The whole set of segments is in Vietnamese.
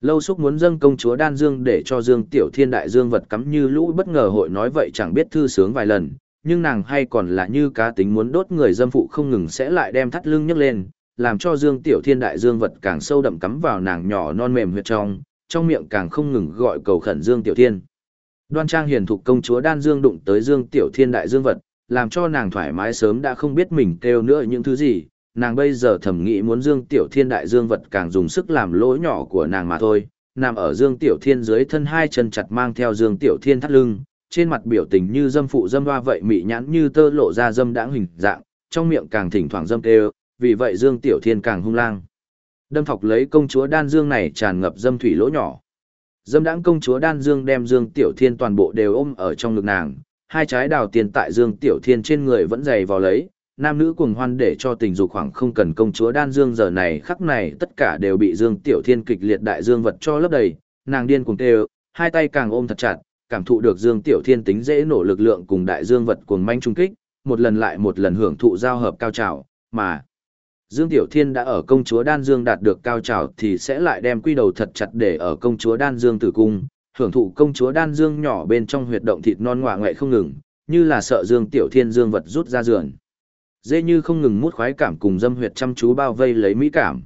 Lâu xúc muốn dâng công chúa đan dương để cho Dương Tiểu Thiên đại dương vật cắm như lũ bất ngờ hội nói vậy chẳng biết thư sướng vài lần, nhưng nàng hay còn là như cá tính muốn đốt người dâm phụ không ngừng sẽ lại đem thắt lưng nhấc lên, làm cho Dương Tiểu Thiên đại dương vật càng sâu đậm cắm vào nàng nhỏ non mềm huyệt trong, trong miệng càng không ngừng gọi cầu khẩn Dương Tiểu Thiên. Đoan Trang hiền thục công chúa đan dương đụng tới Dương Tiểu Thiên đại dương vật, làm cho nàng thoải mái sớm đã không biết mình kêu nữa những thứ gì, nàng bây giờ thầm nghĩ muốn Dương Tiểu Thiên đại dương vật càng dùng sức làm lỗ nhỏ của nàng mà thôi, nằm ở Dương Tiểu Thiên dưới thân hai chân chặt mang theo Dương Tiểu Thiên thắt lưng, trên mặt biểu tình như dâm phụ dâm hoa vậy mị nhãn như tơ lộ ra dâm đãng hình dạng, trong miệng càng thỉnh thoảng dâm kêu, vì vậy Dương Tiểu Thiên càng hung lang. Đâm thọc lấy công chúa đan dương này tràn ngập dâm thủy lỗ nhỏ. Dâm đãng công chúa đan dương đem Dương Tiểu Thiên toàn bộ đều ôm ở trong ngực nàng, hai trái đào tiền tại Dương Tiểu Thiên trên người vẫn dày vào lấy, nam nữ cuồng hoan để cho tình dục khoảng không cần công chúa đan dương giờ này khắc này tất cả đều bị Dương Tiểu Thiên kịch liệt đại dương vật cho lấp đầy, nàng điên cuồng tê hai tay càng ôm thật chặt, cảm thụ được Dương Tiểu Thiên tính dễ nổ lực lượng cùng đại dương vật cuồng manh trung kích, một lần lại một lần hưởng thụ giao hợp cao trào, mà Dương Tiểu Thiên đã ở công chúa Đan Dương đạt được cao trào thì sẽ lại đem quy đầu thật chặt để ở công chúa Đan Dương tử cung, hưởng thụ công chúa Đan Dương nhỏ bên trong huyệt động thịt non ngoạ ngoại không ngừng, như là sợ Dương Tiểu Thiên Dương vật rút ra giường. Dễ như không ngừng mút khoái cảm cùng dâm huyệt chăm chú bao vây lấy mỹ cảm.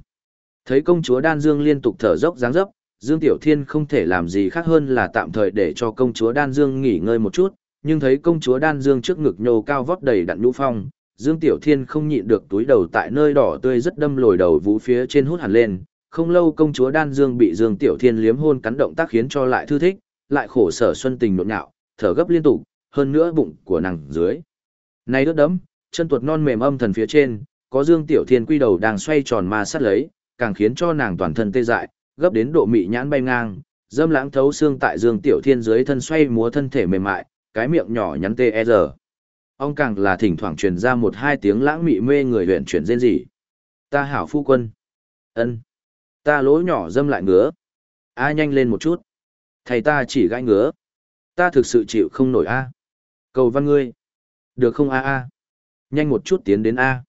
Thấy công chúa Đan Dương liên tục thở dốc dáng dấp, Dương Tiểu Thiên không thể làm gì khác hơn là tạm thời để cho công chúa Đan Dương nghỉ ngơi một chút, nhưng thấy công chúa Đan Dương trước ngực nhô cao vót đầy đặn nhũ phong, Dương Tiểu Thiên không nhịn được túi đầu tại nơi đỏ tươi rất đâm lồi đầu vũ phía trên hút hẳn lên. Không lâu công chúa Đan Dương bị Dương Tiểu Thiên liếm hôn cắn động tác khiến cho lại thư thích, lại khổ sở xuân tình nộn nhạo, thở gấp liên tục, hơn nữa bụng của nàng dưới. Này đứt đấm, chân tuột non mềm âm thần phía trên, có Dương Tiểu Thiên quy đầu đang xoay tròn ma sát lấy, càng khiến cho nàng toàn thân tê dại, gấp đến độ mị nhãn bay ngang, dâm lãng thấu xương tại Dương Tiểu Thiên dưới thân xoay múa thân thể mềm mại, cái miệng nhỏ nhắn tê e giờ. Ông càng là thỉnh thoảng truyền ra một hai tiếng lãng mị mê người huyện chuyển rên rỉ. Ta hảo phu quân. ân Ta lỗ nhỏ dâm lại ngứa. A nhanh lên một chút. Thầy ta chỉ gãi ngứa. Ta thực sự chịu không nổi A. Cầu văn ngươi. Được không A A? Nhanh một chút tiến đến A.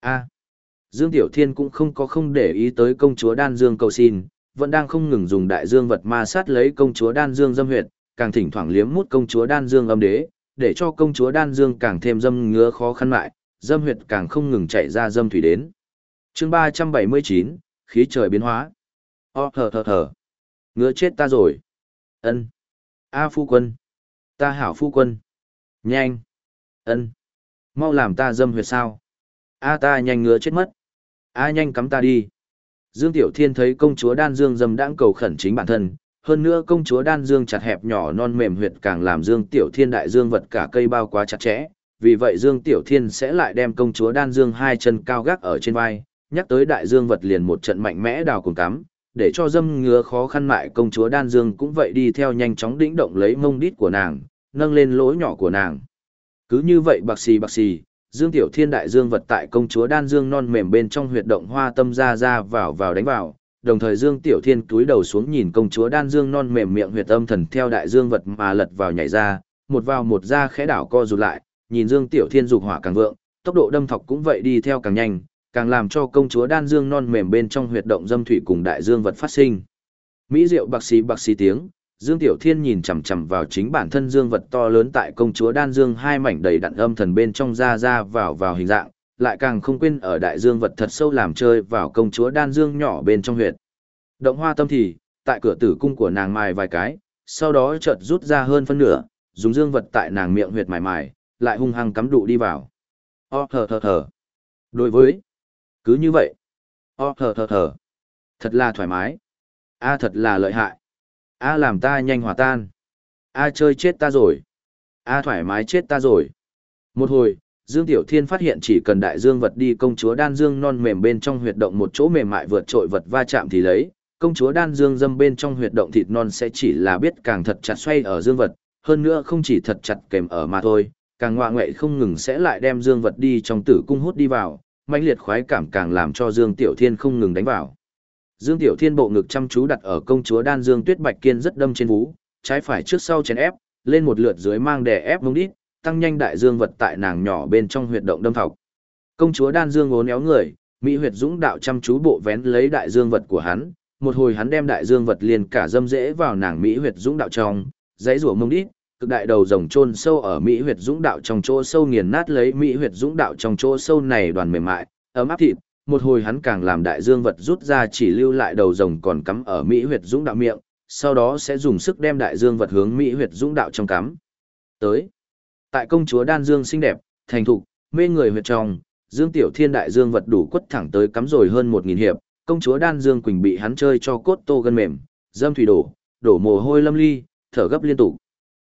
A. Dương Tiểu Thiên cũng không có không để ý tới công chúa Đan Dương cầu xin, vẫn đang không ngừng dùng đại dương vật ma sát lấy công chúa Đan Dương dâm huyệt, càng thỉnh thoảng liếm mút công chúa Đan Dương âm đế, để cho công chúa Đan Dương càng thêm dâm ngứa khó khăn mại, dâm huyệt càng không ngừng chạy ra dâm thủy đến. Chương 379, khí trời biến hóa. O thở thở thở. Ngứa chết ta rồi. Ân. A phu quân. Ta hảo phu quân. Nhanh. Ân. Mau làm ta dâm huyệt sao? A ta nhanh ngứa chết mất. A nhanh cắm ta đi. Dương Tiểu Thiên thấy công chúa Đan Dương dâm đãng cầu khẩn chính bản thân, hơn nữa công chúa Đan Dương chặt hẹp nhỏ non mềm huyệt càng làm Dương Tiểu Thiên đại dương vật cả cây bao quá chặt chẽ, vì vậy Dương Tiểu Thiên sẽ lại đem công chúa Đan Dương hai chân cao gác ở trên vai, nhắc tới đại dương vật liền một trận mạnh mẽ đào cùng cắm, để cho dâm ngứa khó khăn mại công chúa Đan Dương cũng vậy đi theo nhanh chóng đĩnh động lấy mông đít của nàng, nâng lên lỗ nhỏ của nàng. Cứ như vậy bạc xì bạc xì, Dương Tiểu Thiên đại dương vật tại công chúa đan dương non mềm bên trong huyệt động hoa tâm ra ra vào vào đánh vào, đồng thời Dương Tiểu Thiên cúi đầu xuống nhìn công chúa đan dương non mềm miệng huyệt âm thần theo đại dương vật mà lật vào nhảy ra, một vào một ra khẽ đảo co rụt lại, nhìn Dương Tiểu Thiên dục hỏa càng vượng, tốc độ đâm thọc cũng vậy đi theo càng nhanh, càng làm cho công chúa đan dương non mềm bên trong huyệt động dâm thủy cùng đại dương vật phát sinh. Mỹ diệu bạc xì bạc xì tiếng, Dương Tiểu Thiên nhìn chằm chằm vào chính bản thân dương vật to lớn tại công chúa đan dương hai mảnh đầy đặn âm thần bên trong ra ra vào vào hình dạng, lại càng không quên ở đại dương vật thật sâu làm chơi vào công chúa đan dương nhỏ bên trong huyệt. Động hoa tâm thì, tại cửa tử cung của nàng mài vài cái, sau đó chợt rút ra hơn phân nửa, dùng dương vật tại nàng miệng huyệt mài mài, lại hung hăng cắm đụ đi vào. O thở thở thở. Đối với, cứ như vậy. O thở thở thở. Thật là thoải mái. A thật là lợi hại. A làm ta nhanh hòa tan. A chơi chết ta rồi. A thoải mái chết ta rồi. Một hồi, Dương Tiểu Thiên phát hiện chỉ cần đại dương vật đi công chúa đan dương non mềm bên trong huyệt động một chỗ mềm mại vượt trội vật va chạm thì lấy, công chúa đan dương dâm bên trong huyệt động thịt non sẽ chỉ là biết càng thật chặt xoay ở dương vật, hơn nữa không chỉ thật chặt kèm ở mà thôi, càng ngoạ ngoại không ngừng sẽ lại đem dương vật đi trong tử cung hút đi vào, mãnh liệt khoái cảm càng làm cho Dương Tiểu Thiên không ngừng đánh vào. Dương Tiểu Thiên bộ ngực chăm chú đặt ở công chúa đan Dương Tuyết Bạch Kiên rất đâm trên vú, trái phải trước sau chèn ép, lên một lượt dưới mang đè ép mông đít, tăng nhanh đại dương vật tại nàng nhỏ bên trong huyệt động đâm thọc. Công chúa đan dương uốn éo người, mỹ huyệt dũng đạo chăm chú bộ vén lấy đại dương vật của hắn, một hồi hắn đem đại dương vật liền cả dâm dễ vào nàng Mỹ huyệt dũng đạo trong, dãy rủa mông đít, cực đại đầu rồng chôn sâu ở Mỹ huyệt dũng đạo trong chỗ sâu nghiền nát lấy Mỹ huyệt dũng đạo trong chỗ sâu này đoàn mềm mại, ấm áp thịt, một hồi hắn càng làm đại dương vật rút ra chỉ lưu lại đầu rồng còn cắm ở Mỹ huyệt dũng đạo miệng, sau đó sẽ dùng sức đem đại dương vật hướng Mỹ huyệt dũng đạo trong cắm. Tới. Tại công chúa Đan Dương xinh đẹp, thành thục, mê người huyệt trong, Dương Tiểu Thiên đại dương vật đủ quất thẳng tới cắm rồi hơn một nghìn hiệp, công chúa Đan Dương Quỳnh bị hắn chơi cho cốt tô gân mềm, dâm thủy đổ, đổ mồ hôi lâm ly, thở gấp liên tục.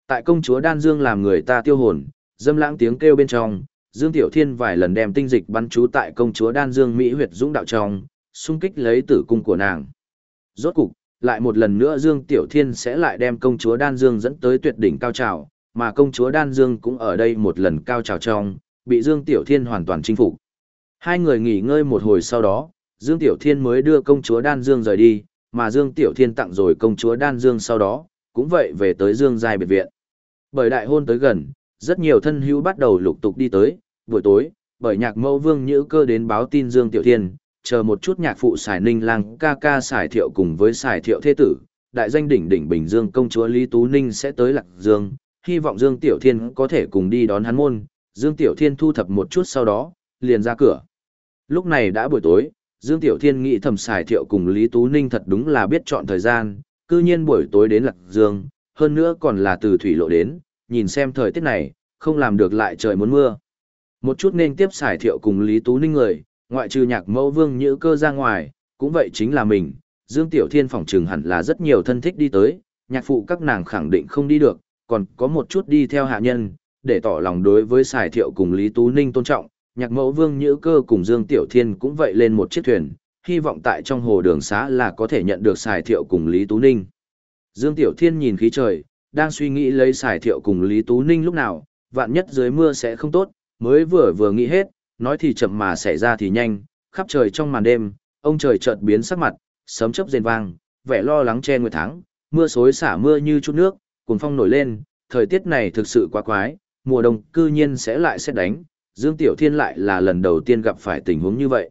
Tại công chúa Đan Dương làm người ta tiêu hồn, dâm lãng tiếng kêu bên trong, Dương Tiểu Thiên vài lần đem tinh dịch bắn trú tại công chúa Đan Dương Mỹ huyệt dũng đạo trong, xung kích lấy tử cung của nàng. Rốt cục, lại một lần nữa Dương Tiểu Thiên sẽ lại đem công chúa Đan Dương dẫn tới tuyệt đỉnh cao trào, mà công chúa Đan Dương cũng ở đây một lần cao trào trong, bị Dương Tiểu Thiên hoàn toàn chinh phục. Hai người nghỉ ngơi một hồi sau đó, Dương Tiểu Thiên mới đưa công chúa Đan Dương rời đi, mà Dương Tiểu Thiên tặng rồi công chúa Đan Dương sau đó, cũng vậy về tới Dương Giai biệt viện. Bởi đại hôn tới gần, rất nhiều thân hữu bắt đầu lục tục đi tới, buổi tối, bởi nhạc mẫu Vương Nhữ Cơ đến báo tin Dương Tiểu Thiên, chờ một chút nhạc phụ xài Ninh Lang ca ca xài Thiệu cùng với xài Thiệu thế tử, đại danh đỉnh đỉnh Bình Dương công chúa Lý Tú Ninh sẽ tới Lạc Dương, hy vọng Dương Tiểu Thiên có thể cùng đi đón hắn môn, Dương Tiểu Thiên thu thập một chút sau đó, liền ra cửa. Lúc này đã buổi tối, Dương Tiểu Thiên nghĩ thầm xài thiệu cùng Lý Tú Ninh thật đúng là biết chọn thời gian, cư nhiên buổi tối đến Lạc Dương, hơn nữa còn là từ thủy lộ đến, nhìn xem thời tiết này, không làm được lại trời muốn mưa. Một chút nên tiếp xài thiệu cùng Lý Tú Ninh người, ngoại trừ nhạc mẫu vương nhữ cơ ra ngoài, cũng vậy chính là mình, Dương Tiểu Thiên phỏng trừng hẳn là rất nhiều thân thích đi tới, nhạc phụ các nàng khẳng định không đi được, còn có một chút đi theo hạ nhân, để tỏ lòng đối với xài thiệu cùng Lý Tú Ninh tôn trọng, nhạc mẫu vương nhữ cơ cùng Dương Tiểu Thiên cũng vậy lên một chiếc thuyền, hy vọng tại trong hồ đường xá là có thể nhận được xài thiệu cùng Lý Tú Ninh. Dương Tiểu Thiên nhìn khí trời, đang suy nghĩ lấy xài thiệu cùng Lý Tú Ninh lúc nào, vạn nhất dưới mưa sẽ không tốt, mới vừa vừa nghĩ hết, nói thì chậm mà xảy ra thì nhanh, khắp trời trong màn đêm, ông trời chợt biến sắc mặt, sấm chớp rền vang, vẻ lo lắng che nguyệt tháng, mưa xối xả mưa như chút nước, cuồng phong nổi lên, thời tiết này thực sự quá quái, mùa đông cư nhiên sẽ lại xét đánh, Dương Tiểu Thiên lại là lần đầu tiên gặp phải tình huống như vậy.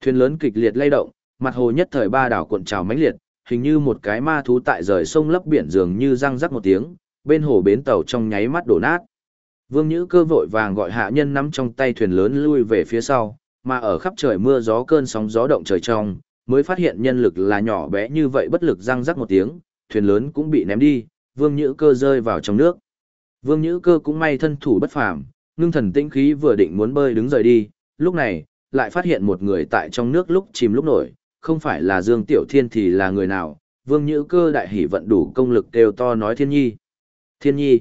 Thuyền lớn kịch liệt lay động, mặt hồ nhất thời ba đảo cuộn trào mãnh liệt, hình như một cái ma thú tại rời sông lấp biển dường như răng rắc một tiếng, bên hồ bến tàu trong nháy mắt đổ nát. Vương Nhữ cơ vội vàng gọi hạ nhân nắm trong tay thuyền lớn lui về phía sau, mà ở khắp trời mưa gió cơn sóng gió động trời trong, mới phát hiện nhân lực là nhỏ bé như vậy bất lực răng rắc một tiếng, thuyền lớn cũng bị ném đi, Vương Nhữ cơ rơi vào trong nước. Vương Nhữ cơ cũng may thân thủ bất phàm, ngưng thần tĩnh khí vừa định muốn bơi đứng rời đi, lúc này, lại phát hiện một người tại trong nước lúc chìm lúc nổi, không phải là Dương Tiểu Thiên thì là người nào, Vương Nhữ cơ đại hỉ vận đủ công lực đều to nói Thiên Nhi. Thiên Nhi.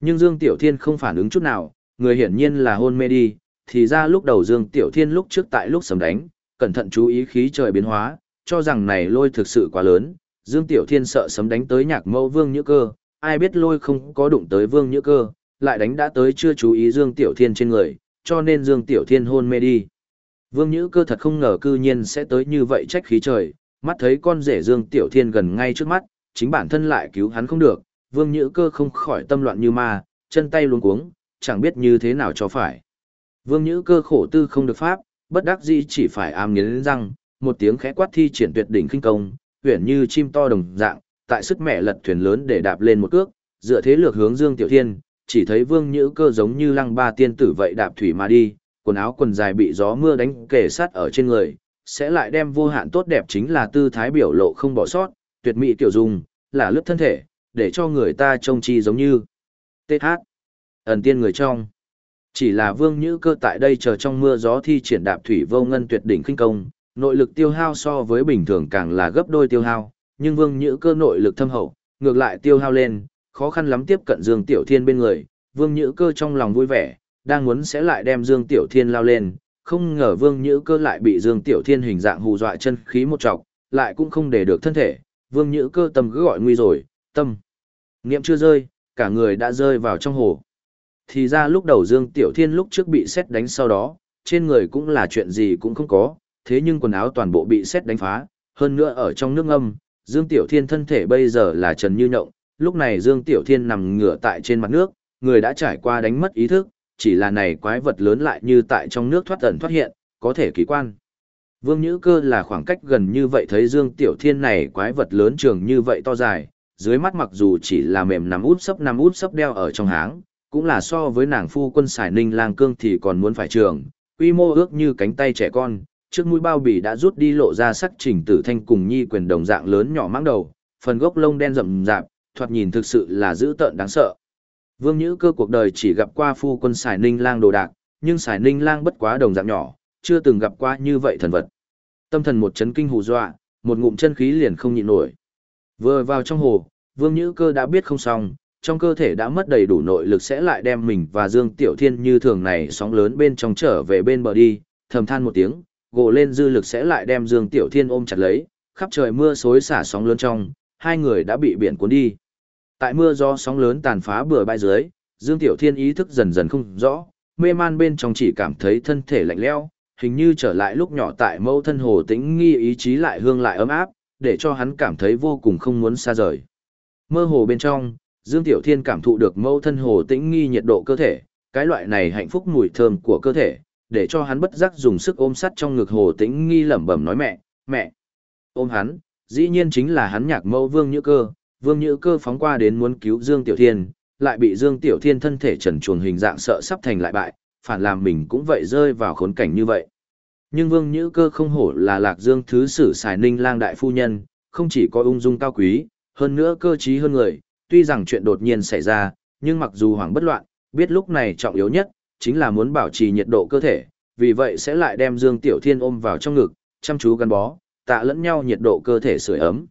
Nhưng Dương Tiểu Thiên không phản ứng chút nào, người hiển nhiên là hôn mê đi, thì ra lúc đầu Dương Tiểu Thiên lúc trước tại lúc sầm đánh, cẩn thận chú ý khí trời biến hóa, cho rằng này lôi thực sự quá lớn, Dương Tiểu Thiên sợ sấm đánh tới nhạc mẫu Vương Nhữ Cơ, ai biết lôi không có đụng tới Vương Nhữ Cơ, lại đánh đã tới chưa chú ý Dương Tiểu Thiên trên người, cho nên Dương Tiểu Thiên hôn mê đi. Vương Nhữ Cơ thật không ngờ cư nhiên sẽ tới như vậy trách khí trời, mắt thấy con rể Dương Tiểu Thiên gần ngay trước mắt, chính bản thân lại cứu hắn không được, Vương Nhữ Cơ không khỏi tâm loạn như ma, chân tay luống cuống, chẳng biết như thế nào cho phải. Vương Nhữ Cơ khổ tư không được pháp, bất đắc dĩ chỉ phải ám nghiến răng, một tiếng khẽ quát thi triển tuyệt đỉnh kinh công, huyền như chim to đồng dạng, tại sức mẹ lật thuyền lớn để đạp lên một cước, dựa thế lược hướng Dương Tiểu Thiên, chỉ thấy Vương Nhữ Cơ giống như lăng ba tiên tử vậy đạp thủy mà đi, quần áo quần dài bị gió mưa đánh kề sát ở trên người, sẽ lại đem vô hạn tốt đẹp chính là tư thái biểu lộ không bỏ sót, tuyệt mỹ tiểu dung, là lướt thân thể, để cho người ta trông chi giống như TH. Ẩn tiên người trong. Chỉ là Vương Nhữ Cơ tại đây chờ trong mưa gió thi triển đạp thủy vô ngân tuyệt đỉnh kinh công, nội lực tiêu hao so với bình thường càng là gấp đôi tiêu hao, nhưng Vương Nhữ cơ nội lực thâm hậu, ngược lại tiêu hao lên, khó khăn lắm tiếp cận Dương Tiểu Thiên bên người, Vương Nhữ cơ trong lòng vui vẻ, đang muốn sẽ lại đem Dương Tiểu Thiên lao lên, không ngờ Vương Nhữ cơ lại bị Dương Tiểu Thiên hình dạng hù dọa chân khí một trọc, lại cũng không để được thân thể, Vương Nhữ cơ tâm cứ gọi nguy rồi, tâm. Niệm chưa rơi, cả người đã rơi vào trong hồ. Thì ra lúc đầu Dương Tiểu Thiên lúc trước bị xét đánh sau đó, trên người cũng là chuyện gì cũng không có, thế nhưng quần áo toàn bộ bị xét đánh phá, hơn nữa ở trong nước âm, Dương Tiểu Thiên thân thể bây giờ là trần như nhộng, lúc này Dương Tiểu Thiên nằm ngửa tại trên mặt nước, người đã trải qua đánh mất ý thức, chỉ là này quái vật lớn lại như tại trong nước thoát ẩn thoát hiện, có thể kỳ quan. Vương Nhữ Cơ là khoảng cách gần như vậy thấy Dương Tiểu Thiên này quái vật lớn trường như vậy to dài, dưới mắt mặc dù chỉ là mềm nằm út sấp nằm út sấp đeo ở trong háng, cũng là so với nàng phu quân xài ninh lang cương thì còn muốn phải trường, quy mô ước như cánh tay trẻ con, trước mũi bao bì đã rút đi lộ ra sắc trình tử thanh cùng nhi quyền đồng dạng lớn nhỏ mang đầu, phần gốc lông đen rậm rạp, thoạt nhìn thực sự là dữ tợn đáng sợ. Vương Nhữ cơ cuộc đời chỉ gặp qua phu quân Sải ninh lang đồ đạc, nhưng Sải ninh lang bất quá đồng dạng nhỏ, chưa từng gặp qua như vậy thần vật. Tâm thần một chấn kinh hù dọa, một ngụm chân khí liền không nhịn nổi. Vừa vào trong hồ, Vương Nhữ Cơ đã biết không xong, trong cơ thể đã mất đầy đủ nội lực sẽ lại đem mình và Dương Tiểu Thiên như thường này sóng lớn bên trong trở về bên bờ đi, thầm than một tiếng, gồ lên dư lực sẽ lại đem Dương Tiểu Thiên ôm chặt lấy, khắp trời mưa xối xả sóng lớn trong, hai người đã bị biển cuốn đi. Tại mưa do sóng lớn tàn phá bừa bãi dưới, Dương Tiểu Thiên ý thức dần dần không rõ, mê man bên trong chỉ cảm thấy thân thể lạnh lẽo, hình như trở lại lúc nhỏ tại Mẫu thân hồ tĩnh nghi ý chí lại hương lại ấm áp, để cho hắn cảm thấy vô cùng không muốn xa rời. Mơ hồ bên trong, Dương Tiểu Thiên cảm thụ được Mẫu thân hồ tĩnh nghi nhiệt độ cơ thể, cái loại này hạnh phúc mùi thơm của cơ thể, để cho hắn bất giác dùng sức ôm sắt trong ngực hồ tĩnh nghi lẩm bẩm nói mẹ, mẹ. Ôm hắn, dĩ nhiên chính là hắn nhạc Mẫu Vương Nhữ Cơ, Vương Nhữ Cơ phóng qua đến muốn cứu Dương Tiểu Thiên, lại bị Dương Tiểu Thiên thân thể trần truồng hình dạng sợ sắp thành lại bại, phản làm mình cũng vậy rơi vào khốn cảnh như vậy. Nhưng Vương Nhữ Cơ không hổ là Lạc Dương thứ sử xài ninh lang đại phu nhân, không chỉ có ung dung cao quý, hơn nữa cơ trí hơn người, tuy rằng chuyện đột nhiên xảy ra, nhưng mặc dù hoàng bất loạn, biết lúc này trọng yếu nhất, chính là muốn bảo trì nhiệt độ cơ thể, vì vậy sẽ lại đem Dương Tiểu Thiên ôm vào trong ngực, chăm chú gắn bó, tạ lẫn nhau nhiệt độ cơ thể sưởi ấm.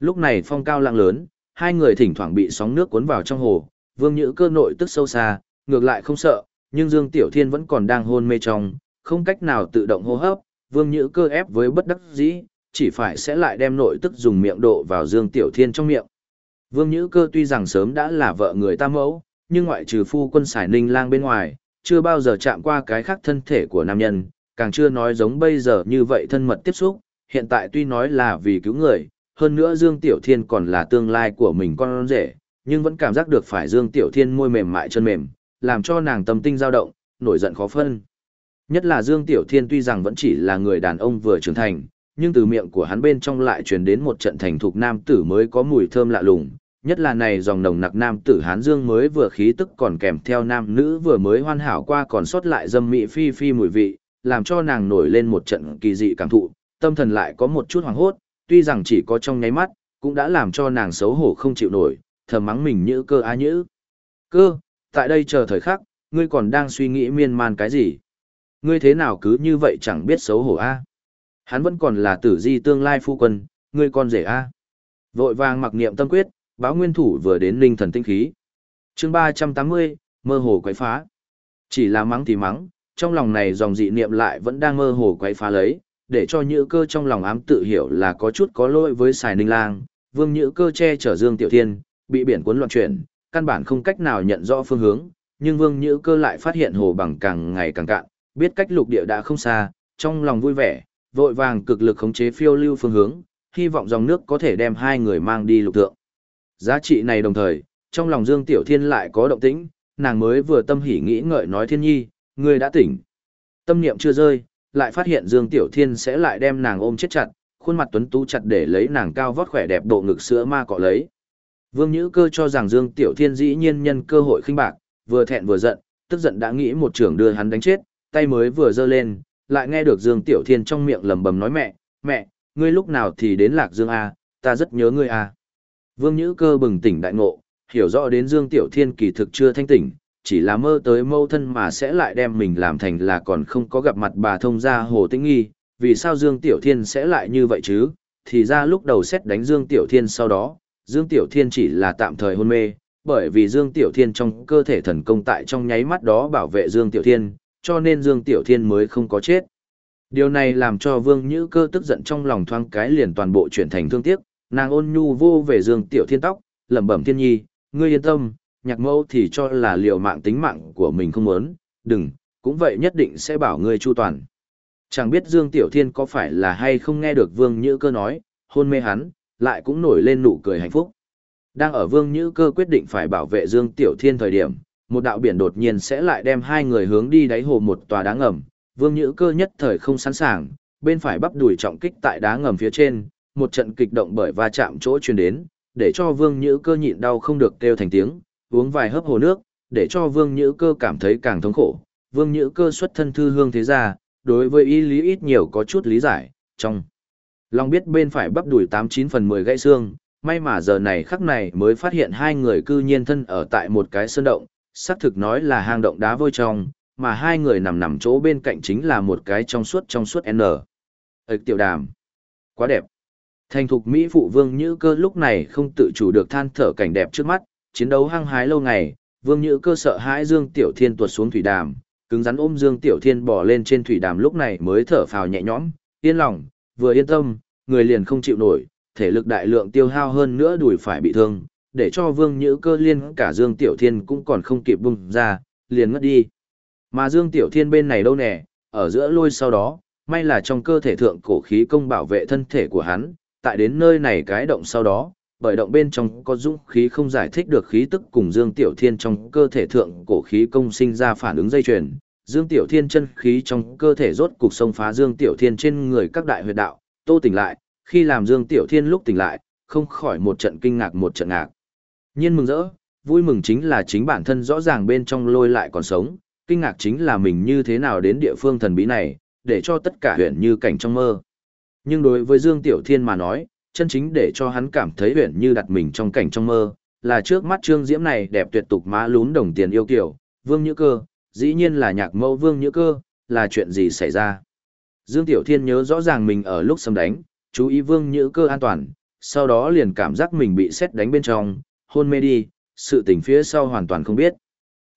Lúc này phong cao lặng lớn, hai người thỉnh thoảng bị sóng nước cuốn vào trong hồ, Vương Nhữ cơ nội tức sâu xa, ngược lại không sợ, nhưng Dương Tiểu Thiên vẫn còn đang hôn mê trong, không cách nào tự động hô hấp, Vương Nhữ cơ ép với bất đắc dĩ, chỉ phải sẽ lại đem nội tức dùng miệng độ vào Dương Tiểu Thiên trong miệng. Vương Nhữ cơ tuy rằng sớm đã là vợ người ta mẫu, nhưng ngoại trừ phu quân xài ninh lang bên ngoài, chưa bao giờ chạm qua cái khác thân thể của nam nhân, càng chưa nói giống bây giờ như vậy thân mật tiếp xúc, hiện tại tuy nói là vì cứu người, hơn nữa Dương Tiểu Thiên còn là tương lai của mình con rể, nhưng vẫn cảm giác được phải Dương Tiểu Thiên môi mềm mại chân mềm, làm cho nàng tâm tinh dao động, nổi giận khó phân. Nhất là Dương Tiểu Thiên tuy rằng vẫn chỉ là người đàn ông vừa trưởng thành, nhưng từ miệng của hắn bên trong lại truyền đến một trận thành thục nam tử mới có mùi thơm lạ lùng, nhất là này dòng nồng nặc nam tử Hán Dương mới vừa khí tức còn kèm theo nam nữ vừa mới hoàn hảo qua còn sót lại dâm mị phi phi mùi vị, làm cho nàng nổi lên một trận kỳ dị cảm thụ, tâm thần lại có một chút hoảng hốt, tuy rằng chỉ có trong nháy mắt, cũng đã làm cho nàng xấu hổ không chịu nổi, thầm mắng mình như cơ á nhữ. Cơ, tại đây chờ thời khắc, ngươi còn đang suy nghĩ miên man cái gì? Ngươi thế nào cứ như vậy chẳng biết xấu hổ a? Hắn vẫn còn là tử di tương lai phu quân, ngươi con rể a. Vội vàng mặc niệm tâm quyết, báo nguyên thủ vừa đến linh thần tinh khí. chương ba trăm tám mươi mơ hồ quấy phá. Chỉ là mắng thì mắng, trong lòng này dòng dị niệm lại vẫn đang mơ hồ quấy phá lấy, để cho nhữ cơ trong lòng ám tự hiểu là có chút có lỗi với xài ninh lang, vương nhữ cơ che chở dương tiểu thiên, bị biển cuốn loạn chuyển, căn bản không cách nào nhận rõ phương hướng, nhưng vương nhữ cơ lại phát hiện hồ bằng càng ngày càng cạn, biết cách lục địa đã không xa, trong lòng vui vẻ, vội vàng cực lực khống chế phiêu lưu phương hướng, hy vọng dòng nước có thể đem hai người mang đi lục tượng. Giá trị này đồng thời, trong lòng Dương Tiểu Thiên lại có động tĩnh, nàng mới vừa tâm hỉ nghĩ ngợi nói Thiên Nhi, ngươi đã tỉnh. Tâm niệm chưa rơi, lại phát hiện Dương Tiểu Thiên sẽ lại đem nàng ôm chết chặt, khuôn mặt tuấn tú chặt để lấy nàng cao vót khỏe đẹp độ ngực sữa ma cọ lấy. Vương Nhữ Cơ cho rằng Dương Tiểu Thiên dĩ nhiên nhân cơ hội khinh bạc, vừa thẹn vừa giận, tức giận đã nghĩ một trưởng đưa hắn đánh chết, tay mới vừa giơ lên, lại nghe được Dương Tiểu Thiên trong miệng lẩm bẩm nói mẹ, mẹ, ngươi lúc nào thì đến Lạc Dương A, ta rất nhớ ngươi A. Vương Nhữ Cơ bừng tỉnh đại ngộ, hiểu rõ đến Dương Tiểu Thiên kỳ thực chưa thanh tỉnh, chỉ là mơ tới mâu thân mà sẽ lại đem mình làm thành là còn không có gặp mặt bà thông gia Hồ Tĩnh Nghi, vì sao Dương Tiểu Thiên sẽ lại như vậy chứ, thì ra lúc đầu xét đánh Dương Tiểu Thiên sau đó, Dương Tiểu Thiên chỉ là tạm thời hôn mê, bởi vì Dương Tiểu Thiên trong cơ thể thần công tại trong nháy mắt đó bảo vệ Dương Tiểu Thiên, cho nên Dương Tiểu Thiên mới không có chết. Điều này làm cho Vương Nhữ Cơ tức giận trong lòng thoáng cái liền toàn bộ chuyển thành thương tiếc, nàng ôn nhu vô về Dương Tiểu Thiên tóc, lẩm bẩm thiên nhi, ngươi yên tâm, nhạc mẫu thì cho là liều mạng tính mạng của mình không muốn, đừng, cũng vậy nhất định sẽ bảo ngươi chu toàn. Chẳng biết Dương Tiểu Thiên có phải là hay không nghe được Vương Nhữ Cơ nói, hôn mê hắn, lại cũng nổi lên nụ cười hạnh phúc. Đang ở Vương Nhữ Cơ quyết định phải bảo vệ Dương Tiểu Thiên thời điểm, một đạo biển đột nhiên sẽ lại đem hai người hướng đi đáy hồ một tòa đá ngầm. Vương Nhữ Cơ nhất thời không sẵn sàng, bên phải bắp đùi trọng kích tại đá ngầm phía trên, một trận kịch động bởi va chạm chỗ truyền đến, để cho Vương Nhữ Cơ nhịn đau không được kêu thành tiếng, uống vài hớp hồ nước, để cho Vương Nhữ Cơ cảm thấy càng thống khổ. Vương Nhữ Cơ xuất thân thư hương thế gia, đối với ý lý ít nhiều có chút lý giải, trong lòng biết bên phải bắp đùi 89 phần 10 gãy xương, may mà giờ này khắc này mới phát hiện hai người cư nhiên thân ở tại một cái sơn động, xác thực nói là hang động đá vôi trong, mà hai người nằm nằm chỗ bên cạnh chính là một cái trong suốt trong suốt N. Ếch tiểu đàm. Quá đẹp. Thành thục Mỹ phụ vương Nhữ cơ lúc này không tự chủ được than thở cảnh đẹp trước mắt, chiến đấu hăng hái lâu ngày, vương Nhữ cơ sợ hãi Dương Tiểu Thiên tuột xuống thủy đàm, cứng rắn ôm Dương Tiểu Thiên bỏ lên trên thủy đàm lúc này mới thở phào nhẹ nhõm, yên lòng, vừa yên tâm, người liền không chịu nổi, thể lực đại lượng tiêu hao hơn nữa đùi phải bị thương, để cho vương Nhữ cơ liên cả Dương Tiểu Thiên cũng còn không kịp bung ra, liền ngất đi. Mà Dương Tiểu Thiên bên này đâu nè, ở giữa lôi sau đó, may là trong cơ thể thượng cổ khí công bảo vệ thân thể của hắn, tại đến nơi này cái động sau đó, bởi động bên trong có dũng khí không giải thích được khí tức cùng Dương Tiểu Thiên trong cơ thể thượng cổ khí công sinh ra phản ứng dây chuyền. Dương Tiểu Thiên chân khí trong cơ thể rốt cục xông phá Dương Tiểu Thiên trên người các đại huyệt đạo, tô tỉnh lại, khi làm Dương Tiểu Thiên lúc tỉnh lại, không khỏi một trận kinh ngạc một trận ngạc. Nhiên mừng rỡ, vui mừng chính là chính bản thân rõ ràng bên trong lôi lại còn sống, kinh ngạc chính là mình như thế nào đến địa phương thần bí này, để cho tất cả huyện như cảnh trong mơ. Nhưng đối với Dương Tiểu Thiên mà nói, chân chính để cho hắn cảm thấy huyện như đặt mình trong cảnh trong mơ, là trước mắt Trương Diễm này đẹp tuyệt tục má lún đồng tiền yêu kiểu, Vương Nhữ Cơ, dĩ nhiên là nhạc mẫu Vương Nhữ Cơ, là chuyện gì xảy ra. Dương Tiểu Thiên nhớ rõ ràng mình ở lúc xâm đánh, chú ý Vương Nhữ Cơ an toàn, sau đó liền cảm giác mình bị xét đánh bên trong, hôn mê đi, sự tình phía sau hoàn toàn không biết.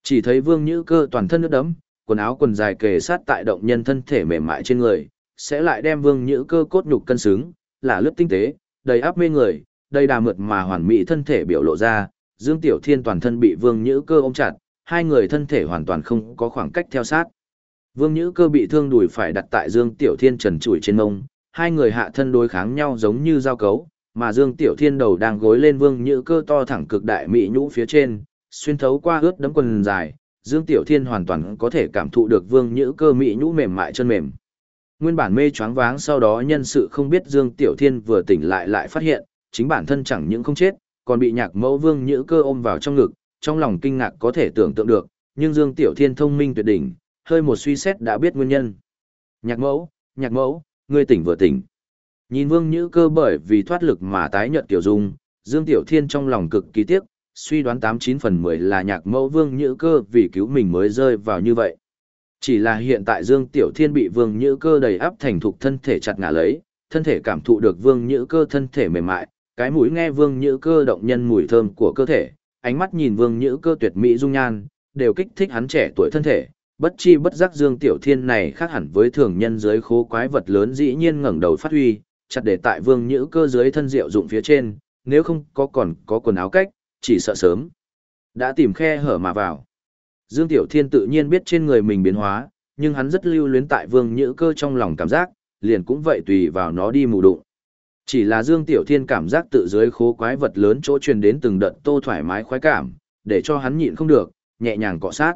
Chỉ thấy Vương Nhữ Cơ toàn thân nước đấm, quần áo quần dài kề sát tại động nhân thân thể mềm mại trên người, sẽ lại đem Vương Nhữ Cơ cốt nhục cân xứng, là lớp tinh tế, đầy áp mê người, đầy đà mượt mà hoàn mỹ thân thể biểu lộ ra, Dương Tiểu Thiên toàn thân bị Vương Nhữ Cơ ôm chặt, hai người thân thể hoàn toàn không có khoảng cách theo sát. Vương Nhữ Cơ bị thương đùi phải đặt tại Dương Tiểu Thiên trần trụi trên mông, hai người hạ thân đối kháng nhau giống như giao cấu, mà Dương Tiểu Thiên đầu đang gối lên Vương Nhữ Cơ to thẳng cực đại mỹ nhũ phía trên, xuyên thấu qua ướt đấm quần dài, Dương Tiểu Thiên hoàn toàn có thể cảm thụ được Vương Nhữ cơ mỹ nhũ mềm mại chân mềm. Nguyên bản mê choáng váng sau đó nhân sự không biết Dương Tiểu Thiên vừa tỉnh lại lại phát hiện, chính bản thân chẳng những không chết, còn bị nhạc mẫu Vương Nhữ cơ ôm vào trong ngực, trong lòng kinh ngạc có thể tưởng tượng được, nhưng Dương Tiểu Thiên thông minh tuyệt đỉnh, hơi một suy xét đã biết nguyên nhân. Nhạc mẫu, nhạc mẫu, ngươi tỉnh vừa tỉnh. Nhìn Vương Nhữ cơ bởi vì thoát lực mà tái nhợt tiểu dung, Dương Tiểu Thiên trong lòng cực kỳ tiếc, suy đoán tám chín phần mười là nhạc mẫu vương nhữ cơ vì cứu mình mới rơi vào như vậy. Chỉ là hiện tại Dương Tiểu Thiên bị vương nhữ cơ đầy áp thành thục thân thể chặt ngả lấy, thân thể cảm thụ được vương nhữ cơ thân thể mềm mại, cái mũi nghe vương nhữ cơ động nhân mùi thơm của cơ thể, ánh mắt nhìn vương nhữ cơ tuyệt mỹ dung nhan, đều kích thích hắn trẻ tuổi thân thể. Bất chi bất giác Dương Tiểu Thiên này khác hẳn với thường nhân dưới khố quái vật lớn dĩ nhiên ngẩng đầu phát huy, chặt để tại vương nhữ cơ dưới thân diệu dụng phía trên, nếu không có còn có quần áo cách, chỉ sợ sớm. Đã tìm khe hở mà vào. Dương Tiểu Thiên tự nhiên biết trên người mình biến hóa, nhưng hắn rất lưu luyến tại vương nhữ cơ trong lòng cảm giác, liền cũng vậy tùy vào nó đi mù đụng. Chỉ là Dương Tiểu Thiên cảm giác tự dưới khố quái vật lớn chỗ truyền đến từng đợt tô thoải mái khoái cảm, để cho hắn nhịn không được, nhẹ nhàng cọ sát.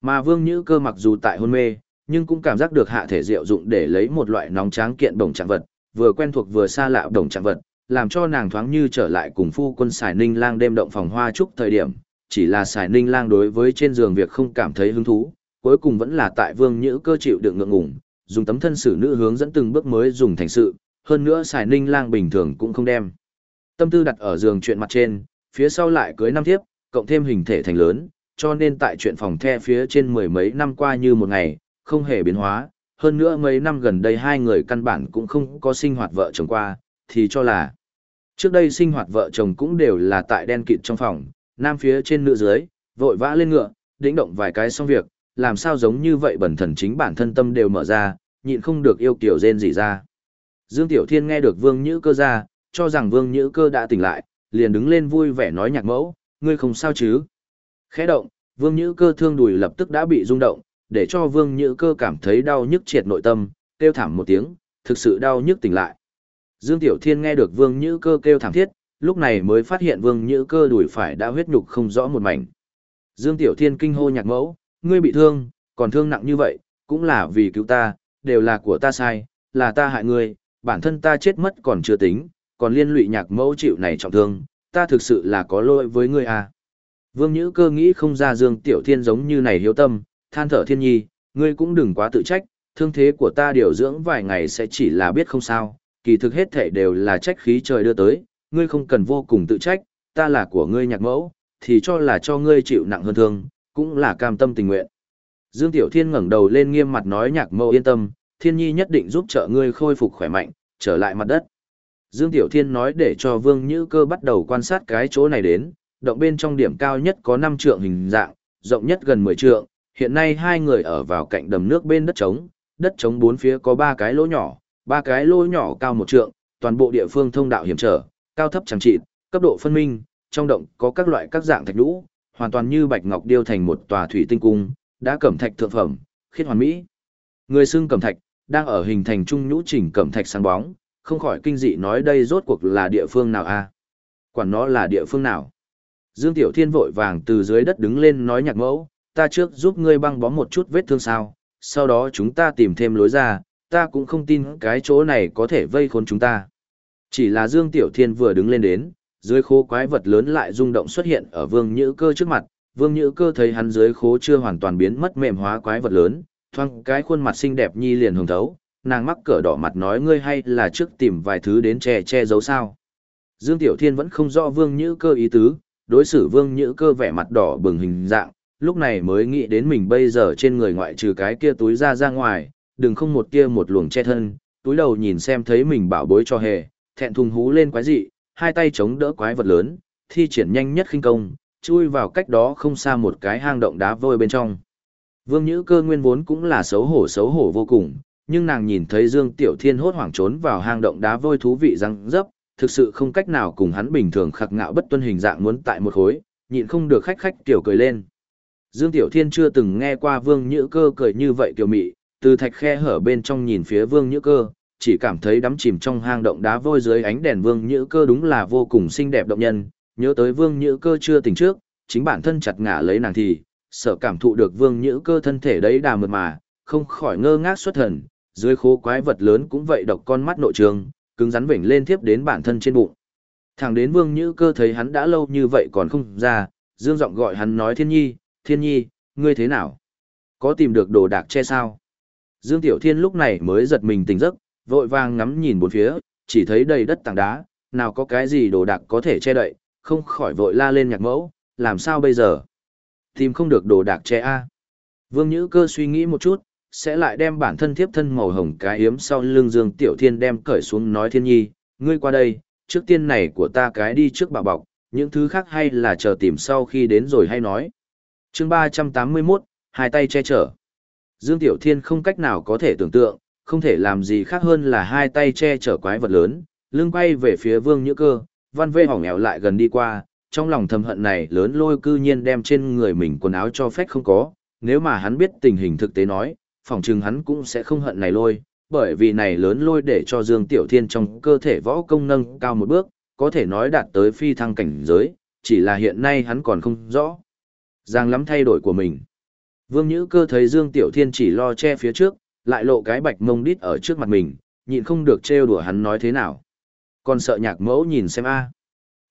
Mà vương nhữ cơ mặc dù tại hôn mê, nhưng cũng cảm giác được hạ thể diệu dụng để lấy một loại nóng tráng kiện đồng trạng vật, vừa quen thuộc vừa xa lạ đồng trạng vật, làm cho nàng thoáng như trở lại cùng phu quân Sải Ninh Lang đêm động phòng hoa chúc thời điểm, chỉ là Sài Ninh Lang đối với trên giường việc không cảm thấy hứng thú, cuối cùng vẫn là tại Vương Nhữ cơ chịu đựng ngượng ngùng, dùng tấm thân xử nữ hướng dẫn từng bước mới dùng thành sự, hơn nữa Sài Ninh Lang bình thường cũng không đem. Tâm tư đặt ở giường chuyện mặt trên, phía sau lại cưới năm thiếp, cộng thêm hình thể thành lớn, cho nên tại chuyện phòng the phía trên mười mấy năm qua như một ngày, không hề biến hóa, hơn nữa mấy năm gần đây hai người căn bản cũng không có sinh hoạt vợ chồng qua, thì cho là Trước đây sinh hoạt vợ chồng cũng đều là tại đen kịt trong phòng, nam phía trên nữ dưới, vội vã lên ngựa, đĩnh động vài cái xong việc, làm sao giống như vậy bẩn thần chính bản thân tâm đều mở ra, nhịn không được yêu kiểu rên gì ra. Dương Tiểu Thiên nghe được Vương Nhữ Cơ ra, cho rằng Vương Nhữ Cơ đã tỉnh lại, liền đứng lên vui vẻ nói nhạc mẫu, ngươi không sao chứ. Khẽ động, Vương Nhữ Cơ thương đùi lập tức đã bị rung động, để cho Vương Nhữ Cơ cảm thấy đau nhức triệt nội tâm, kêu thảm một tiếng, thực sự đau nhức tỉnh lại. Dương Tiểu Thiên nghe được Vương Nhữ Cơ kêu thảm thiết, lúc này mới phát hiện Vương Nhữ Cơ đùi phải đã huyết nhục không rõ một mảnh. Dương Tiểu Thiên kinh hô nhạc mẫu, ngươi bị thương, còn thương nặng như vậy, cũng là vì cứu ta, đều là của ta sai, là ta hại ngươi, bản thân ta chết mất còn chưa tính, còn liên lụy nhạc mẫu chịu này trọng thương, ta thực sự là có lỗi với ngươi à. Vương Nhữ cơ nghĩ không ra Dương Tiểu Thiên giống như này hiếu tâm, than thở thiên nhi, ngươi cũng đừng quá tự trách, thương thế của ta điều dưỡng vài ngày sẽ chỉ là biết không sao, kỳ thực hết thể đều là trách khí trời đưa tới, ngươi không cần vô cùng tự trách, ta là của ngươi nhạc mẫu, thì cho là cho ngươi chịu nặng hơn thương, cũng là cam tâm tình nguyện. Dương Tiểu Thiên ngẩng đầu lên nghiêm mặt nói nhạc mẫu yên tâm, thiên nhi nhất định giúp trợ ngươi khôi phục khỏe mạnh, trở lại mặt đất. Dương Tiểu Thiên nói để cho Vương Nhữ Cơ bắt đầu quan sát cái chỗ này đến, động bên trong điểm cao nhất có 5 trượng hình dạng, rộng nhất gần 10 trượng, hiện nay hai người ở vào cạnh đầm nước bên đất trống, đất trống bốn phía có ba cái lỗ nhỏ, ba cái lỗ nhỏ cao một trượng, toàn bộ địa phương thông đạo hiểm trở, cao thấp chẳng trị, cấp độ phân minh, trong động có các loại các dạng thạch lũ, hoàn toàn như bạch ngọc điêu thành một tòa thủy tinh cung, đã cẩm thạch thượng phẩm, khiết hoàn mỹ. Người xưng cẩm thạch, đang ở hình thành trung nhũ chỉnh cẩm thạch sáng bóng, không khỏi kinh dị nói đây rốt cuộc là địa phương nào a? Quản nó là địa phương nào? Dương Tiểu Thiên vội vàng từ dưới đất đứng lên nói nhạc mẫu, ta trước giúp ngươi băng bó một chút vết thương sao, sau đó chúng ta tìm thêm lối ra, ta cũng không tin cái chỗ này có thể vây khốn chúng ta. Chỉ là Dương Tiểu Thiên vừa đứng lên đến, dưới khố quái vật lớn lại rung động xuất hiện ở Vương Nhữ Cơ trước mặt, Vương Nhữ Cơ thấy hắn dưới khố chưa hoàn toàn biến mất mềm hóa quái vật lớn, thoang cái khuôn mặt xinh đẹp nhi liền hồng thấu, nàng mắc cỡ đỏ mặt nói ngươi hay là trước tìm vài thứ đến che che giấu sao. Dương Tiểu Thiên vẫn không rõ Vương Nhữ Cơ ý tứ, đối xử Vương Nhữ Cơ vẻ mặt đỏ bừng hình dạng, lúc này mới nghĩ đến mình bây giờ trên người ngoại trừ cái kia túi ra ra ngoài, đừng không một kia một luồng che thân, túi đầu nhìn xem thấy mình bảo bối cho hề, thẹn thùng hú lên quái dị, hai tay chống đỡ quái vật lớn, thi triển nhanh nhất khinh công, chui vào cách đó không xa một cái hang động đá vôi bên trong. Vương Nhữ Cơ nguyên vốn cũng là xấu hổ xấu hổ vô cùng, nhưng nàng nhìn thấy Dương Tiểu Thiên hốt hoảng trốn vào hang động đá vôi thú vị răng dấp, thực sự không cách nào cùng hắn bình thường khắc ngạo bất tuân hình dạng muốn tại một khối, nhịn không được khách khách tiểu cười lên. Dương Tiểu Thiên chưa từng nghe qua Vương Nhữ Cơ cười như vậy tiểu mị, từ thạch khe hở bên trong nhìn phía Vương Nhữ Cơ, chỉ cảm thấy đắm chìm trong hang động đá vôi dưới ánh đèn Vương Nhữ Cơ đúng là vô cùng xinh đẹp động nhân, nhớ tới Vương Nhữ Cơ chưa tỉnh trước, chính bản thân chặt ngả lấy nàng thì, sợ cảm thụ được Vương Nhữ Cơ thân thể đấy đà mượt mà, không khỏi ngơ ngác xuất thần, dưới khố quái vật lớn cũng vậy độc con mắt nội trường, cứng rắn vểnh lên tiếp đến bản thân trên bụng. Thẳng đến Vương Nhữ Cơ thấy hắn đã lâu như vậy còn không ra, dương giọng gọi hắn nói Thiên Nhi, Thiên Nhi, ngươi thế nào? Có tìm được đồ đạc che sao? Dương Tiểu Thiên lúc này mới giật mình tỉnh giấc, vội vàng ngắm nhìn bốn phía, chỉ thấy đầy đất tảng đá, nào có cái gì đồ đạc có thể che đậy, không khỏi vội la lên nhạc mẫu, làm sao bây giờ? Tìm không được đồ đạc che a. Vương Nhữ Cơ suy nghĩ một chút, sẽ lại đem bản thân thiếp thân màu hồng cái yếm sau lưng Dương Tiểu Thiên đem cởi xuống nói Thiên Nhi, ngươi qua đây, trước tiên này của ta cái đi trước bà bọc, những thứ khác hay là chờ tìm sau khi đến rồi hay nói chương ba trăm tám mươi 381, hai tay che chở. Dương Tiểu Thiên không cách nào có thể tưởng tượng, không thể làm gì khác hơn là hai tay che chở quái vật lớn, lưng quay về phía Vương Nhữ Cơ, văn vê hỏng nghèo lại gần đi qua, trong lòng thầm hận này lớn lôi cư nhiên đem trên người mình quần áo cho phép không có, nếu mà hắn biết tình hình thực tế nói, phỏng chừng hắn cũng sẽ không hận này lôi, bởi vì này lớn lôi để cho Dương Tiểu Thiên trong cơ thể võ công nâng cao một bước, có thể nói đạt tới phi thăng cảnh giới, chỉ là hiện nay hắn còn không rõ. Giang lắm thay đổi của mình. Vương Nhữ cơ thấy Dương Tiểu Thiên chỉ lo che phía trước, lại lộ cái bạch mông đít ở trước mặt mình, nhịn không được trêu đùa hắn nói thế nào. Còn sợ nhạc mẫu nhìn xem a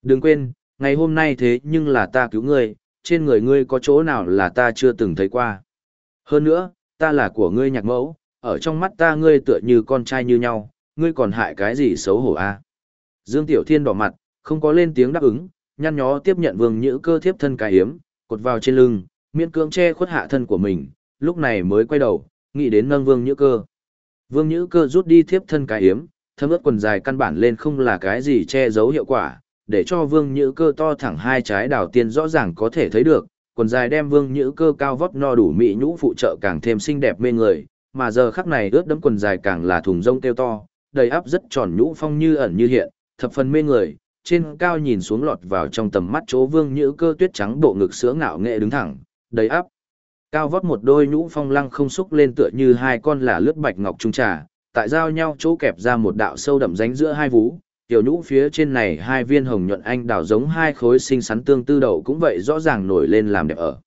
Đừng quên, ngày hôm nay thế nhưng là ta cứu ngươi, trên người ngươi có chỗ nào là ta chưa từng thấy qua. Hơn nữa, ta là của ngươi nhạc mẫu, ở trong mắt ta ngươi tựa như con trai như nhau, ngươi còn hại cái gì xấu hổ a Dương Tiểu Thiên đỏ mặt, không có lên tiếng đáp ứng, nhăn nhó tiếp nhận vương nhữ cơ thiếp thân cái hiếm, cột vào trên lưng, miễn cưỡng che khuất hạ thân của mình, lúc này mới quay đầu, nghĩ đến nâng Vương Nhữ Cơ. Vương Nhữ Cơ rút đi thiếp thân cái hiếm, thấm ướt quần dài căn bản lên không là cái gì che giấu hiệu quả, để cho Vương Nhữ Cơ to thẳng hai trái đào tiên rõ ràng có thể thấy được, quần dài đem Vương Nhữ Cơ cao vóc no đủ mỹ nhũ phụ trợ càng thêm xinh đẹp mê người, mà giờ khắc này ướt đẫm quần dài càng là thùng rông kêu to, đầy áp rất tròn nhũ phong như ẩn như hiện, thập phần mê người, trên cao nhìn xuống lọt vào trong tầm mắt chỗ vương nhữ cơ tuyết trắng bộ ngực sữa ngạo nghệ đứng thẳng, đầy áp. Cao vót một đôi nhũ phong lăng không xúc lên tựa như hai con là lướt bạch ngọc trung trà, tại giao nhau chỗ kẹp ra một đạo sâu đậm ránh giữa hai vú, tiểu nhũ phía trên này hai viên hồng nhuận anh đào giống hai khối xinh xắn tương tư đậu cũng vậy rõ ràng nổi lên làm đẹp ở.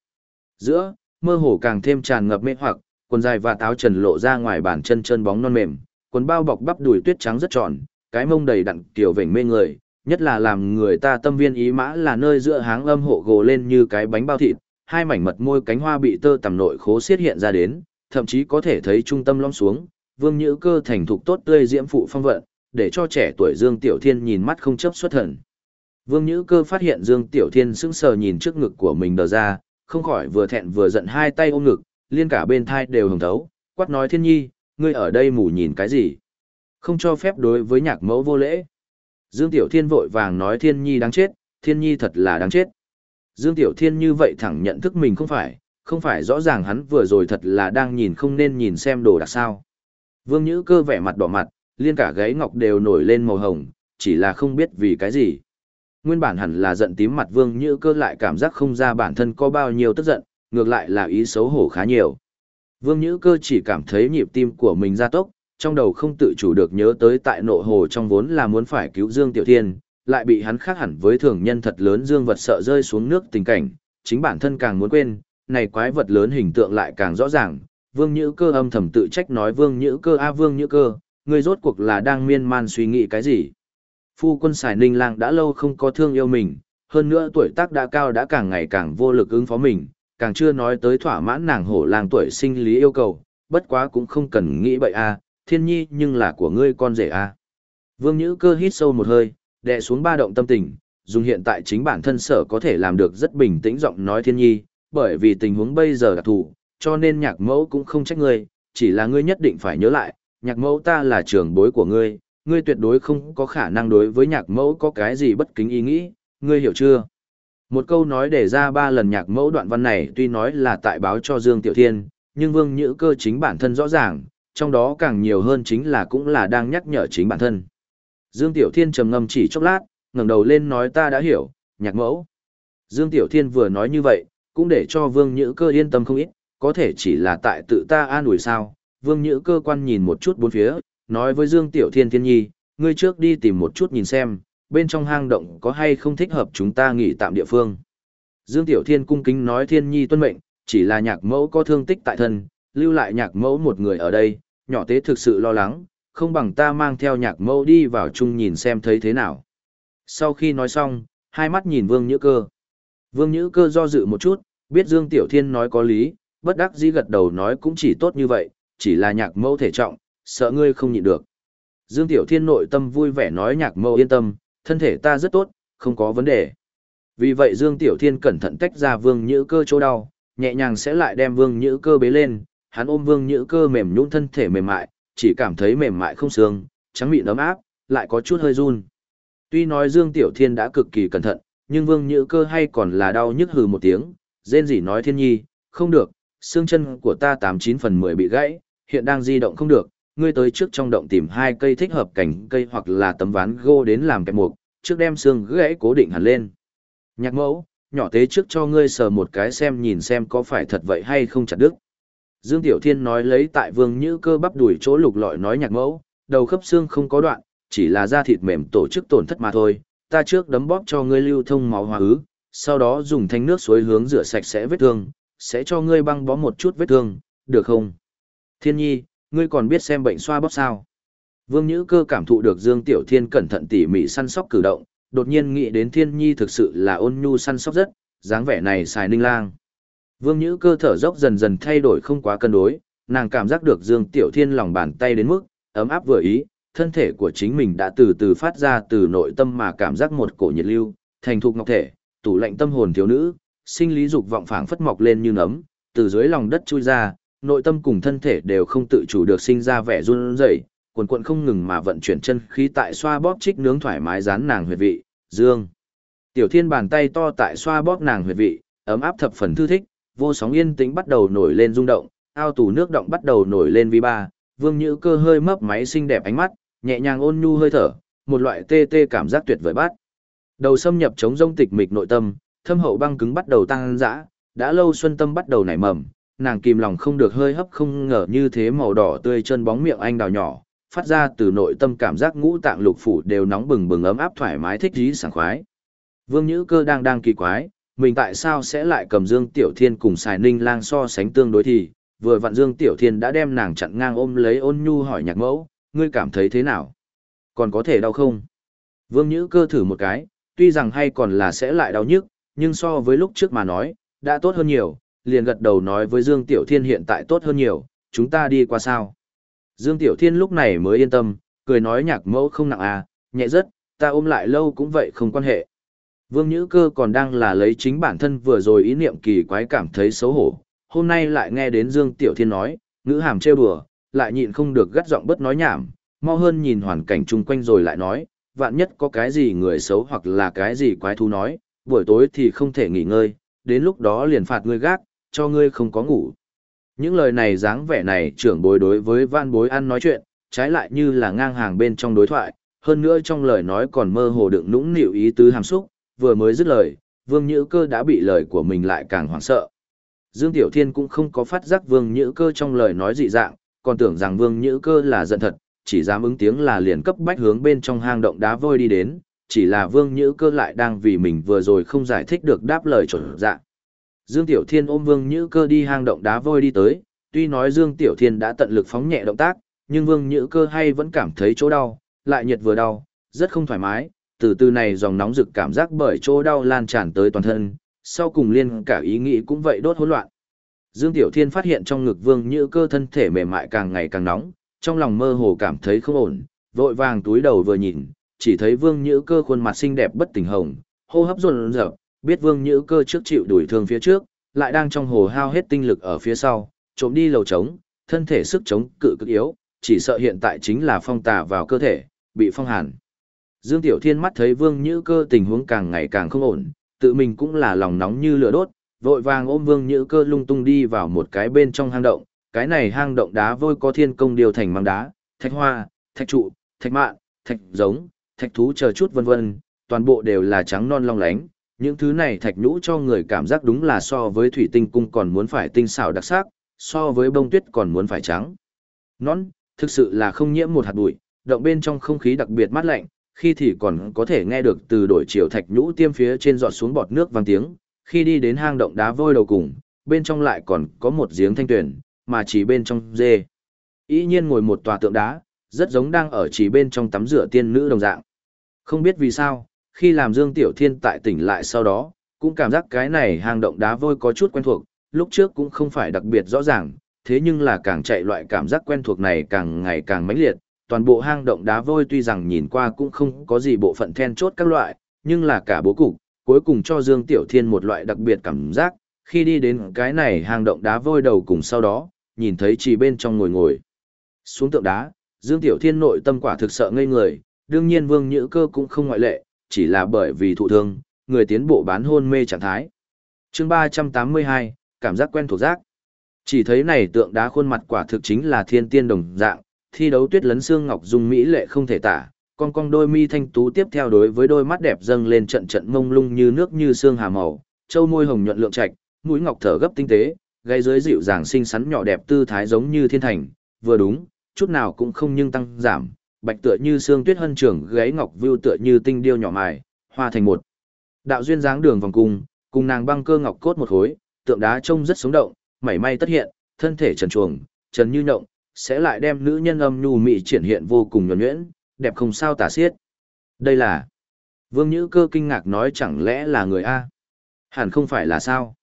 Giữa, mơ hồ càng thêm tràn ngập mê hoặc, quần dài và táo trần lộ ra ngoài bàn chân chân bóng non mềm, quần bao bọc bắp đùi tuyết trắng rất tròn, cái mông đầy đặn kiểu vểnh mê người, nhất là làm người ta tâm viên ý mã là nơi giữa háng âm hộ gồ lên như cái bánh bao thịt, hai mảnh mật môi cánh hoa bị tơ tằm nội khố xiết hiện ra đến, thậm chí có thể thấy trung tâm lõm xuống, vương nhữ cơ thành thục tốt tươi diễm phụ phong vận, để cho trẻ tuổi Dương Tiểu Thiên nhìn mắt không chấp xuất thần. Vương Nhữ Cơ phát hiện Dương Tiểu Thiên sững sờ nhìn trước ngực của mình đờ ra, không khỏi vừa thẹn vừa giận hai tay ôm ngực, liên cả bên thai đều hồng thấu, quát nói Thiên Nhi, ngươi ở đây mù nhìn cái gì? Không cho phép đối với nhạc mẫu vô lễ. Dương Tiểu Thiên vội vàng nói Thiên Nhi đáng chết, Thiên Nhi thật là đáng chết. Dương Tiểu Thiên như vậy thẳng nhận thức mình không phải, không phải rõ ràng hắn vừa rồi thật là đang nhìn không nên nhìn xem đồ đặc sao. Vương Nhữ cơ vẻ mặt đỏ mặt, liên cả gáy ngọc đều nổi lên màu hồng, chỉ là không biết vì cái gì. Nguyên bản hẳn là giận tím mặt Vương Nhữ cơ lại cảm giác không ra bản thân có bao nhiêu tức giận, ngược lại là ý xấu hổ khá nhiều. Vương Nhữ cơ chỉ cảm thấy nhịp tim của mình gia tốc, trong đầu không tự chủ được nhớ tới tại nộ hồ trong vốn là muốn phải cứu Dương Tiểu Thiên, lại bị hắn khác hẳn với thường nhân thật lớn Dương vật sợ rơi xuống nước tình cảnh, chính bản thân càng muốn quên, này quái vật lớn hình tượng lại càng rõ ràng. Vương Nhữ cơ âm thầm tự trách nói Vương Nhữ cơ a Vương Nhữ cơ, ngươi rốt cuộc là đang miên man suy nghĩ cái gì? Phu quân xài ninh lang đã lâu không có thương yêu mình, hơn nữa tuổi tác đã cao đã càng ngày càng vô lực ứng phó mình, càng chưa nói tới thỏa mãn nàng hổ lang tuổi sinh lý yêu cầu, bất quá cũng không cần nghĩ bậy a, thiên nhi nhưng là của ngươi con rể a. Vương Nhữ cơ hít sâu một hơi, đè xuống ba động tâm tình, dùng hiện tại chính bản thân sở có thể làm được rất bình tĩnh giọng nói thiên nhi, bởi vì tình huống bây giờ đặc thù, cho nên nhạc mẫu cũng không trách ngươi, chỉ là ngươi nhất định phải nhớ lại, nhạc mẫu ta là trưởng bối của ngươi, ngươi tuyệt đối không có khả năng đối với nhạc mẫu có cái gì bất kính ý nghĩ, ngươi hiểu chưa? Một câu nói để ra ba lần nhạc mẫu đoạn văn này tuy nói là tại báo cho Dương Tiểu Thiên, nhưng Vương Nhữ cơ chính bản thân rõ ràng, trong đó càng nhiều hơn chính là cũng là đang nhắc nhở chính bản thân. Dương Tiểu Thiên trầm ngâm chỉ chốc lát, ngẩng đầu lên nói ta đã hiểu, nhạc mẫu. Dương Tiểu Thiên vừa nói như vậy, cũng để cho Vương Nhữ cơ yên tâm không ít, có thể chỉ là tại tự ta an ủi sao, Vương Nhữ cơ quan nhìn một chút bốn phía, nói với Dương Tiểu Thiên Thiên Nhi, ngươi trước đi tìm một chút nhìn xem, bên trong hang động có hay không thích hợp chúng ta nghỉ tạm địa phương. Dương Tiểu Thiên cung kính nói Thiên Nhi tuân mệnh, chỉ là nhạc mẫu có thương tích tại thân, lưu lại nhạc mẫu một người ở đây, nhỏ tế thực sự lo lắng, không bằng ta mang theo nhạc mẫu đi vào chung nhìn xem thấy thế nào. Sau khi nói xong, hai mắt nhìn Vương Nhữ Cơ. Vương Nhữ Cơ do dự một chút, biết Dương Tiểu Thiên nói có lý, bất đắc dĩ gật đầu nói cũng chỉ tốt như vậy, chỉ là nhạc mẫu thể trọng, sợ ngươi không nhịn được. Dương Tiểu Thiên nội tâm vui vẻ nói nhạc mẫu yên tâm, thân thể ta rất tốt, không có vấn đề. Vì vậy Dương Tiểu Thiên cẩn thận tách ra Vương Nhữ Cơ chỗ đau, nhẹ nhàng sẽ lại đem Vương Nhữ Cơ bế lên, hắn ôm Vương Nhữ Cơ mềm nhũn thân thể mềm mại, chỉ cảm thấy mềm mại không xương, trắng mịn ấm áp, lại có chút hơi run. Tuy nói Dương Tiểu Thiên đã cực kỳ cẩn thận, nhưng Vương Nhữ Cơ hay còn là đau nhức hừ một tiếng, rên rỉ nói Thiên Nhi, không được, xương chân của ta tám chín phần mười bị gãy, hiện đang di động không được, ngươi tới trước trong động tìm hai cây thích hợp cảnh cây hoặc là tấm ván gỗ đến làm kẹp mục, trước đem xương gãy cố định hẳn lên. Nhạc mẫu, nhỏ tế trước cho ngươi sờ một cái xem nhìn xem có phải thật vậy hay không chặt đứt. Dương Tiểu Thiên nói lấy tại vương nhữ cơ bắp đuổi chỗ lục lọi nói nhạc mẫu, đầu khớp xương không có đoạn, chỉ là da thịt mềm tổ chức tổn thất mà thôi, ta trước đấm bóp cho ngươi lưu thông máu hóa ứ, sau đó dùng thanh nước suối hướng rửa sạch sẽ vết thương, sẽ cho ngươi băng bó một chút vết thương, được không? Thiên nhi, ngươi còn biết xem bệnh xoa bóp sao? Vương Nhữ Cơ cảm thụ được Dương Tiểu Thiên cẩn thận tỉ mỉ săn sóc cử động, đột nhiên nghĩ đến Thiên Nhi thực sự là ôn nhu săn sóc rất, dáng vẻ này xài ninh lang. Vương Nhữ Cơ thở dốc dần dần thay đổi không quá cân đối, nàng cảm giác được Dương Tiểu Thiên lòng bàn tay đến mức ấm áp vừa ý, thân thể của chính mình đã từ từ phát ra từ nội tâm mà cảm giác một cổ nhiệt lưu, thành thục ngọc thể, tủ lạnh tâm hồn thiếu nữ, sinh lý dục vọng phảng phất mọc lên như nấm, từ dưới lòng đất chui ra, nội tâm cùng thân thể đều không tự chủ được sinh ra vẻ run rẩy, quần quần không ngừng mà vận chuyển chân khí tại xoa bóp trích nướng thoải mái dán nàng huyệt vị, dương. Tiểu Thiên bàn tay to tại xoa bóp nàng huyệt vị, ấm áp thập phần thư thích, vô sóng yên tĩnh bắt đầu nổi lên rung động, ao tù nước động bắt đầu nổi lên vi ba, Vương Nhữ Cơ hơi mấp máy xinh đẹp ánh mắt, nhẹ nhàng ôn nhu hơi thở, một loại tê tê cảm giác tuyệt vời bát. Đầu xâm nhập chống rông tịch mịch nội tâm, thâm hậu băng cứng bắt đầu tăng dã, đã lâu xuân tâm bắt đầu nảy mầm, nàng kìm lòng không được hơi hấp không ngờ như thế màu đỏ tươi chân bóng miệng anh đào nhỏ, phát ra từ nội tâm cảm giác ngũ tạng lục phủ đều nóng bừng bừng ấm áp thoải mái thích dí sảng khoái. Vương Nhữ Cơ đang đang kỳ quái, mình tại sao sẽ lại cầm Dương Tiểu Thiên cùng Sài Ninh Lang so sánh tương đối thì, vừa vặn Dương Tiểu Thiên đã đem nàng chặn ngang ôm lấy ôn nhu hỏi nhạc mẫu, ngươi cảm thấy thế nào? Còn có thể đau không? Vương Nhữ cơ thử một cái, tuy rằng hay còn là sẽ lại đau nhức, nhưng so với lúc trước mà nói, đã tốt hơn nhiều, liền gật đầu nói với Dương Tiểu Thiên hiện tại tốt hơn nhiều, chúng ta đi qua sao. Dương Tiểu Thiên lúc này mới yên tâm, cười nói nhạc mẫu không nặng à, nhẹ rất, ta ôm lại lâu cũng vậy không quan hệ. Vương Nhữ Cơ còn đang là lấy chính bản thân vừa rồi ý niệm kỳ quái cảm thấy xấu hổ, hôm nay lại nghe đến Dương Tiểu Thiên nói, ngữ hàm trêu đùa, lại nhịn không được gắt giọng bất nói nhảm, mau hơn nhìn hoàn cảnh chung quanh rồi lại nói, vạn nhất có cái gì người xấu hoặc là cái gì quái thú nói, buổi tối thì không thể nghỉ ngơi, đến lúc đó liền phạt ngươi gác, cho ngươi không có ngủ. Những lời này dáng vẻ này trưởng bối đối với van bối ăn nói chuyện, trái lại như là ngang hàng bên trong đối thoại, hơn nữa trong lời nói còn mơ hồ đựng nũng nịu ý tứ hàm xúc, vừa mới dứt lời, Vương Nhữ Cơ đã bị lời của mình lại càng hoảng sợ. Dương Tiểu Thiên cũng không có phát giác Vương Nhữ Cơ trong lời nói dị dạng, còn tưởng rằng Vương Nhữ Cơ là giận thật, chỉ dám ứng tiếng là liền cấp bách hướng bên trong hang động đá vôi đi đến, chỉ là Vương Nhữ Cơ lại đang vì mình vừa rồi không giải thích được đáp lời chuẩn dạ. Dương Tiểu Thiên ôm Vương Nhữ Cơ đi hang động đá vôi đi tới, tuy nói Dương Tiểu Thiên đã tận lực phóng nhẹ động tác, nhưng Vương Nhữ Cơ hay vẫn cảm thấy chỗ đau, lại nhiệt vừa đau, rất không thoải mái, từ từ này dòng nóng rực cảm giác bởi chỗ đau lan tràn tới toàn thân, sau cùng liên cả ý nghĩ cũng vậy đốt hỗn loạn. Dương Tiểu Thiên phát hiện trong ngực Vương Nhữ Cơ thân thể mềm mại càng ngày càng nóng, trong lòng mơ hồ cảm thấy không ổn, vội vàng túi đầu vừa nhìn, chỉ thấy Vương Nhữ Cơ khuôn mặt xinh đẹp bất tỉnh hồng, hô hấp run rợn, biết Vương Nhữ Cơ trước chịu đuổi thương phía trước, lại đang trong hồ hao hết tinh lực ở phía sau, trộm đi lầu trống, thân thể sức chống cự cực yếu, chỉ sợ hiện tại chính là phong tà vào cơ thể, bị phong hàn. Dương Tiểu Thiên mắt thấy Vương Nhữ Cơ tình huống càng ngày càng không ổn, tự mình cũng là lòng nóng như lửa đốt, vội vàng ôm Vương Nhữ Cơ lung tung đi vào một cái bên trong hang động, cái này hang động đá vôi có thiên công điều thành mang đá, thạch hoa, thạch trụ, thạch mạn, thạch giống, thạch thú chờ chút vân vân, toàn bộ đều là trắng non long lánh. Những thứ này thạch nhũ cho người cảm giác đúng là so với thủy tinh cung còn muốn phải tinh xảo đặc sắc, so với bông tuyết còn muốn phải trắng. Nón thực sự là không nhiễm một hạt bụi, động bên trong không khí đặc biệt mát lạnh, khi thì còn có thể nghe được từ đổi chiều thạch nhũ tiêm phía trên giọt xuống bọt nước vang tiếng, khi đi đến hang động đá vôi đầu cùng, bên trong lại còn có một giếng thanh tuyển, mà chỉ bên trong dê. Ý nhiên ngồi một tòa tượng đá, rất giống đang ở chỉ bên trong tắm rửa tiên nữ đồng dạng. Không biết vì sao, khi làm Dương Tiểu Thiên tại tỉnh lại sau đó, cũng cảm giác cái này hang động đá vôi có chút quen thuộc, lúc trước cũng không phải đặc biệt rõ ràng, thế nhưng là càng chạy loại cảm giác quen thuộc này càng ngày càng mãnh liệt, toàn bộ hang động đá vôi tuy rằng nhìn qua cũng không có gì bộ phận then chốt các loại, nhưng là cả bố cục, cuối cùng cho Dương Tiểu Thiên một loại đặc biệt cảm giác, khi đi đến cái này hang động đá vôi đầu cùng sau đó, nhìn thấy chỉ bên trong ngồi ngồi. Xuống tượng đá, Dương Tiểu Thiên nội tâm quả thực sợ ngây người, đương nhiên Vương Nhữ Cơ cũng không ngoại lệ, chỉ là bởi vì thụ thương, người tiến bộ bán hôn mê trạng thái. chương 382, cảm giác quen thuộc giác. Chỉ thấy này tượng đá khuôn mặt quả thực chính là thiên tiên đồng dạng, thi đấu tuyết lấn xương ngọc dung mỹ lệ không thể tả, con cong đôi mi thanh tú tiếp theo đối với đôi mắt đẹp dâng lên trận trận mông lung như nước như xương hà màu, châu môi hồng nhuận lượng trạch, mũi ngọc thở gấp tinh tế, gây dưới dịu dàng xinh xắn nhỏ đẹp tư thái giống như thiên thành, vừa đúng, chút nào cũng không nhưng tăng giảm, bạch tựa như xương tuyết hân trưởng, gáy ngọc vưu tựa như tinh điêu nhỏ mài, hoa thành một. Đạo duyên dáng đường vòng cung, cùng nàng băng cơ ngọc cốt một khối, tượng đá trông rất sống động, mảy may tất hiện, thân thể trần truồng, trần như nhộng, sẽ lại đem nữ nhân âm nhu mị triển hiện vô cùng nhuần nhuyễn, đẹp không sao tả xiết. Đây là... Vương Nhữ Cơ kinh ngạc nói chẳng lẽ là người A? Hẳn không phải là sao?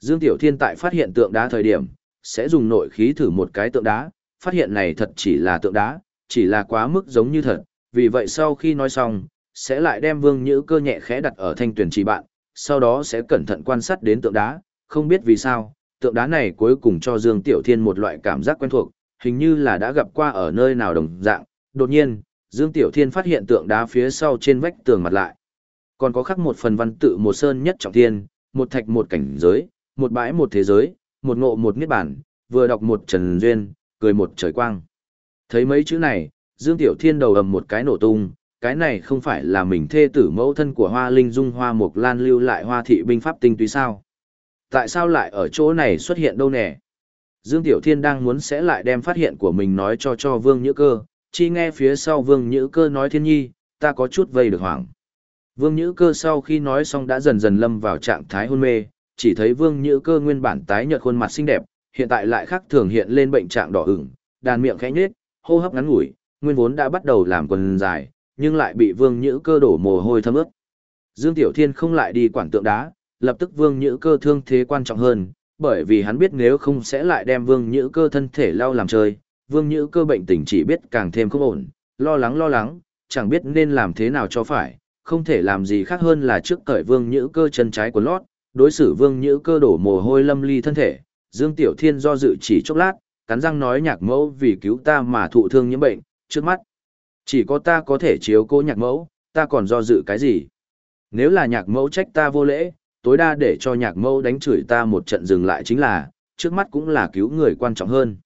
Dương Tiểu Thiên tại phát hiện tượng đá thời điểm, sẽ dùng nội khí thử một cái tượng đá, phát hiện này thật chỉ là tượng đá, chỉ là quá mức giống như thật, vì vậy sau khi nói xong, sẽ lại đem Vương Nhữ Cơ nhẹ khẽ đặt ở thanh tuyển trì bạn, sau đó sẽ cẩn thận quan sát đến tượng đá, không biết vì sao, tượng đá này cuối cùng cho Dương Tiểu Thiên một loại cảm giác quen thuộc, hình như là đã gặp qua ở nơi nào đồng dạng. Đột nhiên, Dương Tiểu Thiên phát hiện tượng đá phía sau trên vách tường mặt lại. Còn có khắc một phần văn tự một sơn nhất trọng thiên, một thạch một cảnh giới, một bãi một thế giới, một ngộ một niết bản, vừa đọc một trần duyên, cười một trời quang. Thấy mấy chữ này, Dương Tiểu Thiên đầu ầm một cái nổ tung, cái này không phải là mình thê tử mẫu thân của Hoa Linh Dung Hoa Mộc Lan lưu lại Hoa thị binh pháp tinh túy sao? Tại sao lại ở chỗ này xuất hiện đâu nè? Dương Tiểu Thiên đang muốn sẽ lại đem phát hiện của mình nói cho cho Vương Nhữ Cơ, chi nghe phía sau Vương Nhữ Cơ nói thiên nhi, ta có chút vây được hoảng. Vương Nhữ Cơ sau khi nói xong đã dần dần lâm vào trạng thái hôn mê, chỉ thấy Vương Nhữ Cơ nguyên bản tái nhợt khuôn mặt xinh đẹp, hiện tại lại khác thường hiện lên bệnh trạng đỏ ửng, đàn miệng khẽ nhếch, hô hấp ngắn ngủi, nguyên vốn đã bắt đầu làm quần dài, nhưng lại bị Vương Nhữ Cơ đổ mồ hôi thấm ướt. Dương Tiểu Thiên không lại đi quản tượng đá, lập tức Vương Nhữ Cơ thương thế quan trọng hơn, bởi vì hắn biết nếu không sẽ lại đem Vương Nhữ Cơ thân thể lao làm chơi, Vương Nhữ Cơ bệnh tình chỉ biết càng thêm không ổn, lo lắng lo lắng, chẳng biết nên làm thế nào cho phải, không thể làm gì khác hơn là trước cởi Vương Nhữ Cơ chân trái của lót, đối xử Vương Nhữ Cơ đổ mồ hôi lâm ly thân thể, Dương Tiểu Thiên do dự chỉ chốc lát, cắn răng nói nhạc mẫu vì cứu ta mà thụ thương những bệnh, trước mắt. Chỉ có ta có thể chiếu cố nhạc mẫu, ta còn do dự cái gì? Nếu là nhạc mẫu trách ta vô lễ, tối đa để cho nhạc mẫu đánh chửi ta một trận dừng lại chính là, trước mắt cũng là cứu người quan trọng hơn.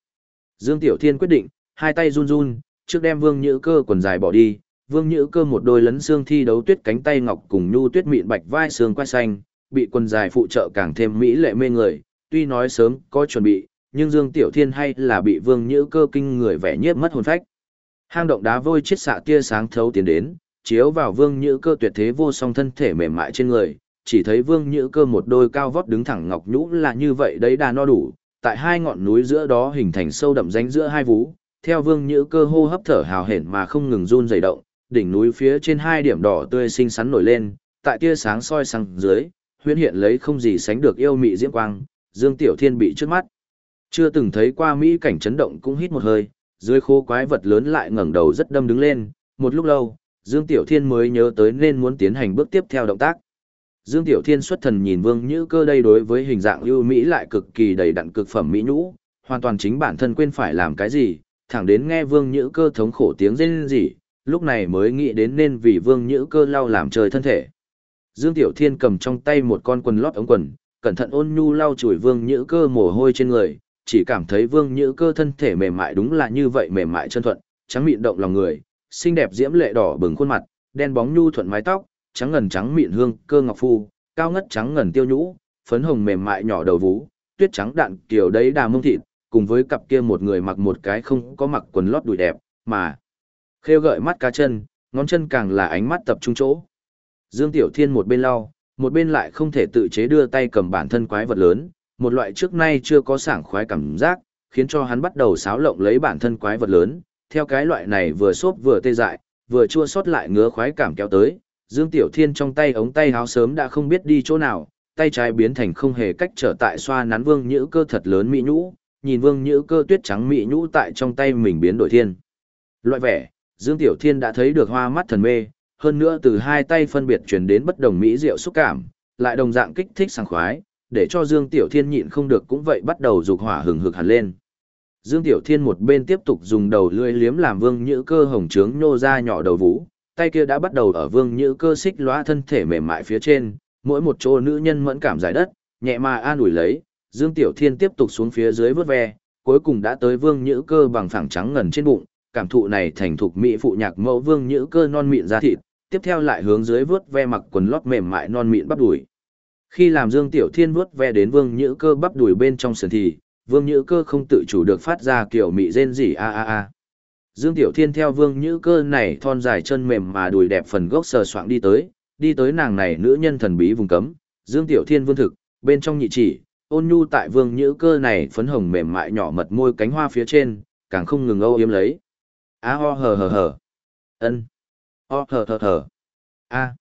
Dương Tiểu Thiên quyết định, hai tay run run, trước đem Vương Nhữ Cơ quần dài bỏ đi, Vương Nhữ Cơ một đôi lấn xương thi đấu tuyết cánh tay ngọc cùng nhu tuyết mịn bạch vai xương quai xanh, bị quần dài phụ trợ càng thêm mỹ lệ mê người, tuy nói sớm có chuẩn bị, nhưng Dương Tiểu Thiên hay là bị Vương Nhữ Cơ kinh người vẻ nhiếp mất hồn phách. Hang động đá vôi chiết xạ tia sáng thấu tiến đến, chiếu vào Vương Nhữ Cơ tuyệt thế vô song thân thể mềm mại trên người, chỉ thấy Vương Nhữ Cơ một đôi cao vót đứng thẳng ngọc nhũ là như vậy đấy đà no đủ, tại hai ngọn núi giữa đó hình thành sâu đậm rãnh giữa hai vú, theo Vương Nhữ Cơ hô hấp thở hào hển mà không ngừng run rẩy động, đỉnh núi phía trên hai điểm đỏ tươi xinh xắn nổi lên, tại tia sáng soi sang dưới, huyễn hiện lấy không gì sánh được yêu mị diễm quang, Dương Tiểu Thiên bị trước mắt. Chưa từng thấy qua mỹ cảnh chấn động cũng hít một hơi, dưới khô quái vật lớn lại ngẩng đầu rất đâm đứng lên, một lúc lâu, Dương Tiểu Thiên mới nhớ tới nên muốn tiến hành bước tiếp theo động tác. Dương Tiểu Thiên xuất thần nhìn Vương Nhữ Cơ đây đối với hình dạng ưu mỹ lại cực kỳ đầy đặn cực phẩm mỹ nhũ, hoàn toàn chính bản thân quên phải làm cái gì, thẳng đến nghe Vương Nhữ Cơ thống khổ tiếng rên rỉ, lúc này mới nghĩ đến nên vì Vương Nhữ Cơ lau làm trời thân thể. Dương Tiểu Thiên cầm trong tay một con quần lót ống quần, cẩn thận ôn nhu lau chùi Vương Nhữ Cơ mồ hôi trên người, chỉ cảm thấy Vương Nhữ Cơ thân thể mềm mại đúng là như vậy mềm mại chân thuận, trắng mịn động lòng người, xinh đẹp diễm lệ đỏ bừng khuôn mặt, đen bóng nhu thuận mái tóc, trắng ngần trắng mịn hương cơ ngọc phu, cao ngất trắng ngần tiêu nhũ, phấn hồng mềm mại nhỏ đầu vú, tuyết trắng đạn kiểu đấy đà mông thịt, cùng với cặp kia một người mặc một cái không có mặc quần lót đùi đẹp, mà khêu gợi mắt cá chân, ngón chân càng là ánh mắt tập trung chỗ. Dương Tiểu Thiên một bên lau, một bên lại không thể tự chế đưa tay cầm bản thân quái vật lớn, một loại trước nay chưa có sảng khoái cảm giác, khiến cho hắn bắt đầu sáo lộng lấy bản thân quái vật lớn, theo cái loại này vừa xốp vừa tê dại, vừa chua xót lại ngứa khoái cảm kéo tới, Dương Tiểu Thiên trong tay ống tay háo sớm đã không biết đi chỗ nào, tay trái biến thành không hề cách trở tại xoa nắn vương nhữ cơ thật lớn mỹ nhũ, nhìn vương nhữ cơ tuyết trắng mỹ nhũ tại trong tay mình biến đổi thiên. Loại vẻ, Dương Tiểu Thiên đã thấy được hoa mắt thần mê, hơn nữa từ hai tay phân biệt truyền đến bất đồng mỹ diệu xúc cảm, lại đồng dạng kích thích sảng khoái, để cho Dương Tiểu Thiên nhịn không được cũng vậy bắt đầu dục hỏa hừng hực hẳn lên. Dương Tiểu Thiên một bên tiếp tục dùng đầu lưỡi liếm làm vương nhữ cơ hồng trướng nhô ra nhỏ đầu vũ, tay kia đã bắt đầu ở vương nhữ cơ xích lóa thân thể mềm mại phía trên, mỗi một chỗ nữ nhân mẫn cảm giải đất, nhẹ mà an ủi lấy, Dương Tiểu Thiên tiếp tục xuống phía dưới vớt ve, cuối cùng đã tới vương nhữ cơ bằng phẳng trắng ngần trên bụng, cảm thụ này thành thục mỹ phụ nhạc mẫu vương nhữ cơ non mịn ra thịt, tiếp theo lại hướng dưới vớt ve mặc quần lót mềm mại non mịn bắp đùi. Khi làm Dương Tiểu Thiên vớt ve đến vương nhữ cơ bắp đùi bên trong sườn thì, vương nhữ cơ không tự chủ được phát ra kiểu mị rên rỉ a a a. Dương Tiểu Thiên theo vương nhữ cơ này thon dài chân mềm mà đùi đẹp phần gốc sờ soạng đi tới, đi tới nàng này nữ nhân thần bí vùng cấm. Dương Tiểu Thiên vương thực, bên trong nhị chỉ, ôn nhu tại vương nhữ cơ này phấn hồng mềm mại nhỏ mật môi cánh hoa phía trên, càng không ngừng âu yếm lấy. A ho hờ hờ hờ. ân O hờ hờ hờ. A.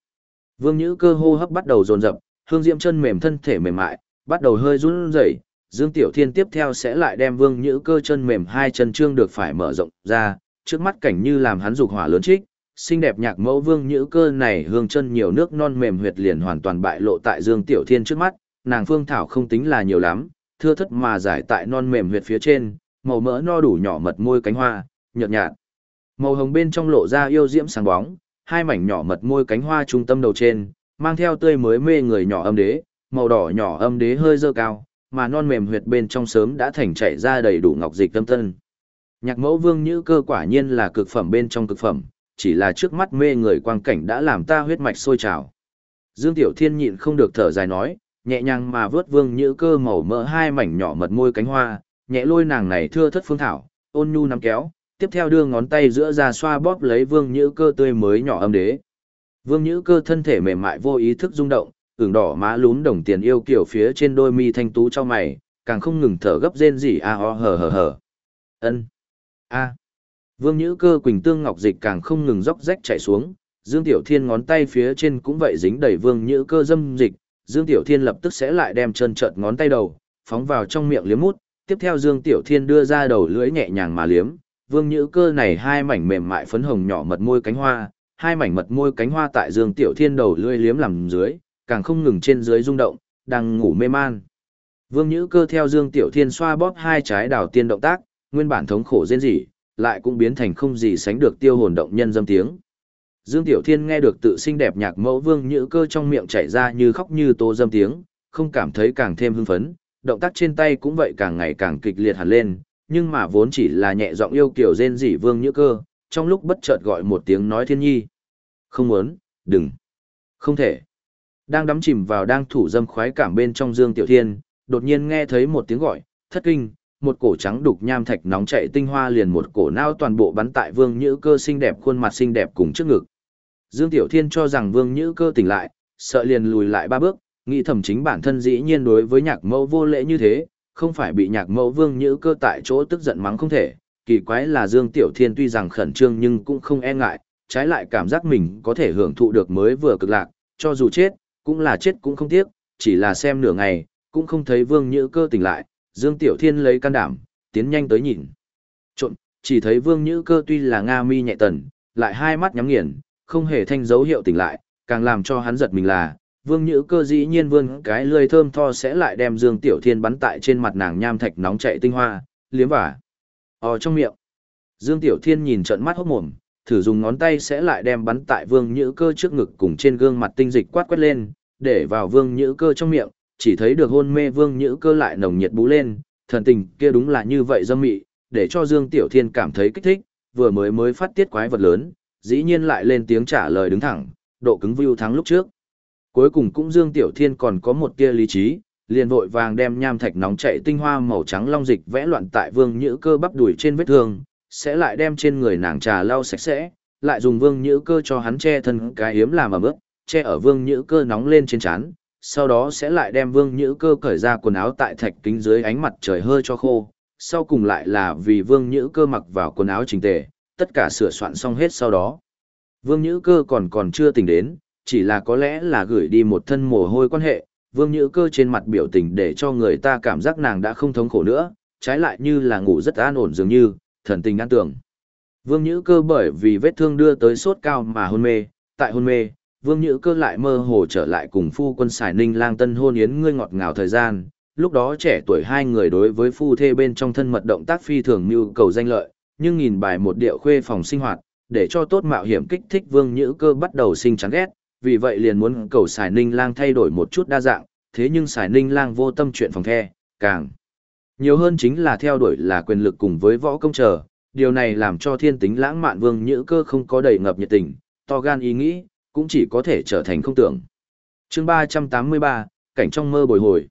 Vương nhữ cơ hô hấp bắt đầu dồn dập, hương diễm chân mềm thân thể mềm mại, bắt đầu hơi run rẩy. Dương Tiểu Thiên tiếp theo sẽ lại đem vương nhữ cơ chân mềm hai chân trương được phải mở rộng ra, trước mắt cảnh như làm hắn dục hỏa lớn trích, xinh đẹp nhạc mẫu vương nhữ cơ này hương chân nhiều nước non mềm huyệt liền hoàn toàn bại lộ tại Dương Tiểu Thiên trước mắt, nàng phương thảo không tính là nhiều lắm, thưa thất mà giải tại non mềm huyệt phía trên, màu mỡ no đủ nhỏ mật môi cánh hoa, nhợt nhạt. Màu hồng bên trong lộ ra yêu diễm sáng bóng, hai mảnh nhỏ mật môi cánh hoa trung tâm đầu trên, mang theo tươi mới mê người nhỏ âm đế, màu đỏ nhỏ âm đế hơi dơ cao, mà non mềm huyệt bên trong sớm đã thành chảy ra đầy đủ ngọc dịch tâm tân. Nhạc mẫu vương nhữ cơ quả nhiên là cực phẩm bên trong cực phẩm, chỉ là trước mắt mê người quang cảnh đã làm ta huyết mạch sôi trào. Dương Tiểu Thiên nhịn không được thở dài nói, nhẹ nhàng mà vớt vương nhữ cơ màu mỡ hai mảnh nhỏ mật môi cánh hoa, nhẹ lôi nàng này thưa thất phương thảo, ôn nhu nắm kéo, tiếp theo đưa ngón tay giữa ra xoa bóp lấy vương nhữ cơ tươi mới nhỏ âm đế. Vương nhữ cơ thân thể mềm mại vô ý thức rung động, ửng đỏ má lún đồng tiền yêu kiểu phía trên đôi mi thanh tú cho mày, càng không ngừng thở gấp rên rỉ a ho hờ hờ hờ. Ân a. Vương Nhữ Cơ Quỳnh Tương Ngọc Dịch càng không ngừng róc rách chảy xuống, Dương Tiểu Thiên ngón tay phía trên cũng vậy dính đầy Vương Nhữ Cơ dâm dịch, Dương Tiểu Thiên lập tức sẽ lại đem chân trợt ngón tay đầu, phóng vào trong miệng liếm mút, tiếp theo Dương Tiểu Thiên đưa ra đầu lưỡi nhẹ nhàng mà liếm, Vương Nhữ Cơ này hai mảnh mềm mại phấn hồng nhỏ mật môi cánh hoa, hai mảnh mật môi cánh hoa tại Dương Tiểu Thiên đầu lưỡi liếm làm dưới, càng không ngừng trên dưới rung động, đang ngủ mê man. Vương Nhữ Cơ theo Dương Tiểu Thiên xoa bóp hai trái đào tiên động tác, nguyên bản thống khổ rên rỉ, lại cũng biến thành không gì sánh được tiêu hồn động nhân dâm tiếng. Dương Tiểu Thiên nghe được tự xinh đẹp nhạc mẫu Vương Nhữ Cơ trong miệng chảy ra như khóc như tô dâm tiếng, không cảm thấy càng thêm hưng phấn, động tác trên tay cũng vậy càng ngày càng kịch liệt hẳn lên, nhưng mà vốn chỉ là nhẹ giọng yêu kiểu rên rỉ Vương Nhữ Cơ, trong lúc bất chợt gọi một tiếng nói thiên nhi. Không muốn, đừng, không thể. Đang đắm chìm vào đang thủ dâm khoái cảm bên trong Dương Tiểu Thiên, đột nhiên nghe thấy một tiếng gọi, thất kinh, một cổ trắng đục nham thạch nóng chạy tinh hoa liền một cổ nao toàn bộ bắn tại Vương Nhữ Cơ xinh đẹp khuôn mặt xinh đẹp cùng trước ngực. Dương Tiểu Thiên cho rằng Vương Nhữ Cơ tỉnh lại, sợ liền lùi lại ba bước, nghĩ thầm chính bản thân dĩ nhiên đối với nhạc mẫu vô lễ như thế, không phải bị nhạc mẫu Vương Nhữ Cơ tại chỗ tức giận mắng không thể. Kỳ quái là Dương Tiểu Thiên tuy rằng khẩn trương nhưng cũng không e ngại, trái lại cảm giác mình có thể hưởng thụ được mới vừa cực lạc, cho dù chết, cũng là chết cũng không tiếc, chỉ là xem nửa ngày, cũng không thấy Vương Nhữ Cơ tỉnh lại, Dương Tiểu Thiên lấy can đảm, tiến nhanh tới nhìn. Trộn, chỉ thấy Vương Nhữ Cơ tuy là Nga mi nhẹ tần, lại hai mắt nhắm nghiền, không hề thanh dấu hiệu tỉnh lại, càng làm cho hắn giật mình là, Vương Nhữ Cơ dĩ nhiên vươn cái lưỡi thơm tho sẽ lại đem Dương Tiểu Thiên bắn tại trên mặt nàng nham thạch nóng chảy tinh hoa, liếm vả. Ồ trong miệng. Dương Tiểu Thiên nhìn trận mắt hốt mồm, thử dùng ngón tay sẽ lại đem bắn tại Vương Nhữ Cơ trước ngực cùng trên gương mặt tinh dịch quát quét lên, để vào Vương Nhữ Cơ trong miệng, chỉ thấy được hôn mê Vương Nhữ Cơ lại nồng nhiệt bú lên, thần tình kia đúng là như vậy dâm mị, để cho Dương Tiểu Thiên cảm thấy kích thích, vừa mới mới phát tiết quái vật lớn, dĩ nhiên lại lên tiếng trả lời đứng thẳng, độ cứng view thắng lúc trước. Cuối cùng cũng Dương Tiểu Thiên còn có một tia lý trí, liền vội vàng đem nham thạch nóng chảy tinh hoa màu trắng long dịch vẽ loạn tại Vương Nhữ Cơ bắp đùi trên vết thương, sẽ lại đem trên người nàng trà lau sạch sẽ, lại dùng Vương Nhữ Cơ cho hắn che thân cái hiếm làm ở bước, che ở Vương Nhữ Cơ nóng lên trên trán, sau đó sẽ lại đem Vương Nhữ Cơ cởi ra quần áo tại thạch kính dưới ánh mặt trời hơi cho khô, sau cùng lại là vì Vương Nhữ Cơ mặc vào quần áo chỉnh tề, tất cả sửa soạn xong hết sau đó. Vương Nhữ Cơ còn còn chưa tỉnh đến, chỉ là có lẽ là gửi đi một thân mồ hôi quan hệ, Vương Nhữ Cơ trên mặt biểu tình để cho người ta cảm giác nàng đã không thống khổ nữa, trái lại như là ngủ rất an ổn dường như, thần tình an tưởng. Vương Nhữ Cơ bởi vì vết thương đưa tới sốt cao mà hôn mê, tại hôn mê, Vương Nhữ Cơ lại mơ hồ trở lại cùng phu quân Sải Ninh lang tân hôn yến ngươi ngọt ngào thời gian, lúc đó trẻ tuổi hai người đối với phu thê bên trong thân mật động tác phi thường mưu cầu danh lợi, nhưng nhìn bài một điệu khuê phòng sinh hoạt, để cho tốt mạo hiểm kích thích Vương Nhữ Cơ bắt đầu sinh chán ghét, vì vậy liền muốn cầu Sải Ninh lang thay đổi một chút đa dạng, thế nhưng Sải Ninh lang vô tâm chuyện phòng the, càng nhiều hơn chính là theo đuổi là quyền lực cùng với võ công chờ, điều này làm cho thiên tính lãng mạn Vương Nhữ Cơ không có đầy ngập nhiệt tình, to gan ý nghĩ, cũng chỉ có thể trở thành không tưởng. chương 383, cảnh trong mơ bồi hồi.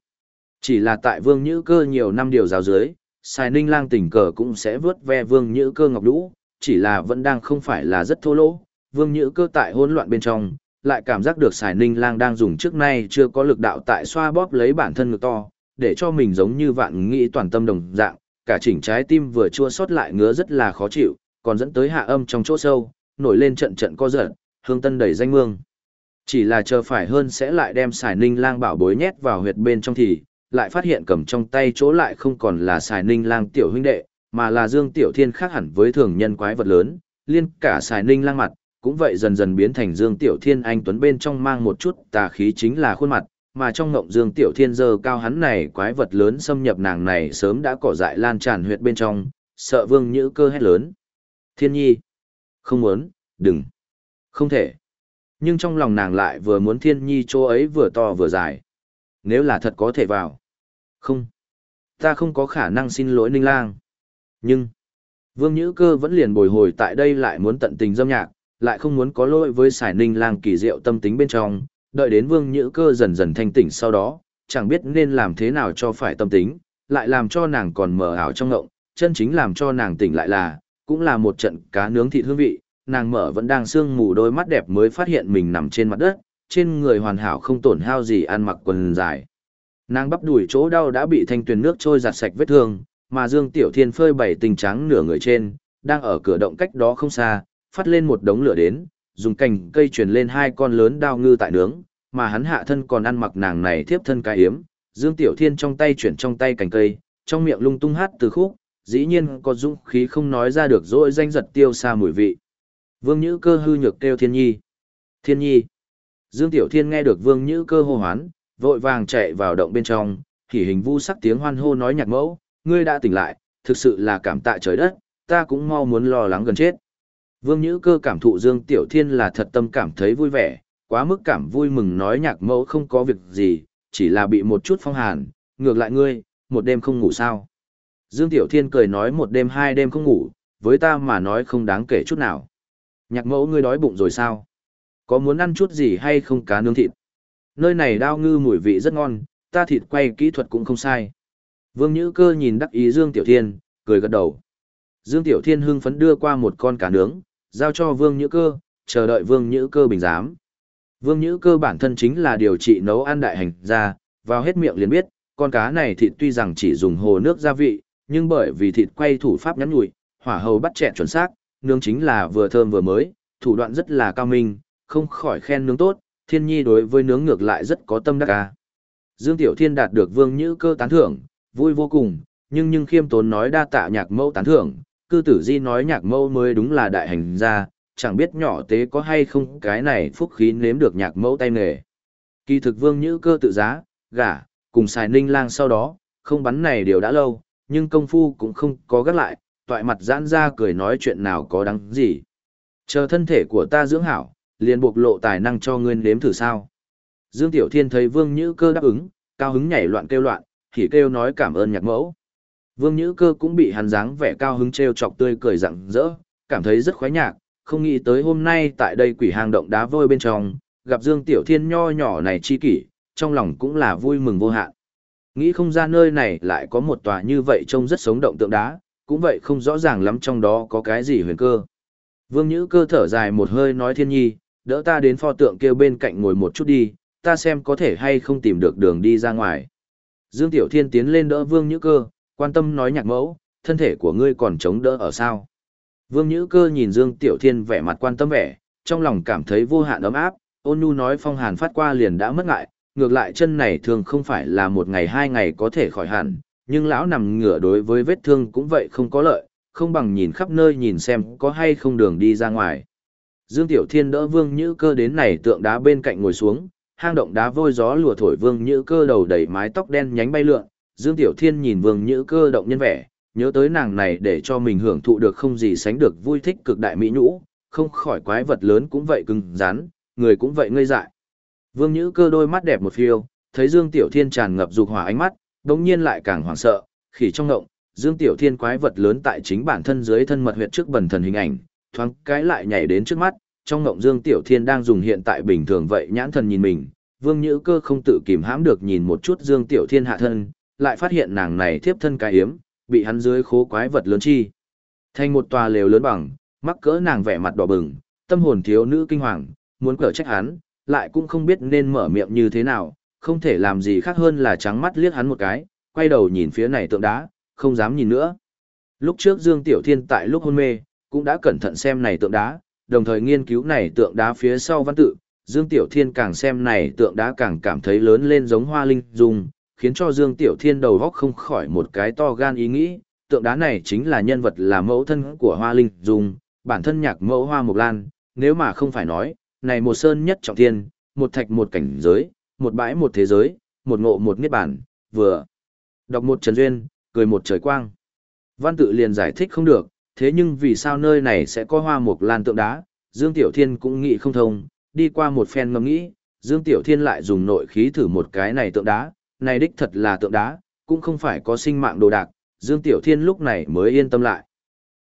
Chỉ là tại vương nhữ cơ nhiều năm điều giáo dưới, xài ninh lang tình cờ cũng sẽ vớt ve vương nhữ cơ ngọc đũ, chỉ là vẫn đang không phải là rất thô lỗ. Vương nhữ cơ tại hỗn loạn bên trong, lại cảm giác được xài ninh lang đang dùng trước nay chưa có lực đạo tại xoa bóp lấy bản thân ngực to, để cho mình giống như vạn nghĩ toàn tâm đồng dạng, cả chỉnh trái tim vừa chua xót lại ngứa rất là khó chịu, còn dẫn tới hạ âm trong chỗ sâu, nổi lên trận trận co giật, hương tân đẩy danh mương. Chỉ là chờ phải hơn sẽ lại đem xài ninh lang bảo bối nhét vào huyệt bên trong thì, lại phát hiện cầm trong tay chỗ lại không còn là xài ninh lang tiểu huynh đệ, mà là dương tiểu thiên khác hẳn với thường nhân quái vật lớn, liên cả xài ninh lang mặt, cũng vậy dần dần biến thành dương tiểu thiên anh tuấn bên trong mang một chút tà khí chính là khuôn mặt, mà trong ngộng dương tiểu thiên dơ cao hắn này quái vật lớn xâm nhập nàng này sớm đã cỏ dại lan tràn huyệt bên trong, sợ vương nhữ cơ hét lớn. Thiên nhi, không muốn, đừng. Không thể. Nhưng trong lòng nàng lại vừa muốn thiên nhi chỗ ấy vừa to vừa dài. Nếu là thật có thể vào. Không. Ta không có khả năng xin lỗi ninh lang. Nhưng. Vương Nhữ Cơ vẫn liền bồi hồi tại đây lại muốn tận tình dâm nhạc, lại không muốn có lỗi với sải ninh lang kỳ diệu tâm tính bên trong, đợi đến Vương Nhữ Cơ dần dần thanh tỉnh sau đó, chẳng biết nên làm thế nào cho phải tâm tính, lại làm cho nàng còn mờ ảo trong ngộng, chân chính làm cho nàng tỉnh lại là, cũng là một trận cá nướng thịt hương vị, nàng mở vẫn đang sương mù đôi mắt đẹp mới phát hiện mình nằm trên mặt đất, trên người hoàn hảo không tổn hao gì ăn mặc quần dài. Nàng bắp đùi chỗ đau đã bị thanh tuyền nước trôi giặt sạch vết thương, mà Dương Tiểu Thiên phơi bảy tình trắng nửa người trên, đang ở cửa động cách đó không xa, phát lên một đống lửa đến, dùng cành cây truyền lên hai con lớn đao ngư tại nướng, mà hắn hạ thân còn ăn mặc nàng này tiếp thân cái yếm, Dương Tiểu Thiên trong tay chuyển trong tay cành cây, trong miệng lung tung hát từ khúc, dĩ nhiên có dũng khí không nói ra được dỗi danh giật tiêu xa mùi vị. Vương Nhữ cơ hư nhược kêu Thiên Nhi. Thiên Nhi. Dương Tiểu Thiên nghe được Vương Nhữ cơ hô hoán, vội vàng chạy vào động bên trong, hỉ hình vu sắc tiếng hoan hô nói nhạc mẫu, ngươi đã tỉnh lại, thực sự là cảm tạ trời đất, ta cũng mau muốn lo lắng gần chết. Vương Nhữ cơ cảm thụ Dương Tiểu Thiên là thật tâm cảm thấy vui vẻ, quá mức cảm vui mừng nói nhạc mẫu không có việc gì, chỉ là bị một chút phong hàn, ngược lại ngươi, một đêm không ngủ sao. Dương Tiểu Thiên cười nói một đêm hai đêm không ngủ, với ta mà nói không đáng kể chút nào. Nhạc mẫu ngươi đói bụng rồi sao? Có muốn ăn chút gì hay không cá nướng thịt? Nơi này đao ngư mùi vị rất ngon, ta thịt quay kỹ thuật cũng không sai. Vương Nhữ Cơ nhìn đắc ý Dương Tiểu Thiên, cười gật đầu. Dương Tiểu Thiên hưng phấn đưa qua một con cá nướng, giao cho Vương Nhữ Cơ, chờ đợi Vương Nhữ Cơ bình giám. Vương Nhữ Cơ bản thân chính là điều trị nấu ăn đại hành ra, vào hết miệng liền biết, con cá này thịt tuy rằng chỉ dùng hồ nước gia vị, nhưng bởi vì thịt quay thủ pháp nhắn nhủi, hỏa hầu bắt chẹn chuẩn xác, nướng chính là vừa thơm vừa mới, thủ đoạn rất là cao minh, không khỏi khen nướng tốt, thiên nhi đối với nướng ngược lại rất có tâm đắc ca. Dương Tiểu Thiên đạt được vương nhữ cơ tán thưởng, vui vô cùng, nhưng nhưng khiêm tốn nói đa tạ nhạc mẫu tán thưởng, cư tử di nói nhạc mẫu mới đúng là đại hành gia, chẳng biết nhỏ tế có hay không cái này phúc khí nếm được nhạc mẫu tay nghề. Kỳ thực vương nhữ cơ tự giá, gả, cùng xài ninh lang sau đó, không bắn này điều đã lâu, nhưng công phu cũng không có gắt lại, toại mặt giãn ra cười nói chuyện nào có đáng gì. Chờ thân thể của ta dưỡng hảo, liền bộc lộ tài năng cho ngươi nếm thử sao. Dương Tiểu Thiên thấy Vương Nhữ Cơ đáp ứng, cao hứng nhảy loạn kêu loạn, thì kêu nói cảm ơn nhạc mẫu. Vương Nhữ Cơ cũng bị hắn dáng vẻ cao hứng trêu chọc tươi cười rặng rỡ, cảm thấy rất khoái nhạc, không nghĩ tới hôm nay tại đây quỷ hang động đá vôi bên trong, gặp Dương Tiểu Thiên nho nhỏ này chi kỷ, trong lòng cũng là vui mừng vô hạn. Nghĩ không ra nơi này lại có một tòa như vậy trông rất sống động tượng đá, cũng vậy không rõ ràng lắm trong đó có cái gì huyền cơ. Vương Nhữ cơ thở dài một hơi nói thiên nhi, đỡ ta đến pho tượng kia bên cạnh ngồi một chút đi, ta xem có thể hay không tìm được đường đi ra ngoài. Dương Tiểu Thiên tiến lên đỡ Vương Nhữ cơ, quan tâm nói nhạc mẫu, thân thể của ngươi còn chống đỡ ở sao. Vương Nhữ cơ nhìn Dương Tiểu Thiên vẻ mặt quan tâm vẻ, trong lòng cảm thấy vô hạn ấm áp, ôn nhu nói phong hàn phát qua liền đã mất ngại, ngược lại chân này thường không phải là một ngày hai ngày có thể khỏi hẳn, nhưng lão nằm ngửa đối với vết thương cũng vậy không có lợi, không bằng nhìn khắp nơi nhìn xem có hay không đường đi ra ngoài. Dương Tiểu Thiên đỡ Vương Nhữ Cơ đến này tượng đá bên cạnh ngồi xuống, hang động đá vôi gió lùa thổi Vương Nhữ Cơ đầu đầy mái tóc đen nhánh bay lượn, Dương Tiểu Thiên nhìn Vương Nhữ Cơ động nhân vẻ, nhớ tới nàng này để cho mình hưởng thụ được không gì sánh được vui thích cực đại mỹ nhũ, không khỏi quái vật lớn cũng vậy cứng rắn, người cũng vậy ngây dại. Vương Nhữ Cơ đôi mắt đẹp một phiêu, thấy Dương Tiểu Thiên tràn ngập dục hỏa ánh mắt, đống nhiên lại càng hoảng sợ, khỉ trong ngộng, Dương Tiểu Thiên quái vật lớn tại chính bản thân dưới thân mật huyệt trước bần thần hình ảnh, thoáng cái lại nhảy đến trước mắt, trong ngộng Dương Tiểu Thiên đang dùng hiện tại bình thường vậy nhãn thần nhìn mình, Vương Nhữ Cơ không tự kìm hãm được nhìn một chút Dương Tiểu Thiên hạ thân, lại phát hiện nàng này tiếp thân cái hiếm, bị hắn dưới khố quái vật lớn chi. Thành một tòa lều lớn bằng, mắc cỡ nàng vẻ mặt đỏ bừng, tâm hồn thiếu nữ kinh hoàng, muốn cở trách hắn, lại cũng không biết nên mở miệng như thế nào, không thể làm gì khác hơn là trắng mắt liếc hắn một cái, quay đầu nhìn phía này tượng đá, không dám nhìn nữa. Lúc trước Dương Tiểu Thiên tại lúc hôn mê, cũng đã cẩn thận xem này tượng đá, đồng thời nghiên cứu này tượng đá phía sau văn tự, Dương Tiểu Thiên càng xem này tượng đá càng cảm thấy lớn lên giống hoa linh dung, khiến cho Dương Tiểu Thiên đầu góc không khỏi một cái to gan ý nghĩ, tượng đá này chính là nhân vật là mẫu thân của hoa linh dung, bản thân nhạc mẫu hoa mộc lan, nếu mà không phải nói, này một sơn nhất trọng thiên, một thạch một cảnh giới, một bãi một thế giới, một ngộ một niết bản, vừa đọc một trần duyên, cười một trời quang. Văn tự liền giải thích không được, thế nhưng vì sao nơi này sẽ có hoa mục lan tượng đá, Dương Tiểu Thiên cũng nghĩ không thông, đi qua một phen ngẫm nghĩ, Dương Tiểu Thiên lại dùng nội khí thử một cái này tượng đá, này đích thật là tượng đá, cũng không phải có sinh mạng đồ đạc, Dương Tiểu Thiên lúc này mới yên tâm lại.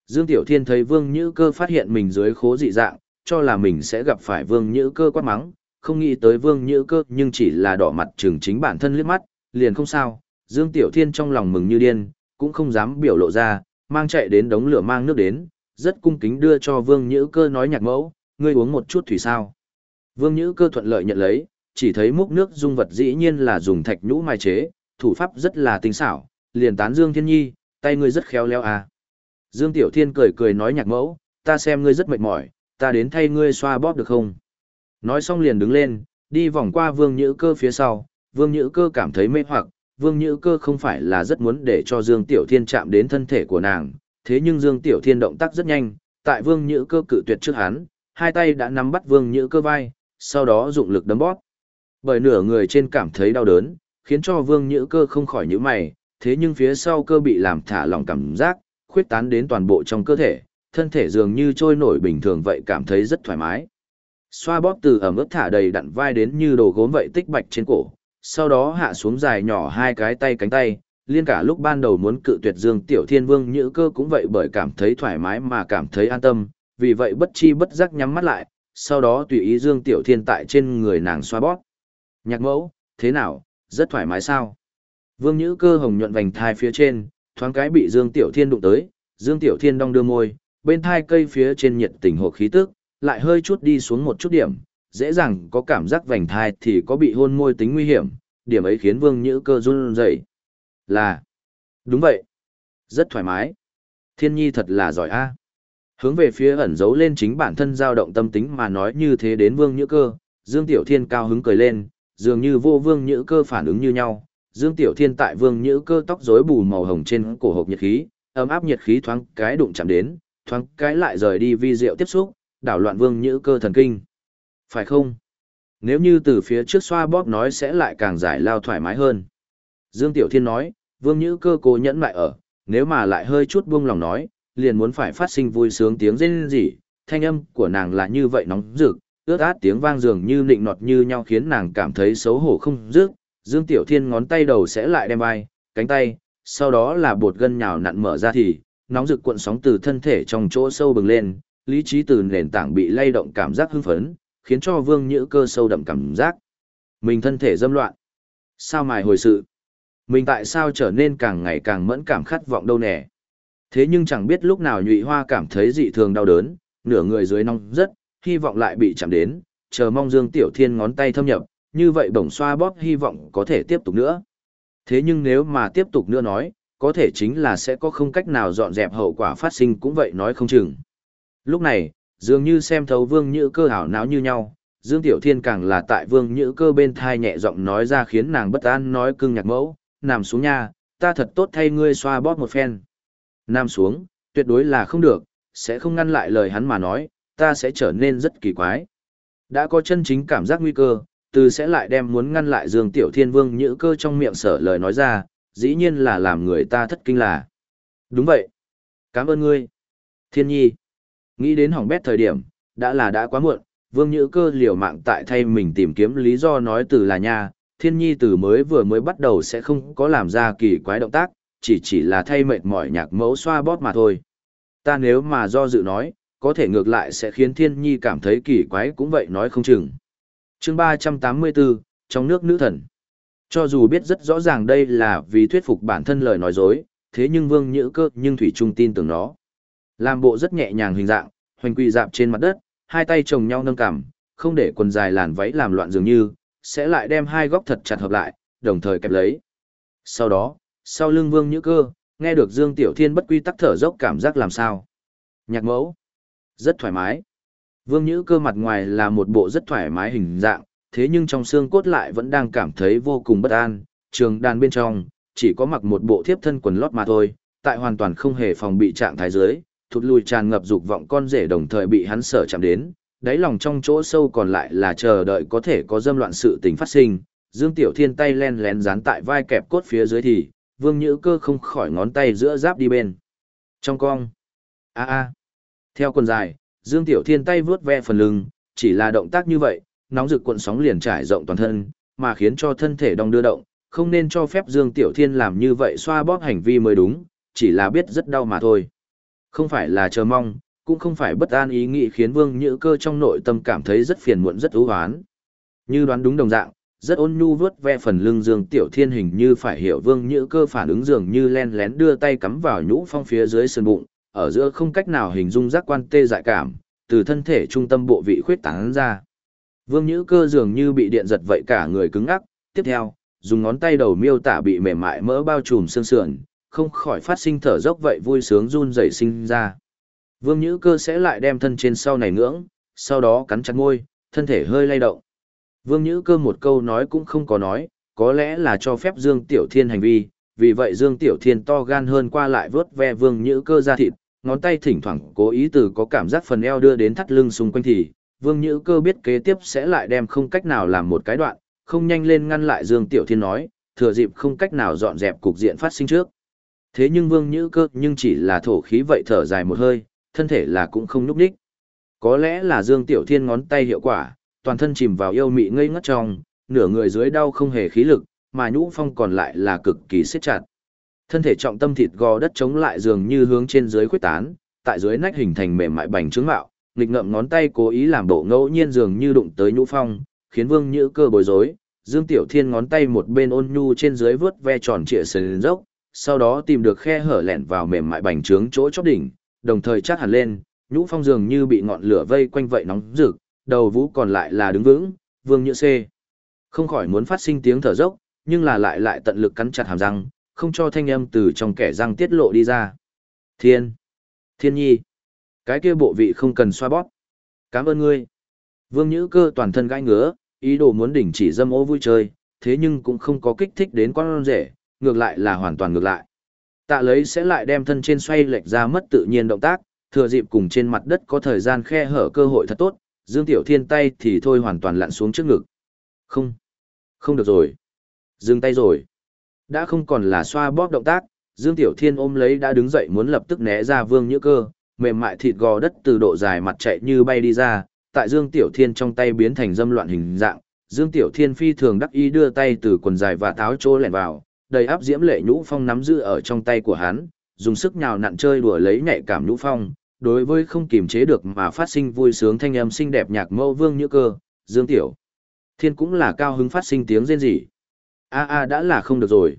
Dương Tiểu Thiên thấy Vương Nhữ Cơ phát hiện mình dưới khố dị dạng, cho là mình sẽ gặp phải Vương Nhữ Cơ quát mắng, không nghĩ tới Vương Nhữ Cơ nhưng chỉ là đỏ mặt chừng chính bản thân liếc mắt, liền không sao. Dương Tiểu Thiên trong lòng mừng như điên, cũng không dám biểu lộ ra, mang chạy đến đống lửa mang nước đến, rất cung kính đưa cho Vương Nhữ Cơ nói nhạc mẫu, ngươi uống một chút thủy sao. Vương Nhữ Cơ thuận lợi nhận lấy, chỉ thấy múc nước dung vật dĩ nhiên là dùng thạch nhũ mai chế, thủ pháp rất là tinh xảo, liền tán Dương Thiên Nhi, tay ngươi rất khéo léo à. Dương Tiểu Thiên cười cười nói nhạc mẫu, ta xem ngươi rất mệt mỏi, ta đến thay ngươi xoa bóp được không? Nói xong liền đứng lên, đi vòng qua Vương Nhữ Cơ phía sau, Vương Nhữ Cơ cảm thấy mê hoặc, Vương Nhữ Cơ không phải là rất muốn để cho Dương Tiểu Thiên chạm đến thân thể của nàng, thế nhưng Dương Tiểu Thiên động tác rất nhanh, tại Vương Nhữ Cơ cự tuyệt trước hắn, hai tay đã nắm bắt Vương Nhữ Cơ vai, sau đó dụng lực đấm bóp. Bởi nửa người trên cảm thấy đau đớn, khiến cho Vương Nhữ Cơ không khỏi nhíu mày, thế nhưng phía sau cơ bị làm thả lỏng cảm giác, khuyết tán đến toàn bộ trong cơ thể, thân thể dường như trôi nổi bình thường vậy cảm thấy rất thoải mái. Xoa bóp từ ẩm ướt thả đầy đặn vai đến như đồ gốm vậy tích bạch trên cổ, sau đó hạ xuống dài nhỏ hai cái tay cánh tay, liên cả lúc ban đầu muốn cự tuyệt Dương Tiểu Thiên Vương Nhữ Cơ cũng vậy bởi cảm thấy thoải mái mà cảm thấy an tâm, vì vậy bất chi bất giác nhắm mắt lại, sau đó tùy ý Dương Tiểu Thiên tại trên người nàng xoa bóp. Nhạc mẫu, thế nào, rất thoải mái sao? Vương Nhữ Cơ hồng nhuận vành thai phía trên, thoáng cái bị Dương Tiểu Thiên đụng tới, Dương Tiểu Thiên đong đưa môi, bên thai cây phía trên nhiệt tình hộ khí tức, lại hơi chút đi xuống một chút điểm, dễ dàng có cảm giác vành thai thì có bị hôn môi tính nguy hiểm, điểm ấy khiến Vương Nhữ Cơ run rẩy. Là, đúng vậy, rất thoải mái. Thiên nhi thật là giỏi a. Hướng về phía ẩn giấu lên chính bản thân dao động tâm tính mà nói như thế đến Vương Nhữ Cơ, Dương Tiểu Thiên cao hứng cười lên, dường như vô Vương Nhữ Cơ phản ứng như nhau. Dương Tiểu Thiên tại Vương Nhữ Cơ tóc rối bù màu hồng trên cổ hộp nhiệt khí, ấm áp nhiệt khí thoáng cái đụng chạm đến, thoáng cái lại rời đi vi diệu tiếp xúc, đảo loạn Vương Nhữ Cơ thần kinh. Phải không? Nếu như từ phía trước xoa bóp nói sẽ lại càng giải lao thoải mái hơn. Dương Tiểu Thiên nói, Vương Nhữ Cơ cố nhẫn lại ở, nếu mà lại hơi chút buông lòng nói, liền muốn phải phát sinh vui sướng tiếng rên rỉ, thanh âm của nàng là như vậy nóng rực, ướt át tiếng vang dường như nịnh nọt như nhau khiến nàng cảm thấy xấu hổ không dứt. Dương Tiểu Thiên ngón tay đầu sẽ lại đem vai, cánh tay, sau đó là bột gân nhào nặn mở ra thì, nóng rực cuộn sóng từ thân thể trong chỗ sâu bừng lên, lý trí từ nền tảng bị lay động cảm giác hưng phấn, khiến cho Vương Nhữ Cơ sâu đậm cảm giác. Mình thân thể dâm loạn. Sao mài hồi sự? Mình tại sao trở nên càng ngày càng mẫn cảm khát vọng đâu nè? Thế nhưng chẳng biết lúc nào nhụy hoa cảm thấy dị thường đau đớn, nửa người dưới nóng rất, hy vọng lại bị chạm đến, chờ mong Dương Tiểu Thiên ngón tay thâm nhập, như vậy bổng xoa bóp hy vọng có thể tiếp tục nữa. Thế nhưng nếu mà tiếp tục nữa nói, có thể chính là sẽ có không cách nào dọn dẹp hậu quả phát sinh cũng vậy nói không chừng. Lúc này, dường như xem thấu Vương Nhữ Cơ hảo náo như nhau, Dương Tiểu Thiên càng là tại Vương Nhữ Cơ bên thai nhẹ giọng nói ra khiến nàng bất an nói cưng nhạc mẫu, nằm xuống nha, ta thật tốt thay ngươi xoa bóp một phen. nằm xuống, tuyệt đối là không được, sẽ không ngăn lại lời hắn mà nói, ta sẽ trở nên rất kỳ quái. Đã có chân chính cảm giác nguy cơ, từ sẽ lại đem muốn ngăn lại Dương Tiểu Thiên Vương nhữ cơ trong miệng sở lời nói ra, dĩ nhiên là làm người ta thất kinh là. Đúng vậy. Cảm ơn ngươi. Thiên nhi. Nghĩ đến hỏng bét thời điểm, đã là đã quá muộn, Vương Nhữ Cơ liều mạng tại thay mình tìm kiếm lý do nói từ là nha, Thiên Nhi từ mới vừa mới bắt đầu sẽ không có làm ra kỳ quái động tác, chỉ chỉ là thay mệt mỏi nhạc mẫu xoa bóp mà thôi. Ta nếu mà do dự nói, có thể ngược lại sẽ khiến Thiên Nhi cảm thấy kỳ quái cũng vậy nói không chừng. chương 384, trong nước nữ thần. Cho dù biết rất rõ ràng đây là vì thuyết phục bản thân lời nói dối, thế nhưng Vương Nhữ Cơ nhưng Thủy Trung tin tưởng nó. Làm bộ rất nhẹ nhàng hình dạng, hoành quỳ dạp trên mặt đất, hai tay chồng nhau nâng cằm, không để quần dài làn váy làm loạn dường như, sẽ lại đem hai góc thật chặt hợp lại, đồng thời kẹp lấy. Sau đó, sau lưng Vương Nhữ Cơ, nghe được Dương Tiểu Thiên bất quy tắc thở dốc cảm giác làm sao. Nhạc mẫu, rất thoải mái. Vương Nhữ Cơ mặt ngoài là một bộ rất thoải mái hình dạng, thế nhưng trong xương cốt lại vẫn đang cảm thấy vô cùng bất an, trường đàn bên trong, chỉ có mặc một bộ thiếp thân quần lót mà thôi, tại hoàn toàn không hề phòng bị trạng thái dưới, thụt lùi tràn ngập dục vọng con rể đồng thời bị hắn sở chạm đến, đáy lòng trong chỗ sâu còn lại là chờ đợi có thể có dâm loạn sự tình phát sinh. Dương Tiểu Thiên tay len lén dán tại vai kẹp cốt phía dưới thì, Vương Nhữ Cơ không khỏi ngón tay giữa giáp đi bên. Trong cong. A a. Theo quần dài, Dương Tiểu Thiên tay vướt ve phần lưng, chỉ là động tác như vậy, nóng rực cuộn sóng liền trải rộng toàn thân, mà khiến cho thân thể đong đưa động, không nên cho phép Dương Tiểu Thiên làm như vậy xoa bóp hành vi mới đúng, chỉ là biết rất đau mà thôi. Không phải là chờ mong, cũng không phải bất an ý nghĩ khiến Vương Nhữ Cơ trong nội tâm cảm thấy rất phiền muộn rất ưu hoán. Như đoán đúng đồng dạng, rất ôn nhu vớt ve phần lưng Dương Tiểu Thiên hình như phải hiểu Vương Nhữ Cơ phản ứng dường như len lén đưa tay cắm vào nhũ phong phía dưới sườn bụng, ở giữa không cách nào hình dung giác quan tê dại cảm, từ thân thể trung tâm bộ vị khuyết tán ra. Vương Nhữ Cơ dường như bị điện giật vậy cả người cứng ngắc, tiếp theo, dùng ngón tay đầu miêu tả bị mềm mại mỡ bao trùm xương sườn, không khỏi phát sinh thở dốc vậy vui sướng run rẩy sinh ra. Vương Nhữ Cơ sẽ lại đem thân trên sau này ngưỡng, sau đó cắn chặt môi, thân thể hơi lay động. Vương Nhữ Cơ một câu nói cũng không có nói, có lẽ là cho phép Dương Tiểu Thiên hành vi, vì vậy Dương Tiểu Thiên to gan hơn qua lại vớt ve Vương Nhữ Cơ ra thịt, ngón tay thỉnh thoảng cố ý từ có cảm giác phần eo đưa đến thắt lưng xung quanh thì, Vương Nhữ Cơ biết kế tiếp sẽ lại đem không cách nào làm một cái đoạn, không nhanh lên ngăn lại Dương Tiểu Thiên nói, thừa dịp không cách nào dọn dẹp cục diện phát sinh trước. Thế nhưng Vương Nhữ Cơ nhưng chỉ là thổ khí vậy thở dài một hơi, thân thể là cũng không núp đích. Có lẽ là Dương Tiểu Thiên ngón tay hiệu quả, toàn thân chìm vào yêu mị ngây ngất trong, nửa người dưới đau không hề khí lực, mà nhũ phong còn lại là cực kỳ siết chặt. Thân thể trọng tâm thịt gò đất chống lại dường như hướng trên dưới khuếch tán, tại dưới nách hình thành mềm mại bành trướng mạo, nghịch ngậm ngón tay cố ý làm bộ ngẫu nhiên dường như đụng tới nhũ phong, khiến Vương Nhữ cơ bối rối. Dương Tiểu Thiên ngón tay một bên ôn nhu trên dưới vướt ve tròn trịa sườn dốc, sau đó tìm được khe hở lẻn vào mềm mại bành trướng chỗ chóp đỉnh, đồng thời chắc hẳn lên, nhũ phong dường như bị ngọn lửa vây quanh vậy nóng rực, đầu vũ còn lại là đứng vững, Vương nhựa C. Không khỏi muốn phát sinh tiếng thở dốc, nhưng là lại lại tận lực cắn chặt hàm răng, không cho thanh âm từ trong kẻ răng tiết lộ đi ra. Thiên! Thiên nhi! Cái kia bộ vị không cần xoa bóp. Cảm ơn ngươi. Vương Nhữ cơ toàn thân gãi ngứa, ý đồ muốn đỉnh chỉ dâm ô vui chơi, thế nhưng cũng không có kích thích đến con rể, ngược lại là hoàn toàn ngược lại. Tạ lấy sẽ lại đem thân trên xoay lệch ra mất tự nhiên động tác, thừa dịp cùng trên mặt đất có thời gian khe hở cơ hội thật tốt, Dương Tiểu Thiên tay thì thôi hoàn toàn lặn xuống trước ngực. Không, không được rồi. Dừng tay rồi. Đã không còn là xoa bóp động tác, Dương Tiểu Thiên ôm lấy đã đứng dậy muốn lập tức né ra Vương Nhữ Cơ, mềm mại thịt gò đất từ độ dài mặt chạy như bay đi ra, tại Dương Tiểu Thiên trong tay biến thành dâm loạn hình dạng. Dương Tiểu Thiên phi thường đắc ý đưa tay từ quần dài và tháo trô lẹn vào, đầy áp diễm lệ nhũ phong nắm giữ ở trong tay của hắn, dùng sức nhào nặn chơi đùa lấy nhạy cảm nhũ phong, đối với không kiềm chế được mà phát sinh vui sướng thanh âm xinh đẹp nhạc mẫu Vương như Cơ, Dương Tiểu Thiên cũng là cao hứng phát sinh tiếng rên rỉ. A a đã là không được rồi.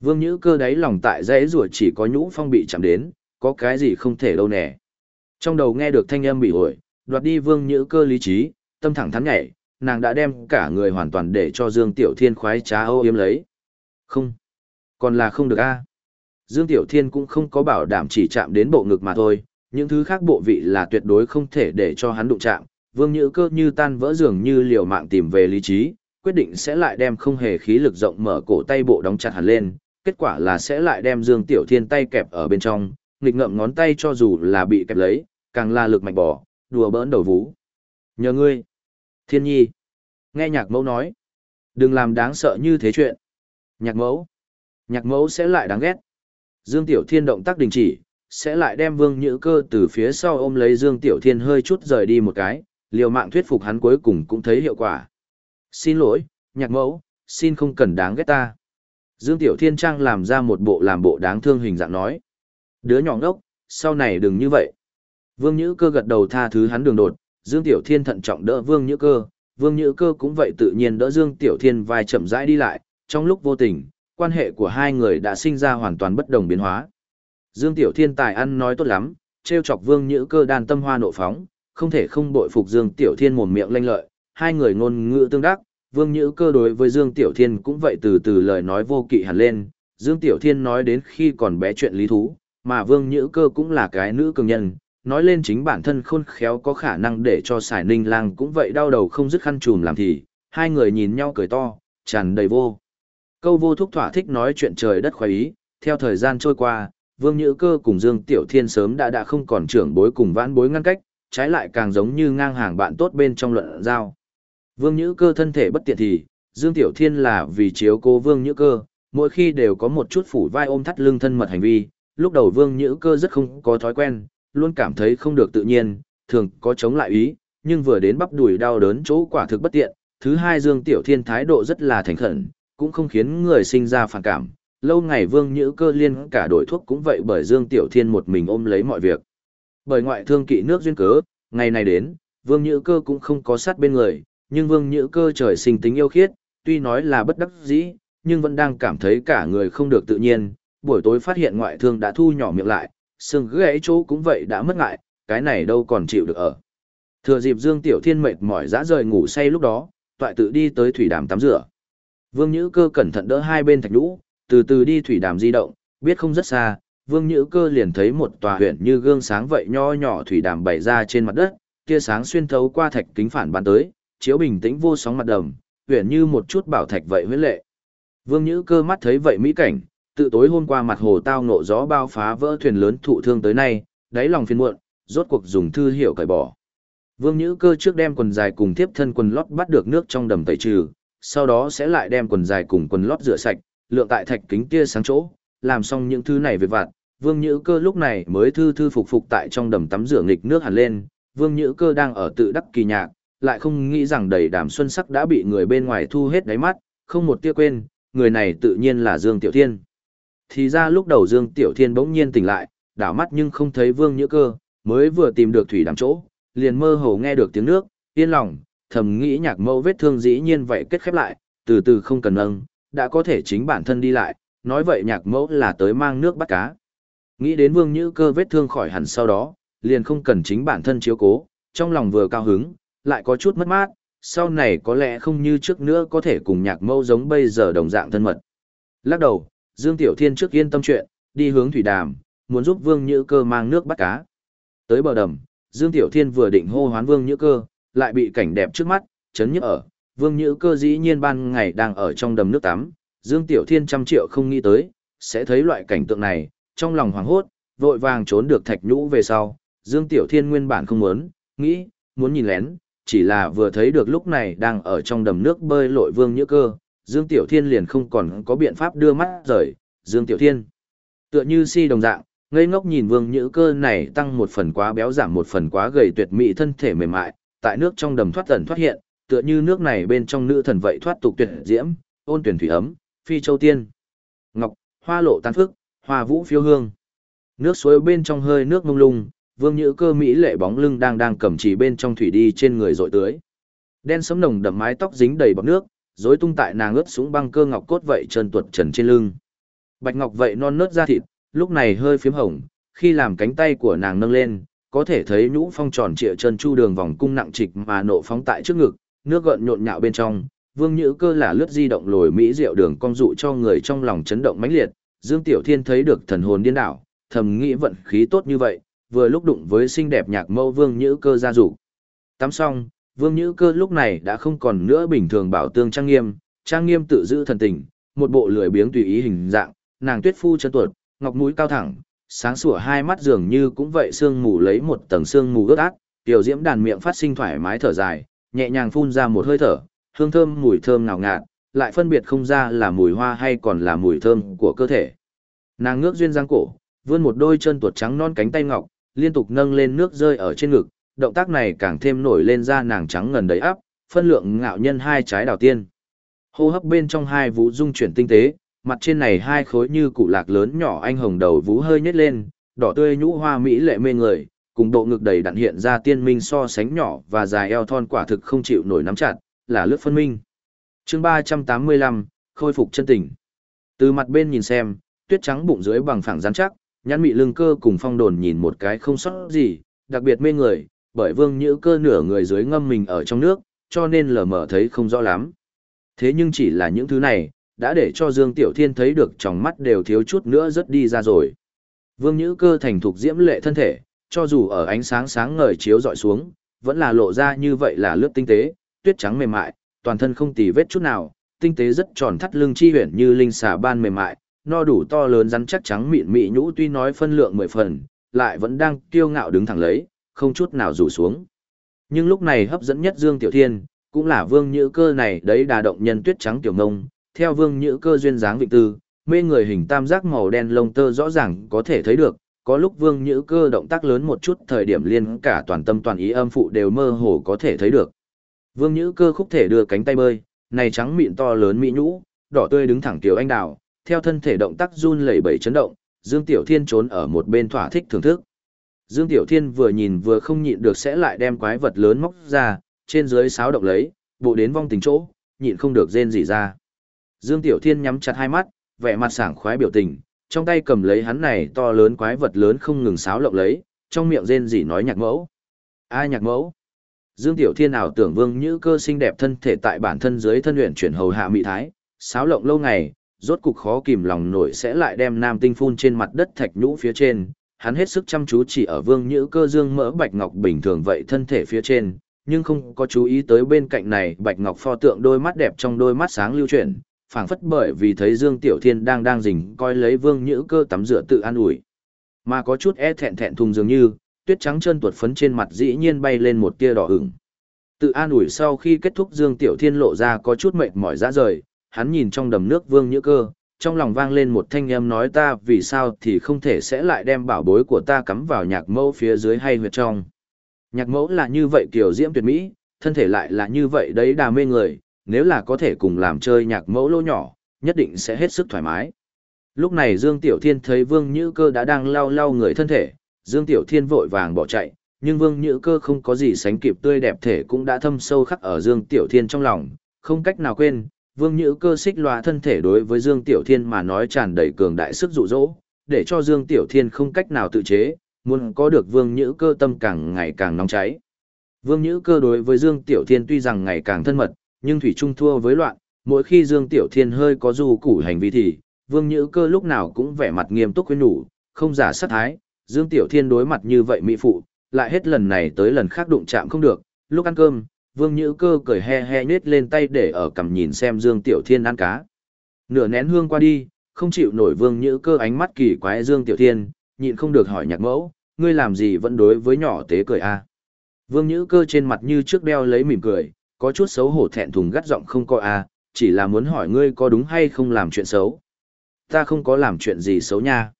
Vương Nhữ cơ đáy lòng tại dãy rủa chỉ có nhũ phong bị chạm đến, có cái gì không thể đâu nè. Trong đầu nghe được thanh âm bị ổi, đoạt đi Vương Nhữ cơ lý trí, tâm thẳng thắn nhảy, nàng đã đem cả người hoàn toàn để cho Dương Tiểu Thiên khoái trá ô yếm lấy. Không, còn là không được a. Dương Tiểu Thiên cũng không có bảo đảm chỉ chạm đến bộ ngực mà thôi, những thứ khác bộ vị là tuyệt đối không thể để cho hắn đụng chạm. Vương Nhữ cơ như tan vỡ giường như liều mạng tìm về lý trí, quyết định sẽ lại đem không hề khí lực rộng mở cổ tay bộ đóng chặt hẳn lên, kết quả là sẽ lại đem Dương Tiểu Thiên tay kẹp ở bên trong, nghịch ngợm ngón tay cho dù là bị kẹp lấy, càng là lực mạnh bỏ, đùa bỡn đầu vú. Nhờ ngươi, Thiên Nhi, nghe nhạc mẫu nói, đừng làm đáng sợ như thế chuyện. Nhạc mẫu, nhạc mẫu sẽ lại đáng ghét. Dương Tiểu Thiên động tác đình chỉ, sẽ lại đem Vương Nhữ Cơ từ phía sau ôm lấy Dương Tiểu Thiên hơi chút rời đi một cái, liều mạng thuyết phục hắn cuối cùng cũng thấy hiệu quả. Xin lỗi, nhạc mẫu, xin không cần đáng ghét ta. Dương Tiểu Thiên Trang làm ra một bộ làm bộ đáng thương hình dạng nói. Đứa nhỏ ngốc, sau này đừng như vậy. Vương Nhữ Cơ gật đầu tha thứ hắn đường đột, Dương Tiểu Thiên thận trọng đỡ Vương Nhữ Cơ, Vương Nhữ Cơ cũng vậy tự nhiên đỡ Dương Tiểu Thiên vai chậm rãi đi lại, trong lúc vô tình, quan hệ của hai người đã sinh ra hoàn toàn bất đồng biến hóa. Dương Tiểu Thiên tài ăn nói tốt lắm, trêu chọc Vương Nhữ Cơ đàn tâm hoa nộ phóng, không thể không bội phục Dương Tiểu Thiên mồm miệng lanh lợi, hai người ngôn ngữ tương đắc, Vương Nhữ cơ đối với Dương Tiểu Thiên cũng vậy từ từ lời nói vô kỵ hẳn lên, Dương Tiểu Thiên nói đến khi còn bé chuyện lý thú, mà Vương Nhữ cơ cũng là cái nữ cường nhân, nói lên chính bản thân khôn khéo có khả năng để cho Sải Ninh Lang cũng vậy đau đầu không dứt khăn trùm làm thì, hai người nhìn nhau cười to, tràn đầy vô. Câu vô thúc thỏa thích nói chuyện trời đất khoái ý, theo thời gian trôi qua, Vương Nhữ cơ cùng Dương Tiểu Thiên sớm đã đã không còn trưởng bối cùng vãn bối ngăn cách, trái lại càng giống như ngang hàng bạn tốt bên trong luận giao. Vương Nhữ Cơ thân thể bất tiện thì, Dương Tiểu Thiên là vì chiếu cố Vương Nhữ Cơ, mỗi khi đều có một chút phủ vai ôm thắt lưng thân mật hành vi, lúc đầu Vương Nhữ Cơ rất không có thói quen, luôn cảm thấy không được tự nhiên, thường có chống lại ý, nhưng vừa đến bắp đùi đau đớn chỗ quả thực bất tiện, thứ hai Dương Tiểu Thiên thái độ rất là thành khẩn, cũng không khiến người sinh ra phản cảm. Lâu ngày Vương Nhữ Cơ liên cả đổi thuốc cũng vậy bởi Dương Tiểu Thiên một mình ôm lấy mọi việc. Bởi ngoại thương kỵ nước duyên cớ, ngày này đến, Vương Nhữ Cơ cũng không có sát bên người, nhưng Vương Nhữ Cơ trời sinh tính yêu khiết, tuy nói là bất đắc dĩ, nhưng vẫn đang cảm thấy cả người không được tự nhiên, buổi tối phát hiện ngoại thương đã thu nhỏ miệng lại, xương gãy chỗ cũng vậy đã mất ngại, cái này đâu còn chịu được ở. Thừa dịp Dương Tiểu Thiên mệt mỏi dã rời ngủ say lúc đó, toại tự đi tới thủy đàm tắm rửa. Vương Nhữ Cơ cẩn thận đỡ hai bên thạch nhũ, từ từ đi thủy đàm di động, Biết không rất xa, Vương Nhữ Cơ liền thấy một tòa huyện như gương sáng vậy nho nhỏ thủy đàm bày ra trên mặt đất, tia sáng xuyên thấu qua thạch kính phản bắn tới, chiếu bình tĩnh vô sóng mặt đầm, huyện như một chút bảo thạch vậy huyết lệ. Vương Nhữ Cơ mắt thấy vậy mỹ cảnh, tự tối hôm qua mặt hồ tao ngộ gió bao phá vỡ thuyền lớn thụ thương tới nay, đáy lòng phiền muộn, rốt cuộc dùng thư hiểu cởi bỏ. Vương Nhữ Cơ trước đem quần dài cùng tiếp thân quần lót bắt được nước trong đầm tẩy trừ, sau đó sẽ lại đem quần dài cùng quần lót rửa sạch, lượng tại thạch kính tia sáng chỗ, làm xong những thứ này về vặt, Vương Nhữ Cơ lúc này mới thư thư phục phục tại trong đầm tắm rửa nghịch nước hẳn lên, Vương Nhữ Cơ đang ở tự đắc kỳ nhạc, lại không nghĩ rằng đầy đàm xuân sắc đã bị người bên ngoài thu hết đáy mắt, không một tia quên, người này tự nhiên là Dương Tiểu Thiên. Thì ra lúc đầu Dương Tiểu Thiên bỗng nhiên tỉnh lại, đảo mắt nhưng không thấy Vương Nhữ Cơ, mới vừa tìm được thủy đàm chỗ, liền mơ hồ nghe được tiếng nước, yên lòng, thầm nghĩ nhạc mẫu vết thương dĩ nhiên vậy kết khép lại, từ từ không cần nâng, đã có thể chính bản thân đi lại, nói vậy nhạc mẫu là tới mang nước bắt cá. Nghĩ đến vương nhữ cơ vết thương khỏi hẳn sau đó, liền không cần chính bản thân chiếu cố, trong lòng vừa cao hứng, lại có chút mất mát, sau này có lẽ không như trước nữa có thể cùng nhạc mẫu giống bây giờ đồng dạng thân mật. Lắc đầu, Dương Tiểu Thiên trước yên tâm chuyện, đi hướng thủy đàm, muốn giúp vương nhữ cơ mang nước bắt cá. Tới bờ đầm, Dương Tiểu Thiên vừa định hô hoán vương nhữ cơ, lại bị cảnh đẹp trước mắt, chấn nhức ở, vương nhữ cơ dĩ nhiên ban ngày đang ở trong đầm nước tắm, Dương Tiểu Thiên trăm triệu không nghĩ tới, sẽ thấy loại cảnh tượng này, trong lòng hoảng hốt, vội vàng trốn được thạch nhũ về sau. Dương Tiểu Thiên nguyên bản không muốn, nghĩ, muốn nhìn lén, chỉ là vừa thấy được lúc này đang ở trong đầm nước bơi lội vương nhữ cơ, Dương Tiểu Thiên liền không còn có biện pháp đưa mắt rời, Dương Tiểu Thiên. Tựa như si đồng dạng, ngây ngốc nhìn vương nhữ cơ này tăng một phần quá béo giảm một phần quá gầy tuyệt mỹ thân thể mềm mại, tại nước trong đầm thoát tẩn thoát hiện, tựa như nước này bên trong nữ thần vậy thoát tục tuyệt diễm, ôn tuyển thủy ấm, phi châu tiên. Ngọc, hoa lộ tán phức, hoa vũ phiêu hương. Nước suối bên trong hơi nước mông lung, vương nhữ cơ mỹ lệ bóng lưng đang đang cầm chỉ bên trong thủy đi trên người rội tưới. Đen sấm nồng đậm mái tóc dính đầy bọt nước, rối tung tại nàng ướt súng băng cơ ngọc cốt vậy trơn tuột trần trên lưng. Bạch ngọc vậy non nớt da thịt, lúc này hơi phiếm hồng, khi làm cánh tay của nàng nâng lên, có thể thấy nhũ phong tròn trịa chân chu đường vòng cung nặng trịch mà nộ phóng tại trước ngực, nước gợn nhộn nhạo bên trong, Vương Nhữ Cơ là lướt di động lồi mỹ diệu đường cong dụ cho người trong lòng chấn động mãnh liệt, Dương Tiểu Thiên thấy được thần hồn điên đảo, thầm nghĩ vận khí tốt như vậy, vừa lúc đụng với xinh đẹp nhạc mẫu Vương Nhữ Cơ ra rủ. Tắm xong, Vương Nhữ Cơ lúc này đã không còn nữa bình thường bảo tương trang nghiêm, trang nghiêm tự giữ thần tình, một bộ lười biếng tùy ý hình dạng, nàng tuyết phu chân tuột, ngọc mũi cao thẳng, sáng sủa hai mắt dường như cũng vậy sương mù lấy một tầng sương mù ướt át, tiểu diễm đàn miệng phát sinh thoải mái thở dài, nhẹ nhàng phun ra một hơi thở, hương thơm mùi thơm ngào ngạt, lại phân biệt không ra là mùi hoa hay còn là mùi thơm của cơ thể. Nàng ngước duyên giang cổ, vươn một đôi chân tuột trắng non cánh tay ngọc, liên tục nâng lên nước rơi ở trên ngực, động tác này càng thêm nổi lên ra nàng trắng ngần đầy áp, phân lượng ngạo nhân hai trái đào tiên. Hô hấp bên trong hai vũ dung chuyển tinh tế, mặt trên này hai khối như cụ lạc lớn nhỏ anh hồng đầu vũ hơi nhếch lên, đỏ tươi nhũ hoa mỹ lệ mê người, cùng độ ngực đầy đặn hiện ra tiên minh so sánh nhỏ và dài eo thon quả thực không chịu nổi nắm chặt, là lướt phân minh. chương 385, khôi phục chân tình. Từ mặt bên nhìn xem, tuyết trắng bụng dưới bằng phẳng rắn chắc, nhăn mị lưng cơ cùng phong đồn nhìn một cái không sót gì, đặc biệt mê người, bởi vương nhữ cơ nửa người dưới ngâm mình ở trong nước, cho nên lờ mờ thấy không rõ lắm. Thế nhưng chỉ là những thứ này, đã để cho Dương Tiểu Thiên thấy được trong mắt đều thiếu chút nữa rất đi ra rồi. Vương Nhữ Cơ thành thục diễm lệ thân thể, cho dù ở ánh sáng sáng ngời chiếu dọi xuống, vẫn là lộ ra như vậy là lướt tinh tế, tuyết trắng mềm mại, toàn thân không tì vết chút nào, tinh tế rất tròn thắt lưng chi huyền như linh xà ban mềm mại, no đủ to lớn rắn chắc trắng mịn mị nhũ tuy nói phân lượng mười phần, lại vẫn đang kiêu ngạo đứng thẳng lấy, không chút nào rủ xuống. Nhưng lúc này hấp dẫn nhất Dương Tiểu Thiên, cũng là vương nhữ cơ này đấy đà động nhân tuyết trắng tiểu ngông, theo vương nhữ cơ duyên dáng vịnh tư, mê người hình tam giác màu đen lông tơ rõ ràng có thể thấy được, có lúc vương nhữ cơ động tác lớn một chút thời điểm liên cả toàn tâm toàn ý âm phụ đều mơ hồ có thể thấy được. Vương nhữ cơ khúc thể đưa cánh tay bơi, này trắng mịn to lớn mỹ nhũ, đỏ tươi đứng thẳng tiểu anh đào, theo thân thể động tác run lẩy bẩy chấn động, Dương Tiểu Thiên trốn ở một bên thỏa thích thưởng thức. Dương Tiểu Thiên vừa nhìn vừa không nhịn được sẽ lại đem quái vật lớn móc ra, trên dưới sáo động lấy, bộ đến vong tình chỗ, nhịn không được rên rỉ ra. Dương Tiểu Thiên nhắm chặt hai mắt, vẻ mặt sảng khoái biểu tình, trong tay cầm lấy hắn này to lớn quái vật lớn không ngừng sáo lộng lấy, trong miệng rên rỉ nói nhạc mẫu. Ai à, nhạc mẫu? Dương Tiểu Thiên ảo tưởng vương như cơ xinh đẹp thân thể tại bản thân dưới thân luyện chuyển hầu hạ mỹ thái, sáo lộng lâu ngày, rốt cục khó kìm lòng nổi sẽ lại đem nam tinh phun trên mặt đất thạch nhũ phía trên, hắn hết sức chăm chú chỉ ở vương nhữ cơ dương mỡ bạch ngọc bình thường vậy thân thể phía trên, nhưng không có chú ý tới bên cạnh này bạch ngọc pho tượng đôi mắt đẹp trong đôi mắt sáng lưu chuyển, phảng phất bởi vì thấy Dương Tiểu Thiên đang đang rình coi lấy vương nhữ cơ tắm rửa tự an ủi. Mà có chút e thẹn thẹn thùng dường như, tuyết trắng chân tuột phấn trên mặt dĩ nhiên bay lên một tia đỏ ửng. Tự an ủi sau khi kết thúc Dương Tiểu Thiên lộ ra có chút mệt mỏi ra rời, hắn nhìn trong đầm nước vương nhữ cơ, trong lòng vang lên một thanh âm nói ta vì sao thì không thể sẽ lại đem bảo bối của ta cắm vào nhạc mẫu phía dưới hay huyệt trong. Nhạc mẫu là như vậy kiểu diễm tuyệt mỹ, thân thể lại là như vậy đấy đà mê người, nếu là có thể cùng làm chơi nhạc mẫu lỗ nhỏ, nhất định sẽ hết sức thoải mái. Lúc này Dương Tiểu Thiên thấy Vương Nhữ Cơ đã đang lau lau người thân thể, Dương Tiểu Thiên vội vàng bỏ chạy, nhưng Vương Nhữ Cơ không có gì sánh kịp tươi đẹp thể cũng đã thâm sâu khắc ở Dương Tiểu Thiên trong lòng, không cách nào quên, Vương Nhữ Cơ xích loa thân thể đối với Dương Tiểu Thiên mà nói tràn đầy cường đại sức dụ dỗ, để cho Dương Tiểu Thiên không cách nào tự chế, muốn có được Vương Nhữ Cơ tâm càng ngày càng nóng cháy. Vương Nhữ Cơ đối với Dương Tiểu Thiên tuy rằng ngày càng thân mật, nhưng thủy trung thua với loạn, mỗi khi Dương Tiểu Thiên hơi có du củ hành vi thì, Vương Nhữ Cơ lúc nào cũng vẻ mặt nghiêm túc khuyên nhủ, không giả sát thái, Dương Tiểu Thiên đối mặt như vậy mỹ phụ, lại hết lần này tới lần khác đụng chạm không được, lúc ăn cơm, Vương Nhữ Cơ cười he he nhếch lên tay để ở cầm nhìn xem Dương Tiểu Thiên ăn cá. Nửa nén hương qua đi, không chịu nổi Vương Nhữ Cơ ánh mắt kỳ quái Dương Tiểu Thiên, nhịn không được hỏi nhạc mẫu, ngươi làm gì vẫn đối với nhỏ tế cười a à? Vương Nhữ Cơ trên mặt như trước đeo lấy mỉm cười, có chút xấu hổ thẹn thùng gắt giọng không có a à, chỉ là muốn hỏi ngươi có đúng hay không làm chuyện xấu. Ta không có làm chuyện gì xấu nha.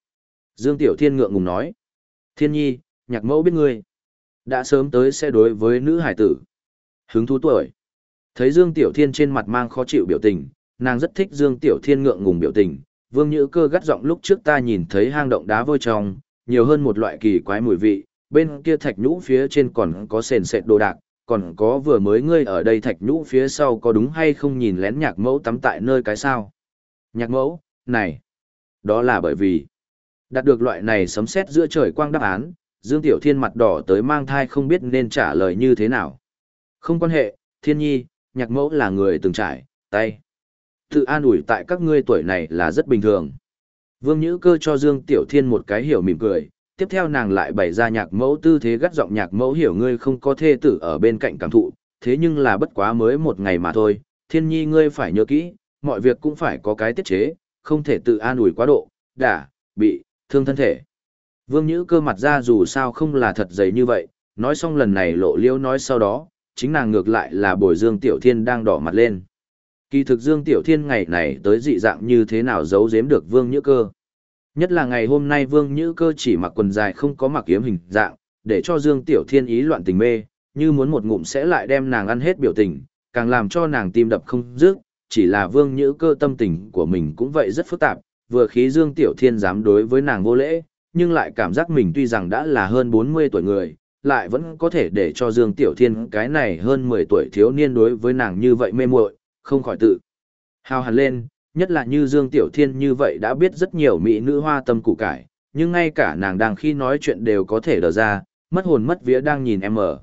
Dương Tiểu Thiên ngượng ngùng nói. Thiên nhi, nhạc mẫu biết ngươi. Đã sớm tới sẽ đối với nữ hải tử. Hứng thú tuổi. Thấy Dương Tiểu Thiên trên mặt mang khó chịu biểu tình, nàng rất thích Dương Tiểu Thiên ngượng ngùng biểu tình. Vương Nhữ Cơ gắt giọng lúc trước ta nhìn thấy hang động đá vôi trong, nhiều hơn một loại kỳ quái mùi vị, bên kia thạch nhũ phía trên còn có sền sệt đồ đạc, còn có vừa mới ngươi ở đây thạch nhũ phía sau có đúng hay không nhìn lén nhạc mẫu tắm tại nơi cái sao? Nhạc mẫu, này, đó là bởi vì, đạt được loại này sấm sét giữa trời quang đáp án, Dương Tiểu Thiên mặt đỏ tới mang thai không biết nên trả lời như thế nào. Không quan hệ, Thiên Nhi, nhạc mẫu là người từng trải, tay. Tự an ủi tại các ngươi tuổi này là rất bình thường. Vương Nhữ Cơ cho Dương Tiểu Thiên một cái hiểu mỉm cười, tiếp theo nàng lại bày ra nhạc mẫu tư thế gắt giọng nhạc mẫu hiểu ngươi không có thê tử ở bên cạnh cảm thụ, thế nhưng là bất quá mới một ngày mà thôi, thiên nhi ngươi phải nhớ kỹ, mọi việc cũng phải có cái tiết chế, không thể tự an ủi quá độ, đả, bị, thương thân thể. Vương Nhữ cơ mặt ra dù sao không là thật dày như vậy, nói xong lần này lộ liêu nói sau đó, chính nàng ngược lại là bồi Dương Tiểu Thiên đang đỏ mặt lên. Kỳ thực Dương Tiểu Thiên ngày này tới dị dạng như thế nào giấu giếm được Vương Nhữ cơ. Nhất là ngày hôm nay Vương Nhữ Cơ chỉ mặc quần dài không có mặc yếm hình dạng, để cho Dương Tiểu Thiên ý loạn tình mê, như muốn một ngụm sẽ lại đem nàng ăn hết biểu tình, càng làm cho nàng tim đập không dứt, chỉ là Vương Nhữ Cơ tâm tình của mình cũng vậy rất phức tạp, vừa khí Dương Tiểu Thiên dám đối với nàng vô lễ, nhưng lại cảm giác mình tuy rằng đã là hơn 40 tuổi người, lại vẫn có thể để cho Dương Tiểu Thiên cái này hơn 10 tuổi thiếu niên đối với nàng như vậy mê muội, không khỏi tự hào hẳn lên, nhất là như Dương Tiểu Thiên như vậy đã biết rất nhiều mỹ nữ hoa tâm củ cải, nhưng ngay cả nàng đang khi nói chuyện đều có thể đờ ra, mất hồn mất vía đang nhìn em ở.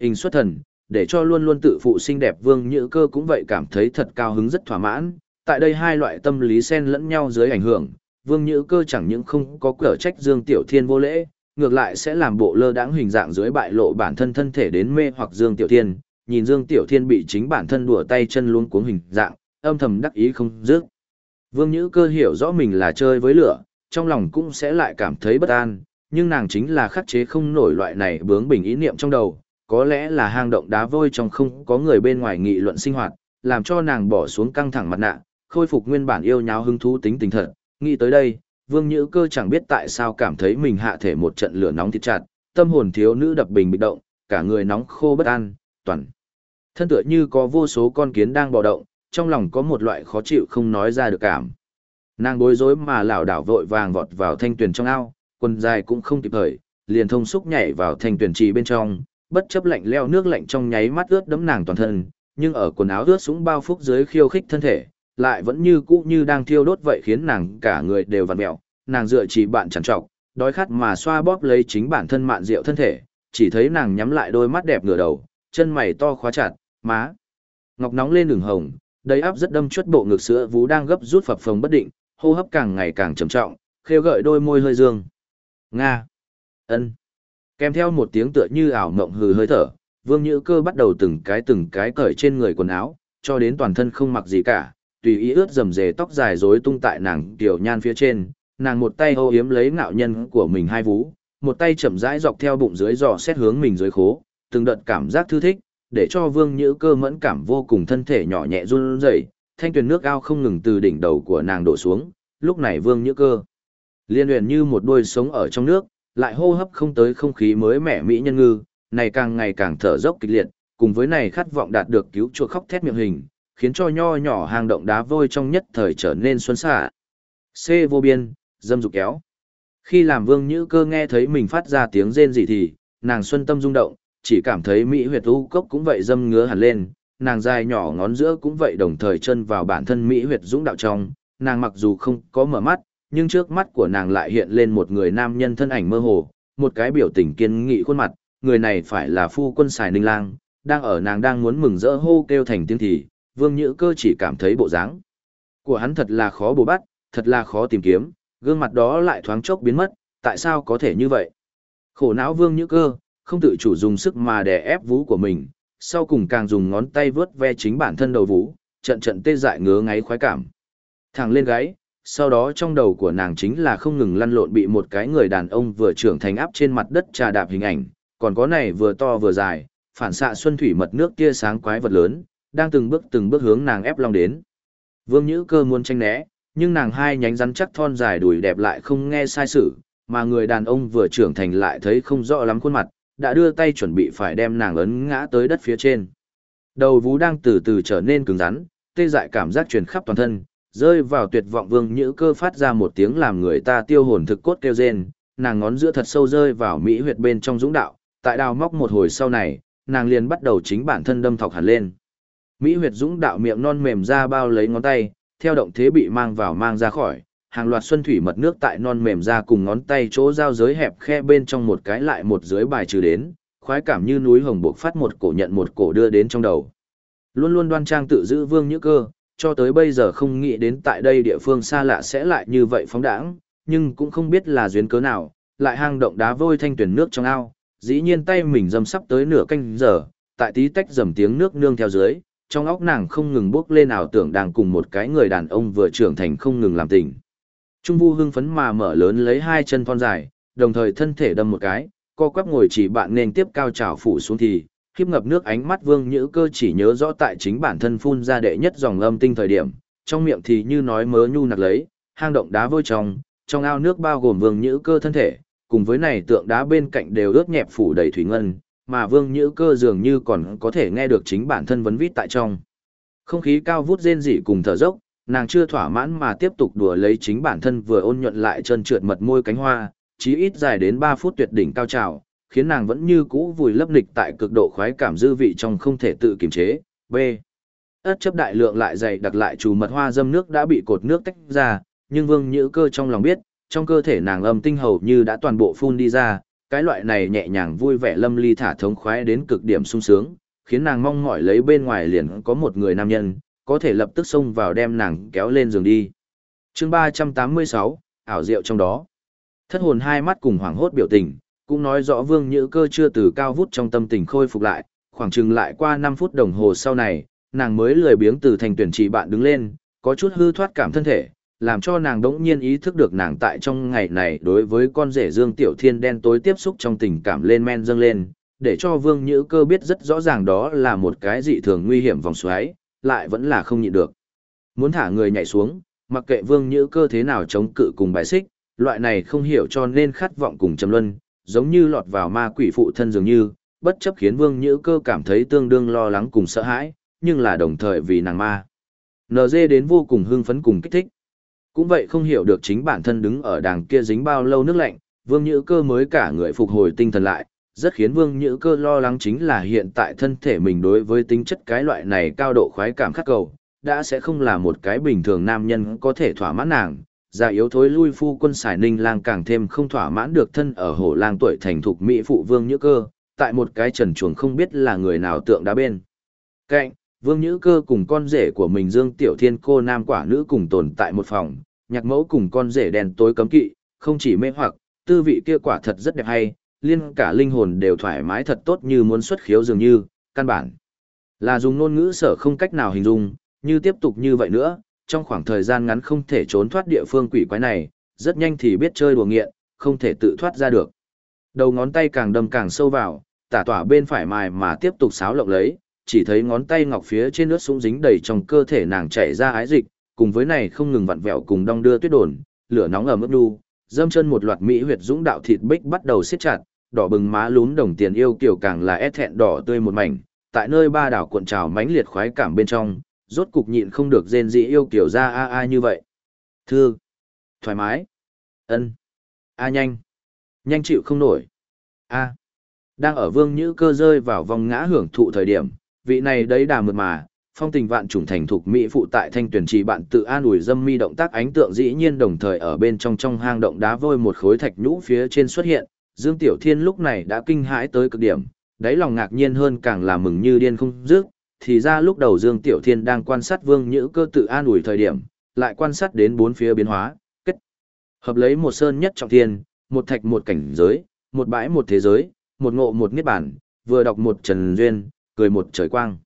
Hình xuất thần, để cho luôn luôn tự phụ xinh đẹp Vương Nhữ Cơ cũng vậy cảm thấy thật cao hứng rất thỏa mãn. Tại đây hai loại tâm lý xen lẫn nhau dưới ảnh hưởng, Vương Nhữ Cơ chẳng những không có cửa trách Dương Tiểu Thiên vô lễ, ngược lại sẽ làm bộ lơ đãng hình dạng dưới bại lộ bản thân thân thể đến mê hoặc Dương Tiểu Thiên, nhìn Dương Tiểu Thiên bị chính bản thân đùa tay chân luôn cuống hình dạng, âm thầm đắc ý không dứt. Vương Nhữ Cơ hiểu rõ mình là chơi với lửa, trong lòng cũng sẽ lại cảm thấy bất an, nhưng nàng chính là khắc chế không nổi loại này bướng bình ý niệm trong đầu, có lẽ là hang động đá vôi trong không có người bên ngoài nghị luận sinh hoạt, làm cho nàng bỏ xuống căng thẳng mặt nạ, khôi phục nguyên bản yêu nháo hứng thú tính tình thật. Nghĩ tới đây, Vương Nhữ Cơ chẳng biết tại sao cảm thấy mình hạ thể một trận lửa nóng thịt chặt, tâm hồn thiếu nữ đập bình bị động, cả người nóng khô bất an, toàn. Thân tựa như có vô số con kiến đang bò động, trong lòng có một loại khó chịu không nói ra được cảm. Nàng bối rối mà lảo đảo vội vàng vọt vào thanh tuyển trong ao, quần dài cũng không kịp thời, liền thông xúc nhảy vào thanh tuyển trì bên trong, bất chấp lạnh leo nước lạnh trong nháy mắt ướt đẫm nàng toàn thân, nhưng ở quần áo ướt sũng bao phúc dưới khiêu khích thân thể, lại vẫn như cũ như đang thiêu đốt vậy khiến nàng cả người đều vặn mèo, nàng dựa chỉ bạn chẳng trọc, đói khát mà xoa bóp lấy chính bản thân mạn rượu thân thể, chỉ thấy nàng nhắm lại đôi mắt đẹp ngửa đầu, chân mày to khóa chặt, má ngọc nóng lên đường hồng, Đầy áp rất đâm chuất bộ ngực sữa vú đang gấp rút phập phồng bất định, hô hấp càng ngày càng trầm trọng, khêu gợi đôi môi hơi dương. Nga. ân Kèm theo một tiếng tựa như ảo mộng hừ hơi thở, Vương Nhữ Cơ bắt đầu từng cái từng cái cởi trên người quần áo, cho đến toàn thân không mặc gì cả, tùy ý ướt dầm dề tóc dài rối tung tại nàng tiểu nhan phía trên, nàng một tay ô yếm lấy ngạo nhân của mình hai vú, một tay chậm rãi dọc theo bụng dưới dò xét hướng mình dưới khố, từng đợt cảm giác thư thích, để cho Vương Nhữ Cơ mẫn cảm vô cùng thân thể nhỏ nhẹ run rẩy, thanh tuyền nước ao không ngừng từ đỉnh đầu của nàng đổ xuống, lúc này Vương Nhữ Cơ liên luyện như một đôi sống ở trong nước, lại hô hấp không tới không khí mới mẻ mỹ nhân ngư, này càng ngày càng thở dốc kịch liệt, cùng với này khát vọng đạt được cứu chuộc khóc thét miệng hình, khiến cho nho nhỏ hang động đá vôi trong nhất thời trở nên xuân xạ. C vô biên, dâm dục kéo. Khi làm vương nhữ cơ nghe thấy mình phát ra tiếng rên gì thì, nàng xuân tâm rung động, chỉ cảm thấy mỹ huyệt u cốc cũng vậy dâm ngứa hẳn lên, nàng dài nhỏ ngón giữa cũng vậy đồng thời chân vào bản thân mỹ huyệt dũng đạo trong, nàng mặc dù không có mở mắt, nhưng trước mắt của nàng lại hiện lên một người nam nhân thân ảnh mơ hồ, một cái biểu tình kiên nghị khuôn mặt, người này phải là phu quân xài ninh lang, đang ở nàng đang muốn mừng rỡ hô kêu thành tiếng thì, vương nhữ cơ chỉ cảm thấy bộ dáng của hắn thật là khó bù bắt, thật là khó tìm kiếm, gương mặt đó lại thoáng chốc biến mất, tại sao có thể như vậy? Khổ não vương nhữ cơ, không tự chủ dùng sức mà đè ép vú của mình, sau cùng càng dùng ngón tay vớt ve chính bản thân đầu vú, trận trận tê dại ngứa ngáy khoái cảm. Thẳng lên gáy, sau đó trong đầu của nàng chính là không ngừng lăn lộn bị một cái người đàn ông vừa trưởng thành áp trên mặt đất trà đạp hình ảnh, còn có này vừa to vừa dài, phản xạ xuân thủy mật nước kia sáng quái vật lớn, đang từng bước từng bước hướng nàng ép long đến. Vương Nhữ Cơ muốn tranh né, nhưng nàng hai nhánh rắn chắc thon dài đùi đẹp lại không nghe sai sự, mà người đàn ông vừa trưởng thành lại thấy không rõ lắm khuôn mặt, đã đưa tay chuẩn bị phải đem nàng ấn ngã tới đất phía trên. Đầu vú đang từ từ trở nên cứng rắn, tê dại cảm giác truyền khắp toàn thân, rơi vào tuyệt vọng vương nhữ cơ phát ra một tiếng làm người ta tiêu hồn thực cốt kêu rên, nàng ngón giữa thật sâu rơi vào mỹ huyệt bên trong dũng đạo, tại đào móc một hồi sau này, nàng liền bắt đầu chính bản thân đâm thọc hẳn lên. Mỹ huyệt dũng đạo miệng non mềm ra bao lấy ngón tay, theo động thế bị mang vào mang ra khỏi, hàng loạt xuân thủy mật nước tại non mềm ra cùng ngón tay chỗ giao giới hẹp khe bên trong một cái lại một dưới bài trừ đến, khoái cảm như núi hồng buộc phát một cổ nhận một cổ đưa đến trong đầu. Luôn luôn đoan trang tự giữ vương như cơ, cho tới bây giờ không nghĩ đến tại đây địa phương xa lạ sẽ lại như vậy phóng đãng, nhưng cũng không biết là duyên cớ nào, lại hang động đá vôi thanh tuyển nước trong ao, dĩ nhiên tay mình dầm sắp tới nửa canh giờ, tại tí tách dầm tiếng nước nương theo dưới, trong óc nàng không ngừng bước lên ảo tưởng đang cùng một cái người đàn ông vừa trưởng thành không ngừng làm tình. Trung Vu hưng phấn mà mở lớn lấy hai chân thon dài, đồng thời thân thể đâm một cái, co quắp ngồi chỉ bạn nên tiếp cao trào phủ xuống thì, khiếp ngập nước ánh mắt vương nhữ cơ chỉ nhớ rõ tại chính bản thân phun ra đệ nhất dòng âm tinh thời điểm, trong miệng thì như nói mớ nhu nặc lấy, hang động đá vôi trong, trong ao nước bao gồm vương nhữ cơ thân thể, cùng với này tượng đá bên cạnh đều ướt nhẹp phủ đầy thủy ngân, mà vương nhữ cơ dường như còn có thể nghe được chính bản thân vấn vít tại trong. Không khí cao vút rên rỉ cùng thở dốc, nàng chưa thỏa mãn mà tiếp tục đùa lấy chính bản thân vừa ôn nhuận lại chân trượt mật môi cánh hoa, chí ít dài đến 3 phút tuyệt đỉnh cao trào, khiến nàng vẫn như cũ vùi lấp nghịch tại cực độ khoái cảm dư vị trong không thể tự kiềm chế. B. Ất chấp đại lượng lại dày đặc lại trù mật hoa dâm nước đã bị cột nước tách ra, nhưng vương nhữ cơ trong lòng biết, trong cơ thể nàng âm tinh hầu như đã toàn bộ phun đi ra, cái loại này nhẹ nhàng vui vẻ lâm ly thả thống khoái đến cực điểm sung sướng, khiến nàng mong mỏi lấy bên ngoài liền có một người nam nhân, có thể lập tức xông vào đem nàng kéo lên giường đi. chương 386, ảo diệu trong đó. Thất hồn hai mắt cùng hoảng hốt biểu tình, cũng nói rõ vương nhữ cơ chưa từ cao vút trong tâm tình khôi phục lại, khoảng chừng lại qua 5 phút đồng hồ sau này, nàng mới lười biếng từ thành tuyển trị bạn đứng lên, có chút hư thoát cảm thân thể, làm cho nàng đống nhiên ý thức được nàng tại trong ngày này đối với con rể Dương Tiểu Thiên đen tối tiếp xúc trong tình cảm lên men dâng lên, để cho Vương Nhữ Cơ biết rất rõ ràng đó là một cái dị thường nguy hiểm vòng xoáy, lại vẫn là không nhịn được. Muốn thả người nhảy xuống, mặc kệ Vương Nhữ Cơ thế nào chống cự cùng bài xích, loại này không hiểu cho nên khát vọng cùng châm luân, giống như lọt vào ma quỷ phụ thân dường như, bất chấp khiến Vương Nhữ Cơ cảm thấy tương đương lo lắng cùng sợ hãi, nhưng là đồng thời vì nàng ma. NG đến vô cùng hưng phấn cùng kích thích. Cũng vậy không hiểu được chính bản thân đứng ở đàng kia dính bao lâu nước lạnh, Vương Nhữ Cơ mới cả người phục hồi tinh thần lại, rất khiến Vương Nhữ Cơ lo lắng chính là hiện tại thân thể mình đối với tính chất cái loại này cao độ khoái cảm khắc cầu, đã sẽ không là một cái bình thường nam nhân có thể thỏa mãn nàng. Già yếu thối lui phu quân xài ninh lang càng thêm không thỏa mãn được thân ở hổ lang tuổi thành thục mỹ phụ Vương Nhữ Cơ, tại một cái trần chuồng không biết là người nào tượng đá bên. Cạnh, Vương Nhữ Cơ cùng con rể của mình Dương Tiểu Thiên cô nam quả nữ cùng tồn tại một phòng, nhạc mẫu cùng con rể đèn tối cấm kỵ, không chỉ mê hoặc, tư vị kia quả thật rất đẹp hay, liên cả linh hồn đều thoải mái thật tốt như muốn xuất khiếu dường như, căn bản. Là dùng ngôn ngữ sở không cách nào hình dung, như tiếp tục như vậy nữa, trong khoảng thời gian ngắn không thể trốn thoát địa phương quỷ quái này, rất nhanh thì biết chơi đùa nghiện, không thể tự thoát ra được. Đầu ngón tay càng đâm càng sâu vào, tả tỏa bên phải mài mà tiếp tục xáo lộng lấy, chỉ thấy ngón tay ngọc phía trên nước súng dính đầy trong cơ thể nàng chảy ra ái dịch, cùng với này không ngừng vặn vẹo cùng đong đưa tuyết đồn, lửa nóng ở mức đu, dâm chân một loạt mỹ huyệt dũng đạo thịt bích bắt đầu siết chặt, đỏ bừng má lún đồng tiền yêu kiểu càng là ép thẹn đỏ tươi một mảnh, tại nơi ba đảo cuộn trào mãnh liệt khoái cảm bên trong, rốt cục nhịn không được rên dị yêu kiểu ra a a như vậy. Thư, thoải mái, ân, a nhanh, nhanh chịu không nổi, a. Đang ở vương nhữ cơ rơi vào vòng ngã hưởng thụ thời điểm, vị này đấy đà mượt mà, phong tình vạn trùng thành thục mỹ phụ tại thanh tuyển trì bạn tự an ủi dâm mi động tác ánh tượng dĩ nhiên đồng thời ở bên trong trong hang động đá vôi một khối thạch nhũ phía trên xuất hiện, Dương Tiểu Thiên lúc này đã kinh hãi tới cực điểm, đáy lòng ngạc nhiên hơn càng là mừng như điên không dứt, thì ra lúc đầu Dương Tiểu Thiên đang quan sát Vương Nhữ cơ tự an ủi thời điểm, lại quan sát đến bốn phía biến hóa, kết hợp lấy một sơn nhất trọng thiên, một thạch một cảnh giới, một bãi một thế giới, một ngộ một niết bản, vừa đọc một trần duyên, cười một trời quang.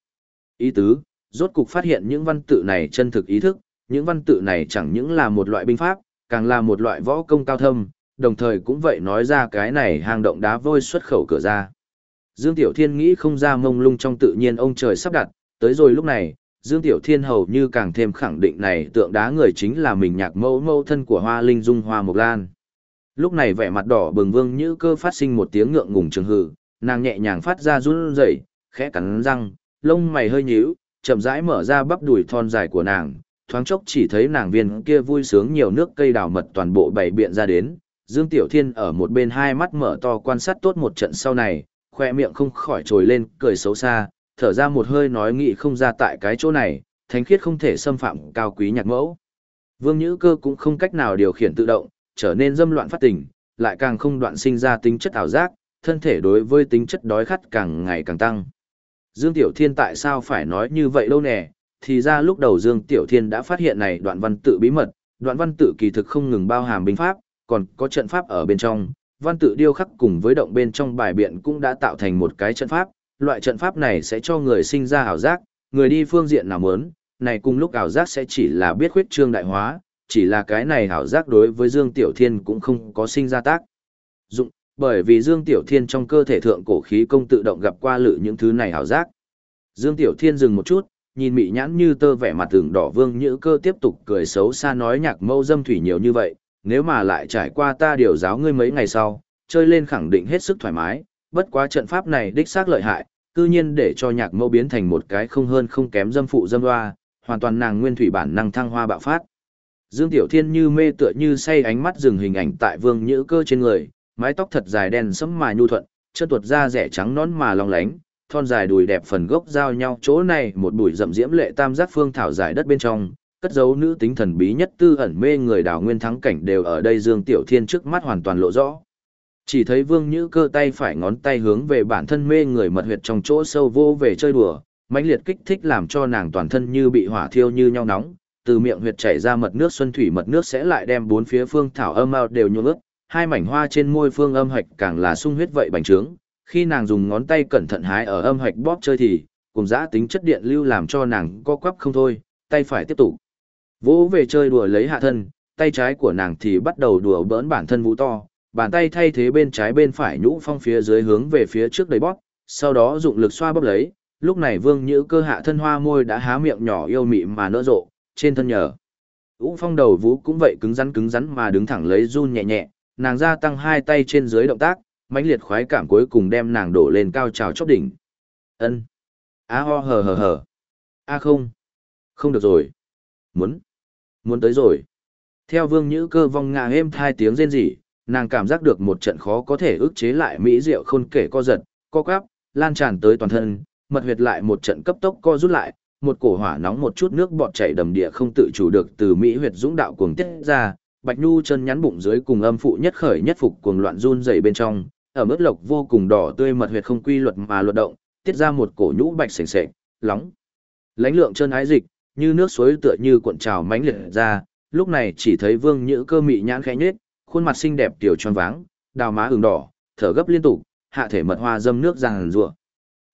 Ý tứ, rốt cục phát hiện những văn tự này chân thực ý thức, những văn tự này chẳng những là một loại binh pháp, càng là một loại võ công cao thâm, đồng thời cũng vậy nói ra cái này hang động đá vôi xuất khẩu cửa ra. Dương Tiểu Thiên nghĩ không ra mông lung trong tự nhiên ông trời sắp đặt, tới rồi lúc này, Dương Tiểu Thiên hầu như càng thêm khẳng định này tượng đá người chính là mình nhạc mẫu mẫu thân của Hoa Linh Dung Hoa Mộc Lan. Lúc này vẻ mặt đỏ bừng vương như cơ phát sinh một tiếng ngượng ngùng trường hừ, nàng nhẹ nhàng phát ra run rẩy, khẽ cắn răng, lông mày hơi nhíu, chậm rãi mở ra bắp đùi thon dài của nàng, thoáng chốc chỉ thấy nàng viên kia vui sướng nhiều nước cây đào mật toàn bộ bày biện ra đến. Dương Tiểu Thiên ở một bên hai mắt mở to quan sát tốt một trận sau này, khoe miệng không khỏi trồi lên, cười xấu xa, thở ra một hơi nói nghị không ra tại cái chỗ này, thánh khiết không thể xâm phạm cao quý nhạc mẫu. Vương Nhữ Cơ cũng không cách nào điều khiển tự động, trở nên dâm loạn phát tình, lại càng không đoạn sinh ra tính chất ảo giác, thân thể đối với tính chất đói khát càng ngày càng tăng. Dương Tiểu Thiên tại sao phải nói như vậy lâu nè, thì ra lúc đầu Dương Tiểu Thiên đã phát hiện này đoạn văn tự bí mật, đoạn văn tự kỳ thực không ngừng bao hàm binh pháp, còn có trận pháp ở bên trong, văn tự điêu khắc cùng với động bên trong bài biện cũng đã tạo thành một cái trận pháp, loại trận pháp này sẽ cho người sinh ra ảo giác, người đi phương diện nào muốn, này cùng lúc ảo giác sẽ chỉ là biết khuyết trương đại hóa, chỉ là cái này ảo giác đối với Dương Tiểu Thiên cũng không có sinh ra tác dụng, bởi vì Dương Tiểu Thiên trong cơ thể thượng cổ khí công tự động gặp qua lự những thứ này hảo giác. Dương Tiểu Thiên dừng một chút, nhìn mị nhãn như tơ vẻ mặt tường đỏ vương nhữ cơ tiếp tục cười xấu xa nói nhạc mâu dâm thủy nhiều như vậy, nếu mà lại trải qua ta điều giáo ngươi mấy ngày sau, chơi lên khẳng định hết sức thoải mái, bất quá trận pháp này đích xác lợi hại, cư nhiên để cho nhạc mâu biến thành một cái không hơn không kém dâm phụ dâm hoa, hoàn toàn nàng nguyên thủy bản năng thăng hoa bạo phát. Dương Tiểu Thiên như mê tựa như say ánh mắt dừng hình ảnh tại vương nhữ cơ trên người, mái tóc thật dài đen sẫm mà nhu thuận, chân tuột da rẻ trắng nón mà long lánh, thon dài đùi đẹp phần gốc giao nhau chỗ này một bụi rậm diễm lệ tam giác phương thảo dài đất bên trong, cất dấu nữ tính thần bí nhất tư ẩn mê người đào nguyên thắng cảnh đều ở đây Dương Tiểu Thiên trước mắt hoàn toàn lộ rõ. Chỉ thấy Vương Nhữ cơ tay phải ngón tay hướng về bản thân mê người mật huyệt trong chỗ sâu vô về chơi đùa, mãnh liệt kích thích làm cho nàng toàn thân như bị hỏa thiêu như nhau nóng, từ miệng huyệt chảy ra mật nước xuân thủy mật nước sẽ lại đem bốn phía phương thảo âm ao đều nhuộm ướt, hai mảnh hoa trên môi phương âm hạch càng là sung huyết vậy bành trướng, khi nàng dùng ngón tay cẩn thận hái ở âm hạch bóp chơi thì, cùng giã tính chất điện lưu làm cho nàng co quắp không thôi, tay phải tiếp tục. Vỗ về chơi đùa lấy hạ thân, tay trái của nàng thì bắt đầu đùa bỡn bản thân vũ to, bàn tay thay thế bên trái bên phải nhũ phong phía dưới hướng về phía trước đầy bóp, sau đó dụng lực xoa bóp lấy, lúc này vương nhữ cơ hạ thân hoa môi đã há miệng nhỏ yêu mị mà nỡ rộ, trên thân nhờ. Vũ phong đầu vũ cũng vậy cứng rắn cứng rắn mà đứng thẳng lấy run nhẹ nhẹ, nàng gia tăng hai tay trên dưới động tác, mãnh liệt khoái cảm cuối cùng đem nàng đổ lên cao trào chóp đỉnh. Ân. A ho hờ hờ hờ. A không. Không được rồi. Muốn. Muốn tới rồi. Theo vương nhữ cơ vong ngà êm thai tiếng rên rỉ, nàng cảm giác được một trận khó có thể ức chế lại mỹ rượu khôn kể co giật, co quắp, lan tràn tới toàn thân, mật huyệt lại một trận cấp tốc co rút lại, một cổ hỏa nóng một chút nước bọt chảy đầm địa không tự chủ được từ mỹ huyệt dũng đạo cuồng tiết ra, Bạch Nhu chân nhắn bụng dưới cùng âm phụ nhất khởi nhất phục cuồng loạn run rẩy bên trong, ở mức lộc vô cùng đỏ tươi mật huyệt không quy luật mà luật động, tiết ra một cổ nhũ bạch sền sệt, lóng. Lãnh lượng chân ái dịch, như nước suối tựa như cuộn trào mãnh liệt ra, lúc này chỉ thấy Vương Nhữ Cơ mị nhãn khẽ nhếch, khuôn mặt xinh đẹp tiểu tròn váng, đào má ửng đỏ, thở gấp liên tục, hạ thể mật hoa dâm nước ràng rùa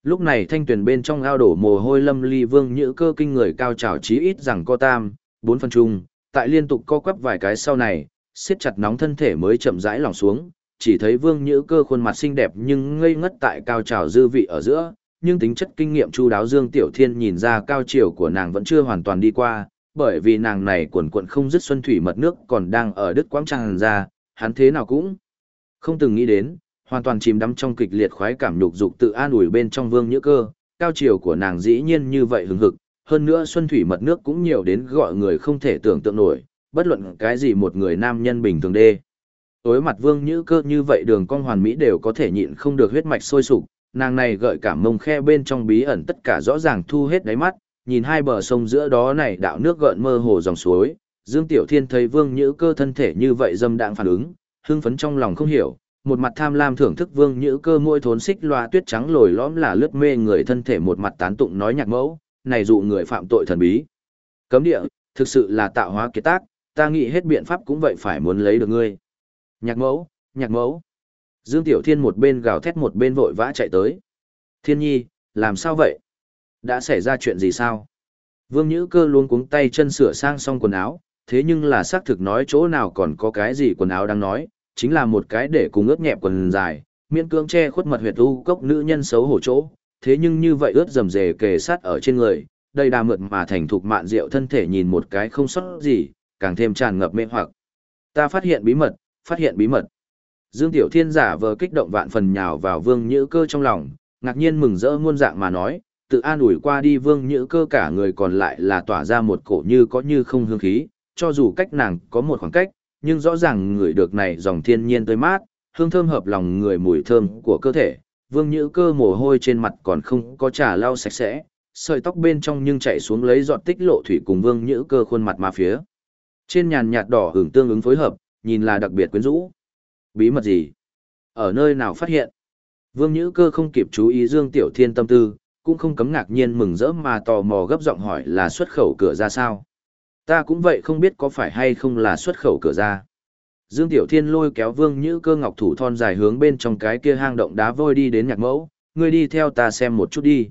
Lúc này thanh tuyển bên trong ao đổ mồ hôi lâm ly Vương Nhữ Cơ kinh người cao trào chí ít rằng co tam, bốn phần chung, tại liên tục co quắp vài cái sau này, siết chặt nóng thân thể mới chậm rãi lỏng xuống, chỉ thấy Vương Nhữ Cơ khuôn mặt xinh đẹp nhưng ngây ngất tại cao trào dư vị ở giữa, nhưng tính chất kinh nghiệm chu đáo Dương Tiểu Thiên nhìn ra cao chiều của nàng vẫn chưa hoàn toàn đi qua, bởi vì nàng này quần cuộn không dứt xuân thủy mật nước còn đang ở đứt quãng tràn ra, hắn thế nào cũng không từng nghĩ đến, hoàn toàn chìm đắm trong kịch liệt khoái cảm nhục dục tự an ủi bên trong Vương Nhữ Cơ, cao chiều của nàng dĩ nhiên như vậy hứng hực, hơn nữa xuân thủy mật nước cũng nhiều đến gọi người không thể tưởng tượng nổi, bất luận cái gì một người nam nhân bình thường đê. Đối mặt Vương Nhữ Cơ như vậy đường cong hoàn mỹ đều có thể nhịn không được huyết mạch sôi sục, nàng này gợi cảm mông khe bên trong bí ẩn tất cả rõ ràng thu hết đáy mắt, nhìn hai bờ sông giữa đó này đạo nước gợn mơ hồ dòng suối, Dương Tiểu Thiên thấy Vương Nhữ Cơ thân thể như vậy dâm đãng phản ứng, hưng phấn trong lòng không hiểu, một mặt tham lam thưởng thức Vương Nhữ Cơ môi thốn xích loa tuyết trắng lồi lõm là lướt mê người thân thể một mặt tán tụng nói nhạc mẫu, này dụ người phạm tội thần bí. Cấm địa, thực sự là tạo hóa kiệt tác, ta nghĩ hết biện pháp cũng vậy phải muốn lấy được ngươi. Nhạc mẫu, nhạc mẫu. Dương Tiểu Thiên một bên gào thét một bên vội vã chạy tới. Thiên nhi, làm sao vậy? Đã xảy ra chuyện gì sao? Vương Nhữ cơ luôn cuống tay chân sửa sang xong quần áo, thế nhưng là xác thực nói chỗ nào còn có cái gì quần áo đang nói, chính là một cái để cùng ướt nhẹp quần dài, miễn cưỡng che khuất mật huyệt u cốc nữ nhân xấu hổ chỗ, thế nhưng như vậy ướt rầm rề kề sát ở trên người, đây đà mượt mà thành thục mạn rượu thân thể nhìn một cái không sót gì, càng thêm tràn ngập mê hoặc. Ta phát hiện bí mật, phát hiện bí mật. Dương Tiểu Thiên giả vờ kích động vạn phần nhào vào Vương Nhữ Cơ trong lòng, ngạc nhiên mừng rỡ muôn dạng mà nói, tự an ủi qua đi Vương Nhữ Cơ cả người còn lại là tỏa ra một cổ như có như không hương khí, cho dù cách nàng có một khoảng cách, nhưng rõ ràng người được này dòng thiên nhiên tươi mát, hương thơm hợp lòng người mùi thơm của cơ thể. Vương Nhữ Cơ mồ hôi trên mặt còn không có trà lau sạch sẽ, sợi tóc bên trong nhưng chảy xuống lấy giọt tích lộ thủy cùng Vương Nhữ Cơ khuôn mặt mà phía. Trên nhàn nhạt đỏ hưởng tương ứng phối hợp, nhìn là đặc biệt quyến rũ. Bí mật gì? Ở nơi nào phát hiện? Vương Nhữ Cơ không kịp chú ý Dương Tiểu Thiên tâm tư, cũng không cấm ngạc nhiên mừng rỡ mà tò mò gấp giọng hỏi là xuất khẩu cửa ra sao. Ta cũng vậy không biết có phải hay không là xuất khẩu cửa ra. Dương Tiểu Thiên lôi kéo Vương Nhữ Cơ ngọc thủ thon dài hướng bên trong cái kia hang động đá vôi đi đến nhạc mẫu, ngươi đi theo ta xem một chút đi.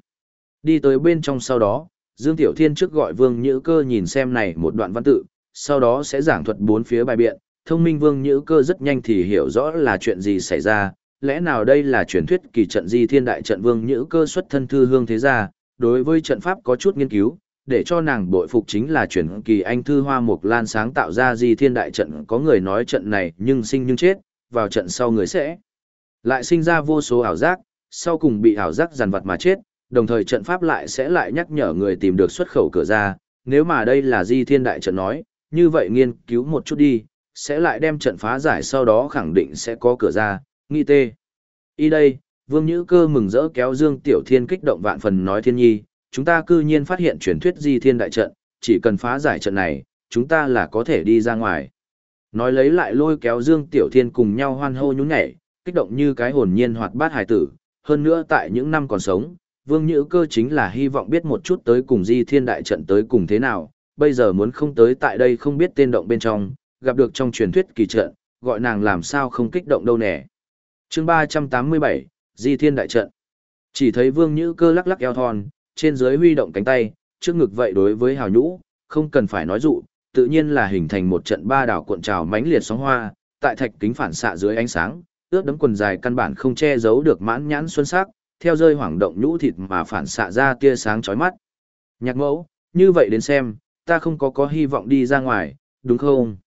Đi tới bên trong sau đó, Dương Tiểu Thiên trước gọi Vương Nhữ Cơ nhìn xem này một đoạn văn tự, sau đó sẽ giảng thuật bốn phía bài biện, thông minh vương nhữ cơ rất nhanh thì hiểu rõ là chuyện gì xảy ra, lẽ nào đây là truyền thuyết kỳ trận di thiên đại trận vương nhữ cơ xuất thân thư hương thế gia, đối với trận pháp có chút nghiên cứu, để cho nàng bội phục chính là truyền kỳ anh thư hoa mục lan sáng tạo ra di thiên đại trận. Có người nói trận này nhưng sinh nhưng chết, vào trận sau người sẽ lại sinh ra vô số ảo giác, sau cùng bị ảo giác giàn vật mà chết, đồng thời trận pháp lại sẽ lại nhắc nhở người tìm được xuất khẩu cửa ra, nếu mà đây là di thiên đại trận nói, như vậy nghiên cứu một chút đi, sẽ lại đem trận phá giải sau đó khẳng định sẽ có cửa ra, nghi tê. Y đây, Vương Nhữ Cơ mừng rỡ kéo Dương Tiểu Thiên kích động vạn phần nói thiên nhi, chúng ta cư nhiên phát hiện truyền thuyết di thiên đại trận, chỉ cần phá giải trận này, chúng ta là có thể đi ra ngoài. Nói lấy lại lôi kéo Dương Tiểu Thiên cùng nhau hoan hô nhún nhảy, kích động như cái hồn nhiên hoạt bát hài tử, hơn nữa tại những năm còn sống, Vương Nhữ Cơ chính là hy vọng biết một chút tới cùng di thiên đại trận tới cùng thế nào, bây giờ muốn không tới tại đây không biết tên động bên trong, gặp được trong truyền thuyết kỳ trận, gọi nàng làm sao không kích động đâu nè. chương 387, Di Thiên Đại Trận. Chỉ thấy Vương Nhữ cơ lắc lắc eo thon, trên dưới huy động cánh tay, trước ngực vậy đối với hào nhũ, không cần phải nói dụ, tự nhiên là hình thành một trận ba đảo cuộn trào mãnh liệt sóng hoa, tại thạch kính phản xạ dưới ánh sáng, ướt đấm quần dài căn bản không che giấu được mãn nhãn xuân sắc, theo rơi hoảng động nhũ thịt mà phản xạ ra tia sáng chói mắt. Nhạc mẫu, như vậy đến xem, ta không có có hy vọng đi ra ngoài, đúng không?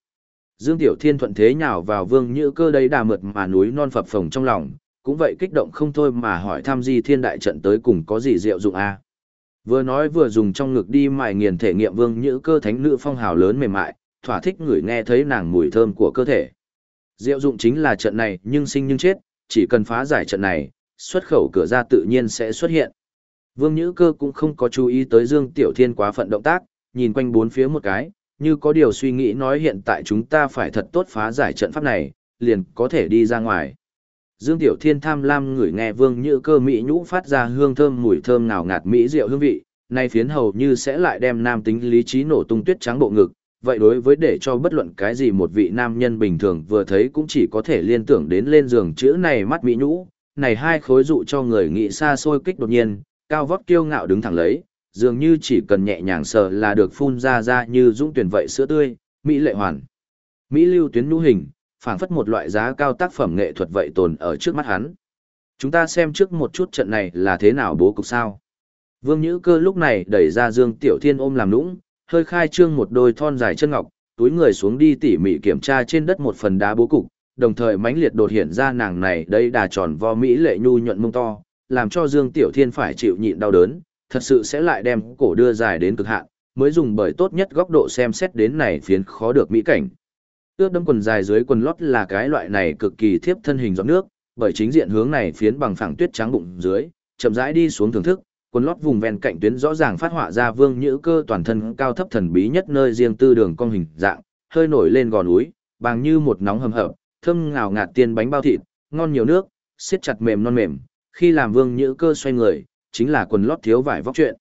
Dương Tiểu Thiên thuận thế nhào vào vương như cơ đấy đà mượt mà núi non phập phồng trong lòng, cũng vậy kích động không thôi mà hỏi tham di thiên đại trận tới cùng có gì diệu dụng a à? Vừa nói vừa dùng trong ngực đi mài nghiền thể nghiệm vương nhữ cơ thánh nữ phong hào lớn mềm mại, thỏa thích người nghe thấy nàng mùi thơm của cơ thể. Diệu dụng chính là trận này nhưng sinh nhưng chết, chỉ cần phá giải trận này, xuất khẩu cửa ra tự nhiên sẽ xuất hiện. Vương Nhữ Cơ cũng không có chú ý tới Dương Tiểu Thiên quá phận động tác, nhìn quanh bốn phía một cái, như có điều suy nghĩ nói hiện tại chúng ta phải thật tốt phá giải trận pháp này, liền có thể đi ra ngoài. Dương Tiểu Thiên tham lam ngửi nghe Vương Nhữ Cơ mỹ nhũ phát ra hương thơm mùi thơm ngào ngạt mỹ rượu hương vị, nay phiến hầu như sẽ lại đem nam tính lý trí nổ tung tuyết trắng bộ ngực, vậy đối với để cho bất luận cái gì một vị nam nhân bình thường vừa thấy cũng chỉ có thể liên tưởng đến lên giường chữ này mắt mỹ nhũ, này hai khối dụ cho người nghĩ xa xôi kích đột nhiên, cao vóc kiêu ngạo đứng thẳng lấy, dường như chỉ cần nhẹ nhàng sờ là được phun ra ra như dũng tuyển vậy sữa tươi, mỹ lệ hoàn. Mỹ lưu tuyến nhũ hình, phảng phất một loại giá cao tác phẩm nghệ thuật vậy tồn ở trước mắt hắn. Chúng ta xem trước một chút trận này là thế nào bố cục sao. Vương Nhữ Cơ lúc này đẩy ra Dương Tiểu Thiên ôm làm nũng, hơi khai trương một đôi thon dài chân ngọc, túi người xuống đi tỉ mỉ kiểm tra trên đất một phần đá bố cục, đồng thời mãnh liệt đột hiện ra nàng này đây đà tròn vo mỹ lệ nhu nhuận mông to, làm cho Dương Tiểu Thiên phải chịu nhịn đau đớn, thật sự sẽ lại đem cổ đưa dài đến cực hạn, mới dùng bởi tốt nhất góc độ xem xét đến này phiến khó được mỹ cảnh. Ướt đâm quần dài dưới quần lót là cái loại này cực kỳ thiếp thân hình giọt nước, bởi chính diện hướng này phiến bằng phẳng tuyết trắng bụng dưới, chậm rãi đi xuống thưởng thức, quần lót vùng ven cạnh tuyến rõ ràng phát họa ra vương nhữ cơ toàn thân cao thấp thần bí nhất nơi riêng tư đường cong hình dạng, hơi nổi lên gò núi, bằng như một nóng hầm hập, thơm ngào ngạt tiên bánh bao thịt, ngon nhiều nước, siết chặt mềm non mềm, khi làm vương nhữ cơ xoay người, chính là quần lót thiếu vải vóc chuyện.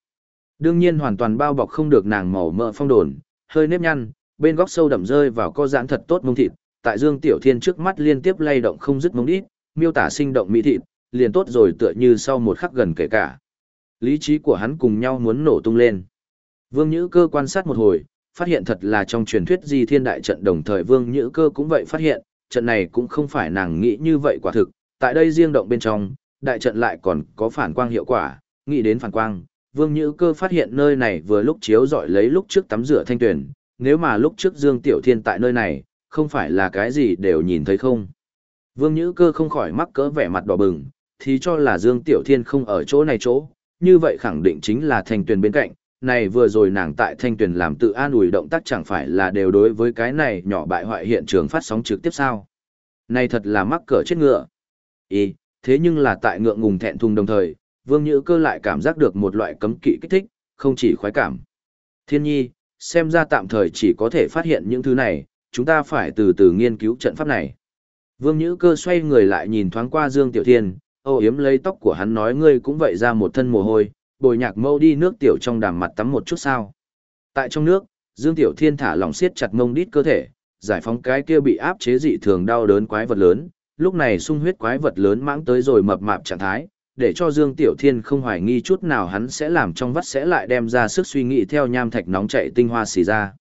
Đương nhiên hoàn toàn bao bọc không được nàng màu mỡ phong đồn, hơi nếp nhăn, bên góc sâu đậm rơi vào co giãn thật tốt mông thịt, tại Dương Tiểu Thiên trước mắt liên tiếp lay động không dứt mông đít, miêu tả sinh động mỹ thịt, liền tốt rồi tựa như sau một khắc gần kể cả. Lý trí của hắn cùng nhau muốn nổ tung lên. Vương Nhữ Cơ quan sát một hồi, phát hiện thật là trong truyền thuyết di thiên đại trận đồng thời Vương Nhữ Cơ cũng vậy phát hiện, trận này cũng không phải nàng nghĩ như vậy quả thực, tại đây riêng động bên trong, đại trận lại còn có phản quang hiệu quả, nghĩ đến phản quang, Vương Nhữ Cơ phát hiện nơi này vừa lúc chiếu rọi lấy lúc trước tắm rửa thanh tuyển, nếu mà lúc trước Dương Tiểu Thiên tại nơi này, không phải là cái gì đều nhìn thấy không. Vương Nhữ Cơ không khỏi mắc cỡ vẻ mặt đỏ bừng, thì cho là Dương Tiểu Thiên không ở chỗ này chỗ, như vậy khẳng định chính là thanh Tuyền bên cạnh. Này vừa rồi nàng tại thanh Tuyền làm tự an ủi động tác chẳng phải là đều đối với cái này nhỏ bại hoại hiện trường phát sóng trực tiếp sao. Này thật là mắc cỡ chết ngựa. Ý, thế nhưng là tại ngượng ngùng thẹn thùng đồng thời, Vương Nhữ Cơ lại cảm giác được một loại cấm kỵ kích thích, không chỉ khoái cảm. Thiên nhi, xem ra tạm thời chỉ có thể phát hiện những thứ này, chúng ta phải từ từ nghiên cứu trận pháp này. Vương Nhữ Cơ xoay người lại nhìn thoáng qua Dương Tiểu Thiên, ô yếm lấy tóc của hắn nói ngươi cũng vậy ra một thân mồ hôi, bồi nhạc mâu đi nước tiểu trong đàm mặt tắm một chút sao. Tại trong nước, Dương Tiểu Thiên thả lòng siết chặt mông đít cơ thể, giải phóng cái kia bị áp chế dị thường đau đớn quái vật lớn, lúc này sung huyết quái vật lớn mãng tới rồi mập mạp trạng thái, để cho Dương Tiểu Thiên không hoài nghi chút nào hắn sẽ làm trong vắt sẽ lại đem ra sức suy nghĩ theo nham thạch nóng chảy tinh hoa xì ra.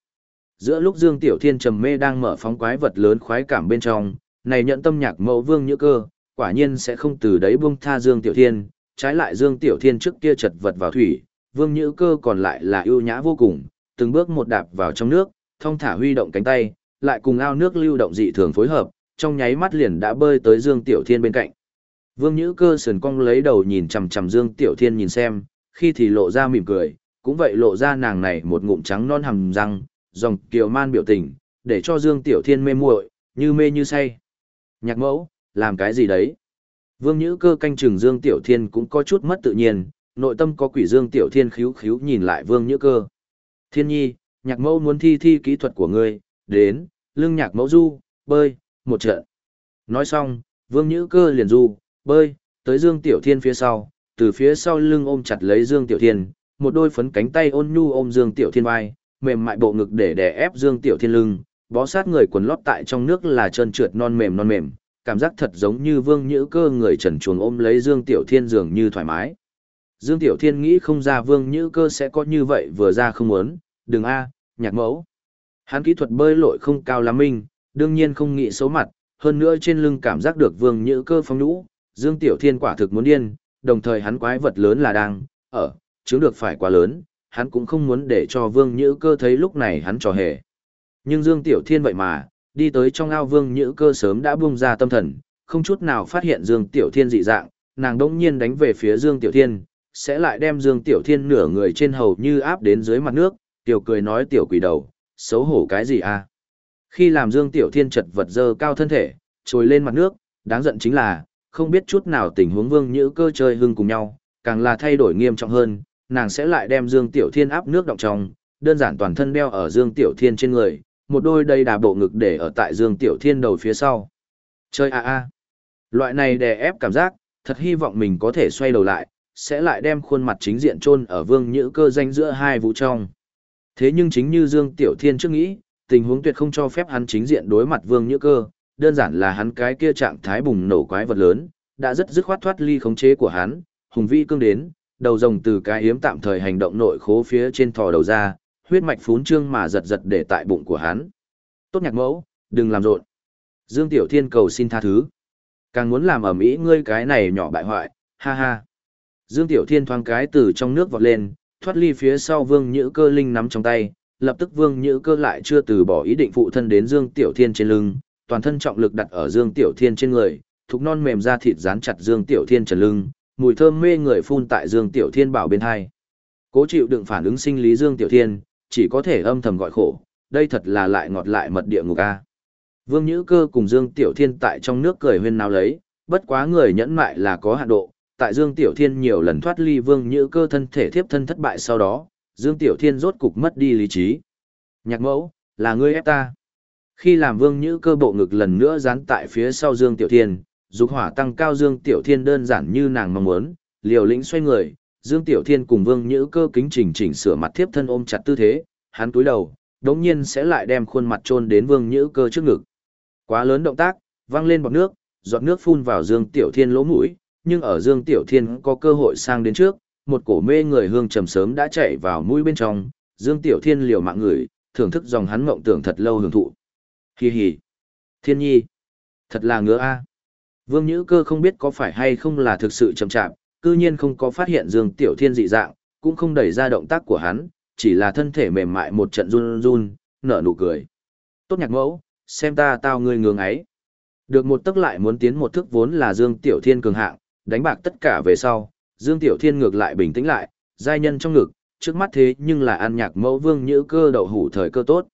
Giữa lúc Dương Tiểu Thiên trầm mê đang mở phóng quái vật lớn khoái cảm bên trong, này nhận tâm nhạc mẫu vương như cơ, quả nhiên sẽ không từ đấy buông tha Dương Tiểu Thiên, trái lại Dương Tiểu Thiên trước kia chật vật vào thủy, vương như cơ còn lại là ưu nhã vô cùng, từng bước một đạp vào trong nước, thông thả huy động cánh tay, lại cùng ao nước lưu động dị thường phối hợp, trong nháy mắt liền đã bơi tới Dương Tiểu Thiên bên cạnh. Vương Nhữ Cơ sườn cong lấy đầu nhìn chằm chằm Dương Tiểu Thiên nhìn xem, khi thì lộ ra mỉm cười, cũng vậy lộ ra nàng này một ngụm trắng non hầm răng, dòng kiều man biểu tình, để cho Dương Tiểu Thiên mê muội, như mê như say. Nhạc mẫu, làm cái gì đấy? Vương Nhữ Cơ canh chừng Dương Tiểu Thiên cũng có chút mất tự nhiên, nội tâm có quỷ Dương Tiểu Thiên khíu khíu nhìn lại Vương Nhữ Cơ. Thiên nhi, nhạc mẫu muốn thi thi kỹ thuật của ngươi, đến, lưng nhạc mẫu du, bơi, một trận. Nói xong, Vương Nhữ Cơ liền du, bơi, tới Dương Tiểu Thiên phía sau, từ phía sau lưng ôm chặt lấy Dương Tiểu Thiên, một đôi phấn cánh tay ôn nhu ôm Dương Tiểu Thiên vai, mềm mại bộ ngực để đè ép Dương Tiểu Thiên lưng, bó sát người quần lót tại trong nước là trơn trượt non mềm non mềm, cảm giác thật giống như vương nhữ cơ người trần chuồng ôm lấy Dương Tiểu Thiên dường như thoải mái. Dương Tiểu Thiên nghĩ không ra vương nhữ cơ sẽ có như vậy vừa ra không muốn, đừng a nhạc mẫu. Hắn kỹ thuật bơi lội không cao lắm minh, đương nhiên không nghĩ xấu mặt, hơn nữa trên lưng cảm giác được vương nhữ cơ phong nhũ, Dương Tiểu Thiên quả thực muốn điên, đồng thời hắn quái vật lớn là đang, ở, chứng được phải quá lớn, hắn cũng không muốn để cho Vương Nhữ Cơ thấy lúc này hắn trò hề. Nhưng Dương Tiểu Thiên vậy mà, đi tới trong ao Vương Nhữ Cơ sớm đã buông ra tâm thần, không chút nào phát hiện Dương Tiểu Thiên dị dạng, nàng đỗng nhiên đánh về phía Dương Tiểu Thiên, sẽ lại đem Dương Tiểu Thiên nửa người trên hầu như áp đến dưới mặt nước, tiểu cười nói tiểu quỷ đầu, xấu hổ cái gì à? Khi làm Dương Tiểu Thiên chật vật dơ cao thân thể, trồi lên mặt nước, đáng giận chính là, không biết chút nào tình huống vương nhữ cơ chơi hưng cùng nhau, càng là thay đổi nghiêm trọng hơn, nàng sẽ lại đem Dương Tiểu Thiên áp nước động trong, đơn giản toàn thân đeo ở Dương Tiểu Thiên trên người, một đôi đầy đà bộ ngực để ở tại Dương Tiểu Thiên đầu phía sau. Chơi a a. Loại này đè ép cảm giác, thật hy vọng mình có thể xoay đầu lại, sẽ lại đem khuôn mặt chính diện chôn ở vương nhữ cơ danh giữa hai vũ trong. Thế nhưng chính như Dương Tiểu Thiên trước nghĩ, tình huống tuyệt không cho phép hắn chính diện đối mặt vương nhữ cơ, đơn giản là hắn cái kia trạng thái bùng nổ quái vật lớn, đã rất dứt khoát thoát ly khống chế của hắn, hùng vi cương đến, đầu rồng từ cái hiếm tạm thời hành động nội khố phía trên thò đầu ra, huyết mạch phún trương mà giật giật để tại bụng của hắn. Tốt nhạc mẫu, đừng làm rộn. Dương Tiểu Thiên cầu xin tha thứ. Càng muốn làm ở mỹ ngươi cái này nhỏ bại hoại, ha ha. Dương Tiểu Thiên thoáng cái từ trong nước vọt lên, thoát ly phía sau Vương Nhữ Cơ linh nắm trong tay, lập tức Vương Nhữ Cơ lại chưa từ bỏ ý định phụ thân đến Dương Tiểu Thiên trên lưng, toàn thân trọng lực đặt ở Dương Tiểu Thiên trên người, thục non mềm da thịt dán chặt Dương Tiểu Thiên trần lưng, mùi thơm mê người phun tại Dương Tiểu Thiên bảo bên hai. Cố chịu đựng phản ứng sinh lý Dương Tiểu Thiên, chỉ có thể âm thầm gọi khổ, đây thật là lại ngọt lại mật địa ngục a. Vương Nhữ Cơ cùng Dương Tiểu Thiên tại trong nước cười huyên náo lấy, bất quá người nhẫn mại là có hạn độ, tại Dương Tiểu Thiên nhiều lần thoát ly Vương Nhữ Cơ thân thể thiếp thân thất bại sau đó, Dương Tiểu Thiên rốt cục mất đi lý trí. Nhạc mẫu, là ngươi ép ta. Khi làm Vương Nhữ Cơ bộ ngực lần nữa dán tại phía sau Dương Tiểu Thiên, dục hỏa tăng cao Dương Tiểu Thiên đơn giản như nàng mong muốn, liều lĩnh xoay người, Dương Tiểu Thiên cùng Vương Nhữ Cơ kính chỉnh chỉnh sửa mặt thiếp thân ôm chặt tư thế, hắn túi đầu, đống nhiên sẽ lại đem khuôn mặt chôn đến Vương Nhữ Cơ trước ngực. Quá lớn động tác, văng lên bọt nước, giọt nước phun vào Dương Tiểu Thiên lỗ mũi, nhưng ở Dương Tiểu Thiên có cơ hội sang đến trước, một cổ mê người hương trầm sớm đã chạy vào mũi bên trong, Dương Tiểu Thiên liều mạng người, thưởng thức dòng hắn mộng tưởng thật lâu hưởng thụ. Hì hì. Thiên nhi. Thật là ngứa a. Vương Nhữ Cơ không biết có phải hay không là thực sự chậm chạp, cư nhiên không có phát hiện Dương Tiểu Thiên dị dạng, cũng không đẩy ra động tác của hắn, chỉ là thân thể mềm mại một trận run run, nở nụ cười. Tốt nhạc mẫu, xem ta tao ngươi ngưỡng ấy. Được một tức lại muốn tiến một thức vốn là Dương Tiểu Thiên cường hạng, đánh bạc tất cả về sau, Dương Tiểu Thiên ngược lại bình tĩnh lại, giai nhân trong ngực, trước mắt thế nhưng là ăn nhạc mẫu Vương Nhữ Cơ đậu hủ thời cơ tốt.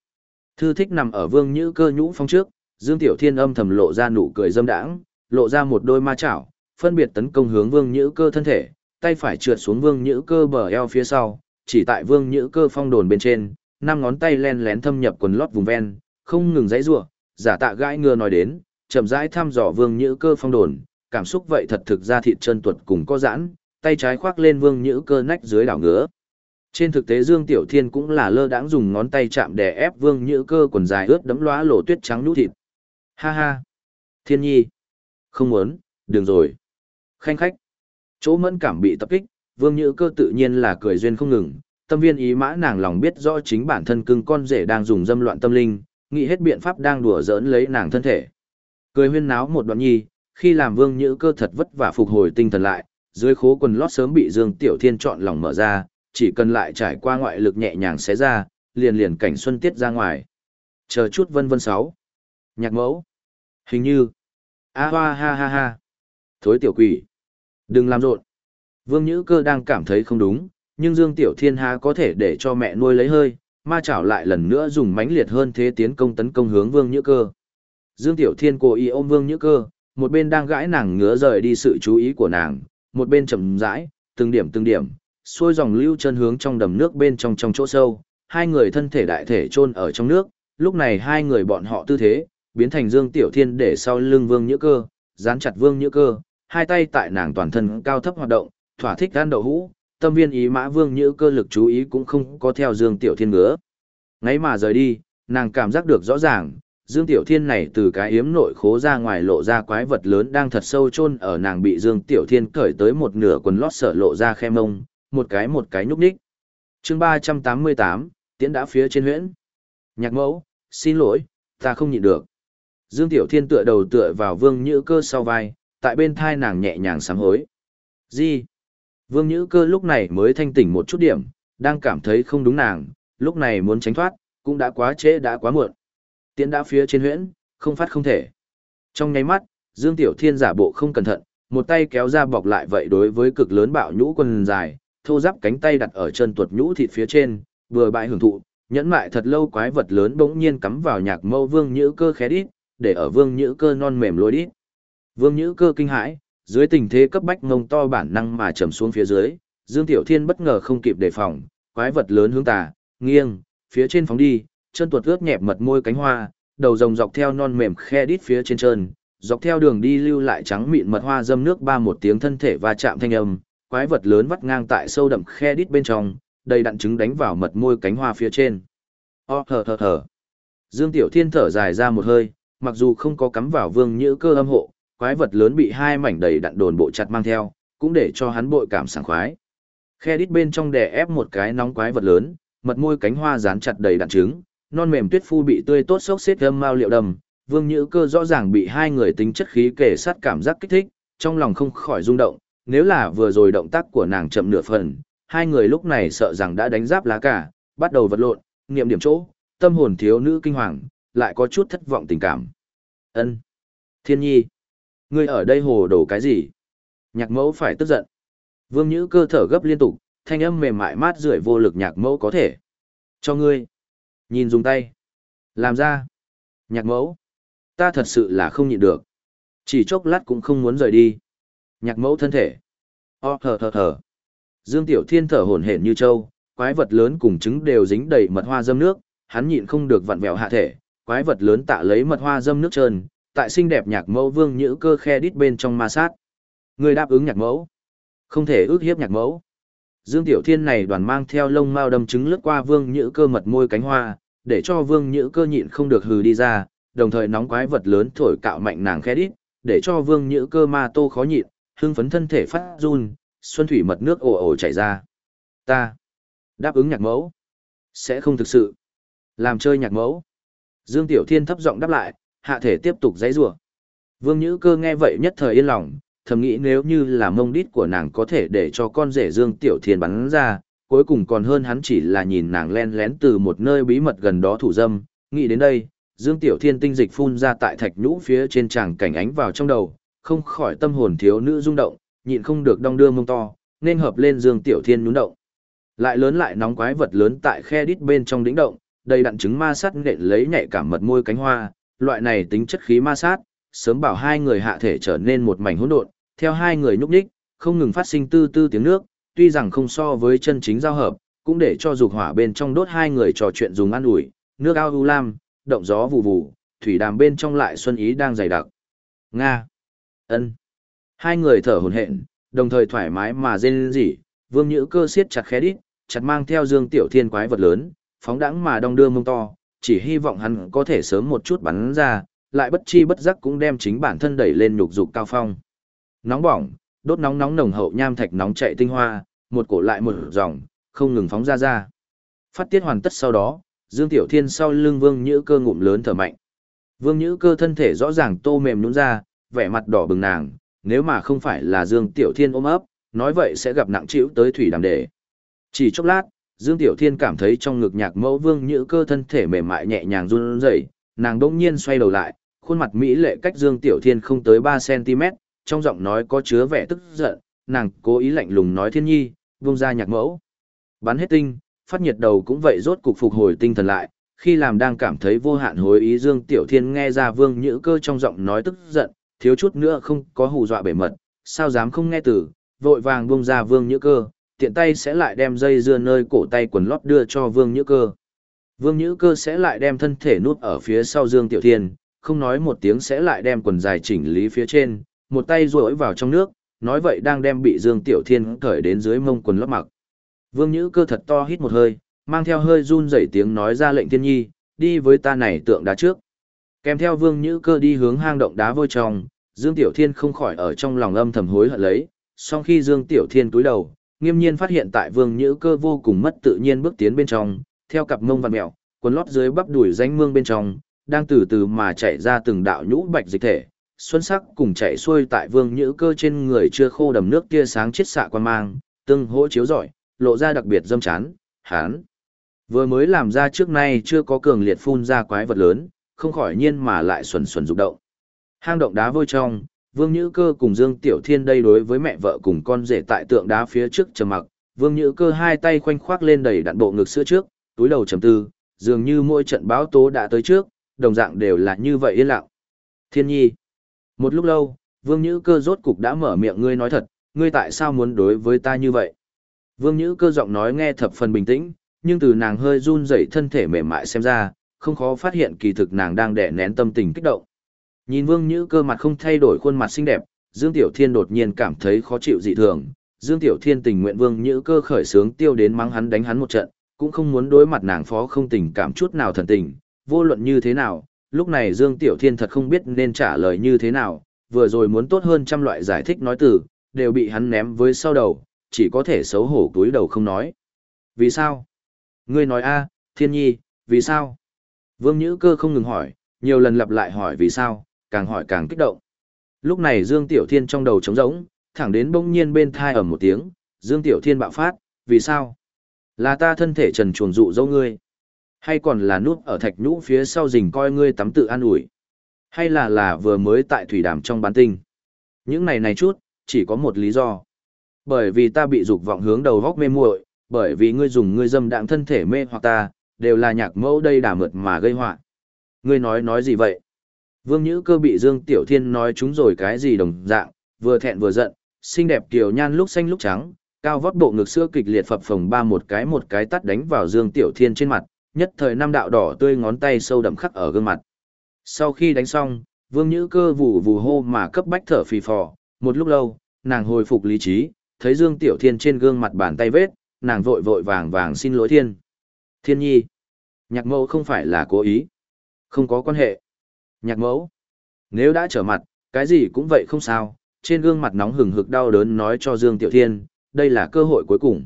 Thư thích nằm ở Vương Nhữ Cơ nhũ phong trước, Dương Tiểu Thiên âm thầm lộ ra nụ cười dâm đãng, lộ ra một đôi ma chảo, phân biệt tấn công hướng Vương Nhữ Cơ thân thể, tay phải trượt xuống Vương Nhữ Cơ bờ eo phía sau, chỉ tại Vương Nhữ Cơ phong đồn bên trên, năm ngón tay len lén thâm nhập quần lót vùng ven, không ngừng giãy giụa, giả tạ gãi ngừa nói đến, chậm rãi thăm dò Vương Nhữ Cơ phong đồn, cảm xúc vậy thật thực ra thịt chân tuột cùng có giãn, tay trái khoác lên Vương Nhữ Cơ nách dưới đảo ngứa. Trên thực tế Dương Tiểu Thiên cũng là lơ đãng dùng ngón tay chạm đè ép Vương Nhữ Cơ quần dài ướt đẫm lóa lộ tuyết trắng nhũ thịt. Ha ha. Thiên nhi. Không muốn, đừng rồi. Khanh khách. Chỗ mẫn cảm bị tập kích, Vương Nhữ Cơ tự nhiên là cười duyên không ngừng, tâm viên ý mã nàng lòng biết rõ chính bản thân cưng con rể đang dùng dâm loạn tâm linh, nghĩ hết biện pháp đang đùa giỡn lấy nàng thân thể. Cười huyên náo một đoạn nhi, khi làm Vương Nhữ Cơ thật vất vả phục hồi tinh thần lại, dưới khố quần lót sớm bị Dương Tiểu Thiên chọn lòng mở ra, chỉ cần lại trải qua ngoại lực nhẹ nhàng xé ra, liền liền cảnh xuân tiết ra ngoài. Chờ chút vân vân sáu. Nhạc mẫu. Hình như. A hoa ha ha ha. Thối tiểu quỷ. Đừng làm rộn. Vương Nhữ Cơ đang cảm thấy không đúng, nhưng Dương Tiểu Thiên há có thể để cho mẹ nuôi lấy hơi, ma chảo lại lần nữa dùng mãnh liệt hơn thế tiến công tấn công hướng Vương Nhữ Cơ. Dương Tiểu Thiên cố ý ôm Vương Nhữ Cơ, một bên đang gãi nàng ngứa rời đi sự chú ý của nàng, một bên chậm rãi, từng điểm từng điểm, xuôi dòng lưu chân hướng trong đầm nước bên trong trong chỗ sâu, hai người thân thể đại thể chôn ở trong nước, lúc này hai người bọn họ tư thế, biến thành Dương Tiểu Thiên để sau lưng Vương Nhữ Cơ, dán chặt Vương Nhữ Cơ, hai tay tại nàng toàn thân cao thấp hoạt động, thỏa thích gan đậu hũ, tâm viên ý mã Vương Nhữ Cơ lực chú ý cũng không có theo Dương Tiểu Thiên ngứa. Ngay mà rời đi, nàng cảm giác được rõ ràng, Dương Tiểu Thiên này từ cái yếm nội khố ra ngoài lộ ra quái vật lớn đang thật sâu chôn ở nàng bị Dương Tiểu Thiên cởi tới một nửa quần lót sở lộ ra khe mông, một cái một cái nhúc nhích. chương 388, tiến đã phía trên huyễn. Nhạc mẫu, xin lỗi, ta không nhịn được. Dương Tiểu Thiên tựa đầu tựa vào Vương Nhữ Cơ sau vai, tại bên thai nàng nhẹ nhàng sám hối. Gì? Vương Nhữ Cơ lúc này mới thanh tỉnh một chút điểm, đang cảm thấy không đúng nàng, lúc này muốn tránh thoát, cũng đã quá trễ đã quá muộn. tiến đã phía trên huyễn, không phát không thể. Trong nháy mắt, Dương Tiểu Thiên giả bộ không cẩn thận, một tay kéo ra bọc lại vậy đối với cực lớn bạo nhũ quần dài, thô giáp cánh tay đặt ở chân tuột nhũ thịt phía trên, vừa bại hưởng thụ, nhẫn mại thật lâu quái vật lớn bỗng nhiên cắm vào nhạc mâu vương nhữ cơ khé đít, để ở vương nhữ cơ non mềm lối đít. Vương nhữ cơ kinh hãi, dưới tình thế cấp bách ngông to bản năng mà trầm xuống phía dưới, Dương Tiểu Thiên bất ngờ không kịp đề phòng, quái vật lớn hướng tà, nghiêng, phía trên phóng đi, chân tuột ướt nhẹp mật môi cánh hoa, đầu rồng dọc theo non mềm khe đít phía trên trơn, dọc theo đường đi lưu lại trắng mịn mật hoa dâm nước ba một tiếng thân thể va chạm thanh âm, quái vật lớn vắt ngang tại sâu đậm khe đít bên trong, đầy đặn trứng đánh vào mật môi cánh hoa phía trên. O thở thở thở. Dương Tiểu Thiên thở dài ra một hơi, mặc dù không có cắm vào vương nhữ cơ âm hộ, quái vật lớn bị hai mảnh đầy đặn đồn bộ chặt mang theo, cũng để cho hắn bội cảm sảng khoái. Khe đít bên trong đè ép một cái nóng quái vật lớn, mật môi cánh hoa dán chặt đầy đặn trứng, non mềm tuyết phu bị tươi tốt sốc xếp âm mao liệu đầm, vương nhữ cơ rõ ràng bị hai người tính chất khí kể sát cảm giác kích thích, trong lòng không khỏi rung động, nếu là vừa rồi động tác của nàng chậm nửa phần, hai người lúc này sợ rằng đã đánh giáp lá cả, bắt đầu vật lộn, nghiệm điểm chỗ, tâm hồn thiếu nữ kinh hoàng, lại có chút thất vọng tình cảm. Ân, Thiên nhi, ngươi ở đây hồ đồ cái gì? Nhạc mẫu phải tức giận. Vương Nhữ cơ thở gấp liên tục, thanh âm mềm mại mát rượi vô lực nhạc mẫu có thể. Cho ngươi. Nhìn dùng tay. Làm ra. Nhạc mẫu. Ta thật sự là không nhịn được. Chỉ chốc lát cũng không muốn rời đi. Nhạc mẫu thân thể. O thở thở thở. Dương Tiểu Thiên thở hổn hển như trâu, quái vật lớn cùng trứng đều dính đầy mật hoa dâm nước, hắn nhịn không được vặn vẹo hạ thể, quái vật lớn tạ lấy mật hoa dâm nước trơn, tại xinh đẹp nhạc mẫu vương nhữ cơ khe đít bên trong ma sát. Người đáp ứng nhạc mẫu. Không thể ước hiếp nhạc mẫu. Dương Tiểu Thiên này đoàn mang theo lông mao đâm trứng lướt qua vương nhữ cơ mật môi cánh hoa, để cho vương nhữ cơ nhịn không được hừ đi ra, đồng thời nóng quái vật lớn thổi cạo mạnh nàng khe đít, để cho vương nhữ cơ ma tô khó nhịn, hưng phấn thân thể phát run, xuân thủy mật nước ồ ồ chảy ra. Ta đáp ứng nhạc mẫu. Sẽ không thực sự. Làm chơi nhạc mẫu. Dương Tiểu Thiên thấp giọng đáp lại, hạ thể tiếp tục giãy giụa. Vương Nhữ Cơ nghe vậy nhất thời yên lòng, thầm nghĩ nếu như là mông đít của nàng có thể để cho con rể Dương Tiểu Thiên bắn ra, cuối cùng còn hơn hắn chỉ là nhìn nàng len lén từ một nơi bí mật gần đó thủ dâm, nghĩ đến đây, Dương Tiểu Thiên tinh dịch phun ra tại thạch nhũ phía trên tràng cảnh ánh vào trong đầu, không khỏi tâm hồn thiếu nữ rung động, nhịn không được đong đưa mông to, nên hợp lên Dương Tiểu Thiên nhún động. Lại lớn lại nóng quái vật lớn tại khe đít bên trong đỉnh động, đầy đặn trứng ma sát nện lấy nhạy cảm mật môi cánh hoa, loại này tính chất khí ma sát, sớm bảo hai người hạ thể trở nên một mảnh hỗn độn, theo hai người nhúc nhích, không ngừng phát sinh tư tư tiếng nước, tuy rằng không so với chân chính giao hợp, cũng để cho dục hỏa bên trong đốt hai người trò chuyện dùng ăn ủi, nước ao u lam, động gió vù vù, thủy đàm bên trong lại xuân ý đang dày đặc. Nga. Ân. Hai người thở hổn hển, đồng thời thoải mái mà rên rỉ, Vương Nhữ Cơ siết chặt khẽ đít, chặt mang theo Dương Tiểu Thiên quái vật lớn, phóng đãng mà đong đưa mông to, chỉ hy vọng hắn có thể sớm một chút bắn ra, lại bất chi bất giác cũng đem chính bản thân đẩy lên nhục dục cao phong. Nóng bỏng, đốt nóng nóng nồng hậu nham thạch nóng chạy tinh hoa, một cổ lại một dòng, không ngừng phóng ra ra. Phát tiết hoàn tất sau đó, Dương Tiểu Thiên sau lưng Vương Nhữ Cơ ngụm lớn thở mạnh. Vương Nhữ Cơ thân thể rõ ràng tô mềm nhũn ra, vẻ mặt đỏ bừng nàng, nếu mà không phải là Dương Tiểu Thiên ôm ấp, nói vậy sẽ gặp nặng chịu tới thủy đàm đề. Chỉ chốc lát, Dương Tiểu Thiên cảm thấy trong ngực nhạc mẫu vương nhữ cơ thân thể mềm mại nhẹ nhàng run rẩy, nàng đỗng nhiên xoay đầu lại, khuôn mặt Mỹ lệ cách Dương Tiểu Thiên không tới 3cm, trong giọng nói có chứa vẻ tức giận, nàng cố ý lạnh lùng nói thiên nhi, vung ra nhạc mẫu. Bắn hết tinh, phát nhiệt đầu cũng vậy rốt cục phục hồi tinh thần lại, khi làm đang cảm thấy vô hạn hối ý Dương Tiểu Thiên nghe ra vương nhữ cơ trong giọng nói tức giận, thiếu chút nữa không có hù dọa bể mật, sao dám không nghe từ, vội vàng buông ra vương nhữ cơ, tiện tay sẽ lại đem dây dưa nơi cổ tay quần lót đưa cho vương nhữ cơ. Vương nhữ cơ sẽ lại đem thân thể nút ở phía sau Dương Tiểu Thiên, không nói một tiếng sẽ lại đem quần dài chỉnh lý phía trên, một tay duỗi vào trong nước, nói vậy đang đem bị Dương Tiểu Thiên cởi đến dưới mông quần lót mặc. Vương nhữ cơ thật to hít một hơi, mang theo hơi run rẩy tiếng nói ra lệnh thiên nhi, đi với ta này tượng đá trước. Kèm theo vương nhữ cơ đi hướng hang động đá vôi trong, Dương Tiểu Thiên không khỏi ở trong lòng âm thầm hối hận lấy, song khi Dương Tiểu Thiên túi đầu, nghiêm nhiên phát hiện tại vương nhữ cơ vô cùng mất tự nhiên bước tiến bên trong, theo cặp mông vặn mẹo, quần lót dưới bắp đuổi danh mương bên trong, đang từ từ mà chạy ra từng đạo nhũ bạch dịch thể, xuân sắc cùng chạy xuôi tại vương nhữ cơ trên người chưa khô đầm nước tia sáng chết xạ quan mang, tương hỗ chiếu rọi, lộ ra đặc biệt dâm chán, hán. Vừa mới làm ra trước nay chưa có cường liệt phun ra quái vật lớn, không khỏi nhiên mà lại xuẩn xuẩn rụng động. Hang động đá vôi trong, Vương Nhữ Cơ cùng Dương Tiểu Thiên đây đối với mẹ vợ cùng con rể tại tượng đá phía trước trầm mặc, Vương Nhữ Cơ hai tay khoanh khoác lên đầy đặn bộ ngực sữa trước, túi đầu trầm tư, dường như mỗi trận báo tố đã tới trước, đồng dạng đều là như vậy yên lặng. Thiên nhi. Một lúc lâu, Vương Nhữ Cơ rốt cục đã mở miệng ngươi nói thật, ngươi tại sao muốn đối với ta như vậy? Vương Nhữ Cơ giọng nói nghe thập phần bình tĩnh, nhưng từ nàng hơi run rẩy thân thể mềm mại xem ra, không khó phát hiện kỳ thực nàng đang đè nén tâm tình kích động. Nhìn Vương Nhữ cơ mặt không thay đổi khuôn mặt xinh đẹp, Dương Tiểu Thiên đột nhiên cảm thấy khó chịu dị thường, Dương Tiểu Thiên tình nguyện Vương Nhữ Cơ khởi sướng tiêu đến mắng hắn đánh hắn một trận, cũng không muốn đối mặt nàng phó không tình cảm chút nào thần tình, vô luận như thế nào, lúc này Dương Tiểu Thiên thật không biết nên trả lời như thế nào, vừa rồi muốn tốt hơn trăm loại giải thích nói từ, đều bị hắn ném với sau đầu, chỉ có thể xấu hổ túi đầu không nói. Vì sao? Ngươi nói a, Thiên Nhi, vì sao? Vương Nhữ Cơ không ngừng hỏi, nhiều lần lặp lại hỏi vì sao, càng hỏi càng kích động. Lúc này Dương Tiểu Thiên trong đầu trống rỗng, thẳng đến bỗng nhiên bên thai ầm một tiếng, Dương Tiểu Thiên bạo phát, vì sao? Là ta thân thể trần chuồng dụ dâu ngươi. Hay còn là núp ở thạch nhũ phía sau rình coi ngươi tắm tự an ủi. Hay là là vừa mới tại thủy đàm trong bán tinh. Những này này chút, chỉ có một lý do. Bởi vì ta bị dục vọng hướng đầu góc mê muội, bởi vì ngươi dùng ngươi dâm đạng thân thể mê hoặc ta, đều là nhạc mẫu đây đả mượt mà gây họa. Ngươi nói nói gì vậy? Vương Nhữ cơ bị Dương Tiểu Thiên nói chúng rồi cái gì đồng dạng, vừa thẹn vừa giận, xinh đẹp kiều nhan lúc xanh lúc trắng, cao vót bộ ngực xưa kịch liệt phập phồng ba một cái một cái tắt đánh vào Dương Tiểu Thiên trên mặt, nhất thời năm đạo đỏ tươi ngón tay sâu đậm khắc ở gương mặt. Sau khi đánh xong, Vương Nhữ cơ vù vù hô mà cấp bách thở phì phò, một lúc lâu, nàng hồi phục lý trí, thấy Dương Tiểu Thiên trên gương mặt bàn tay vết, nàng vội vội vàng vàng xin lỗi Thiên. Thiên nhi, nhạc mẫu không phải là cố ý, không có quan hệ. Nhạc mẫu, nếu đã trở mặt, cái gì cũng vậy không sao, trên gương mặt nóng hừng hực đau đớn nói cho Dương Tiểu Thiên, đây là cơ hội cuối cùng.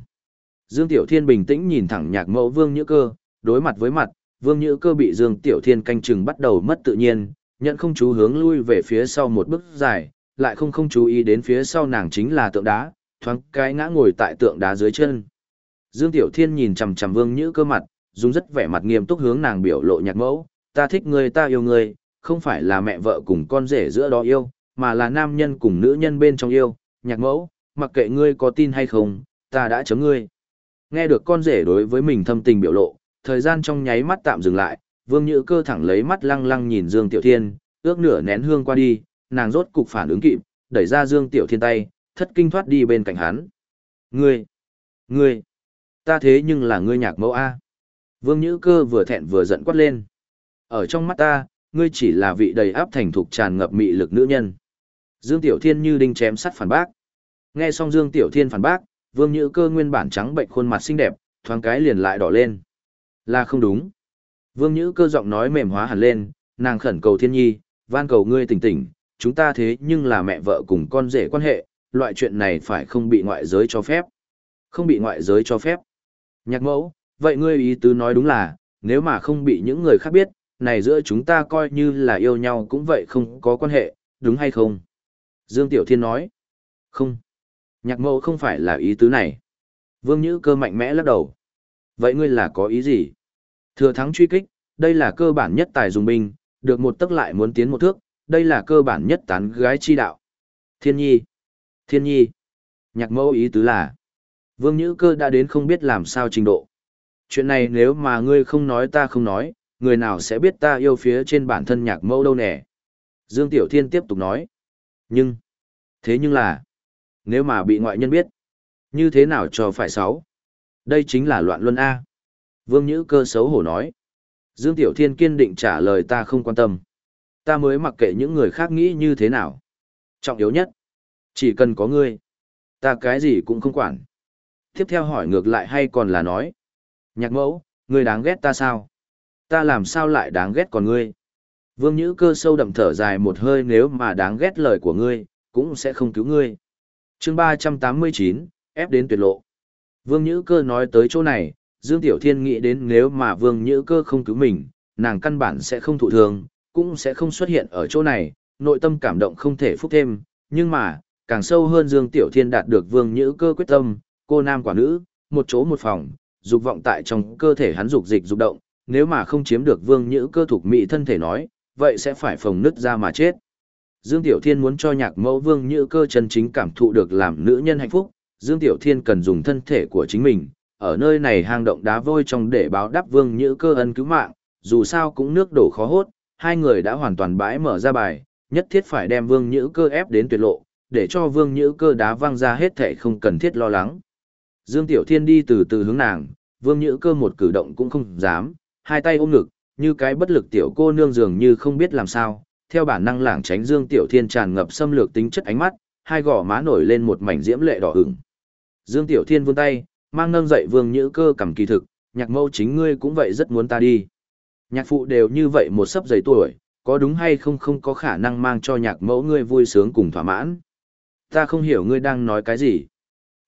Dương Tiểu Thiên bình tĩnh nhìn thẳng nhạc mẫu Vương Nhữ Cơ, đối mặt với mặt, Vương Nhữ Cơ bị Dương Tiểu Thiên canh chừng bắt đầu mất tự nhiên, nhận không chú hướng lui về phía sau một bước dài, lại không không chú ý đến phía sau nàng chính là tượng đá, thoáng cái ngã ngồi tại tượng đá dưới chân. Dương Tiểu Thiên nhìn chằm chằm Vương Nhữ Cơ mặt, dùng rất vẻ mặt nghiêm túc hướng nàng biểu lộ nhạc mẫu, ta thích ngươi ta yêu ngươi, không phải là mẹ vợ cùng con rể giữa đó yêu, mà là nam nhân cùng nữ nhân bên trong yêu, nhạc mẫu, mặc kệ ngươi có tin hay không, ta đã chấm ngươi. Nghe được con rể đối với mình thâm tình biểu lộ, thời gian trong nháy mắt tạm dừng lại, Vương Nhữ Cơ thẳng lấy mắt lăng lăng nhìn Dương Tiểu Thiên, ước nửa nén hương qua đi, nàng rốt cục phản ứng kịp, đẩy ra Dương Tiểu Thiên tay, thất kinh thoát đi bên cạnh hắn. Ngươi, ngươi, ta thế nhưng là ngươi nhạc mẫu A. Vương Nhữ Cơ vừa thẹn vừa giận quát lên. Ở trong mắt ta, ngươi chỉ là vị đầy áp thành thục tràn ngập mị lực nữ nhân. Dương Tiểu Thiên như đinh chém sắt phản bác. Nghe xong Dương Tiểu Thiên phản bác, Vương Nhữ Cơ nguyên bản trắng bệnh khuôn mặt xinh đẹp, thoáng cái liền lại đỏ lên. Là không đúng. Vương Nhữ Cơ giọng nói mềm hóa hẳn lên, nàng khẩn cầu Thiên Nhi, van cầu ngươi tỉnh tỉnh, chúng ta thế nhưng là mẹ vợ cùng con rể quan hệ, loại chuyện này phải không bị ngoại giới cho phép. Không bị ngoại giới cho phép. Nhạc mẫu, vậy ngươi ý tứ nói đúng là, nếu mà không bị những người khác biết, này giữa chúng ta coi như là yêu nhau cũng vậy không có quan hệ, đúng hay không? Dương Tiểu Thiên nói. Không. Nhạc mẫu không phải là ý tứ này. Vương Nhữ cơ mạnh mẽ lắc đầu. Vậy ngươi là có ý gì? Thừa thắng truy kích, đây là cơ bản nhất tài dùng binh, được một tức lại muốn tiến một thước, đây là cơ bản nhất tán gái chi đạo. Thiên nhi. Thiên nhi. Nhạc mẫu ý tứ là. Vương Nhữ cơ đã đến không biết làm sao trình độ. Chuyện này nếu mà ngươi không nói ta không nói, người nào sẽ biết ta yêu phía trên bản thân nhạc mẫu đâu nè. Dương Tiểu Thiên tiếp tục nói. Nhưng, thế nhưng là, nếu mà bị ngoại nhân biết, như thế nào cho phải sáu? Đây chính là loạn luân A. Vương Nhữ cơ xấu hổ nói. Dương Tiểu Thiên kiên định trả lời ta không quan tâm. Ta mới mặc kệ những người khác nghĩ như thế nào. Trọng yếu nhất, chỉ cần có ngươi. Ta cái gì cũng không quản. Tiếp theo hỏi ngược lại hay còn là nói. Nhạc mẫu, ngươi đáng ghét ta sao? Ta làm sao lại đáng ghét còn ngươi? Vương Nhữ cơ sâu đậm thở dài một hơi nếu mà đáng ghét lời của ngươi, cũng sẽ không cứu ngươi. chương 389, ép đến tuyệt lộ. Vương Nhữ cơ nói tới chỗ này, Dương Tiểu Thiên nghĩ đến nếu mà Vương Nhữ cơ không cứu mình, nàng căn bản sẽ không thụ thương, cũng sẽ không xuất hiện ở chỗ này, nội tâm cảm động không thể phúc thêm, nhưng mà, càng sâu hơn Dương Tiểu Thiên đạt được Vương Nhữ cơ quyết tâm, cô nam quả nữ, một chỗ một phòng, dục vọng tại trong cơ thể hắn dục dịch dục động, nếu mà không chiếm được Vương Nhữ cơ thuộc mỹ thân thể nói, vậy sẽ phải phồng nứt ra mà chết. Dương Tiểu Thiên muốn cho nhạc mẫu Vương Nhữ cơ chân chính cảm thụ được làm nữ nhân hạnh phúc, Dương Tiểu Thiên cần dùng thân thể của chính mình, ở nơi này hang động đá vôi trong để báo đáp Vương Nhữ cơ ân cứu mạng, dù sao cũng nước đổ khó hốt, hai người đã hoàn toàn bãi mở ra bài, nhất thiết phải đem Vương Nhữ cơ ép đến tuyệt lộ, để cho Vương Nhữ cơ đá văng ra hết thể không cần thiết lo lắng. Dương Tiểu Thiên đi từ từ hướng nàng, Vương Nhữ cơ một cử động cũng không dám, hai tay ôm ngực, như cái bất lực tiểu cô nương dường như không biết làm sao, theo bản năng lảng tránh Dương Tiểu Thiên tràn ngập xâm lược tính chất ánh mắt, hai gò má nổi lên một mảnh diễm lệ đỏ ửng. Dương Tiểu Thiên vươn tay, mang nâng dậy Vương Nhữ Cơ cầm kỳ thực, nhạc mẫu chính ngươi cũng vậy rất muốn ta đi. Nhạc phụ đều như vậy một sấp giấy tuổi, có đúng hay không không có khả năng mang cho nhạc mẫu ngươi vui sướng cùng thỏa mãn. Ta không hiểu ngươi đang nói cái gì.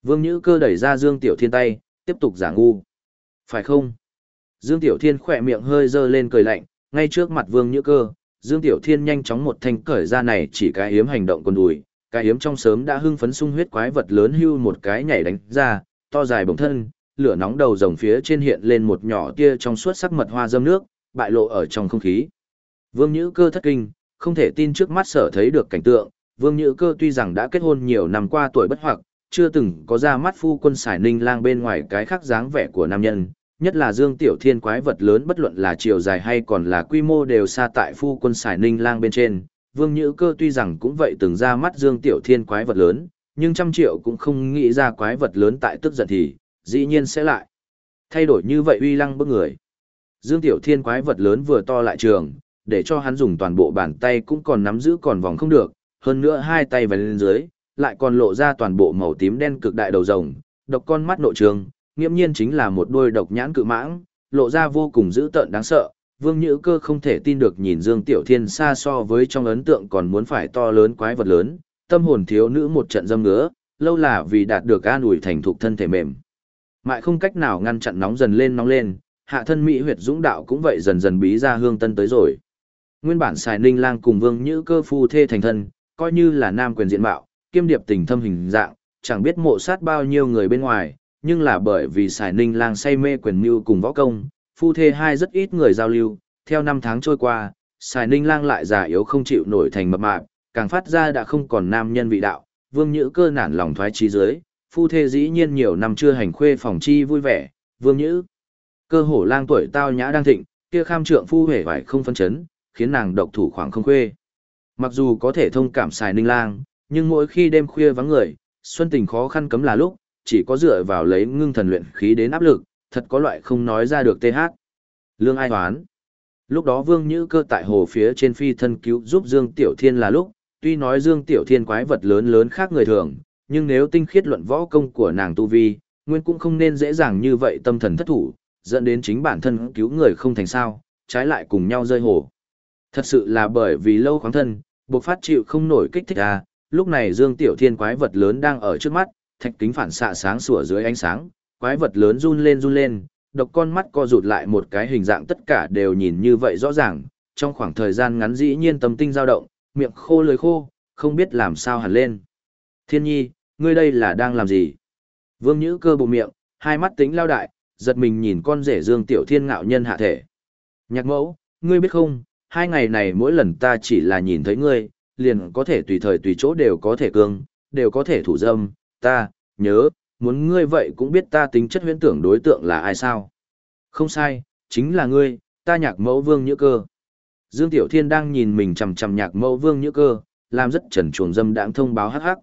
Vương Nhữ Cơ đẩy ra Dương Tiểu Thiên tay, tiếp tục giả ngu. Phải không? Dương Tiểu Thiên khỏe miệng hơi dơ lên cười lạnh, ngay trước mặt Vương Nhữ Cơ, Dương Tiểu Thiên nhanh chóng một thanh cởi ra này chỉ cái hiếm hành động con đùi, cái hiếm trong sớm đã hưng phấn sung huyết quái vật lớn hưu một cái nhảy đánh ra, to dài bổng thân, lửa nóng đầu rồng phía trên hiện lên một nhỏ tia trong suốt sắc mật hoa dâm nước, bại lộ ở trong không khí. Vương Nhữ Cơ thất kinh, không thể tin trước mắt sở thấy được cảnh tượng, Vương Nhữ Cơ tuy rằng đã kết hôn nhiều năm qua tuổi bất hoặc, chưa từng có ra mắt phu quân xài ninh lang bên ngoài cái khác dáng vẻ của nam nhân, nhất là Dương Tiểu Thiên quái vật lớn bất luận là chiều dài hay còn là quy mô đều xa tại phu quân xài ninh lang bên trên. Vương Nhữ Cơ tuy rằng cũng vậy từng ra mắt Dương Tiểu Thiên quái vật lớn, nhưng trăm triệu cũng không nghĩ ra quái vật lớn tại tức giận thì, dĩ nhiên sẽ lại thay đổi như vậy uy lăng bức người. Dương Tiểu Thiên quái vật lớn vừa to lại trường, để cho hắn dùng toàn bộ bàn tay cũng còn nắm giữ còn vòng không được, hơn nữa hai tay và lên dưới, lại còn lộ ra toàn bộ màu tím đen cực đại đầu rồng, độc con mắt nội trường, nghiễm nhiên chính là một đôi độc nhãn cự mãng, lộ ra vô cùng dữ tợn đáng sợ. Vương Nhữ Cơ không thể tin được nhìn Dương Tiểu Thiên xa so với trong ấn tượng còn muốn phải to lớn quái vật lớn, tâm hồn thiếu nữ một trận dâm ngứa, lâu là vì đạt được an ủi thành thục thân thể mềm. Mại không cách nào ngăn chặn nóng dần lên nóng lên, hạ thân mỹ huyệt dũng đạo cũng vậy dần dần bí ra hương tân tới rồi. Nguyên bản xài ninh lang cùng vương nhữ cơ phu thê thành thân, coi như là nam quyền diện mạo, kiêm điệp tình thâm hình dạng, chẳng biết mộ sát bao nhiêu người bên ngoài, nhưng là bởi vì xài ninh lang say mê quyền mưu cùng võ công, phu thê hai rất ít người giao lưu, theo năm tháng trôi qua, xài ninh lang lại già yếu không chịu nổi thành mập mạp, càng phát ra đã không còn nam nhân vị đạo, vương nhữ cơ nản lòng thoái trí dưới, phu thê dĩ nhiên nhiều năm chưa hành khuê phòng chi vui vẻ, vương nhữ. Cơ hổ lang tuổi tao nhã đang thịnh, kia kham trượng phu hề vải không phân chấn, khiến nàng độc thủ khoảng không khuê. Mặc dù có thể thông cảm xài ninh lang, nhưng mỗi khi đêm khuya vắng người, xuân tình khó khăn cấm là lúc, chỉ có dựa vào lấy ngưng thần luyện khí đến áp lực, thật có loại không nói ra được tê hát. Lương ai hoán. Lúc đó Vương Nhữ Cơ tại hồ phía trên phi thân cứu giúp Dương Tiểu Thiên là lúc, tuy nói Dương Tiểu Thiên quái vật lớn lớn khác người thường, nhưng nếu tinh khiết luận võ công của nàng tu vi, nguyên cũng không nên dễ dàng như vậy tâm thần thất thủ, dẫn đến chính bản thân cứu người không thành sao, trái lại cùng nhau rơi hồ. Thật sự là bởi vì lâu khoáng thân, buộc phát chịu không nổi kích thích à, lúc này Dương Tiểu Thiên quái vật lớn đang ở trước mắt, thạch kính phản xạ sáng sủa dưới ánh sáng, quái vật lớn run lên run lên, độc con mắt co rụt lại một cái hình dạng tất cả đều nhìn như vậy rõ ràng, trong khoảng thời gian ngắn dĩ nhiên tâm tinh dao động, miệng khô lưỡi khô, không biết làm sao hẳn lên. Thiên nhi, ngươi đây là đang làm gì? Vương Nhữ cơ bộ miệng, hai mắt tính lao đại, giật mình nhìn con rể Dương Tiểu Thiên ngạo nhân hạ thể. Nhạc mẫu, ngươi biết không, hai ngày này mỗi lần ta chỉ là nhìn thấy ngươi, liền có thể tùy thời tùy chỗ đều có thể cương, đều có thể thủ dâm, ta, nhớ, muốn ngươi vậy cũng biết ta tính chất huyễn tưởng đối tượng là ai sao. Không sai, chính là ngươi, ta nhạc mẫu vương nhữ cơ. Dương Tiểu Thiên đang nhìn mình chằm chằm nhạc mẫu vương nhữ cơ, làm rất trần chuồng dâm đãng thông báo hắc hắc.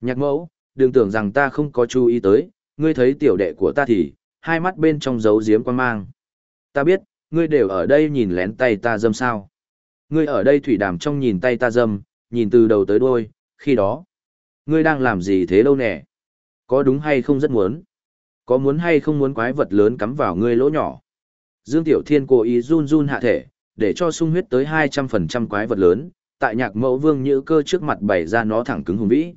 Nhạc mẫu, đừng tưởng rằng ta không có chú ý tới, ngươi thấy tiểu đệ của ta thì, hai mắt bên trong dấu diếm quan mang. Ta biết, ngươi đều ở đây nhìn lén tay ta dâm sao. Ngươi ở đây thủy đàm trong nhìn tay ta dâm, nhìn từ đầu tới đuôi, khi đó. Ngươi đang làm gì thế lâu nè? Có đúng hay không rất muốn? Có muốn hay không muốn quái vật lớn cắm vào ngươi lỗ nhỏ? Dương Tiểu Thiên cố ý run run hạ thể, để cho sung huyết tới 200% quái vật lớn, tại nhạc mẫu vương nhữ cơ trước mặt bày ra nó thẳng cứng hùng vĩ.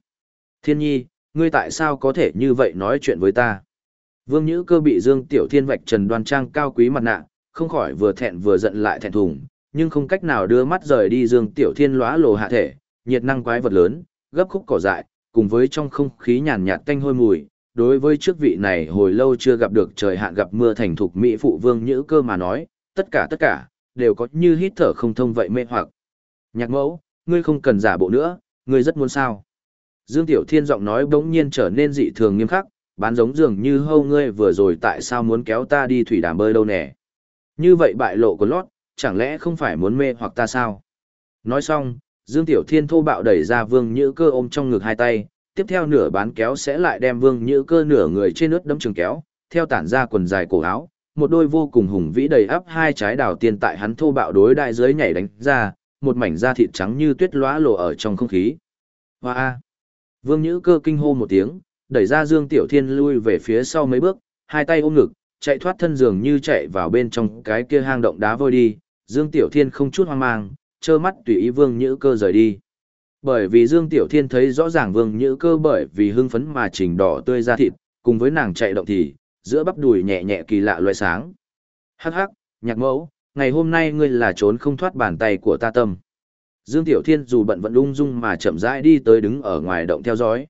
Thiên nhi, ngươi tại sao có thể như vậy nói chuyện với ta? Vương nhữ cơ bị Dương Tiểu Thiên vạch trần đoan trang cao quý mặt nạ, không khỏi vừa thẹn vừa giận lại thẹn thùng, nhưng không cách nào đưa mắt rời đi Dương Tiểu Thiên lóa lồ hạ thể, nhiệt năng quái vật lớn, gấp khúc cỏ dại, cùng với trong không khí nhàn nhạt tanh hôi mùi, đối với trước vị này hồi lâu chưa gặp được trời hạn gặp mưa thành thục mỹ phụ vương nhữ cơ mà nói, tất cả tất cả, đều có như hít thở không thông vậy mê hoặc. Nhạc mẫu, ngươi không cần giả bộ nữa, ngươi rất muốn sao. Dương Tiểu Thiên giọng nói bỗng nhiên trở nên dị thường nghiêm khắc, bán giống dường như hâu ngươi vừa rồi tại sao muốn kéo ta đi thủy đàm bơi đâu nè. Như vậy bại lộ của lót, chẳng lẽ không phải muốn mê hoặc ta sao? Nói xong, Dương Tiểu Thiên thô bạo đẩy ra Vương Nhữ Cơ ôm trong ngực hai tay, tiếp theo nửa bán kéo sẽ lại đem Vương Nhữ Cơ nửa người trên ướt đấm trường kéo, theo tản ra quần dài cổ áo, một đôi vô cùng hùng vĩ đầy ắp hai trái đào tiên tại hắn thô bạo đối đại dưới nhảy đánh ra, một mảnh da thịt trắng như tuyết lóa lộ ở trong không khí. Hoa! Vương Nhữ Cơ kinh hô một tiếng, đẩy ra Dương Tiểu Thiên lui về phía sau mấy bước, hai tay ôm ngực, chạy thoát thân giường như chạy vào bên trong cái kia hang động đá vôi đi. Dương Tiểu Thiên không chút hoang mang, trơ mắt tùy ý Vương Nhữ Cơ rời đi. Bởi vì Dương Tiểu Thiên thấy rõ ràng Vương Nhữ Cơ bởi vì hưng phấn mà chỉnh đỏ tươi ra thịt, cùng với nàng chạy động thì, giữa bắp đùi nhẹ nhẹ kỳ lạ loại sáng. Hắc hắc, nhạc mẫu, ngày hôm nay ngươi là trốn không thoát bàn tay của ta tâm. Dương Tiểu Thiên dù bận vẫn ung dung mà chậm rãi đi tới đứng ở ngoài động theo dõi.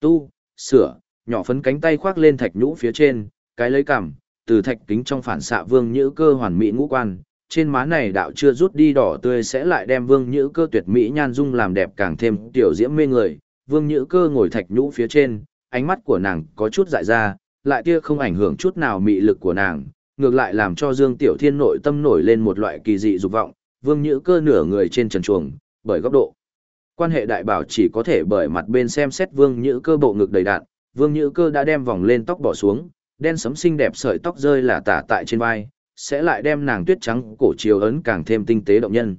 Tu, sửa, nhỏ phấn cánh tay khoác lên thạch nhũ phía trên, cái lấy cằm, từ thạch kính trong phản xạ vương nhữ cơ hoàn mỹ ngũ quan, trên má này đạo chưa rút đi đỏ tươi sẽ lại đem vương nhữ cơ tuyệt mỹ nhan dung làm đẹp càng thêm tiểu diễm mê người. Vương nhữ cơ ngồi thạch nhũ phía trên, ánh mắt của nàng có chút dại ra, lại kia không ảnh hưởng chút nào mị lực của nàng, ngược lại làm cho Dương Tiểu Thiên nội tâm nổi lên một loại kỳ dị dục vọng, vương nhữ cơ nửa người trên trần chuồng, bởi góc độ. Quan hệ đại bảo chỉ có thể bởi mặt bên xem xét vương nhữ cơ bộ ngực đầy đạn, vương nhữ cơ đã đem vòng lên tóc bỏ xuống, đen sấm xinh đẹp sợi tóc rơi là tả tại trên vai, sẽ lại đem nàng tuyết trắng cổ chiều ấn càng thêm tinh tế động nhân.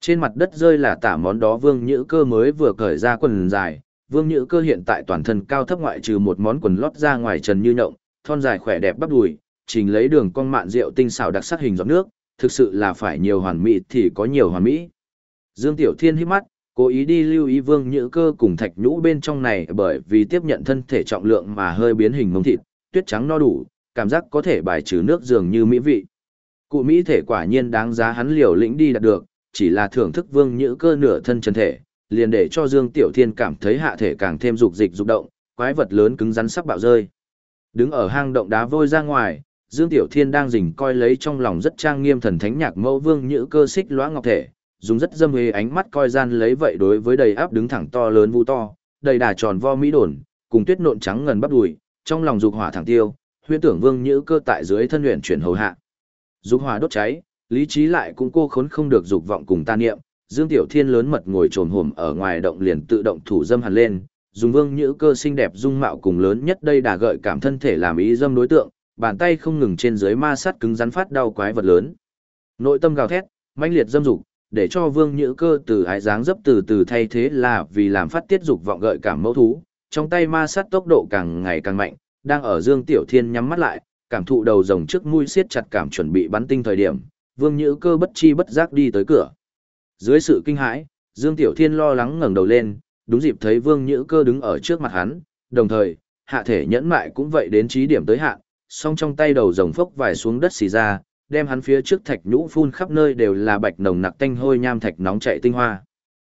Trên mặt đất rơi là tả món đó vương nhữ cơ mới vừa cởi ra quần dài, vương nhữ cơ hiện tại toàn thân cao thấp ngoại trừ một món quần lót ra ngoài trần như nhộng, thon dài khỏe đẹp bắp đùi, trình lấy đường con mạn rượu tinh xảo đặc sắc hình giọt nước, thực sự là phải nhiều hoàn mỹ thì có nhiều hoàn mỹ. Dương Tiểu Thiên hít mắt, cố ý đi lưu ý vương nhữ cơ cùng thạch nhũ bên trong này bởi vì tiếp nhận thân thể trọng lượng mà hơi biến hình mông thịt, tuyết trắng no đủ, cảm giác có thể bài trừ nước dường như mỹ vị. Cụ mỹ thể quả nhiên đáng giá hắn liều lĩnh đi đạt được, chỉ là thưởng thức vương nhữ cơ nửa thân chân thể, liền để cho Dương Tiểu Thiên cảm thấy hạ thể càng thêm dục dịch dục động, quái vật lớn cứng rắn sắp bạo rơi. Đứng ở hang động đá vôi ra ngoài, Dương Tiểu Thiên đang rình coi lấy trong lòng rất trang nghiêm thần thánh nhạc mẫu vương nhữ cơ xích lõa ngọc thể, dùng rất dâm hề ánh mắt coi gian lấy vậy đối với đầy áp đứng thẳng to lớn vu to, đầy đà tròn vo mỹ đồn, cùng tuyết nộn trắng ngần bắp đùi, trong lòng dục hỏa thẳng tiêu, huyễn tưởng vương nhữ cơ tại dưới thân luyện chuyển hầu hạ. Dục hỏa đốt cháy, lý trí lại cũng cô khốn không được dục vọng cùng ta niệm, Dương Tiểu Thiên lớn mật ngồi trồm hổm ở ngoài động liền tự động thủ dâm hẳn lên, dùng vương nhữ cơ xinh đẹp dung mạo cùng lớn nhất đây đà gợi cảm thân thể làm ý dâm đối tượng, bàn tay không ngừng trên dưới ma sát cứng rắn phát đau quái vật lớn. Nội tâm gào thét, mãnh liệt dâm dục, để cho vương nhữ cơ từ ái dáng dấp từ từ thay thế là vì làm phát tiết dục vọng gợi cảm mẫu thú, trong tay ma sát tốc độ càng ngày càng mạnh, đang ở Dương Tiểu Thiên nhắm mắt lại, cảm thụ đầu rồng trước mũi siết chặt cảm chuẩn bị bắn tinh thời điểm, vương nhữ cơ bất chi bất giác đi tới cửa. Dưới sự kinh hãi, Dương Tiểu Thiên lo lắng ngẩng đầu lên, đúng dịp thấy vương nhữ cơ đứng ở trước mặt hắn, đồng thời, hạ thể nhẫn mại cũng vậy đến trí điểm tới hạn, song trong tay đầu rồng phốc vài xuống đất xì ra, đem hắn phía trước thạch nhũ phun khắp nơi đều là bạch nồng nặc tanh hôi nham thạch nóng chảy tinh hoa.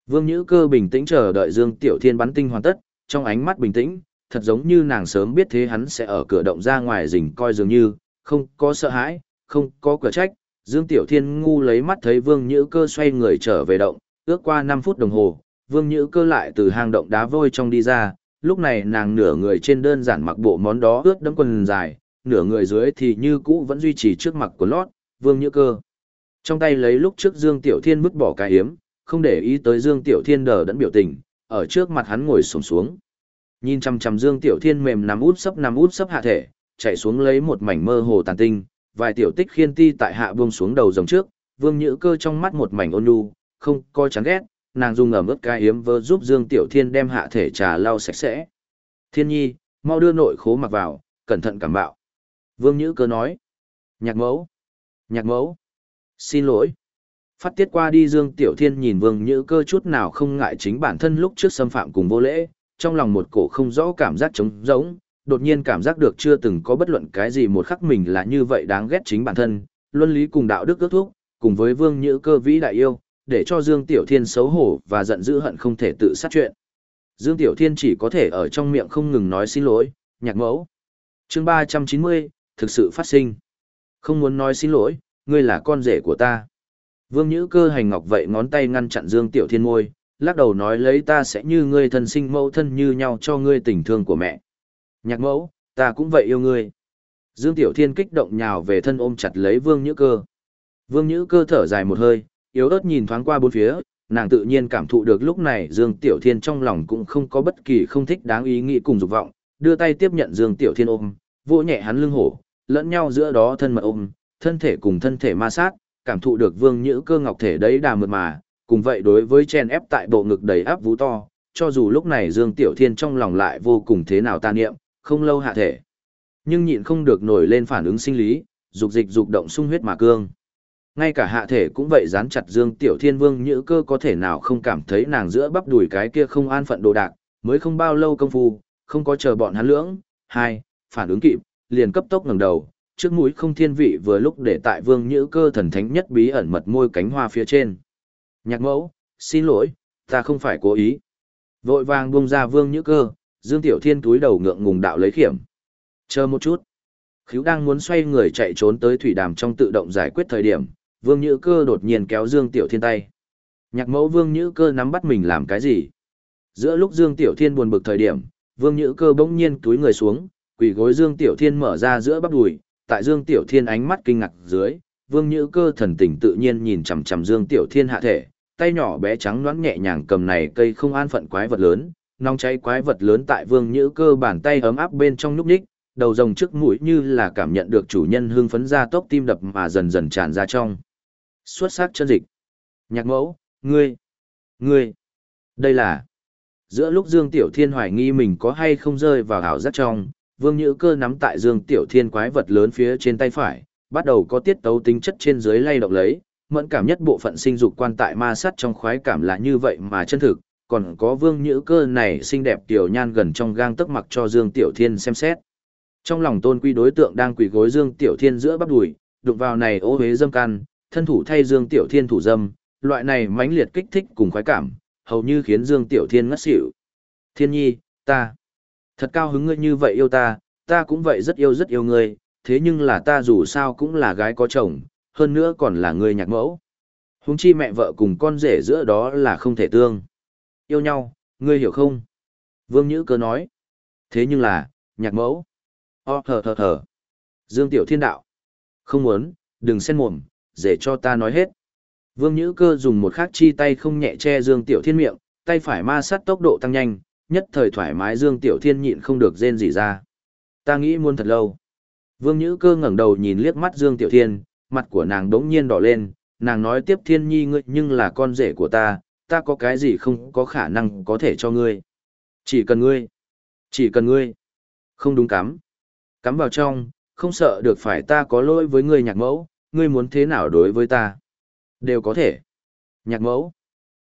Vương Nhữ Cơ bình tĩnh chờ đợi Dương Tiểu Thiên bắn tinh hoàn tất, trong ánh mắt bình tĩnh, thật giống như nàng sớm biết thế hắn sẽ ở cửa động ra ngoài rình coi dường như, không có sợ hãi, không có cửa trách. Dương Tiểu Thiên ngu lấy mắt thấy Vương Nhữ Cơ xoay người trở về động, ước qua 5 phút đồng hồ, Vương Nhữ Cơ lại từ hang động đá vôi trong đi ra, lúc này nàng nửa người trên đơn giản mặc bộ món đó ướt đẫm quần dài, nửa người dưới thì như cũ vẫn duy trì trước mặt của lót, vương nhữ cơ. Trong tay lấy lúc trước Dương Tiểu Thiên vứt bỏ cái hiếm, không để ý tới Dương Tiểu Thiên đờ đẫn biểu tình, ở trước mặt hắn ngồi xuống xuống. Nhìn chằm chằm Dương Tiểu Thiên mềm nằm út sấp nằm út sấp hạ thể, chạy xuống lấy một mảnh mơ hồ tàn tinh, vài tiểu tích khiên ti tại hạ buông xuống đầu rồng trước, vương nhữ cơ trong mắt một mảnh ôn nhu, không coi chán ghét, nàng dùng ở mức cái hiếm vơ giúp Dương Tiểu Thiên đem hạ thể trà lau sạch sẽ. Thiên nhi, mau đưa nội khố mặc vào, cẩn thận cảm bạo. Vương Nhữ Cơ nói. Nhạc mẫu. Nhạc mẫu. Xin lỗi. Phát tiết qua đi Dương Tiểu Thiên nhìn Vương Nhữ Cơ chút nào không ngại chính bản thân lúc trước xâm phạm cùng vô lễ, trong lòng một cổ không rõ cảm giác trống rỗng, đột nhiên cảm giác được chưa từng có bất luận cái gì một khắc mình là như vậy đáng ghét chính bản thân, luân lý cùng đạo đức ước thúc, cùng với Vương Nhữ Cơ vĩ đại yêu, để cho Dương Tiểu Thiên xấu hổ và giận dữ hận không thể tự sát chuyện. Dương Tiểu Thiên chỉ có thể ở trong miệng không ngừng nói xin lỗi, nhạc mẫu. chương ba trăm chín mươi thực sự phát sinh. Không muốn nói xin lỗi, ngươi là con rể của ta. Vương Nhữ cơ hành ngọc vậy ngón tay ngăn chặn Dương Tiểu Thiên môi, lắc đầu nói lấy ta sẽ như ngươi thân sinh mẫu thân như nhau cho ngươi tình thương của mẹ. Nhạc mẫu, ta cũng vậy yêu ngươi. Dương Tiểu Thiên kích động nhào về thân ôm chặt lấy Vương Nhữ cơ. Vương Nhữ cơ thở dài một hơi, yếu ớt nhìn thoáng qua bốn phía, nàng tự nhiên cảm thụ được lúc này Dương Tiểu Thiên trong lòng cũng không có bất kỳ không thích đáng ý nghĩ cùng dục vọng, đưa tay tiếp nhận Dương Tiểu Thiên ôm, vỗ nhẹ hắn lưng hổ, lẫn nhau giữa đó thân mật ôm, thân thể cùng thân thể ma sát, cảm thụ được vương nhữ cơ ngọc thể đấy đà mượt mà, cùng vậy đối với chen ép tại bộ ngực đầy áp vú to, cho dù lúc này Dương Tiểu Thiên trong lòng lại vô cùng thế nào ta niệm, không lâu hạ thể. Nhưng nhịn không được nổi lên phản ứng sinh lý, dục dịch dục động sung huyết mà cương. Ngay cả hạ thể cũng vậy dán chặt Dương Tiểu Thiên Vương Nhữ cơ có thể nào không cảm thấy nàng giữa bắp đùi cái kia không an phận đồ đạc, mới không bao lâu công phu, không có chờ bọn hắn lưỡng, hai, phản ứng kịp, liền cấp tốc ngẩng đầu, trước mũi không thiên vị vừa lúc để tại Vương Nhữ Cơ thần thánh nhất bí ẩn mật môi cánh hoa phía trên. Nhạc mẫu, xin lỗi, ta không phải cố ý. Vội vàng buông ra Vương Nhữ Cơ, Dương Tiểu Thiên túi đầu ngượng ngùng đạo lấy khiểm. Chờ một chút. Khíu đang muốn xoay người chạy trốn tới thủy đàm trong tự động giải quyết thời điểm, Vương Nhữ Cơ đột nhiên kéo Dương Tiểu Thiên tay. Nhạc mẫu Vương Nhữ Cơ nắm bắt mình làm cái gì? Giữa lúc Dương Tiểu Thiên buồn bực thời điểm, Vương Nhữ Cơ bỗng nhiên túi người xuống, quỳ gối Dương Tiểu Thiên mở ra giữa bắp đùi, tại Dương Tiểu Thiên ánh mắt kinh ngạc dưới, Vương Nhữ Cơ thần tình tự nhiên nhìn chằm chằm Dương Tiểu Thiên hạ thể, tay nhỏ bé trắng loáng nhẹ nhàng cầm này cây không an phận quái vật lớn, nóng cháy quái vật lớn tại Vương Nhữ Cơ bàn tay ấm áp bên trong lúc nhích, đầu rồng trước mũi như là cảm nhận được chủ nhân hưng phấn ra tốc tim đập mà dần dần tràn ra trong. Xuất sắc chân dịch. Nhạc mẫu, ngươi, ngươi, đây là... Giữa lúc Dương Tiểu Thiên hoài nghi mình có hay không rơi vào ảo giác trong, Vương Nhữ Cơ nắm tại Dương Tiểu Thiên quái vật lớn phía trên tay phải, bắt đầu có tiết tấu tính chất trên dưới lay động lấy, mẫn cảm nhất bộ phận sinh dục quan tại ma sát trong khoái cảm là như vậy mà chân thực, còn có Vương Nhữ Cơ này xinh đẹp tiểu nhan gần trong gang tức mặc cho Dương Tiểu Thiên xem xét. Trong lòng tôn quy đối tượng đang quỳ gối Dương Tiểu Thiên giữa bắp đùi, đụng vào này ô hế dâm can, thân thủ thay Dương Tiểu Thiên thủ dâm, loại này mãnh liệt kích thích cùng khoái cảm, hầu như khiến Dương Tiểu Thiên ngất xỉu. Thiên nhi, ta, thật cao hứng ngươi như vậy yêu ta, ta cũng vậy rất yêu rất yêu ngươi, thế nhưng là ta dù sao cũng là gái có chồng, hơn nữa còn là người nhạc mẫu. Huống chi mẹ vợ cùng con rể giữa đó là không thể tương. Yêu nhau, ngươi hiểu không? Vương Nhữ cơ nói. Thế nhưng là, nhạc mẫu. O thờ thờ thờ. Dương Tiểu Thiên Đạo. Không muốn, đừng xen mồm, rể cho ta nói hết. Vương Nhữ Cơ dùng một khắc chi tay không nhẹ che Dương Tiểu Thiên miệng, tay phải ma sát tốc độ tăng nhanh, nhất thời thoải mái Dương Tiểu Thiên nhịn không được rên gì ra. Ta nghĩ muốn thật lâu. Vương Nhữ Cơ ngẩng đầu nhìn liếc mắt Dương Tiểu Thiên, mặt của nàng đống nhiên đỏ lên, nàng nói tiếp Thiên Nhi ngươi nhưng là con rể của ta, ta có cái gì không có khả năng có thể cho ngươi. Chỉ cần ngươi. Chỉ cần ngươi. Không đúng cắm. Cắm vào trong, không sợ được phải ta có lỗi với ngươi nhạc mẫu, ngươi muốn thế nào đối với ta. Đều có thể. Nhạc mẫu.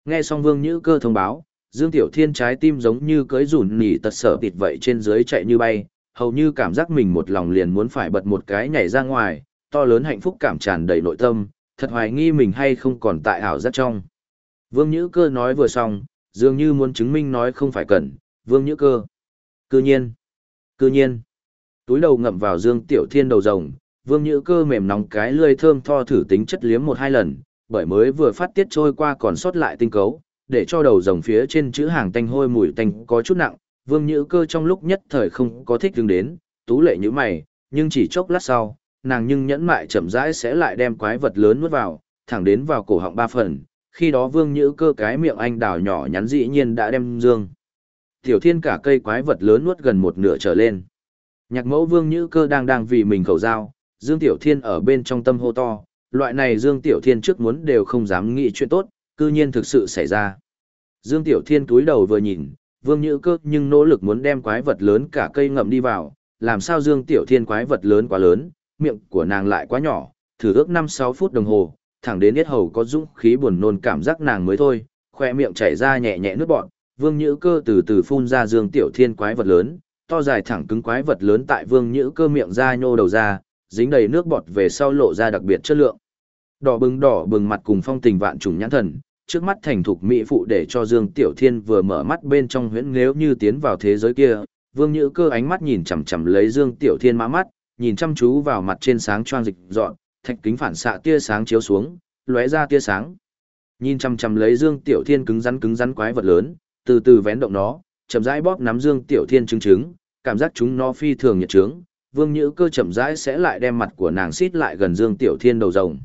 Nghe xong vương nhữ cơ thông báo, Dương Tiểu Thiên trái tim giống như cưới rủn nỉ tật sở tịt vậy trên dưới chạy như bay, hầu như cảm giác mình một lòng liền muốn phải bật một cái nhảy ra ngoài, to lớn hạnh phúc cảm tràn đầy nội tâm, thật hoài nghi mình hay không còn tại ảo giác trong. Vương Nhữ Cơ nói vừa xong, dường như muốn chứng minh nói không phải cần, Vương Nhữ Cơ. Cư nhiên, cư nhiên, túi đầu ngậm vào Dương Tiểu Thiên đầu rồng, Vương Nhữ Cơ mềm nóng cái lươi thơm tho thử tính chất liếm một hai lần, bởi mới vừa phát tiết trôi qua còn sót lại tinh cấu, để cho đầu rồng phía trên chữ hàng tanh hôi mùi tanh có chút nặng, Vương Nhữ Cơ trong lúc nhất thời không có thích đứng đến, tú lệ như mày, nhưng chỉ chốc lát sau, nàng nhưng nhẫn mại chậm rãi sẽ lại đem quái vật lớn nuốt vào, thẳng đến vào cổ họng ba phần, khi đó Vương Nhữ Cơ cái miệng anh đào nhỏ nhắn dĩ nhiên đã đem dương. Tiểu Thiên cả cây quái vật lớn nuốt gần một nửa trở lên. Nhạc mẫu Vương Nhữ Cơ đang đang vì mình khẩu dao, Dương Tiểu Thiên ở bên trong tâm hô to, loại này Dương Tiểu Thiên trước muốn đều không dám nghĩ chuyện tốt, cư nhiên thực sự xảy ra. Dương Tiểu Thiên túi đầu vừa nhìn, Vương Nhữ Cơ nhưng nỗ lực muốn đem quái vật lớn cả cây ngậm đi vào, làm sao Dương Tiểu Thiên quái vật lớn quá lớn, miệng của nàng lại quá nhỏ, thử ước 5-6 phút đồng hồ, thẳng đến yết hầu có dũng khí buồn nôn cảm giác nàng mới thôi, khoe miệng chảy ra nhẹ nhẹ nước bọt, Vương Nhữ Cơ từ từ phun ra Dương Tiểu Thiên quái vật lớn, to dài thẳng cứng quái vật lớn tại Vương Nhữ Cơ miệng ra nhô đầu ra, dính đầy nước bọt về sau lộ ra đặc biệt chất lượng. Đỏ bừng đỏ bừng mặt cùng phong tình vạn trùng nhãn thần, trước mắt thành thục mỹ phụ để cho Dương Tiểu Thiên vừa mở mắt bên trong huyễn nếu như tiến vào thế giới kia, Vương Nhữ Cơ ánh mắt nhìn chằm chằm lấy Dương Tiểu Thiên mã mắt, nhìn chăm chú vào mặt trên sáng choang dịch dọn, thạch kính phản xạ tia sáng chiếu xuống, lóe ra tia sáng. Nhìn chăm chăm lấy Dương Tiểu Thiên cứng rắn cứng rắn quái vật lớn, từ từ vén động nó, chậm rãi bóp nắm Dương Tiểu Thiên trứng trứng, cảm giác chúng nó phi thường nhiệt trướng, Vương Nhữ Cơ chậm rãi sẽ lại đem mặt của nàng xít lại gần Dương Tiểu Thiên đầu rồng.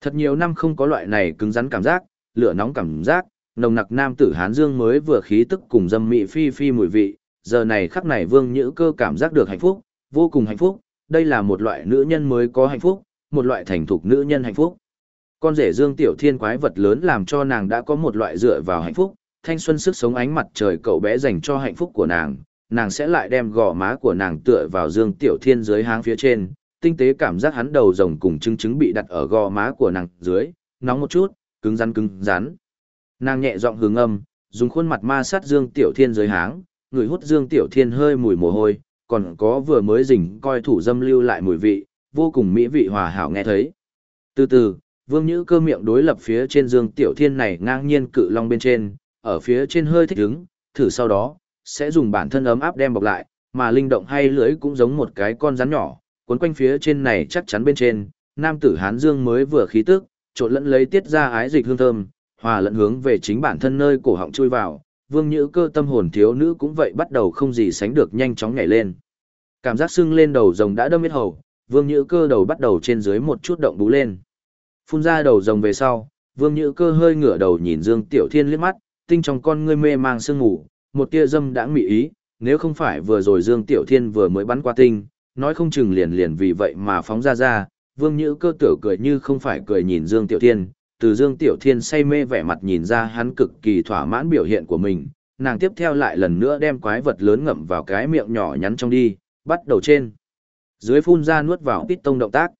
Thật nhiều năm không có loại này cứng rắn cảm giác, lửa nóng cảm giác, nồng nặc nam tử Hán Dương mới vừa khí tức cùng dâm mị phi phi mùi vị, giờ này khắc này Vương Nhữ Cơ cảm giác được hạnh phúc, vô cùng hạnh phúc, đây là một loại nữ nhân mới có hạnh phúc, một loại thành thục nữ nhân hạnh phúc. Con rể Dương Tiểu Thiên quái vật lớn làm cho nàng đã có một loại dựa vào hạnh phúc, thanh xuân sức sống ánh mặt trời cậu bé dành cho hạnh phúc của nàng, nàng sẽ lại đem gò má của nàng tựa vào Dương Tiểu Thiên dưới háng phía trên, tinh tế cảm giác hắn đầu rồng cùng trứng trứng bị đặt ở gò má của nàng dưới, nóng một chút, cứng rắn cứng rắn. Nàng nhẹ giọng hướng âm, dùng khuôn mặt ma sát Dương Tiểu Thiên dưới háng, người hút Dương Tiểu Thiên hơi mùi mồ hôi, còn có vừa mới rình coi thủ dâm lưu lại mùi vị, vô cùng mỹ vị hòa hảo nghe thấy. Từ từ, Vương Nhữ cơ miệng đối lập phía trên Dương Tiểu Thiên này ngang nhiên cự long bên trên, ở phía trên hơi thích ứng, thử sau đó, sẽ dùng bản thân ấm áp đem bọc lại, mà linh động hay lưỡi cũng giống một cái con rắn nhỏ, cuốn quanh phía trên này chắc chắn bên trên, nam tử Hán Dương mới vừa khí tức, trộn lẫn lấy tiết ra ái dịch hương thơm, hòa lẫn hướng về chính bản thân nơi cổ họng chui vào, vương nhữ cơ tâm hồn thiếu nữ cũng vậy bắt đầu không gì sánh được nhanh chóng nhảy lên. Cảm giác sưng lên đầu rồng đã đâm hết hầu, vương nhữ cơ đầu bắt đầu trên dưới một chút động bú lên. Phun ra đầu rồng về sau, vương nhữ cơ hơi ngửa đầu nhìn Dương Tiểu Thiên liếc mắt, tinh trong con ngươi mê mang sương ngủ, một tia dâm đã mị ý, nếu không phải vừa rồi Dương Tiểu Thiên vừa mới bắn qua tinh, nói không chừng liền liền vì vậy mà phóng ra ra, Vương Nhữ cơ tử cười như không phải cười nhìn Dương Tiểu Thiên, từ Dương Tiểu Thiên say mê vẻ mặt nhìn ra hắn cực kỳ thỏa mãn biểu hiện của mình, nàng tiếp theo lại lần nữa đem quái vật lớn ngậm vào cái miệng nhỏ nhắn trong đi, bắt đầu trên. Dưới phun ra nuốt vào tít tông động tác.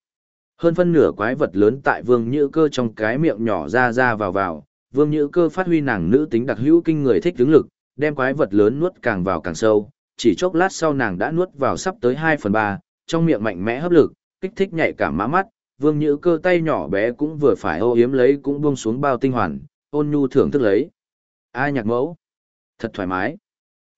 Hơn phân nửa quái vật lớn tại Vương Nhữ cơ trong cái miệng nhỏ ra ra vào vào, Vương Nhữ cơ phát huy nàng nữ tính đặc hữu kinh người thích tướng lực, đem quái vật lớn nuốt càng vào càng sâu, chỉ chốc lát sau nàng đã nuốt vào sắp tới 2 phần 3, trong miệng mạnh mẽ hấp lực, kích thích nhạy cảm má mắt, vương nhữ cơ tay nhỏ bé cũng vừa phải ô yếm lấy cũng buông xuống bao tinh hoàn, ôn nhu thưởng thức lấy. Ai nhạc mẫu? Thật thoải mái.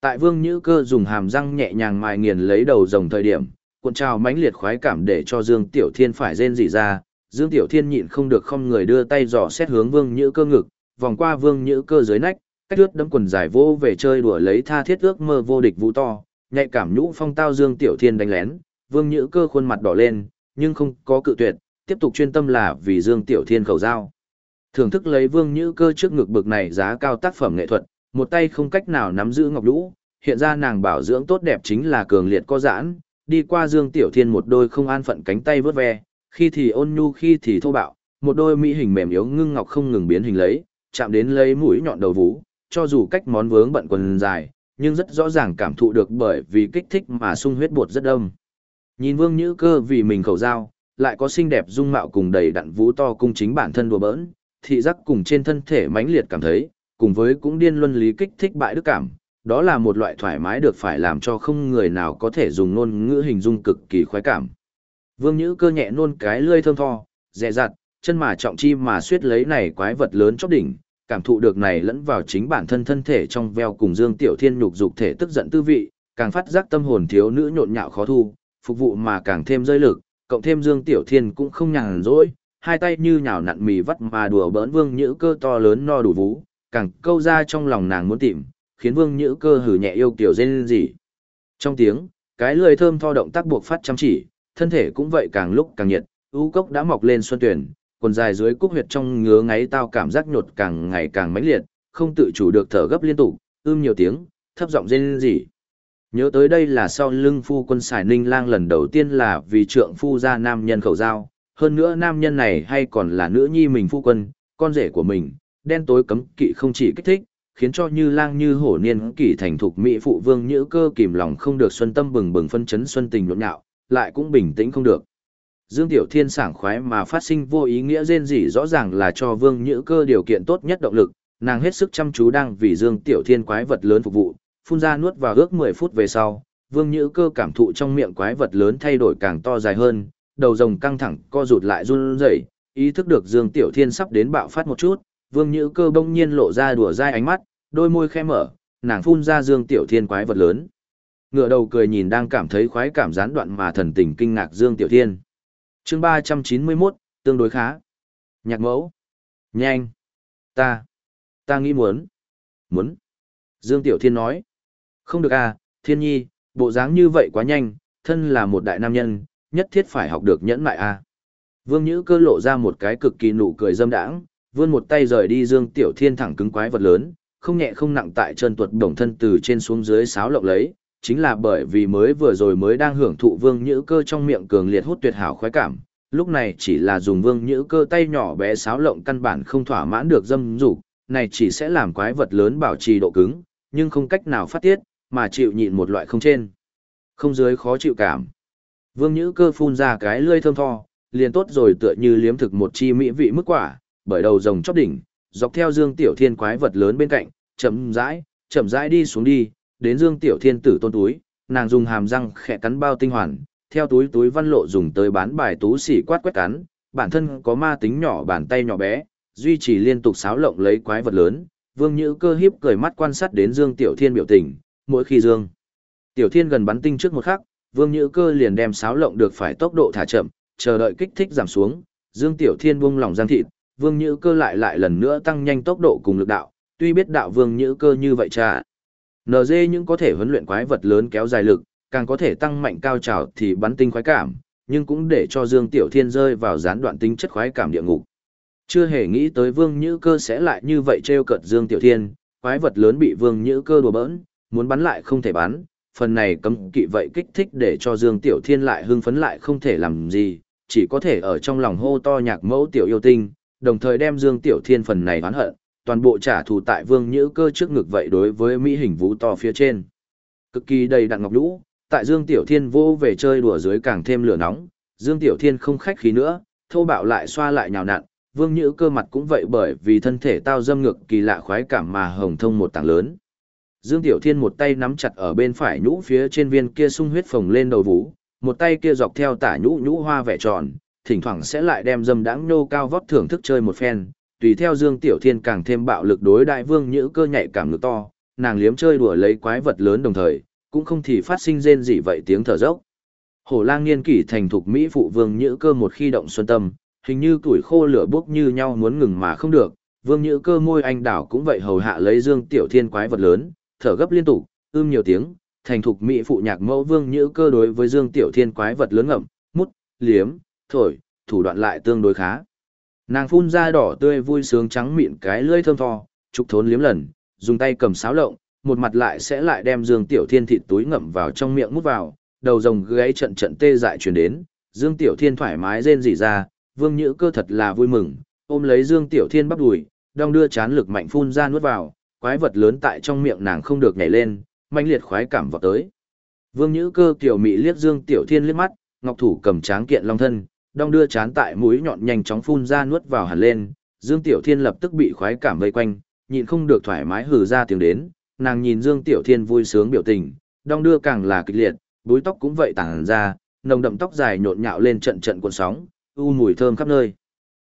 Tại vương nhữ cơ dùng hàm răng nhẹ nhàng mài nghiền lấy đầu rồng thời điểm, cuộn trào mãnh liệt khoái cảm để cho Dương Tiểu Thiên phải rên rỉ ra, Dương Tiểu Thiên nhịn không được không người đưa tay dò xét hướng vương nhữ cơ ngực, vòng qua vương nhữ cơ dưới nách, cách ướt đấm quần dài vô về chơi đùa lấy tha thiết ước mơ vô địch vũ to, nhạy cảm nhũ phong tao Dương Tiểu Thiên đánh lén, Vương Nhữ Cơ khuôn mặt đỏ lên, nhưng không có cự tuyệt, tiếp tục chuyên tâm là vì Dương Tiểu Thiên khẩu giao. Thưởng thức lấy Vương Nhữ Cơ trước ngực bực này giá cao tác phẩm nghệ thuật, một tay không cách nào nắm giữ ngọc lũ, hiện ra nàng bảo dưỡng tốt đẹp chính là cường liệt có giãn, đi qua Dương Tiểu Thiên một đôi không an phận cánh tay vớt ve, khi thì ôn nhu khi thì thô bạo, một đôi mỹ hình mềm yếu ngưng ngọc không ngừng biến hình lấy, chạm đến lấy mũi nhọn đầu vú, cho dù cách món vướng bận quần dài, nhưng rất rõ ràng cảm thụ được bởi vì kích thích mà sung huyết bột rất đông. Nhìn Vương Nhữ Cơ vì mình khẩu dao, lại có xinh đẹp dung mạo cùng đầy đặn vú to cung chính bản thân đùa bỡn, thị giác cùng trên thân thể mãnh liệt cảm thấy, cùng với cũng điên luân lý kích thích bại đức cảm, đó là một loại thoải mái được phải làm cho không người nào có thể dùng ngôn ngữ hình dung cực kỳ khoái cảm. Vương Nhữ Cơ nhẹ nôn cái lươi thơm tho, dè dặt, chân mà trọng chi mà suýt lấy này quái vật lớn chóp đỉnh, cảm thụ được này lẫn vào chính bản thân thân thể trong veo cùng Dương Tiểu Thiên nhục dục thể tức giận tư vị, càng phát giác tâm hồn thiếu nữ nhộn nhạo khó thu, phục vụ mà càng thêm rơi lực, cộng thêm Dương Tiểu Thiên cũng không nhàn rỗi, hai tay như nhào nặn mì vắt mà đùa bỡn Vương Nhữ Cơ to lớn no đủ vú, càng câu ra trong lòng nàng muốn tìm, khiến Vương Nhữ Cơ hử nhẹ yêu kiểu dên gì. Trong tiếng, cái lười thơm tho động tác buộc phát chăm chỉ, thân thể cũng vậy càng lúc càng nhiệt, ưu cốc đã mọc lên xuân tuyển, quần dài dưới cúc huyệt trong ngứa ngáy tao cảm giác nhột càng ngày càng mãnh liệt, không tự chủ được thở gấp liên tục, ưm nhiều tiếng, thấp giọng rên rỉ. Nhớ tới đây là sau lưng phu quân xài ninh lang lần đầu tiên là vì trượng phu ra nam nhân khẩu giao, hơn nữa nam nhân này hay còn là nữ nhi mình phu quân, con rể của mình, đen tối cấm kỵ không chỉ kích thích, khiến cho như lang như hổ niên kỷ thành thục mỹ phụ vương nhữ cơ kìm lòng không được xuân tâm bừng bừng phân chấn xuân tình nhộn nhạo, lại cũng bình tĩnh không được. Dương Tiểu Thiên sảng khoái mà phát sinh vô ý nghĩa rên rỉ rõ ràng là cho Vương Nhữ Cơ điều kiện tốt nhất động lực, nàng hết sức chăm chú đang vì Dương Tiểu Thiên quái vật lớn phục vụ, phun ra nuốt vào ước 10 phút về sau, Vương Nhữ Cơ cảm thụ trong miệng quái vật lớn thay đổi càng to dài hơn, đầu rồng căng thẳng co rụt lại run rẩy, ý thức được Dương Tiểu Thiên sắp đến bạo phát một chút, Vương Nhữ Cơ bỗng nhiên lộ ra đùa dai ánh mắt, đôi môi khẽ mở, nàng phun ra Dương Tiểu Thiên quái vật lớn. Ngựa đầu cười nhìn đang cảm thấy khoái cảm gián đoạn mà thần tình kinh ngạc Dương Tiểu Thiên chương ba trăm chín mươi 391, tương đối khá. Nhạc mẫu. Nhanh. Ta. Ta nghĩ muốn. Muốn. Dương Tiểu Thiên nói. Không được à, Thiên Nhi, bộ dáng như vậy quá nhanh, thân là một đại nam nhân, nhất thiết phải học được nhẫn mại à. Vương Nhữ cơ lộ ra một cái cực kỳ nụ cười dâm đãng, vươn một tay rời đi Dương Tiểu Thiên thẳng cứng quái vật lớn, không nhẹ không nặng tại chân tuột đồng thân từ trên xuống dưới sáo lộng lấy, chính là bởi vì mới vừa rồi mới đang hưởng thụ vương nhữ cơ trong miệng cường liệt hút tuyệt hảo khoái cảm, lúc này chỉ là dùng vương nhữ cơ tay nhỏ bé sáo lộng căn bản không thỏa mãn được dâm dục, này chỉ sẽ làm quái vật lớn bảo trì độ cứng, nhưng không cách nào phát tiết, mà chịu nhịn một loại không trên. Không dưới khó chịu cảm. Vương Nhữ cơ phun ra cái lưỡi thơm tho, liền tốt rồi tựa như liếm thực một chi mỹ vị mức quả, bởi đầu rồng chóp đỉnh, dọc theo Dương Tiểu Thiên quái vật lớn bên cạnh, chậm rãi, chậm rãi đi xuống đi, đến Dương Tiểu Thiên tử tôn túi, nàng dùng hàm răng khẽ cắn bao tinh hoàn, theo túi túi văn lộ dùng tới bán bài tú xỉ quát quét cắn, bản thân có ma tính nhỏ bàn tay nhỏ bé, duy trì liên tục xáo lộng lấy quái vật lớn, Vương Nhữ cơ hiếp cười mắt quan sát đến Dương Tiểu Thiên biểu tình, mỗi khi Dương Tiểu Thiên gần bắn tinh trước một khắc, Vương Nhữ cơ liền đem sáo lộng được phải tốc độ thả chậm, chờ đợi kích thích giảm xuống, Dương Tiểu Thiên buông lỏng giang thịt, Vương Nhữ cơ lại lại lần nữa tăng nhanh tốc độ cùng lực đạo, tuy biết đạo Vương Nhữ cơ như vậy cha. NG những có thể huấn luyện quái vật lớn kéo dài lực, càng có thể tăng mạnh cao trào thì bắn tinh khoái cảm, nhưng cũng để cho Dương Tiểu Thiên rơi vào gián đoạn tính chất khoái cảm địa ngục. Chưa hề nghĩ tới Vương Nhữ Cơ sẽ lại như vậy trêu cợt Dương Tiểu Thiên, quái vật lớn bị Vương Nhữ Cơ đùa bỡn, muốn bắn lại không thể bắn, phần này cấm kỵ vậy kích thích để cho Dương Tiểu Thiên lại hưng phấn lại không thể làm gì, chỉ có thể ở trong lòng hô to nhạc mẫu tiểu yêu tinh, đồng thời đem Dương Tiểu Thiên phần này oán hận, toàn bộ trả thù tại Vương Nhữ Cơ trước ngực vậy đối với mỹ hình vũ to phía trên. Cực kỳ đầy đặn ngọc lũ, tại Dương Tiểu Thiên vô về chơi đùa dưới càng thêm lửa nóng, Dương Tiểu Thiên không khách khí nữa, thô bạo lại xoa lại nhào nặn, Vương Nhữ cơ mặt cũng vậy bởi vì thân thể tao dâm ngược kỳ lạ khoái cảm mà hồng thông một tảng lớn. Dương Tiểu Thiên một tay nắm chặt ở bên phải nhũ phía trên viên kia sung huyết phồng lên đầu vũ, một tay kia dọc theo tả nhũ nhũ hoa vẻ tròn, thỉnh thoảng sẽ lại đem dâm đãng nô cao vóc thưởng thức chơi một phen, tùy theo Dương Tiểu Thiên càng thêm bạo lực đối đại Vương Nhữ cơ nhạy cảm ngực to, nàng liếm chơi đùa lấy quái vật lớn đồng thời, cũng không thì phát sinh rên gì vậy tiếng thở dốc. Hổ lang niên kỷ thành thục Mỹ phụ vương nhữ cơ một khi động xuân tâm, hình như tuổi khô lửa bốc như nhau muốn ngừng mà không được, vương nhữ cơ môi anh đảo cũng vậy hầu hạ lấy dương tiểu thiên quái vật lớn, thở gấp liên tục, ưm nhiều tiếng, thành thục Mỹ phụ nhạc mẫu vương nhữ cơ đối với dương tiểu thiên quái vật lớn ngậm, mút, liếm, thổi, thủ đoạn lại tương đối khá. Nàng phun ra đỏ tươi vui sướng trắng mịn cái lưỡi thơm tho, trục thốn liếm lần, dùng tay cầm sáo lộng, một mặt lại sẽ lại đem Dương Tiểu Thiên thịt túi ngậm vào trong miệng mút vào, đầu rồng gáy trận trận tê dại truyền đến, Dương Tiểu Thiên thoải mái rên rỉ ra, Vương Nhữ cơ thật là vui mừng, ôm lấy Dương Tiểu Thiên bắp đùi, đong đưa chán lực mạnh phun ra nuốt vào, quái vật lớn tại trong miệng nàng không được nhảy lên, manh liệt khoái cảm vào tới. Vương Nhữ cơ tiểu mị liếc Dương Tiểu Thiên liếc mắt, ngọc thủ cầm tráng kiện long thân, đong đưa chán tại mũi nhọn nhanh chóng phun ra nuốt vào hẳn lên, Dương Tiểu Thiên lập tức bị khoái cảm vây quanh, nhịn không được thoải mái hừ ra tiếng đến, nàng nhìn Dương Tiểu Thiên vui sướng biểu tình, đong đưa càng là kịch liệt, búi tóc cũng vậy tàng ra, nồng đậm tóc dài nhộn nhạo lên trận trận cuộn sóng, u mùi thơm khắp nơi.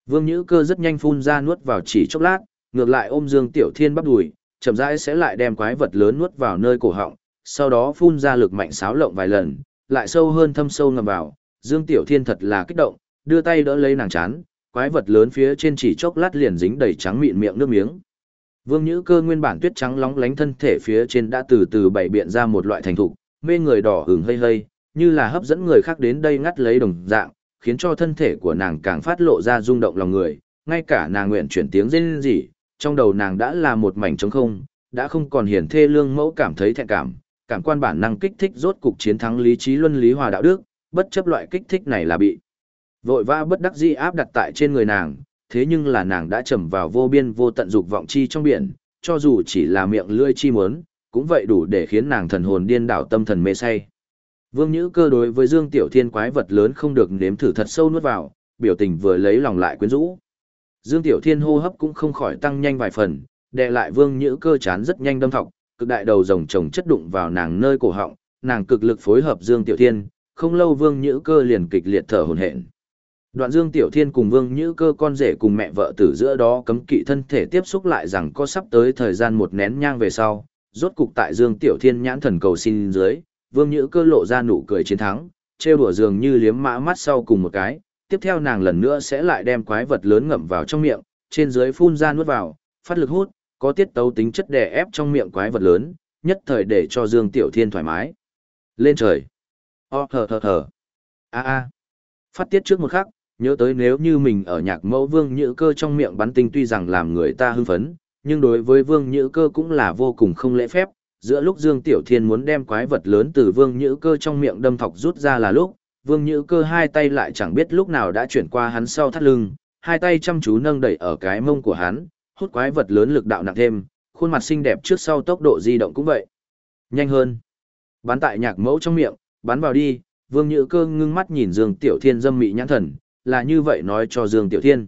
Vương Nhữ Cơ rất nhanh phun ra nuốt vào chỉ chốc lát, ngược lại ôm Dương Tiểu Thiên bắp đùi, chậm rãi sẽ lại đem quái vật lớn nuốt vào nơi cổ họng, sau đó phun ra lực mạnh xáo lộng vài lần, lại sâu hơn thâm sâu ngầm vào. Dương Tiểu Thiên thật là kích động, đưa tay đỡ lấy nàng chán, quái vật lớn phía trên chỉ chốc lát liền dính đầy trắng mịn miệng nước miếng. Vương Nhữ Cơ nguyên bản tuyết trắng lóng lánh thân thể phía trên đã từ từ bảy biện ra một loại thành thục, mê người đỏ hừng hây hây, như là hấp dẫn người khác đến đây ngắt lấy đồng dạng, khiến cho thân thể của nàng càng phát lộ ra rung động lòng người, ngay cả nàng nguyện chuyển tiếng rên rỉ, trong đầu nàng đã là một mảnh trống không, đã không còn hiển thê lương mẫu cảm thấy thẹn cảm, cảm quan bản năng kích thích rốt cục chiến thắng lý trí luân lý hòa đạo đức, bất chấp loại kích thích này là bị vội vã bất đắc dĩ áp đặt tại trên người nàng, thế nhưng là nàng đã trầm vào vô biên vô tận dục vọng chi trong biển, cho dù chỉ là miệng lưỡi chi muốn, cũng vậy đủ để khiến nàng thần hồn điên đảo tâm thần mê say. Vương Nhữ cơ đối với Dương Tiểu Thiên quái vật lớn không được nếm thử thật sâu nuốt vào, biểu tình vừa lấy lòng lại quyến rũ. Dương Tiểu Thiên hô hấp cũng không khỏi tăng nhanh vài phần, đè lại Vương Nhữ cơ chán rất nhanh đâm thọc, cực đại đầu rồng chồng chất đụng vào nàng nơi cổ họng, nàng cực lực phối hợp Dương Tiểu Thiên, không lâu Vương Nhữ cơ liền kịch liệt thở hổn hển. Đoạn Dương Tiểu Thiên cùng Vương Nhữ cơ con rể cùng mẹ vợ tử giữa đó cấm kỵ thân thể tiếp xúc lại rằng có sắp tới thời gian một nén nhang về sau, rốt cục tại Dương Tiểu Thiên nhãn thần cầu xin dưới, Vương Nhữ cơ lộ ra nụ cười chiến thắng, trêu đùa dường như liếm mã mắt sau cùng một cái, tiếp theo nàng lần nữa sẽ lại đem quái vật lớn ngậm vào trong miệng, trên dưới phun ra nuốt vào, phát lực hút, có tiết tấu tính chất đè ép trong miệng quái vật lớn, nhất thời để cho Dương Tiểu Thiên thoải mái. Lên trời. O thở thở thở. A a. Phát tiết trước một khắc, nhớ tới nếu như mình ở nhạc mẫu vương nhữ cơ trong miệng bắn tinh tuy rằng làm người ta hưng phấn, nhưng đối với vương nhữ cơ cũng là vô cùng không lễ phép. Giữa lúc Dương Tiểu Thiên muốn đem quái vật lớn từ vương nhữ cơ trong miệng đâm thọc rút ra là lúc, vương nhữ cơ hai tay lại chẳng biết lúc nào đã chuyển qua hắn sau thắt lưng, hai tay chăm chú nâng đẩy ở cái mông của hắn, hút quái vật lớn lực đạo nặng thêm, khuôn mặt xinh đẹp trước sau tốc độ di động cũng vậy. Nhanh hơn. Bắn tại nhạc mẫu trong miệng, bắn vào đi, Vương Nhữ Cơ ngưng mắt nhìn Dương Tiểu Thiên dâm mị nhãn thần, là như vậy nói cho Dương Tiểu Thiên.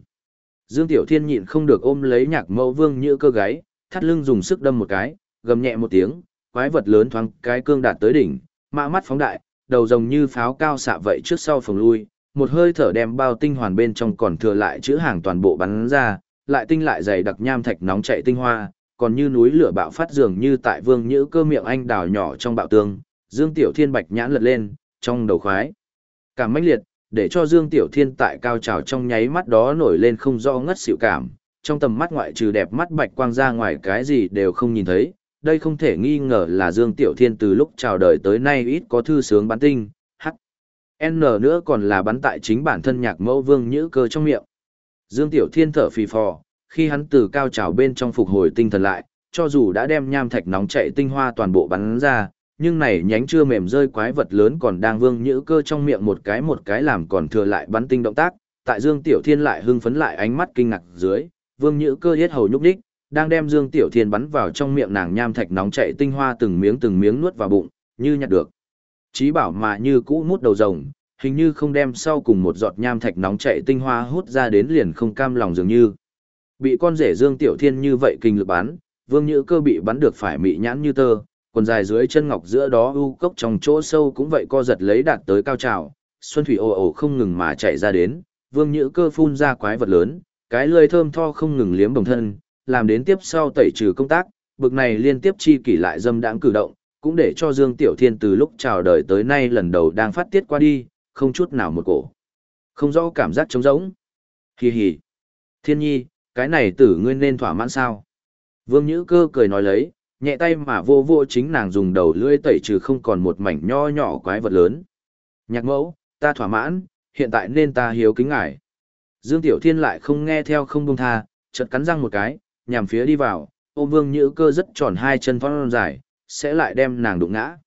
Dương Tiểu Thiên nhịn không được ôm lấy nhạc mẫu Vương Nhữ Cơ gáy, thắt lưng dùng sức đâm một cái, gầm nhẹ một tiếng, quái vật lớn thoáng cái cương đạt tới đỉnh, mạ mắt phóng đại, đầu rồng như pháo cao xạ vậy trước sau phòng lui, một hơi thở đem bao tinh hoàn bên trong còn thừa lại chữ hàng toàn bộ bắn ra, lại tinh lại dày đặc nham thạch nóng chạy tinh hoa, còn như núi lửa bạo phát dường như tại vương nhữ cơ miệng anh đào nhỏ trong bạo tương, Dương Tiểu Thiên bạch nhãn lật lên, trong đầu khoái. Cảm mãnh liệt, để cho Dương Tiểu Thiên tại cao trào trong nháy mắt đó nổi lên không do ngất xỉu cảm, trong tầm mắt ngoại trừ đẹp mắt bạch quang ra ngoài cái gì đều không nhìn thấy. Đây không thể nghi ngờ là Dương Tiểu Thiên từ lúc chào đời tới nay ít có thư sướng bắn tinh, hắc. N nữa còn là bắn tại chính bản thân nhạc mẫu vương nhữ cơ trong miệng. Dương Tiểu Thiên thở phì phò, khi hắn từ cao trào bên trong phục hồi tinh thần lại, cho dù đã đem nham thạch nóng chạy tinh hoa toàn bộ bắn ra, nhưng này nhánh chưa mềm rơi quái vật lớn còn đang vương nhữ cơ trong miệng một cái một cái làm còn thừa lại bắn tinh động tác, tại Dương Tiểu Thiên lại hưng phấn lại ánh mắt kinh ngạc dưới, vương nhữ cơ hết hầu nhúc đích, đang đem Dương Tiểu Thiên bắn vào trong miệng nàng nham thạch nóng chảy tinh hoa từng miếng từng miếng nuốt vào bụng, như nhặt được. Chí bảo mà như cũ mút đầu rồng, hình như không đem sau cùng một giọt nham thạch nóng chảy tinh hoa hút ra đến liền không cam lòng dường như. Bị con rể Dương Tiểu Thiên như vậy kinh lực bắn, Vương Nhữ Cơ bị bắn được phải mị nhãn như tơ, quần dài dưới chân ngọc giữa đó u cốc trong chỗ sâu cũng vậy co giật lấy đạt tới cao trào, xuân thủy ồ ồ không ngừng mà chạy ra đến, Vương Nhữ Cơ phun ra quái vật lớn, cái lưỡi thơm tho không ngừng liếm bồng thân, làm đến tiếp sau tẩy trừ công tác, bực này liên tiếp chi kỷ lại dâm đãng cử động, cũng để cho Dương Tiểu Thiên từ lúc chào đời tới nay lần đầu đang phát tiết qua đi, không chút nào một cổ. Không rõ cảm giác trống rỗng. Hì hì. Thiên nhi, cái này tử ngươi nên thỏa mãn sao? Vương Nhữ Cơ cười nói lấy, nhẹ tay mà vô vô chính nàng dùng đầu lưỡi tẩy trừ không còn một mảnh nho nhỏ quái vật lớn. Nhạc mẫu, ta thỏa mãn, hiện tại nên ta hiếu kính ngài. Dương Tiểu Thiên lại không nghe theo không buông tha, chợt cắn răng một cái, nhằm phía đi vào, ôm Vương Nhữ Cơ rất tròn hai chân phong dài, sẽ lại đem nàng đụng ngã.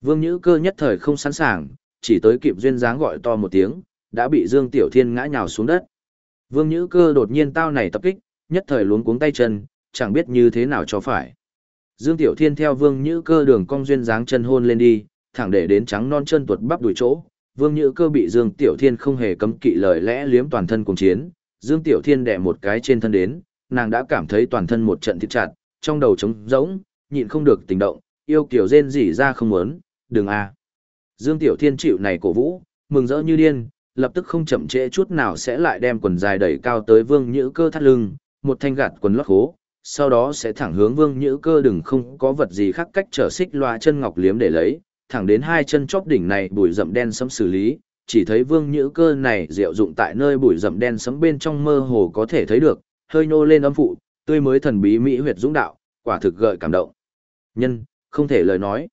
Vương Nhữ Cơ nhất thời không sẵn sàng, chỉ tới kịp duyên dáng gọi to một tiếng, đã bị Dương Tiểu Thiên ngã nhào xuống đất. Vương Nhữ Cơ đột nhiên tao này tập kích, nhất thời luống cuống tay chân, chẳng biết như thế nào cho phải. Dương Tiểu Thiên theo Vương Nhữ Cơ đường cong duyên dáng chân hôn lên đi, thẳng để đến trắng non chân tuột bắp đuổi chỗ. Vương Nhữ Cơ bị Dương Tiểu Thiên không hề cấm kỵ lời lẽ liếm toàn thân cùng chiến, Dương Tiểu Thiên đè một cái trên thân đến, nàng đã cảm thấy toàn thân một trận thịt chặt, trong đầu trống rỗng, nhịn không được tình động, yêu kiểu rên rỉ ra không muốn, đừng a. Dương Tiểu Thiên chịu này cổ vũ, mừng rỡ như điên, lập tức không chậm trễ chút nào sẽ lại đem quần dài đẩy cao tới Vương Nhữ Cơ thắt lưng, một thanh gạt quần lót hố, sau đó sẽ thẳng hướng Vương Nhữ Cơ đừng không có vật gì khác cách trở xích loa chân ngọc liếm để lấy, thẳng đến hai chân chóp đỉnh này bụi rậm đen sẫm xử lý, chỉ thấy Vương Nhữ Cơ này diệu dụng tại nơi bụi rậm đen sẫm bên trong mơ hồ có thể thấy được, hơi nô lên âm phụ, tươi mới thần bí mỹ huyệt dũng đạo, quả thực gợi cảm động. Nhân, không thể lời nói.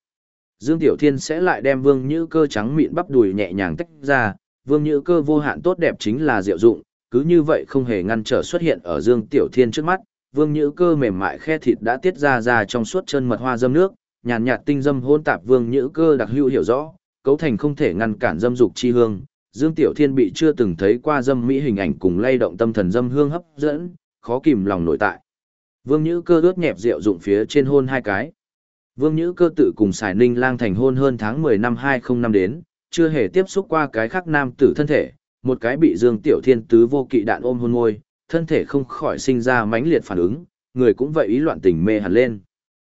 Dương Tiểu Thiên sẽ lại đem Vương Nhữ Cơ trắng mịn bắp đùi nhẹ nhàng tách ra, Vương Nhữ Cơ vô hạn tốt đẹp chính là diệu dụng, cứ như vậy không hề ngăn trở xuất hiện ở Dương Tiểu Thiên trước mắt, Vương Nhữ Cơ mềm mại khe thịt đã tiết ra ra trong suốt chân mật hoa dâm nước, nhàn nhạt tinh dâm hôn tạp Vương Nhữ Cơ đặc hữu hiểu rõ, cấu thành không thể ngăn cản dâm dục chi hương. Dương Tiểu Thiên bị chưa từng thấy qua dâm mỹ hình ảnh cùng lay động tâm thần dâm hương hấp dẫn, khó kìm lòng nội tại. Vương Nhữ Cơ ướt nhẹp rượu dụng phía trên hôn hai cái. Vương Nhữ Cơ tự cùng Sài Ninh Lang thành hôn hơn tháng 10 năm 2005 đến, chưa hề tiếp xúc qua cái khác nam tử thân thể, một cái bị Dương Tiểu Thiên tứ vô kỵ đạn ôm hôn môi, thân thể không khỏi sinh ra mãnh liệt phản ứng, người cũng vậy ý loạn tình mê hẳn lên.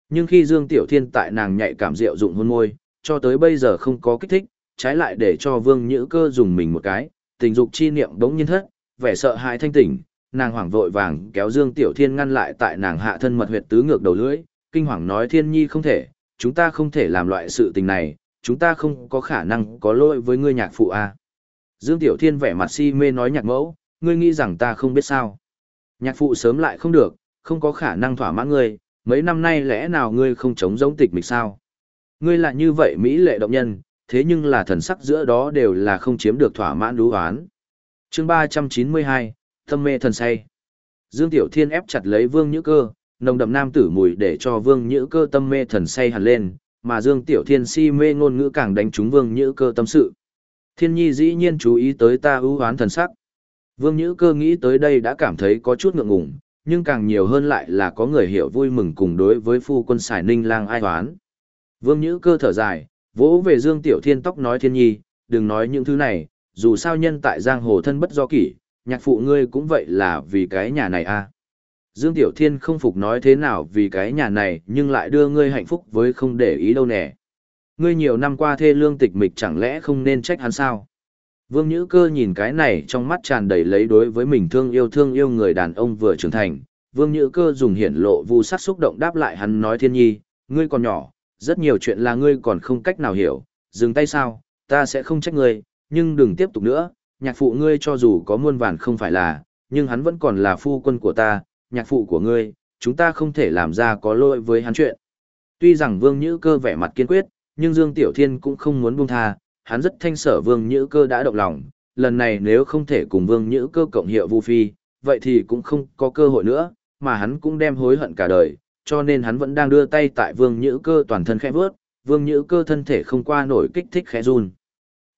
Nhưng khi Dương Tiểu Thiên tại nàng nhạy cảm rượu dụng hôn môi, cho tới bây giờ không có kích thích, trái lại để cho Vương Nhữ Cơ dùng mình một cái, tình dục chi niệm đống nhiên thất, vẻ sợ hãi thanh tỉnh, nàng hoảng vội vàng kéo Dương Tiểu Thiên ngăn lại tại nàng hạ thân mật huyệt tứ ngược đầu lưỡi, kinh hoàng nói Thiên Nhi không thể, chúng ta không thể làm loại sự tình này, chúng ta không có khả năng có lỗi với ngươi nhạc phụ a. À. Dương Tiểu Thiên vẻ mặt si mê nói nhạc mẫu, ngươi nghĩ rằng ta không biết sao. Nhạc phụ sớm lại không được, không có khả năng thỏa mãn ngươi, mấy năm nay lẽ nào ngươi không chống giống tịch mịch sao? Ngươi là như vậy Mỹ lệ động nhân, thế nhưng là thần sắc giữa đó đều là không chiếm được thỏa mãn đú oán chương 392, Tâm mê thần say. Dương Tiểu Thiên ép chặt lấy Vương Nhữ Cơ, nồng đậm nam tử mùi để cho Vương Nhữ Cơ tâm mê thần say hẳn lên, mà Dương Tiểu Thiên si mê ngôn ngữ càng đánh trúng Vương Nhữ Cơ tâm sự. Thiên nhi dĩ nhiên chú ý tới ta ưu hoán thần sắc. Vương Nhữ Cơ nghĩ tới đây đã cảm thấy có chút ngượng ngùng, nhưng càng nhiều hơn lại là có người hiểu vui mừng cùng đối với phu quân xài ninh lang ai hoán. Vương Nhữ cơ thở dài, vỗ về Dương Tiểu Thiên tóc nói thiên nhi, đừng nói những thứ này, dù sao nhân tại giang hồ thân bất do kỷ, nhạc phụ ngươi cũng vậy là vì cái nhà này à. Dương Tiểu Thiên không phục nói thế nào vì cái nhà này nhưng lại đưa ngươi hạnh phúc với không để ý đâu nè. Ngươi nhiều năm qua thê lương tịch mịch chẳng lẽ không nên trách hắn sao? Vương Nhữ Cơ nhìn cái này trong mắt tràn đầy lấy đối với mình thương yêu thương yêu người đàn ông vừa trưởng thành. Vương Nhữ Cơ dùng hiển lộ vu sắc xúc động đáp lại hắn nói thiên nhi, ngươi còn nhỏ, rất nhiều chuyện là ngươi còn không cách nào hiểu, dừng tay sao, ta sẽ không trách ngươi, nhưng đừng tiếp tục nữa, nhạc phụ ngươi cho dù có muôn vàn không phải là, nhưng hắn vẫn còn là phu quân của ta, nhạc phụ của ngươi, chúng ta không thể làm ra có lỗi với hắn chuyện. Tuy rằng Vương Nhữ Cơ vẻ mặt kiên quyết, nhưng Dương Tiểu Thiên cũng không muốn buông tha, hắn rất thanh sở Vương Nhữ Cơ đã động lòng, lần này nếu không thể cùng Vương Nhữ Cơ cộng hiệu Vu Phi, vậy thì cũng không có cơ hội nữa, mà hắn cũng đem hối hận cả đời, cho nên hắn vẫn đang đưa tay tại Vương Nhữ Cơ toàn thân khẽ vớt, Vương Nhữ Cơ thân thể không qua nổi kích thích khẽ run.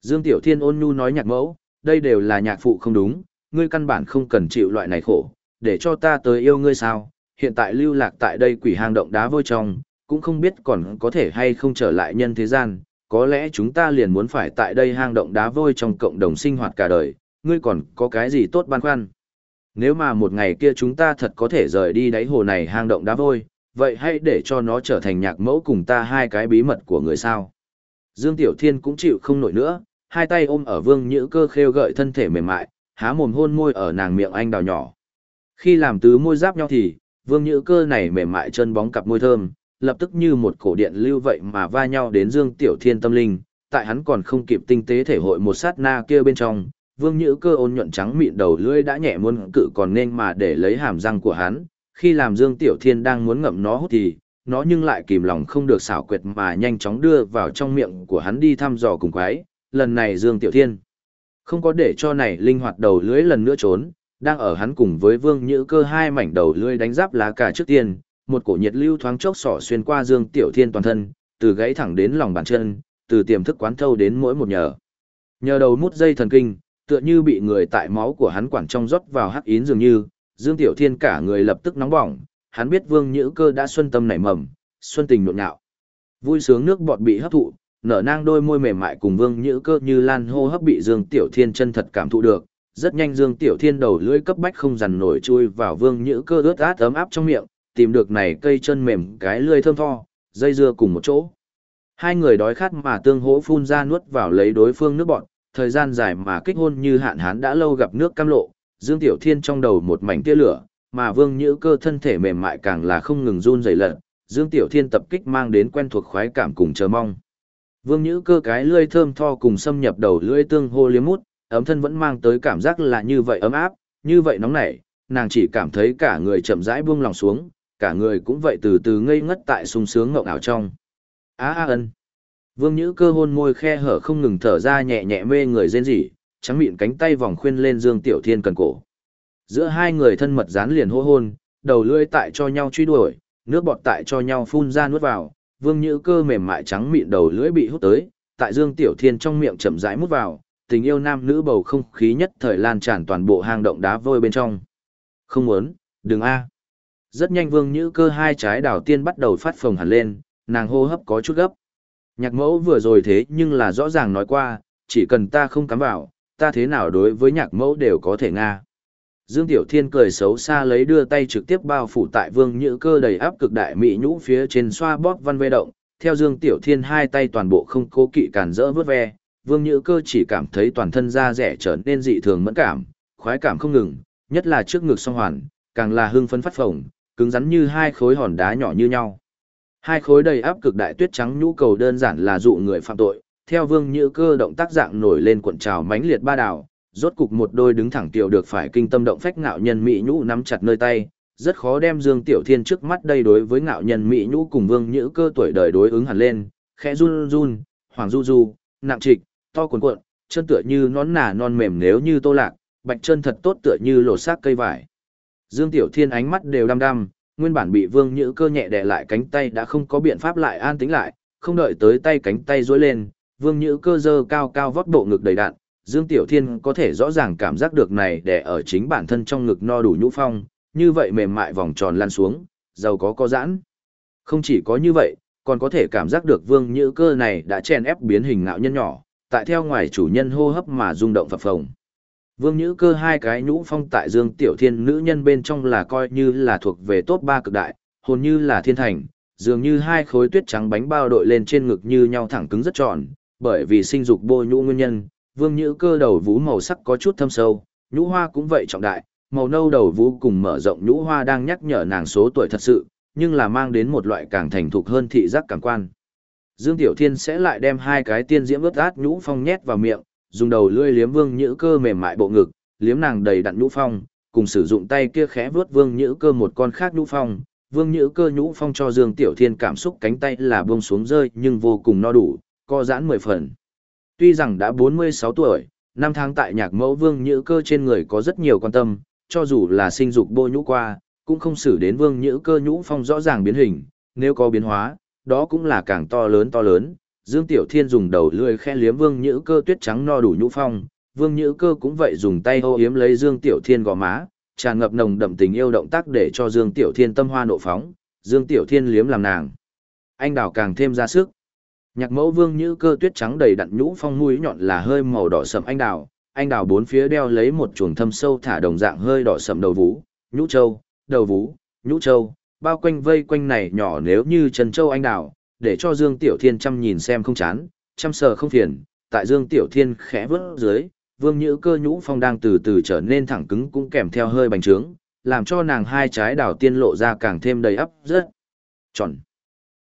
Dương Tiểu Thiên ôn nhu nói nhạc mẫu, đây đều là nhạc phụ không đúng, ngươi căn bản không cần chịu loại này khổ, để cho ta tới yêu ngươi sao, hiện tại lưu lạc tại đây quỷ hang động đá vôi trong, cũng không biết còn có thể hay không trở lại nhân thế gian, có lẽ chúng ta liền muốn phải tại đây hang động đá vôi trong cộng đồng sinh hoạt cả đời, ngươi còn có cái gì tốt băn khoăn. Nếu mà một ngày kia chúng ta thật có thể rời đi đáy hồ này hang động đá vôi, vậy hãy để cho nó trở thành nhạc mẫu cùng ta hai cái bí mật của người sao. Dương Tiểu Thiên cũng chịu không nổi nữa, hai tay ôm ở vương nhữ cơ khêu gợi thân thể mềm mại, há mồm hôn môi ở nàng miệng anh đào nhỏ. Khi làm tứ môi giáp nhau thì, vương nhữ cơ này mềm mại chân bóng cặp môi thơm, lập tức như một cổ điện lưu vậy mà va nhau đến Dương Tiểu Thiên tâm linh, tại hắn còn không kịp tinh tế thể hội một sát na kia bên trong, vương nhữ cơ ôn nhuận trắng mịn đầu lưỡi đã nhẹ muốn cự còn nên mà để lấy hàm răng của hắn, khi làm Dương Tiểu Thiên đang muốn ngậm nó hút thì, nó nhưng lại kìm lòng không được xảo quyệt mà nhanh chóng đưa vào trong miệng của hắn đi thăm dò cùng quái, lần này Dương Tiểu Thiên không có để cho này linh hoạt đầu lưỡi lần nữa trốn, đang ở hắn cùng với Vương Nhữ Cơ hai mảnh đầu lưỡi đánh giáp lá cả trước tiên, một cổ nhiệt lưu thoáng chốc xỏ xuyên qua Dương Tiểu Thiên toàn thân, từ gãy thẳng đến lòng bàn chân, từ tiềm thức quán thâu đến mỗi một nhờ. Nhờ đầu mút dây thần kinh, tựa như bị người tại máu của hắn quản trong rót vào hắc yến dường như, Dương Tiểu Thiên cả người lập tức nóng bỏng, hắn biết Vương Nhữ Cơ đã xuân tâm nảy mầm, xuân tình nhộn nhạo. Vui sướng nước bọt bị hấp thụ, nở nang đôi môi mềm mại cùng Vương Nhữ Cơ như lan hô hấp bị Dương Tiểu Thiên chân thật cảm thụ được. Rất nhanh Dương Tiểu Thiên đầu lưỡi cấp bách không dằn nổi chui vào Vương Nhữ Cơ ướt át ấm áp trong miệng, tìm được này cây chân mềm cái lưỡi thơm tho, dây dưa cùng một chỗ. Hai người đói khát mà tương hỗ phun ra nuốt vào lấy đối phương nước bọt, thời gian dài mà kích hôn như hạn hán đã lâu gặp nước cam lộ, Dương Tiểu Thiên trong đầu một mảnh tia lửa, mà Vương Nhữ Cơ thân thể mềm mại càng là không ngừng run rẩy lật, Dương Tiểu Thiên tập kích mang đến quen thuộc khoái cảm cùng chờ mong. Vương Nhữ Cơ cái lưỡi thơm tho cùng xâm nhập đầu lưỡi tương hô liếm mút, ấm thân vẫn mang tới cảm giác là như vậy ấm áp, như vậy nóng nảy, nàng chỉ cảm thấy cả người chậm rãi buông lòng xuống, cả người cũng vậy từ từ ngây ngất tại sung sướng ngộng ảo trong. Á a ân. Vương Nhữ Cơ hôn môi khe hở không ngừng thở ra nhẹ nhẹ mê người rên rỉ, trắng miệng cánh tay vòng khuyên lên Dương Tiểu Thiên cần cổ. Giữa hai người thân mật dán liền hô hôn, đầu lưỡi tại cho nhau truy đuổi, nước bọt tại cho nhau phun ra nuốt vào, Vương Nhữ Cơ mềm mại trắng mịn đầu lưỡi bị hút tới, tại Dương Tiểu Thiên trong miệng chậm rãi mút vào, tình yêu nam nữ bầu không khí nhất thời lan tràn toàn bộ hang động đá vôi bên trong. Không muốn, đừng a. Rất nhanh Vương Nhữ Cơ hai trái đảo tiên bắt đầu phát phồng hẳn lên, nàng hô hấp có chút gấp. Nhạc mẫu vừa rồi thế nhưng là rõ ràng nói qua, chỉ cần ta không cắm vào, ta thế nào đối với nhạc mẫu đều có thể nga. Dương Tiểu Thiên cười xấu xa lấy đưa tay trực tiếp bao phủ tại Vương Nhữ Cơ đầy áp cực đại mỹ nhũ phía trên xoa bóp văn vê động, theo Dương Tiểu Thiên hai tay toàn bộ không cố kỵ cản rỡ vớt ve, Vương Nhữ Cơ chỉ cảm thấy toàn thân da rẻ trở nên dị thường mẫn cảm, khoái cảm không ngừng, nhất là trước ngực song hoàn, càng là hưng phấn phát phồng, cứng rắn như hai khối hòn đá nhỏ như nhau. Hai khối đầy áp cực đại tuyết trắng nhũ cầu đơn giản là dụ người phạm tội, theo Vương Nhữ Cơ động tác dạng nổi lên cuộn trào mãnh liệt ba đảo, rốt cục một đôi đứng thẳng tiểu được phải kinh tâm động phách ngạo nhân mỹ nhũ nắm chặt nơi tay, rất khó đem Dương Tiểu Thiên trước mắt đây đối với ngạo nhân mỹ nhũ cùng Vương Nhữ Cơ tuổi đời đối ứng hẳn lên, khẽ run run, hoàng du du, nặng trịch, to cuồn cuộn, chân tựa như nón nà non mềm nếu như tô lạc, bạch chân thật tốt tựa như lột xác cây vải. Dương Tiểu Thiên ánh mắt đều đăm đăm, nguyên bản bị Vương Nhữ Cơ nhẹ đè lại cánh tay đã không có biện pháp lại an tĩnh lại, không đợi tới tay cánh tay duỗi lên, Vương Nhữ Cơ giơ cao cao vóc bộ ngực đầy đạn, Dương Tiểu Thiên có thể rõ ràng cảm giác được này để ở chính bản thân trong ngực no đủ nhũ phong, như vậy mềm mại vòng tròn lan xuống, giàu có có giãn. Không chỉ có như vậy, còn có thể cảm giác được vương nhữ cơ này đã chen ép biến hình ngạo nhân nhỏ, tại theo ngoài chủ nhân hô hấp mà rung động phập phồng. Vương nhữ cơ hai cái nhũ phong tại dương tiểu thiên nữ nhân bên trong là coi như là thuộc về top ba cực đại, hồn như là thiên thành, dường như hai khối tuyết trắng bánh bao đội lên trên ngực như nhau thẳng cứng rất tròn, bởi vì sinh dục bôi nhũ nguyên nhân, vương nhữ cơ đầu vú màu sắc có chút thâm sâu, nhũ hoa cũng vậy trọng đại, màu nâu đầu vú cùng mở rộng nhũ hoa đang nhắc nhở nàng số tuổi thật sự, nhưng là mang đến một loại càng thành thục hơn thị giác cảm quan. Dương Tiểu Thiên sẽ lại đem hai cái tiên diễm ướt át nhũ phong nhét vào miệng, dùng đầu lưỡi liếm vương nhữ cơ mềm mại bộ ngực, liếm nàng đầy đặn nhũ phong, cùng sử dụng tay kia khẽ vuốt vương nhữ cơ một con khác nhũ phong. Vương nhữ cơ nhũ phong cho Dương Tiểu Thiên cảm xúc cánh tay là buông xuống rơi nhưng vô cùng no đủ, co giãn mười phần. Tuy rằng đã 46 tuổi, năm tháng tại nhạc mẫu vương nhữ cơ trên người có rất nhiều quan tâm, cho dù là sinh dục bô nhũ qua, cũng không xử đến vương nhữ cơ nhũ phong rõ ràng biến hình, nếu có biến hóa, đó cũng là càng to lớn to lớn. Dương Tiểu Thiên dùng đầu lưỡi khe liếm vương nhữ cơ tuyết trắng no đủ nhũ phong, vương nhữ cơ cũng vậy dùng tay hô yếm lấy Dương Tiểu Thiên gò má, tràn ngập nồng đậm tình yêu động tác để cho Dương Tiểu Thiên tâm hoa nộ phóng, Dương Tiểu Thiên liếm làm nàng. Anh đào càng thêm ra sức. Nhạc mẫu vương như cơ tuyết trắng đầy đặn nhũ phong mũi nhọn là hơi màu đỏ sậm anh đào, anh đào bốn phía đeo lấy một chuồng thâm sâu thả đồng dạng hơi đỏ sậm đầu vũ, nhũ châu, đầu vũ, nhũ châu, bao quanh vây quanh này nhỏ nếu như trần châu anh đào, để cho Dương Tiểu Thiên chăm nhìn xem không chán, chăm sờ không phiền, tại Dương Tiểu Thiên khẽ vớt dưới, vương nhữ cơ nhũ phong đang từ từ trở nên thẳng cứng cũng kèm theo hơi bành trướng, làm cho nàng hai trái đào tiên lộ ra càng thêm đầy ắp rất tròn.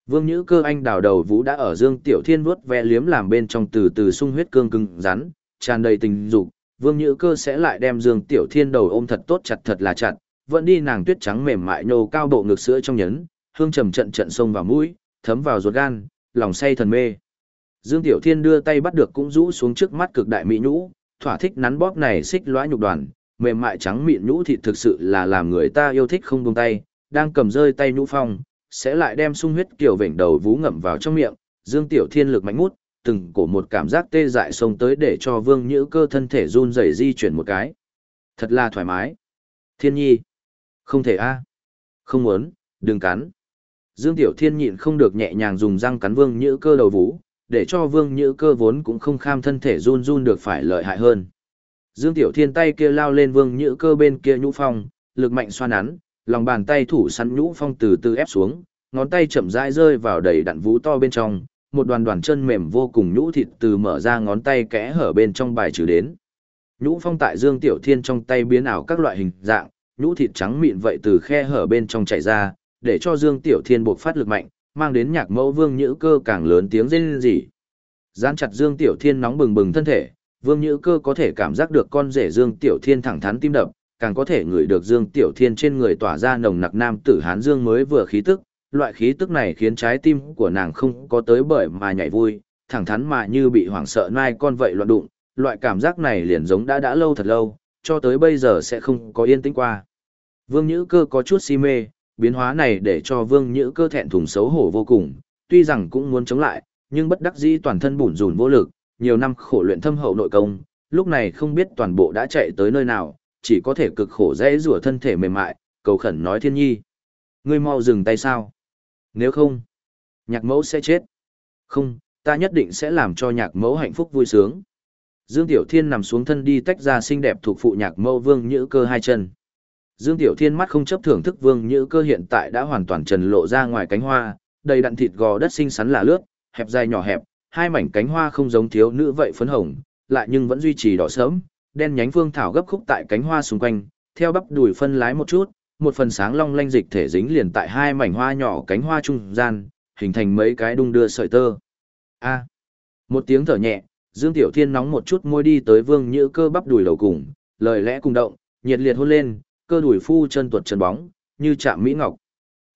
Vương Nhữ Cơ anh đào đầu vũ đã ở Dương Tiểu Thiên vuốt ve liếm làm bên trong từ từ sung huyết cương cứng rắn, tràn đầy tình dục. Vương Nhữ Cơ sẽ lại đem Dương Tiểu Thiên đầu ôm thật tốt chặt thật là chặt, vẫn đi nàng tuyết trắng mềm mại nhô cao bộ ngực sữa trong nhấn, hương trầm trận trận sông vào mũi, thấm vào ruột gan, lòng say thần mê. Dương Tiểu Thiên đưa tay bắt được cũng rũ xuống trước mắt cực đại mỹ nhũ, thỏa thích nắn bóp này xích lõa nhục đoàn, mềm mại trắng mịn nhũ thịt thực sự là làm người ta yêu thích không buông tay, đang cầm rơi tay nhũ phong, sẽ lại đem sung huyết kiểu vểnh đầu vú ngậm vào trong miệng, Dương Tiểu Thiên lực mạnh mút, từng cổ một cảm giác tê dại xông tới để cho Vương Nhữ cơ thân thể run rẩy di chuyển một cái. Thật là thoải mái. Thiên nhi. Không thể a à. Không muốn, đừng cắn. Dương Tiểu Thiên nhịn không được nhẹ nhàng dùng răng cắn Vương Nhữ cơ đầu vú, để cho Vương Nhữ cơ vốn cũng không kham thân thể run run được phải lợi hại hơn. Dương Tiểu Thiên tay kia lao lên Vương Nhữ cơ bên kia nhũ phong, lực mạnh xoa nắn, lòng bàn tay thủ săn nhũ phong từ từ ép xuống, ngón tay chậm rãi rơi vào đầy đặn vú to bên trong, một đoàn đoàn chân mềm vô cùng nhũ thịt từ mở ra ngón tay kẽ hở bên trong bài trừ đến. Nhũ phong tại Dương Tiểu Thiên trong tay biến ảo các loại hình dạng, nhũ thịt trắng mịn vậy từ khe hở bên trong chảy ra, để cho Dương Tiểu Thiên buộc phát lực mạnh, mang đến nhạc mẫu Vương Nhữ Cơ càng lớn tiếng rên rỉ. Gián chặt Dương Tiểu Thiên nóng bừng bừng thân thể, Vương Nhữ Cơ có thể cảm giác được con rể Dương Tiểu Thiên thẳng thắn tim đập, càng có thể ngửi được Dương Tiểu Thiên trên người tỏa ra nồng nặc nam tử Hán Dương mới vừa khí tức, loại khí tức này khiến trái tim của nàng không có tới bởi mà nhảy vui, thẳng thắn mà như bị hoảng sợ nai con vậy loạn đụng, loại cảm giác này liền giống đã đã lâu thật lâu, cho tới bây giờ sẽ không có yên tĩnh qua. Vương Nhữ Cơ có chút si mê, biến hóa này để cho Vương Nhữ Cơ thẹn thùng xấu hổ vô cùng, tuy rằng cũng muốn chống lại, nhưng bất đắc dĩ toàn thân bủn rủn vô lực, nhiều năm khổ luyện thâm hậu nội công, lúc này không biết toàn bộ đã chạy tới nơi nào, chỉ có thể cực khổ dễ rủa thân thể mềm mại, cầu khẩn nói thiên nhi. Ngươi mau dừng tay sao? Nếu không, nhạc mẫu sẽ chết. Không, ta nhất định sẽ làm cho nhạc mẫu hạnh phúc vui sướng. Dương Tiểu Thiên nằm xuống thân đi tách ra xinh đẹp thuộc phụ nhạc mẫu vương nhữ cơ hai chân. Dương Tiểu Thiên mắt không chấp thưởng thức vương nhữ cơ hiện tại đã hoàn toàn trần lộ ra ngoài cánh hoa, đầy đặn thịt gò đất xinh xắn là lướt, hẹp dài nhỏ hẹp, hai mảnh cánh hoa không giống thiếu nữ vậy phấn hồng, lại nhưng vẫn duy trì đỏ sớm, đen nhánh phương thảo gấp khúc tại cánh hoa xung quanh, theo bắp đùi phân lái một chút, một phần sáng long lanh dịch thể dính liền tại hai mảnh hoa nhỏ cánh hoa trung gian, hình thành mấy cái đung đưa sợi tơ. A. Một tiếng thở nhẹ, Dương Tiểu Thiên nóng một chút môi đi tới Vương Nhữ Cơ bắp đùi đầu cùng, lời lẽ cùng động, nhiệt liệt hôn lên, cơ đùi phu chân tuột chân bóng, như chạm mỹ ngọc.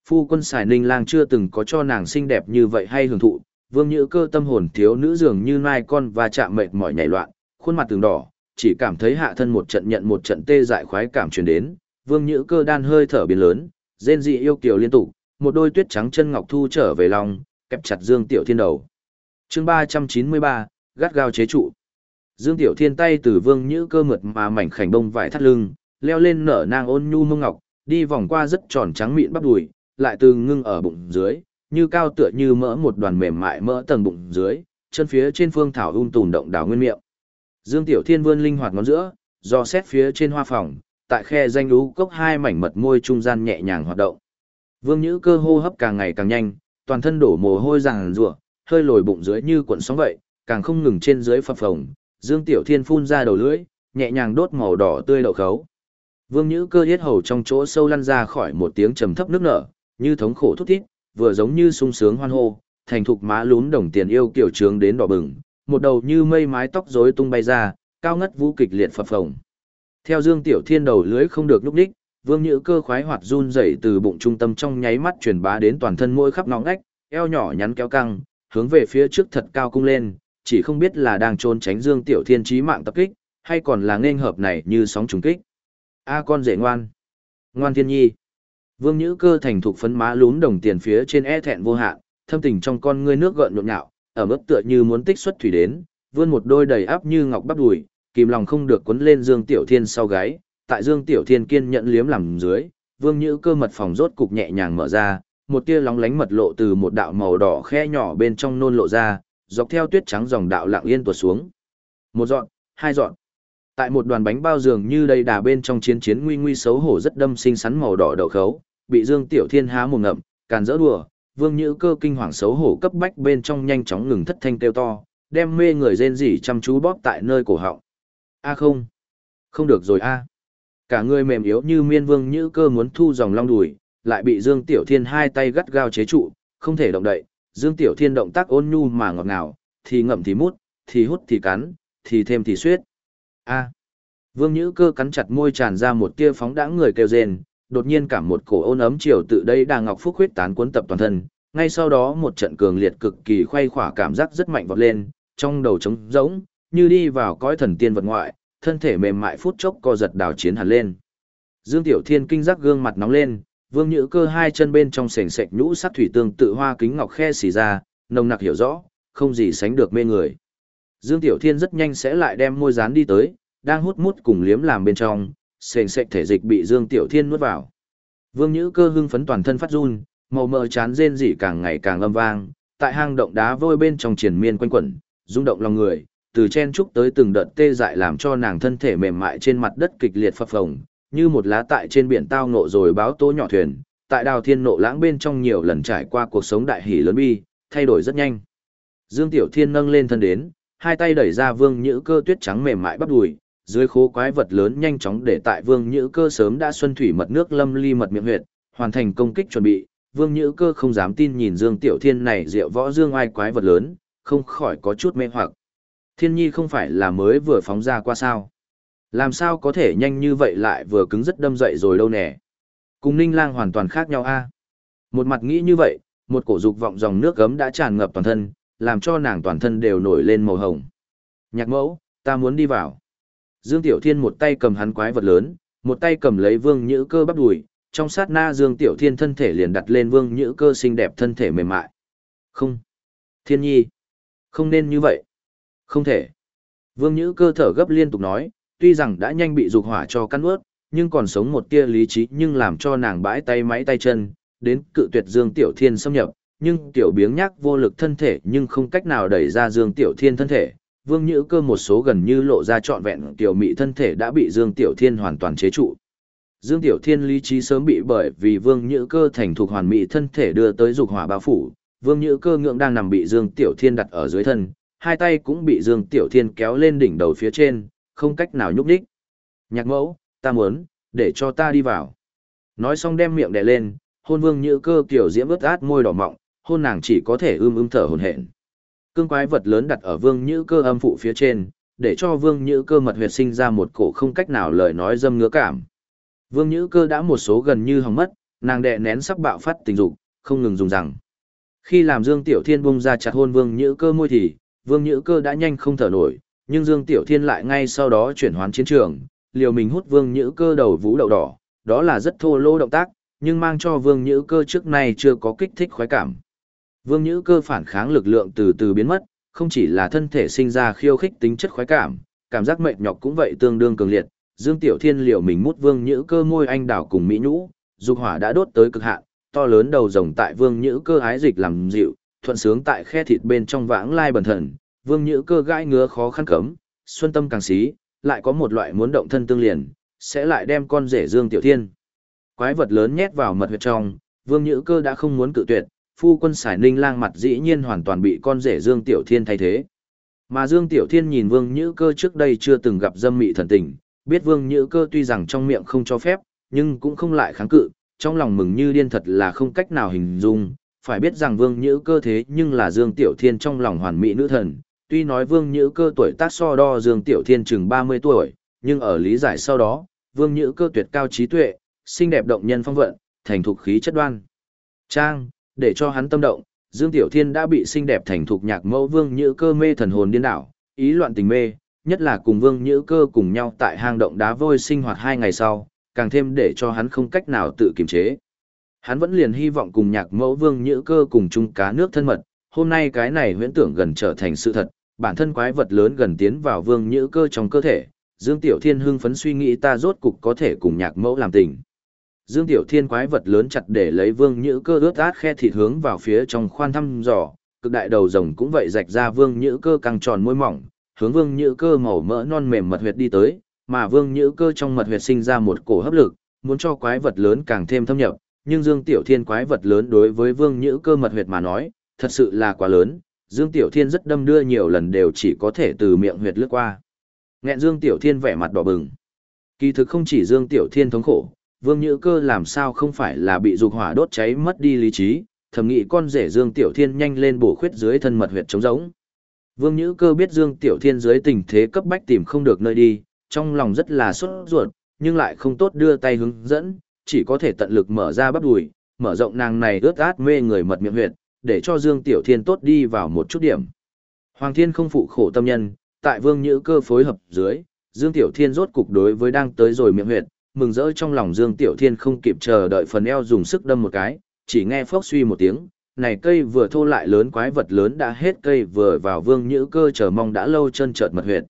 Phu quân xài ninh lang chưa từng có cho nàng xinh đẹp như vậy hay hưởng thụ, Vương Nhữ Cơ tâm hồn thiếu nữ dường như nai con và chạm mệt mỏi nhảy loạn, khuôn mặt từng đỏ, chỉ cảm thấy hạ thân một trận nhận một trận tê dại khoái cảm truyền đến, Vương Nhữ Cơ đan hơi thở biến lớn, rên dị yêu kiều liên tục, một đôi tuyết trắng chân ngọc thu trở về lòng, kẹp chặt Dương Tiểu Thiên đầu. Chương ba trăm chín mươi ba gắt gao chế trụ. Dương Tiểu Thiên tay từ Vương Nhữ Cơ mượt mà mảnh khảnh bông vải thắt lưng, leo lên nở nang ôn nhu mông ngọc, đi vòng qua rất tròn trắng mịn bắp đùi, lại từ ngưng ở bụng dưới, như cao tựa như mỡ một đoàn mềm mại mỡ tầng bụng dưới, chân phía trên phương thảo ung tùn động đảo nguyên miệng. Dương Tiểu Thiên vươn linh hoạt ngón giữa, do xét phía trên hoa phòng, tại khe danh lú cốc hai mảnh mật môi trung gian nhẹ nhàng hoạt động. Vương Nhữ cơ hô hấp càng ngày càng nhanh, toàn thân đổ mồ hôi ràng rủa, hơi lồi bụng dưới như cuộn sóng vậy, càng không ngừng trên dưới phập phồng. Dương Tiểu Thiên phun ra đầu lưỡi, nhẹ nhàng đốt màu đỏ tươi đậu khấu. Vương Nhữ cơ yết hầu trong chỗ sâu lăn ra khỏi một tiếng trầm thấp nước nở, như thống khổ thút thít, vừa giống như sung sướng hoan hô, thành thục má lún đồng tiền yêu kiểu trướng đến đỏ bừng, một đầu như mây mái tóc rối tung bay ra, cao ngất vũ kịch liệt phập phồng. Theo Dương Tiểu Thiên đầu lưới không được lúc đích, Vương Nhữ cơ khoái hoạt run rẩy từ bụng trung tâm trong nháy mắt truyền bá đến toàn thân mỗi khắp ngõ ngách, eo nhỏ nhắn kéo căng, hướng về phía trước thật cao cung lên, chỉ không biết là đang trốn tránh Dương Tiểu Thiên chí mạng tập kích, hay còn là nên hợp này như sóng trùng kích. A con rể ngoan. Ngoan thiên nhi. Vương Nhữ cơ thành thục phấn má lún đồng tiền phía trên e thẹn vô hạn, thâm tình trong con ngươi nước gợn nhộn nhạo, ở mức tựa như muốn tích xuất thủy đến, vươn một đôi đầy áp như ngọc bắp đùi, kìm lòng không được quấn lên Dương Tiểu Thiên sau gáy, tại Dương Tiểu Thiên kiên nhận liếm làm dưới, Vương Nhữ cơ mật phòng rốt cục nhẹ nhàng mở ra, một tia lóng lánh mật lộ từ một đạo màu đỏ khe nhỏ bên trong nôn lộ ra, dọc theo tuyết trắng dòng đạo lặng yên tuột xuống. Một dọn, hai dọn. Tại một đoàn bánh bao dường như đầy đà bên trong chiến chiến nguy nguy xấu hổ rất đâm sinh sắn màu đỏ đậu khấu, bị Dương Tiểu Thiên há mồm ngậm, càn dỡ đùa, Vương Nhữ cơ kinh hoàng xấu hổ cấp bách bên trong nhanh chóng ngừng thất thanh kêu to, đem mê người rên rỉ chăm chú bóp tại nơi cổ họng. A à không, không được rồi a. À. Cả người mềm yếu như miên Vương Nhữ cơ muốn thu dòng long đùi, lại bị Dương Tiểu Thiên hai tay gắt gao chế trụ, không thể động đậy. Dương Tiểu Thiên động tác ôn nhu mà ngọt ngào, thì ngậm thì mút, thì hút thì cắn, thì thêm thì suyết. A. À. Vương Nhữ cơ cắn chặt môi tràn ra một tia phóng đãng người kêu rên, đột nhiên cảm một cổ ôn ấm chiều tự đây đang ngọc phúc huyết tán cuốn tập toàn thân, ngay sau đó một trận cường liệt cực kỳ khoay khỏa cảm giác rất mạnh vọt lên, trong đầu trống rỗng, như đi vào cõi thần tiên vật ngoại, thân thể mềm mại phút chốc co giật đào chiến hẳn lên. Dương Tiểu Thiên kinh giác gương mặt nóng lên, Vương Nhữ Cơ hai chân bên trong sền sệt nhũ sắc thủy tương tự hoa kính ngọc khe xì ra, nồng nặc hiểu rõ, không gì sánh được mê người. Dương Tiểu Thiên rất nhanh sẽ lại đem môi dán đi tới, đang hút mút cùng liếm làm bên trong, sền sệt thể dịch bị Dương Tiểu Thiên nuốt vào. Vương Nhữ Cơ hưng phấn toàn thân phát run, màu mờ chán rên rỉ càng ngày càng âm vang, tại hang động đá vôi bên trong triền miên quanh quẩn, rung động lòng người, từ chen trúc tới từng đợt tê dại làm cho nàng thân thể mềm mại trên mặt đất kịch liệt phập phồng, như một lá tại trên biển tao nộ rồi báo tố nhỏ thuyền, tại đào thiên nộ lãng bên trong nhiều lần trải qua cuộc sống đại hỷ lớn bi, thay đổi rất nhanh. Dương Tiểu Thiên nâng lên thân đến, hai tay đẩy ra vương nhữ cơ tuyết trắng mềm mại bắp đùi, dưới khố quái vật lớn nhanh chóng để tại vương nhữ cơ sớm đã xuân thủy mật nước lâm ly mật miệng huyệt, hoàn thành công kích chuẩn bị. Vương Nhữ Cơ không dám tin nhìn Dương Tiểu Thiên này rượu võ dương ai quái vật lớn, không khỏi có chút mê hoặc. Thiên nhi không phải là mới vừa phóng ra qua sao. Làm sao có thể nhanh như vậy lại vừa cứng rất đâm dậy rồi đâu nè. Cùng ninh lang hoàn toàn khác nhau a Một mặt nghĩ như vậy, một cổ dục vọng dòng nước gấm đã tràn ngập toàn thân, làm cho nàng toàn thân đều nổi lên màu hồng. Nhạc mẫu, ta muốn đi vào. Dương Tiểu Thiên một tay cầm hắn quái vật lớn, một tay cầm lấy vương nhữ cơ bắp đùi, trong sát na Dương Tiểu Thiên thân thể liền đặt lên vương nhữ cơ xinh đẹp thân thể mềm mại. Không. Thiên nhi. Không nên như vậy. Không thể. Vương Nhữ cơ thở gấp liên tục nói, tuy rằng đã nhanh bị dục hỏa cho căn ướt, nhưng còn sống một tia lý trí nhưng làm cho nàng bãi tay máy tay chân, đến cự tuyệt Dương Tiểu Thiên xâm nhập, nhưng tiểu biếng nhác vô lực thân thể nhưng không cách nào đẩy ra Dương Tiểu Thiên thân thể. Vương Nhữ cơ một số gần như lộ ra trọn vẹn tiểu mị thân thể đã bị Dương Tiểu Thiên hoàn toàn chế trụ. Dương Tiểu Thiên lý trí sớm bị bởi vì Vương Nhữ cơ thành thuộc hoàn mỹ thân thể đưa tới dục hỏa bao phủ, Vương Nhữ cơ ngưỡng đang nằm bị Dương Tiểu Thiên đặt ở dưới thân, hai tay cũng bị Dương Tiểu Thiên kéo lên đỉnh đầu phía trên, không cách nào nhúc đích. Nhạc mẫu, ta muốn, để cho ta đi vào. Nói xong đem miệng đè lên, hôn Vương Nhữ cơ kiểu diễm ướt át môi đỏ mọng, hôn nàng chỉ có thể ưm ưm thở hồn hển. Cương quái vật lớn đặt ở Vương Nhữ cơ âm phụ phía trên, để cho Vương Nhữ cơ mật huyệt sinh ra một cổ không cách nào lời nói dâm ngứa cảm. Vương Nhữ cơ đã một số gần như hỏng mất, nàng đệ nén sắc bạo phát tình dục, không ngừng dùng rằng. Khi làm Dương Tiểu Thiên bung ra chặt hôn Vương Nhữ cơ môi thì, Vương Nhữ cơ đã nhanh không thở nổi, nhưng Dương Tiểu Thiên lại ngay sau đó chuyển hoán chiến trường, liều mình hút Vương Nhữ cơ đầu vũ đậu đỏ, đó là rất thô lỗ động tác, nhưng mang cho Vương Nhữ cơ trước nay chưa có kích thích khoái cảm. Vương Nhữ cơ phản kháng lực lượng từ từ biến mất, không chỉ là thân thể sinh ra khiêu khích tính chất khoái cảm, cảm giác mệt nhọc cũng vậy tương đương cường liệt, Dương Tiểu Thiên liều mình mút Vương Nhữ Cơ môi anh đảo cùng mỹ nhũ, dục hỏa đã đốt tới cực hạn, to lớn đầu rồng tại Vương Nhữ Cơ ái dịch làm dịu, thuận sướng tại khe thịt bên trong vãng lai bần thần, Vương Nhữ Cơ gãi ngứa khó khăn cấm, xuân tâm càng xí, lại có một loại muốn động thân tương liền, sẽ lại đem con rể Dương Tiểu Thiên. Quái vật lớn nhét vào mật huyệt trong, Vương Nhữ Cơ đã không muốn cự tuyệt, phu quân Sải ninh lang mặt dĩ nhiên hoàn toàn bị con rể Dương Tiểu Thiên thay thế. Mà Dương Tiểu Thiên nhìn Vương Nhữ Cơ trước đây chưa từng gặp dâm mị thần tình, biết Vương Nhữ Cơ tuy rằng trong miệng không cho phép, nhưng cũng không lại kháng cự, trong lòng mừng như điên thật là không cách nào hình dung, phải biết rằng Vương Nhữ Cơ thế nhưng là Dương Tiểu Thiên trong lòng hoàn mỹ nữ thần, tuy nói Vương Nhữ Cơ tuổi tác so đo Dương Tiểu Thiên chừng 30 tuổi, nhưng ở lý giải sau đó, Vương Nhữ Cơ tuyệt cao trí tuệ, xinh đẹp động nhân phong vận, thành thục khí chất đoan. Trang, để cho hắn tâm động, Dương Tiểu Thiên đã bị xinh đẹp thành thục nhạc mẫu Vương Nhữ Cơ mê thần hồn điên đảo, ý loạn tình mê, nhất là cùng Vương Nhữ Cơ cùng nhau tại hang động đá vôi sinh hoạt hai ngày sau, càng thêm để cho hắn không cách nào tự kiềm chế. Hắn vẫn liền hy vọng cùng nhạc mẫu Vương Nhữ Cơ cùng chung cá nước thân mật, hôm nay cái này huyễn tưởng gần trở thành sự thật, bản thân quái vật lớn gần tiến vào Vương Nhữ Cơ trong cơ thể, Dương Tiểu Thiên hưng phấn suy nghĩ ta rốt cục có thể cùng nhạc mẫu làm tình. Dương Tiểu Thiên quái vật lớn chặt để lấy Vương Nhữ Cơ ướt át khe thịt hướng vào phía trong khoan thăm dò, cực đại đầu rồng cũng vậy rạch ra Vương Nhữ Cơ căng tròn môi mỏng, hướng Vương Nhữ Cơ màu mỡ non mềm mật huyệt đi tới, mà Vương Nhữ Cơ trong mật huyệt sinh ra một cổ hấp lực, muốn cho quái vật lớn càng thêm thâm nhập, nhưng Dương Tiểu Thiên quái vật lớn đối với Vương Nhữ Cơ mật huyệt mà nói, thật sự là quá lớn, Dương Tiểu Thiên rất đâm đưa nhiều lần đều chỉ có thể từ miệng huyệt lướt qua. Nghẹn Dương Tiểu Thiên vẻ mặt đỏ bừng. Kỳ thực không chỉ Dương Tiểu Thiên thống khổ, Vương Nhữ Cơ làm sao không phải là bị dục hỏa đốt cháy mất đi lý trí, thầm nghĩ con rể Dương Tiểu Thiên nhanh lên bổ khuyết dưới thân mật huyệt trống rỗng. Vương Nhữ Cơ biết Dương Tiểu Thiên dưới tình thế cấp bách tìm không được nơi đi, trong lòng rất là sốt ruột, nhưng lại không tốt đưa tay hướng dẫn, chỉ có thể tận lực mở ra bắp đùi, mở rộng nàng này ướt át mê người mật miệng huyệt, để cho Dương Tiểu Thiên tốt đi vào một chút điểm. Hoàng Thiên không phụ khổ tâm nhân, tại Vương Nhữ Cơ phối hợp dưới, Dương Tiểu Thiên rốt cục đối với đang tới rồi miệng huyệt, mừng rỡ trong lòng Dương Tiểu Thiên không kịp chờ đợi phần eo dùng sức đâm một cái, chỉ nghe phốc suy một tiếng, này cây vừa thô lại lớn quái vật lớn đã hết cây vừa vào Vương Nhữ Cơ chờ mong đã lâu chân chợt mật huyệt.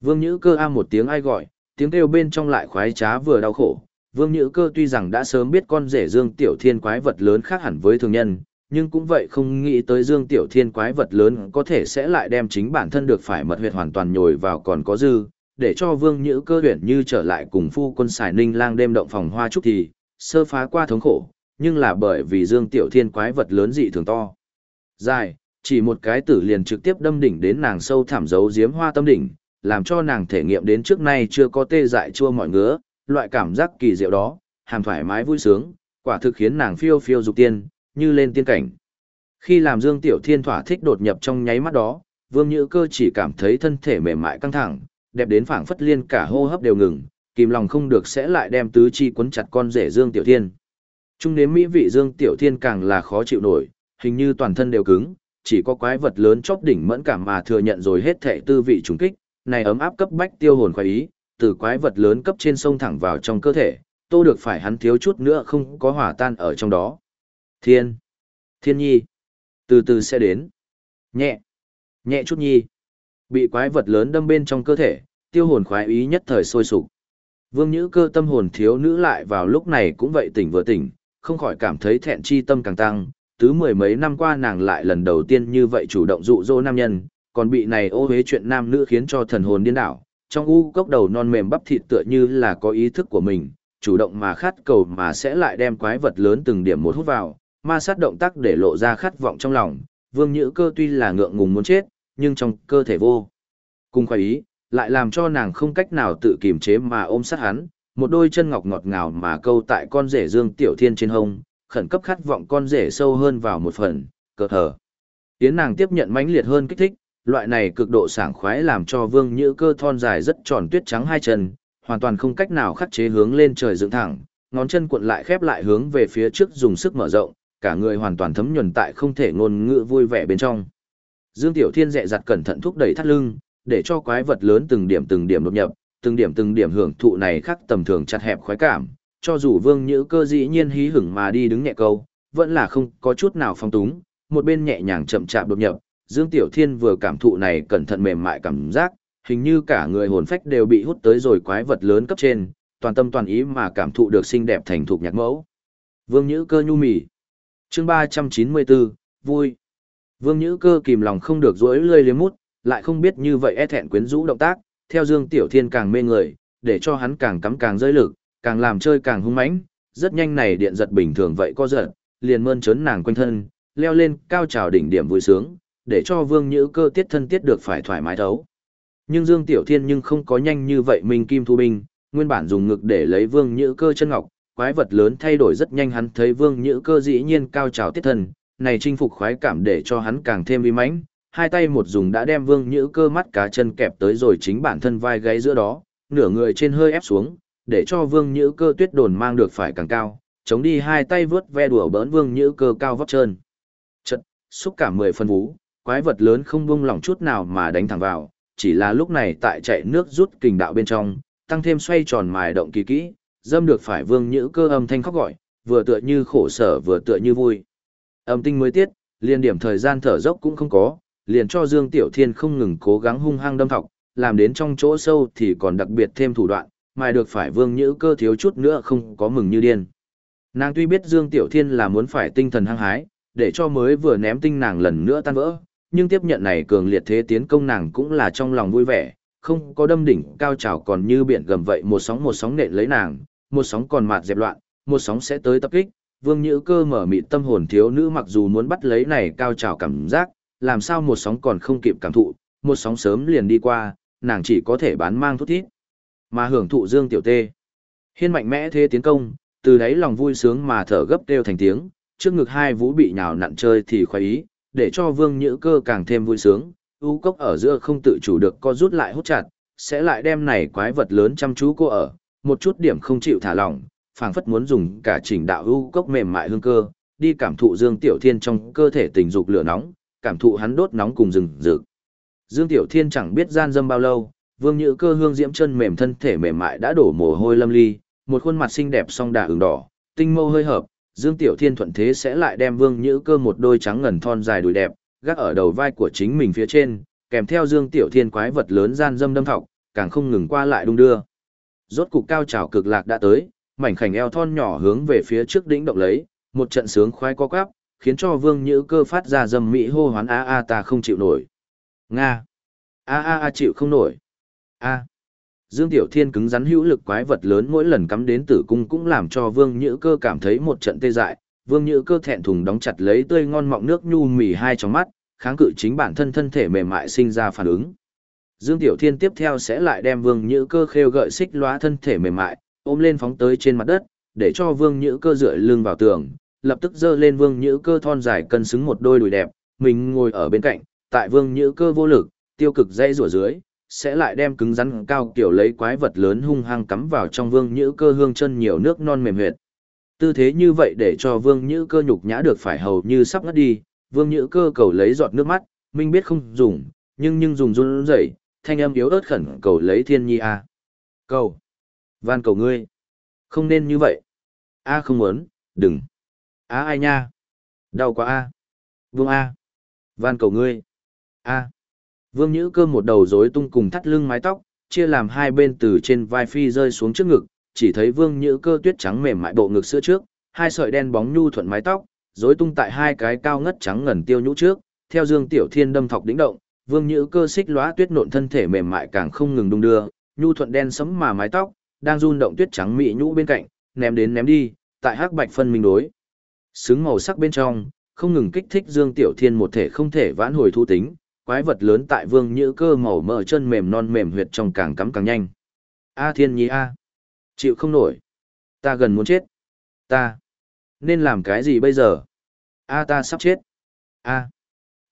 Vương Nhữ Cơ a một tiếng ai gọi, tiếng kêu bên trong lại khoái trá vừa đau khổ. Vương Nhữ Cơ tuy rằng đã sớm biết con rể Dương Tiểu Thiên quái vật lớn khác hẳn với thường nhân, nhưng cũng vậy không nghĩ tới Dương Tiểu Thiên quái vật lớn có thể sẽ lại đem chính bản thân được phải mật huyệt hoàn toàn nhồi vào còn có dư, để cho Vương Nhữ cơ huyển như trở lại cùng phu quân xài ninh lang đêm động phòng hoa trúc thì, sơ phá qua thống khổ, nhưng là bởi vì Dương Tiểu Thiên quái vật lớn dị thường to. Dài, chỉ một cái tử liền trực tiếp đâm đỉnh đến nàng sâu thảm dấu diếm hoa tâm đỉnh, làm cho nàng thể nghiệm đến trước nay chưa có tê dại chua mọi ngứa, loại cảm giác kỳ diệu đó, hàm thoải mái vui sướng, quả thực khiến nàng phiêu phiêu dục tiên, như lên tiên cảnh. Khi làm Dương Tiểu Thiên thỏa thích đột nhập trong nháy mắt đó, Vương Nhữ Cơ chỉ cảm thấy thân thể mềm mại căng thẳng, đẹp đến phảng phất liên cả hô hấp đều ngừng, kìm lòng không được sẽ lại đem tứ chi quấn chặt con rể Dương Tiểu Thiên. Trung nếm mỹ vị Dương Tiểu Thiên càng là khó chịu nổi, hình như toàn thân đều cứng, chỉ có quái vật lớn chóp đỉnh mẫn cảm mà thừa nhận rồi hết thệ tư vị trùng kích, này ấm áp cấp bách tiêu hồn khoái ý, từ quái vật lớn cấp trên sông thẳng vào trong cơ thể, tô được phải hắn thiếu chút nữa không có hỏa tan ở trong đó. Thiên, thiên nhi, từ từ sẽ đến. Nhẹ, nhẹ chút nhi. Bị quái vật lớn đâm bên trong cơ thể, tiêu hồn khoái ý nhất thời sôi sục. Vương Nhữ cơ tâm hồn thiếu nữ lại vào lúc này cũng vậy tỉnh vừa tỉnh, không khỏi cảm thấy thẹn chi tâm càng tăng, tứ mười mấy năm qua nàng lại lần đầu tiên như vậy chủ động dụ dỗ nam nhân, còn bị này ô hế chuyện nam nữ khiến cho thần hồn điên đảo. Trong u cốc đầu non mềm bắp thịt tựa như là có ý thức của mình, chủ động mà khát cầu mà sẽ lại đem quái vật lớn từng điểm một hút vào, ma sát động tác để lộ ra khát vọng trong lòng. Vương Nhữ cơ tuy là ngượng ngùng muốn chết, nhưng trong cơ thể vô. Cùng khoái ý, lại làm cho nàng không cách nào tự kiềm chế mà ôm sát hắn, một đôi chân ngọc ngọt ngào mà câu tại con rể Dương Tiểu Thiên trên hông, khẩn cấp khát vọng con rể sâu hơn vào một phần, cơ thở. Tiến nàng tiếp nhận mãnh liệt hơn kích thích, loại này cực độ sảng khoái làm cho Vương Nhữ cơ thon dài rất tròn tuyết trắng hai chân, hoàn toàn không cách nào khắc chế hướng lên trời dựng thẳng, ngón chân cuộn lại khép lại hướng về phía trước dùng sức mở rộng, cả người hoàn toàn thấm nhuần tại không thể ngôn ngữ vui vẻ bên trong. Dương Tiểu Thiên dè dặt cẩn thận thúc đẩy thắt lưng, để cho quái vật lớn từng điểm từng điểm đột nhập, từng điểm từng điểm hưởng thụ này khắc tầm thường chặt hẹp khoái cảm, cho dù Vương Nhữ Cơ dĩ nhiên hí hửng mà đi đứng nhẹ câu, vẫn là không có chút nào phong túng, một bên nhẹ nhàng chậm chạp đột nhập, Dương Tiểu Thiên vừa cảm thụ này cẩn thận mềm mại cảm giác, hình như cả người hồn phách đều bị hút tới rồi quái vật lớn cấp trên, toàn tâm toàn ý mà cảm thụ được xinh đẹp thành thục nhạc mẫu. Vương Nhữ Cơ nhu mì. Chương 394, vui. Vương Nhữ Cơ kìm lòng không được rũi lươi liếm mút, lại không biết như vậy e thẹn quyến rũ động tác, theo Dương Tiểu Thiên càng mê người, để cho hắn càng cắm càng rơi lực, càng làm chơi càng hung mãnh, rất nhanh này điện giật bình thường vậy có giật, liền mơn trớn nàng quanh thân, leo lên cao trào đỉnh điểm vui sướng, để cho Vương Nhữ Cơ tiết thân tiết được phải thoải mái thấu. Nhưng Dương Tiểu Thiên nhưng không có nhanh như vậy mình kim thu binh, nguyên bản dùng ngực để lấy Vương Nhữ Cơ chân ngọc, quái vật lớn thay đổi rất nhanh hắn thấy Vương Nhữ Cơ dĩ nhiên cao trào tiết thân, này chinh phục khoái cảm để cho hắn càng thêm uy mãnh, hai tay một dùng đã đem Vương Nhữ Cơ mắt cá chân kẹp tới rồi chính bản thân vai gáy giữa đó, nửa người trên hơi ép xuống, để cho Vương Nhữ Cơ tuyết đồn mang được phải càng cao, chống đi hai tay vướt ve đùa bỡn Vương Nhữ Cơ cao vóc trơn. Chật, xúc cảm mười phân vũ, quái vật lớn không buông lỏng chút nào mà đánh thẳng vào, chỉ là lúc này tại chạy nước rút kình đạo bên trong, tăng thêm xoay tròn mài động kỳ kỹ, dâm được phải Vương Nhữ Cơ âm thanh khóc gọi, vừa tựa như khổ sở vừa tựa như vui. Âm tinh mới tiết, liền điểm thời gian thở dốc cũng không có, liền cho Dương Tiểu Thiên không ngừng cố gắng hung hăng đâm thọc, làm đến trong chỗ sâu thì còn đặc biệt thêm thủ đoạn, mài được phải Vương Nhữ Cơ thiếu chút nữa không có mừng như điên. Nàng tuy biết Dương Tiểu Thiên là muốn phải tinh thần hăng hái, để cho mới vừa ném tinh nàng lần nữa tan vỡ, nhưng tiếp nhận này cường liệt thế tiến công nàng cũng là trong lòng vui vẻ, không có đâm đỉnh cao trào còn như biển gầm vậy một sóng một sóng nện lấy nàng, một sóng còn mạt dẹp loạn, một sóng sẽ tới tập kích. Vương Nhữ Cơ mở mịt tâm hồn thiếu nữ mặc dù muốn bắt lấy này cao trào cảm giác, làm sao một sóng còn không kịp cảm thụ, một sóng sớm liền đi qua, nàng chỉ có thể bán mang thuốc thít. Mà hưởng thụ Dương Tiểu Tê. Hiên mạnh mẽ thế tiến công, từ đấy lòng vui sướng mà thở gấp kêu thành tiếng, trước ngực hai vũ bị nhào nặn chơi thì khoái ý, để cho Vương Nhữ Cơ càng thêm vui sướng, u cốc ở giữa không tự chủ được co rút lại hút chặt, sẽ lại đem này quái vật lớn chăm chú cô ở, một chút điểm không chịu thả lỏng, phảng phất muốn dùng cả chỉnh đạo u cốc mềm mại hương cơ, đi cảm thụ Dương Tiểu Thiên trong cơ thể tình dục lửa nóng, cảm thụ hắn đốt nóng cùng rừng rực. Dương Tiểu Thiên chẳng biết gian dâm bao lâu, Vương Nhữ Cơ hương diễm chân mềm thân thể mềm mại đã đổ mồ hôi lâm ly, một khuôn mặt xinh đẹp song đà ửng đỏ, tinh mâu hơi hợp, Dương Tiểu Thiên thuận thế sẽ lại đem Vương Nhữ Cơ một đôi trắng ngần thon dài đùi đẹp, gác ở đầu vai của chính mình phía trên, kèm theo Dương Tiểu Thiên quái vật lớn gian dâm đâm thọc, càng không ngừng qua lại đung đưa. Rốt cục cao trào cực lạc đã tới, mảnh khảnh eo thon nhỏ hướng về phía trước đỉnh động lấy, một trận sướng khoái co quắp, khiến cho Vương Nhữ Cơ phát ra dâm mỹ hô hoán a a ta không chịu nổi. Nga. A a a chịu không nổi. A. Dương Tiểu Thiên cứng rắn hữu lực quái vật lớn mỗi lần cắm đến tử cung cũng làm cho Vương Nhữ Cơ cảm thấy một trận tê dại. Vương Nhữ Cơ thẹn thùng đóng chặt lấy tươi ngon mọng nước nhu mì hai trong mắt, kháng cự chính bản thân thân thể mềm mại sinh ra phản ứng. Dương Tiểu Thiên tiếp theo sẽ lại đem Vương Nhữ Cơ khêu gợi xích lóa thân thể mềm mại, ôm lên phóng tới trên mặt đất, để cho Vương Nhữ Cơ dựa lưng vào tường, lập tức giơ lên Vương Nhữ Cơ thon dài cân xứng một đôi đùi đẹp, mình ngồi ở bên cạnh, tại Vương Nhữ Cơ vô lực, tiêu cực dây rủa dưới, sẽ lại đem cứng rắn cao kiểu lấy quái vật lớn hung hăng cắm vào trong Vương Nhữ Cơ hương chân nhiều nước non mềm huyệt. Tư thế như vậy để cho Vương Nhữ Cơ nhục nhã được phải hầu như sắp ngất đi, Vương Nhữ Cơ cầu lấy giọt nước mắt, minh biết không dùng, nhưng nhưng dùng run rẩy, thanh âm yếu ớt khẩn cầu lấy Thiên Nhi a. Cầu, van cầu ngươi, không nên như vậy. A không muốn, đừng. A ai nha? Đau quá a. Vương a. Van cầu ngươi. A. Vương Nhữ Cơ một đầu rối tung cùng thắt lưng mái tóc, chia làm hai bên từ trên vai phi rơi xuống trước ngực, chỉ thấy Vương Nhữ Cơ tuyết trắng mềm mại bộ ngực sữa trước, hai sợi đen bóng nhu thuận mái tóc, rối tung tại hai cái cao ngất trắng ngần tiêu nhũ trước, theo Dương Tiểu Thiên đâm thọc đỉnh động, Vương Nhữ Cơ xích lóa tuyết nộn thân thể mềm mại càng không ngừng đung đưa, nhu thuận đen sẫm mà mái tóc, đang run động tuyết trắng mị nhũ bên cạnh, ném đến ném đi, tại hắc bạch phân minh đối. Xứng màu sắc bên trong, không ngừng kích thích Dương Tiểu Thiên một thể không thể vãn hồi thu tính, quái vật lớn tại Vương Nhữ Cơ màu mỡ chân mềm non mềm huyệt trong càng cắm càng nhanh. A Thiên Nhi a, chịu không nổi. Ta gần muốn chết. Ta nên làm cái gì bây giờ? A ta sắp chết. A.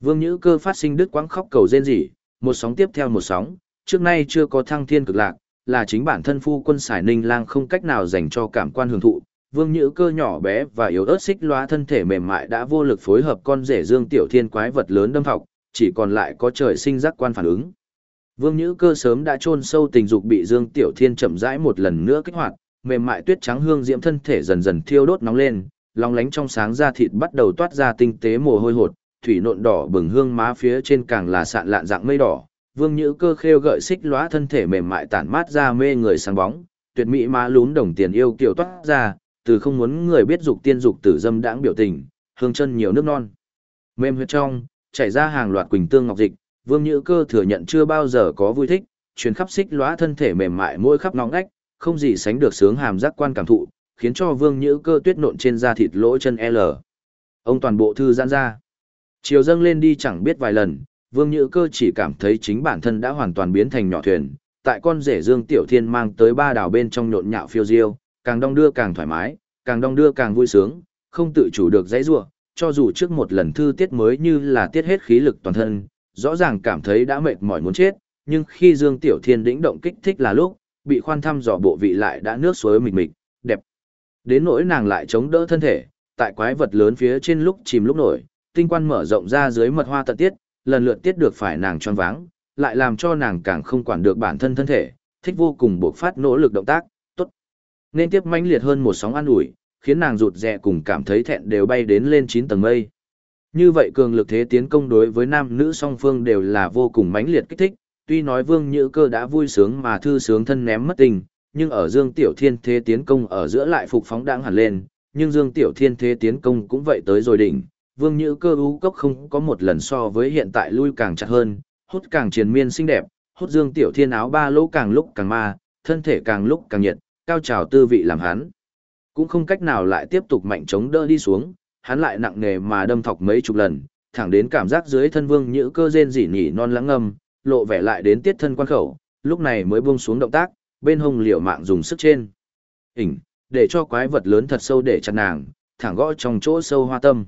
Vương Nhữ Cơ phát sinh đứt quãng khóc cầu rên rỉ, một sóng tiếp theo một sóng, trước nay chưa có thăng thiên cực lạc, là chính bản thân phu quân Sải Ninh Lang không cách nào dành cho cảm quan hưởng thụ, vương nhữ cơ nhỏ bé và yếu ớt xích loa thân thể mềm mại đã vô lực phối hợp con rể dương tiểu thiên quái vật lớn đâm học, chỉ còn lại có trời sinh giác quan phản ứng. Vương nhữ cơ sớm đã chôn sâu tình dục bị dương tiểu thiên chậm rãi một lần nữa kích hoạt mềm mại tuyết trắng hương diễm thân thể dần dần thiêu đốt nóng lên long lánh trong sáng da thịt bắt đầu toát ra tinh tế mồ hôi hột thủy nộn đỏ bừng hương má phía trên càng là sạn lạn dạng mây đỏ. Vương Nhữ Cơ khêu gợi xích lóa thân thể mềm mại tản mát ra mê người sáng bóng, tuyệt mỹ má lún đồng tiền yêu kiều toát ra, từ không muốn người biết dục tiên dục tử dâm đãng biểu tình, hương chân nhiều nước non. Mềm huyết trong, chảy ra hàng loạt quỳnh tương ngọc dịch, Vương Nhữ Cơ thừa nhận chưa bao giờ có vui thích, truyền khắp xích lóa thân thể mềm mại mỗi khắp nóng ngách, không gì sánh được sướng hàm giác quan cảm thụ, khiến cho Vương Nhữ Cơ tuyết nộn trên da thịt lỗ chân L. Ông toàn bộ thư giãn ra. Chiều dâng lên đi chẳng biết vài lần, Vương Nhữ Cơ chỉ cảm thấy chính bản thân đã hoàn toàn biến thành nhỏ thuyền, tại con rể Dương Tiểu Thiên mang tới ba đảo bên trong nhộn nhạo phiêu diêu, càng đong đưa càng thoải mái, càng đong đưa càng vui sướng, không tự chủ được dãy rủa, cho dù trước một lần thư tiết mới như là tiết hết khí lực toàn thân, rõ ràng cảm thấy đã mệt mỏi muốn chết, nhưng khi Dương Tiểu Thiên đĩnh động kích thích là lúc, bị khoan thăm dò bộ vị lại đã nước suối mịch mịch, đẹp. Đến nỗi nàng lại chống đỡ thân thể, tại quái vật lớn phía trên lúc chìm lúc nổi, tinh quan mở rộng ra dưới mật hoa tận tiết, lần lượt tiết được phải nàng tròn váng, lại làm cho nàng càng không quản được bản thân thân thể, thích vô cùng buộc phát nỗ lực động tác, tốt. Nên tiếp mãnh liệt hơn một sóng an ủi, khiến nàng rụt rè cùng cảm thấy thẹn đều bay đến lên 9 tầng mây. Như vậy cường lực thế tiến công đối với nam nữ song phương đều là vô cùng mãnh liệt kích thích, tuy nói Vương Nhữ Cơ đã vui sướng mà thư sướng thân ném mất tình, nhưng ở Dương Tiểu Thiên thế tiến công ở giữa lại phục phóng đang hẳn lên, nhưng Dương Tiểu Thiên thế tiến công cũng vậy tới rồi đỉnh, Vương Nhữ Cơ ú cốc không có một lần so với hiện tại lui càng chặt hơn, hút càng triền miên xinh đẹp, hút Dương Tiểu Thiên áo ba lỗ càng lúc càng ma, thân thể càng lúc càng nhiệt, cao trào tư vị làm hắn. Cũng không cách nào lại tiếp tục mạnh chống đỡ đi xuống, hắn lại nặng nề mà đâm thọc mấy chục lần, thẳng đến cảm giác dưới thân Vương Nhữ Cơ rên rỉ nhỉ non lắng ngâm, lộ vẻ lại đến tiết thân quan khẩu, lúc này mới buông xuống động tác, bên hông liều mạng dùng sức trên. ỉnh để cho quái vật lớn thật sâu để chặt nàng, thẳng gõ trong chỗ sâu hoa tâm.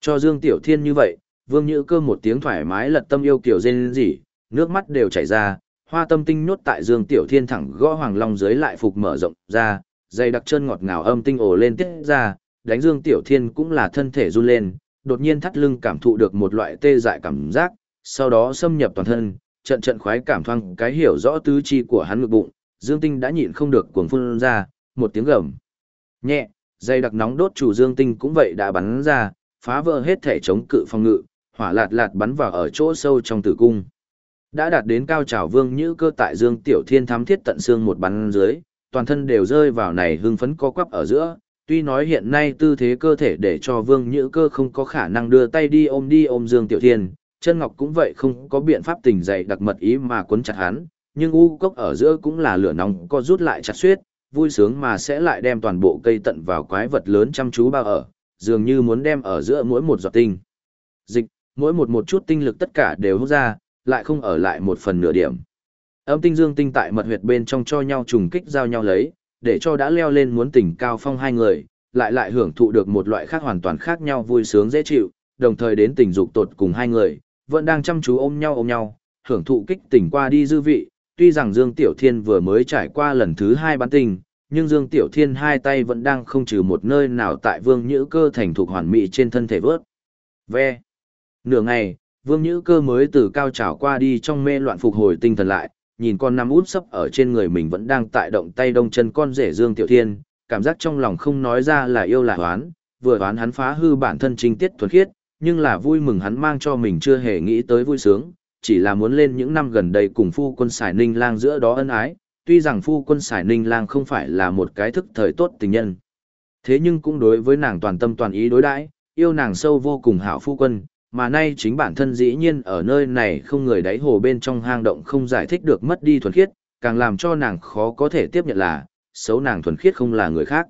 Cho Dương Tiểu Thiên như vậy, Vương Nhữ Cơ một tiếng thoải mái lật tâm yêu kiểu rên rỉ, nước mắt đều chảy ra, hoa tâm tinh nhốt tại Dương Tiểu Thiên thẳng gõ hoàng long dưới lại phục mở rộng ra, dây đặc chân ngọt ngào âm tinh ồ lên tiết ra, đánh Dương Tiểu Thiên cũng là thân thể run lên, đột nhiên thắt lưng cảm thụ được một loại tê dại cảm giác, sau đó xâm nhập toàn thân, trận trận khoái cảm thoang cái hiểu rõ tứ chi của hắn ngực bụng, Dương Tinh đã nhịn không được cuồng phun ra, một tiếng gầm. Nhẹ, dây đặc nóng đốt chủ Dương Tinh cũng vậy đã bắn ra, phá vỡ hết thể chống cự phòng ngự, hỏa lạt lạt bắn vào ở chỗ sâu trong tử cung. Đã đạt đến cao trào vương như cơ tại Dương Tiểu Thiên thám thiết tận xương một bắn dưới, toàn thân đều rơi vào này hưng phấn co quắp ở giữa, tuy nói hiện nay tư thế cơ thể để cho vương nhữ cơ không có khả năng đưa tay đi ôm đi ôm Dương Tiểu Thiên, chân ngọc cũng vậy không có biện pháp tình dày đặc mật ý mà cuốn chặt hắn, nhưng u cốc ở giữa cũng là lửa nóng co rút lại chặt suyết, vui sướng mà sẽ lại đem toàn bộ cây tận vào quái vật lớn chăm chú bao ở, dường như muốn đem ở giữa mỗi một giọt tinh. Dịch, mỗi một một chút tinh lực tất cả đều hút ra, lại không ở lại một phần nửa điểm. Âm tinh dương tinh tại mật huyệt bên trong cho nhau trùng kích giao nhau lấy, để cho đã leo lên muốn tỉnh cao phong hai người, lại lại hưởng thụ được một loại khác hoàn toàn khác nhau vui sướng dễ chịu, đồng thời đến tình dục tột cùng hai người, vẫn đang chăm chú ôm nhau ôm nhau, hưởng thụ kích tỉnh qua đi dư vị, tuy rằng Dương Tiểu Thiên vừa mới trải qua lần thứ hai bán tình, nhưng Dương Tiểu Thiên hai tay vẫn đang không trừ một nơi nào tại Vương Nhữ Cơ thành thục hoàn mỹ trên thân thể vớt. Ve. Nửa ngày, Vương Nhữ Cơ mới từ cao trào qua đi trong mê loạn phục hồi tinh thần lại, nhìn con nằm út sấp ở trên người mình vẫn đang tại động tay đông chân con rể Dương Tiểu Thiên, cảm giác trong lòng không nói ra là yêu là hoán, vừa hoán hắn phá hư bản thân trinh tiết thuần khiết, nhưng là vui mừng hắn mang cho mình chưa hề nghĩ tới vui sướng, chỉ là muốn lên những năm gần đây cùng phu quân xài ninh lang giữa đó ân ái, tuy rằng phu quân Sải ninh lang không phải là một cái thức thời tốt tình nhân. Thế nhưng cũng đối với nàng toàn tâm toàn ý đối đãi, yêu nàng sâu vô cùng hảo phu quân, mà nay chính bản thân dĩ nhiên ở nơi này không người đáy hồ bên trong hang động không giải thích được mất đi thuần khiết, càng làm cho nàng khó có thể tiếp nhận là, xấu nàng thuần khiết không là người khác.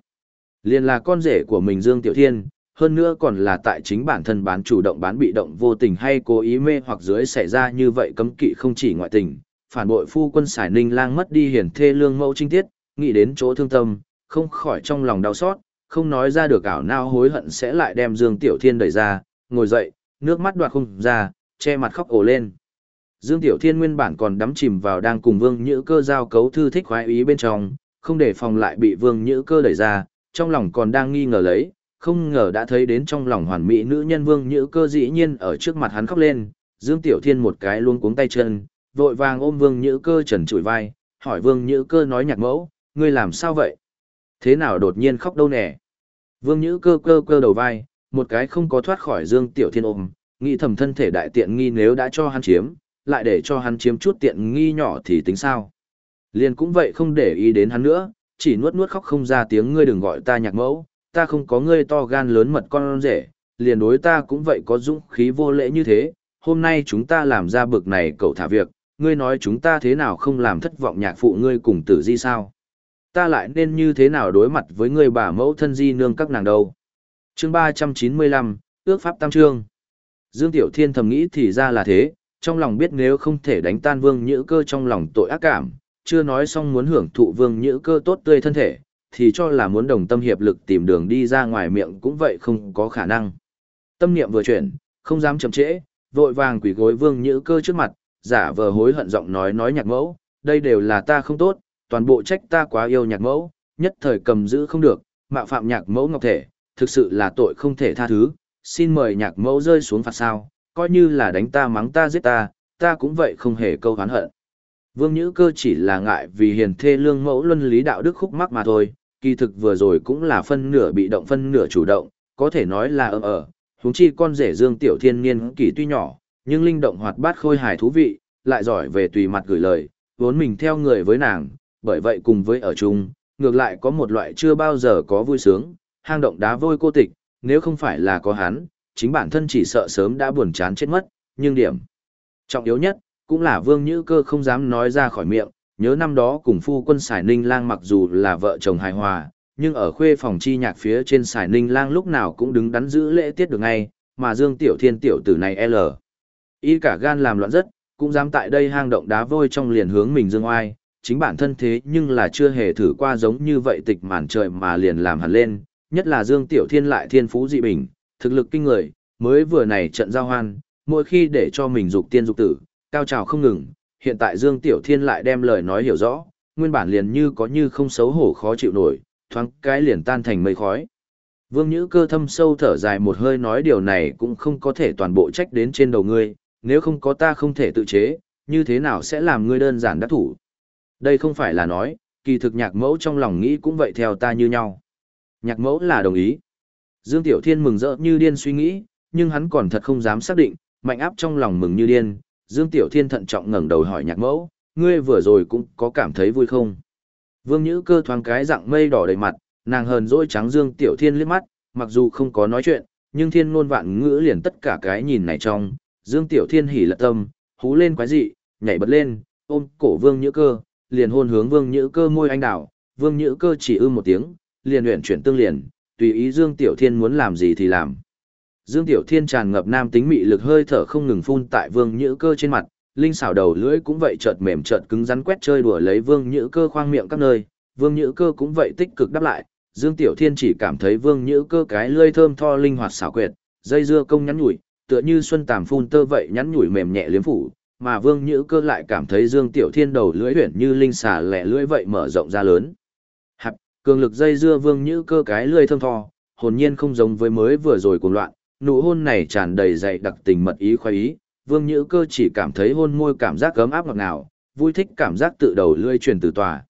Liền là con rể của mình Dương Tiểu Thiên, hơn nữa còn là tại chính bản thân bán chủ động bán bị động vô tình hay cố ý mê hoặc dưới xảy ra như vậy cấm kỵ không chỉ ngoại tình, phản bội phu quân xài ninh lang mất đi hiển thê lương mẫu trinh tiết, nghĩ đến chỗ thương tâm, không khỏi trong lòng đau xót, không nói ra được ảo nao hối hận sẽ lại đem Dương Tiểu Thiên đẩy ra, ngồi dậy, nước mắt đoạt không ra, che mặt khóc ồ lên. Dương Tiểu Thiên nguyên bản còn đắm chìm vào đang cùng Vương Nhữ Cơ giao cấu thư thích khoái ý bên trong, không để phòng lại bị Vương Nhữ Cơ đẩy ra, trong lòng còn đang nghi ngờ lấy, không ngờ đã thấy đến trong lòng hoàn mỹ nữ nhân Vương Nhữ Cơ dĩ nhiên ở trước mặt hắn khóc lên, Dương Tiểu Thiên một cái luôn cuống tay chân, vội vàng ôm Vương Nhữ Cơ trần trụi vai, hỏi Vương Nhữ Cơ nói nhạc mẫu, ngươi làm sao vậy? Thế nào đột nhiên khóc đâu nè? Vương Nhữ Cơ cơ cơ đầu vai, một cái không có thoát khỏi Dương Tiểu Thiên ôm, nghĩ thầm thân thể đại tiện nghi nếu đã cho hắn chiếm, lại để cho hắn chiếm chút tiện nghi nhỏ thì tính sao. Liền cũng vậy không để ý đến hắn nữa, chỉ nuốt nuốt khóc không ra tiếng ngươi đừng gọi ta nhạc mẫu, ta không có ngươi to gan lớn mật con rể, liền đối ta cũng vậy có dũng khí vô lễ như thế, hôm nay chúng ta làm ra bực này cậu thả việc, ngươi nói chúng ta thế nào không làm thất vọng nhạc phụ ngươi cùng tử di sao? Ta lại nên như thế nào đối mặt với ngươi bà mẫu thân di nương các nàng đâu? chương ba trăm chín mươi lăm ước pháp tam trương. Dương Tiểu Thiên thầm nghĩ thì ra là thế, trong lòng biết nếu không thể đánh tan vương nhữ cơ trong lòng tội ác cảm, chưa nói xong muốn hưởng thụ vương nhữ cơ tốt tươi thân thể, thì cho là muốn đồng tâm hiệp lực tìm đường đi ra ngoài miệng cũng vậy không có khả năng. Tâm niệm vừa chuyển, không dám chậm trễ, vội vàng quỷ gối vương nhữ cơ trước mặt, giả vờ hối hận giọng nói nói nhạc mẫu, đây đều là ta không tốt, toàn bộ trách ta quá yêu nhạc mẫu, nhất thời cầm giữ không được, mạo phạm nhạc mẫu ngọc thể, thực sự là tội không thể tha thứ, xin mời nhạc mẫu rơi xuống phạt sao, coi như là đánh ta mắng ta giết ta, ta cũng vậy không hề câu hán hận. Vương Nhữ Cơ chỉ là ngại vì hiền thê lương mẫu luân lý đạo đức khúc mắc mà thôi, kỳ thực vừa rồi cũng là phân nửa bị động phân nửa chủ động, có thể nói là ấm ở, húng chi con rể Dương Tiểu Thiên Niên kỳ tuy nhỏ, nhưng linh động hoạt bát khôi hài thú vị, lại giỏi về tùy mặt gửi lời, vốn mình theo người với nàng, bởi vậy cùng với ở chung, ngược lại có một loại chưa bao giờ có vui sướng, hang động đá vôi cô tịch, nếu không phải là có hắn, chính bản thân chỉ sợ sớm đã buồn chán chết mất, nhưng điểm trọng yếu nhất, cũng là Vương Nhữ Cơ không dám nói ra khỏi miệng, nhớ năm đó cùng phu quân Sải Ninh Lang mặc dù là vợ chồng hài hòa, nhưng ở khuê phòng chi nhạc phía trên Sải Ninh Lang lúc nào cũng đứng đắn giữ lễ tiết được ngay, mà Dương Tiểu Thiên tiểu tử này L. Y cả gan làm loạn rất, cũng dám tại đây hang động đá vôi trong liền hướng mình dương oai, chính bản thân thế nhưng là chưa hề thử qua giống như vậy tịch màn trời mà liền làm hẳn lên, nhất là Dương Tiểu Thiên lại thiên phú dị bình, thực lực kinh người, mới vừa này trận giao hoan, mỗi khi để cho mình dục tiên dục tử, cao trào không ngừng, hiện tại Dương Tiểu Thiên lại đem lời nói hiểu rõ, nguyên bản liền như có như không xấu hổ khó chịu nổi, thoáng cái liền tan thành mây khói. Vương Nhữ cơ thâm sâu thở dài một hơi nói điều này cũng không có thể toàn bộ trách đến trên đầu ngươi, nếu không có ta không thể tự chế, như thế nào sẽ làm ngươi đơn giản đắc thủ. Đây không phải là nói, kỳ thực nhạc mẫu trong lòng nghĩ cũng vậy theo ta như nhau. Nhạc mẫu là đồng ý. Dương Tiểu Thiên mừng rỡ như điên suy nghĩ, nhưng hắn còn thật không dám xác định, mạnh áp trong lòng mừng như điên. Dương Tiểu Thiên thận trọng ngẩng đầu hỏi nhạc mẫu, ngươi vừa rồi cũng có cảm thấy vui không? Vương Nhữ cơ thoáng cái dạng mây đỏ đầy mặt, nàng hờn dỗi trắng Dương Tiểu Thiên liếc mắt, mặc dù không có nói chuyện, nhưng thiên ngôn vạn ngữ liền tất cả cái nhìn này trong. Dương Tiểu Thiên hỉ lật tâm, hú lên quái dị, nhảy bật lên, ôm cổ Vương Nhữ cơ, liền hôn hướng Vương Nhữ cơ môi anh đảo. Vương Nhữ cơ chỉ ư một tiếng, liền luyện chuyển tương liền, tùy ý Dương Tiểu Thiên muốn làm gì thì làm. Dương Tiểu Thiên tràn ngập nam tính mị lực hơi thở không ngừng phun tại Vương Nhữ Cơ trên mặt, linh xảo đầu lưỡi cũng vậy chợt mềm chợt cứng rắn quét chơi đùa lấy Vương Nhữ Cơ khoang miệng các nơi, Vương Nhữ Cơ cũng vậy tích cực đáp lại, Dương Tiểu Thiên chỉ cảm thấy Vương Nhữ Cơ cái lưỡi thơm tho linh hoạt xảo quyệt, dây dưa công nhắn nhủi, tựa như xuân tàm phun tơ vậy nhắn nhủi mềm nhẹ liếm phủ, mà Vương Nhữ Cơ lại cảm thấy Dương Tiểu Thiên đầu lưỡi huyền như linh xà lẻ lưỡi vậy mở rộng ra lớn. Hạp, cường lực dây dưa Vương Nhữ Cơ cái lưỡi thơm tho, hồn nhiên không giống với mới vừa rồi cuồng loạn, nụ hôn này tràn đầy dày đặc tình mật ý khoái ý, Vương Nhữ Cơ chỉ cảm thấy hôn môi cảm giác ấm áp ngọt ngào, vui thích cảm giác tự đầu lưỡi truyền từ tòa.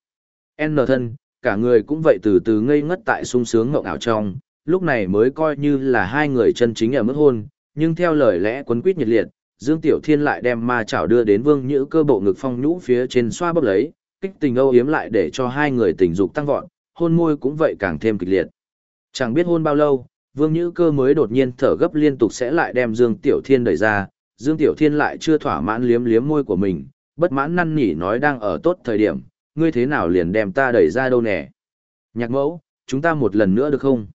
N thân, cả người cũng vậy từ từ ngây ngất tại sung sướng ngộng ảo trong, lúc này mới coi như là hai người chân chính ở mức hôn, nhưng theo lời lẽ quấn quýt nhiệt liệt, Dương Tiểu Thiên lại đem ma chảo đưa đến Vương Nhữ Cơ bộ ngực phong nhũ phía trên xoa bóp lấy, kích tình âu yếm lại để cho hai người tình dục tăng vọt, hôn môi cũng vậy càng thêm kịch liệt. Chẳng biết hôn bao lâu, Vương Nhữ Cơ mới đột nhiên thở gấp liên tục sẽ lại đem Dương Tiểu Thiên đẩy ra, Dương Tiểu Thiên lại chưa thỏa mãn liếm liếm môi của mình, bất mãn năn nỉ nói đang ở tốt thời điểm, ngươi thế nào liền đem ta đẩy ra đâu nè. Nhạc mẫu, chúng ta một lần nữa được không?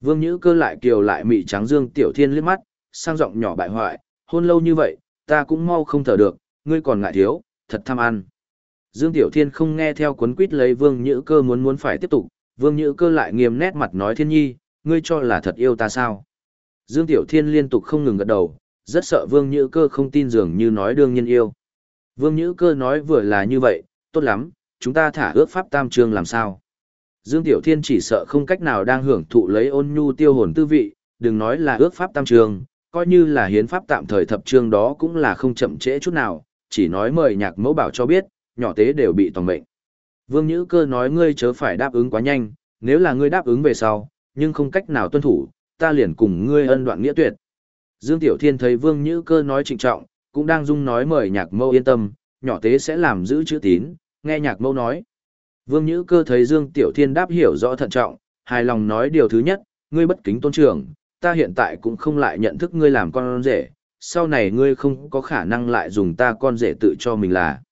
Vương Nhữ Cơ lại kiều lại mị trắng Dương Tiểu Thiên liếc mắt, sang giọng nhỏ bại hoại, hôn lâu như vậy, ta cũng mau không thở được, ngươi còn ngại thiếu, thật tham ăn. Dương Tiểu Thiên không nghe theo cuốn quýt lấy Vương Nhữ Cơ muốn muốn phải tiếp tục, Vương Nhữ Cơ lại nghiêm nét mặt nói Thiên Nhi, ngươi cho là thật yêu ta sao? Dương Tiểu Thiên liên tục không ngừng gật đầu, rất sợ Vương Nhữ Cơ không tin dường như nói đương nhiên yêu. Vương Nhữ Cơ nói vừa là như vậy, tốt lắm, chúng ta thả ước pháp tam trương làm sao? Dương Tiểu Thiên chỉ sợ không cách nào đang hưởng thụ lấy ôn nhu tiêu hồn tư vị, đừng nói là ước pháp tam trường coi như là hiến pháp tạm thời thập trương đó cũng là không chậm trễ chút nào, chỉ nói mời nhạc mẫu bảo cho biết, nhỏ tế đều bị toàn mệnh. Vương Nhữ Cơ nói ngươi chớ phải đáp ứng quá nhanh, nếu là ngươi đáp ứng về sau, nhưng không cách nào tuân thủ, ta liền cùng ngươi ân đoạn nghĩa tuyệt. Dương Tiểu Thiên thấy Vương Nhữ Cơ nói trịnh trọng, cũng đang dung nói mời nhạc mẫu yên tâm, nhỏ tế sẽ làm giữ chữ tín, nghe nhạc mẫu nói. Vương Nhữ cơ thấy Dương Tiểu Thiên đáp hiểu rõ thận trọng, hài lòng nói điều thứ nhất, ngươi bất kính tôn trưởng, ta hiện tại cũng không lại nhận thức ngươi làm con rể, sau này ngươi không có khả năng lại dùng ta con rể tự cho mình là.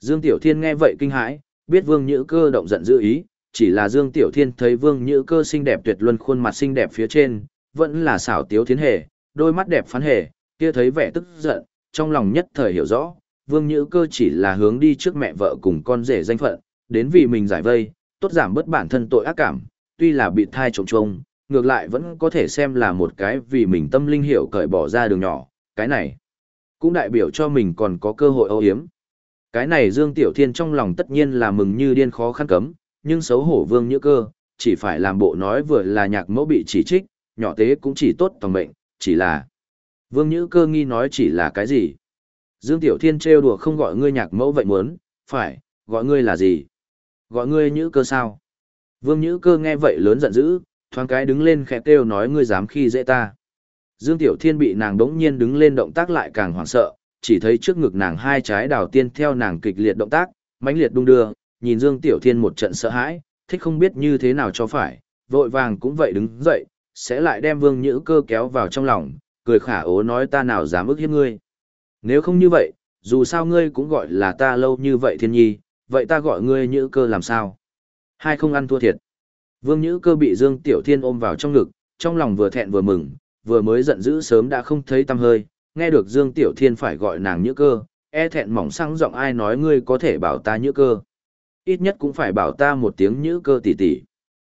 Dương Tiểu Thiên nghe vậy kinh hãi, biết Vương Nhữ cơ động giận dữ ý, chỉ là Dương Tiểu Thiên thấy Vương Nhữ cơ xinh đẹp tuyệt luân khuôn mặt xinh đẹp phía trên, vẫn là xảo tiếu thiến hề, đôi mắt đẹp phán hề, kia thấy vẻ tức giận, trong lòng nhất thời hiểu rõ, Vương Nhữ cơ chỉ là hướng đi trước mẹ vợ cùng con rể danh phận, đến vì mình giải vây, tốt giảm bớt bản thân tội ác cảm, tuy là bị thai trồng trông, ngược lại vẫn có thể xem là một cái vì mình tâm linh hiểu cởi bỏ ra đường nhỏ, cái này cũng đại biểu cho mình còn có cơ hội âu hiếm. Cái này Dương Tiểu Thiên trong lòng tất nhiên là mừng như điên khó khăn cấm, nhưng xấu hổ Vương như cơ, chỉ phải làm bộ nói vừa là nhạc mẫu bị chỉ trích, nhỏ tế cũng chỉ tốt tòng mệnh, chỉ là Vương Nhữ cơ nghi nói chỉ là cái gì? Dương Tiểu Thiên trêu đùa không gọi ngươi nhạc mẫu vậy muốn, phải, gọi ngươi là gì? Gọi ngươi Nhữ cơ sao? Vương Nhữ cơ nghe vậy lớn giận dữ, thoáng cái đứng lên khẽ kêu nói ngươi dám khi dễ ta. Dương Tiểu Thiên bị nàng đống nhiên đứng lên động tác lại càng hoảng sợ, chỉ thấy trước ngực nàng hai trái đào tiên theo nàng kịch liệt động tác, mãnh liệt đung đưa, nhìn Dương Tiểu Thiên một trận sợ hãi, thích không biết như thế nào cho phải, vội vàng cũng vậy đứng dậy, sẽ lại đem Vương Nhữ cơ kéo vào trong lòng, cười khả ố nói ta nào dám ức hiếp ngươi. Nếu không như vậy, dù sao ngươi cũng gọi là ta lâu như vậy thiên nhi, vậy ta gọi ngươi Nhữ cơ làm sao? Hai không ăn thua thiệt. Vương Nhữ cơ bị Dương Tiểu Thiên ôm vào trong ngực, trong lòng vừa thẹn vừa mừng, vừa mới giận dữ sớm đã không thấy tâm hơi, nghe được Dương Tiểu Thiên phải gọi nàng Nhữ cơ, e thẹn mỏng sang giọng ai nói ngươi có thể bảo ta Nhữ cơ. Ít nhất cũng phải bảo ta một tiếng Nhữ cơ tỷ tỷ.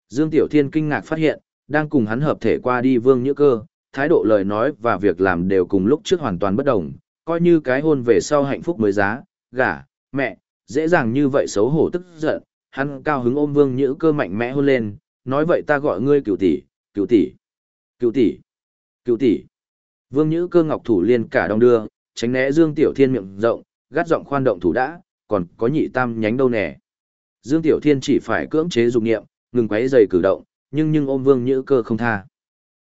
Dương Tiểu Thiên kinh ngạc phát hiện, đang cùng hắn hợp thể qua đi Vương Nhữ cơ, thái độ lời nói và việc làm đều cùng lúc trước hoàn toàn bất đồng, coi như cái hôn về sau hạnh phúc mới giá, gả, mẹ, dễ dàng như vậy xấu hổ tức giận, hắn cao hứng ôm Vương Nhữ cơ mạnh mẽ hôn lên, nói vậy ta gọi ngươi cửu tỷ, cửu tỷ, cửu tỷ, cửu tỷ. Vương Nhữ cơ ngọc thủ liên cả đông đưa, tránh né Dương Tiểu Thiên miệng rộng, gắt giọng khoan động thủ đã, còn có nhị tam nhánh đâu nè. Dương Tiểu Thiên chỉ phải cưỡng chế dục nghiệm, ngừng quấy giày cử động, nhưng nhưng ôm Vương Nhữ cơ không tha.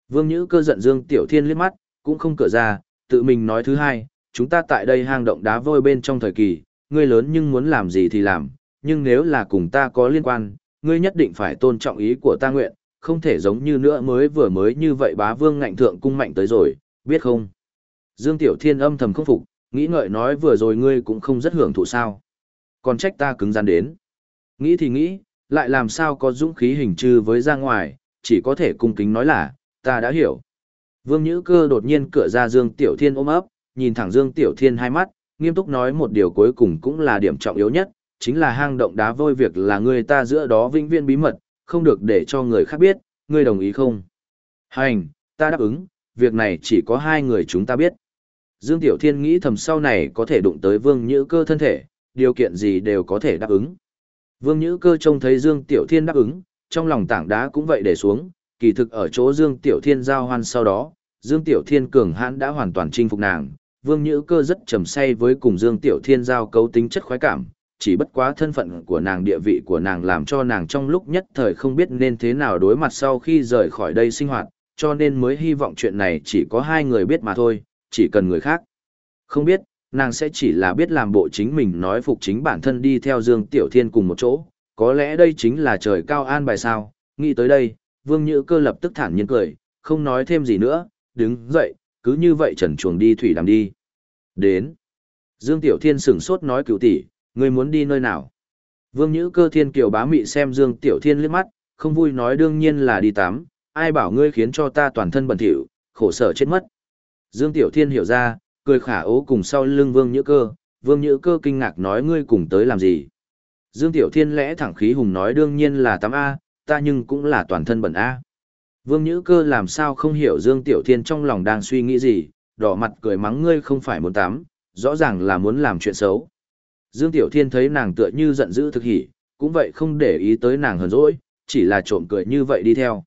Vương Nhữ cơ giận Dương Tiểu Thiên liếc mắt, cũng không cửa ra, tự mình nói thứ hai, chúng ta tại đây hang động đá vôi bên trong thời kỳ, ngươi lớn nhưng muốn làm gì thì làm, nhưng nếu là cùng ta có liên quan, ngươi nhất định phải tôn trọng ý của ta nguyện, không thể giống như nữa mới vừa mới như vậy bá vương ngạnh thượng cung mạnh tới rồi, biết không? Dương Tiểu Thiên âm thầm không phục, nghĩ ngợi nói vừa rồi ngươi cũng không rất hưởng thụ sao. Còn trách ta cứng rắn đến. Nghĩ thì nghĩ, lại làm sao có dũng khí hình trừ với ra ngoài, chỉ có thể cung kính nói là, ta đã hiểu. Vương Nhữ Cơ đột nhiên cửa ra Dương Tiểu Thiên ôm ấp, nhìn thẳng Dương Tiểu Thiên hai mắt, nghiêm túc nói một điều cuối cùng cũng là điểm trọng yếu nhất, chính là hang động đá vôi việc là người ta giữa đó vĩnh viên bí mật, không được để cho người khác biết, ngươi đồng ý không? Hành, ta đáp ứng, việc này chỉ có hai người chúng ta biết. Dương Tiểu Thiên nghĩ thầm sau này có thể đụng tới Vương Nhữ Cơ thân thể, điều kiện gì đều có thể đáp ứng. Vương Nhữ Cơ trông thấy Dương Tiểu Thiên đáp ứng, trong lòng tảng đá cũng vậy để xuống, kỳ thực ở chỗ Dương Tiểu Thiên giao hoan sau đó, Dương Tiểu Thiên cường hãn đã hoàn toàn chinh phục nàng. Vương Nhữ Cơ rất trầm say với cùng Dương Tiểu Thiên giao cấu tính chất khoái cảm, chỉ bất quá thân phận của nàng địa vị của nàng làm cho nàng trong lúc nhất thời không biết nên thế nào đối mặt sau khi rời khỏi đây sinh hoạt, cho nên mới hy vọng chuyện này chỉ có hai người biết mà thôi, chỉ cần người khác. Không biết, nàng sẽ chỉ là biết làm bộ chính mình nói phục chính bản thân đi theo Dương Tiểu Thiên cùng một chỗ, có lẽ đây chính là trời cao an bài sao, nghĩ tới đây, Vương Nhữ Cơ lập tức thản nhiên cười, không nói thêm gì nữa, đứng dậy, cứ như vậy trần chuồng đi thủy đàm đi. Đến. Dương Tiểu Thiên sửng sốt nói cứu tỷ, ngươi muốn đi nơi nào? Vương Nhữ Cơ Thiên Kiều bá mị xem Dương Tiểu Thiên liếc mắt, không vui nói đương nhiên là đi tắm, ai bảo ngươi khiến cho ta toàn thân bẩn thỉu, khổ sở chết mất. Dương Tiểu Thiên hiểu ra, cười khả ố cùng sau lưng Vương Nhữ Cơ, Vương Nhữ Cơ kinh ngạc nói ngươi cùng tới làm gì? Dương Tiểu Thiên lẽ thẳng khí hùng nói đương nhiên là tắm A, ta nhưng cũng là toàn thân bẩn A. Vương Nhữ Cơ làm sao không hiểu Dương Tiểu Thiên trong lòng đang suy nghĩ gì, đỏ mặt cười mắng ngươi không phải muốn tắm, rõ ràng là muốn làm chuyện xấu. Dương Tiểu Thiên thấy nàng tựa như giận dữ thực hỉ, cũng vậy không để ý tới nàng hờn dỗi, chỉ là trộm cười như vậy đi theo.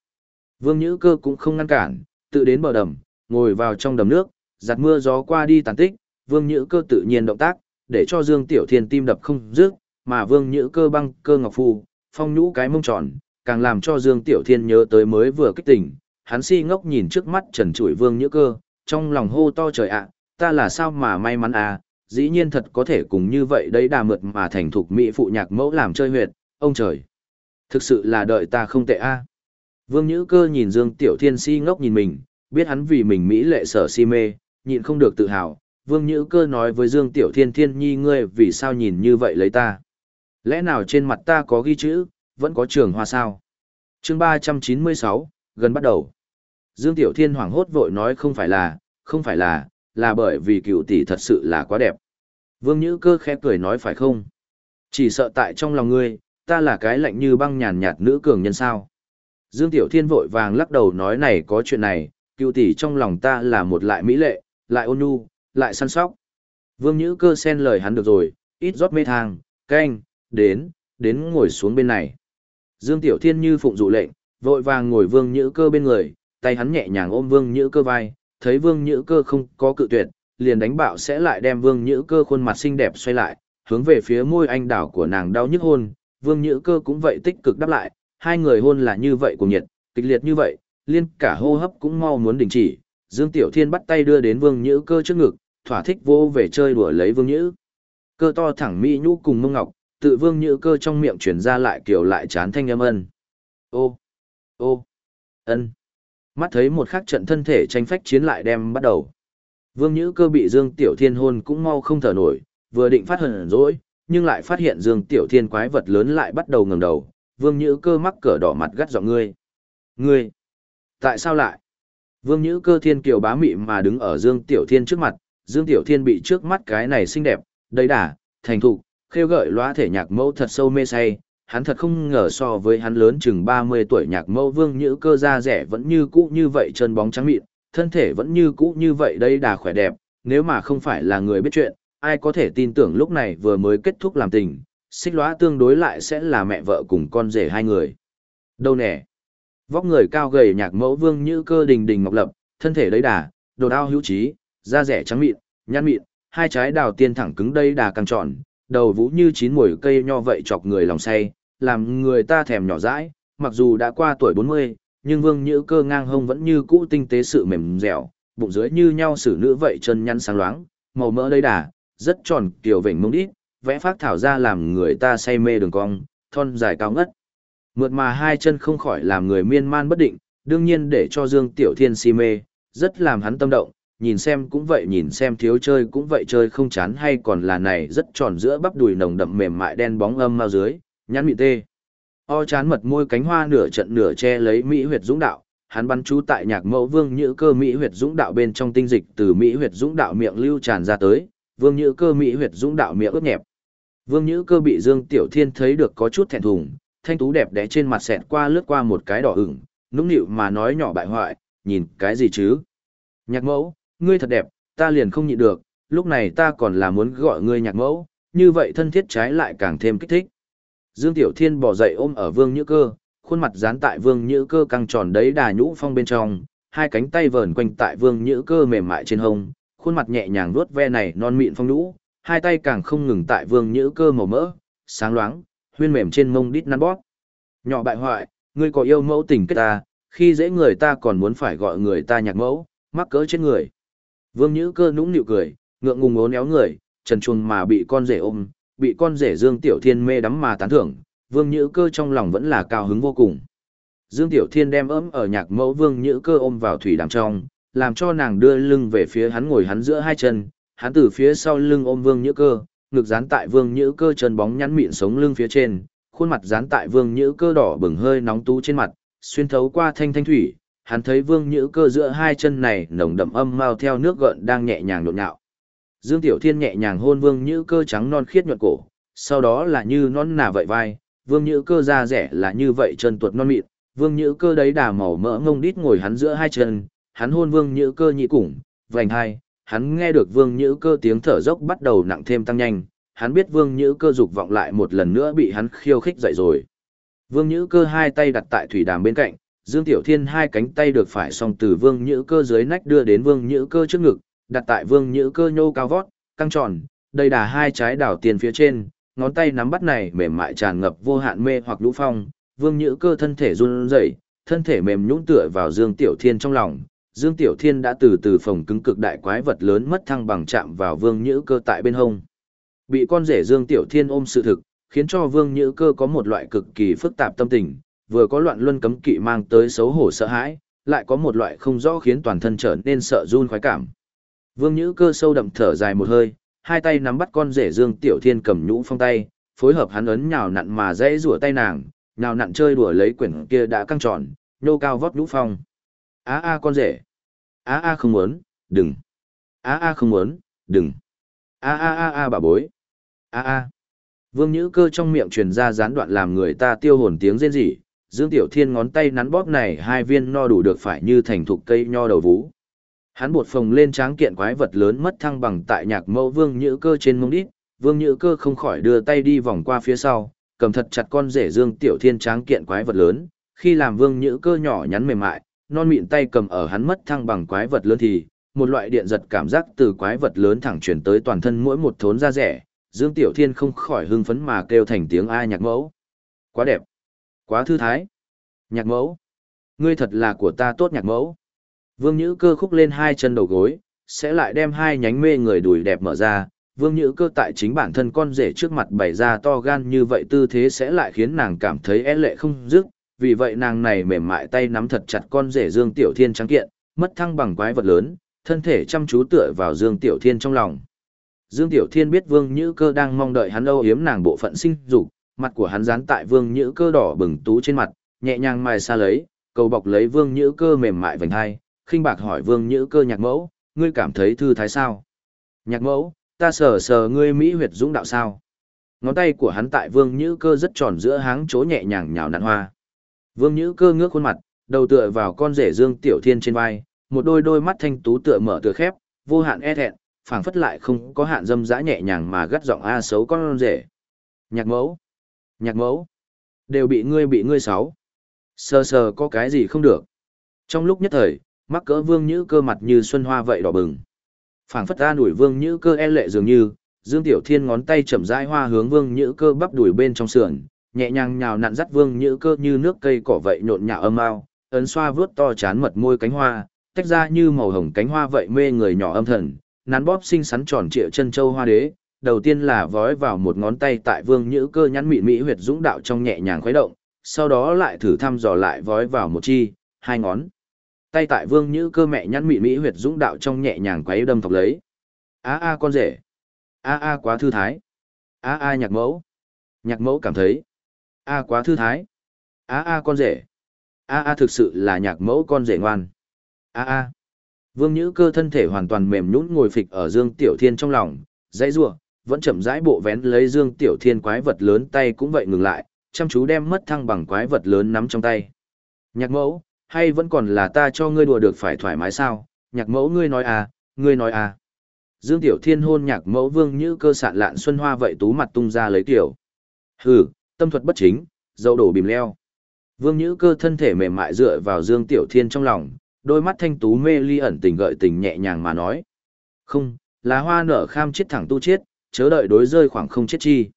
Vương Nhữ Cơ cũng không ngăn cản, tự đến bờ đầm, ngồi vào trong đầm nước, giặt mưa gió qua đi tàn tích, Vương Nhữ Cơ tự nhiên động tác, để cho Dương Tiểu Thiên tim đập không dứt, mà Vương Nhữ Cơ băng cơ ngọc phù, phong nhũ cái mông tròn, càng làm cho Dương Tiểu Thiên nhớ tới mới vừa kích tỉnh, hắn si ngốc nhìn trước mắt trần trụi Vương Nhữ Cơ, trong lòng hô to trời ạ, ta là sao mà may mắn à, dĩ nhiên thật có thể cùng như vậy đấy đà mượt mà thành thục mỹ phụ nhạc mẫu làm chơi huyệt, ông trời. Thực sự là đợi ta không tệ a. À. Vương Nhữ Cơ nhìn Dương Tiểu Thiên si ngốc nhìn mình, biết hắn vì mình mỹ lệ sở si mê, nhịn không được tự hào. Vương Nhữ Cơ nói với Dương Tiểu Thiên Thiên Nhi ngươi vì sao nhìn như vậy lấy ta. Lẽ nào trên mặt ta có ghi chữ, vẫn có trường hoa sao? chương ba trăm chín mươi sáu gần bắt đầu. Dương Tiểu Thiên hoảng hốt vội nói không phải là, không phải là, là bởi vì cựu tỷ thật sự là quá đẹp. Vương Nhữ Cơ khẽ cười nói phải không? Chỉ sợ tại trong lòng ngươi, ta là cái lạnh như băng nhàn nhạt nữ cường nhân sao. Dương Tiểu Thiên vội vàng lắc đầu nói này có chuyện này, cựu tỷ trong lòng ta là một lại mỹ lệ, lại ôn nhu, lại săn sóc. Vương Nhữ cơ xen lời hắn được rồi, ít rót mê thang, canh, đến, đến ngồi xuống bên này. Dương Tiểu Thiên như phụng dụ lệnh, vội vàng ngồi Vương Nhữ cơ bên người, tay hắn nhẹ nhàng ôm Vương Nhữ cơ vai, thấy Vương Nhữ cơ không có cự tuyệt, liền đánh bạo sẽ lại đem Vương Nhữ cơ khuôn mặt xinh đẹp xoay lại, hướng về phía môi anh đảo của nàng đau nhức hôn, Vương Nhữ Cơ cũng vậy tích cực đáp lại, hai người hôn là như vậy cùng nhiệt, kịch liệt như vậy, liên cả hô hấp cũng mau muốn đình chỉ. Dương Tiểu Thiên bắt tay đưa đến Vương Nhữ Cơ trước ngực, thỏa thích vô về chơi đùa lấy Vương Nhữ. Cơ to thẳng mỹ nhũ cùng mông ngọc, tự Vương Nhữ Cơ trong miệng chuyển ra lại kiểu lại chán thanh âm ân. Ô, ô, ân. Mắt thấy một khắc trận thân thể tranh phách chiến lại đem bắt đầu. Vương Nhữ Cơ bị Dương Tiểu Thiên hôn cũng mau không thở nổi, vừa định phát hận dỗi, nhưng lại phát hiện Dương Tiểu Thiên quái vật lớn lại bắt đầu ngẩng đầu, Vương Nhữ Cơ mắc cỡ đỏ mặt gắt giọng ngươi. Ngươi! Tại sao lại? Vương Nhữ Cơ thiên kiều bá mị mà đứng ở Dương Tiểu Thiên trước mặt, Dương Tiểu Thiên bị trước mắt cái này xinh đẹp, đầy đà, thành thục, khêu gợi loa thể nhạc mẫu thật sâu mê say, hắn thật không ngờ so với hắn lớn chừng 30 tuổi nhạc mẫu Vương Nhữ Cơ da rẻ vẫn như cũ như vậy chân bóng trắng mịn, thân thể vẫn như cũ như vậy đây, đà khỏe đẹp, nếu mà không phải là người biết chuyện, ai có thể tin tưởng lúc này vừa mới kết thúc làm tình, xích lóa tương đối lại sẽ là mẹ vợ cùng con rể hai người. Đâu nè? Vóc người cao gầy nhạc mẫu vương như cơ đình đình ngọc lập, thân thể đấy đà, đồ đao hữu trí, da rẻ trắng mịn, nhăn mịn, hai trái đào tiên thẳng cứng đây đà căng tròn, đầu vũ như chín mùi cây nho vậy chọc người lòng say, làm người ta thèm nhỏ dãi, mặc dù đã qua tuổi 40, nhưng vương nhữ cơ ngang hông vẫn như cũ tinh tế sự mềm dẻo, bụng dưới như nhau xử nữ vậy chân nhăn sáng loáng, màu mỡ đầy đà, rất tròn kiểu vểnh mông đít, vẽ phát thảo ra làm người ta say mê đường cong, thon dài cao ngất. Mượt mà hai chân không khỏi làm người miên man bất định, đương nhiên để cho Dương Tiểu Thiên si mê, rất làm hắn tâm động, nhìn xem cũng vậy nhìn xem thiếu chơi cũng vậy chơi không chán hay còn là này rất tròn giữa bắp đùi nồng đậm mềm mại đen bóng âm mao dưới, nhãn mịn tê. O chán mật môi cánh hoa nửa trận nửa che lấy Mỹ huyệt dũng đạo, hắn bắn chú tại nhạc mẫu vương nhữ cơ Mỹ huyệt dũng đạo bên trong tinh dịch từ Mỹ huyệt dũng đạo miệng lưu tràn ra tới, Vương Nhữ Cơ mỹ huyệt dũng đạo miệng ướt nhẹp. Vương Nhữ Cơ bị Dương Tiểu Thiên thấy được có chút thẹn thùng, thanh tú đẹp đẽ trên mặt xẹt qua lướt qua một cái đỏ ửng, nũng nịu mà nói nhỏ bại hoại, nhìn cái gì chứ? Nhạc mẫu, ngươi thật đẹp, ta liền không nhịn được, lúc này ta còn là muốn gọi ngươi nhạc mẫu, như vậy thân thiết trái lại càng thêm kích thích. Dương Tiểu Thiên bỏ dậy ôm ở Vương Nhữ Cơ, khuôn mặt dán tại Vương Nhữ Cơ căng tròn đấy đà nhũ phong bên trong, hai cánh tay vờn quanh tại Vương Nhữ Cơ mềm mại trên hông, khuôn mặt nhẹ nhàng vuốt ve này non mịn phong nhũ, hai tay càng không ngừng tại vương nhữ cơ màu mỡ, sáng loáng, huyên mềm trên mông đít năn bóp. Nhỏ bại hoại, ngươi có yêu mẫu tình kết ta, khi dễ người ta còn muốn phải gọi người ta nhạc mẫu, mắc cỡ trên người. Vương nhữ cơ nũng nịu cười, ngượng ngùng ốn éo người, trần chuồng mà bị con rể ôm, bị con rể Dương Tiểu Thiên mê đắm mà tán thưởng, Vương Nhữ Cơ trong lòng vẫn là cao hứng vô cùng. Dương Tiểu Thiên đem ấm ở nhạc mẫu Vương Nhữ Cơ ôm vào thủy đàm trong, làm cho nàng đưa lưng về phía hắn ngồi hắn giữa hai chân, hắn từ phía sau lưng ôm Vương Nhữ Cơ, ngực dán tại Vương Nhữ Cơ chân bóng nhắn mịn sống lưng phía trên, khuôn mặt dán tại Vương Nhữ Cơ đỏ bừng hơi nóng tú trên mặt, xuyên thấu qua thanh thanh thủy, hắn thấy Vương Nhữ Cơ giữa hai chân này nồng đậm âm mao theo nước gợn đang nhẹ nhàng nhộn nhạo. Dương Tiểu Thiên nhẹ nhàng hôn Vương Nhữ Cơ trắng non khiết nhuận cổ, sau đó là như non nà vậy vai, Vương Nhữ Cơ da rẻ là như vậy chân tuột non mịn, Vương Nhữ Cơ đấy đà màu mỡ ngông đít ngồi hắn giữa hai chân, hắn hôn vương nhữ cơ nhị củng, vành hai, hắn nghe được vương nhữ cơ tiếng thở dốc bắt đầu nặng thêm tăng nhanh, hắn biết vương nhữ cơ dục vọng lại một lần nữa bị hắn khiêu khích dậy rồi. Vương nhữ cơ hai tay đặt tại thủy đàm bên cạnh, Dương Tiểu Thiên hai cánh tay được phải song từ vương nhữ cơ dưới nách đưa đến vương nhữ cơ trước ngực, đặt tại vương nhữ cơ nhô cao vót, căng tròn, đầy đà hai trái đảo tiền phía trên, ngón tay nắm bắt này mềm mại tràn ngập vô hạn mê hoặc lũ phong, vương nhữ cơ thân thể run rẩy, thân thể mềm nhũn tựa vào Dương Tiểu Thiên trong lòng, Dương Tiểu Thiên đã từ từ phòng cứng cực đại quái vật lớn mất thăng bằng chạm vào Vương Nhữ Cơ tại bên hông. Bị con rể Dương Tiểu Thiên ôm sự thực, khiến cho Vương Nhữ Cơ có một loại cực kỳ phức tạp tâm tình, vừa có loạn luân cấm kỵ mang tới xấu hổ sợ hãi, lại có một loại không rõ khiến toàn thân trở nên sợ run khoái cảm. Vương Nhữ Cơ sâu đậm thở dài một hơi, hai tay nắm bắt con rể Dương Tiểu Thiên cầm nhũ phong tay, phối hợp hắn ấn nhào nặn mà dễ rủa tay nàng, nhào nặn chơi đùa lấy quyển kia đã căng tròn, nhô cao vót nhũ phong. A a con rể. A a không muốn, đừng. Á a không muốn, đừng. Á a a a bà bối. Á a. Vương Nhữ Cơ trong miệng truyền ra gián đoạn làm người ta tiêu hồn tiếng rên rỉ, Dương Tiểu Thiên ngón tay nắn bóp này hai viên no đủ được phải như thành thục cây nho đầu vú. Hắn bột phồng lên tráng kiện quái vật lớn mất thăng bằng tại nhạc mẫu Vương Nhữ Cơ trên mông đít, Vương Nhữ Cơ không khỏi đưa tay đi vòng qua phía sau, cầm thật chặt con rể Dương Tiểu Thiên tráng kiện quái vật lớn, khi làm Vương Nhữ Cơ nhỏ nhắn mềm mại, non mịn tay cầm ở hắn mất thăng bằng quái vật lớn thì, một loại điện giật cảm giác từ quái vật lớn thẳng chuyển tới toàn thân mỗi một thốn da rẻ, Dương Tiểu Thiên không khỏi hưng phấn mà kêu thành tiếng ai nhạc mẫu. Quá đẹp, quá thư thái. Nhạc mẫu, ngươi thật là của ta tốt nhạc mẫu. Vương Nhữ Cơ khúc lên hai chân đầu gối, sẽ lại đem hai nhánh mê người đùi đẹp mở ra, Vương Nhữ Cơ tại chính bản thân con rể trước mặt bày ra to gan như vậy tư thế sẽ lại khiến nàng cảm thấy é lệ không dứt, vì vậy nàng này mềm mại tay nắm thật chặt con rể Dương Tiểu Thiên trắng kiện, mất thăng bằng quái vật lớn, thân thể chăm chú tựa vào Dương Tiểu Thiên trong lòng. Dương Tiểu Thiên biết Vương Nhữ Cơ đang mong đợi hắn âu yếm nàng bộ phận sinh dục, mặt của hắn dán tại Vương Nhữ Cơ đỏ bừng tú trên mặt, nhẹ nhàng mài xa lấy, cầu bọc lấy Vương Nhữ Cơ mềm mại vành hai, khinh bạc hỏi Vương Nhữ Cơ nhạc mẫu, ngươi cảm thấy thư thái sao? Nhạc mẫu, ta sờ sờ ngươi mỹ huyệt dũng đạo sao? Ngón tay của hắn tại Vương Nhữ Cơ rất tròn giữa háng chỗ nhẹ nhàng nhào nặn hoa. Vương Nhữ Cơ ngước khuôn mặt, đầu tựa vào con rể Dương Tiểu Thiên trên vai, một đôi đôi mắt thanh tú tựa mở tựa khép, vô hạn e thẹn, phảng phất lại không có hạn dâm dã nhẹ nhàng mà gắt giọng a xấu con rể. Nhạc mẫu, nhạc mẫu, đều bị ngươi bị ngươi sáu. Sờ sờ có cái gì không được. Trong lúc nhất thời, mắc cỡ vương nhữ cơ mặt như xuân hoa vậy đỏ bừng. phảng phất ta đuổi vương nhữ cơ e lệ dường như, Dương Tiểu Thiên ngón tay chậm rãi hoa hướng vương nhữ cơ bắp đuổi bên trong sườn, nhẹ nhàng nhào nặn dắt vương nhữ cơ như nước cây cỏ vậy nhộn nhạo âm ao, ấn xoa vuốt to chán mật môi cánh hoa, tách ra như màu hồng cánh hoa vậy mê người nhỏ âm thần, nắn bóp xinh xắn tròn trịa chân châu hoa đế, đầu tiên là vói vào một ngón tay tại vương nhữ cơ nhắn mịn mỹ huyệt dũng đạo trong nhẹ nhàng khuấy động, sau đó lại thử thăm dò lại vói vào một chi, hai ngón. Tay tại vương như cơ mẹ nhắn mịn mỹ huyệt dũng đạo trong nhẹ nhàng quấy đâm thọc lấy. A a con rể. A a quá thư thái. A a nhạc mẫu. Nhạc mẫu cảm thấy. A quá thư thái. A a con rể. A a thực sự là nhạc mẫu con rể ngoan. A a. Vương Nhữ cơ thân thể hoàn toàn mềm nhũn ngồi phịch ở Dương Tiểu Thiên trong lòng, dãy rủa, vẫn chậm rãi bộ vén lấy Dương Tiểu Thiên quái vật lớn tay cũng vậy ngừng lại, chăm chú đem mất thăng bằng quái vật lớn nắm trong tay. Nhạc mẫu, hay vẫn còn là ta cho ngươi đùa được phải thoải mái sao? Nhạc mẫu ngươi nói à, ngươi nói à. Dương Tiểu Thiên hôn nhạc mẫu Vương Nhữ cơ sạn lạn xuân hoa vậy tú mặt tung ra lấy tiểu. Hừ, tâm thuật bất chính, dậu đổ bìm leo. Vương Nhữ cơ thân thể mềm mại dựa vào Dương Tiểu Thiên trong lòng, đôi mắt thanh tú mê ly ẩn tình gợi tình nhẹ nhàng mà nói. Không, là hoa nở kham chết thẳng tu chết, chớ đợi đối rơi khoảng không chết chi.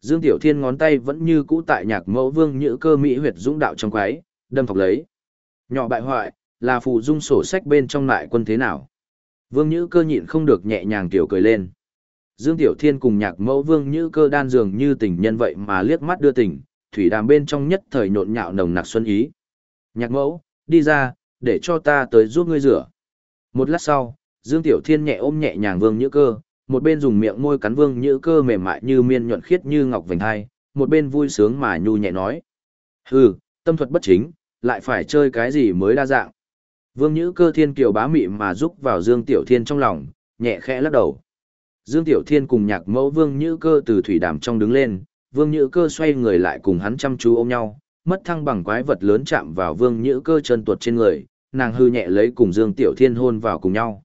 Dương Tiểu Thiên ngón tay vẫn như cũ tại nhạc mẫu vương nhữ cơ mỹ huyệt dũng đạo trong quái, đâm thọc lấy. Nhỏ bại hoại, là phù dung sổ sách bên trong lại quân thế nào. Vương nhữ cơ nhịn không được nhẹ nhàng tiểu cười lên. Dương Tiểu Thiên cùng nhạc mẫu vương nhữ cơ đan dường như tình nhân vậy mà liếc mắt đưa tình, thủy đàm bên trong nhất thời nhộn nhạo nồng nặc xuân ý. Nhạc mẫu, đi ra, để cho ta tới giúp ngươi rửa. Một lát sau, Dương Tiểu Thiên nhẹ ôm nhẹ nhàng Vương Nhữ Cơ, một bên dùng miệng môi cắn Vương Nhữ Cơ mềm mại như miên nhuận khiết như ngọc vành hai, một bên vui sướng mà nhu nhẹ nói. Hừ, tâm thuật bất chính, lại phải chơi cái gì mới đa dạng. Vương Nhữ Cơ thiên kiều bá mị mà giúp vào Dương Tiểu Thiên trong lòng, nhẹ khẽ lắc đầu. Dương Tiểu Thiên cùng nhạc mẫu Vương Nhữ Cơ từ thủy đàm trong đứng lên, Vương Nhữ Cơ xoay người lại cùng hắn chăm chú ôm nhau, mất thăng bằng quái vật lớn chạm vào Vương Nhữ Cơ chân tuột trên người, nàng hư nhẹ lấy cùng Dương Tiểu Thiên hôn vào cùng nhau.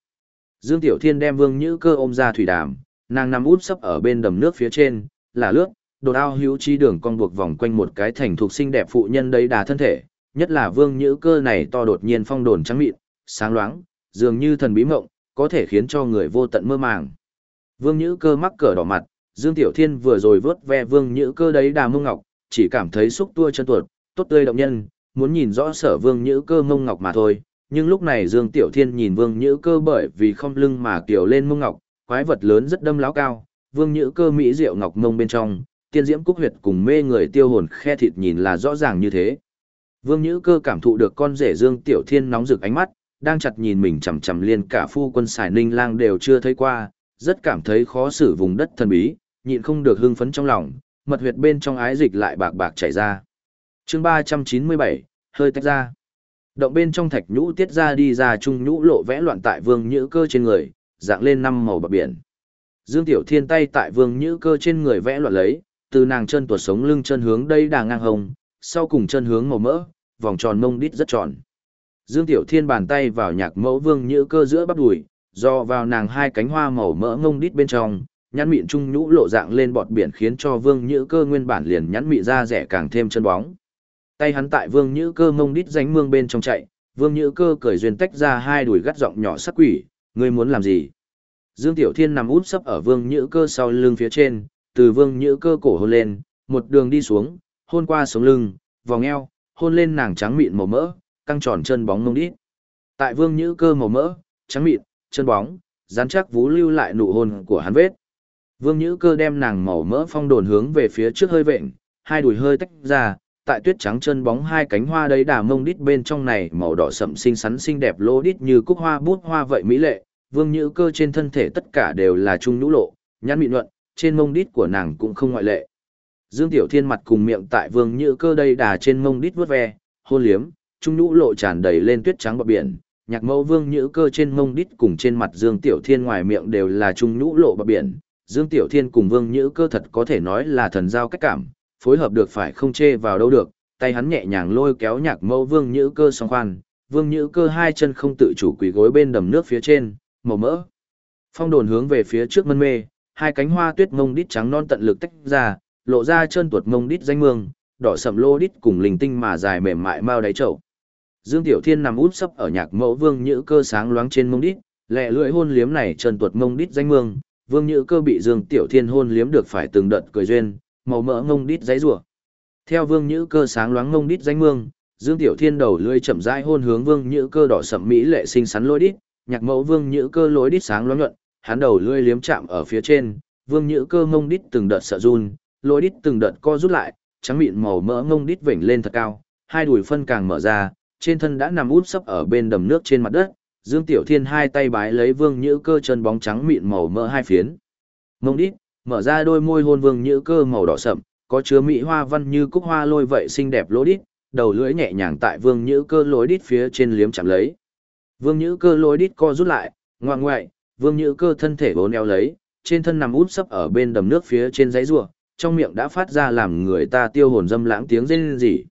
Dương Tiểu Thiên đem Vương Nhữ Cơ ôm ra thủy đàm, nàng nằm út sấp ở bên đầm nước phía trên, là lướt, đột ao hữu chi đường cong buộc vòng quanh một cái thành thuộc xinh đẹp phụ nhân đấy đà thân thể, nhất là Vương Nhữ Cơ này to đột nhiên phong đồn trắng mịn, sáng loáng, dường như thần bí mộng, có thể khiến cho người vô tận mơ màng. Vương Nhữ Cơ mắc cỡ đỏ mặt, Dương Tiểu Thiên vừa rồi vớt ve Vương Nhữ Cơ đấy đà mông ngọc, chỉ cảm thấy xúc tua chân tuột, tốt tươi động nhân, muốn nhìn rõ sở vương nhữ cơ mông ngọc mà thôi, nhưng lúc này Dương Tiểu Thiên nhìn Vương Nhữ Cơ bởi vì không lưng mà kiểu lên mông ngọc, quái vật lớn rất đâm láo cao, Vương Nhữ Cơ mỹ diệu ngọc mông bên trong, tiên diễm cúc huyệt cùng mê người tiêu hồn khe thịt nhìn là rõ ràng như thế. Vương Nhữ Cơ cảm thụ được con rể Dương Tiểu Thiên nóng rực ánh mắt, đang chặt nhìn mình chằm chằm liên cả phu quân xài ninh lang đều chưa thấy qua, rất cảm thấy khó xử vùng đất thần bí, nhịn không được hưng phấn trong lòng, mật huyệt bên trong ái dịch lại bạc bạc chảy ra. chương 397, hơi tách ra. Động bên trong thạch nhũ tiết ra đi ra trung nhũ lộ vẽ loạn tại vương nhữ cơ trên người, dạng lên năm màu bạc biển. Dương Tiểu Thiên tay tại vương nhữ cơ trên người vẽ loạn lấy, từ nàng chân tuột sống lưng chân hướng đây đà ngang hồng, sau cùng chân hướng màu mỡ, vòng tròn mông đít rất tròn. Dương Tiểu Thiên bàn tay vào nhạc mẫu vương nhữ cơ giữa bắp đùi, do vào nàng hai cánh hoa màu mỡ ngông đít bên trong, nhăn mịn trung nhũ lộ dạng lên bọt biển khiến cho vương nhữ cơ nguyên bản liền nhăn mị ra rẻ càng thêm chân bóng. Tay hắn tại vương nhữ cơ mông đít ránh mương bên trong chạy, vương nhữ cơ cởi duyên tách ra hai đùi gắt giọng nhỏ sắc quỷ, ngươi muốn làm gì? Dương Tiểu Thiên nằm út sấp ở vương nhữ cơ sau lưng phía trên, từ vương nhữ cơ cổ hôn lên, một đường đi xuống, hôn qua sống lưng, vòng eo, hôn lên nàng trắng mịn màu mỡ, căng tròn chân bóng mông đít. Tại vương nhữ cơ màu mỡ, trắng mịn, chân bóng, dán chắc vú lưu lại nụ hôn của hắn vết. Vương Nhữ Cơ đem nàng màu mỡ phong đồn hướng về phía trước hơi vện, hai đùi hơi tách ra, tại tuyết trắng chân bóng hai cánh hoa đấy đà mông đít bên trong này màu đỏ sậm xinh xắn xinh đẹp lô đít như cúc hoa bút hoa vậy mỹ lệ. Vương Nhữ Cơ trên thân thể tất cả đều là trung nhũ lộ, nhăn mịn luận, trên mông đít của nàng cũng không ngoại lệ. Dương Tiểu Thiên mặt cùng miệng tại Vương Nhữ Cơ đây đà trên mông đít vuốt ve, hôn liếm, trung nhũ lộ tràn đầy lên tuyết trắng bờ biển, nhạc mẫu vương nhữ cơ trên mông đít cùng trên mặt Dương Tiểu Thiên ngoài miệng đều là trung nhũ lộ bờ biển. Dương Tiểu Thiên cùng vương nhữ cơ thật có thể nói là thần giao cách cảm, phối hợp được phải không chê vào đâu được, tay hắn nhẹ nhàng lôi kéo nhạc mẫu vương nhữ cơ song khoan, vương nhữ cơ hai chân không tự chủ quỳ gối bên đầm nước phía trên, màu mỡ. Phong đồn hướng về phía trước mân mê, hai cánh hoa tuyết mông đít trắng non tận lực tách ra, lộ ra chân tuột mông đít danh mương, đỏ sầm lô đít cùng linh tinh mà dài mềm mại mau đáy chậu. Dương Tiểu Thiên nằm út sấp ở nhạc mẫu vương nhữ cơ sáng loáng trên mông đít, lẹ lưỡi hôn liếm này chân tuột mông đít danh mương, vương nhữ cơ bị Dương Tiểu Thiên hôn liếm được phải từng đợt cười duyên, màu mỡ ngông đít giấy rủa. Theo vương nhữ cơ sáng loáng ngông đít danh mương, Dương Tiểu Thiên đầu lưỡi chậm rãi hôn hướng vương nhữ cơ đỏ sậm mỹ lệ xinh xắn lối đít, nhạc mẫu vương nhữ cơ lối đít sáng loáng nhuận, hắn đầu lưỡi liếm chạm ở phía trên, vương nhữ cơ ngông đít từng đợt sợ run, Lôi đít từng đợt co rút lại, trắng mịn màu mỡ ngông đít vểnh lên thật cao, hai đùi phân càng mở ra, trên thân đã nằm út sấp ở bên đầm nước trên mặt đất, Dương Tiểu Thiên hai tay bái lấy Vương Nhữ Cơ chân bóng trắng mịn màu mỡ hai phiến. ngông đít, mở ra đôi môi hôn Vương Nhữ Cơ màu đỏ sậm, có chứa mỹ hoa văn như cúc hoa lôi vậy xinh đẹp lỗ đít, đầu lưỡi nhẹ nhàng tại Vương Nhữ Cơ lối đít phía trên liếm chạm lấy. Vương Nhữ Cơ lối đít co rút lại, ngoan ngoại, Vương Nhữ Cơ thân thể bốn eo lấy, trên thân nằm út sấp ở bên đầm nước phía trên dãy rùa, trong miệng đã phát ra làm người ta tiêu hồn dâm lãng tiếng rên rỉ.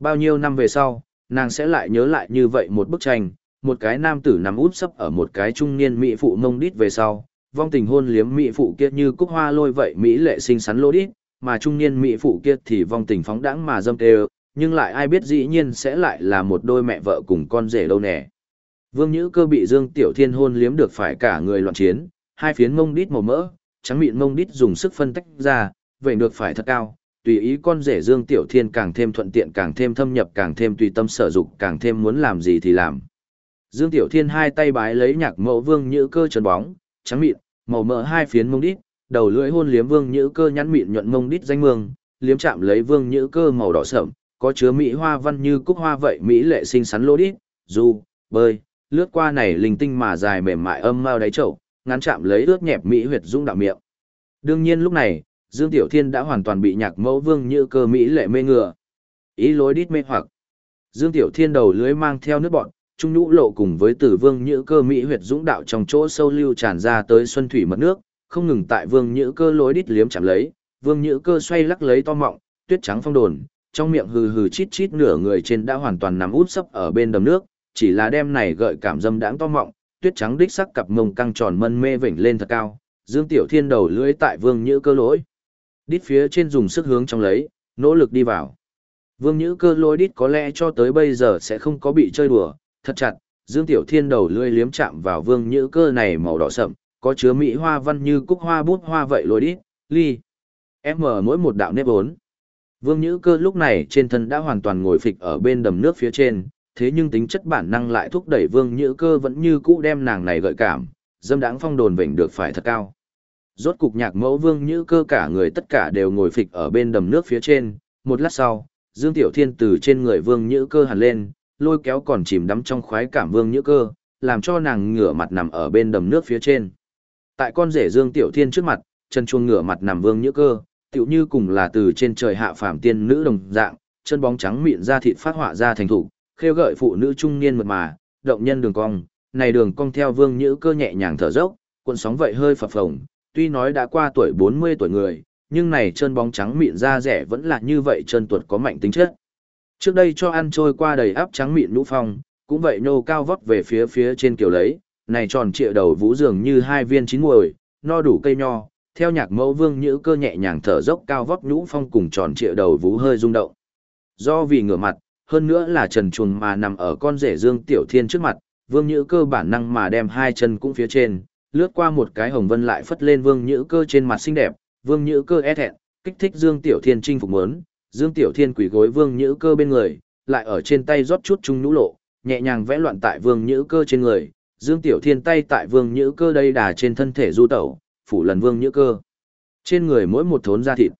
Bao nhiêu năm về sau, nàng sẽ lại nhớ lại như vậy một bức tranh, một cái nam tử nằm út sấp ở một cái trung niên mỹ phụ mông đít về sau, vong tình hôn liếm mỹ phụ kia như cúc hoa lôi vậy mỹ lệ xinh xắn lô đít, mà trung niên mỹ phụ kia thì vong tình phóng đãng mà dâm tê nhưng lại ai biết dĩ nhiên sẽ lại là một đôi mẹ vợ cùng con rể đâu nè. Vương Nhữ cơ bị Dương Tiểu Thiên hôn liếm được phải cả người loạn chiến, hai phiến mông đít màu mỡ, trắng mịn mông đít dùng sức phân tách ra, vậy được phải thật cao, tùy ý con rể Dương Tiểu Thiên càng thêm thuận tiện càng thêm thâm nhập càng thêm tùy tâm sở dục càng thêm muốn làm gì thì làm. Dương Tiểu Thiên hai tay bái lấy nhạc mẫu vương nhữ cơ trần bóng, trắng mịn, màu mỡ hai phiến mông đít, đầu lưỡi hôn liếm vương nhữ cơ nhắn mịn nhuận mông đít danh mương, liếm chạm lấy vương nhữ cơ màu đỏ sậm, có chứa mỹ hoa văn như cúc hoa vậy mỹ lệ xinh xắn lô đít, dù, bơi, lướt qua này linh tinh mà dài mềm mại âm mao đáy chậu, ngắn chạm lấy ướt nhẹp mỹ huyệt dung đạo miệng. Đương nhiên lúc này, Dương Tiểu Thiên đã hoàn toàn bị nhạc mẫu vương như cơ mỹ lệ mê ngựa. Ý lối đít mê hoặc. Dương Tiểu Thiên đầu lưới mang theo nước bọn, trung nhũ lộ cùng với tử vương như cơ mỹ huyệt dũng đạo trong chỗ sâu lưu tràn ra tới xuân thủy mật nước, không ngừng tại vương như cơ lối đít liếm chạm lấy, vương như cơ xoay lắc lấy to mọng, tuyết trắng phong đồn, trong miệng hừ hừ chít chít nửa người trên đã hoàn toàn nằm út sấp ở bên đầm nước, chỉ là đêm này gợi cảm dâm đãng to mọng, tuyết trắng đích sắc cặp mông căng tròn mân mê vểnh lên thật cao. Dương Tiểu Thiên đầu lưỡi tại vương như cơ lối đít phía trên dùng sức hướng trong lấy, nỗ lực đi vào. Vương Nhữ cơ lôi đít có lẽ cho tới bây giờ sẽ không có bị chơi đùa, thật chặt, Dương Tiểu Thiên đầu lươi liếm chạm vào Vương Nhữ cơ này màu đỏ sậm, có chứa mỹ hoa văn như cúc hoa bút hoa vậy lôi đít, ly. Em mở mỗi một đạo nếp ốn. Vương Nhữ cơ lúc này trên thân đã hoàn toàn ngồi phịch ở bên đầm nước phía trên, thế nhưng tính chất bản năng lại thúc đẩy Vương Nhữ Cơ vẫn như cũ đem nàng này gợi cảm, dâm đáng phong đồn vịnh được phải thật cao. Rốt cục nhạc mẫu Vương Nhữ Cơ cả người tất cả đều ngồi phịch ở bên đầm nước phía trên, một lát sau, Dương Tiểu Thiên từ trên người Vương Nhữ Cơ hẳn lên, lôi kéo còn chìm đắm trong khoái cảm Vương Nhữ Cơ, làm cho nàng ngửa mặt nằm ở bên đầm nước phía trên. Tại con rể Dương Tiểu Thiên trước mặt, chân chuông ngửa mặt nằm Vương Nhữ Cơ, tựu như cùng là từ trên trời hạ phàm tiên nữ đồng dạng, chân bóng trắng mịn da thịt phát họa ra thành thủ, khêu gợi phụ nữ trung niên mượt mà, động nhân đường cong, này đường cong theo Vương Nhữ Cơ nhẹ nhàng thở dốc, cuộn sóng vậy hơi phập phồng, tuy nói đã qua tuổi 40 tuổi người, nhưng này chân bóng trắng mịn da rẻ vẫn là như vậy chân tuột có mạnh tính chất. Trước đây cho ăn trôi qua đầy áp trắng mịn nhũ phong, cũng vậy nhô cao vóc về phía phía trên kiểu lấy, này tròn trịa đầu vũ dường như hai viên chín muồi, no đủ cây nho, theo nhạc mẫu vương nhữ cơ nhẹ nhàng thở dốc cao vóc nhũ phong cùng tròn trịa đầu vũ hơi rung động. Do vì ngửa mặt, hơn nữa là trần chuồng mà nằm ở con rể dương tiểu thiên trước mặt, vương nhữ cơ bản năng mà đem hai chân cũng phía trên, lướt qua một cái hồng vân lại phất lên vương nhữ cơ trên mặt xinh đẹp, vương nhữ cơ e thẹn, kích thích dương tiểu thiên chinh phục mớn, dương tiểu thiên quỷ gối vương nhữ cơ bên người, lại ở trên tay rót chút trung nhũ lộ, nhẹ nhàng vẽ loạn tại vương nhữ cơ trên người, dương tiểu thiên tay tại vương nhữ cơ đây đà trên thân thể du tẩu, phủ lần vương nhữ cơ. Trên người mỗi một thốn da thịt.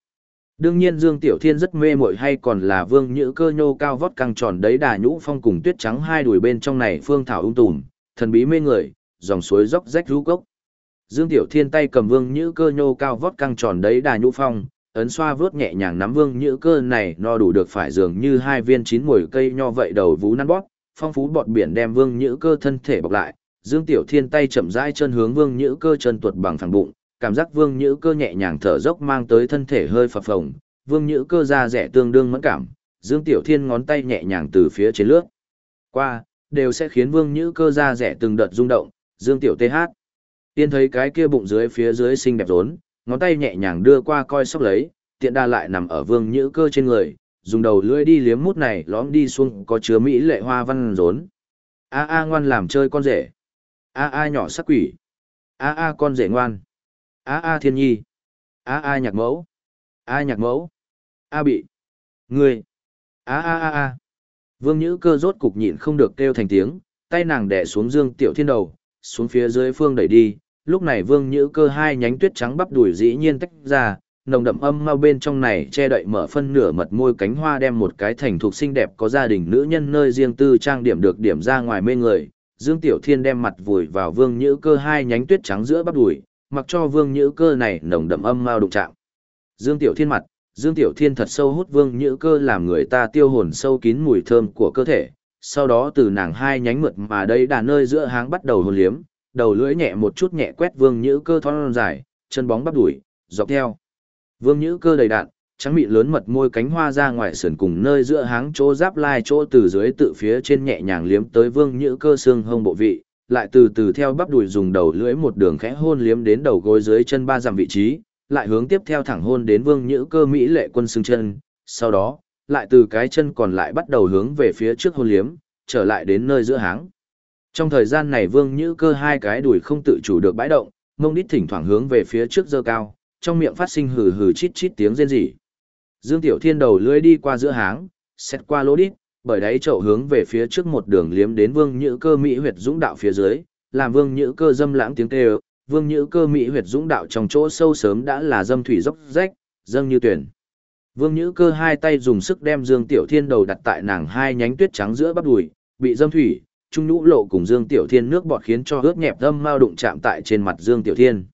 Đương nhiên Dương Tiểu Thiên rất mê mội hay còn là vương nhữ cơ nhô cao vót căng tròn đấy đà nhũ phong cùng tuyết trắng hai đùi bên trong này phương thảo ung tùm, thần bí mê người, dòng suối dốc rách rú gốc. Dương Tiểu Thiên tay cầm vương nhữ cơ nhô cao vót căng tròn đấy đà nhũ phong, ấn xoa vớt nhẹ nhàng nắm vương nhữ cơ này no đủ được phải dường như hai viên chín mùi cây nho vậy đầu vú năn bóp, phong phú bọt biển đem vương nhữ cơ thân thể bọc lại, Dương Tiểu Thiên tay chậm rãi chân hướng vương nhữ cơ chân tuột bằng phẳng bụng, cảm giác vương nhữ cơ nhẹ nhàng thở dốc mang tới thân thể hơi phập phồng, vương nhữ cơ da rẻ tương đương mẫn cảm, Dương Tiểu Thiên ngón tay nhẹ nhàng từ phía trên lướt qua, đều sẽ khiến vương nhữ cơ da rẻ từng đợt rung động, Dương Tiểu TH. Tiên thấy cái kia bụng dưới phía dưới xinh đẹp rốn, ngón tay nhẹ nhàng đưa qua coi sóc lấy, tiện đa lại nằm ở vương nhữ cơ trên người, dùng đầu lưỡi đi liếm mút này lõm đi xuống có chứa mỹ lệ hoa văn rốn. A a ngoan làm chơi con rể. A a nhỏ sắc quỷ. A a con rể ngoan. A a thiên nhi. A a nhạc mẫu. A nhạc mẫu. A bị. Người. A a a a. Vương Nhữ cơ rốt cục nhịn không được kêu thành tiếng, tay nàng đè xuống Dương Tiểu Thiên đầu, xuống phía dưới phương đẩy đi. Lúc này Vương Nhữ cơ hai nhánh tuyết trắng bắp đùi dĩ nhiên tách ra, nồng đậm âm mau bên trong này che đậy mở phân nửa mật môi cánh hoa đem một cái thành thuộc xinh đẹp có gia đình nữ nhân nơi riêng tư trang điểm được điểm ra ngoài mê người. Dương Tiểu Thiên đem mặt vùi vào Vương Nhữ cơ hai nhánh tuyết trắng giữa bắp đùi, mặc cho Vương Nhữ cơ này nồng đậm âm mau đụng chạm. Dương Tiểu Thiên mặt, Dương Tiểu Thiên thật sâu hút Vương Nhữ cơ làm người ta tiêu hồn sâu kín mùi thơm của cơ thể. Sau đó từ nàng hai nhánh mượt mà đây đà nơi giữa háng bắt đầu hôn liếm, đầu lưỡi nhẹ một chút nhẹ quét Vương Nhữ cơ thon dài, chân bóng bắp đùi, dọc theo. Vương Nhữ cơ đầy đạn, trắng mịn lớn mật môi cánh hoa ra ngoài sườn cùng nơi giữa háng chỗ giáp lai chỗ từ dưới tự phía trên nhẹ nhàng liếm tới Vương Nhữ cơ xương hông bộ vị, lại từ từ theo bắp đùi dùng đầu lưỡi một đường khẽ hôn liếm đến đầu gối dưới chân ba dặm vị trí, lại hướng tiếp theo thẳng hôn đến Vương Nhữ cơ mỹ lệ quân xương chân, sau đó, lại từ cái chân còn lại bắt đầu hướng về phía trước hôn liếm, trở lại đến nơi giữa háng. Trong thời gian này Vương Nhữ cơ hai cái đùi không tự chủ được bãi động, mông đít thỉnh thoảng hướng về phía trước dơ cao, trong miệng phát sinh hừ hừ chít chít tiếng rên rỉ. Dương Tiểu Thiên đầu lưỡi đi qua giữa háng, xét qua lỗ đít, bởi đáy chậu hướng về phía trước một đường liếm đến Vương Nhữ Cơ mỹ huyệt dũng đạo phía dưới, làm Vương Nhữ Cơ dâm lãng tiếng kêu, Vương Nhữ Cơ mỹ huyệt dũng đạo trong chỗ sâu sớm đã là dâm thủy dốc rách, dâng như tuyển. Vương Nhữ Cơ hai tay dùng sức đem Dương Tiểu Thiên đầu đặt tại nàng hai nhánh tuyết trắng giữa bắp đùi, bị dâm thủy, trung nhũ lộ cùng Dương Tiểu Thiên nước bọt khiến cho ướt nhẹp dâm mao đụng chạm tại trên mặt Dương Tiểu Thiên.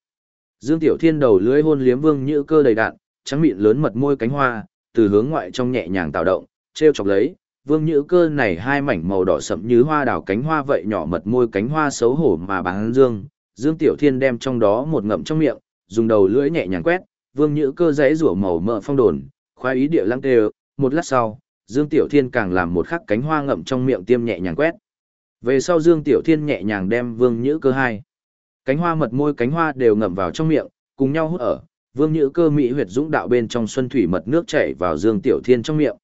Dương Tiểu Thiên đầu lưỡi hôn liếm Vương Nhữ Cơ đầy đạn, trắng mịn lớn mật môi cánh hoa, từ hướng ngoại trong nhẹ nhàng tạo động, treo chọc lấy, Vương Nhữ Cơ này hai mảnh màu đỏ sậm như hoa đào cánh hoa vậy nhỏ mật môi cánh hoa xấu hổ mà bán Dương, Dương Tiểu Thiên đem trong đó một ngậm trong miệng, dùng đầu lưỡi nhẹ nhàng quét, Vương Nhữ Cơ dãy rủa màu mỡ phong đồn, khoái ý địa lăng tê, một lát sau, Dương Tiểu Thiên càng làm một khắc cánh hoa ngậm trong miệng tiêm nhẹ nhàng quét. Về sau Dương Tiểu Thiên nhẹ nhàng đem Vương Nhữ Cơ hai cánh hoa mật môi cánh hoa đều ngậm vào trong miệng, cùng nhau hút ở, vương nhữ cơ mỹ huyệt dũng đạo bên trong xuân thủy mật nước chảy vào Dương Tiểu Thiên trong miệng.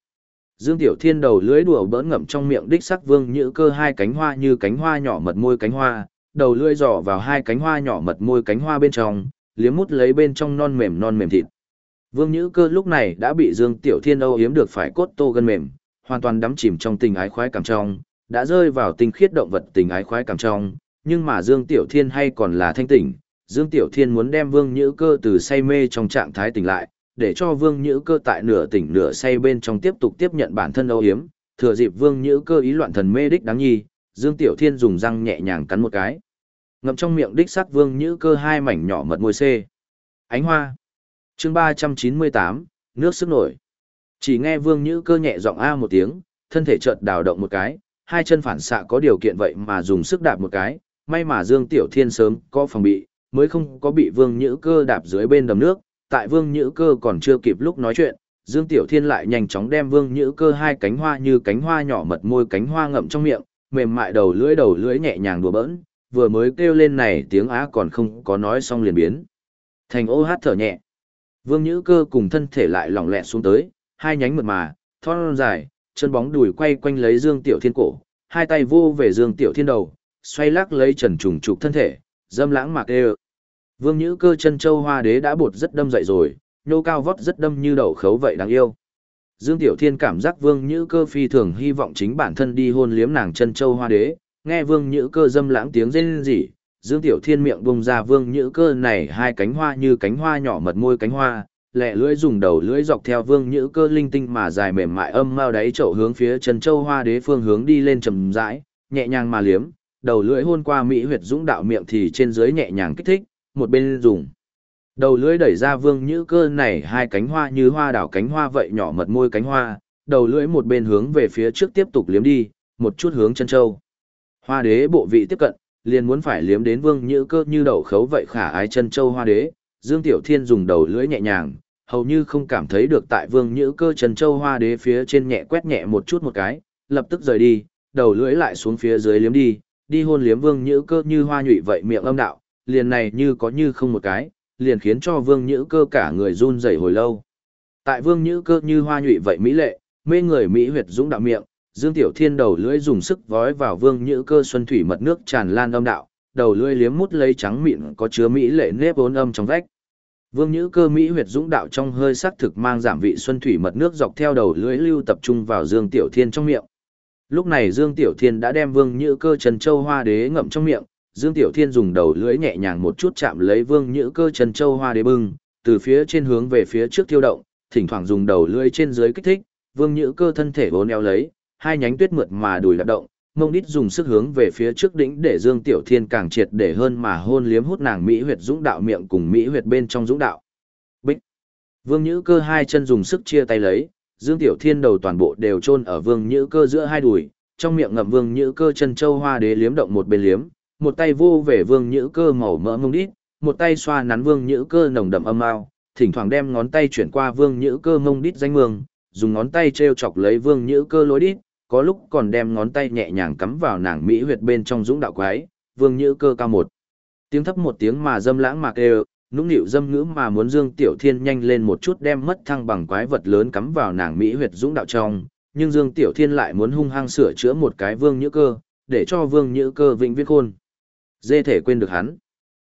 Dương Tiểu Thiên đầu lưỡi đùa bỡn ngậm trong miệng đích sắc vương nhữ cơ hai cánh hoa như cánh hoa nhỏ mật môi cánh hoa, đầu lưỡi dò vào hai cánh hoa nhỏ mật môi cánh hoa bên trong, liếm mút lấy bên trong non mềm non mềm thịt. Vương Nhữ Cơ lúc này đã bị Dương Tiểu Thiên âu hiếm được phải cốt tô gân mềm, hoàn toàn đắm chìm trong tình ái khoái cảm trong, đã rơi vào tinh khiết động vật tình ái khoái cảm trong, nhưng mà Dương Tiểu Thiên hay còn là thanh tỉnh, Dương Tiểu Thiên muốn đem Vương Nhữ Cơ từ say mê trong trạng thái tỉnh lại, để cho Vương Nhữ Cơ tại nửa tỉnh nửa say bên trong tiếp tục tiếp nhận bản thân âu hiếm, thừa dịp Vương Nhữ Cơ ý loạn thần mê đích đáng nhi, Dương Tiểu Thiên dùng răng nhẹ nhàng cắn một cái. Ngậm trong miệng đích sắc Vương Nhữ Cơ hai mảnh nhỏ mật môi xê. Ánh hoa. Chương 398, nước sức nổi. Chỉ nghe Vương Nhữ Cơ nhẹ giọng a một tiếng, thân thể chợt đào động một cái, hai chân phản xạ có điều kiện vậy mà dùng sức đạp một cái, may mà Dương Tiểu Thiên sớm có phòng bị, mới không có bị Vương Nhữ Cơ đạp dưới bên đầm nước, tại Vương Nhữ Cơ còn chưa kịp lúc nói chuyện, Dương Tiểu Thiên lại nhanh chóng đem Vương Nhữ Cơ hai cánh hoa như cánh hoa nhỏ mật môi cánh hoa ngậm trong miệng, mềm mại đầu lưỡi đầu lưỡi nhẹ nhàng đùa bỡn, vừa mới kêu lên này tiếng á còn không có nói xong liền biến. Thành ô hát thở nhẹ. Vương Nhữ Cơ cùng thân thể lại lỏng lẻn xuống tới, hai nhánh mượt mà, thon dài, chân bóng đùi quay quanh lấy Dương Tiểu Thiên cổ, hai tay vô về Dương Tiểu Thiên đầu, xoay lắc lấy trần trùng trục thân thể, dâm lãng mạc đê Vương Nhữ Cơ chân châu hoa đế đã bột rất đâm dậy rồi, nhô cao vót rất đâm như đậu khấu vậy đáng yêu. Dương Tiểu Thiên cảm giác Vương Nhữ Cơ phi thường hy vọng chính bản thân đi hôn liếm nàng chân châu hoa đế, nghe Vương Nhữ Cơ dâm lãng tiếng rên rỉ, Dương Tiểu Thiên miệng bung ra Vương Nhữ Cơ này hai cánh hoa như cánh hoa nhỏ mật môi cánh hoa, lẹ lưỡi dùng đầu lưỡi dọc theo Vương Nhữ Cơ linh tinh mà dài mềm mại âm mao đáy chậu hướng phía chân châu hoa đế phương hướng đi lên trầm rãi, nhẹ nhàng mà liếm, đầu lưỡi hôn qua mỹ huyệt dũng đạo miệng thì trên dưới nhẹ nhàng kích thích, một bên dùng Đầu lưỡi đẩy ra vương nhữ cơ này hai cánh hoa như hoa đảo cánh hoa vậy nhỏ mật môi cánh hoa, đầu lưỡi một bên hướng về phía trước tiếp tục liếm đi, một chút hướng chân châu. Hoa đế bộ vị tiếp cận, liền muốn phải liếm đến vương nhữ cơ như đậu khấu vậy khả ái chân châu hoa đế, Dương Tiểu Thiên dùng đầu lưỡi nhẹ nhàng, hầu như không cảm thấy được tại vương nhữ cơ chân châu hoa đế phía trên nhẹ quét nhẹ một chút một cái, lập tức rời đi, đầu lưỡi lại xuống phía dưới liếm đi, đi hôn liếm vương nhữ cơ như hoa nhụy vậy miệng âm đạo, liền này như có như không một cái, liền khiến cho vương nhữ cơ cả người run rẩy hồi lâu. Tại vương nhữ cơ như hoa nhụy vậy mỹ lệ, mê người mỹ huyệt dũng đạo miệng, Dương Tiểu Thiên đầu lưỡi dùng sức vói vào vương nhữ cơ xuân thủy mật nước tràn lan âm đạo, đầu lưỡi liếm mút lấy trắng mịn có chứa mỹ lệ nếp vốn âm trong vách. Vương nhữ cơ mỹ huyệt dũng đạo trong hơi sắc thực mang giảm vị xuân thủy mật nước dọc theo đầu lưỡi lưu tập trung vào Dương Tiểu Thiên trong miệng. Lúc này Dương Tiểu Thiên đã đem Vương Nhữ Cơ Trần Châu Hoa Đế ngậm trong miệng, Dương Tiểu Thiên dùng đầu lưỡi nhẹ nhàng một chút chạm lấy Vương Nhữ Cơ Trần Châu Hoa Đế bưng, từ phía trên hướng về phía trước tiêu động, thỉnh thoảng dùng đầu lưỡi trên dưới kích thích, Vương Nhữ Cơ thân thể bốn eo lấy, hai nhánh tuyết mượt mà đùi lạc động, mông đít dùng sức hướng về phía trước đỉnh để Dương Tiểu Thiên càng triệt để hơn mà hôn liếm hút nàng mỹ huyệt dũng đạo miệng cùng mỹ huyệt bên trong dũng đạo. Bích. Vương Nhữ Cơ hai chân dùng sức chia tay lấy, Dương Tiểu Thiên đầu toàn bộ đều chôn ở Vương Nhữ Cơ giữa hai đùi, trong miệng ngậm Vương Nhữ Cơ chân châu hoa đế liếm động một bên liếm, một tay vô về Vương Nhữ Cơ màu mỡ mông đít, một tay xoa nắn Vương Nhữ Cơ nồng đậm âm ao, thỉnh thoảng đem ngón tay chuyển qua Vương Nhữ Cơ mông đít danh mương, dùng ngón tay treo chọc lấy Vương Nhữ Cơ lối đít, có lúc còn đem ngón tay nhẹ nhàng cắm vào nàng mỹ huyệt bên trong dũng đạo quái, Vương Nhữ Cơ cao một tiếng thấp một tiếng mà dâm lãng mạc đều, nũng nịu dâm ngữ mà muốn Dương Tiểu Thiên nhanh lên một chút đem mất thăng bằng quái vật lớn cắm vào nàng Mỹ huyệt dũng đạo trong, nhưng Dương Tiểu Thiên lại muốn hung hăng sửa chữa một cái vương nhữ cơ, để cho vương nhữ cơ vĩnh viễn khôn. Dê thể quên được hắn.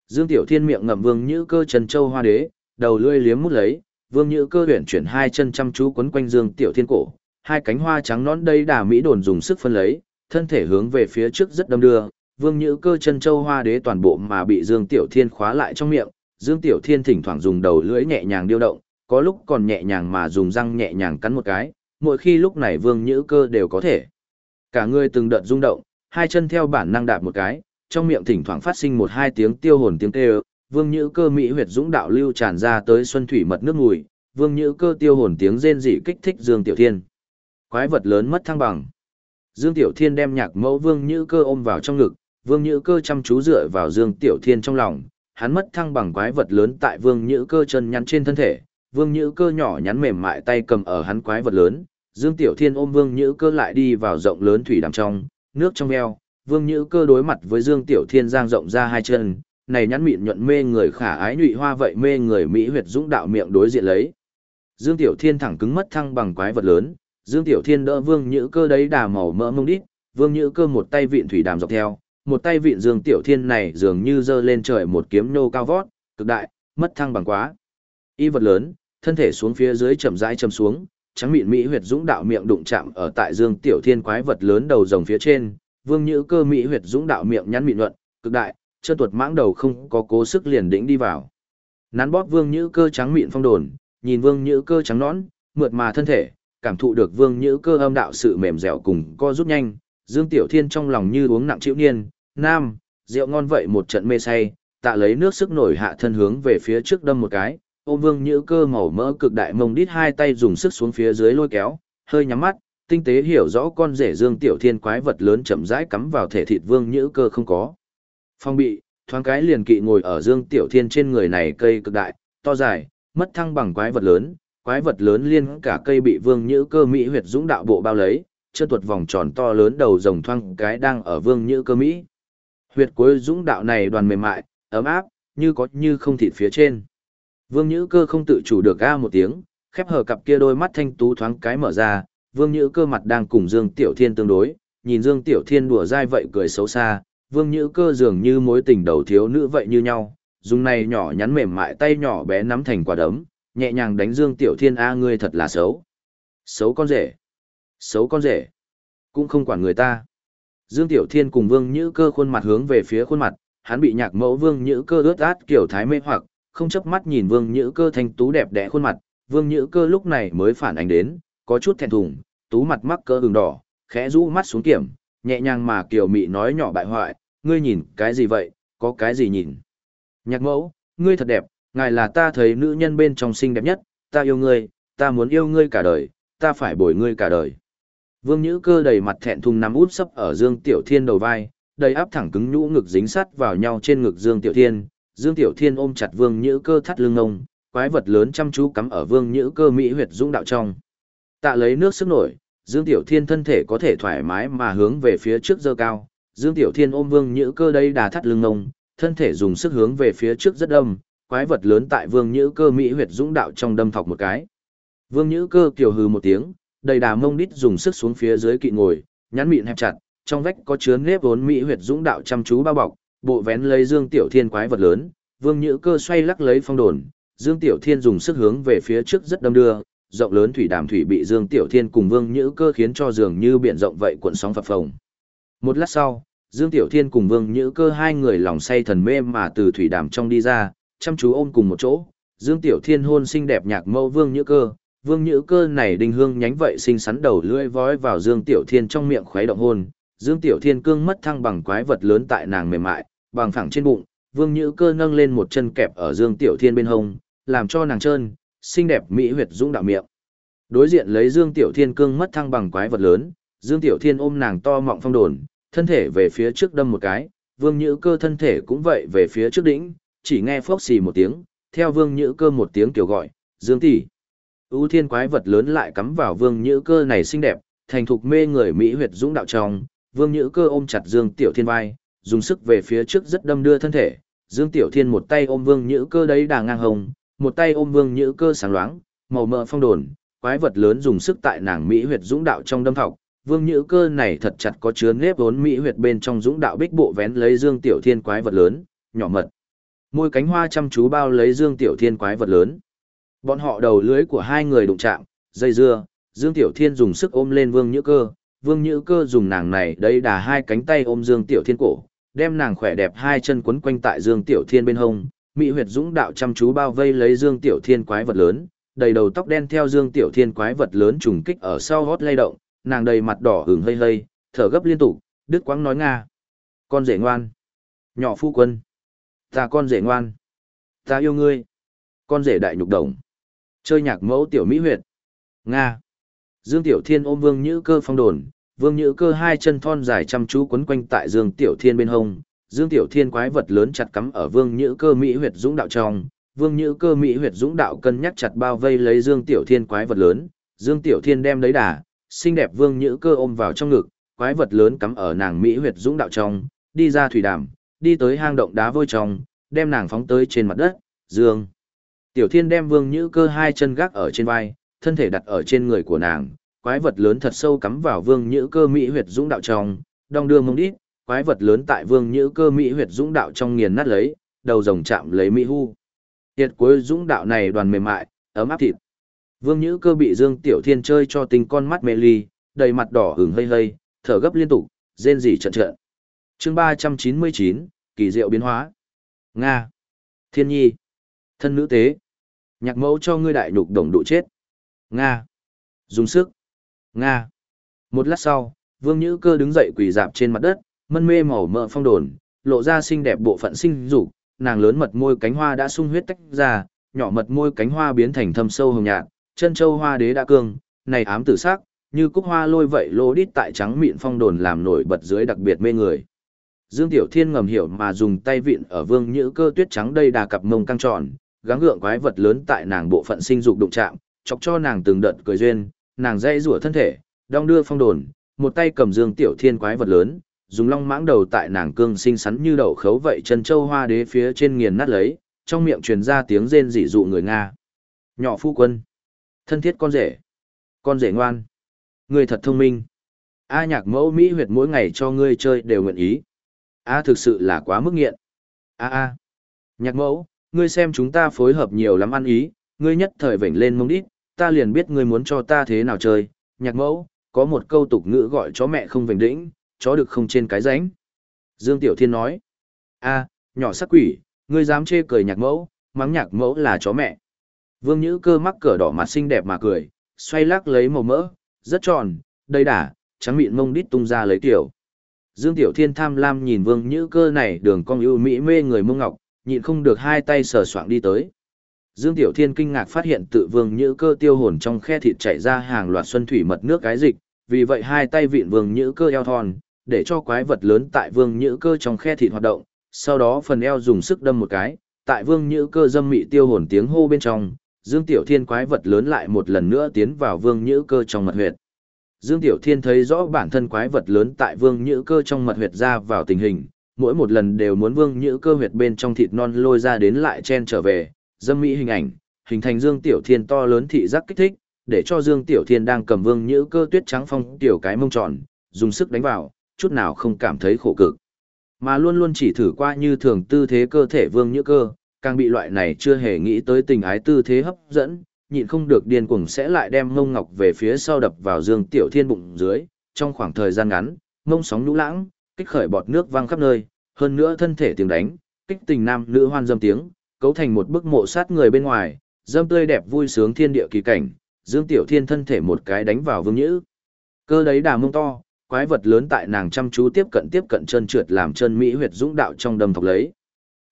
Dương Tiểu Thiên miệng ngậm vương nhữ cơ trần châu hoa đế, đầu lưỡi liếm mút lấy, vương nhữ cơ huyển chuyển hai chân chăm chú quấn quanh Dương Tiểu Thiên cổ, hai cánh hoa trắng nón đây đà Mỹ đồn dùng sức phân lấy, thân thể hướng về phía trước rất đâm đưa, vương nhữ cơ chân châu hoa đế toàn bộ mà bị Dương Tiểu Thiên khóa lại trong miệng, Dương Tiểu Thiên thỉnh thoảng dùng đầu lưỡi nhẹ nhàng điêu động, có lúc còn nhẹ nhàng mà dùng răng nhẹ nhàng cắn một cái, mỗi khi lúc này Vương Nhữ Cơ đều có thể. Cả người từng đợt rung động, hai chân theo bản năng đạp một cái, trong miệng thỉnh thoảng phát sinh một hai tiếng tiêu hồn tiếng kêu, Vương Nhữ Cơ mỹ huyệt dũng đạo lưu tràn ra tới xuân thủy mật nước mùi, Vương Nhữ Cơ tiêu hồn tiếng rên rỉ kích thích Dương Tiểu Thiên. Quái vật lớn mất thăng bằng. Dương Tiểu Thiên đem nhạc mẫu Vương Nhữ Cơ ôm vào trong ngực, Vương Nhữ Cơ chăm chú dựa vào Dương Tiểu Thiên trong lòng, hắn mất thăng bằng quái vật lớn tại vương nhữ cơ chân nhắn trên thân thể, vương nhữ cơ nhỏ nhắn mềm mại tay cầm ở hắn quái vật lớn, Dương Tiểu Thiên ôm vương nhữ cơ lại đi vào rộng lớn thủy đàm trong, nước trong veo, vương nhữ cơ đối mặt với Dương Tiểu Thiên giang rộng ra hai chân, này nhắn mịn nhuận mê người khả ái nhụy hoa vậy mê người Mỹ huyệt dũng đạo miệng đối diện lấy. Dương Tiểu Thiên thẳng cứng mất thăng bằng quái vật lớn, Dương Tiểu Thiên đỡ vương nhữ cơ đấy đà màu mỡ mông đít, vương nhữ cơ một tay vịn thủy đàm dọc theo, một tay vịn Dương Tiểu Thiên này dường như giơ lên trời một kiếm nô cao vót, cực đại, mất thăng bằng quá. Y vật lớn, thân thể xuống phía dưới chậm rãi chầm xuống, trắng mịn mỹ huyệt dũng đạo miệng đụng chạm ở tại Dương Tiểu Thiên quái vật lớn đầu rồng phía trên, Vương Nhữ Cơ mỹ huyệt dũng đạo miệng nhắn mịn luận, cực đại, chân tuột mãng đầu không có cố sức liền đỉnh đi vào. Nắn bóp Vương Nhữ Cơ trắng mịn phong đồn, nhìn Vương Nhữ Cơ trắng nõn, mượt mà thân thể, cảm thụ được Vương Nhữ Cơ âm đạo sự mềm dẻo cùng co rút nhanh, Dương Tiểu Thiên trong lòng như uống nặng chịu niên, nam, rượu ngon vậy một trận mê say, tạ lấy nước sức nổi hạ thân hướng về phía trước đâm một cái, ôm vương nhữ cơ màu mỡ cực đại mông đít hai tay dùng sức xuống phía dưới lôi kéo, hơi nhắm mắt, tinh tế hiểu rõ con rể dương tiểu thiên quái vật lớn chậm rãi cắm vào thể thịt vương nhữ cơ không có. Phong bị, thoáng cái liền kỵ ngồi ở dương tiểu thiên trên người này cây cực đại, to dài, mất thăng bằng quái vật lớn, quái vật lớn liên cả cây bị vương nhữ cơ mỹ huyệt dũng đạo bộ bao lấy, chân tuột vòng tròn to lớn đầu rồng thoang cái đang ở vương nhữ cơ mỹ. Huyệt cuối dũng đạo này đoàn mềm mại, ấm áp, như có như không thịt phía trên. Vương Nhữ Cơ không tự chủ được ga một tiếng, khép hờ cặp kia đôi mắt thanh tú thoáng cái mở ra, Vương Nhữ Cơ mặt đang cùng Dương Tiểu Thiên tương đối, nhìn Dương Tiểu Thiên đùa dai vậy cười xấu xa, Vương Nhữ Cơ dường như mối tình đầu thiếu nữ vậy như nhau, dùng này nhỏ nhắn mềm mại tay nhỏ bé nắm thành quả đấm, nhẹ nhàng đánh Dương Tiểu Thiên a ngươi thật là xấu. Xấu con rể. Xấu con rể. Cũng không quản người ta. Dương Tiểu Thiên cùng Vương Nhữ Cơ khuôn mặt hướng về phía khuôn mặt, hắn bị nhạc mẫu Vương Nhữ Cơ ướt át kiểu thái mê hoặc, không chấp mắt nhìn Vương Nhữ Cơ thanh tú đẹp đẽ khuôn mặt, Vương Nhữ Cơ lúc này mới phản ánh đến, có chút thẹn thùng, tú mặt mắc cỡ ửng đỏ, khẽ rũ mắt xuống kiểm, nhẹ nhàng mà kiều mị nói nhỏ bại hoại, ngươi nhìn cái gì vậy, có cái gì nhìn. Nhạc mẫu, ngươi thật đẹp, ngài là ta thấy nữ nhân bên trong xinh đẹp nhất, ta yêu ngươi, ta muốn yêu ngươi cả đời, ta phải bồi ngươi cả đời. Vương Nhữ Cơ đầy mặt thẹn thùng nằm út sấp ở Dương Tiểu Thiên đầu vai, đầy áp thẳng cứng nhũ ngực dính sắt vào nhau trên ngực Dương Tiểu Thiên, Dương Tiểu Thiên ôm chặt Vương Nhữ Cơ thắt lưng ngông, quái vật lớn chăm chú cắm ở Vương Nhữ Cơ mỹ huyệt dũng đạo trong. Tạ lấy nước sức nổi, Dương Tiểu Thiên thân thể có thể thoải mái mà hướng về phía trước dơ cao. Dương Tiểu Thiên ôm Vương Nhữ Cơ đây đà thắt lưng ngông, thân thể dùng sức hướng về phía trước rất đông quái vật lớn tại Vương Nhữ Cơ mỹ huyệt dũng đạo trong đâm thọc một cái. Vương Nhữ Cơ kiều hừ một tiếng, đầy đà mông đít dùng sức xuống phía dưới kỵ ngồi, nhắn mịn hẹp chặt, trong vách có chứa nếp vốn mỹ huyệt dũng đạo chăm chú bao bọc, bộ vén lấy Dương Tiểu Thiên quái vật lớn, Vương Nhữ Cơ xoay lắc lấy phong đồn, Dương Tiểu Thiên dùng sức hướng về phía trước rất đâm đưa, rộng lớn thủy đàm thủy bị Dương Tiểu Thiên cùng Vương Nhữ Cơ khiến cho dường như biển rộng vậy cuộn sóng phập phồng. Một lát sau, Dương Tiểu Thiên cùng Vương Nhữ Cơ hai người lòng say thần mê mà từ thủy đàm trong đi ra, chăm chú ôm cùng một chỗ. Dương Tiểu Thiên hôn xinh đẹp nhạc mẫu Vương Nhữ Cơ, Vương Nhữ Cơ này đình hương nhánh vậy xinh xắn đầu lưỡi vói vào Dương Tiểu Thiên trong miệng khuấy động hôn, Dương Tiểu Thiên cương mất thăng bằng quái vật lớn tại nàng mềm mại, bằng phẳng trên bụng, Vương Nhữ Cơ nâng lên một chân kẹp ở Dương Tiểu Thiên bên hông, làm cho nàng trơn, xinh đẹp mỹ huyệt dũng đạo miệng. Đối diện lấy Dương Tiểu Thiên cương mất thăng bằng quái vật lớn, Dương Tiểu Thiên ôm nàng to mọng phong đồn, thân thể về phía trước đâm một cái, Vương Nhữ Cơ thân thể cũng vậy về phía trước đỉnh, chỉ nghe phốc xì một tiếng, theo Vương Nhữ Cơ một tiếng kiểu gọi, "Dương tỷ." ưu thiên quái vật lớn lại cắm vào Vương Nhữ Cơ này xinh đẹp, thành thục mê người mỹ huyệt dũng đạo trong, Vương Nhữ Cơ ôm chặt Dương Tiểu Thiên vai, dùng sức về phía trước rất đâm đưa thân thể. Dương Tiểu Thiên một tay ôm Vương Nhữ Cơ đấy đà ngang hồng, một tay ôm Vương Nhữ Cơ sáng loáng, màu mỡ phong đồn, quái vật lớn dùng sức tại nàng mỹ huyệt dũng đạo trong đâm thọc. Vương Nhữ Cơ này thật chặt có chứa nếp vốn mỹ huyệt bên trong dũng đạo bích bộ vén lấy Dương Tiểu Thiên quái vật lớn, nhỏ mật. Môi cánh hoa chăm chú bao lấy Dương Tiểu Thiên quái vật lớn. Bọn họ đầu lưới của hai người đụng chạm, dây dưa, Dương Tiểu Thiên dùng sức ôm lên Vương Nhữ Cơ, Vương Nhữ Cơ dùng nàng này đây đà hai cánh tay ôm Dương Tiểu Thiên cổ, đem nàng khỏe đẹp hai chân quấn quanh tại Dương Tiểu Thiên bên hông, Mỹ huyệt dũng đạo chăm chú bao vây lấy Dương Tiểu Thiên quái vật lớn, đầy đầu tóc đen theo Dương Tiểu Thiên quái vật lớn trùng kích ở sau hót lay động, nàng đầy mặt đỏ hừng hây hây, thở gấp liên tục, đứt quãng nói nga. Con rể ngoan. Nhỏ phu quân. Ta con rể ngoan. Ta yêu ngươi. Con rể đại nhục đồng. Chơi nhạc mẫu tiểu Mỹ huyệt. Nga. Dương Tiểu Thiên ôm Vương Nhữ Cơ phong đồn, Vương Nhữ Cơ hai chân thon dài chăm chú quấn quanh tại Dương Tiểu Thiên bên hông, Dương Tiểu Thiên quái vật lớn chặt cắm ở Vương Nhữ Cơ mỹ huyệt dũng đạo trong, Vương Nhữ Cơ mỹ huyệt dũng đạo cân nhắc chặt bao vây lấy Dương Tiểu Thiên quái vật lớn, Dương Tiểu Thiên đem lấy đà, xinh đẹp Vương Nhữ Cơ ôm vào trong ngực, quái vật lớn cắm ở nàng mỹ huyệt dũng đạo trong, đi ra thủy đàm, đi tới hang động đá vôi trong, đem nàng phóng tới trên mặt đất, Dương. Tiểu Thiên đem Vương Nhữ Cơ hai chân gác ở trên vai, thân thể đặt ở trên người của nàng, quái vật lớn thật sâu cắm vào vương nhữ cơ mỹ huyệt dũng đạo trong, đong đưa mông đít, quái vật lớn tại vương nhữ cơ mỹ huyệt dũng đạo trong nghiền nát lấy, đầu rồng chạm lấy mỹ hu. Tiệt cuối dũng đạo này đoàn mềm mại, ấm áp thịt. Vương Nhữ cơ bị Dương Tiểu Thiên chơi cho tình con mắt mê ly, đầy mặt đỏ hừng hây hây, thở gấp liên tục, rên rỉ trận trận chương 399, kỳ diệu biến hóa. Nga. Thiên nhi. Thân nữ tế. Nhạc mẫu cho ngươi đại nhục đồng độ chết. Nga. Dùng sức. Nga. Một lát sau, Vương Nhữ cơ đứng dậy quỳ dạp trên mặt đất, mân mê màu mỡ phong đồn, lộ ra xinh đẹp bộ phận sinh dục, nàng lớn mật môi cánh hoa đã sung huyết tách ra, nhỏ mật môi cánh hoa biến thành thâm sâu hồng nhạt, chân châu hoa đế đã cương, này ám tử sắc, như cúc hoa lôi vậy lô đít tại trắng mịn phong đồn làm nổi bật dưới đặc biệt mê người. Dương Tiểu Thiên ngầm hiểu mà dùng tay vịn ở vương nhữ cơ tuyết trắng đây đà cặp mông căng tròn, gắng gượng quái vật lớn tại nàng bộ phận sinh dục đụng chạm, chọc cho nàng từng đợt cười duyên, nàng dây rủa thân thể, đong đưa phong đồn, một tay cầm Dương Tiểu Thiên quái vật lớn, dùng long mãng đầu tại nàng cương sinh sắn như đậu khấu vậy chân châu hoa đế phía trên nghiền nát lấy, trong miệng truyền ra tiếng rên rỉ dụ người Nga. Nhỏ phu quân. Thân thiết con rể. Con rể ngoan. Người thật thông minh. A nhạc mẫu Mỹ huyệt mỗi ngày cho ngươi chơi đều nguyện ý. A thực sự là quá mức nghiện. A a. Nhạc mẫu, ngươi xem chúng ta phối hợp nhiều lắm ăn ý, ngươi nhất thời vểnh lên mông đít, ta liền biết ngươi muốn cho ta thế nào chơi. Nhạc mẫu, có một câu tục ngữ gọi chó mẹ không vểnh đĩnh, chó được không trên cái ránh. Dương Tiểu Thiên nói. A, nhỏ sắc quỷ, ngươi dám chê cười nhạc mẫu, mắng nhạc mẫu là chó mẹ. Vương Nhữ cơ mắc cỡ đỏ mặt xinh đẹp mà cười, xoay lắc lấy màu mỡ, rất tròn, đầy đà, trắng mịn mông đít tung ra lấy tiểu. Dương Tiểu Thiên tham lam nhìn Vương Nhữ cơ này đường cong ưu mỹ mê người mông ngọc, nhịn không được hai tay sờ soạng đi tới. Dương Tiểu Thiên kinh ngạc phát hiện tự Vương Nhữ cơ tiêu hồn trong khe thịt chảy ra hàng loạt xuân thủy mật nước cái dịch, vì vậy hai tay vịn Vương Nhữ cơ eo thon, để cho quái vật lớn tại Vương Nhữ cơ trong khe thịt hoạt động, sau đó phần eo dùng sức đâm một cái, tại Vương Nhữ cơ dâm mị tiêu hồn tiếng hô bên trong, Dương Tiểu Thiên quái vật lớn lại một lần nữa tiến vào Vương Nhữ Cơ trong mật huyệt. Dương Tiểu Thiên thấy rõ bản thân quái vật lớn tại Vương Nhữ Cơ trong mật huyệt ra vào tình hình, mỗi một lần đều muốn Vương Nhữ Cơ huyệt bên trong thịt non lôi ra đến lại chen trở về, dâm mỹ hình ảnh, hình thành Dương Tiểu Thiên to lớn thị giác kích thích, để cho Dương Tiểu Thiên đang cầm Vương Nhữ Cơ tuyết trắng phong tiểu cái mông tròn, dùng sức đánh vào, chút nào không cảm thấy khổ cực. Mà luôn luôn chỉ thử qua như thường tư thế cơ thể Vương Nhữ Cơ, càng bị loại này chưa hề nghĩ tới tình ái tư thế hấp dẫn, nhịn không được điên cuồng sẽ lại đem mông ngọc về phía sau đập vào Dương Tiểu Thiên bụng dưới, trong khoảng thời gian ngắn, mông sóng nhũ lãng, kích khởi bọt nước văng khắp nơi, hơn nữa thân thể tiếng đánh, kích tình nam nữ hoan dâm tiếng, cấu thành một bức mộ sát người bên ngoài, dâm tươi đẹp vui sướng thiên địa kỳ cảnh, Dương Tiểu Thiên thân thể một cái đánh vào vương nhữ. Cơ đấy đà mông to, quái vật lớn tại nàng chăm chú tiếp cận tiếp cận chân trượt làm chân mỹ huyệt dũng đạo trong đầm thọc lấy.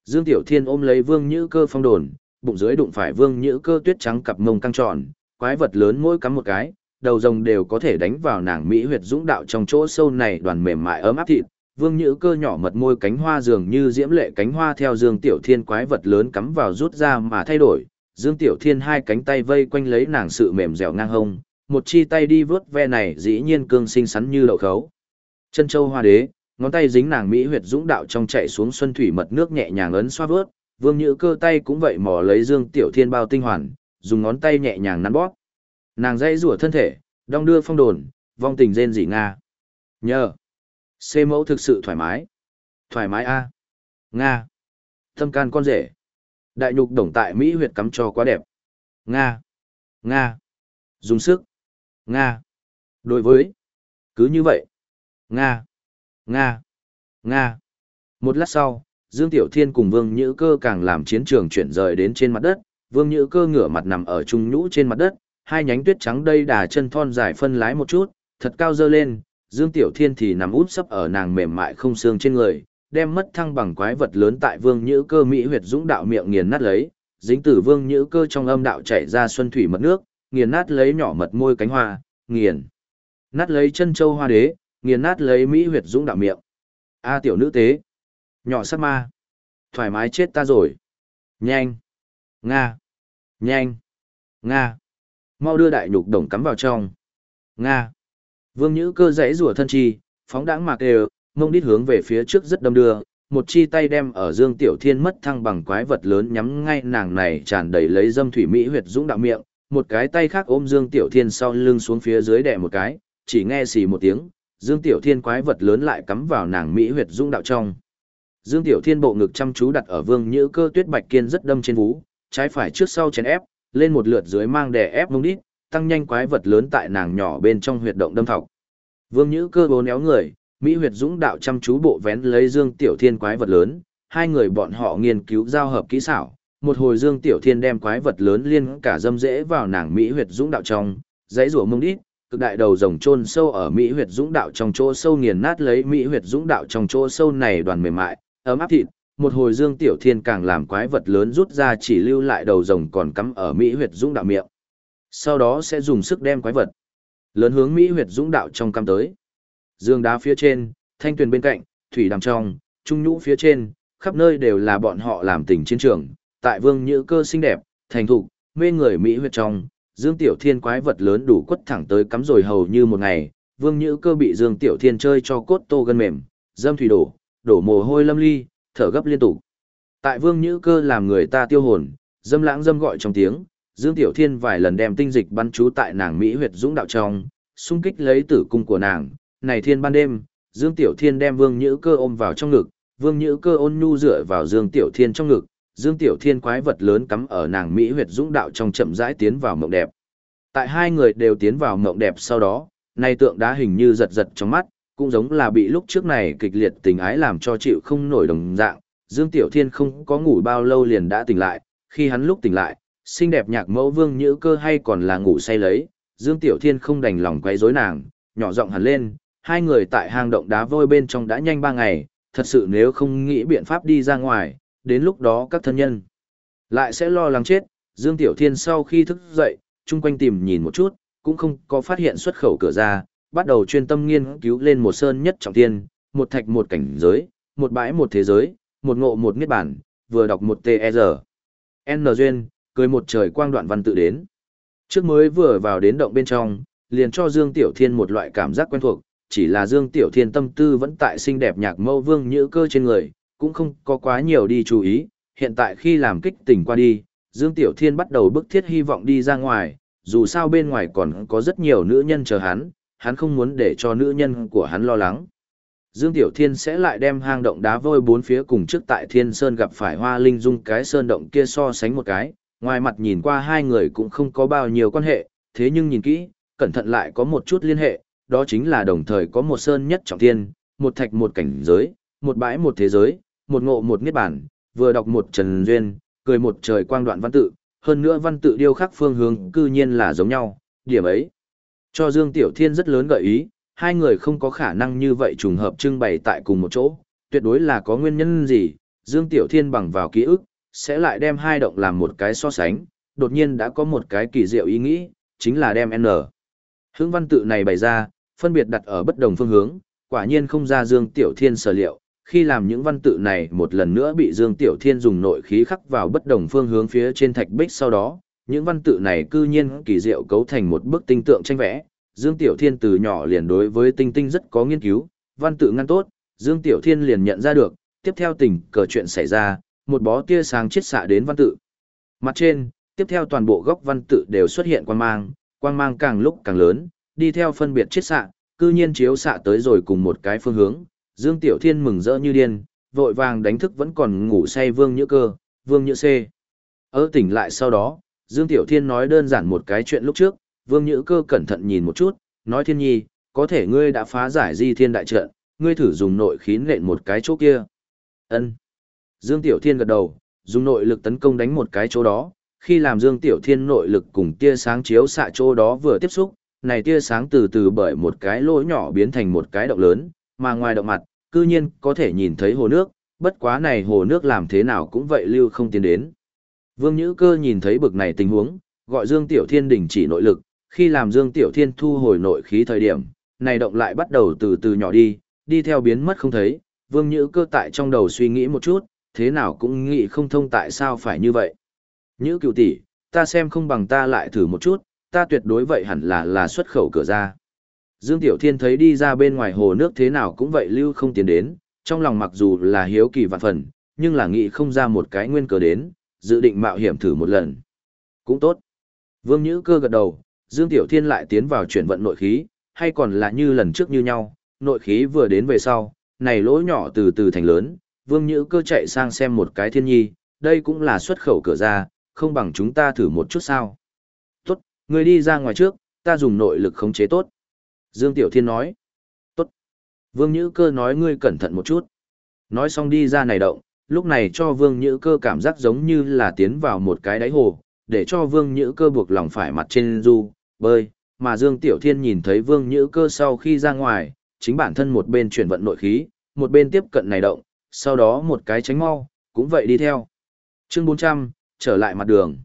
Dương Tiểu Thiên ôm lấy Vương Nhữ Cơ phong đồn, bụng dưới đụng phải Vương Nhữ Cơ tuyết trắng cặp mông căng tròn, quái vật lớn mỗi cắm một cái, đầu rồng đều có thể đánh vào nàng mỹ huyệt dũng đạo trong chỗ sâu này đoàn mềm mại ấm áp thịt. Vương Nhữ Cơ nhỏ mật môi cánh hoa dường như diễm lệ cánh hoa theo Dương Tiểu Thiên quái vật lớn cắm vào rút ra mà thay đổi. Dương Tiểu Thiên hai cánh tay vây quanh lấy nàng sự mềm dẻo ngang hông, một chi tay đi vớt ve này dĩ nhiên cương xinh xắn như lậu khấu. Chân châu hoa đế, ngón tay dính nàng mỹ huyệt dũng đạo trong chạy xuống xuân thủy mật nước nhẹ nhàng ấn xoa vớt, Vương Nhữ cơ tay cũng vậy mò lấy Dương Tiểu Thiên bao tinh hoàn, dùng ngón tay nhẹ nhàng nắn bóp. Nàng dây rủa thân thể, đong đưa phong đồn, vong tình rên rỉ nga. Nhờ. xê mẫu thực sự thoải mái. Thoải mái a. Nga. Tâm can con rể. Đại nhục đồng tại Mỹ huyệt cắm cho quá đẹp. Nga. Nga. Dùng sức. Nga. Đối với. Cứ như vậy. Nga. Nga. Nga. Một lát sau, Dương Tiểu Thiên cùng Vương Nhữ Cơ càng làm chiến trường chuyển rời đến trên mặt đất, Vương Nhữ Cơ ngửa mặt nằm ở trung nhũ trên mặt đất, hai nhánh tuyết trắng đây đà chân thon dài phân lái một chút, thật cao dơ lên, Dương Tiểu Thiên thì nằm út sấp ở nàng mềm mại không xương trên người, đem mất thăng bằng quái vật lớn tại Vương Nhữ Cơ mỹ huyệt dũng đạo miệng nghiền nát lấy, dính tử Vương Nhữ Cơ trong âm đạo chảy ra xuân thủy mật nước, nghiền nát lấy nhỏ mật môi cánh hoa, nghiền nát lấy chân châu hoa đế, nghiền nát lấy mỹ huyệt dũng đạo miệng. A tiểu nữ tế. Nhỏ sắc ma. Thoải mái chết ta rồi. Nhanh. Nga. Nhanh. Nga. Mau đưa đại nhục đồng cắm vào trong. Nga. Vương Nhữ cơ dãy rủa thân chi, phóng đãng mạc đều, mông đít hướng về phía trước rất đâm đưa, một chi tay đem ở Dương Tiểu Thiên mất thăng bằng quái vật lớn nhắm ngay nàng này tràn đầy lấy dâm thủy mỹ huyệt dũng đạo miệng, một cái tay khác ôm Dương Tiểu Thiên sau lưng xuống phía dưới đè một cái, chỉ nghe xì một tiếng, Dương Tiểu Thiên quái vật lớn lại cắm vào nàng mỹ huyệt dũng đạo trong. Dương Tiểu Thiên bộ ngực chăm chú đặt ở Vương Nhữ Cơ Tuyết Bạch Kiên rất đâm trên vú, trái phải trước sau chèn ép, lên một lượt dưới mang đè ép mông đít, tăng nhanh quái vật lớn tại nàng nhỏ bên trong huyệt động đâm thọc. Vương Nhữ cơ bố néo người, Mỹ huyệt dũng đạo chăm chú bộ vén lấy Dương Tiểu Thiên quái vật lớn, hai người bọn họ nghiên cứu giao hợp kỹ xảo. Một hồi Dương Tiểu Thiên đem quái vật lớn liên cả dâm dễ vào nàng Mỹ huyệt dũng đạo trong, dãy rủa mông đít, cực đại đầu rồng chôn sâu ở Mỹ huyệt dũng đạo trong chỗ sâu nghiền nát lấy Mỹ huyệt dũng đạo trong chỗ sâu này đoàn mềm mại, ấm áp thịt. Một hồi Dương Tiểu Thiên càng làm quái vật lớn rút ra chỉ lưu lại đầu rồng còn cắm ở Mỹ huyệt dũng đạo miệng. Sau đó sẽ dùng sức đem quái vật lớn hướng Mỹ huyệt dũng đạo trong cắm tới. Dương đá phía trên, thanh tuyền bên cạnh, thủy đàm trong, trung nhũ phía trên, khắp nơi đều là bọn họ làm tình chiến trường. Tại vương nhữ cơ xinh đẹp, thành thục, mê người Mỹ huyệt trong, Dương Tiểu Thiên quái vật lớn đủ quất thẳng tới cắm rồi hầu như một ngày, vương nhữ cơ bị Dương Tiểu Thiên chơi cho cốt tô gân mềm, dâm thủy đổ, đổ mồ hôi lâm ly, thở gấp liên tục. Tại vương nhữ cơ làm người ta tiêu hồn, dâm lãng dâm gọi trong tiếng, Dương Tiểu Thiên vài lần đem tinh dịch bắn trú tại nàng Mỹ huyệt dũng đạo trong, xung kích lấy tử cung của nàng, này thiên ban đêm, Dương Tiểu Thiên đem Vương Nhữ Cơ ôm vào trong ngực, Vương Nhữ Cơ ôn nhu dựa vào Dương Tiểu Thiên trong ngực, Dương Tiểu Thiên quái vật lớn cắm ở nàng Mỹ huyệt dũng đạo trong chậm rãi tiến vào mộng đẹp. Tại hai người đều tiến vào mộng đẹp sau đó, nay tượng đá hình như giật giật trong mắt, cũng giống là bị lúc trước này kịch liệt tình ái làm cho chịu không nổi đồng dạng. Dương Tiểu Thiên không có ngủ bao lâu liền đã tỉnh lại, khi hắn lúc tỉnh lại, xinh đẹp nhạc mẫu Vương Nhữ Cơ hay còn là ngủ say lấy, Dương Tiểu Thiên không đành lòng quấy rối nàng, nhỏ giọng hẳn lên, hai người tại hang động đá vôi bên trong đã nhanh ba ngày, thật sự nếu không nghĩ biện pháp đi ra ngoài, đến lúc đó các thân nhân lại sẽ lo lắng chết. Dương Tiểu Thiên sau khi thức dậy, chung quanh tìm nhìn một chút, cũng không có phát hiện xuất khẩu cửa ra, bắt đầu chuyên tâm nghiên cứu lên một sơn nhất trọng thiên, một thạch một cảnh giới, một bãi một thế giới, một ngộ một niết bản, vừa đọc một TR. E N duyên, cười một trời quang đoạn văn tự đến. Trước mới vừa vào đến động bên trong, liền cho Dương Tiểu Thiên một loại cảm giác quen thuộc, chỉ là Dương Tiểu Thiên tâm tư vẫn tại xinh đẹp nhạc mâu vương nhữ cơ trên người, cũng không có quá nhiều đi chú ý, hiện tại khi làm kích tỉnh qua đi, Dương Tiểu Thiên bắt đầu bức thiết hy vọng đi ra ngoài, dù sao bên ngoài còn có rất nhiều nữ nhân chờ hắn, hắn không muốn để cho nữ nhân của hắn lo lắng. Dương Tiểu Thiên sẽ lại đem hang động đá vôi bốn phía cùng trước tại Thiên Sơn gặp phải hoa linh dung cái sơn động kia so sánh một cái, ngoài mặt nhìn qua hai người cũng không có bao nhiêu quan hệ, thế nhưng nhìn kỹ, cẩn thận lại có một chút liên hệ, đó chính là đồng thời có một sơn nhất trọng thiên, một thạch một cảnh giới, một bãi một thế giới, một ngộ một niết bản, vừa đọc một trần duyên, cười một trời quang đoạn văn tự, hơn nữa văn tự điêu khắc phương hướng cư nhiên là giống nhau, điểm ấy. Cho Dương Tiểu Thiên rất lớn gợi ý, hai người không có khả năng như vậy trùng hợp trưng bày tại cùng một chỗ, tuyệt đối là có nguyên nhân gì, Dương Tiểu Thiên bằng vào ký ức, sẽ lại đem hai động làm một cái so sánh, đột nhiên đã có một cái kỳ diệu ý nghĩ, chính là đem N. Hướng văn tự này bày ra, phân biệt đặt ở bất đồng phương hướng, quả nhiên không ra Dương Tiểu Thiên sở liệu, khi làm những văn tự này một lần nữa bị Dương Tiểu Thiên dùng nội khí khắc vào bất đồng phương hướng phía trên thạch bích sau đó, những văn tự này cư nhiên kỳ diệu cấu thành một bức tinh tượng tranh vẽ. Dương Tiểu Thiên từ nhỏ liền đối với tinh tinh rất có nghiên cứu, văn tự ngăn tốt, Dương Tiểu Thiên liền nhận ra được, tiếp theo tình cờ chuyện xảy ra, một bó tia sáng chiết xạ đến văn tự. Mặt trên, tiếp theo toàn bộ góc văn tự đều xuất hiện quang mang, quang mang càng lúc càng lớn, đi theo phân biệt chiết xạ, cư nhiên chiếu xạ tới rồi cùng một cái phương hướng. Dương Tiểu Thiên mừng rỡ như điên, vội vàng đánh thức vẫn còn ngủ say Vương Nhữ Cơ, Vương Nhữ C. Ở tỉnh lại sau đó, Dương Tiểu Thiên nói đơn giản một cái chuyện lúc trước, Vương Nhữ Cơ cẩn thận nhìn một chút, nói Thiên Nhi, có thể ngươi đã phá giải di thiên đại trận, ngươi thử dùng nội khí nện một cái chỗ kia. Ân. Dương Tiểu Thiên gật đầu, dùng nội lực tấn công đánh một cái chỗ đó, khi làm Dương Tiểu Thiên nội lực cùng tia sáng chiếu xạ chỗ đó vừa tiếp xúc, này tia sáng từ từ bởi một cái lỗ nhỏ biến thành một cái động lớn, mà ngoài động mặt, cư nhiên có thể nhìn thấy hồ nước, bất quá này hồ nước làm thế nào cũng vậy lưu không tiến đến. Vương Nhữ Cơ nhìn thấy bực này tình huống, gọi Dương Tiểu Thiên đình chỉ nội lực, khi làm Dương Tiểu Thiên thu hồi nội khí thời điểm, này động lại bắt đầu từ từ nhỏ đi, đi theo biến mất không thấy, Vương Nhữ Cơ tại trong đầu suy nghĩ một chút, thế nào cũng nghĩ không thông tại sao phải như vậy. Nhữ cựu tỷ, ta xem không bằng ta lại thử một chút, ta tuyệt đối vậy hẳn là là xuất khẩu cửa ra. Dương Tiểu Thiên thấy đi ra bên ngoài hồ nước thế nào cũng vậy lưu không tiến đến, trong lòng mặc dù là hiếu kỳ vạn phần, nhưng là nghĩ không ra một cái nguyên cờ đến, dự định mạo hiểm thử một lần. Cũng tốt. Vương Nhữ cơ gật đầu, Dương Tiểu Thiên lại tiến vào chuyển vận nội khí, hay còn là như lần trước như nhau, nội khí vừa đến về sau, này lỗ nhỏ từ từ thành lớn, Vương Nhữ cơ chạy sang xem một cái thiên nhi, đây cũng là xuất khẩu cửa ra, không bằng chúng ta thử một chút sao. Tốt, ngươi đi ra ngoài trước, ta dùng nội lực khống chế tốt. Dương Tiểu Thiên nói. Tốt. Vương Nhữ Cơ nói ngươi cẩn thận một chút. Nói xong đi ra này động, lúc này cho Vương Nhữ Cơ cảm giác giống như là tiến vào một cái đáy hồ, để cho Vương Nhữ Cơ buộc lòng phải mặt trên du, bơi, mà Dương Tiểu Thiên nhìn thấy Vương Nhữ Cơ sau khi ra ngoài, chính bản thân một bên chuyển vận nội khí, một bên tiếp cận này động, sau đó một cái tránh mau, cũng vậy đi theo. Chương 400, trở lại mặt đường.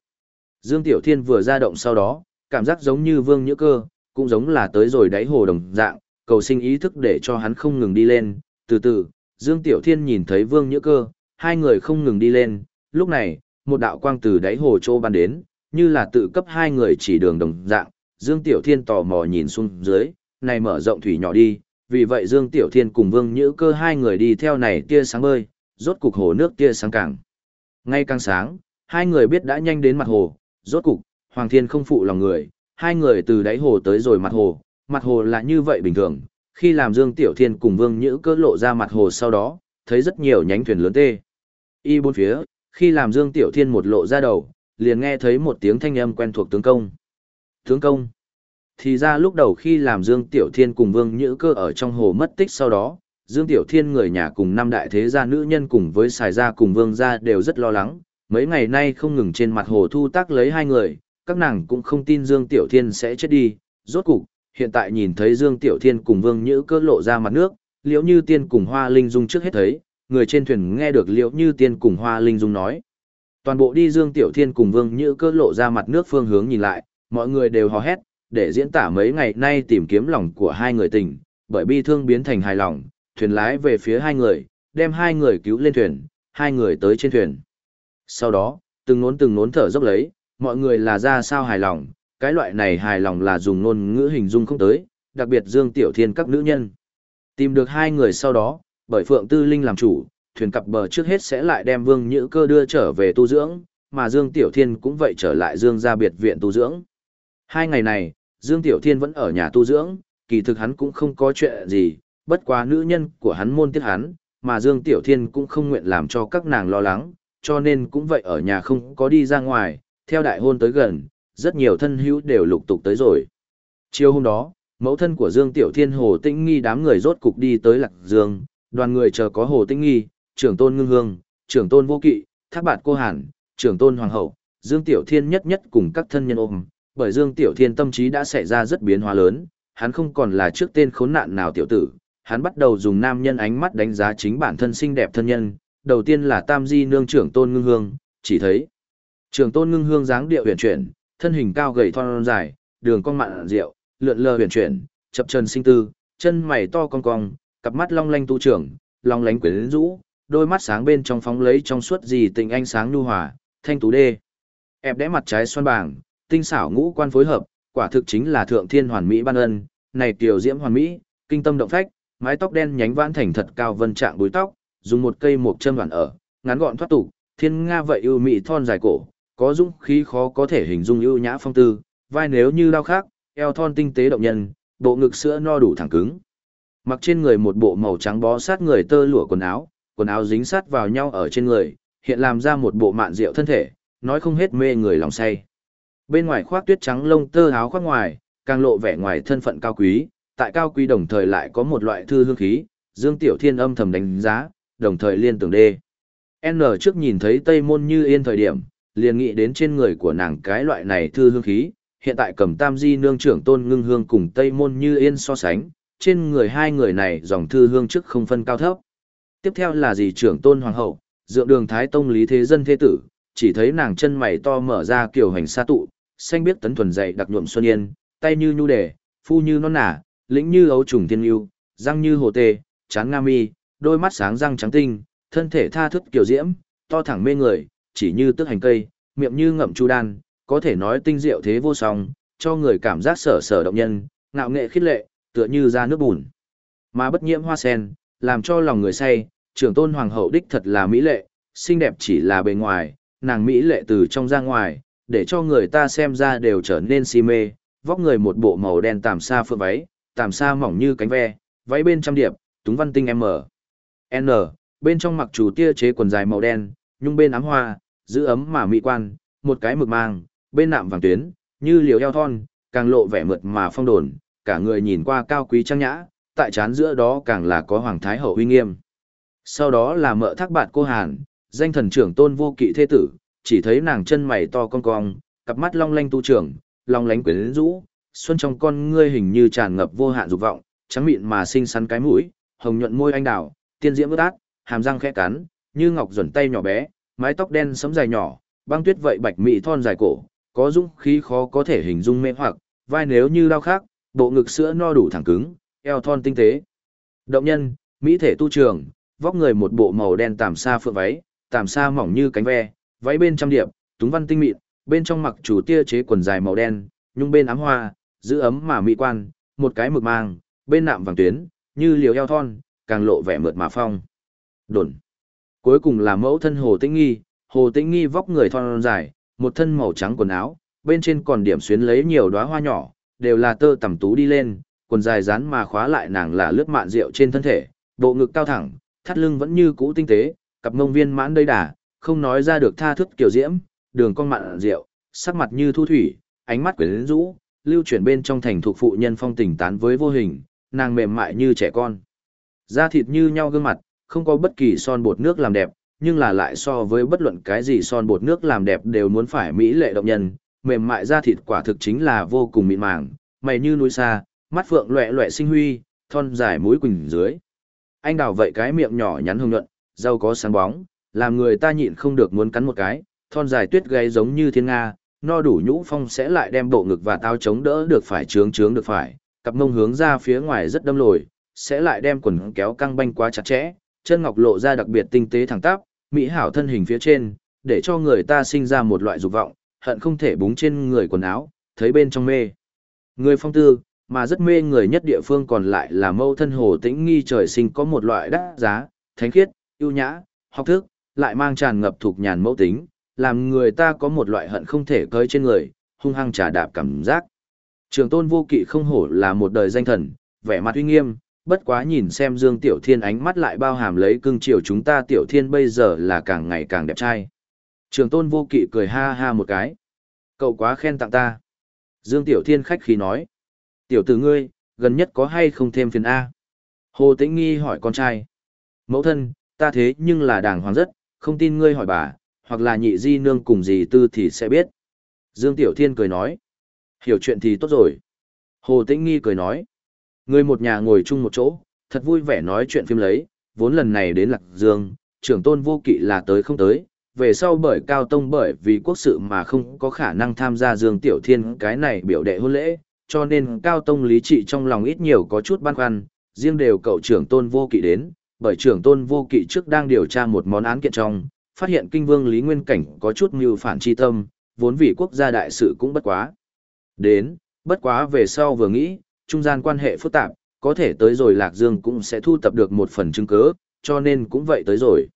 Dương Tiểu Thiên vừa ra động sau đó, cảm giác giống như Vương Nhữ Cơ, cũng giống là tới rồi đáy hồ đồng dạng, cầu sinh ý thức để cho hắn không ngừng đi lên, từ từ, Dương Tiểu Thiên nhìn thấy Vương Nhữ Cơ, hai người không ngừng đi lên, lúc này, một đạo quang từ đáy hồ trô ban đến, như là tự cấp hai người chỉ đường đồng dạng, Dương Tiểu Thiên tò mò nhìn xuống dưới, này mở rộng thủy nhỏ đi, vì vậy Dương Tiểu Thiên cùng Vương Nhữ Cơ hai người đi theo này tia sáng bơi, rốt cục hồ nước tia sáng càng. Ngay càng sáng, hai người biết đã nhanh đến mặt hồ, rốt cục, Hoàng Thiên không phụ lòng người, hai người từ đáy hồ tới rồi mặt hồ, mặt hồ là như vậy bình thường, khi làm Dương Tiểu Thiên cùng Vương Nhữ Cơ lộ ra mặt hồ sau đó, thấy rất nhiều nhánh thuyền lớn tê. Y bốn phía, khi làm Dương Tiểu Thiên một lộ ra đầu, liền nghe thấy một tiếng thanh âm quen thuộc tướng công. Tướng công. Thì ra lúc đầu khi làm Dương Tiểu Thiên cùng Vương Nhữ Cơ ở trong hồ mất tích sau đó, Dương Tiểu Thiên người nhà cùng năm đại thế gia nữ nhân cùng với xài gia cùng Vương gia đều rất lo lắng, mấy ngày nay không ngừng trên mặt hồ thu tác lấy hai người, các nàng cũng không tin Dương Tiểu Thiên sẽ chết đi, rốt cục, hiện tại nhìn thấy Dương Tiểu Thiên cùng Vương Nhữ Cơ lộ ra mặt nước, liễu như tiên cùng Hoa Linh Dung trước hết thấy, người trên thuyền nghe được liễu như tiên cùng Hoa Linh Dung nói. Toàn bộ đi Dương Tiểu Thiên cùng Vương Nhữ Cơ lộ ra mặt nước phương hướng nhìn lại, mọi người đều hò hét, để diễn tả mấy ngày nay tìm kiếm lòng của hai người tình, bởi bi thương biến thành hài lòng, thuyền lái về phía hai người, đem hai người cứu lên thuyền, hai người tới trên thuyền. Sau đó, từng nốn từng nốn thở dốc lấy, mọi người là ra sao hài lòng, cái loại này hài lòng là dùng ngôn ngữ hình dung không tới, đặc biệt Dương Tiểu Thiên các nữ nhân. Tìm được hai người sau đó, bởi Phượng Tư Linh làm chủ, thuyền cập bờ trước hết sẽ lại đem Vương Nhữ Cơ đưa trở về tu dưỡng, mà Dương Tiểu Thiên cũng vậy trở lại Dương gia biệt viện tu dưỡng. Hai ngày này, Dương Tiểu Thiên vẫn ở nhà tu dưỡng, kỳ thực hắn cũng không có chuyện gì, bất quá nữ nhân của hắn môn tiết hắn, mà Dương Tiểu Thiên cũng không nguyện làm cho các nàng lo lắng, cho nên cũng vậy ở nhà không có đi ra ngoài, theo đại hôn tới gần, rất nhiều thân hữu đều lục tục tới rồi. Chiều hôm đó, mẫu thân của Dương Tiểu Thiên Hồ Tĩnh Nghi đám người rốt cục đi tới Lạc Dương, đoàn người chờ có Hồ Tĩnh Nghi, trưởng tôn Ngưng Hương, trưởng tôn Vô Kỵ, Thác Bạt Cô Hàn, trưởng tôn Hoàng Hậu, Dương Tiểu Thiên nhất nhất cùng các thân nhân ôm, bởi Dương Tiểu Thiên tâm trí đã xảy ra rất biến hóa lớn, hắn không còn là trước tên khốn nạn nào tiểu tử, hắn bắt đầu dùng nam nhân ánh mắt đánh giá chính bản thân xinh đẹp thân nhân, đầu tiên là Tam Di nương trưởng tôn ngưng hương, chỉ thấy trưởng tôn ngưng hương dáng điệu huyền chuyển, thân hình cao gầy thon dài, đường cong mặn rượu, lượn lờ huyền chuyển, chập chân sinh tư, chân mày to cong cong, cặp mắt long lanh tu trưởng, long lánh quyến rũ, đôi mắt sáng bên trong phóng lấy trong suốt gì tình ánh sáng nhu hòa, thanh tú đê. Ép đẽ mặt trái xoan bảng, tinh xảo ngũ quan phối hợp, quả thực chính là thượng thiên hoàn mỹ ban ân, này tiểu diễm hoàn mỹ, kinh tâm động phách, mái tóc đen nhánh vãn thành thật cao vân trạng búi tóc, dùng một cây mộc châm đoạn ở, ngắn gọn thoát tục, thiên nga vậy ưu mỹ thon dài cổ, có dũng khí khó có thể hình dung ưu nhã phong tư, vai nếu như đao khác, eo thon tinh tế động nhân, bộ ngực sữa no đủ thẳng cứng. Mặc trên người một bộ màu trắng bó sát người tơ lụa quần áo, quần áo dính sát vào nhau ở trên người, hiện làm ra một bộ mạn rượu thân thể, nói không hết mê người lòng say. Bên ngoài khoác tuyết trắng lông tơ áo khoác ngoài, càng lộ vẻ ngoài thân phận cao quý, tại cao quý đồng thời lại có một loại thư hương khí, Dương Tiểu Thiên âm thầm đánh giá, đồng thời liên tưởng đê. N trước nhìn thấy Tây Môn Như Yên thời điểm, liền nghĩ đến trên người của nàng cái loại này thư hương khí, hiện tại cầm tam di nương trưởng tôn ngưng hương cùng Tây Môn Như Yên so sánh, trên người hai người này dòng thư hương trước không phân cao thấp. Tiếp theo là gì trưởng tôn hoàng hậu, dượng đường Thái Tông Lý Thế Dân Thế Tử, chỉ thấy nàng chân mày to mở ra kiểu hành sa tụ, xanh biếc tấn thuần dậy đặc nhuộm xuân yên, tay như nhu đề, phu như non nả, lĩnh như ấu trùng thiên yêu, răng như hồ tê, trắng nga mi, đôi mắt sáng răng trắng tinh, thân thể tha thức kiểu diễm, to thẳng mê người, chỉ như tức hành cây, miệng như ngậm chu đan, có thể nói tinh diệu thế vô song, cho người cảm giác sở sở động nhân, ngạo nghệ khít lệ, tựa như ra nước bùn. Mà bất nhiễm hoa sen, làm cho lòng người say, trưởng tôn hoàng hậu đích thật là mỹ lệ, xinh đẹp chỉ là bề ngoài, nàng mỹ lệ từ trong ra ngoài, để cho người ta xem ra đều trở nên si mê, vóc người một bộ màu đen tàm sa phượng váy, tàm sa mỏng như cánh ve, váy bên trăm điệp, túng văn tinh M. N, bên trong mặc chủ tia chế quần dài màu đen, nhung bên ám hoa, giữ ấm mà mỹ quan, một cái mực mang, bên nạm vàng tuyến, như liều eo thon, càng lộ vẻ mượt mà phong đồn, cả người nhìn qua cao quý trang nhã, tại trán giữa đó càng là có hoàng thái hậu uy nghiêm. Sau đó là mợ thác bạn cô Hàn, danh thần trưởng tôn vô kỵ thế tử, chỉ thấy nàng chân mày to cong cong, cặp mắt long lanh tu trưởng, long lánh quyến rũ, xuân trong con ngươi hình như tràn ngập vô hạn dục vọng, trắng mịn mà xinh xắn cái mũi, hồng nhuận môi anh đào, tiên diễm ướt át, hàm răng khẽ cắn, như ngọc duẩn tay nhỏ bé, mái tóc đen sẫm dài nhỏ, băng tuyết vậy bạch mị thon dài cổ, có dung khí khó có thể hình dung mê hoặc, vai nếu như lao khác, bộ ngực sữa no đủ thẳng cứng, eo thon tinh tế. Động nhân, mỹ thể tu trường, vóc người một bộ màu đen tàm sa phượng váy, tàm sa mỏng như cánh ve, váy bên trăm điệp, túng văn tinh mịn, bên trong mặc chủ tia chế quần dài màu đen, nhung bên ám hoa, giữ ấm mà mỹ quan, một cái mực mang, bên nạm vàng tuyến, như liều eo thon, càng lộ vẻ mượt mà phong. Đồn. Cuối cùng là mẫu thân Hồ Tĩnh Nghi, Hồ Tĩnh Nghi vóc người thon dài, một thân màu trắng quần áo, bên trên còn điểm xuyến lấy nhiều đóa hoa nhỏ, đều là tơ tẩm tú đi lên, quần dài rán mà khóa lại nàng là lướt mạn rượu trên thân thể, bộ ngực cao thẳng, thắt lưng vẫn như cũ tinh tế, cặp mông viên mãn đầy đà, không nói ra được tha thức kiểu diễm, đường cong mạn rượu, sắc mặt như thu thủy, ánh mắt quyến rũ, lưu chuyển bên trong thành thuộc phụ nhân phong tình tán với vô hình, nàng mềm mại như trẻ con. Da thịt như nhau gương mặt, không có bất kỳ son bột nước làm đẹp, nhưng là lại so với bất luận cái gì son bột nước làm đẹp đều muốn phải mỹ lệ động nhân, mềm mại da thịt quả thực chính là vô cùng mịn màng, mày như núi xa, mắt phượng loẹ loẹ sinh huy, thon dài mũi quỳnh dưới. Anh đào vậy cái miệng nhỏ nhắn hương nhuận, râu có sáng bóng, làm người ta nhịn không được muốn cắn một cái, thon dài tuyết gáy giống như thiên nga, no đủ nhũ phong sẽ lại đem bộ ngực và tao chống đỡ được phải trướng trướng được phải, cặp mông hướng ra phía ngoài rất đâm lồi, sẽ lại đem quần kéo căng banh quá chặt chẽ, chân ngọc lộ ra đặc biệt tinh tế thẳng tắp, mỹ hảo thân hình phía trên, để cho người ta sinh ra một loại dục vọng, hận không thể búng trên người quần áo, thấy bên trong mê. Người phong tư, mà rất mê người nhất địa phương còn lại là mâu thân hồ tĩnh nghi trời sinh có một loại đắt giá, thánh khiết, ưu nhã, học thức, lại mang tràn ngập thuộc nhàn mẫu tính, làm người ta có một loại hận không thể cơi trên người, hung hăng trả đạp cảm giác. Trường tôn vô kỵ không hổ là một đời danh thần, vẻ mặt uy nghiêm, bất quá nhìn xem Dương Tiểu Thiên ánh mắt lại bao hàm lấy cưng chiều chúng ta Tiểu Thiên bây giờ là càng ngày càng đẹp trai. Trường tôn vô kỵ cười ha ha một cái. Cậu quá khen tặng ta. Dương Tiểu Thiên khách khí nói. Tiểu tử ngươi, gần nhất có hay không thêm phiền A? Hồ Tĩnh Nghi hỏi con trai. Mẫu thân, ta thế nhưng là đàng hoàng rất, không tin ngươi hỏi bà, hoặc là nhị di nương cùng gì tư thì sẽ biết. Dương Tiểu Thiên cười nói. Hiểu chuyện thì tốt rồi. Hồ Tĩnh Nghi cười nói. Người một nhà ngồi chung một chỗ, thật vui vẻ nói chuyện phim lấy, vốn lần này đến Lạc Dương, trưởng tôn vô kỵ là tới không tới, về sau bởi Cao Tông bởi vì quốc sự mà không có khả năng tham gia Dương Tiểu Thiên cái này biểu đệ hôn lễ, cho nên Cao Tông lý trị trong lòng ít nhiều có chút băn khoăn, riêng đều cậu trưởng tôn vô kỵ đến, bởi trưởng tôn vô kỵ trước đang điều tra một món án kiện trong, phát hiện kinh vương Lý Nguyên Cảnh có chút mưu phản chi tâm, vốn vì quốc gia đại sự cũng bất quá. Đến, bất quá về sau vừa nghĩ, trung gian quan hệ phức tạp, có thể tới rồi Lạc Dương cũng sẽ thu tập được một phần chứng cứ, cho nên cũng vậy tới rồi.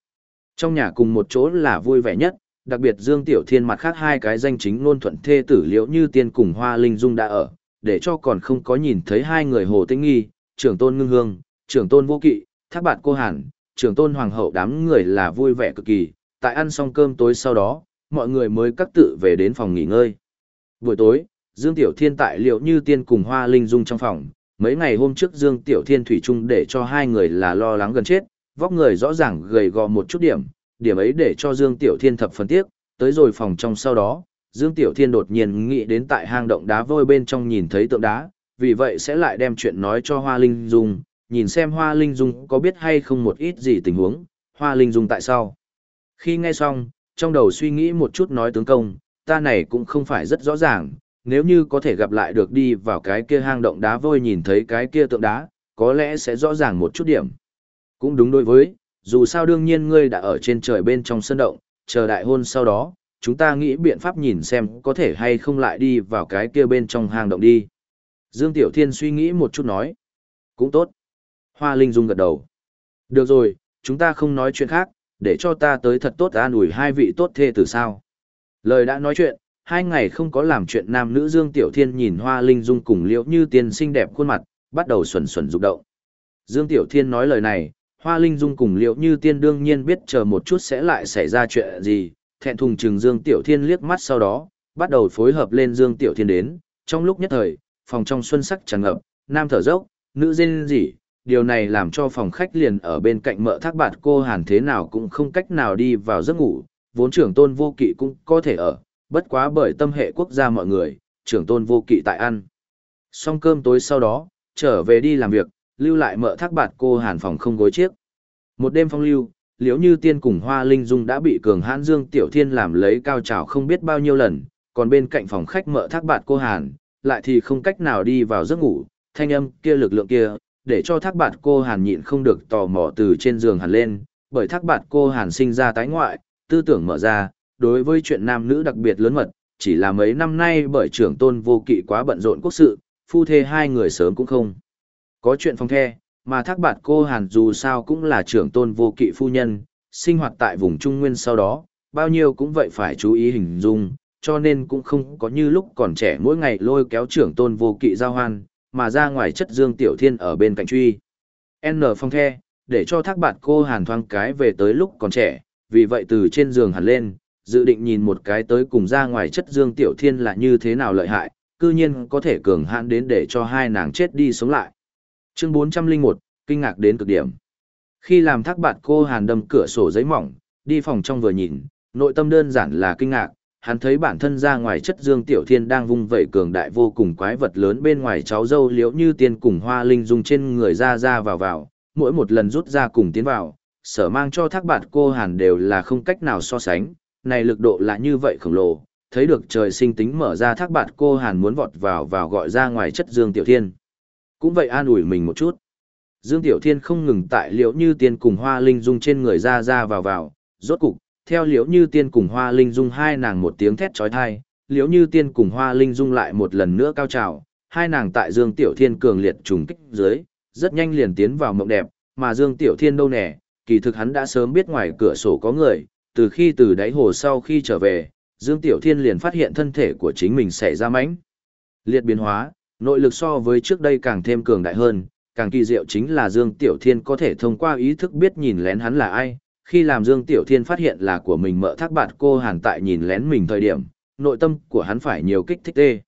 Trong nhà cùng một chỗ là vui vẻ nhất, đặc biệt Dương Tiểu Thiên mặt khác hai cái danh chính ngôn thuận thê tử liễu như tiên cùng Hoa Linh Dung đã ở, để cho còn không có nhìn thấy hai người hồ tĩnh nghi, trưởng tôn ngưng hương, trưởng tôn vô kỵ, thác bạn cô hàn, trưởng tôn hoàng hậu đám người là vui vẻ cực kỳ, tại ăn xong cơm tối sau đó, mọi người mới cắt tự về đến phòng nghỉ ngơi. Buổi tối, Dương Tiểu Thiên tại liệu như tiên cùng Hoa Linh Dung trong phòng, mấy ngày hôm trước Dương Tiểu Thiên thủy chung để cho hai người là lo lắng gần chết, vóc người rõ ràng gầy gò một chút điểm, điểm ấy để cho Dương Tiểu Thiên thập phần tiếc, tới rồi phòng trong sau đó, Dương Tiểu Thiên đột nhiên nghĩ đến tại hang động đá vôi bên trong nhìn thấy tượng đá, vì vậy sẽ lại đem chuyện nói cho Hoa Linh Dung, nhìn xem Hoa Linh Dung có biết hay không một ít gì tình huống, Hoa Linh Dung tại sao. Khi nghe xong, trong đầu suy nghĩ một chút nói tướng công, ta này cũng không phải rất rõ ràng, nếu như có thể gặp lại được đi vào cái kia hang động đá vôi nhìn thấy cái kia tượng đá, có lẽ sẽ rõ ràng một chút điểm. Cũng đúng đối với, dù sao đương nhiên ngươi đã ở trên trời bên trong sân động, chờ đại hôn sau đó, chúng ta nghĩ biện pháp nhìn xem có thể hay không lại đi vào cái kia bên trong hang động đi. Dương Tiểu Thiên suy nghĩ một chút nói. Cũng tốt. Hoa Linh Dung gật đầu. Được rồi, chúng ta không nói chuyện khác, để cho ta tới thật tốt an ủi hai vị tốt thê từ sao. Lời đã nói chuyện, hai ngày không có làm chuyện nam nữ Dương Tiểu Thiên nhìn Hoa Linh Dung cùng liễu như tiên xinh đẹp khuôn mặt, bắt đầu xuẩn xuẩn rụng động. Dương Tiểu Thiên nói lời này, Hoa Linh Dung cùng liễu như tiên đương nhiên biết chờ một chút sẽ lại xảy ra chuyện gì, thẹn thùng trừng Dương Tiểu Thiên liếc mắt sau đó, bắt đầu phối hợp lên Dương Tiểu Thiên đến, trong lúc nhất thời, phòng trong xuân sắc tràn ngập, nam thở dốc, nữ rên rỉ, điều này làm cho phòng khách liền ở bên cạnh mợ thác bạt cô hàn thế nào cũng không cách nào đi vào giấc ngủ, vốn trưởng tôn vô kỵ cũng có thể ở, bất quá bởi tâm hệ quốc gia mọi người, trưởng tôn vô kỵ tại ăn. Xong cơm tối sau đó, trở về đi làm việc, lưu lại mợ thác bạt cô hàn phòng không gối chiếc. Một đêm phong lưu, liếu như tiên cùng hoa linh dung đã bị cường hãn dương tiểu thiên làm lấy cao trào không biết bao nhiêu lần, còn bên cạnh phòng khách mợ thác bạt cô hàn, lại thì không cách nào đi vào giấc ngủ, thanh âm kia lực lượng kia, để cho thác bạt cô hàn nhịn không được tò mò từ trên giường hẳn lên, bởi thác bạt cô hàn sinh ra tái ngoại, tư tưởng mở ra, đối với chuyện nam nữ đặc biệt lớn mật, chỉ là mấy năm nay bởi trưởng tôn vô kỵ quá bận rộn quốc sự, phu thê hai người sớm cũng không. Có chuyện phong the, mà thác bạt cô hàn dù sao cũng là trưởng tôn vô kỵ phu nhân, sinh hoạt tại vùng Trung Nguyên sau đó, bao nhiêu cũng vậy phải chú ý hình dung, cho nên cũng không có như lúc còn trẻ mỗi ngày lôi kéo trưởng tôn vô kỵ giao hoan, mà ra ngoài chất dương tiểu thiên ở bên cạnh truy. N phong the, để cho thác bạt cô hàn thoáng cái về tới lúc còn trẻ, vì vậy từ trên giường hẳn lên, dự định nhìn một cái tới cùng ra ngoài chất dương tiểu thiên là như thế nào lợi hại, cư nhiên có thể cường hãn đến để cho hai nàng chết đi sống lại. Chương 401, kinh ngạc đến cực điểm. Khi làm thác bạt cô hàn đâm cửa sổ giấy mỏng, đi phòng trong vừa nhìn, nội tâm đơn giản là kinh ngạc, hắn thấy bản thân ra ngoài chất dương tiểu thiên đang vung vẩy cường đại vô cùng quái vật lớn bên ngoài cháu dâu liễu như tiên cùng hoa linh dung trên người ra ra vào vào, mỗi một lần rút ra cùng tiến vào, sở mang cho thác bạt cô hàn đều là không cách nào so sánh, này lực độ là như vậy khổng lồ, thấy được trời sinh tính mở ra thác bạt cô hàn muốn vọt vào vào gọi ra ngoài chất dương tiểu thiên. Cũng vậy an ủi mình một chút. Dương Tiểu Thiên không ngừng tại liễu như tiên cùng hoa linh dung trên người ra ra vào vào, rốt cục, theo liễu như tiên cùng hoa linh dung hai nàng một tiếng thét trói thai, liễu như tiên cùng hoa linh dung lại một lần nữa cao trào, hai nàng tại Dương Tiểu Thiên cường liệt trùng kích dưới, rất nhanh liền tiến vào mộng đẹp, mà Dương Tiểu Thiên đâu nè, kỳ thực hắn đã sớm biết ngoài cửa sổ có người, từ khi từ đáy hồ sau khi trở về, Dương Tiểu Thiên liền phát hiện thân thể của chính mình xảy ra mánh. liệt biến hóa, nội lực so với trước đây càng thêm cường đại hơn, càng kỳ diệu chính là Dương Tiểu Thiên có thể thông qua ý thức biết nhìn lén hắn là ai, khi làm Dương Tiểu Thiên phát hiện là của mình mợ thác bạt cô hàn tại nhìn lén mình thời điểm, nội tâm của hắn phải nhiều kích thích tê.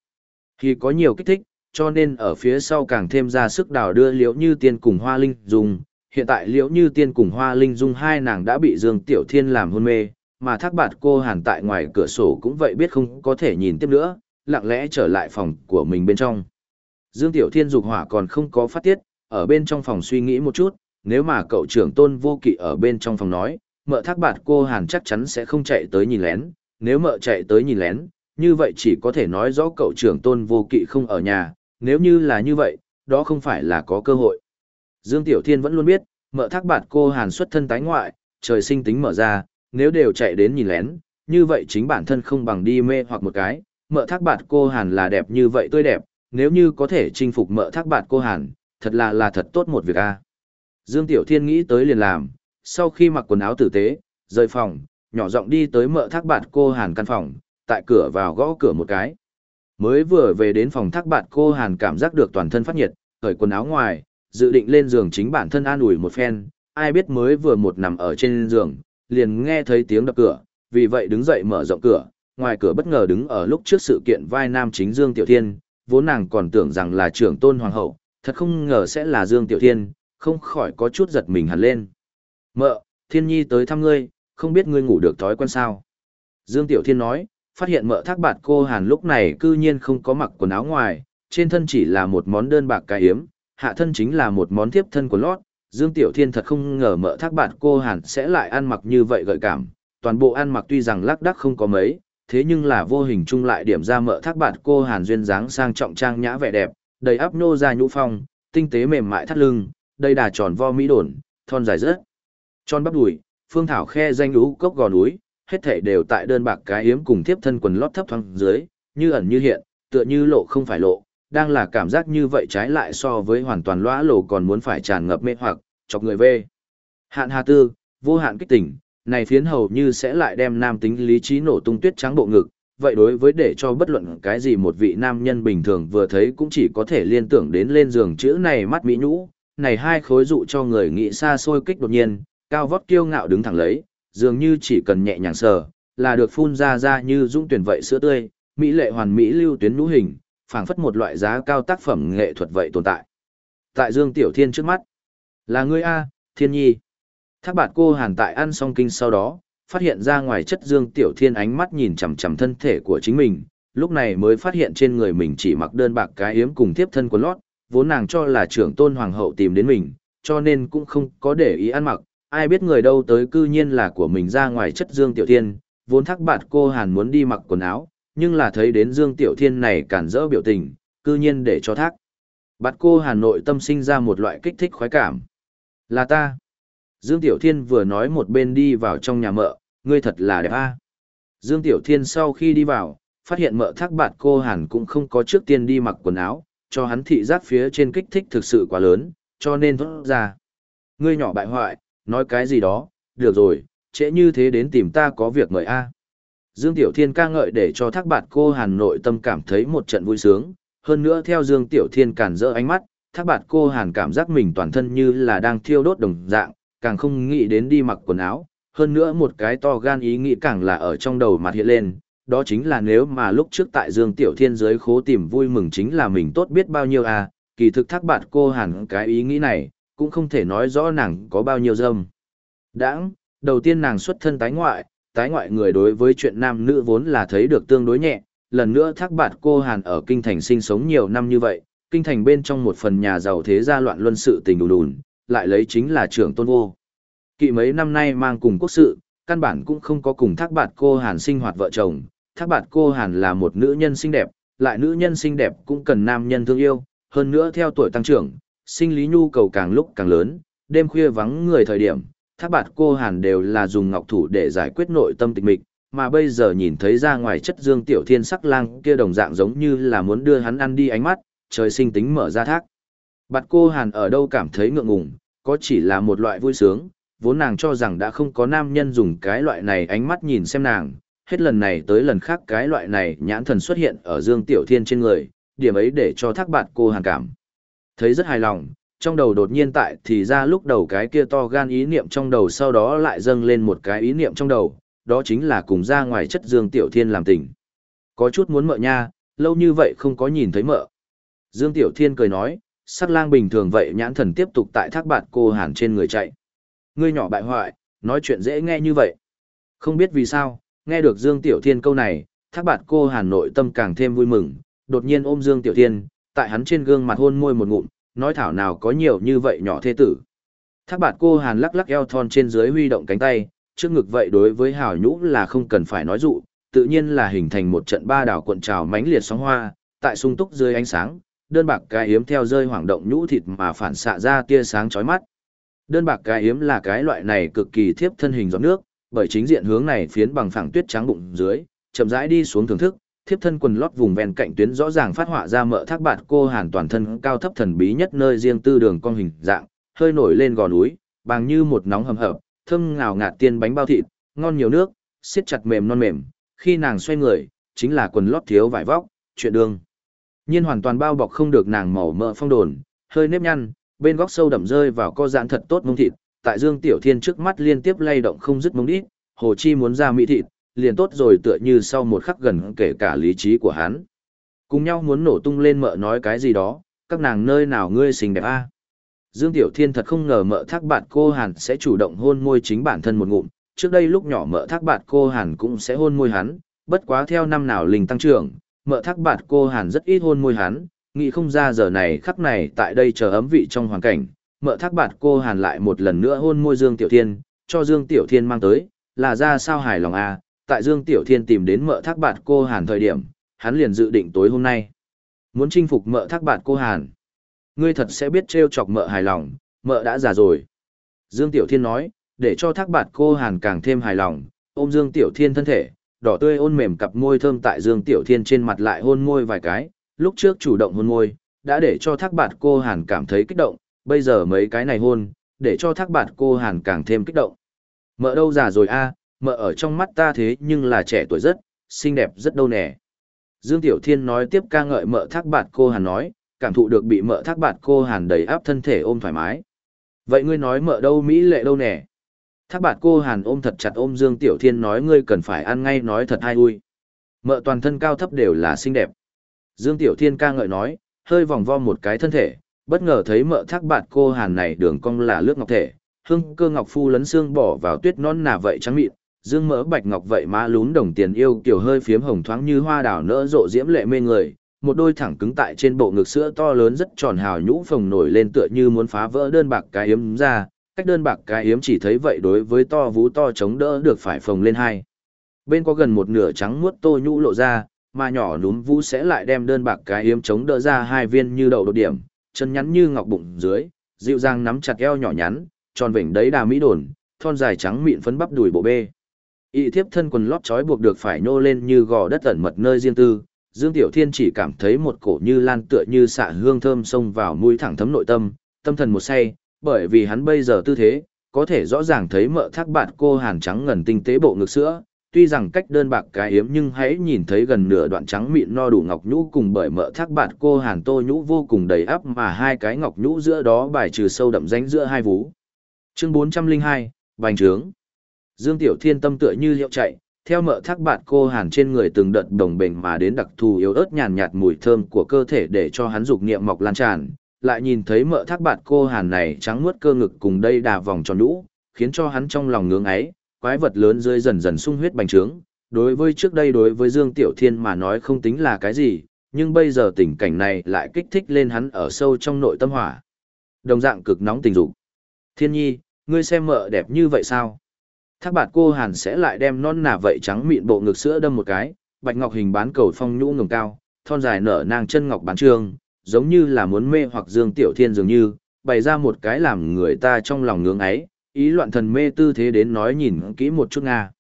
Khi có nhiều kích thích, cho nên ở phía sau càng thêm ra sức đào đưa liễu như tiên cùng hoa linh Dung. Hiện tại liễu như tiên cùng hoa linh dung hai nàng đã bị Dương Tiểu Thiên làm hôn mê, mà thác bạt cô hàn tại ngoài cửa sổ cũng vậy biết không có thể nhìn tiếp nữa, lặng lẽ trở lại phòng của mình bên trong. Dương Tiểu Thiên dục hỏa còn không có phát tiết, ở bên trong phòng suy nghĩ một chút, nếu mà cậu trưởng tôn vô kỵ ở bên trong phòng nói, mợ thác bạt cô hàn chắc chắn sẽ không chạy tới nhìn lén, nếu mợ chạy tới nhìn lén, như vậy chỉ có thể nói rõ cậu trưởng tôn vô kỵ không ở nhà, nếu như là như vậy, đó không phải là có cơ hội. Dương Tiểu Thiên vẫn luôn biết, mợ thác bạt cô hàn xuất thân tái ngoại, trời sinh tính mở ra, nếu đều chạy đến nhìn lén, như vậy chính bản thân không bằng đi mê hoặc một cái, mợ thác bạt cô hàn là đẹp như vậy tươi đẹp, nếu như có thể chinh phục mợ thác bạt cô hàn, thật là là thật tốt một việc a. Dương Tiểu Thiên nghĩ tới liền làm, sau khi mặc quần áo tử tế, rời phòng, nhỏ giọng đi tới mợ thác bạt cô Hàn căn phòng, tại cửa vào gõ cửa một cái. Mới vừa về đến phòng thác bạt cô Hàn cảm giác được toàn thân phát nhiệt, cởi quần áo ngoài, dự định lên giường chính bản thân an ủi một phen, ai biết mới vừa một nằm ở trên giường, liền nghe thấy tiếng đập cửa, vì vậy đứng dậy mở rộng cửa, ngoài cửa bất ngờ đứng ở lúc trước sự kiện vai nam chính Dương Tiểu Thiên, vốn nàng còn tưởng rằng là trưởng tôn hoàng hậu, thật không ngờ sẽ là Dương Tiểu Thiên, không khỏi có chút giật mình hẳn lên. Mợ, Thiên Nhi tới thăm ngươi, không biết ngươi ngủ được thói quen sao. Dương Tiểu Thiên nói, phát hiện mợ thác bạt cô Hàn lúc này cư nhiên không có mặc quần áo ngoài, trên thân chỉ là một món đơn bạc cài hiếm, hạ thân chính là một món tiếp thân của lót. Dương Tiểu Thiên thật không ngờ mợ thác bạt cô Hàn sẽ lại ăn mặc như vậy gợi cảm, toàn bộ ăn mặc tuy rằng lác đác không có mấy, thế nhưng là vô hình chung lại điểm ra mợ thác bạt cô Hàn duyên dáng sang trọng trang nhã vẻ đẹp, đầy áp nô ra nhũ phong, tinh tế mềm mại thắt lưng, đầy đà tròn vo mỹ đồn, thon dài rất. Tròn bắp đùi, phương thảo khe danh lũ cốc gò núi, hết thể đều tại đơn bạc cái hiếm cùng tiếp thân quần lót thấp thoáng dưới, như ẩn như hiện, tựa như lộ không phải lộ, đang là cảm giác như vậy trái lại so với hoàn toàn lõa lộ còn muốn phải tràn ngập mê hoặc, chọc người về. Hạn hà tư, vô hạn kích tỉnh, này phiến hầu như sẽ lại đem nam tính lý trí nổ tung tuyết trắng bộ ngực, vậy đối với để cho bất luận cái gì một vị nam nhân bình thường vừa thấy cũng chỉ có thể liên tưởng đến lên giường chữ này mắt mỹ nhũ, này hai khối dụ cho người nghĩ xa xôi kích đột nhiên, cao vót kiêu ngạo đứng thẳng lấy, dường như chỉ cần nhẹ nhàng sờ, là được phun ra ra như dũng tuyển vậy sữa tươi, mỹ lệ hoàn mỹ lưu tuyến nhũ hình, phảng phất một loại giá cao tác phẩm nghệ thuật vậy tồn tại. Tại Dương Tiểu Thiên trước mắt, là ngươi a, Thiên Nhi. Thác bạt cô hàn tại ăn xong kinh sau đó, phát hiện ra ngoài chất Dương Tiểu Thiên ánh mắt nhìn chằm chằm thân thể của chính mình, lúc này mới phát hiện trên người mình chỉ mặc đơn bạc cái yếm cùng tiếp thân quần lót, vốn nàng cho là trưởng tôn hoàng hậu tìm đến mình, cho nên cũng không có để ý ăn mặc, ai biết người đâu tới cư nhiên là của mình ra ngoài chất Dương Tiểu Thiên, vốn thác bạt cô hàn muốn đi mặc quần áo, nhưng là thấy đến Dương Tiểu Thiên này cản rỡ biểu tình, cư nhiên để cho thác. Bạt cô Hàn Nội tâm sinh ra một loại kích thích khoái cảm. Là ta. Dương Tiểu Thiên vừa nói một bên đi vào trong nhà mợ, ngươi thật là đẹp a. Dương Tiểu Thiên sau khi đi vào, phát hiện mợ thác bạt cô Hàn cũng không có trước tiên đi mặc quần áo, cho hắn thị giác phía trên kích thích thực sự quá lớn, cho nên thốt ra. Ngươi nhỏ bại hoại, nói cái gì đó, được rồi, trễ như thế đến tìm ta có việc mời a. Dương Tiểu Thiên ca ngợi để cho thác bạt cô Hàn nội tâm cảm thấy một trận vui sướng, hơn nữa theo Dương Tiểu Thiên cản rỡ ánh mắt, thác bạt cô Hàn cảm giác mình toàn thân như là đang thiêu đốt đồng dạng, càng không nghĩ đến đi mặc quần áo, hơn nữa một cái to gan ý nghĩ càng là ở trong đầu mặt hiện lên, đó chính là nếu mà lúc trước tại Dương Tiểu Thiên giới khố tìm vui mừng chính là mình tốt biết bao nhiêu à, kỳ thực thác bạt cô Hàn cái ý nghĩ này, cũng không thể nói rõ nàng có bao nhiêu dâm. Đãng, đầu tiên nàng xuất thân tái ngoại, tái ngoại người đối với chuyện nam nữ vốn là thấy được tương đối nhẹ, lần nữa thác bạt cô Hàn ở kinh thành sinh sống nhiều năm như vậy, kinh thành bên trong một phần nhà giàu thế gia loạn luân sự tình đủ đùn, lại lấy chính là trưởng tôn vô. Kỵ mấy năm nay mang cùng quốc sự, căn bản cũng không có cùng thác bạt cô Hàn sinh hoạt vợ chồng, thác bạt cô Hàn là một nữ nhân xinh đẹp, lại nữ nhân xinh đẹp cũng cần nam nhân thương yêu, hơn nữa theo tuổi tăng trưởng, sinh lý nhu cầu càng lúc càng lớn, đêm khuya vắng người thời điểm, thác bạt cô Hàn đều là dùng ngọc thủ để giải quyết nội tâm tịch mịch, mà bây giờ nhìn thấy ra ngoài chất dương tiểu thiên sắc lang kia đồng dạng giống như là muốn đưa hắn ăn đi ánh mắt, trời sinh tính mở ra thác. Bạt cô Hàn ở đâu cảm thấy ngượng ngùng, có chỉ là một loại vui sướng, vốn nàng cho rằng đã không có nam nhân dùng cái loại này ánh mắt nhìn xem nàng, hết lần này tới lần khác cái loại này nhãn thần xuất hiện ở Dương Tiểu Thiên trên người, điểm ấy để cho thác bạn cô Hàn cảm. Thấy rất hài lòng, trong đầu đột nhiên tại thì ra lúc đầu cái kia to gan ý niệm trong đầu sau đó lại dâng lên một cái ý niệm trong đầu, đó chính là cùng ra ngoài chất Dương Tiểu Thiên làm tình. Có chút muốn mợ nha, lâu như vậy không có nhìn thấy mợ. Dương Tiểu Thiên cười nói, sắc lang bình thường vậy nhãn thần tiếp tục tại thác bạn cô hàn trên người chạy. Ngươi nhỏ bại hoại, nói chuyện dễ nghe như vậy. Không biết vì sao, nghe được Dương Tiểu Thiên câu này, thác bạt cô hàn nội tâm càng thêm vui mừng, đột nhiên ôm Dương Tiểu Thiên, tại hắn trên gương mặt hôn môi một ngụm, nói thảo nào có nhiều như vậy nhỏ thế tử. Thác bạt cô hàn lắc lắc eo thon trên dưới huy động cánh tay, trước ngực vậy đối với hào nhũ là không cần phải nói dụ, tự nhiên là hình thành một trận ba đảo cuộn trào mãnh liệt sóng hoa, tại sung túc dưới ánh sáng, đơn bạc cái hiếm theo rơi hoảng động nhũ thịt mà phản xạ ra tia sáng chói mắt. Đơn bạc cái hiếm là cái loại này cực kỳ thiếp thân hình giọt nước, bởi chính diện hướng này phiến bằng phẳng tuyết trắng bụng dưới, chậm rãi đi xuống thưởng thức, thiếp thân quần lót vùng ven cạnh tuyến rõ ràng phát họa ra mỡ thác bạt cô hàn toàn thân cao thấp thần bí nhất nơi riêng tư đường con hình dạng, hơi nổi lên gò núi, bằng như một nóng hầm hập, thơm ngào ngạt tiên bánh bao thịt, ngon nhiều nước, siết chặt mềm non mềm, khi nàng xoay người, chính là quần lót thiếu vải vóc, chuyện đường. Nhiên hoàn toàn bao bọc không được nàng màu mỡ phong đồn, hơi nếp nhăn, bên góc sâu đậm rơi vào co giãn thật tốt mông thịt, tại Dương Tiểu Thiên trước mắt liên tiếp lay động không dứt mông đít, Hồ Chi muốn ra mỹ thịt, liền tốt rồi tựa như sau một khắc gần kể cả lý trí của hắn. Cùng nhau muốn nổ tung lên mợ nói cái gì đó, các nàng nơi nào ngươi xinh đẹp a Dương Tiểu Thiên thật không ngờ mợ thác bạn cô Hàn sẽ chủ động hôn môi chính bản thân một ngụm, trước đây lúc nhỏ mợ thác bạn cô Hàn cũng sẽ hôn môi hắn, bất quá theo năm nào linh tăng trưởng, mợ thác bạn cô Hàn rất ít hôn môi hắn, nghĩ không ra giờ này khắc này tại đây chờ ấm vị trong hoàn cảnh, mợ thác bạt cô Hàn lại một lần nữa hôn môi Dương Tiểu Thiên, cho Dương Tiểu Thiên mang tới, là ra sao hài lòng a tại Dương Tiểu Thiên tìm đến mợ thác bạt cô Hàn thời điểm, hắn liền dự định tối hôm nay. Muốn chinh phục mợ thác bạt cô Hàn ngươi thật sẽ biết trêu chọc mợ hài lòng, mợ đã già rồi. Dương Tiểu Thiên nói, để cho thác bạt cô Hàn càng thêm hài lòng, ôm Dương Tiểu Thiên thân thể, đỏ tươi ôn mềm cặp môi thơm tại Dương Tiểu Thiên trên mặt lại hôn môi vài cái, lúc trước chủ động hôn môi, đã để cho thác bạt cô Hàn cảm thấy kích động, bây giờ mấy cái này hôn, để cho thác bạt cô Hàn càng thêm kích động. Mợ đâu già rồi a, mợ ở trong mắt ta thế nhưng là trẻ tuổi rất, xinh đẹp rất đâu nè. Dương Tiểu Thiên nói tiếp ca ngợi mợ thác bạt cô Hàn nói, cảm thụ được bị mợ thác bạt cô hàn đầy áp thân thể ôm thoải mái. Vậy ngươi nói mợ đâu Mỹ lệ đâu nè? Thác bạt cô Hàn ôm thật chặt ôm Dương Tiểu Thiên nói ngươi cần phải ăn ngay nói thật hay ui. Mợ toàn thân cao thấp đều là xinh đẹp. Dương Tiểu Thiên ca ngợi nói, hơi vòng vo một cái thân thể, bất ngờ thấy mợ thác bạt cô Hàn này đường cong là lướt ngọc thể, hương cơ ngọc phu lấn xương bỏ vào tuyết non nà vậy trắng mịn, dương mỡ bạch ngọc vậy má lún đồng tiền yêu kiểu hơi phiếm hồng thoáng như hoa đào nỡ rộ diễm lệ mê người, một đôi thẳng cứng tại trên bộ ngực sữa to lớn rất tròn hào nhũ phồng nổi lên tựa như muốn phá vỡ đơn bạc cái yếm ra, cách đơn bạc cái yếm chỉ thấy vậy đối với to vú to chống đỡ được phải phồng lên hai. Bên có gần một nửa trắng muốt tô nhũ lộ ra, mà nhỏ núm vũ sẽ lại đem đơn bạc cái yếm chống đỡ ra hai viên như đậu đột điểm, chân nhắn như ngọc bụng dưới, dịu dàng nắm chặt eo nhỏ nhắn, tròn vểnh đấy đà mỹ đồn, thon dài trắng mịn phấn bắp đùi bộ bê. Y thiếp thân quần lót trói buộc được phải nô lên như gò đất ẩn mật nơi riêng tư, Dương Tiểu Thiên chỉ cảm thấy một cổ như lan tựa như xạ hương thơm xông vào mũi thẳng thấm nội tâm, tâm thần một say, bởi vì hắn bây giờ tư thế, có thể rõ ràng thấy mợ thác bạt cô hàn trắng ngần tinh tế bộ ngực sữa, tuy rằng cách đơn bạc cái hiếm nhưng hãy nhìn thấy gần nửa đoạn trắng mịn no đủ ngọc nhũ cùng bởi mợ thác bạt cô hàn tô nhũ vô cùng đầy ắp mà hai cái ngọc nhũ giữa đó bài trừ sâu đậm ránh giữa hai vú. Chương 402, Bành Trướng. Dương Tiểu Thiên tâm tựa như liệu chạy, theo mợ thác bạt cô hàn trên người từng đợt đồng bình mà đến đặc thù yếu ớt nhàn nhạt mùi thơm của cơ thể để cho hắn dục niệm mọc lan tràn, lại nhìn thấy mợ thác bạt cô hàn này trắng muốt cơ ngực cùng đây đà vòng tròn nhũ khiến cho hắn trong lòng ngưỡng ấy, quái vật lớn rơi dần dần sung huyết bành trướng. Đối với trước đây đối với Dương Tiểu Thiên mà nói không tính là cái gì, nhưng bây giờ tình cảnh này lại kích thích lên hắn ở sâu trong nội tâm hỏa. Đồng dạng cực nóng tình dục. Thiên nhi, ngươi xem mợ đẹp như vậy sao? Thác bạt cô hàn sẽ lại đem non nà vậy trắng mịn bộ ngực sữa đâm một cái, bạch ngọc hình bán cầu phong nhũ ngừng cao, thon dài nở nang chân ngọc bán trương, giống như là muốn mê hoặc dương tiểu thiên dường như, bày ra một cái làm người ta trong lòng ngưỡng ấy, ý loạn thần mê tư thế đến nói nhìn kỹ một chút nga.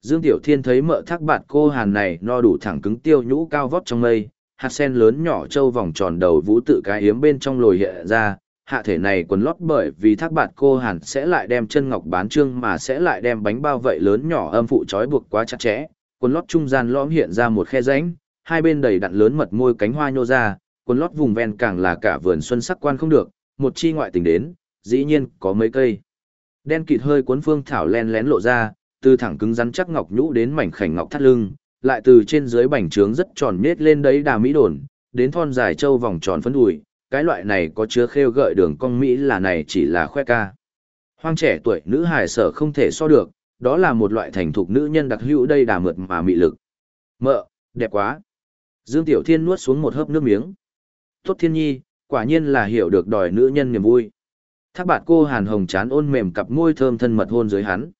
Dương Tiểu Thiên thấy mợ thác bạt cô hàn này no đủ thẳng cứng tiêu nhũ cao vót trong mây, hạt sen lớn nhỏ trâu vòng tròn đầu vũ tự cái yếm bên trong lồi hiện ra, hạ thể này quần lót bởi vì thác bạt cô hàn sẽ lại đem chân ngọc bán trương mà sẽ lại đem bánh bao vậy lớn nhỏ âm phụ trói buộc quá chặt chẽ, quần lót trung gian lõm hiện ra một khe rãnh, hai bên đầy đặn lớn mật môi cánh hoa nhô ra, quần lót vùng ven càng là cả vườn xuân sắc quan không được, một chi ngoại tình đến, dĩ nhiên có mấy cây. Đen kịt hơi cuốn phương thảo len lén lộ ra, từ thẳng cứng rắn chắc ngọc nhũ đến mảnh khảnh ngọc thắt lưng, lại từ trên dưới bành trướng rất tròn nết lên đấy đà mỹ đồn, đến thon dài trâu vòng tròn phấn đùi, cái loại này có chứa khêu gợi đường cong Mỹ là này chỉ là khoe ca. Hoang trẻ tuổi nữ hài sở không thể so được, đó là một loại thành thục nữ nhân đặc hữu đây đà mượt mà mị lực. Mợ, đẹp quá. Dương Tiểu Thiên nuốt xuống một hớp nước miếng. Tốt thiên nhi, quả nhiên là hiểu được đòi nữ nhân niềm vui. Thác bạt cô hàn hồng chán ôn mềm cặp môi thơm thân mật hôn dưới hắn.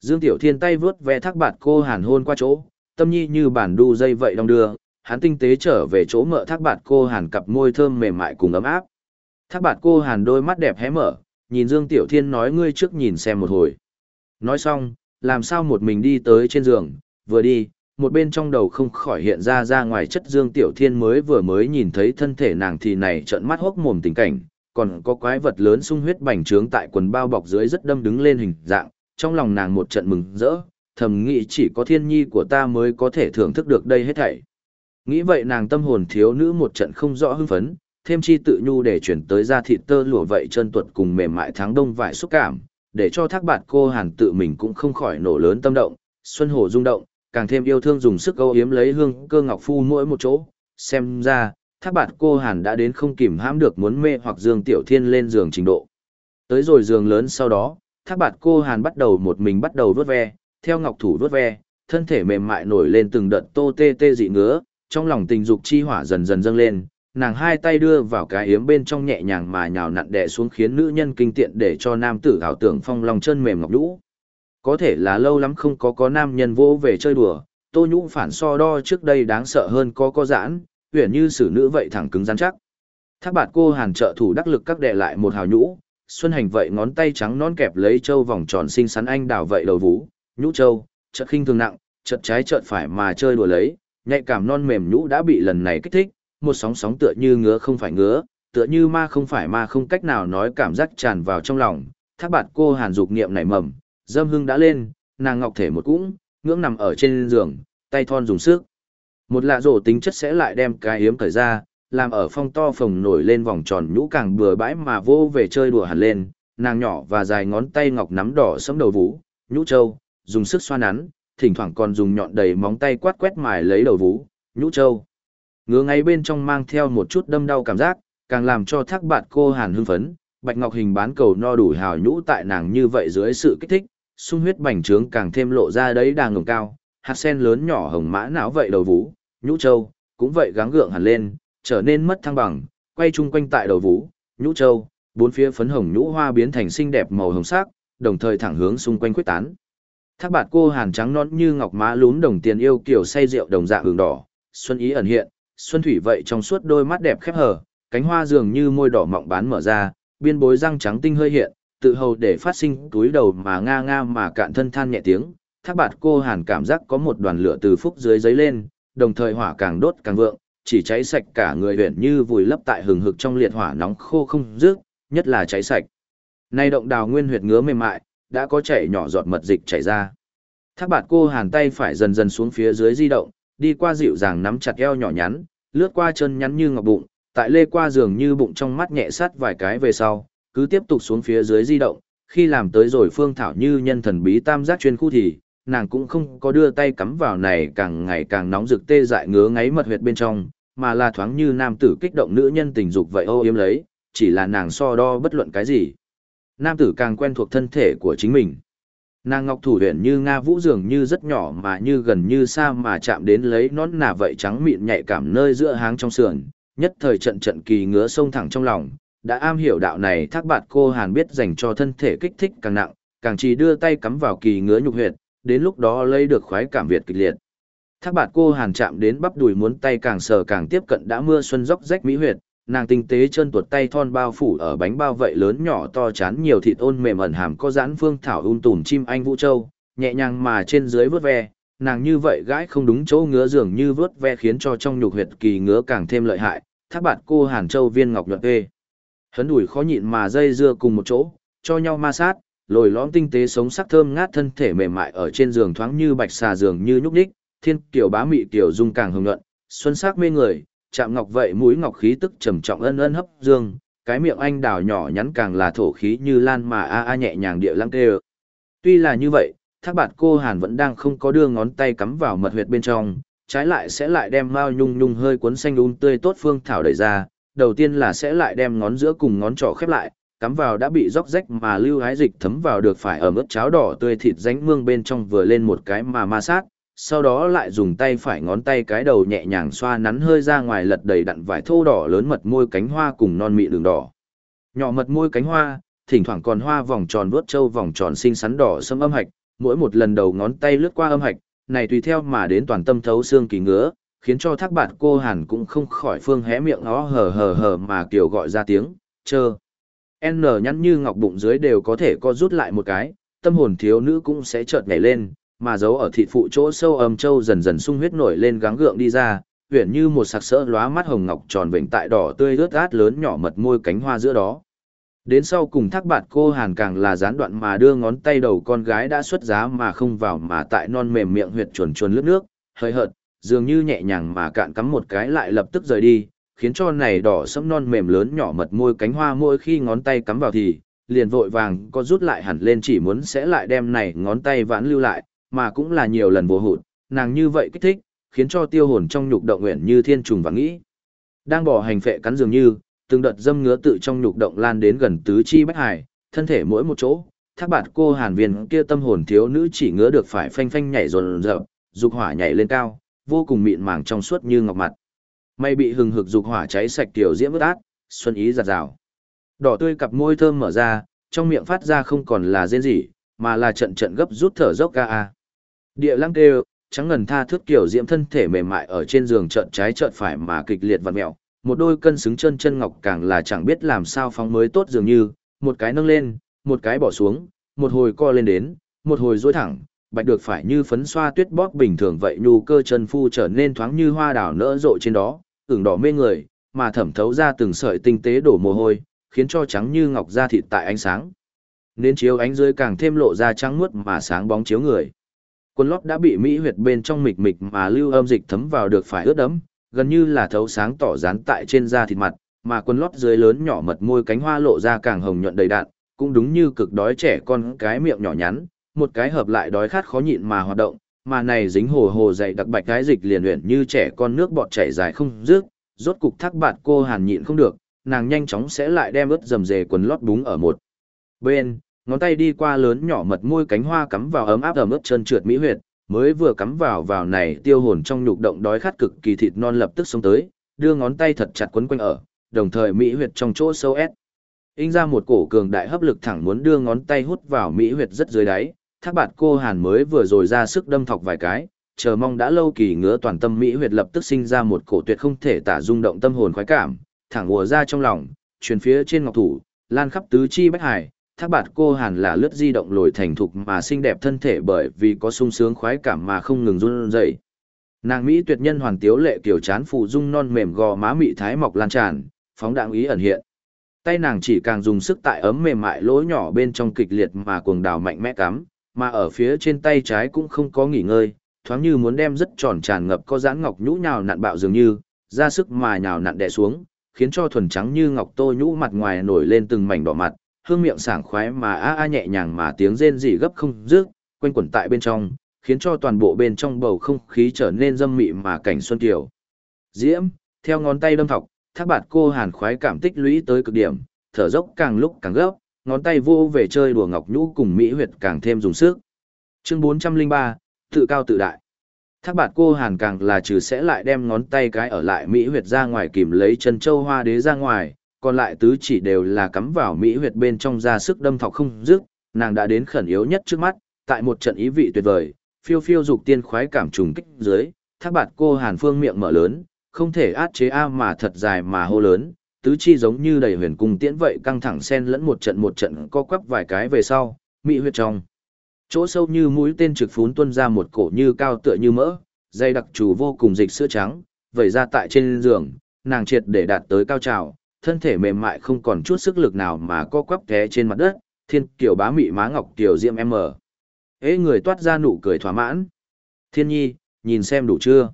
Dương Tiểu Thiên tay vướt ve thác bạt cô hàn hôn qua chỗ, tâm nhi như bản đu dây vậy đong đưa, hắn tinh tế trở về chỗ mợ thác bạt cô hàn cặp môi thơm mềm mại cùng ấm áp. Thác bạt cô hàn đôi mắt đẹp hé mở, nhìn Dương Tiểu Thiên nói ngươi trước nhìn xem một hồi. Nói xong, làm sao một mình đi tới trên giường, vừa đi, một bên trong đầu không khỏi hiện ra ra ngoài chất Dương Tiểu Thiên mới vừa mới nhìn thấy thân thể nàng thì này trợn mắt hốc mồm tình cảnh, còn có quái vật lớn sung huyết bành trướng tại quần bao bọc dưới rất đâm đứng lên hình dạng, trong lòng nàng một trận mừng rỡ, thầm nghĩ chỉ có thiên nhi của ta mới có thể thưởng thức được đây hết thảy. Nghĩ vậy nàng tâm hồn thiếu nữ một trận không rõ hưng phấn, thêm chi tự nhu để chuyển tới ra thịt tơ lụa vậy chân tuột cùng mềm mại tháng đông vải xúc cảm, để cho thác bạt cô hàn tự mình cũng không khỏi nổ lớn tâm động, xuân hồ rung động, càng thêm yêu thương dùng sức âu yếm lấy hương cơ ngọc phu mỗi một chỗ, xem ra, thác bạt cô hàn đã đến không kìm hãm được muốn mê hoặc dương tiểu thiên lên giường trình độ. Tới rồi giường lớn sau đó, thác bạt cô hàn bắt đầu một mình bắt đầu vớt ve, theo ngọc thủ vớt ve, thân thể mềm mại nổi lên từng đợt tô tê tê dị ngứa, trong lòng tình dục chi hỏa dần dần dâng lên, nàng hai tay đưa vào cái yếm bên trong nhẹ nhàng mà nhào nặn đè xuống khiến nữ nhân kinh tiện để cho nam tử ảo tưởng phong lòng chân mềm ngọc lũ. Có thể là lâu lắm không có có nam nhân vô về chơi đùa, tô nhũ phản so đo trước đây đáng sợ hơn có có giãn, huyền như xử nữ vậy thẳng cứng rắn chắc. Thác bạt cô hàn trợ thủ đắc lực các đệ lại một hào nhũ, xuân hành vậy ngón tay trắng non kẹp lấy châu vòng tròn xinh xắn anh đào vậy đầu vú, nhũ châu, chợt khinh thường nặng, chợt trái chợt phải mà chơi đùa lấy, nhạy cảm non mềm nhũ đã bị lần này kích thích, một sóng sóng tựa như ngứa không phải ngứa, tựa như ma không phải ma không cách nào nói cảm giác tràn vào trong lòng. Thác bạt cô hàn dục niệm nảy mầm, dâm hưng đã lên, nàng ngọc thể một cũng, ngưỡng nằm ở trên giường, tay thon dùng sức. Một lạ rổ tính chất sẽ lại đem cái hiếm cởi ra, làm ở phong to phồng nổi lên vòng tròn nhũ càng bừa bãi mà vô về chơi đùa hẳn lên, nàng nhỏ và dài ngón tay ngọc nắm đỏ sẫm đầu vú, nhũ châu, dùng sức xoa nắn, thỉnh thoảng còn dùng nhọn đầy móng tay quát quét mài lấy đầu vú, nhũ châu. Ngứa ngay bên trong mang theo một chút đâm đau cảm giác, càng làm cho thác bạt cô hàn hưng phấn, bạch ngọc hình bán cầu no đủ hào nhũ tại nàng như vậy dưới sự kích thích, sung huyết bành trướng càng thêm lộ ra đấy đàng ngồng cao, hạt sen lớn nhỏ hồng mã não vậy đầu vú, nhũ châu, cũng vậy gắng gượng hẳn lên, trở nên mất thăng bằng, quay chung quanh tại đầu vú, nhũ châu, bốn phía phấn hồng nhũ hoa biến thành xinh đẹp màu hồng sắc, đồng thời thẳng hướng xung quanh quyết tán. Thác bạt cô hàn trắng non như ngọc má lún đồng tiền yêu kiểu say rượu đồng dạng hường đỏ, xuân ý ẩn hiện, xuân thủy vậy trong suốt đôi mắt đẹp khép hờ, cánh hoa dường như môi đỏ mọng bán mở ra, biên bối răng trắng tinh hơi hiện, tự hầu để phát sinh túi đầu mà nga nga mà cạn thân than nhẹ tiếng. Thác bạt cô hàn cảm giác có một đoàn lửa từ phúc dưới giấy lên, đồng thời hỏa càng đốt càng vượng, chỉ cháy sạch cả người huyện như vùi lấp tại hừng hực trong liệt hỏa nóng khô không dứt, nhất là cháy sạch. Nay động đào nguyên huyệt ngứa mềm mại, đã có chảy nhỏ giọt mật dịch chảy ra. Thác bạt cô hàn tay phải dần dần xuống phía dưới di động, đi qua dịu dàng nắm chặt eo nhỏ nhắn, lướt qua chân nhắn như ngọc bụng, tại lê qua giường như bụng trong mắt nhẹ sát vài cái về sau, cứ tiếp tục xuống phía dưới di động, khi làm tới rồi phương thảo như nhân thần bí tam giác chuyên khu thì, nàng cũng không có đưa tay cắm vào này càng ngày càng nóng rực tê dại ngứa ngáy mật huyệt bên trong, mà là thoáng như nam tử kích động nữ nhân tình dục vậy ô yếm lấy, chỉ là nàng so đo bất luận cái gì. Nam tử càng quen thuộc thân thể của chính mình. Nàng ngọc thủ huyện như Nga vũ dường như rất nhỏ mà như gần như xa mà chạm đến lấy nón nà vậy trắng mịn nhạy cảm nơi giữa háng trong sườn, nhất thời trận trận kỳ ngứa sông thẳng trong lòng, đã am hiểu đạo này thác bạt cô hàn biết dành cho thân thể kích thích càng nặng, càng chỉ đưa tay cắm vào kỳ ngứa nhục huyệt, đến lúc đó lấy được khoái cảm việt kịch liệt. Thác bạt cô hàn chạm đến bắp đùi muốn tay càng sờ càng tiếp cận đã mưa xuân dốc rách mỹ huyệt, nàng tinh tế chân tuột tay thon bao phủ ở bánh bao vậy lớn nhỏ to chán nhiều thịt ôn mềm ẩn hàm có giãn phương thảo ung tùm chim anh vũ châu, nhẹ nhàng mà trên dưới vớt ve, nàng như vậy gãi không đúng chỗ ngứa dường như vớt ve khiến cho trong nhục huyệt kỳ ngứa càng thêm lợi hại, thác bạt cô hàn châu viên ngọc nhuận ê. Hấn đùi khó nhịn mà dây dưa cùng một chỗ, cho nhau ma sát, lồi lõm tinh tế sống sắc thơm ngát thân thể mềm mại ở trên giường thoáng như bạch xà giường như nhúc nhích, thiên kiểu bá mị tiểu dung càng hồng nhuận, xuân sắc mê người, chạm ngọc vậy mũi ngọc khí tức trầm trọng ân ân hấp dương, cái miệng anh đào nhỏ nhắn càng là thổ khí như lan mà a a nhẹ nhàng địa lăng tê Tuy là như vậy, thác bạt cô Hàn vẫn đang không có đưa ngón tay cắm vào mật huyệt bên trong, trái lại sẽ lại đem mao nhung nhung hơi cuốn xanh um tươi tốt phương thảo đẩy ra, đầu tiên là sẽ lại đem ngón giữa cùng ngón trỏ khép lại, cắm vào đã bị róc rách mà lưu hái dịch thấm vào được phải ở mức cháo đỏ tươi thịt ránh mương bên trong vừa lên một cái mà ma sát, sau đó lại dùng tay phải ngón tay cái đầu nhẹ nhàng xoa nắn hơi ra ngoài lật đầy đặn vải thô đỏ lớn mật môi cánh hoa cùng non mị đường đỏ. Nhỏ mật môi cánh hoa, thỉnh thoảng còn hoa vòng tròn vuốt trâu vòng tròn xinh xắn đỏ sâm âm hạch, mỗi một lần đầu ngón tay lướt qua âm hạch, này tùy theo mà đến toàn tâm thấu xương kỳ ngứa, khiến cho thác bạt cô hàn cũng không khỏi phương hé miệng nó hờ hờ hờ mà kiểu gọi ra tiếng, chơ. N nhăn như ngọc bụng dưới đều có thể co rút lại một cái, tâm hồn thiếu nữ cũng sẽ chợt nhảy lên, mà giấu ở thịt phụ chỗ sâu âm châu dần dần sung huyết nổi lên gắng gượng đi ra, uyển như một sặc sỡ lóa mắt hồng ngọc tròn vểnh tại đỏ tươi rớt át lớn nhỏ mật môi cánh hoa giữa đó. Đến sau cùng thác bạt cô hàn càng là gián đoạn mà đưa ngón tay đầu con gái đã xuất giá mà không vào mà tại non mềm miệng huyệt chuồn chuồn lướt nước, hơi hợt, dường như nhẹ nhàng mà cạn cắm một cái lại lập tức rời đi, khiến cho này đỏ sẫm non mềm lớn nhỏ mật môi cánh hoa môi khi ngón tay cắm vào thì, liền vội vàng có rút lại hẳn lên chỉ muốn sẽ lại đem này ngón tay vãn lưu lại, mà cũng là nhiều lần vô hụt, nàng như vậy kích thích, khiến cho tiêu hồn trong nhục động nguyện như thiên trùng và nghĩ. Đang bỏ hành phệ cắn dường như, từng đợt dâm ngứa tự trong nhục động lan đến gần tứ chi bách hải, thân thể mỗi một chỗ, thác bạt cô hàn viên kia tâm hồn thiếu nữ chỉ ngứa được phải phanh phanh nhảy rồn rợp, dục hỏa nhảy lên cao, vô cùng mịn màng trong suốt như ngọc mặt may bị hừng hực dục hỏa cháy sạch tiểu diễm ướt át, xuân ý giạt rào. Đỏ tươi cặp môi thơm mở ra, trong miệng phát ra không còn là rên rỉ, mà là trận trận gấp rút thở dốc ga a. Địa lăng kêu, trắng ngần tha thước kiểu diễm thân thể mềm mại ở trên giường trận trái trận phải mà kịch liệt vặn mẹo, một đôi cân xứng chân chân ngọc càng là chẳng biết làm sao phóng mới tốt dường như, một cái nâng lên, một cái bỏ xuống, một hồi co lên đến, một hồi duỗi thẳng, bạch được phải như phấn xoa tuyết bóp bình thường vậy nhu cơ chân phu trở nên thoáng như hoa đào nở rộ trên đó, ửng đỏ mê người, mà thẩm thấu ra từng sợi tinh tế đổ mồ hôi, khiến cho trắng như ngọc da thịt tại ánh sáng. Nên chiếu ánh dưới càng thêm lộ ra trắng muốt mà sáng bóng chiếu người. Quần lót đã bị mỹ huyệt bên trong mịch mịch mà lưu âm dịch thấm vào được phải ướt đẫm, gần như là thấu sáng tỏ dán tại trên da thịt mặt, mà quần lót dưới lớn nhỏ mật môi cánh hoa lộ ra càng hồng nhuận đầy đặn, cũng đúng như cực đói trẻ con cái miệng nhỏ nhắn, một cái hợp lại đói khát khó nhịn mà hoạt động, mà này dính hồ hồ dậy đặc bạch cái dịch liền luyện như trẻ con nước bọt chảy dài không dứt, rốt cục thác bạt cô hàn nhịn không được, nàng nhanh chóng sẽ lại đem ướt dầm dề quần lót búng ở một bên, ngón tay đi qua lớn nhỏ mật môi cánh hoa cắm vào ấm áp ẩm ướt chân trượt mỹ huyệt, mới vừa cắm vào vào này tiêu hồn trong nhục động đói khát cực kỳ thịt non lập tức sống tới, đưa ngón tay thật chặt quấn quanh ở, đồng thời mỹ huyệt trong chỗ sâu ép. In ra một cổ cường đại hấp lực thẳng muốn đưa ngón tay hút vào mỹ huyệt rất dưới đáy, thác bạt cô hàn mới vừa rồi ra sức đâm thọc vài cái, chờ mong đã lâu kỳ ngứa toàn tâm mỹ huyệt lập tức sinh ra một cổ tuyệt không thể tả rung động tâm hồn khoái cảm, thẳng ùa ra trong lòng, truyền phía trên ngọc thủ, lan khắp tứ chi bách hải, thác bạt cô hàn là lướt di động lồi thành thục mà xinh đẹp thân thể bởi vì có sung sướng khoái cảm mà không ngừng run rẩy. Nàng Mỹ tuyệt nhân hoàn tiếu lệ kiểu chán phụ dung non mềm gò má mị thái mọc lan tràn, phóng đạn ý ẩn hiện. Tay nàng chỉ càng dùng sức tại ấm mềm mại lỗ nhỏ bên trong kịch liệt mà cuồng đào mạnh mẽ cắm, mà ở phía trên tay trái cũng không có nghỉ ngơi, thoáng như muốn đem rất tròn tràn ngập có giãn ngọc nhũ nhào nặn bạo dường như, ra sức mà nhào nặn đè xuống, khiến cho thuần trắng như ngọc tô nhũ mặt ngoài nổi lên từng mảnh đỏ mặt, hương miệng sảng khoái mà a a nhẹ nhàng mà tiếng rên rỉ gấp không dứt, quanh quẩn tại bên trong, khiến cho toàn bộ bên trong bầu không khí trở nên dâm mị mà cảnh xuân kiều. Diễm, theo ngón tay đâm thọc, thác bạt cô hàn khoái cảm tích lũy tới cực điểm, thở dốc càng lúc càng gấp, ngón tay vô về chơi đùa ngọc nhũ cùng mỹ huyệt càng thêm dùng sức. Chương 403, tự cao tự đại. Thác bạt cô hàn càng là trừ sẽ lại đem ngón tay cái ở lại mỹ huyệt ra ngoài kìm lấy chân châu hoa đế ra ngoài, còn lại tứ chỉ đều là cắm vào mỹ huyệt bên trong ra sức đâm thọc không dứt, nàng đã đến khẩn yếu nhất trước mắt, tại một trận ý vị tuyệt vời, phiêu phiêu dục tiên khoái cảm trùng kích dưới, thác bạt cô hàn phương miệng mở lớn, không thể át chế a mà thật dài mà hô lớn, tứ chi giống như đầy huyền cung tiễn vậy căng thẳng xen lẫn một trận một trận co quắp vài cái về sau, mỹ huyệt trong. Chỗ sâu như mũi tên trực phún tuôn ra một cổ như cao tựa như mỡ, dây đặc trù vô cùng dịch sữa trắng, vẩy ra tại trên giường, nàng triệt để đạt tới cao trào, thân thể mềm mại không còn chút sức lực nào mà co quắp té trên mặt đất, thiên kiểu bá mị má ngọc tiểu diệm em mở. Ê người toát ra nụ cười thỏa mãn. Thiên nhi, nhìn xem đủ chưa?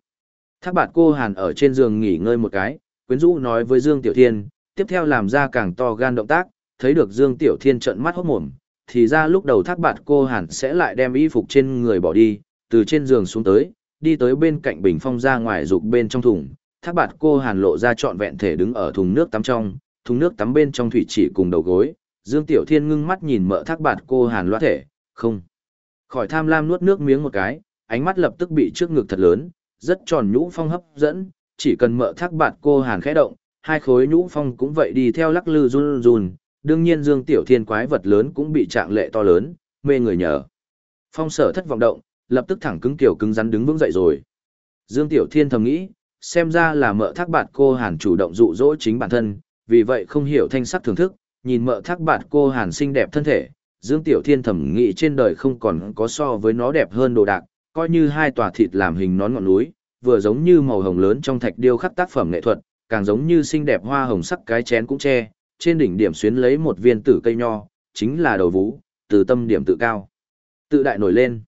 Thác bạt cô hàn ở trên giường nghỉ ngơi một cái, quyến rũ nói với Dương Tiểu Thiên, tiếp theo làm ra càng to gan động tác, thấy được Dương Tiểu Thiên trợn mắt hốt mồm, thì ra lúc đầu thác bạt cô hàn sẽ lại đem y phục trên người bỏ đi, từ trên giường xuống tới, đi tới bên cạnh bình phong ra ngoài rục bên trong thùng, thác bạt cô hàn lộ ra trọn vẹn thể đứng ở thùng nước tắm trong, thùng nước tắm bên trong thủy chỉ cùng đầu gối, Dương Tiểu Thiên ngưng mắt nhìn mợ thác bạt cô hàn loa thể, không. Khỏi tham lam nuốt nước miếng một cái, ánh mắt lập tức bị trước ngực thật lớn, rất tròn nhũ phong hấp dẫn, chỉ cần mợ thác bạt cô hàn khẽ động, hai khối nhũ phong cũng vậy đi theo lắc lư run run, đương nhiên Dương Tiểu Thiên quái vật lớn cũng bị trạng lệ to lớn, mê người nhờ. Phong sở thất vọng động, lập tức thẳng cứng kiểu cứng rắn đứng vững dậy rồi. Dương Tiểu Thiên thầm nghĩ, xem ra là mợ thác bạt cô hàn chủ động dụ dỗ chính bản thân, vì vậy không hiểu thanh sắc thưởng thức, nhìn mợ thác bạt cô hàn xinh đẹp thân thể, Dương Tiểu Thiên thẩm nghĩ trên đời không còn có so với nó đẹp hơn đồ đạc, coi như hai tòa thịt làm hình nón ngọn núi, vừa giống như màu hồng lớn trong thạch điêu khắc tác phẩm nghệ thuật, càng giống như xinh đẹp hoa hồng sắc cái chén cũng che, trên đỉnh điểm xuyến lấy một viên tử cây nho, chính là đầu vũ từ tâm điểm tự cao. Tự đại nổi lên.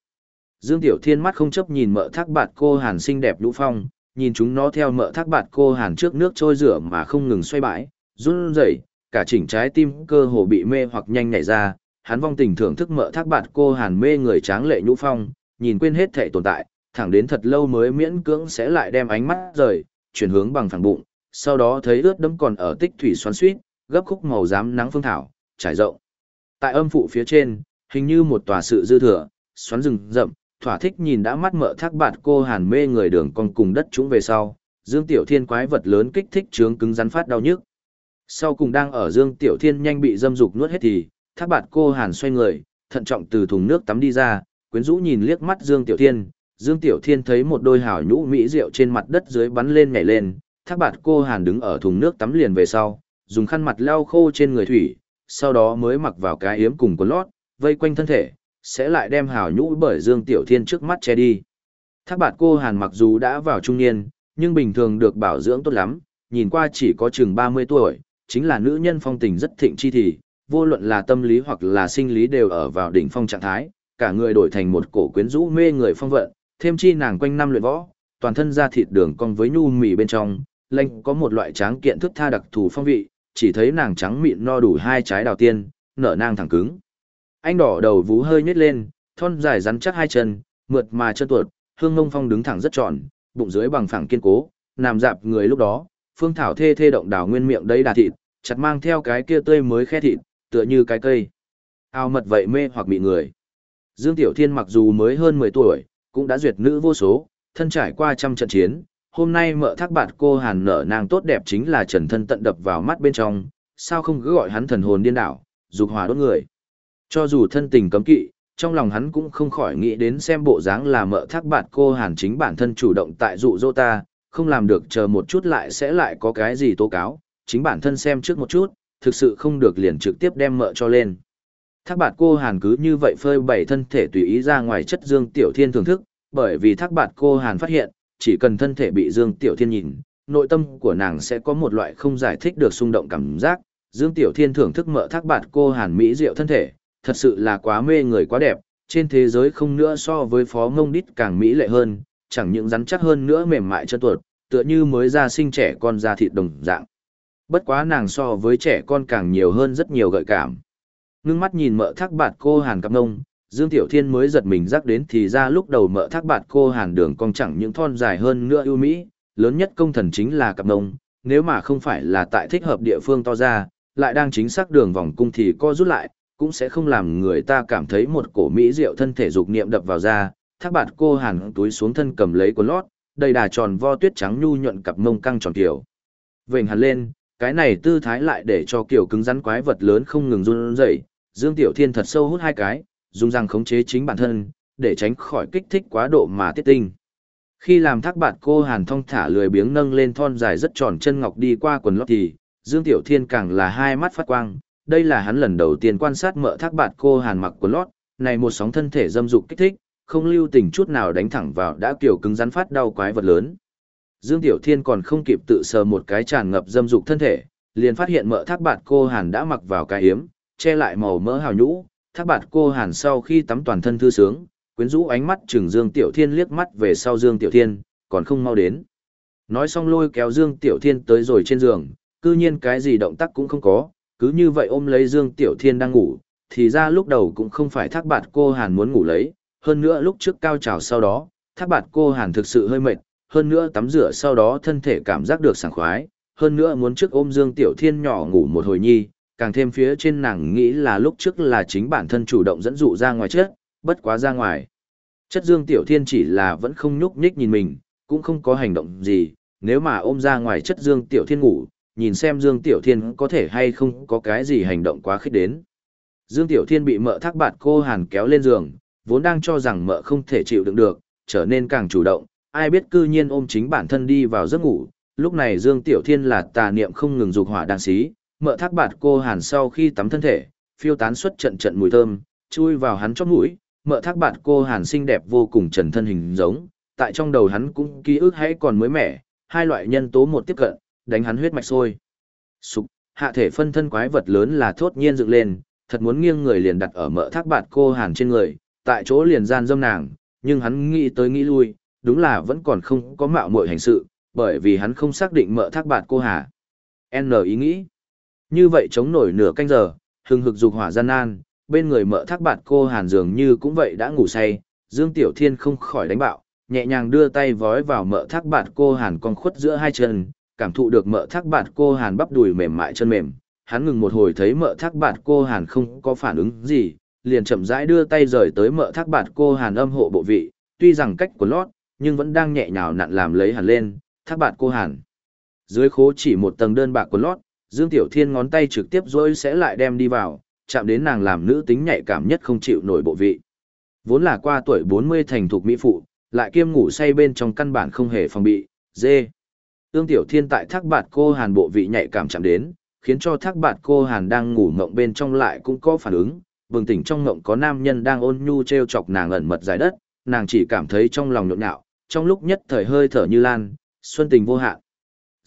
Dương Tiểu Thiên mắt không chấp nhìn mợ thác bạt cô hàn xinh đẹp lũ phong, nhìn chúng nó theo mợ thác bạt cô hàn trước nước trôi rửa mà không ngừng xoay bãi, run rẩy, cả chỉnh trái tim cơ hồ bị mê hoặc nhanh nhảy ra, hắn vong tình thưởng thức mợ thác bạt cô hàn mê người tráng lệ nhũ phong, nhìn quên hết thể tồn tại, thẳng đến thật lâu mới miễn cưỡng sẽ lại đem ánh mắt rời, chuyển hướng bằng phẳng bụng, sau đó thấy ướt đẫm còn ở tích thủy xoắn suýt, gấp khúc màu giám nắng phương thảo, trải rộng. Tại âm phụ phía trên, hình như một tòa sự dư thừa, xoắn rừng rậm, thỏa thích nhìn đã mắt mợ thác bạt cô hàn mê người đường con cùng đất chúng về sau, Dương Tiểu Thiên quái vật lớn kích thích trướng cứng rắn phát đau nhức. Sau cùng đang ở Dương Tiểu Thiên nhanh bị dâm dục nuốt hết thì, thác bạt cô hàn xoay người, thận trọng từ thùng nước tắm đi ra, quyến rũ nhìn liếc mắt Dương Tiểu Thiên, Dương Tiểu Thiên thấy một đôi hảo nhũ mỹ rượu trên mặt đất dưới bắn lên nhảy lên, thác bạt cô hàn đứng ở thùng nước tắm liền về sau, dùng khăn mặt lau khô trên người thủy, sau đó mới mặc vào cái yếm cùng quần lót, vây quanh thân thể, sẽ lại đem hảo nhũ bởi Dương Tiểu Thiên trước mắt che đi. Thác bạt cô hàn mặc dù đã vào trung niên, nhưng bình thường được bảo dưỡng tốt lắm, nhìn qua chỉ có chừng 30 tuổi, chính là nữ nhân phong tình rất thịnh chi thì, vô luận là tâm lý hoặc là sinh lý đều ở vào đỉnh phong trạng thái, cả người đổi thành một cổ quyến rũ mê người phong vận, thêm chi nàng quanh năm luyện võ, toàn thân da thịt đường cong với nhu mì bên trong, lanh có một loại tráng kiện thức tha đặc thù phong vị, chỉ thấy nàng trắng mịn no đủ hai trái đào tiên, nở nang thẳng cứng. Anh đỏ đầu vú hơi nhếch lên, thon dài rắn chắc hai chân, mượt mà chân tuột, hương ngông phong đứng thẳng rất tròn, bụng dưới bằng phẳng kiên cố, nằm dạp người lúc đó, phương thảo thê thê động đào nguyên miệng đấy đà thịt, chặt mang theo cái kia tươi mới khe thịt, tựa như cái cây. Ao mật vậy mê hoặc bị người. Dương Tiểu Thiên mặc dù mới hơn 10 tuổi, cũng đã duyệt nữ vô số, thân trải qua trăm trận chiến, hôm nay mợ thác bạt cô hàn nở nàng tốt đẹp chính là trần thân tận đập vào mắt bên trong, sao không cứ gọi hắn thần hồn điên đảo, dục hòa đốt người. Cho dù thân tình cấm kỵ, trong lòng hắn cũng không khỏi nghĩ đến xem bộ dáng là mợ thác bạt cô hàn chính bản thân chủ động tại dụ dỗ ta, không làm được chờ một chút lại sẽ lại có cái gì tố cáo, chính bản thân xem trước một chút, thực sự không được liền trực tiếp đem mợ cho lên. Thác bạt cô hàn cứ như vậy phơi bày thân thể tùy ý ra ngoài chất dương tiểu thiên thưởng thức, bởi vì thác bạt cô hàn phát hiện, chỉ cần thân thể bị dương tiểu thiên nhìn, nội tâm của nàng sẽ có một loại không giải thích được xung động cảm giác. Dương Tiểu Thiên thưởng thức mợ thác bạt cô hàn mỹ diệu thân thể, thật sự là quá mê người quá đẹp, trên thế giới không nữa so với phó ngông đít càng mỹ lệ hơn, chẳng những rắn chắc hơn nữa mềm mại chân tuột, tựa như mới ra sinh trẻ con da thịt đồng dạng. Bất quá nàng so với trẻ con càng nhiều hơn rất nhiều gợi cảm. Ngưng mắt nhìn mợ thác bạt cô hàn cặp ngông, Dương Tiểu Thiên mới giật mình rắc đến thì ra lúc đầu mợ thác bạt cô hàn đường cong chẳng những thon dài hơn nữa ưu mỹ, lớn nhất công thần chính là cặp ngông, nếu mà không phải là tại thích hợp địa phương to ra, lại đang chính xác đường vòng cung thì co rút lại, cũng sẽ không làm người ta cảm thấy một cổ mỹ diệu thân thể dục niệm đập vào da. Thác bạt cô hàn túi xuống thân cầm lấy quần lót, đầy đà tròn vo tuyết trắng nhu nhuận cặp mông căng tròn kiểu. Vệnh hẳn lên, cái này tư thái lại để cho kiểu cứng rắn quái vật lớn không ngừng run rẩy. Dương Tiểu Thiên thật sâu hút hai cái, dùng răng khống chế chính bản thân, để tránh khỏi kích thích quá độ mà tiết tinh. Khi làm thác bạt cô hàn thong thả lười biếng nâng lên thon dài rất tròn chân ngọc đi qua quần lót thì, Dương Tiểu Thiên càng là hai mắt phát quang, đây là hắn lần đầu tiên quan sát mợ thác bạt cô hàn mặc quần lót, này một sóng thân thể dâm dục kích thích, không lưu tình chút nào đánh thẳng vào đã kiểu cứng rắn phát đau quái vật lớn. Dương Tiểu Thiên còn không kịp tự sờ một cái tràn ngập dâm dục thân thể, liền phát hiện mợ thác bạt cô hàn đã mặc vào cái hiếm, che lại màu mỡ hào nhũ, thác bạt cô hàn sau khi tắm toàn thân thư sướng, quyến rũ ánh mắt chừng Dương Tiểu Thiên liếc mắt về sau Dương Tiểu Thiên, còn không mau đến. Nói xong lôi kéo Dương Tiểu Thiên tới rồi trên giường, cư nhiên cái gì động tác cũng không có, cứ như vậy ôm lấy Dương Tiểu Thiên đang ngủ, thì ra lúc đầu cũng không phải thác bạt cô Hàn muốn ngủ lấy, hơn nữa lúc trước cao trào sau đó, thác bạt cô Hàn thực sự hơi mệt, hơn nữa tắm rửa sau đó thân thể cảm giác được sảng khoái, hơn nữa muốn trước ôm Dương Tiểu Thiên nhỏ ngủ một hồi nhi, càng thêm phía trên nàng nghĩ là lúc trước là chính bản thân chủ động dẫn dụ ra ngoài chết, bất quá ra ngoài. Chất Dương Tiểu Thiên chỉ là vẫn không nhúc nhích nhìn mình, cũng không có hành động gì, nếu mà ôm ra ngoài chất Dương Tiểu Thiên ngủ, nhìn xem Dương Tiểu Thiên có thể hay không có cái gì hành động quá khích đến. Dương Tiểu Thiên bị mợ thác bạt cô Hàn kéo lên giường, vốn đang cho rằng mợ không thể chịu đựng được, trở nên càng chủ động, ai biết cư nhiên ôm chính bản thân đi vào giấc ngủ. Lúc này Dương Tiểu Thiên là tà niệm không ngừng dục hỏa đang xí, mợ thác bạt cô Hàn sau khi tắm thân thể, phiêu tán xuất trận trận mùi thơm, chui vào hắn chóp mũi, mợ thác bạt cô Hàn xinh đẹp vô cùng trần thân hình giống, tại trong đầu hắn cũng ký ức hãy còn mới mẻ, hai loại nhân tố một tiếp cận, đánh hắn huyết mạch sôi. Sục, hạ thể phân thân quái vật lớn là thốt nhiên dựng lên, thật muốn nghiêng người liền đặt ở mợ thác bạt cô hàn trên người, tại chỗ liền gian dâm nàng, nhưng hắn nghĩ tới nghĩ lui, đúng là vẫn còn không có mạo muội hành sự, bởi vì hắn không xác định mợ thác bạt cô hà. N ý nghĩ. Như vậy chống nổi nửa canh giờ, hừng hực dục hỏa gian nan, bên người mợ thác bạt cô hàn dường như cũng vậy đã ngủ say, Dương Tiểu Thiên không khỏi đánh bạo, nhẹ nhàng đưa tay vói vào mợ thác bạt cô hàn con khuất giữa hai chân, cảm thụ được mợ thác bạt cô hàn bắp đùi mềm mại chân mềm. Hắn ngừng một hồi thấy mợ thác bạt cô hàn không có phản ứng gì liền chậm rãi đưa tay rời tới mợ thác bạt cô hàn âm hộ bộ vị tuy rằng cách của lót nhưng vẫn đang nhẹ nhào nặn làm lấy hẳn lên thác bạt cô hàn. Dưới khố chỉ một tầng đơn bạc của lót dương tiểu thiên ngón tay trực tiếp dỗi sẽ lại đem đi vào chạm đến nàng làm nữ tính nhạy cảm nhất không chịu nổi bộ vị vốn là qua tuổi bốn mươi thành thục mỹ phụ lại kiêm ngủ say bên trong căn bản không hề phòng bị dê ương tiểu thiên tại thác bạt cô hàn bộ vị nhạy cảm chạm đến, khiến cho thác bạt cô hàn đang ngủ mộng bên trong lại cũng có phản ứng, bừng tỉnh trong mộng có nam nhân đang ôn nhu treo chọc nàng ẩn mật dài đất, nàng chỉ cảm thấy trong lòng nhộn nhạo, trong lúc nhất thời hơi thở như lan, xuân tình vô hạn.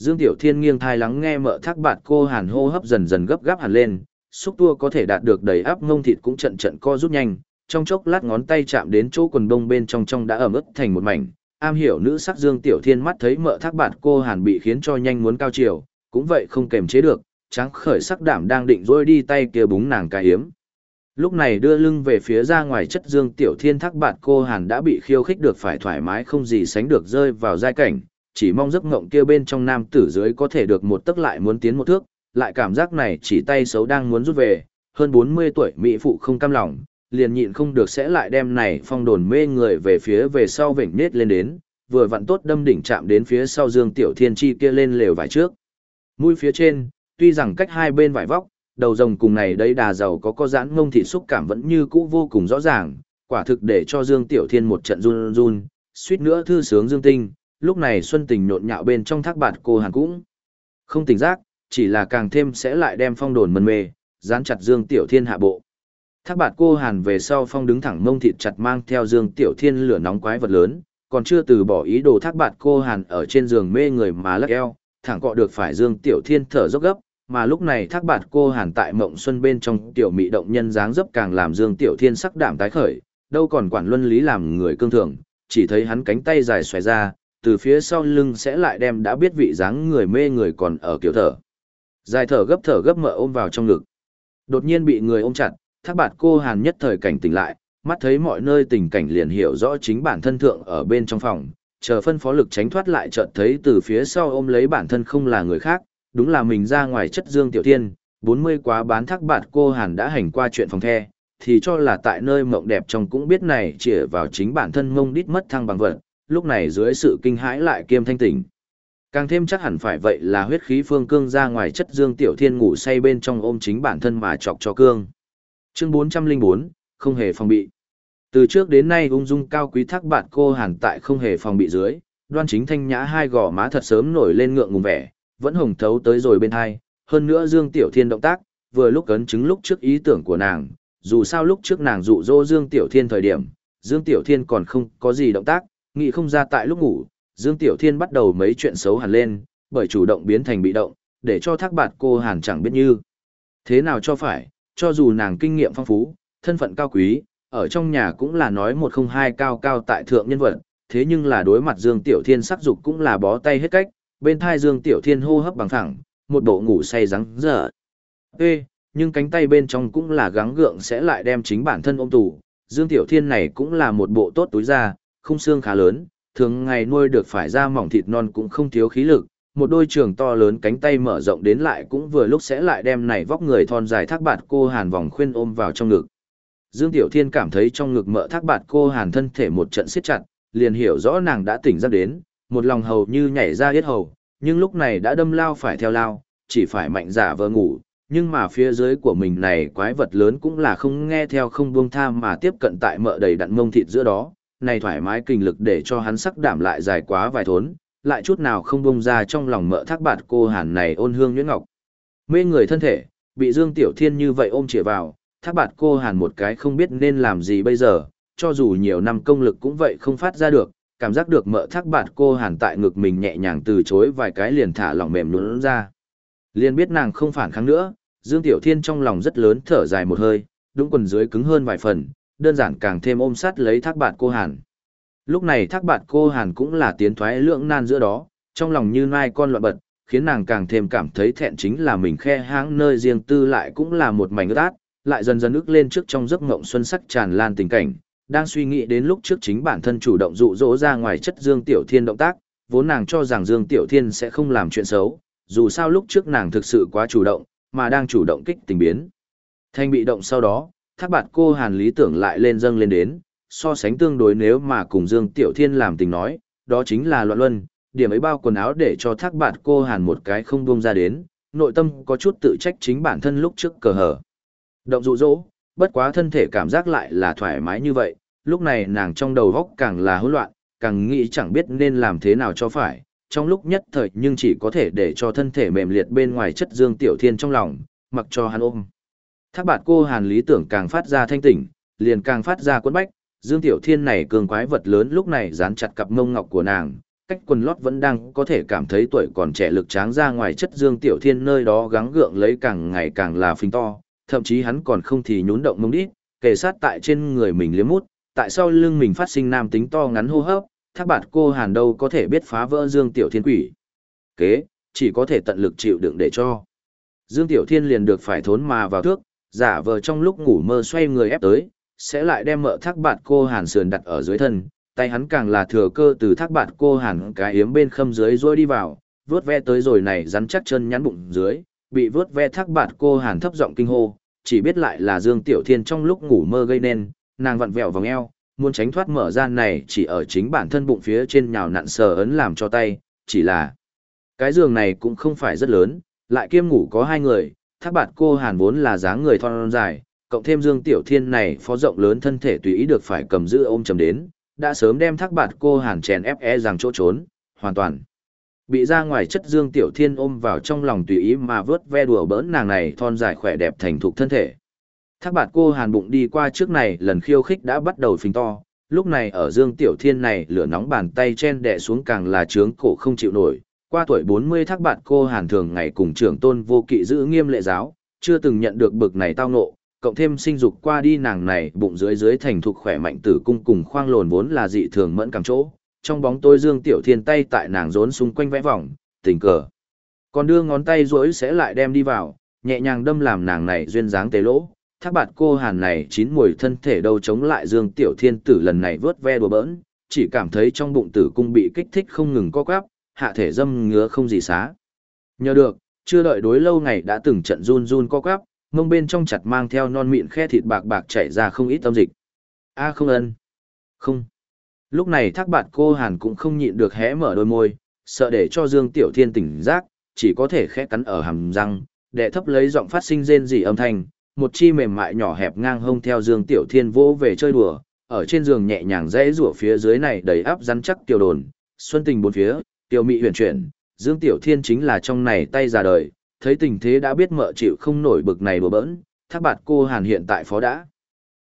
Dương Tiểu Thiên nghiêng thai lắng nghe mợ thác bạt cô hàn hô hấp dần dần gấp gáp hẳn lên, xúc tua có thể đạt được đầy áp ngông thịt cũng trận trận co rút nhanh, trong chốc lát ngón tay chạm đến chỗ quần đông bên trong trong đã ẩm ướt thành một mảnh, am hiểu nữ sắc Dương Tiểu Thiên mắt thấy mợ thác bạt cô Hàn bị khiến cho nhanh muốn cao chiều, cũng vậy không kềm chế được, trắng khởi sắc đảm đang định rôi đi tay kia búng nàng cái hiếm. Lúc này đưa lưng về phía ra ngoài chất dương tiểu thiên thác bạt cô hàn đã bị khiêu khích được phải thoải mái không gì sánh được rơi vào giai cảnh, chỉ mong giấc ngộng kia bên trong nam tử dưới có thể được một tức lại muốn tiến một thước, lại cảm giác này chỉ tay xấu đang muốn rút về, hơn 40 tuổi mỹ phụ không cam lòng, liền nhịn không được sẽ lại đem này phong đồn mê người về phía về sau vểnh nết lên đến, vừa vặn tốt đâm đỉnh chạm đến phía sau Dương Tiểu Thiên Chi kia lên lều vải trước. Mũi phía trên, tuy rằng cách hai bên vải vóc, đầu rồng cùng này đấy đà giàu có có giãn ngông thì xúc cảm vẫn như cũ vô cùng rõ ràng, quả thực để cho Dương Tiểu Thiên một trận run run, suýt nữa thư sướng Dương Tinh, lúc này Xuân Tình nhộn nhạo bên trong thác bạt cô hàn cũng không tỉnh giác, chỉ là càng thêm sẽ lại đem phong đồn mân mê, dán chặt Dương Tiểu Thiên hạ bộ. Thác bạt cô hàn về sau phong đứng thẳng mông thịt chặt mang theo Dương Tiểu Thiên lửa nóng quái vật lớn, còn chưa từ bỏ ý đồ thác bạt cô hàn ở trên giường mê người mà lắc eo, thẳng cọ được phải Dương Tiểu Thiên thở dốc gấp, mà lúc này thác bạt cô hàn tại mộng xuân bên trong tiểu mị động nhân dáng dấp càng làm Dương Tiểu Thiên sắc đảm tái khởi, đâu còn quản luân lý làm người cương thường, chỉ thấy hắn cánh tay dài xòe ra, từ phía sau lưng sẽ lại đem đã biết vị dáng người mê người còn ở kiểu thở. Dài thở gấp thở gấp mỡ ôm vào trong ngực. Đột nhiên bị người ôm chặt, thác bạt cô hàn nhất thời cảnh tỉnh lại, mắt thấy mọi nơi tình cảnh liền hiểu rõ chính bản thân thượng ở bên trong phòng, chờ phân phó lực tránh thoát lại chợt thấy từ phía sau ôm lấy bản thân không là người khác, đúng là mình ra ngoài chất dương tiểu tiên, 40 quá bán thác bạt cô hàn đã hành qua chuyện phòng the, thì cho là tại nơi mộng đẹp trong cũng biết này chỉ vào chính bản thân mông đít mất thăng bằng vật, lúc này dưới sự kinh hãi lại kiêm thanh tỉnh. Càng thêm chắc hẳn phải vậy là huyết khí phương cương ra ngoài chất dương tiểu thiên ngủ say bên trong ôm chính bản thân mà chọc cho cương. Chương 404, không hề phòng bị. Từ trước đến nay ung dung cao quý thác bạn cô hàn tại không hề phòng bị dưới, đoan chính thanh nhã hai gò má thật sớm nổi lên ngượng ngùng vẻ, vẫn hồng thấu tới rồi bên hai, hơn nữa Dương Tiểu Thiên động tác, vừa lúc ấn chứng lúc trước ý tưởng của nàng, dù sao lúc trước nàng dụ dỗ Dương Tiểu Thiên thời điểm, Dương Tiểu Thiên còn không có gì động tác, nghĩ không ra tại lúc ngủ, Dương Tiểu Thiên bắt đầu mấy chuyện xấu hẳn lên, bởi chủ động biến thành bị động, để cho thác bạt cô hàn chẳng biết như. Thế nào cho phải, cho dù nàng kinh nghiệm phong phú, thân phận cao quý, ở trong nhà cũng là nói một không hai cao cao tại thượng nhân vật, thế nhưng là đối mặt Dương Tiểu Thiên sắc dục cũng là bó tay hết cách, bên thai Dương Tiểu Thiên hô hấp bằng thẳng, một bộ ngủ say rắn dở. Ê, nhưng cánh tay bên trong cũng là gắng gượng sẽ lại đem chính bản thân ôm tù. Dương Tiểu Thiên này cũng là một bộ tốt túi ra khung xương khá lớn, thường ngày nuôi được phải da mỏng thịt non cũng không thiếu khí lực, một đôi trường to lớn cánh tay mở rộng đến lại cũng vừa lúc sẽ lại đem này vóc người thon dài thác bạt cô hàn vòng khuyên ôm vào trong ngực. Dương Tiểu Thiên cảm thấy trong ngực mỡ thác bạt cô hàn thân thể một trận siết chặt, liền hiểu rõ nàng đã tỉnh giấc đến, một lòng hầu như nhảy ra hết hầu, nhưng lúc này đã đâm lao phải theo lao, chỉ phải mạnh giả vờ ngủ, nhưng mà phía dưới của mình này quái vật lớn cũng là không nghe theo không buông tha mà tiếp cận tại mỡ đầy đặn mông thịt giữa đó, này thoải mái kinh lực để cho hắn sắc đảm lại dài quá vài thốn, lại chút nào không bông ra trong lòng mỡ thác bạt cô hàn này ôn hương nhuyễn ngọc. Mê người thân thể, bị Dương Tiểu Thiên như vậy ôm chĩa vào, thác bạt cô hàn một cái không biết nên làm gì bây giờ, cho dù nhiều năm công lực cũng vậy không phát ra được, cảm giác được mỡ thác bạt cô hàn tại ngực mình nhẹ nhàng từ chối vài cái liền thả lỏng mềm nhũn ra. Liền biết nàng không phản kháng nữa, Dương Tiểu Thiên trong lòng rất lớn thở dài một hơi, đúng quần dưới cứng hơn vài phần, đơn giản càng thêm ôm sát lấy thác bạt cô hàn. Lúc này thác bạt cô hàn cũng là tiến thoái lưỡng nan giữa đó, trong lòng như nai con loạn bật, khiến nàng càng thêm cảm thấy thẹn chính là mình khe hãng nơi riêng tư lại cũng là một mảnh ướt át, lại dần dần ức lên trước trong giấc ngộng xuân sắc tràn lan tình cảnh, đang suy nghĩ đến lúc trước chính bản thân chủ động dụ dỗ ra ngoài chất Dương Tiểu Thiên động tác, vốn nàng cho rằng Dương Tiểu Thiên sẽ không làm chuyện xấu, dù sao lúc trước nàng thực sự quá chủ động, mà đang chủ động kích tình biến. Thanh bị động sau đó, thác bạt cô hàn lý tưởng lại lên dâng lên đến, so sánh tương đối nếu mà cùng Dương Tiểu Thiên làm tình nói, đó chính là loạn luân, điểm ấy bao quần áo để cho thác bạt cô hàn một cái không buông ra đến, nội tâm có chút tự trách chính bản thân lúc trước cờ hở. Động dụ dỗ, bất quá thân thể cảm giác lại là thoải mái như vậy, lúc này nàng trong đầu góc càng là hỗn loạn, càng nghĩ chẳng biết nên làm thế nào cho phải, trong lúc nhất thời nhưng chỉ có thể để cho thân thể mềm liệt bên ngoài chất Dương Tiểu Thiên trong lòng, mặc cho hắn ôm. Thác bạt cô hàn lý tưởng càng phát ra thanh tỉnh, liền càng phát ra quấn bách, Dương Tiểu Thiên này cường quái vật lớn lúc này dán chặt cặp mông ngọc của nàng, cách quần lót vẫn đang có thể cảm thấy tuổi còn trẻ lực tráng ra ngoài chất Dương Tiểu Thiên nơi đó gắng gượng lấy càng ngày càng là phình to, thậm chí hắn còn không thì nhún động mông đít, kề sát tại trên người mình liếm mút, tại sao lưng mình phát sinh nam tính to ngắn hô hấp, thác bạt cô hàn đâu có thể biết phá vỡ Dương Tiểu Thiên quỷ. Kế, chỉ có thể tận lực chịu đựng để cho. Dương Tiểu Thiên liền được phải thốn mà vào thước, giả vờ trong lúc ngủ mơ xoay người ép tới, sẽ lại đem mợ thác bạt cô hàn sườn đặt ở dưới thân, tay hắn càng là thừa cơ từ thác bạt cô hàn cái yếm bên khâm dưới rôi đi vào, vướt ve tới rồi này rắn chắc chân nhắn bụng dưới, bị vướt ve thác bạt cô hàn thấp giọng kinh hô, chỉ biết lại là Dương Tiểu Thiên trong lúc ngủ mơ gây nên, nàng vặn vẹo vòng eo, muốn tránh thoát mở ra này chỉ ở chính bản thân bụng phía trên nhào nặn sờ ấn làm cho tay, chỉ là cái giường này cũng không phải rất lớn, lại kiêm ngủ có hai người, thác bạt cô hàn vốn là dáng người thon dài, cộng thêm Dương Tiểu Thiên này phó rộng lớn thân thể tùy ý được phải cầm giữ ôm chầm đến, đã sớm đem thác bạt cô hàn chèn ép e rằng chỗ trốn, hoàn toàn. Bị ra ngoài chất Dương Tiểu Thiên ôm vào trong lòng tùy ý mà vớt ve đùa bỡn nàng này thon dài khỏe đẹp thành thục thân thể. Thác bạt cô hàn bụng đi qua trước này lần khiêu khích đã bắt đầu phình to, lúc này ở Dương Tiểu Thiên này lửa nóng bàn tay chen đè xuống càng là trướng cổ không chịu nổi. Qua tuổi 40 thác bạn cô hàn thường ngày cùng trưởng tôn vô kỵ giữ nghiêm lệ giáo, chưa từng nhận được bực này tao ngộ, cộng thêm sinh dục qua đi nàng này bụng dưới dưới thành thục khỏe mạnh tử cung cùng khoang lồn vốn là dị thường mẫn cảm chỗ. Trong bóng tối Dương Tiểu Thiên tay tại nàng rốn xung quanh vẽ vòng, tình cờ. Còn đưa ngón tay rỗi sẽ lại đem đi vào, nhẹ nhàng đâm làm nàng này duyên dáng tế lỗ, thác bạt cô hàn này chín mùi thân thể đâu chống lại dương tiểu thiên tử lần này vớt ve đùa bỡn chỉ cảm thấy trong bụng tử cung bị kích thích không ngừng co quắp hạ thể dâm ngứa không gì xá. Nhờ được chưa đợi đối lâu ngày đã từng trận run run co quắp mông bên trong chặt mang theo non mịn khe thịt bạc bạc chảy ra không ít tâm dịch. A không ân. Không. Lúc này thác bạt cô hàn cũng không nhịn được hé mở đôi môi sợ để cho dương tiểu thiên tỉnh giác chỉ có thể khẽ cắn ở hàm răng đệ thấp lấy giọng phát sinh rên rỉ âm thanh một chi mềm mại nhỏ hẹp ngang hông theo Dương Tiểu Thiên vô về chơi đùa, ở trên giường nhẹ nhàng rẽ rủa phía dưới này đầy áp rắn chắc tiểu đồn, xuân tình bốn phía, tiểu mị huyền chuyển, Dương Tiểu Thiên chính là trong này tay già đời, thấy tình thế đã biết mợ chịu không nổi bực này đùa bỡn, thác bạt cô Hàn hiện tại phó đã.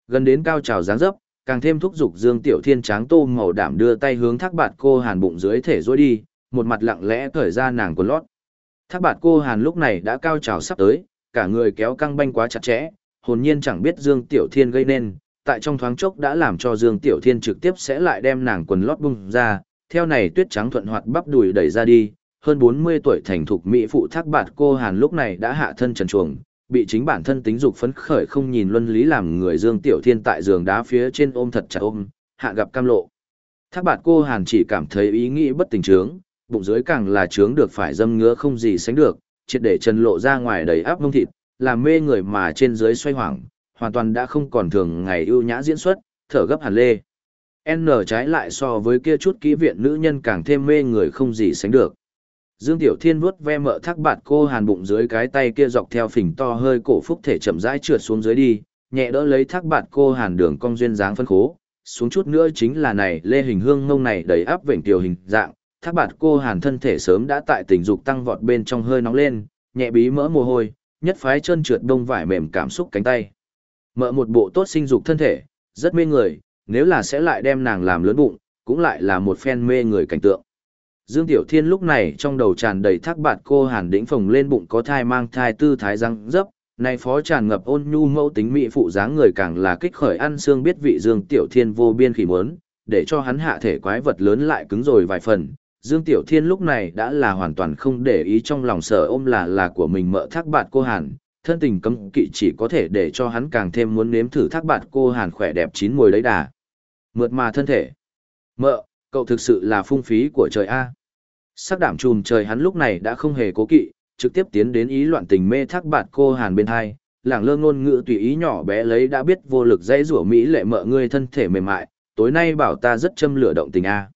Gần đến cao trào dáng dấp, càng thêm thúc giục Dương Tiểu Thiên tráng tô màu đảm đưa tay hướng thác bạt cô Hàn bụng dưới thể rối đi, một mặt lặng lẽ cởi ra nàng quần lót. Thác bạt cô Hàn lúc này đã cao trào sắp tới, cả người kéo căng banh quá chặt chẽ, hồn nhiên chẳng biết Dương Tiểu Thiên gây nên, tại trong thoáng chốc đã làm cho Dương Tiểu Thiên trực tiếp sẽ lại đem nàng quần lót bung ra, theo này tuyết trắng thuận hoạt bắp đùi đẩy ra đi, hơn 40 tuổi thành thục mỹ phụ thác bạt cô Hàn lúc này đã hạ thân trần chuồng, bị chính bản thân tính dục phấn khởi không nhìn luân lý làm người Dương Tiểu Thiên tại giường đá phía trên ôm thật chặt ôm, hạ gặp cam lộ. Thác bạt cô Hàn chỉ cảm thấy ý nghĩ bất tình trướng, bụng dưới càng là trướng được phải dâm ngứa không gì sánh được, triệt để trần lộ ra ngoài đầy áp mông thịt, làm mê người mà trên dưới xoay hoảng, hoàn toàn đã không còn thường ngày ưu nhã diễn xuất, thở gấp hẳn lê. N trái lại so với kia chút kỹ viện nữ nhân càng thêm mê người không gì sánh được. Dương Tiểu Thiên vuốt ve mỡ thác bạt cô hàn bụng dưới cái tay kia dọc theo phình to hơi cổ phúc thể chậm rãi trượt xuống dưới đi, nhẹ đỡ lấy thác bạt cô hàn đường cong duyên dáng phân khố, xuống chút nữa chính là này lê hình hương ngông này đầy áp vệnh tiểu hình dạng, thác bạt cô hàn thân thể sớm đã tại tình dục tăng vọt bên trong hơi nóng lên, nhẹ bí mỡ mồ hôi, nhất phái chân trượt đông vải mềm cảm xúc cánh tay. Mỡ một bộ tốt sinh dục thân thể, rất mê người, nếu là sẽ lại đem nàng làm lớn bụng, cũng lại là một phen mê người cảnh tượng. Dương Tiểu Thiên lúc này trong đầu tràn đầy thác bạt cô hàn đỉnh phồng lên bụng có thai mang thai tư thái răng dấp, này phó tràn ngập ôn nhu mẫu tính mỹ phụ dáng người càng là kích khởi ăn xương biết vị Dương Tiểu Thiên vô biên khỉ muốn, để cho hắn hạ thể quái vật lớn lại cứng rồi vài phần, Dương Tiểu Thiên lúc này đã là hoàn toàn không để ý trong lòng sở ôm là là của mình mợ thác bạt cô Hàn, thân tình cấm kỵ chỉ có thể để cho hắn càng thêm muốn nếm thử thác bạt cô Hàn khỏe đẹp chín mùi lấy đà. Mượt mà thân thể. Mợ, cậu thực sự là phung phí của trời A. Sắc đảm trùm trời hắn lúc này đã không hề cố kỵ, trực tiếp tiến đến ý loạn tình mê thác bạt cô Hàn bên hai, lảng lơ ngôn ngữ tùy ý nhỏ bé lấy đã biết vô lực dây rủa Mỹ lệ mợ ngươi thân thể mềm mại, tối nay bảo ta rất châm lửa động tình A.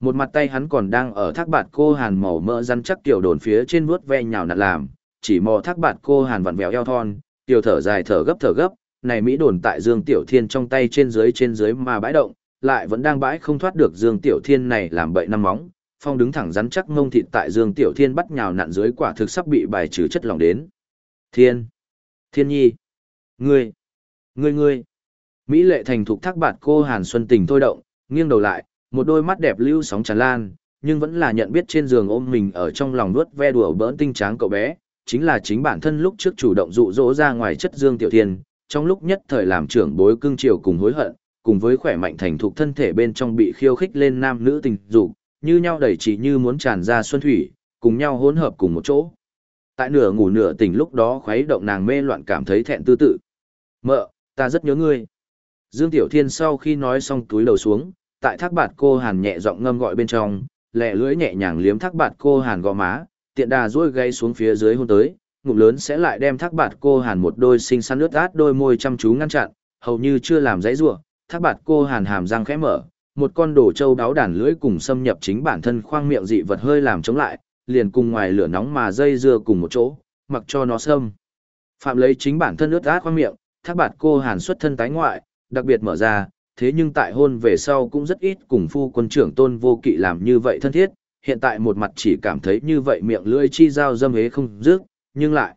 Một mặt tay hắn còn đang ở thác bạt cô hàn màu mỡ rắn chắc tiểu đồn phía trên vuốt ve nhào nặn làm, chỉ mò thác bạt cô hàn vặn vẹo eo thon, tiểu thở dài thở gấp thở gấp, này Mỹ đồn tại Dương Tiểu Thiên trong tay trên dưới trên dưới mà bãi động, lại vẫn đang bãi không thoát được Dương Tiểu Thiên này làm bậy năm móng, phong đứng thẳng rắn chắc ngông thịt tại Dương Tiểu Thiên bắt nhào nặn dưới quả thực sắp bị bài trừ chất lỏng đến. Thiên! Thiên nhi! Ngươi! Ngươi ngươi! Mỹ lệ thành thục thác bạt cô Hàn Xuân tình thôi động, nghiêng đầu lại, một đôi mắt đẹp lưu sóng tràn lan, nhưng vẫn là nhận biết trên giường ôm mình ở trong lòng nuốt ve đùa bỡn tinh tráng cậu bé, chính là chính bản thân lúc trước chủ động dụ dỗ ra ngoài chất dương tiểu thiên, trong lúc nhất thời làm trưởng bối cưng chiều cùng hối hận, cùng với khỏe mạnh thành thục thân thể bên trong bị khiêu khích lên nam nữ tình dục, như nhau đẩy chỉ như muốn tràn ra xuân thủy, cùng nhau hỗn hợp cùng một chỗ. Tại nửa ngủ nửa tỉnh lúc đó khuấy động nàng mê loạn cảm thấy thẹn tư tự. Mợ, ta rất nhớ ngươi. Dương Tiểu Thiên sau khi nói xong túi đầu xuống, tại thác bạt cô hàn nhẹ giọng ngâm gọi bên trong, lẹ lưỡi nhẹ nhàng liếm thác bạt cô hàn gò má, tiện đà duỗi gây xuống phía dưới hôn tới, ngụm lớn sẽ lại đem thác bạt cô hàn một đôi xinh xắn ướt át đôi môi chăm chú ngăn chặn, hầu như chưa làm dãy rủa, thác bạt cô hàn hàm răng khẽ mở, một con đồ trâu đáo đàn lưỡi cùng xâm nhập chính bản thân khoang miệng dị vật hơi làm chống lại, liền cùng ngoài lửa nóng mà dây dưa cùng một chỗ, mặc cho nó xâm. Phạm lấy chính bản thân ướt át khoang miệng, thác bạt cô hàn xuất thân tái ngoại, đặc biệt mở ra, thế nhưng tại hôn về sau cũng rất ít cùng phu quân trưởng tôn vô kỵ làm như vậy thân thiết, hiện tại một mặt chỉ cảm thấy như vậy miệng lưỡi chi dao dâm hế không dứt, nhưng lại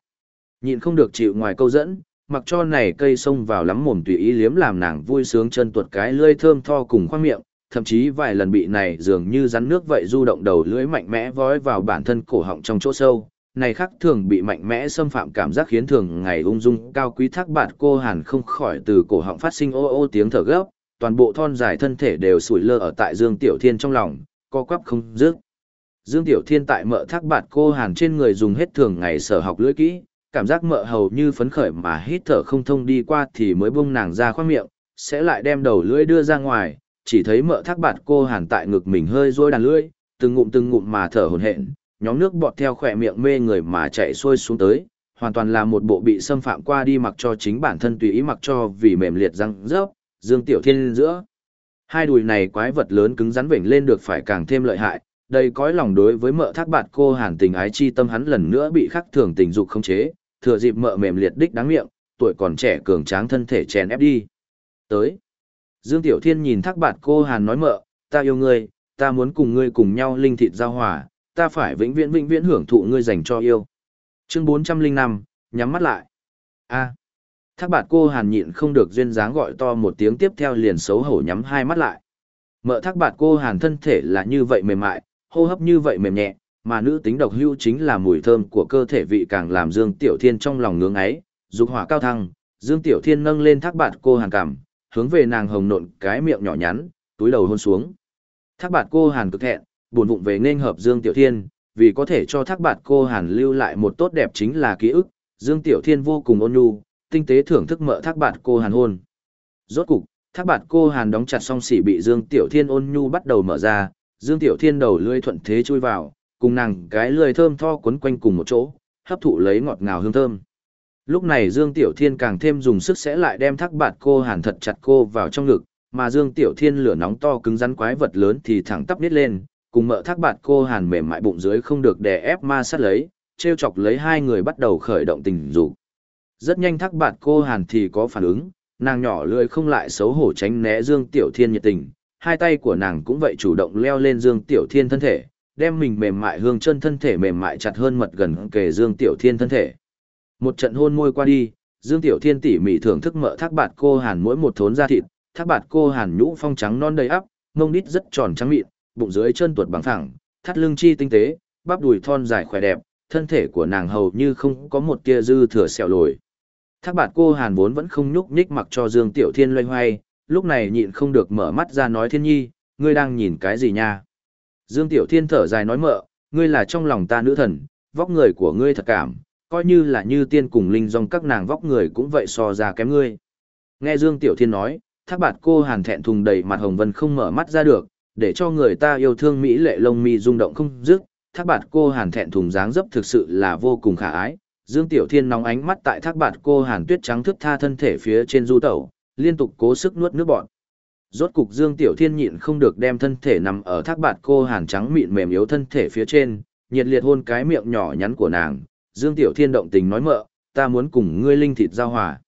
nhịn không được chịu ngoài câu dẫn, mặc cho này cây sông vào lắm mồm tùy ý liếm làm nàng vui sướng chân tuột cái lưỡi thơm tho cùng khoang miệng, thậm chí vài lần bị này dường như rắn nước vậy du động đầu lưỡi mạnh mẽ vói vào bản thân cổ họng trong chỗ sâu. Này khác thường bị mạnh mẽ xâm phạm cảm giác khiến thường ngày ung dung cao quý thác bạt cô hàn không khỏi từ cổ họng phát sinh ô ô tiếng thở gấp, toàn bộ thon dài thân thể đều sủi lơ ở tại Dương Tiểu Thiên trong lòng, co quắp không dứt. Dương Tiểu Thiên tại mợ thác bạt cô hàn trên người dùng hết thường ngày sở học lưỡi kỹ, cảm giác mợ hầu như phấn khởi mà hít thở không thông đi qua thì mới bung nàng ra khoang miệng, sẽ lại đem đầu lưỡi đưa ra ngoài, chỉ thấy mợ thác bạt cô hàn tại ngực mình hơi rôi đàn lưỡi, từng ngụm từng ngụm mà thở hổn hển, nhóm nước bọt theo khỏe miệng mê người mà chạy xuôi xuống tới, hoàn toàn là một bộ bị xâm phạm qua đi mặc cho chính bản thân tùy ý mặc cho vì mềm liệt răng rớp, Dương Tiểu Thiên giữa. Hai đùi này quái vật lớn cứng rắn vểnh lên được phải càng thêm lợi hại, đầy cõi lòng đối với mợ thác bạt cô hàn tình ái chi tâm hắn lần nữa bị khắc thường tình dục khống chế, thừa dịp mợ mềm liệt đích đáng miệng, tuổi còn trẻ cường tráng thân thể chèn ép đi. Tới. Dương Tiểu Thiên nhìn thác bạt cô hàn nói mợ, ta yêu ngươi, ta muốn cùng ngươi cùng nhau linh thịt giao hòa, ta phải vĩnh viễn vĩnh viễn hưởng thụ ngươi dành cho yêu. Chương 405, nhắm mắt lại. A. Thác bạt cô hàn nhịn không được duyên dáng gọi to một tiếng tiếp theo liền xấu hổ nhắm hai mắt lại. Mợ thác bạt cô hàn thân thể là như vậy mềm mại, hô hấp như vậy mềm nhẹ, mà nữ tính độc hưu chính là mùi thơm của cơ thể vị càng làm Dương Tiểu Thiên trong lòng ngưỡng ấy, dục hỏa cao thăng, Dương Tiểu Thiên nâng lên thác bạt cô hàn cảm, hướng về nàng hồng nộn cái miệng nhỏ nhắn, túi đầu hôn xuống. Thác bạt cô hàn cực thẹn, buồn vụng về nên hợp Dương Tiểu Thiên, vì có thể cho thác bạt cô hàn lưu lại một tốt đẹp chính là ký ức, Dương Tiểu Thiên vô cùng ôn nhu, tinh tế thưởng thức mợ thác bạt cô hàn hôn. Rốt cục, thác bạt cô hàn đóng chặt song xỉ bị Dương Tiểu Thiên ôn nhu bắt đầu mở ra, Dương Tiểu Thiên đầu lưỡi thuận thế chui vào, cùng nàng cái lưỡi thơm tho quấn quanh cùng một chỗ, hấp thụ lấy ngọt ngào hương thơm. Lúc này Dương Tiểu Thiên càng thêm dùng sức sẽ lại đem thác bạt cô hàn thật chặt cô vào trong ngực, mà Dương Tiểu Thiên lửa nóng to cứng rắn quái vật lớn thì thẳng tắp nít lên, cùng mợ thác bạt cô hàn mềm mại bụng dưới không được đè ép ma sát lấy, treo chọc lấy hai người bắt đầu khởi động tình dục. Rất nhanh thác bạt cô hàn thì có phản ứng, nàng nhỏ lười không lại xấu hổ tránh né Dương Tiểu Thiên nhiệt tình, hai tay của nàng cũng vậy chủ động leo lên Dương Tiểu Thiên thân thể, đem mình mềm mại hương chân thân thể mềm mại chặt hơn mật gần kề Dương Tiểu Thiên thân thể. Một trận hôn môi qua đi, Dương Tiểu Thiên tỉ mỉ thưởng thức mỡ thác bạt cô hàn mỗi một thốn da thịt, thác bạt cô hàn nhũ phong trắng non đầy ắp, mông đít rất tròn trắng mịn, bụng dưới chân tuột bằng phẳng, thắt lưng chi tinh tế, bắp đùi thon dài khỏe đẹp, thân thể của nàng hầu như không có một tia dư thừa sẹo lồi. Thác bạt cô hàn vốn vẫn không nhúc nhích mặc cho Dương Tiểu Thiên loay hoay, lúc này nhịn không được mở mắt ra nói thiên nhi, ngươi đang nhìn cái gì nha? Dương Tiểu Thiên thở dài nói mợ, ngươi là trong lòng ta nữ thần, vóc người của ngươi thật cảm, coi như là như tiên cùng linh dòng các nàng vóc người cũng vậy so ra kém ngươi. Nghe Dương Tiểu Thiên nói, thác bạt cô hàn thẹn thùng đầy mặt hồng vân không mở mắt ra được, để cho người ta yêu thương Mỹ lệ lông mi rung động không dứt, thác bạt cô hàn thẹn thùng dáng dấp thực sự là vô cùng khả ái. Dương Tiểu Thiên nóng ánh mắt tại thác bạt cô hàn tuyết trắng thức tha thân thể phía trên du tẩu, liên tục cố sức nuốt nước bọn. Rốt cục Dương Tiểu Thiên nhịn không được đem thân thể nằm ở thác bạt cô hàn trắng mịn mềm yếu thân thể phía trên, nhiệt liệt hôn cái miệng nhỏ nhắn của nàng. Dương Tiểu Thiên động tình nói mợ, ta muốn cùng ngươi linh thịt giao hòa.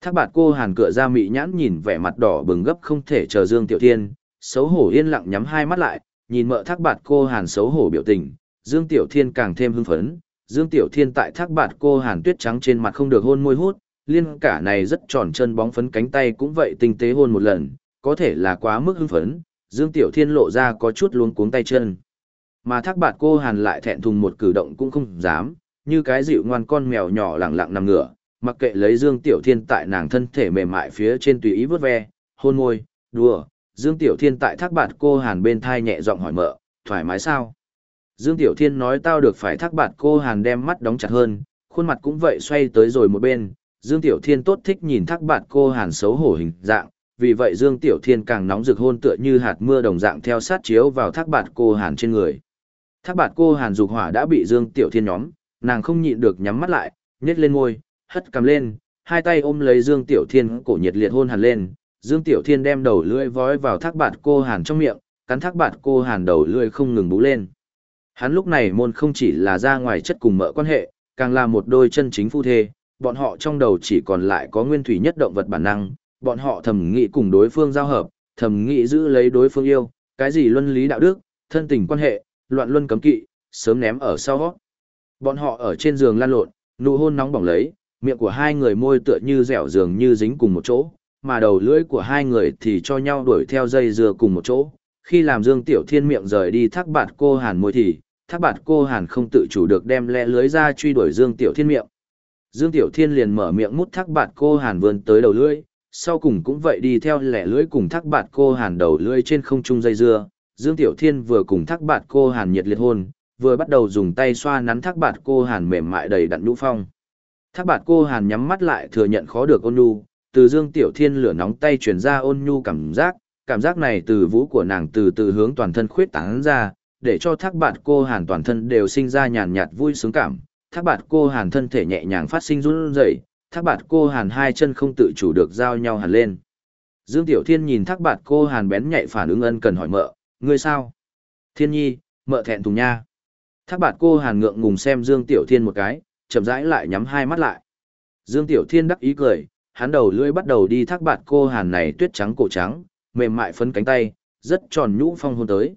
Thác bạt cô hàn cửa ra mị nhãn nhìn vẻ mặt đỏ bừng gấp không thể chờ Dương Tiểu Thiên, xấu hổ yên lặng nhắm hai mắt lại, nhìn mợ thác bạt cô hàn xấu hổ biểu tình, Dương Tiểu Thiên càng thêm hưng phấn. Dương Tiểu Thiên tại thác bạt cô hàn tuyết trắng trên mặt không được hôn môi hút, liên cả này rất tròn chân bóng phấn cánh tay cũng vậy tinh tế hôn một lần, có thể là quá mức hưng phấn, Dương Tiểu Thiên lộ ra có chút luống cuống tay chân. Mà thác bạt cô hàn lại thẹn thùng một cử động cũng không dám, như cái dịu ngoan con mèo nhỏ lẳng lặng nằm ngửa, mặc kệ lấy Dương Tiểu Thiên tại nàng thân thể mềm mại phía trên tùy ý vớt ve, hôn môi, đùa, Dương Tiểu Thiên tại thác bạt cô hàn bên thai nhẹ giọng hỏi mợ, thoải mái sao? Dương Tiểu Thiên nói tao được phải thác bạt cô Hàn đem mắt đóng chặt hơn, khuôn mặt cũng vậy xoay tới rồi một bên. Dương Tiểu Thiên tốt thích nhìn thác bạt cô Hàn xấu hổ hình dạng, vì vậy Dương Tiểu Thiên càng nóng rực hôn tựa như hạt mưa đồng dạng theo sát chiếu vào thác bạt cô Hàn trên người. Thác bạt cô Hàn dục hỏa đã bị Dương Tiểu Thiên nhóm, nàng không nhịn được nhắm mắt lại, nhét lên môi, hất cầm lên, hai tay ôm lấy Dương Tiểu Thiên cổ nhiệt liệt hôn hàn lên. Dương Tiểu Thiên đem đầu lưỡi vói vào thác bạt cô Hàn trong miệng, cắn thác bạt cô Hàn đầu lưỡi không ngừng bú lên. Hắn lúc này môn không chỉ là ra ngoài chất cùng mỡ quan hệ, càng là một đôi chân chính phu thê, bọn họ trong đầu chỉ còn lại có nguyên thủy nhất động vật bản năng, bọn họ thầm nghĩ cùng đối phương giao hợp, thầm nghĩ giữ lấy đối phương yêu, cái gì luân lý đạo đức, thân tình quan hệ, loạn luân cấm kỵ, sớm ném ở sau. Bọn họ ở trên giường lan lộn, nụ hôn nóng bỏng lấy, miệng của hai người môi tựa như dẻo giường như dính cùng một chỗ, mà đầu lưỡi của hai người thì cho nhau đuổi theo dây dừa cùng một chỗ. Khi làm Dương Tiểu Thiên miệng rời đi thác bạt cô Hàn môi thì, thác bạt cô Hàn không tự chủ được đem le lưới ra truy đuổi Dương Tiểu Thiên miệng. Dương Tiểu Thiên liền mở miệng mút thác bạt cô Hàn vươn tới đầu lưỡi, sau cùng cũng vậy đi theo lẻ lưỡi cùng thác bạt cô Hàn đầu lưỡi trên không trung dây dưa. Dương Tiểu Thiên vừa cùng thác bạt cô Hàn nhiệt liệt hôn, vừa bắt đầu dùng tay xoa nắn thác bạt cô Hàn mềm mại đầy đặn nhũ phong. Thác bạt cô Hàn nhắm mắt lại thừa nhận khó được ôn nhu, từ Dương Tiểu Thiên lửa nóng tay truyền ra ôn nhu cảm giác, cảm giác này từ vũ của nàng từ từ hướng toàn thân khuyết tán ra, để cho thác bạt cô Hàn toàn thân đều sinh ra nhàn nhạt vui sướng cảm. Thác bạt cô Hàn thân thể nhẹ nhàng phát sinh run rẩy, thác bạt cô Hàn hai chân không tự chủ được giao nhau hẳn lên. Dương Tiểu Thiên nhìn thác bạt cô Hàn bén nhạy phản ứng ân cần hỏi mợ, ngươi sao? Thiên nhi, mợ thẹn thùng nha. Thác bạt cô Hàn ngượng ngùng xem Dương Tiểu Thiên một cái, chậm rãi lại nhắm hai mắt lại. Dương Tiểu Thiên đắc ý cười, hắn đầu lưỡi bắt đầu đi thác bạt cô Hàn này tuyết trắng cổ trắng, mềm mại phấn cánh tay, rất tròn nhũ phong hôn tới.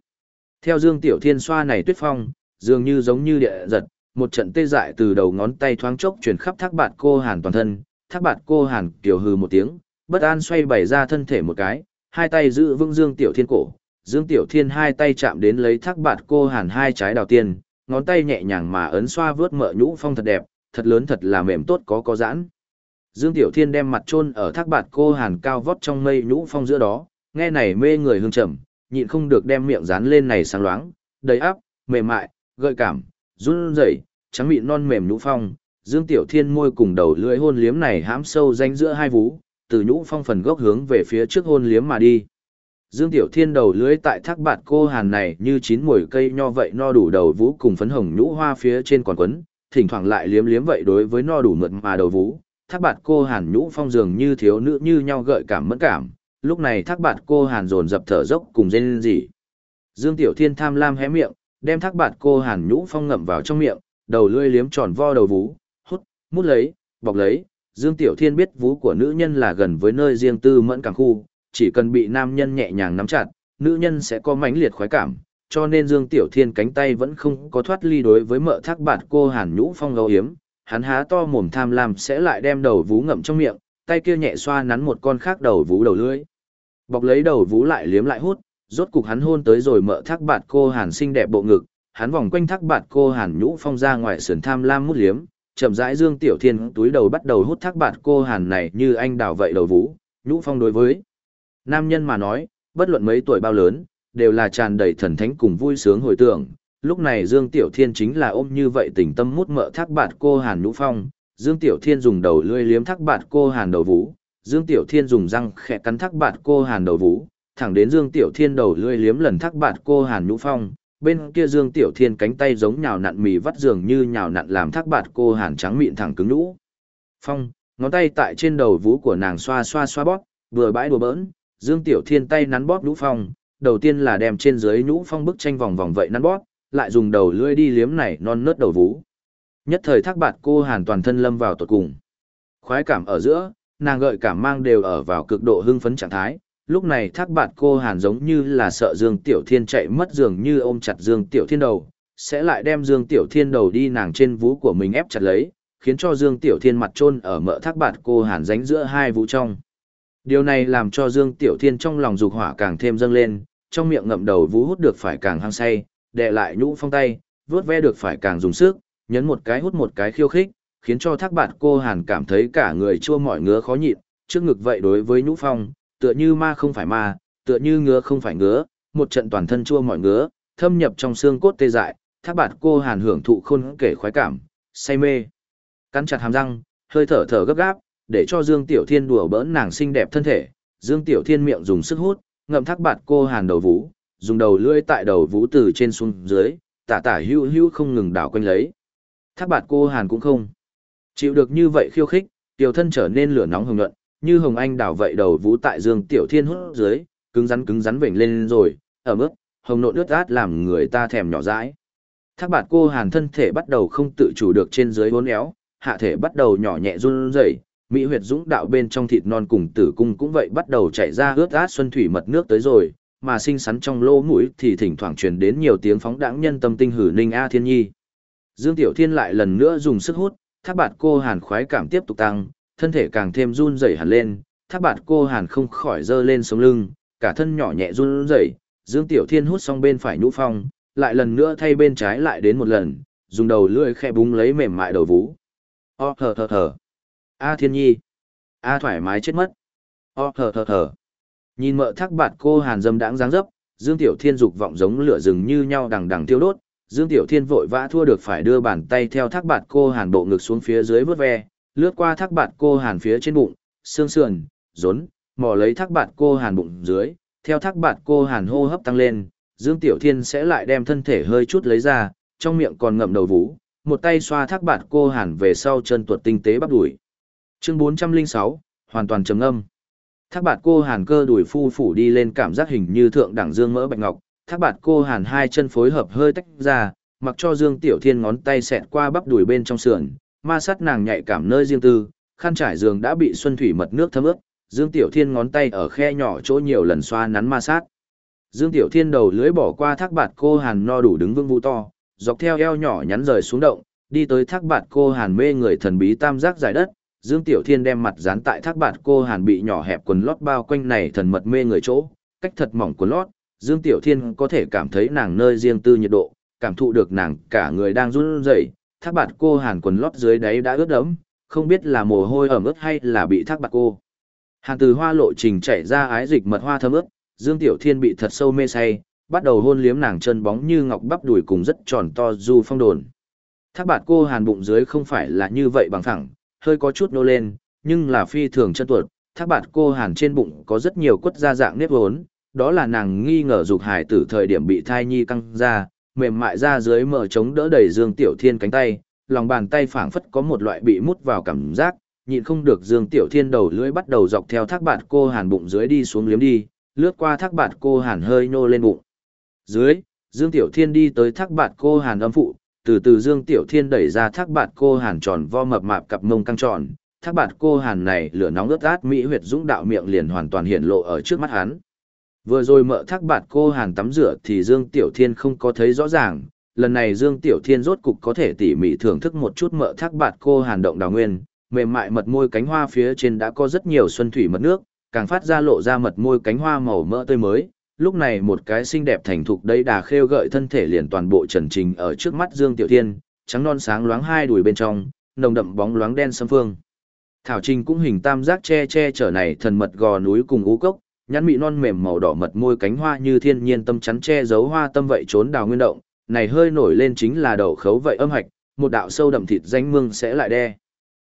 Theo Dương Tiểu Thiên xoa này tuyết phong, dường như giống như địa giật, một trận tê dại từ đầu ngón tay thoáng chốc chuyển khắp thác bạt cô Hàn toàn thân, thác bạt cô Hàn kiều hừ một tiếng, bất an xoay bày ra thân thể một cái, hai tay giữ vững Dương Tiểu Thiên cổ, Dương Tiểu Thiên hai tay chạm đến lấy thác bạt cô Hàn hai trái đào tiên, ngón tay nhẹ nhàng mà ấn xoa vướt mỡ nhũ phong thật đẹp, thật lớn thật là mềm tốt có có giãn. Dương Tiểu Thiên đem mặt chôn ở thác bạt cô Hàn cao vót trong mây nhũ phong giữa đó, nghe này mê người hương trầm, nhịn không được đem miệng dán lên này sáng loáng, đầy áp, mềm mại, gợi cảm, run rẩy, trắng mịn non mềm nhũ phong, Dương Tiểu Thiên môi cùng đầu lưỡi hôn liếm này hãm sâu danh giữa hai vú, từ nhũ phong phần gốc hướng về phía trước hôn liếm mà đi. Dương Tiểu Thiên đầu lưỡi tại thác bạt cô hàn này như chín mùi cây nho vậy no đủ đầu vú cùng phấn hồng nhũ hoa phía trên còn quấn, thỉnh thoảng lại liếm liếm vậy đối với no đủ mượt mà đầu vú. Thác bạt cô hàn nhũ phong dường như thiếu nữ như nhau gợi cảm mẫn cảm, lúc này thác bạt cô hàn dồn dập thở dốc cùng dên gì. Dương Tiểu Thiên tham lam hé miệng, đem thác bạt cô hàn nhũ phong ngậm vào trong miệng, đầu lưỡi liếm tròn vo đầu vú, hút, mút lấy, bọc lấy. Dương Tiểu Thiên biết vú của nữ nhân là gần với nơi riêng tư mẫn cảm khu, chỉ cần bị nam nhân nhẹ nhàng nắm chặt, nữ nhân sẽ có mãnh liệt khoái cảm, cho nên Dương Tiểu Thiên cánh tay vẫn không có thoát ly đối với mợ thác bạt cô Hàn Nhũ Phong gấu hiếm, hắn há to mồm tham lam sẽ lại đem đầu vú ngậm trong miệng, tay kia nhẹ xoa nắn một con khác đầu vú đầu lưỡi. Bọc lấy đầu vú lại liếm lại hút, rốt cục hắn hôn tới rồi mợ thác bạt cô Hàn xinh đẹp bộ ngực, hắn vòng quanh thác bạt cô Hàn Nhũ Phong ra ngoài sườn tham lam mút liếm, chậm rãi Dương Tiểu Thiên túi đầu bắt đầu hút thác bạt cô Hàn này như anh đào vậy đầu vú, Nhũ Phong đối với Nam nhân mà nói, bất luận mấy tuổi bao lớn, đều là tràn đầy thần thánh cùng vui sướng hồi tưởng. Lúc này Dương Tiểu Thiên chính là ôm như vậy tình tâm mút mợ thác bạt cô Hàn Nhũ Phong. Dương Tiểu Thiên dùng đầu lưỡi liếm thác bạt cô Hàn đầu vũ. Dương Tiểu Thiên dùng răng khẽ cắn thác bạt cô Hàn đầu vũ. Thẳng đến Dương Tiểu Thiên đầu lưỡi liếm lần thác bạt cô Hàn Nhũ Phong. Bên kia Dương Tiểu Thiên cánh tay giống nhào nặn mì vắt giường như nhào nặn làm thác bạt cô Hàn trắng mịn thẳng cứng nhũ. Phong, ngón tay tại trên đầu vú của nàng xoa xoa xoa bóp, vừa bãi đùa bỡn, Dương Tiểu Thiên tay nắn bóp nhũ phong, đầu tiên là đem trên dưới nhũ phong bức tranh vòng vòng vậy nắn bóp, lại dùng đầu lưỡi đi liếm này non nớt đầu vú. Nhất thời thác bạt cô hàn toàn thân lâm vào tột cùng. Khoái cảm ở giữa, nàng gợi cảm mang đều ở vào cực độ hưng phấn trạng thái. Lúc này thác bạt cô hàn giống như là sợ Dương Tiểu Thiên chạy mất giường như ôm chặt Dương Tiểu Thiên đầu, sẽ lại đem Dương Tiểu Thiên đầu đi nàng trên vú của mình ép chặt lấy, khiến cho Dương Tiểu Thiên mặt trôn ở mỡ thác bạt cô hàn ránh giữa hai vú trong. Điều này làm cho Dương Tiểu Thiên trong lòng dục hỏa càng thêm dâng lên, trong miệng ngậm đầu vú hút được phải càng hăng say, đè lại nhũ phong tay, vớt ve được phải càng dùng sức, nhấn một cái hút một cái khiêu khích, khiến cho thác bạt cô Hàn cảm thấy cả người chua mỏi ngứa khó nhịn, trước ngực vậy đối với nhũ phong, tựa như ma không phải ma, tựa như ngứa không phải ngứa, một trận toàn thân chua mọi ngứa, thâm nhập trong xương cốt tê dại, thác bạt cô hàn hưởng thụ khôn kể khoái cảm, say mê. Cắn chặt hàm răng, hơi thở thở gấp gáp, để cho Dương Tiểu Thiên đùa bỡn nàng xinh đẹp thân thể. Dương Tiểu Thiên miệng dùng sức hút, ngậm thác bạt cô hàn đầu vũ, dùng đầu lưỡi tại đầu vũ từ trên xuống dưới, tả tả hữu hữu không ngừng đảo quanh lấy. Thác bạt cô hàn cũng không. Chịu được như vậy khiêu khích, tiểu thân trở nên lửa nóng hừng nhuận, như hồng anh đảo vậy đầu vũ tại Dương Tiểu Thiên hút dưới, cứng rắn cứng rắn vểnh lên rồi, ở mức, hồng nộn nước át làm người ta thèm nhỏ dãi. Thác bạt cô hàn thân thể bắt đầu không tự chủ được trên dưới uốn éo, hạ thể bắt đầu nhỏ nhẹ run rẩy, mỹ huyệt dũng đạo bên trong thịt non cùng tử cung cũng vậy bắt đầu chảy ra ướt át xuân thủy mật nước tới rồi, mà sinh sắn trong lỗ mũi thì thỉnh thoảng truyền đến nhiều tiếng phóng đãng nhân tâm tinh hử ninh a thiên nhi. Dương Tiểu Thiên lại lần nữa dùng sức hút, thác bạt cô hàn khoái cảm tiếp tục tăng, thân thể càng thêm run rẩy hẳn lên, thác bạt cô hàn không khỏi dơ lên sống lưng, cả thân nhỏ nhẹ run rẩy, Dương Tiểu Thiên hút xong bên phải nhũ phong, lại lần nữa thay bên trái lại đến một lần, dùng đầu lưỡi khẽ búng lấy mềm mại đầu vú. O thở thở thở. A Thiên Nhi. A thoải mái chết mất. O thở thở thở. Nhìn mợ thác bạt cô hàn dâm đãng dáng dấp, Dương Tiểu Thiên dục vọng giống lửa rừng như nhau đằng đằng tiêu đốt. Dương Tiểu Thiên vội vã thua được phải đưa bàn tay theo thác bạt cô hàn bộ ngực xuống phía dưới vớt ve, lướt qua thác bạt cô hàn phía trên bụng, xương sườn, rốn, mò lấy thác bạt cô hàn bụng dưới, theo thác bạt cô hàn hô hấp tăng lên, Dương Tiểu Thiên sẽ lại đem thân thể hơi chút lấy ra, trong miệng còn ngậm đầu vũ, một tay xoa thác bạt cô hàn về sau chân tuột tinh tế bắp đùi. Chương 406, hoàn toàn trầm âm. Thác bạt cô hàn cơ đùi phu phủ đi lên cảm giác hình như thượng đẳng dương mỡ bạch ngọc, thác bạt cô hàn hai chân phối hợp hơi tách ra, mặc cho Dương Tiểu Thiên ngón tay xẹt qua bắp đùi bên trong sườn, ma sát nàng nhạy cảm nơi riêng tư, khăn trải giường đã bị xuân thủy mật nước thấm ướt, Dương Tiểu Thiên ngón tay ở khe nhỏ chỗ nhiều lần xoa nắn ma sát. Dương Tiểu Thiên đầu lưới bỏ qua thác bạt cô Hàn no đủ đứng vững vũ to, dọc theo eo nhỏ nhắn rời xuống động, đi tới thác bạt cô Hàn mê người thần bí tam giác giải đất. Dương Tiểu Thiên đem mặt dán tại thác bạt cô Hàn bị nhỏ hẹp quần lót bao quanh này thần mật mê người chỗ, cách thật mỏng quần lót, Dương Tiểu Thiên có thể cảm thấy nàng nơi riêng tư nhiệt độ, cảm thụ được nàng cả người đang run rẩy. Thác bạt cô Hàn quần lót dưới đáy đã ướt đẫm, không biết là mồ hôi ẩm ướt hay là bị thác bạt cô. Hàn từ hoa lộ trình chạy ra ái dịch mật hoa thơm ướt, Dương Tiểu Thiên bị thật sâu mê say, bắt đầu hôn liếm nàng chân bóng như ngọc bắp đùi cùng rất tròn to du phong đồn. Thác bạt cô hàn bụng dưới không phải là như vậy bằng thẳng, hơi có chút nô lên, nhưng là phi thường chân tuột. Thác bạt cô hàn trên bụng có rất nhiều quất da dạng nếp vốn, đó là nàng nghi ngờ dục hải tử thời điểm bị thai nhi căng ra, mềm mại ra dưới mở chống đỡ đầy Dương Tiểu Thiên cánh tay, lòng bàn tay phảng phất có một loại bị mút vào cảm giác, nhịn không được Dương Tiểu Thiên đầu lưỡi bắt đầu dọc theo thác bạt cô hàn bụng dưới đi xuống liếm đi, lướt qua thác bạt cô hàn hơi nô lên bụng. Dưới, Dương Tiểu Thiên đi tới thác bạt cô hàn âm phụ, từ từ Dương Tiểu Thiên đẩy ra thác bạt cô hàn tròn vo mập mạp cặp mông căng tròn, thác bạt cô hàn này lửa nóng ướt át mỹ huyệt dũng đạo miệng liền hoàn toàn hiện lộ ở trước mắt hắn. Vừa rồi mợ thác bạt cô hàn tắm rửa thì Dương Tiểu Thiên không có thấy rõ ràng, lần này Dương Tiểu Thiên rốt cục có thể tỉ mỉ thưởng thức một chút mợ thác bạt cô hàn động đào nguyên, mềm mại mật môi cánh hoa phía trên đã có rất nhiều xuân thủy mật nước, càng phát ra lộ ra mật môi cánh hoa màu mỡ tươi mới. Lúc này một cái xinh đẹp thành thục đây đà khêu gợi thân thể liền toàn bộ trần trình ở trước mắt Dương Tiểu Thiên, trắng non sáng loáng hai đùi bên trong, nồng đậm bóng loáng đen sâm phương. Thảo Trình cũng hình tam giác che che trở này thần mật gò núi cùng ú cốc, nhắn mị non mềm màu đỏ mật môi cánh hoa như thiên nhiên tâm chắn che giấu hoa tâm vậy trốn đào nguyên động, này hơi nổi lên chính là đậu khấu vậy âm hạch, một đạo sâu đậm thịt danh mương sẽ lại đe.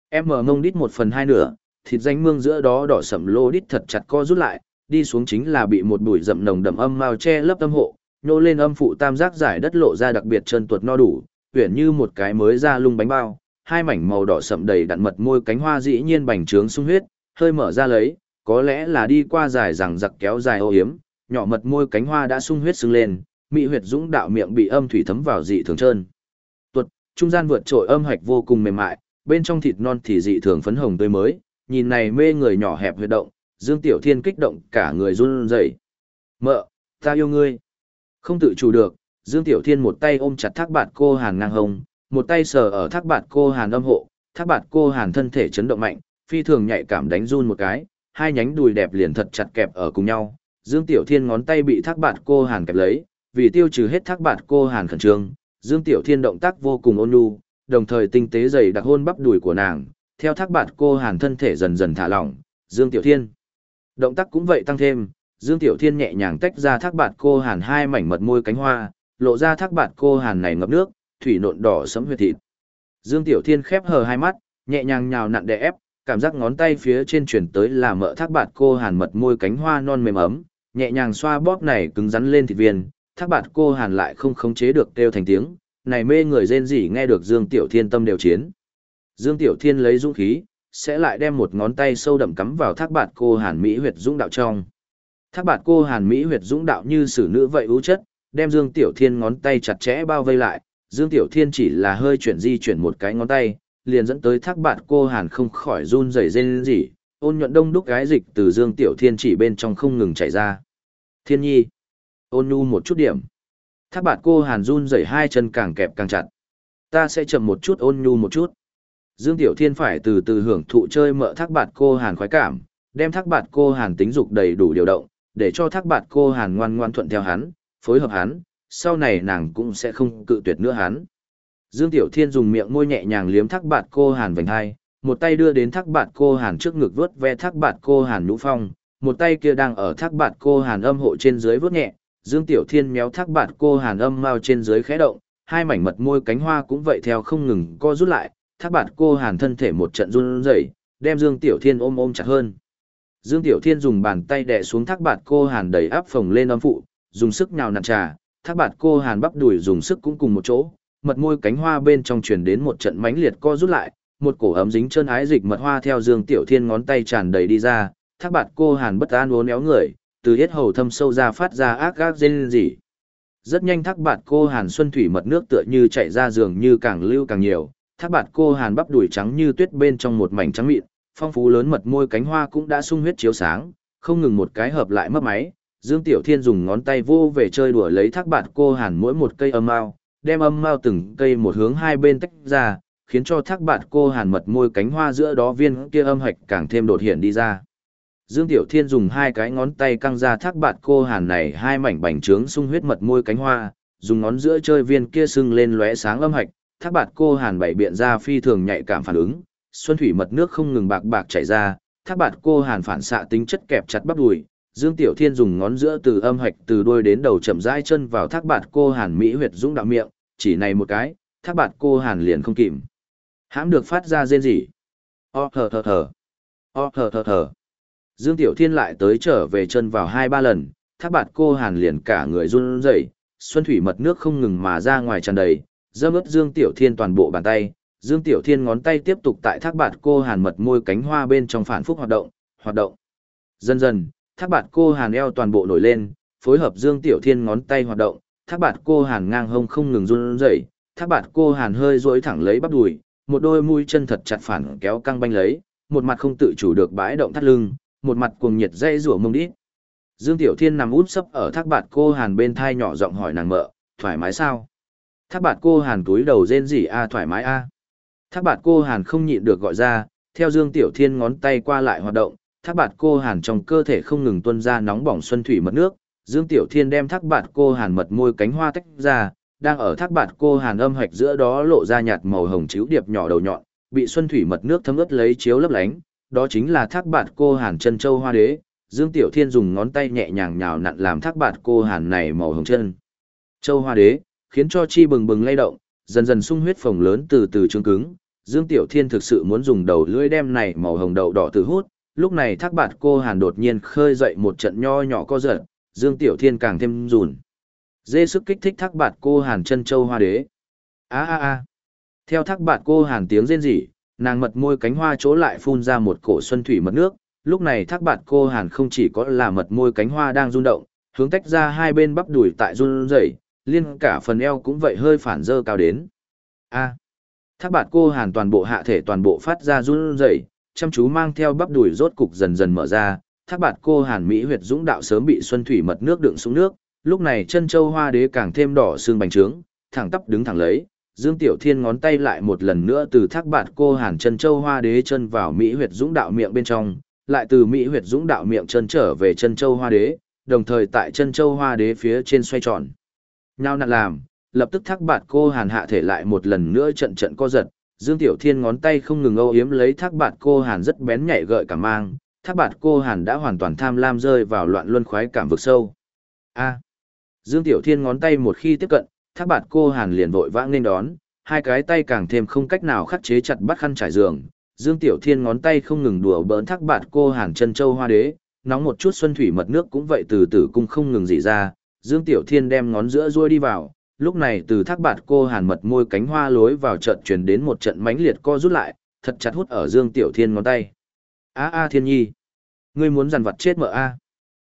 Em mở mông đít một phần hai nửa, thịt danh mương giữa đó đỏ sẩm lô đít thật chặt co rút lại, đi xuống chính là bị một bụi rậm nồng đậm âm mao che lấp âm hộ, nhô lên âm phụ tam giác giải đất lộ ra đặc biệt chân tuột no đủ, uyển như một cái mới ra lung bánh bao, hai mảnh màu đỏ sậm đầy đặn mật môi cánh hoa dĩ nhiên bành trướng sung huyết, hơi mở ra lấy, có lẽ là đi qua dài rằng giặc kéo dài ô hiếm, nhỏ mật môi cánh hoa đã sung huyết sưng lên, mị huyệt dũng đạo miệng bị âm thủy thấm vào dị thường trơn. Tuột, trung gian vượt trội âm hạch vô cùng mềm mại, bên trong thịt non thì dị thường phấn hồng tươi mới, nhìn này mê người nhỏ hẹp huyệt động, Dương Tiểu Thiên kích động cả người run rẩy. Mợ, ta yêu ngươi. Không tự chủ được, Dương Tiểu Thiên một tay ôm chặt thác bạt cô Hàn ngang hồng một tay sờ ở thác bạt cô Hàn âm hộ, thác bạt cô Hàn thân thể chấn động mạnh, phi thường nhạy cảm đánh run một cái, hai nhánh đùi đẹp liền thật chặt kẹp ở cùng nhau. Dương Tiểu Thiên ngón tay bị thác bạt cô Hàn kẹp lấy, vì tiêu trừ hết thác bạt cô Hàn khẩn trương, Dương Tiểu Thiên động tác vô cùng ôn nhu, đồng thời tinh tế dày đặc hôn bắp đùi của nàng, theo thác bạt cô hàn thân thể dần dần thả lỏng, Dương Tiểu Thiên. Động tác cũng vậy tăng thêm, Dương Tiểu Thiên nhẹ nhàng tách ra thác bạt cô hàn hai mảnh mật môi cánh hoa, lộ ra thác bạt cô hàn này ngập nước, thủy nộn đỏ sẫm huyệt thịt. Dương Tiểu Thiên khép hờ hai mắt, nhẹ nhàng nhào nặn đè ép, cảm giác ngón tay phía trên chuyển tới là mỡ thác bạt cô hàn mật môi cánh hoa non mềm ấm, nhẹ nhàng xoa bóp này cứng rắn lên thịt viên, thác bạt cô hàn lại không khống chế được kêu thành tiếng, này mê người rên rỉ nghe được Dương Tiểu Thiên tâm đều chiến. Dương Tiểu Thiên lấy dũng khí, sẽ lại đem một ngón tay sâu đậm cắm vào thác bạt cô hàn mỹ huyệt dũng đạo trong. Thác bạt cô hàn mỹ huyệt dũng đạo như sử nữ vậy ưu chất, đem Dương Tiểu Thiên ngón tay chặt chẽ bao vây lại, Dương Tiểu Thiên chỉ là hơi chuyển di chuyển một cái ngón tay, liền dẫn tới thác bạt cô hàn không khỏi run rẩy rên rỉ, ôn nhuận đông đúc cái dịch từ Dương Tiểu Thiên chỉ bên trong không ngừng chảy ra. Thiên nhi, ôn nhu một chút điểm. Thác bạt cô hàn run rẩy hai chân càng kẹp càng chặt. Ta sẽ chậm một chút ôn nhu một chút. Dương Tiểu Thiên phải từ từ hưởng thụ chơi mợ thác bạt cô hàn khoái cảm, đem thác bạt cô hàn tính dục đầy đủ điều động, để cho thác bạt cô hàn ngoan ngoan thuận theo hắn, phối hợp hắn, sau này nàng cũng sẽ không cự tuyệt nữa hắn. Dương Tiểu Thiên dùng miệng môi nhẹ nhàng liếm thác bạt cô hàn vành hai, một tay đưa đến thác bạt cô hàn trước ngực vớt ve thác bạt cô hàn nhũ phong, một tay kia đang ở thác bạt cô hàn âm hộ trên dưới vớt nhẹ, Dương Tiểu Thiên méo thác bạt cô hàn âm mau trên dưới khẽ động, hai mảnh mật môi cánh hoa cũng vậy theo không ngừng co rút lại, thác bạt cô hàn thân thể một trận run rẩy, đem Dương Tiểu Thiên ôm ôm chặt hơn. Dương Tiểu Thiên dùng bàn tay đè xuống thác bạt cô hàn đầy áp phồng lên âm phụ, dùng sức nhào nặn trà, thác bạt cô hàn bắp đùi dùng sức cũng cùng một chỗ, mật môi cánh hoa bên trong truyền đến một trận mãnh liệt co rút lại, một cổ ấm dính chân ái dịch mật hoa theo Dương Tiểu Thiên ngón tay tràn đầy đi ra, thác bạt cô hàn bất an uốn éo người, từ hết hầu thâm sâu ra phát ra ác gác rên rỉ. Rất nhanh thác bạt cô hàn xuân thủy mật nước tựa như chạy ra giường như càng lưu càng nhiều, thác bạt cô hàn bắp đùi trắng như tuyết bên trong một mảnh trắng mịn, phong phú lớn mật môi cánh hoa cũng đã sung huyết chiếu sáng, không ngừng một cái hợp lại mất máy. Dương Tiểu Thiên dùng ngón tay vô về chơi đùa lấy thác bạt cô hàn mỗi một cây âm ao đem âm mao từng cây một hướng hai bên tách ra, khiến cho thác bạt cô hàn mật môi cánh hoa giữa đó viên kia âm hạch càng thêm đột hiện đi ra. Dương Tiểu Thiên dùng hai cái ngón tay căng ra thác bạt cô hàn này hai mảnh bành trướng sung huyết mật môi cánh hoa, dùng ngón giữa chơi viên kia sưng lên lóe sáng âm hạch, thác bạt cô hàn bảy biện ra phi thường nhạy cảm phản ứng, xuân thủy mật nước không ngừng bạc bạc chảy ra, thác bạt cô hàn phản xạ tính chất kẹp chặt bắp đùi. Dương Tiểu Thiên dùng ngón giữa từ âm hạch từ đuôi đến đầu chậm rãi chân vào thác bạt cô hàn mỹ huyệt dũng đạo miệng, chỉ này một cái, thác bạt cô hàn liền không kìm. Hãm được phát ra rên rỉ. O thở thở thở. O thở thở thở. Dương Tiểu Thiên lại tới trở về chân vào hai ba lần, thác bạt cô hàn liền cả người run rẩy, xuân thủy mật nước không ngừng mà ra ngoài tràn đầy, dâm ướt Dương Tiểu Thiên toàn bộ bàn tay, Dương Tiểu Thiên ngón tay tiếp tục tại thác bạt cô hàn mật môi cánh hoa bên trong phản phúc hoạt động, hoạt động. Dần dần, thác bạt cô hàn eo toàn bộ nổi lên, phối hợp Dương Tiểu Thiên ngón tay hoạt động, thác bạt cô hàn ngang hông không ngừng run rẩy, thác bạt cô hàn hơi duỗi thẳng lấy bắp đùi, một đôi mũi chân thật chặt phản kéo căng banh lấy, một mặt không tự chủ được bãi động thắt lưng, một mặt cuồng nhiệt dây rủa mông đít. Dương Tiểu Thiên nằm út sấp ở thác bạt cô hàn bên thai nhỏ giọng hỏi nàng mợ, thoải mái sao? Thác bạt cô hàn túi đầu rên rỉ a thoải mái a. Thác bạt cô hàn không nhịn được gọi ra, theo Dương Tiểu Thiên ngón tay qua lại hoạt động, thác bạt cô hàn trong cơ thể không ngừng tuôn ra nóng bỏng xuân thủy mật nước. Dương Tiểu Thiên đem thác bạt cô hàn mật môi cánh hoa tách ra, đang ở thác bạt cô hàn âm hoạch giữa đó lộ ra nhạt màu hồng chiếu điệp nhỏ đầu nhọn, bị xuân thủy mật nước thấm ướt lấy chiếu lấp lánh, đó chính là thác bạt cô hàn chân châu hoa đế. Dương Tiểu Thiên dùng ngón tay nhẹ nhàng nhào nặn làm thác bạt cô hàn này màu hồng chân. Châu hoa đế, khiến cho chi bừng bừng lay động, dần dần sung huyết phồng lớn từ từ trương cứng, Dương Tiểu Thiên thực sự muốn dùng đầu lưỡi đem này màu hồng đậu đỏ từ hút, lúc này thác bạt cô hàn đột nhiên khơi dậy một trận nho nhỏ co giật, Dương Tiểu Thiên càng thêm rùn. Dê sức kích thích thác bạt cô hàn chân châu hoa đế. a a a Theo thác bạt cô hàn tiếng rên rỉ, nàng mật môi cánh hoa chỗ lại phun ra một cổ xuân thủy mật nước, lúc này thác bạt cô hàn không chỉ có là mật môi cánh hoa đang rung động, hướng tách ra hai bên bắp đùi tại run rẩy, liên cả phần eo cũng vậy hơi phản dơ cao đến. A. Thác bạt cô hàn toàn bộ hạ thể toàn bộ phát ra run rẩy, chăm chú mang theo bắp đùi rốt cục dần dần mở ra. Thác bạt cô hàn mỹ huyệt dũng đạo sớm bị xuân thủy mật nước đựng xuống nước, lúc này chân châu hoa đế càng thêm đỏ xương bành trướng, thẳng tắp đứng thẳng lấy. Dương Tiểu Thiên ngón tay lại một lần nữa từ thác bạt cô hàn chân châu hoa đế chân vào mỹ huyệt dũng đạo miệng bên trong, lại từ mỹ huyệt dũng đạo miệng chân trở về chân châu hoa đế, đồng thời tại chân châu hoa đế phía trên xoay tròn. nhao nặn làm, lập tức thác bạt cô hàn hạ thể lại một lần nữa trận trận co giật, Dương Tiểu Thiên ngón tay không ngừng âu yếm lấy thác bạt cô hàn rất bén nhạy gợi cả mang, thác bạt cô hàn đã hoàn toàn tham lam rơi vào loạn luân khoái cảm vực sâu. A. Dương Tiểu Thiên ngón tay một khi tiếp cận, thác bạt cô hàn liền vội vã nên đón, hai cái tay càng thêm không cách nào khắc chế chặt bắt khăn trải giường. Dương Tiểu Thiên ngón tay không ngừng đùa bỡn thác bạt cô hàn chân châu hoa đế, nóng một chút xuân thủy mật nước cũng vậy từ từ cung không ngừng dị ra. Dương Tiểu Thiên đem ngón giữa ruôi đi vào, lúc này từ thác bạt cô hàn mật môi cánh hoa lối vào trận truyền đến một trận mãnh liệt co rút lại, thật chặt hút ở Dương Tiểu Thiên ngón tay. A a Thiên Nhi, ngươi muốn dằn vặt chết mợ a.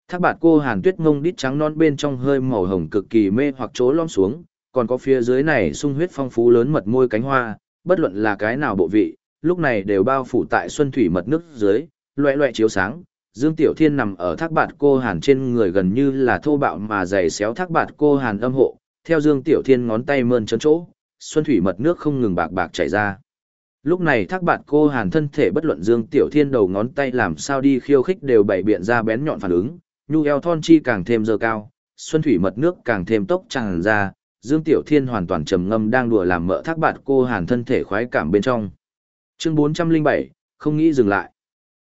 Thác bạt cô hàn tuyết mông đít trắng non bên trong hơi màu hồng cực kỳ mê hoặc chỗ lom xuống, còn có phía dưới này sung huyết phong phú lớn mật môi cánh hoa, bất luận là cái nào bộ vị, lúc này đều bao phủ tại xuân thủy mật nước dưới, loẹ loẹ chiếu sáng. Dương Tiểu Thiên nằm ở thác bạt cô hàn trên người gần như là thô bạo mà dày xéo thác bạt cô hàn âm hộ, theo Dương Tiểu Thiên ngón tay mơn chân chỗ, xuân thủy mật nước không ngừng bạc bạc chảy ra. Lúc này thác bạt cô hàn thân thể bất luận Dương Tiểu Thiên đầu ngón tay làm sao đi khiêu khích đều bày biện ra bén nhọn phản ứng, nhu eo thon chi càng thêm dơ cao, xuân thủy mật nước càng thêm tốc tràn ra, Dương Tiểu Thiên hoàn toàn trầm ngâm đang đùa làm mỡ thác bạt cô hàn thân thể khoái cảm bên trong. Chương 407, không nghĩ dừng lại.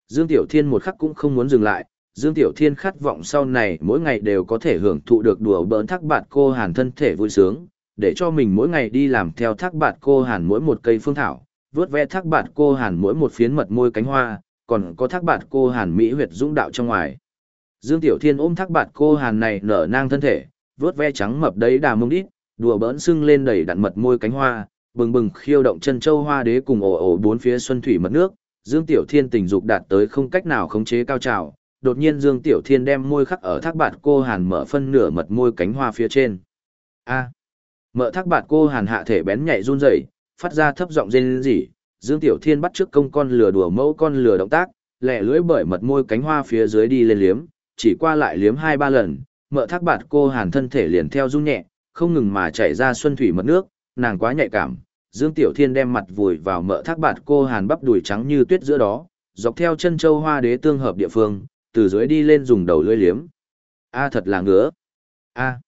Dương Tiểu Thiên một khắc cũng không muốn dừng lại, Dương Tiểu Thiên khát vọng sau này mỗi ngày đều có thể hưởng thụ được đùa bỡn thác bạt cô hàn thân thể vui sướng, để cho mình mỗi ngày đi làm theo thác bạt cô hàn mỗi một cây phương thảo, vớt ve thác bạt cô hàn mỗi một phiến mật môi cánh hoa, còn có thác bạt cô hàn mỹ huyệt dũng đạo trong ngoài. Dương Tiểu Thiên ôm thác bạt cô hàn này nở nang thân thể, vớt ve trắng mập đấy đà mông đít, đùa bỡn sưng lên đầy đặn mật môi cánh hoa, bừng bừng khiêu động chân châu hoa đế cùng ồ ồ bốn phía xuân thủy mật nước, Dương Tiểu Thiên tình dục đạt tới không cách nào khống chế cao trào, đột nhiên Dương Tiểu Thiên đem môi khắc ở thác bạt cô hàn mở phân nửa mật môi cánh hoa phía trên. A. Mở thác bạt cô hàn hạ thể bén nhạy run rẩy, phát ra thấp giọng rên rỉ, Dương Tiểu Thiên bắt trước công con lừa đùa mẫu con lừa động tác, lẻ lưỡi bởi mật môi cánh hoa phía dưới đi lên liếm, chỉ qua lại liếm hai ba lần, mợ thác bạt cô hàn thân thể liền theo run nhẹ, không ngừng mà chảy ra xuân thủy mật nước, nàng quá nhạy cảm. Dương Tiểu Thiên đem mặt vùi vào mỡ thác bạt cô hàn bắp đùi trắng như tuyết giữa đó, dọc theo chân châu hoa đế tương hợp địa phương, từ dưới đi lên dùng đầu lưỡi liếm. A thật là ngứa. A.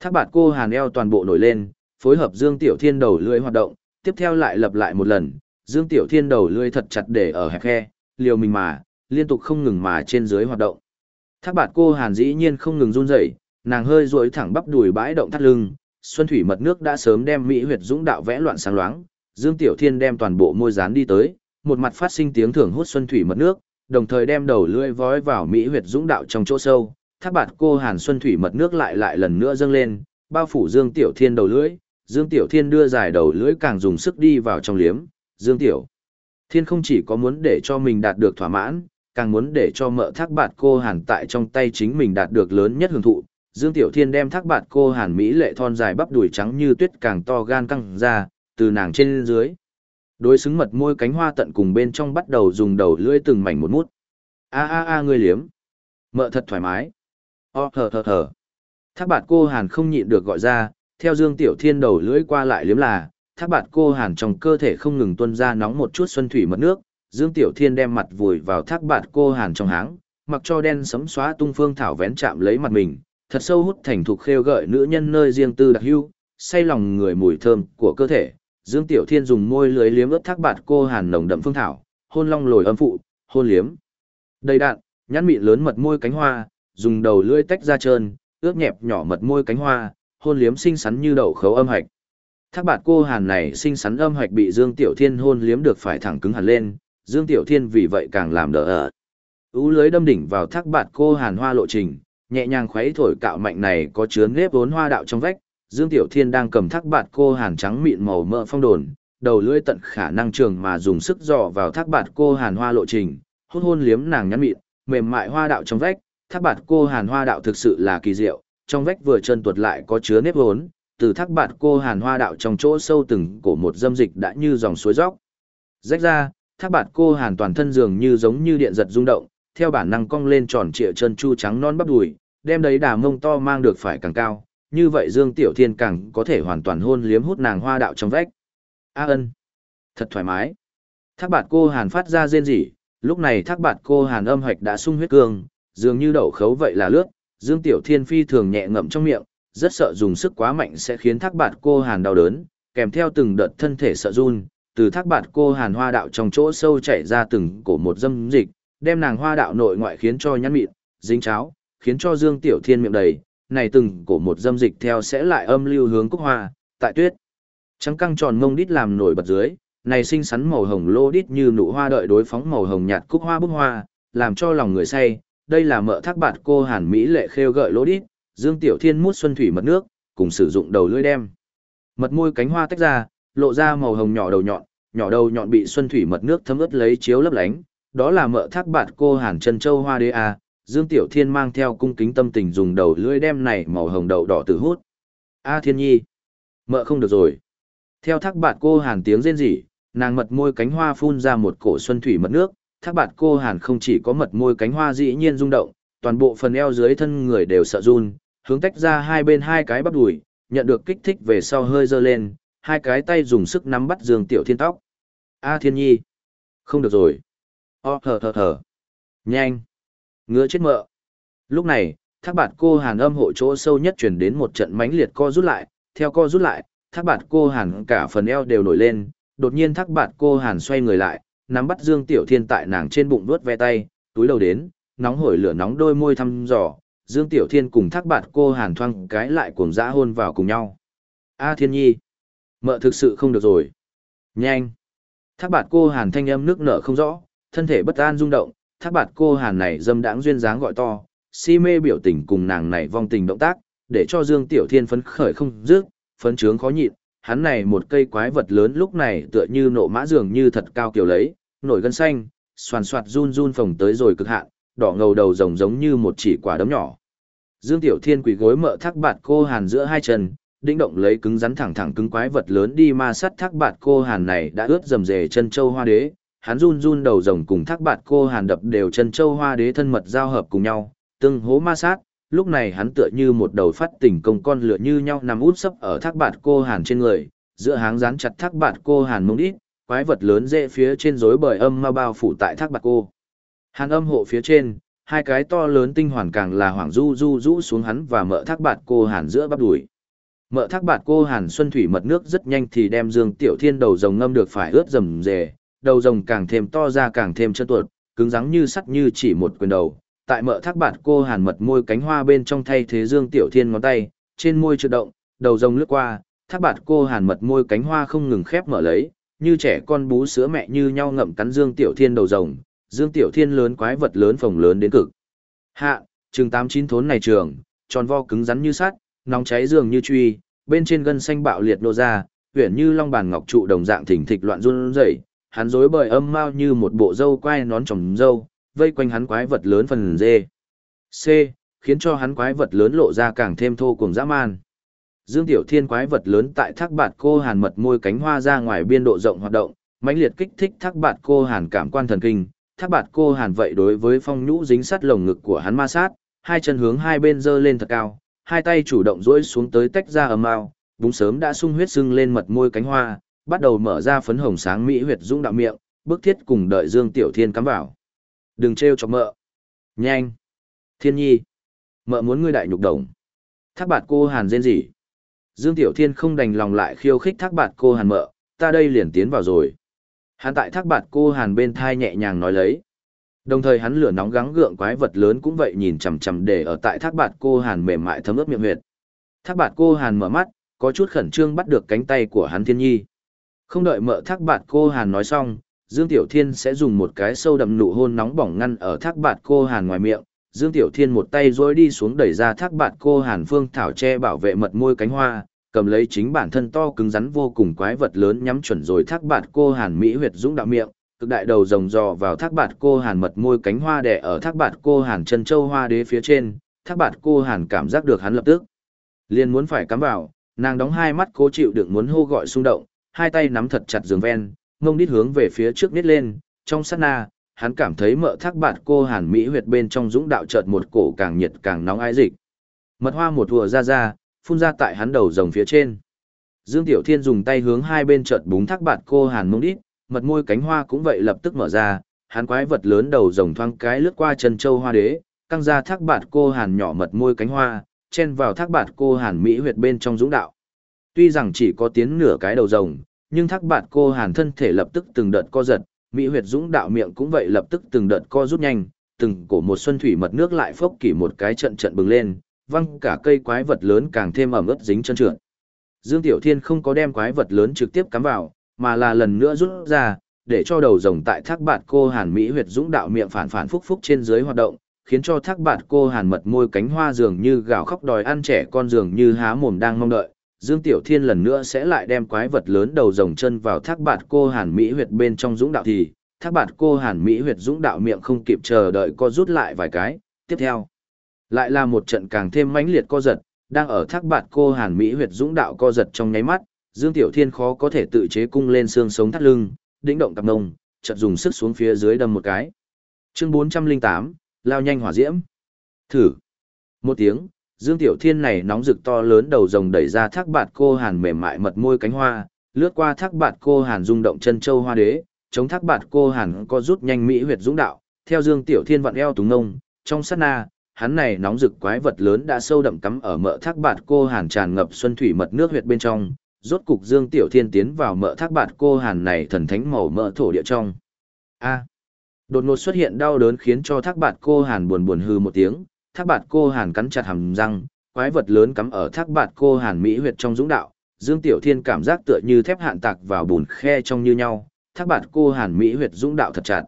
Thác bạt cô hàn eo toàn bộ nổi lên, phối hợp Dương Tiểu Thiên đầu lưỡi hoạt động, tiếp theo lại lặp lại một lần, Dương Tiểu Thiên đầu lưỡi thật chặt để ở hẹp khe, liều mình mà, liên tục không ngừng mà trên dưới hoạt động. Thác bạt cô hàn dĩ nhiên không ngừng run rẩy, nàng hơi duỗi thẳng bắp đùi bãi động thắt lưng, xuân thủy mật nước đã sớm đem mỹ huyệt dũng đạo vẽ loạn sáng loáng, Dương Tiểu Thiên đem toàn bộ môi dán đi tới, một mặt phát sinh tiếng thưởng hút xuân thủy mật nước, đồng thời đem đầu lưỡi vói vào mỹ huyệt dũng đạo trong chỗ sâu, thác bạt cô hàn xuân thủy mật nước lại lại lần nữa dâng lên, bao phủ Dương Tiểu Thiên đầu lưỡi, Dương Tiểu Thiên đưa dài đầu lưỡi càng dùng sức đi vào trong liếm, Dương Tiểu Thiên không chỉ có muốn để cho mình đạt được thỏa mãn, càng muốn để cho mợ thác bạt cô hàn tại trong tay chính mình đạt được lớn nhất hưởng thụ. Dương Tiểu Thiên đem thác bạt cô hàn Mỹ lệ thon dài bắp đùi trắng như tuyết càng to gan căng ra, từ nàng trên dưới. Đối xứng mật môi cánh hoa tận cùng bên trong bắt đầu dùng đầu lưỡi từng mảnh một mút. A a a ngươi liếm. Mợ thật thoải mái. O thở thở thở. Thác bạt cô hàn không nhịn được gọi ra, theo Dương Tiểu Thiên đầu lưỡi qua lại liếm là, thác bạt cô hàn trong cơ thể không ngừng tuôn ra nóng một chút xuân thủy mật nước, Dương Tiểu Thiên đem mặt vùi vào thác bạt cô hàn trong háng, mặc cho đen sấm xóa tung phương thảo vén chạm lấy mặt mình, thật sâu hút thành thục khêu gợi nữ nhân nơi riêng tư đặc hưu, say lòng người mùi thơm của cơ thể. Dương Tiểu Thiên dùng môi lưới liếm ướt thác bạt cô hàn nồng đậm phương thảo, hôn long lồi âm phụ, hôn liếm. Đầy đạn, nhãn mịn lớn mật môi cánh hoa, dùng đầu lưỡi tách ra trơn, ướt nhẹp nhỏ mật môi cánh hoa, hôn liếm xinh xắn như đậu khấu âm hạch. Thác bạt cô hàn này xinh xắn âm hạch bị Dương Tiểu Thiên hôn liếm được phải thẳng cứng hẳn lên, Dương Tiểu Thiên vì vậy càng làm đỡ ở. Ú lưới đâm đỉnh vào thác bạt cô hàn hoa lộ trình, nhẹ nhàng khuấy thổi cạo mạnh này có chứa nếp vốn hoa đạo trong vách. Dương Tiểu Thiên đang cầm thác bạt cô hàn trắng mịn màu mỡ phong đồn, đầu lưỡi tận khả năng trường mà dùng sức dò vào thác bạt cô hàn hoa lộ trình, hôn hôn liếm nàng nhắn mịn, mềm mại hoa đạo trong vách. Thác bạt cô hàn hoa đạo thực sự là kỳ diệu, trong vách vừa chân tuột lại có chứa nếp vốn, từ thác bạt cô hàn hoa đạo trong chỗ sâu từng cổ một dâm dịch đã như dòng suối dốc. Rách ra, thác bạt cô hàn toàn thân dường như giống như điện giật rung động, theo bản năng cong lên tròn trịa chân chu trắng non bắp đùi, đem đấy đà mông to mang được phải càng cao, như vậy Dương Tiểu Thiên càng có thể hoàn toàn hôn liếm hút nàng hoa đạo trong vách. A ân, thật thoải mái. Thác bạt cô hàn phát ra rên rỉ, lúc này thác bạt cô hàn âm hoạch đã sung huyết cương, dường như đậu khấu vậy là lướt, Dương Tiểu Thiên phi thường nhẹ ngậm trong miệng, rất sợ dùng sức quá mạnh sẽ khiến thác bạt cô hàn đau đớn, kèm theo từng đợt thân thể sợ run, từ thác bạt cô hàn hoa đạo trong chỗ sâu chảy ra từng cổ một dâm dịch, đem nàng hoa đạo nội ngoại khiến cho nhăn mịn, dính cháo, khiến cho Dương Tiểu Thiên miệng đầy, này từng cổ một dâm dịch theo sẽ lại âm lưu hướng cúc hoa, tại tuyết. Trắng căng tròn mông đít làm nổi bật dưới, này xinh xắn màu hồng lô đít như nụ hoa đợi đối phóng màu hồng nhạt cúc hoa bức hoa, làm cho lòng người say. Đây là mợ thác bạt cô Hàn Mỹ lệ khêu gợi lỗ đít, Dương Tiểu Thiên mút xuân thủy mật nước, cùng sử dụng đầu lưỡi đem. Mật môi cánh hoa tách ra, lộ ra màu hồng nhỏ đầu nhọn, nhỏ đầu nhọn bị xuân thủy mật nước thấm ướt lấy chiếu lấp lánh, đó là mợ thác bạt cô Hàn chân Châu Hoa Đê A, Dương Tiểu Thiên mang theo cung kính tâm tình dùng đầu lưỡi đem này màu hồng đậu đỏ từ hút. A Thiên Nhi, mợ không được rồi. Theo thác bạt cô Hàn tiếng rên rỉ, nàng mật môi cánh hoa phun ra một cổ xuân thủy mật nước, thác bạt cô Hàn không chỉ có mật môi cánh hoa dĩ nhiên rung động, toàn bộ phần eo dưới thân người đều sợ run, hướng tách ra hai bên hai cái bắp đùi, nhận được kích thích về sau hơi dơ lên, hai cái tay dùng sức nắm bắt Dương Tiểu Thiên tóc. A Thiên Nhi, không được rồi. O thở thở thở. Nhanh. Ngứa chết mợ. Lúc này, thác bạt cô hàn âm hộ chỗ sâu nhất chuyển đến một trận mãnh liệt co rút lại, theo co rút lại, thác bạt cô hàn cả phần eo đều nổi lên, đột nhiên thác bạt cô hàn xoay người lại, nắm bắt Dương Tiểu Thiên tại nàng trên bụng vuốt ve tay, túi đầu đến, nóng hổi lửa nóng đôi môi thăm dò, Dương Tiểu Thiên cùng thác bạt cô hàn thoang cái lại cuồng dã hôn vào cùng nhau. A Thiên Nhi, mợ thực sự không được rồi. Nhanh. Thác bạt cô hàn thanh âm nước nở không rõ, thân thể bất an rung động, thác bạt cô hàn này dâm đãng duyên dáng gọi to, si mê biểu tình cùng nàng này vong tình động tác, để cho Dương Tiểu Thiên phấn khởi không dứt, phấn trướng khó nhịn, hắn này một cây quái vật lớn lúc này tựa như nộ mã dường như thật cao kiểu lấy, nổi gân xanh, xoàn xoạt run run phồng tới rồi cực hạn, đỏ ngầu đầu rồng giống như một chỉ quả đấm nhỏ. Dương Tiểu Thiên quỳ gối mợ thác bạt cô hàn giữa hai chân, đĩnh động lấy cứng rắn thẳng thẳng cứng quái vật lớn đi ma sát thác bạt cô hàn này đã ướt dầm dề chân châu hoa đế, hắn run run đầu rồng cùng thác bạt cô hàn đập đều chân châu hoa đế thân mật giao hợp cùng nhau, tương hố ma sát, lúc này hắn tựa như một đầu phát tình công con lửa như nhau nằm út sấp ở thác bạt cô hàn trên người, giữa háng dán chặt thác bạt cô hàn mông đít, quái vật lớn dễ phía trên rối bời âm ma bao phủ tại thác bạt cô. Hàn âm hộ phía trên, hai cái to lớn tinh hoàn càng là hoàng du du rũ xuống hắn và mợ thác bạt cô hàn giữa bắp đùi. Mợ thác bạt cô hàn xuân thủy mật nước rất nhanh thì đem dương tiểu thiên đầu rồng ngâm được phải ướt rầm rề, đầu rồng càng thêm to ra càng thêm chân tuột, cứng rắn như sắt như chỉ một quyền đầu. Tại mợ thác bạt cô hàn mật môi cánh hoa bên trong thay thế dương tiểu thiên ngón tay, trên môi trượt động, đầu rồng lướt qua, thác bạt cô hàn mật môi cánh hoa không ngừng khép mở lấy, như trẻ con bú sữa mẹ như nhau ngậm cắn dương tiểu thiên đầu rồng, dương tiểu thiên lớn quái vật lớn phồng lớn đến cực. Hạ, chừng tám chín thốn này trường, tròn vo cứng rắn như sắt, nóng cháy dường như truy, bên trên gân xanh bạo liệt nô ra, uyển như long bàn ngọc trụ đồng dạng thỉnh thịch loạn run rẩy, hắn rối bời âm mao như một bộ dâu quai nón trồng dâu, vây quanh hắn quái vật lớn phần dê. C, khiến cho hắn quái vật lớn lộ ra càng thêm thô cùng dã man. Dương Tiểu Thiên quái vật lớn tại thác bạt cô hàn mật môi cánh hoa ra ngoài biên độ rộng hoạt động, mãnh liệt kích thích thác bạt cô hàn cảm quan thần kinh, thác bạt cô hàn vậy đối với phong nhũ dính sát lồng ngực của hắn ma sát, hai chân hướng hai bên dơ lên thật cao, hai tay chủ động duỗi xuống tới tách ra ầm ào, búng sớm đã sung huyết sưng lên mật môi cánh hoa, bắt đầu mở ra phấn hồng sáng mỹ huyệt dũng đạo miệng, bức thiết cùng đợi Dương Tiểu Thiên cắm vào. Đừng trêu cho mợ. Nhanh. Thiên nhi. Mợ muốn ngươi đại nhục đồng. Thác bạt cô hàn rên rỉ. Dương Tiểu Thiên không đành lòng lại khiêu khích thác bạt cô hàn mợ, ta đây liền tiến vào rồi. Hắn tại thác bạt cô hàn bên thai nhẹ nhàng nói lấy. Đồng thời hắn lửa nóng gắng gượng quái vật lớn cũng vậy nhìn chằm chằm để ở tại thác bạt cô hàn mềm mại thấm ướt miệng huyệt. Thác bạt cô hàn mở mắt, có chút khẩn trương bắt được cánh tay của hắn thiên nhi. Không đợi mợ thác bạt cô hàn nói xong, Dương Tiểu Thiên sẽ dùng một cái sâu đậm nụ hôn nóng bỏng ngăn ở thác bạt cô hàn ngoài miệng. Dương Tiểu Thiên một tay dối đi xuống đẩy ra thác bạt cô hàn phương thảo che bảo vệ mật môi cánh hoa, cầm lấy chính bản thân to cứng rắn vô cùng quái vật lớn nhắm chuẩn rồi thác bạt cô hàn mỹ huyệt dũng đạo miệng, cực đại đầu rồng dò vào thác bạt cô hàn mật môi cánh hoa đẻ ở thác bạt cô hàn chân châu hoa đế phía trên, thác bạt cô hàn cảm giác được hắn lập tức. liền muốn phải cắm vào, nàng đóng hai mắt cố chịu đựng muốn hô gọi xung động, hai tay nắm thật chặt giường ven, mông đít hướng về phía trước nít lên, trong sát na, hắn cảm thấy mợ thác bạt cô hàn mỹ huyệt bên trong dũng đạo chợt một cổ càng nhiệt càng nóng ái dịch. Mật hoa một thùa ra ra, phun ra tại hắn đầu rồng phía trên. Dương Tiểu Thiên dùng tay hướng hai bên chợt búng thác bạt cô hàn mông đít, mật môi cánh hoa cũng vậy lập tức mở ra, hắn quái vật lớn đầu rồng thoang cái lướt qua chân châu hoa đế, căng ra thác bạt cô hàn nhỏ mật môi cánh hoa, chen vào thác bạt cô hàn mỹ huyệt bên trong dũng đạo. Tuy rằng chỉ có tiến nửa cái đầu rồng, nhưng thác bạt cô hàn thân thể lập tức từng đợt co giật, mỹ huyệt dũng đạo miệng cũng vậy lập tức từng đợt co rút nhanh, từng cổ một xuân thủy mật nước lại phốc kỷ một cái trận trận bừng lên, văng cả cây quái vật lớn càng thêm ẩm ướt dính chân trượt. Dương Tiểu Thiên không có đem quái vật lớn trực tiếp cắm vào, mà là lần nữa rút ra, để cho đầu rồng tại thác bạt cô Hàn Mỹ huyệt dũng đạo miệng phản phản phúc phúc trên dưới hoạt động, khiến cho thác bạt cô Hàn mật môi cánh hoa dường như gào khóc đòi ăn trẻ con dường như há mồm đang mong đợi. Dương Tiểu Thiên lần nữa sẽ lại đem quái vật lớn đầu rồng chân vào thác bạt cô Hàn Mỹ huyệt bên trong dũng đạo thì, thác bạt cô Hàn Mỹ huyệt dũng đạo miệng không kịp chờ đợi co rút lại vài cái, tiếp theo. Lại là một trận càng thêm mãnh liệt co giật, đang ở thác bạt cô Hàn Mỹ huyệt dũng đạo co giật trong nháy mắt, Dương Tiểu Thiên khó có thể tự chế cung lên xương sống thắt lưng, đĩnh động cặp nông, chợt dùng sức xuống phía dưới đâm một cái. Chương 408, lao nhanh hỏa diễm. Thử. Một tiếng, Dương Tiểu Thiên này nóng rực to lớn đầu rồng đẩy ra thác bạt cô Hàn mềm mại mật môi cánh hoa, lướt qua thác bạt cô Hàn rung động chân châu hoa đế, chống thác bạt cô Hàn co rút nhanh mỹ huyệt dũng đạo, theo Dương Tiểu Thiên vặn eo túng nông, trong sát na, hắn này nóng rực quái vật lớn đã sâu đậm cắm ở mỡ thác bạt cô Hàn tràn ngập xuân thủy mật nước huyệt bên trong, rốt cục Dương Tiểu Thiên tiến vào mỡ thác bạt cô hàn này thần thánh màu mỡ thổ địa trong. A. Đột ngột xuất hiện đau đớn khiến cho thác bạt cô hàn buồn buồn hư một tiếng, thác bạt cô hàn cắn chặt hàm răng, quái vật lớn cắm ở thác bạt cô hàn mỹ huyệt trong dũng đạo. Dương Tiểu Thiên cảm giác tựa như thép hạn tạc vào bùn khe trong như nhau, thác bạt cô hàn mỹ huyệt dũng đạo thật chặt.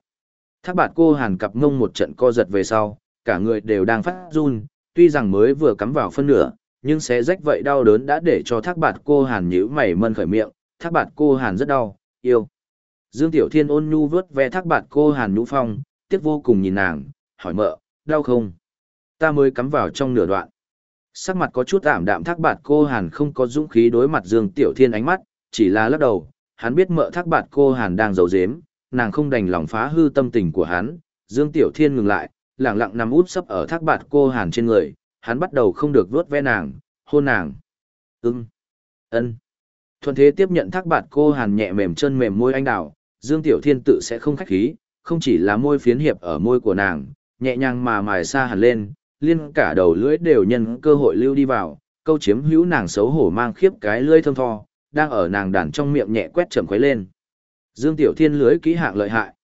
Thác bạt cô hàn cặp ngông một trận co giật về sau, cả người đều đang phát run, tuy rằng mới vừa cắm vào phân nửa, nhưng xé rách vậy đau đớn đã để cho thác bạt cô hàn nhíu mày mân khởi miệng, thác bạt cô hàn rất đau, yêu. Dương Tiểu Thiên ôn nhu vớt ve thác bạt cô hàn nhũ phong, tiếc vô cùng nhìn nàng, hỏi mợ, đau không? Ta mới cắm vào trong nửa đoạn. Sắc mặt có chút ảm đạm thác bạt cô hàn không có dũng khí đối mặt Dương Tiểu Thiên ánh mắt, chỉ là lắc đầu, hắn biết mợ thác bạt cô hàn đang giấu giếm, nàng không đành lòng phá hư tâm tình của hắn. Dương Tiểu Thiên ngừng lại, lặng lặng nằm úp sấp ở thác bạt cô hàn trên người, hắn bắt đầu không được vuốt ve nàng, hôn nàng. Ưng. ân. Thuần thế tiếp nhận thác bạt cô hàn nhẹ mềm chân mềm môi anh đào, Dương Tiểu Thiên tự sẽ không khách khí, không chỉ là môi phiến hiệp ở môi của nàng, nhẹ nhàng mà mài xa hẳn lên, liên cả đầu lưỡi đều nhân cơ hội lưu đi vào, câu chiếm hữu nàng xấu hổ mang khiếp cái lưỡi thơm tho, đang ở nàng đàn trong miệng nhẹ quét chậm quấy lên. Dương Tiểu Thiên lưỡi kỹ hạng lợi hại.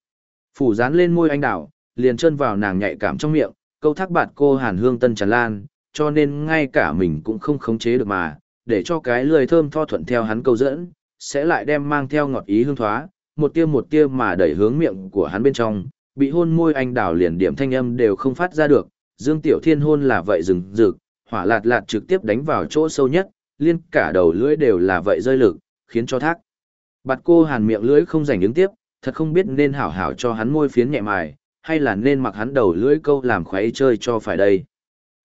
Phủ dán lên môi anh đảo liền chân vào nàng nhạy cảm trong miệng, câu thác bạt cô hàn hương tân tràn lan, cho nên ngay cả mình cũng không khống chế được mà, để cho cái lười thơm tho thuận theo hắn câu dẫn, sẽ lại đem mang theo ngọt ý hương thoá, một tia một tia mà đẩy hướng miệng của hắn bên trong, bị hôn môi anh đảo liền điểm thanh âm đều không phát ra được, Dương Tiểu Thiên hôn là vậy rừng rực, hỏa lạt lạt trực tiếp đánh vào chỗ sâu nhất, liên cả đầu lưỡi đều là vậy rơi lực, khiến cho thác. Bạt cô hàn miệng lưỡi không rảnh ứng tiếp, thật không biết nên hảo hảo cho hắn môi phiến nhẹ mài, hay là nên mặc hắn đầu lưỡi câu làm khoái chơi cho phải đây.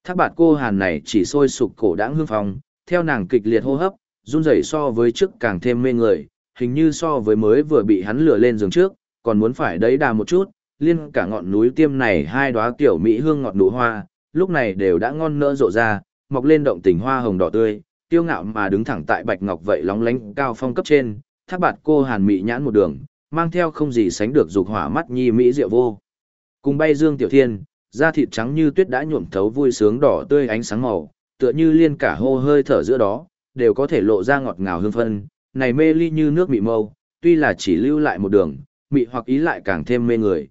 Thác bạt cô hàn này chỉ sôi sục cổ đãng hương phong, theo nàng kịch liệt hô hấp, run rẩy so với trước càng thêm mê người, hình như so với mới vừa bị hắn lửa lên giường trước, còn muốn phải đấy đà một chút, liên cả ngọn núi tiêm này hai đóa tiểu mỹ hương ngọt nụ hoa, lúc này đều đã ngon nỡ rộ ra, mọc lên động tình hoa hồng đỏ tươi, tiêu ngạo mà đứng thẳng tại bạch ngọc vậy lóng lánh cao phong cấp trên, thác bạt cô hàn mỹ nhãn một đường, mang theo không gì sánh được dục hỏa mắt nhi mỹ diệu vô. Cùng bay dương tiểu thiên, da thịt trắng như tuyết đã nhuộm thấu vui sướng đỏ tươi ánh sáng màu, tựa như liên cả hô hơi thở giữa đó, đều có thể lộ ra ngọt ngào hương phân, này mê ly như nước mị mâu, tuy là chỉ lưu lại một đường, mị hoặc ý lại càng thêm mê người.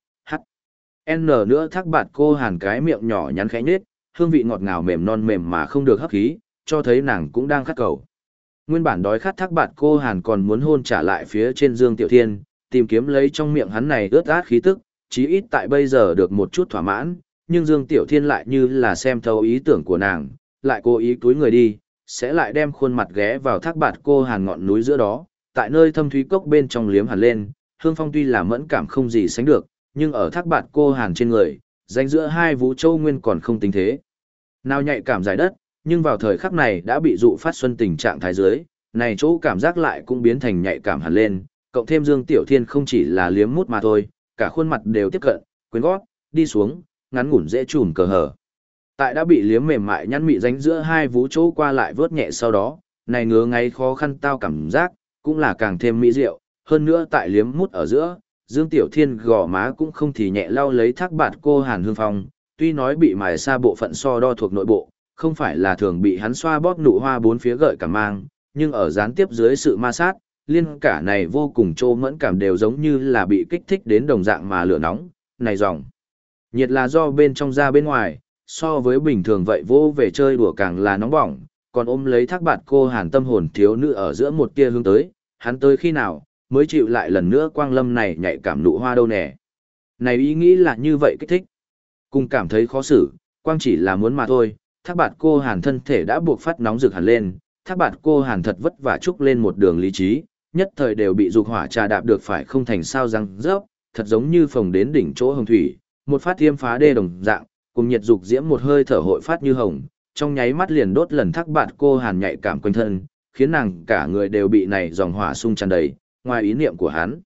N nữa thác bạt cô hàn cái miệng nhỏ nhắn khẽ nhết, hương vị ngọt ngào mềm non mềm mà không được hấp khí, cho thấy nàng cũng đang khát cầu. Nguyên bản đói khát thác bạt cô hàn còn muốn hôn trả lại phía trên Dương Tiểu Thiên, tìm kiếm lấy trong miệng hắn này ướt át khí tức, chí ít tại bây giờ được một chút thỏa mãn, nhưng Dương Tiểu Thiên lại như là xem thấu ý tưởng của nàng, lại cố ý túi người đi, sẽ lại đem khuôn mặt ghé vào thác bạt cô hàn ngọn núi giữa đó, tại nơi thâm thúy cốc bên trong liếm hẳn lên, hương phong tuy là mẫn cảm không gì sánh được, nhưng ở thác bạt cô hàn trên người, danh giữa hai vũ châu nguyên còn không tính thế. Nào nhạy cảm giải đất, nhưng vào thời khắc này đã bị dụ phát xuân tình trạng thái giới, này chỗ cảm giác lại cũng biến thành nhạy cảm hẳn lên, cộng thêm Dương Tiểu Thiên không chỉ là liếm mút mà thôi, cả khuôn mặt đều tiếp cận, quyến gót, đi xuống, ngắn ngủn dễ chùm cờ hở. Tại đã bị liếm mềm mại nhăn mị ránh giữa hai vú chỗ qua lại vớt nhẹ sau đó, này ngứa ngay khó khăn tao cảm giác, cũng là càng thêm mỹ diệu, hơn nữa tại liếm mút ở giữa, Dương Tiểu Thiên gò má cũng không thì nhẹ lau lấy thác bạt cô Hàn Hương Phong, tuy nói bị mài xa bộ phận so đo thuộc nội bộ, không phải là thường bị hắn xoa bóp nụ hoa bốn phía gợi cảm mang, nhưng ở gián tiếp dưới sự ma sát, liên cả này vô cùng trô mẫn cảm đều giống như là bị kích thích đến đồng dạng mà lửa nóng, này dòng. Nhiệt là do bên trong ra bên ngoài, so với bình thường vậy vô về chơi đùa càng là nóng bỏng, còn ôm lấy thác bạt cô hàn tâm hồn thiếu nữ ở giữa một tia hướng tới, hắn tới khi nào, mới chịu lại lần nữa quang lâm này nhạy cảm nụ hoa đâu nè. Này ý nghĩ là như vậy kích thích. Cùng cảm thấy khó xử, quang chỉ là muốn mà thôi, thác bạt cô hàn thân thể đã buộc phát nóng rực hẳn lên, thác bạt cô hàn thật vất vả trúc lên một đường lý trí, nhất thời đều bị dục hỏa trà đạp được phải không thành sao răng rớp, thật giống như phồng đến đỉnh chỗ hồng thủy, một phát tiêm phá đê đồng dạng, cùng nhiệt dục diễm một hơi thở hội phát như hồng, trong nháy mắt liền đốt lần thác bạt cô hàn nhạy cảm quanh thân, khiến nàng cả người đều bị này dòng hỏa sung tràn đầy, ngoài ý niệm của hắn,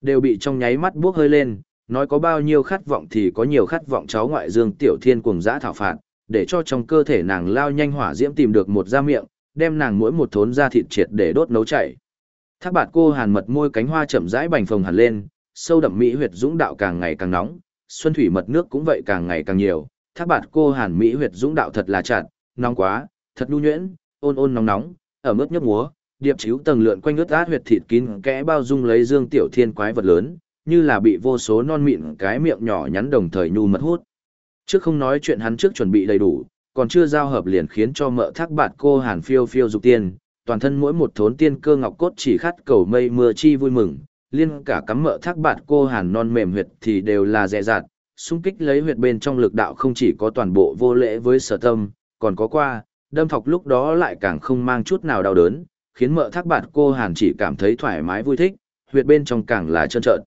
đều bị trong nháy mắt bước hơi lên, nói có bao nhiêu khát vọng thì có nhiều khát vọng cháu ngoại dương tiểu thiên cuồng dã thảo phạt, để cho trong cơ thể nàng lao nhanh hỏa diễm tìm được một da miệng, đem nàng mỗi một thốn da thịt triệt để đốt nấu chảy. Thác bạt cô hàn mật môi cánh hoa chậm rãi bành phồng hẳn lên, sâu đậm mỹ huyệt dũng đạo càng ngày càng nóng, xuân thủy mật nước cũng vậy càng ngày càng nhiều. Thác bạt cô hàn mỹ huyệt dũng đạo thật là chặt, nóng quá, thật nhu nhuyễn, ôn ôn nóng nóng, ở mức nhấp múa, điệp chiếu tầng lượn quanh ướt át huyệt thịt kín kẽ bao dung lấy dương tiểu thiên quái vật lớn, như là bị vô số non mịn cái miệng nhỏ nhắn đồng thời nhu mật hút. Trước không nói chuyện hắn trước chuẩn bị đầy đủ, còn chưa giao hợp liền khiến cho mợ thác bạt cô hàn phiêu phiêu dục tiên, toàn thân mỗi một thốn tiên cơ ngọc cốt chỉ khát cầu mây mưa chi vui mừng, liên cả cắm mợ thác bạt cô hàn non mềm huyệt thì đều là dè dạt, xung kích lấy huyệt bên trong lực đạo không chỉ có toàn bộ vô lễ với sở tâm, còn có qua, đâm thọc lúc đó lại càng không mang chút nào đau đớn, khiến mợ thác bạt cô hàn chỉ cảm thấy thoải mái vui thích, huyệt bên trong càng là trơn trợn.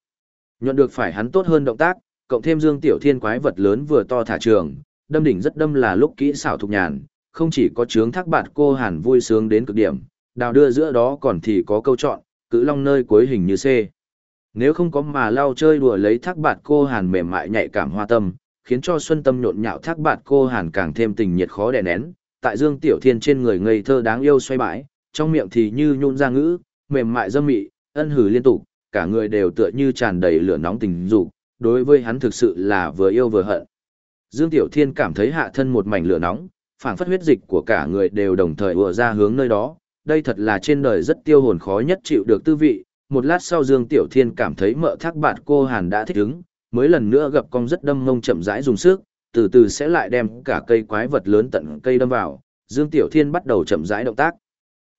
Nhuận được phải hắn tốt hơn động tác, cộng thêm Dương Tiểu Thiên quái vật lớn vừa to thả trường, đâm đỉnh rất đâm là lúc kỹ xảo thục nhàn, không chỉ có chướng thác bạt cô hàn vui sướng đến cực điểm, đào đưa giữa đó còn thì có câu chọn, cự long nơi cuối hình như C. Nếu không có mà lao chơi đùa lấy thác bạt cô hàn mềm mại nhạy cảm hoa tâm, khiến cho xuân tâm nhộn nhạo thác bạt cô hàn càng thêm tình nhiệt khó đè nén, tại Dương Tiểu Thiên trên người ngây thơ đáng yêu xoay bãi, trong miệng thì như nhún ra ngữ, mềm mại dâm mị, ân hử liên tục, cả người đều tựa như tràn đầy lửa nóng tình dục, đối với hắn thực sự là vừa yêu vừa hận. Dương Tiểu Thiên cảm thấy hạ thân một mảnh lửa nóng, phảng phất huyết dịch của cả người đều đồng thời ùa ra hướng nơi đó, đây thật là trên đời rất tiêu hồn khó nhất chịu được tư vị. Một lát sau Dương Tiểu Thiên cảm thấy mợ thác bạt cô Hàn đã thích ứng, mới lần nữa gặp cong rất đâm ngông chậm rãi dùng sức, từ từ sẽ lại đem cả cây quái vật lớn tận cây đâm vào. Dương Tiểu Thiên bắt đầu chậm rãi động tác.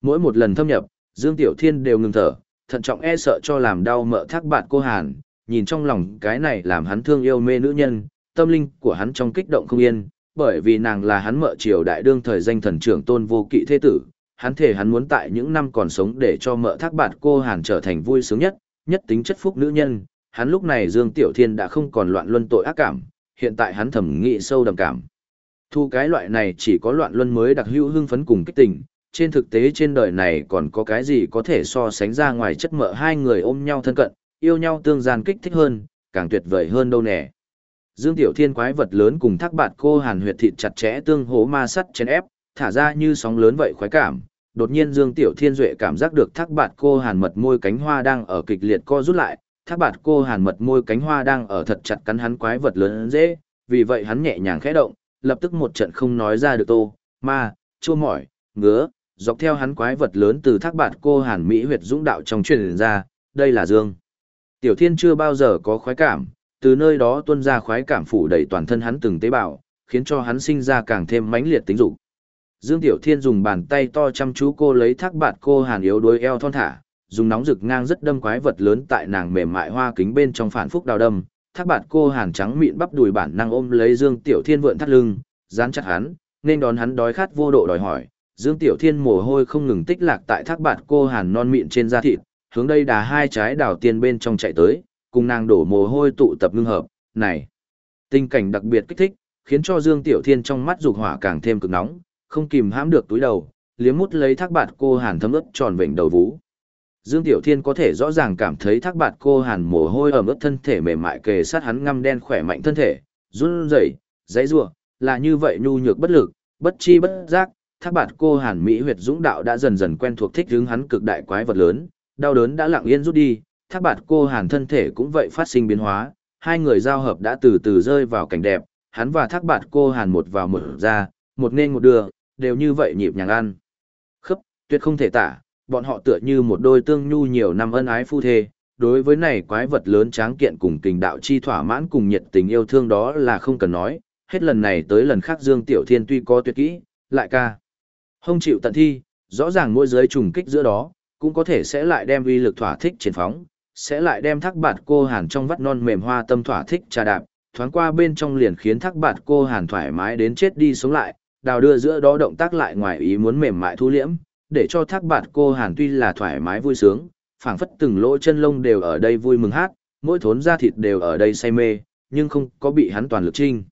Mỗi một lần thâm nhập, Dương Tiểu Thiên đều ngừng thở, thận trọng e sợ cho làm đau mợ thác bạn cô Hàn, nhìn trong lòng cái này làm hắn thương yêu mê nữ nhân, tâm linh của hắn trong kích động không yên, bởi vì nàng là hắn mợ triều đại đương thời danh thần trưởng tôn vô kỵ thế tử, hắn thể hắn muốn tại những năm còn sống để cho mợ thác bạn cô Hàn trở thành vui sướng nhất, nhất tính chất phúc nữ nhân, hắn lúc này Dương Tiểu Thiên đã không còn loạn luân tội ác cảm, hiện tại hắn thẩm nghị sâu đầm cảm. Thu cái loại này chỉ có loạn luân mới đặc hữu hưng phấn cùng kích tình, trên thực tế trên đời này còn có cái gì có thể so sánh ra ngoài chất mợ hai người ôm nhau thân cận, yêu nhau tương gian kích thích hơn, càng tuyệt vời hơn đâu nè. Dương Tiểu Thiên quái vật lớn cùng thác bạt cô hàn huyệt thịt chặt chẽ tương hố ma sắt chén ép, thả ra như sóng lớn vậy khoái cảm. Đột nhiên Dương Tiểu Thiên Duệ cảm giác được thác bạt cô hàn mật môi cánh hoa đang ở kịch liệt co rút lại, thác bạt cô hàn mật môi cánh hoa đang ở thật chặt cắn hắn quái vật lớn dễ, vì vậy hắn nhẹ nhàng khẽ động, lập tức một trận không nói ra được tô, ma, chua mỏi, ngứa, dọc theo hắn quái vật lớn từ thác bạt cô hàn mỹ huyệt dũng đạo trong truyền ra, đây là Dương. Tiểu Thiên chưa bao giờ có khoái cảm, từ nơi đó tuôn ra khoái cảm phủ đầy toàn thân hắn từng tế bào, khiến cho hắn sinh ra càng thêm mãnh liệt tính dục. Dương Tiểu Thiên dùng bàn tay to chăm chú cô lấy thác bạt cô hàn yếu đuối eo thon thả, dùng nóng rực ngang rất đâm quái vật lớn tại nàng mềm mại hoa kính bên trong phản phúc đào đâm, thác bạt cô hàn trắng mịn bắp đùi bản năng ôm lấy Dương Tiểu Thiên vượn thắt lưng, dán chặt hắn, nên đón hắn đói khát vô độ đòi hỏi. Dương Tiểu Thiên mồ hôi không ngừng tích lạc tại thác bạt cô hàn non mịn trên da thịt, hướng đây đà hai trái đào tiên bên trong chạy tới, cùng nàng đổ mồ hôi tụ tập ngưng hợp, này. Tình cảnh đặc biệt kích thích, khiến cho Dương Tiểu Thiên trong mắt dục hỏa càng thêm cực nóng, không kìm hãm được túi đầu, liếm mút lấy thác bạt cô hàn thấm ướt tròn vệnh đầu vú. Dương Tiểu Thiên có thể rõ ràng cảm thấy thác bạt cô hàn mồ hôi ở ướt thân thể mềm mại kề sát hắn ngăm đen khỏe mạnh thân thể, run rẩy, dãy rủa, là như vậy nhu nhược bất lực, bất chi bất giác, thác bạt cô hàn mỹ huyệt dũng đạo đã dần dần quen thuộc thích hướng hắn cực đại quái vật lớn, đau đớn đã lặng yên rút đi, thác bạt cô hàn thân thể cũng vậy phát sinh biến hóa, hai người giao hợp đã từ từ rơi vào cảnh đẹp, hắn và thác bạt cô hàn một vào một ra, một nên một đưa, đều như vậy nhịp nhàng ăn. Khấp, tuyệt không thể tả, bọn họ tựa như một đôi tương nhu nhiều năm ân ái phu thê, đối với này quái vật lớn tráng kiện cùng tình đạo chi thỏa mãn cùng nhiệt tình yêu thương đó là không cần nói, hết lần này tới lần khác Dương Tiểu Thiên tuy có tuyệt kỹ, lại ca. Hông chịu tận thi, rõ ràng mỗi giới trùng kích giữa đó, cũng có thể sẽ lại đem uy lực thỏa thích triển phóng, sẽ lại đem thác bạt cô hàn trong vắt non mềm hoa tâm thỏa thích trà đạp, thoáng qua bên trong liền khiến thác bạt cô hàn thoải mái đến chết đi sống lại, đào đưa giữa đó động tác lại ngoài ý muốn mềm mại thu liễm, để cho thác bạt cô hàn tuy là thoải mái vui sướng, phảng phất từng lỗ chân lông đều ở đây vui mừng hát, mỗi thốn da thịt đều ở đây say mê, nhưng không có bị hắn toàn lực trinh.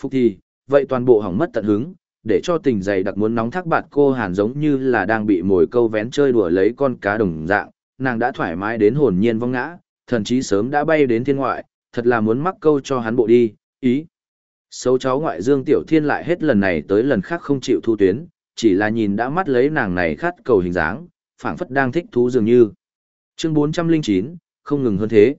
Phục thì, vậy toàn bộ hỏng mất tận hứng, để cho tình dày đặc muốn nóng thác bạt cô hàn giống như là đang bị mồi câu vén chơi đùa lấy con cá đồng dạng, nàng đã thoải mái đến hồn nhiên vong ngã, thần chí sớm đã bay đến thiên ngoại, thật là muốn mắc câu cho hắn bộ đi, ý. Xấu cháu ngoại Dương Tiểu Thiên lại hết lần này tới lần khác không chịu thu tuyến, chỉ là nhìn đã mắt lấy nàng này khát cầu hình dáng, phảng phất đang thích thú dường như. Chương 409, không ngừng hơn thế.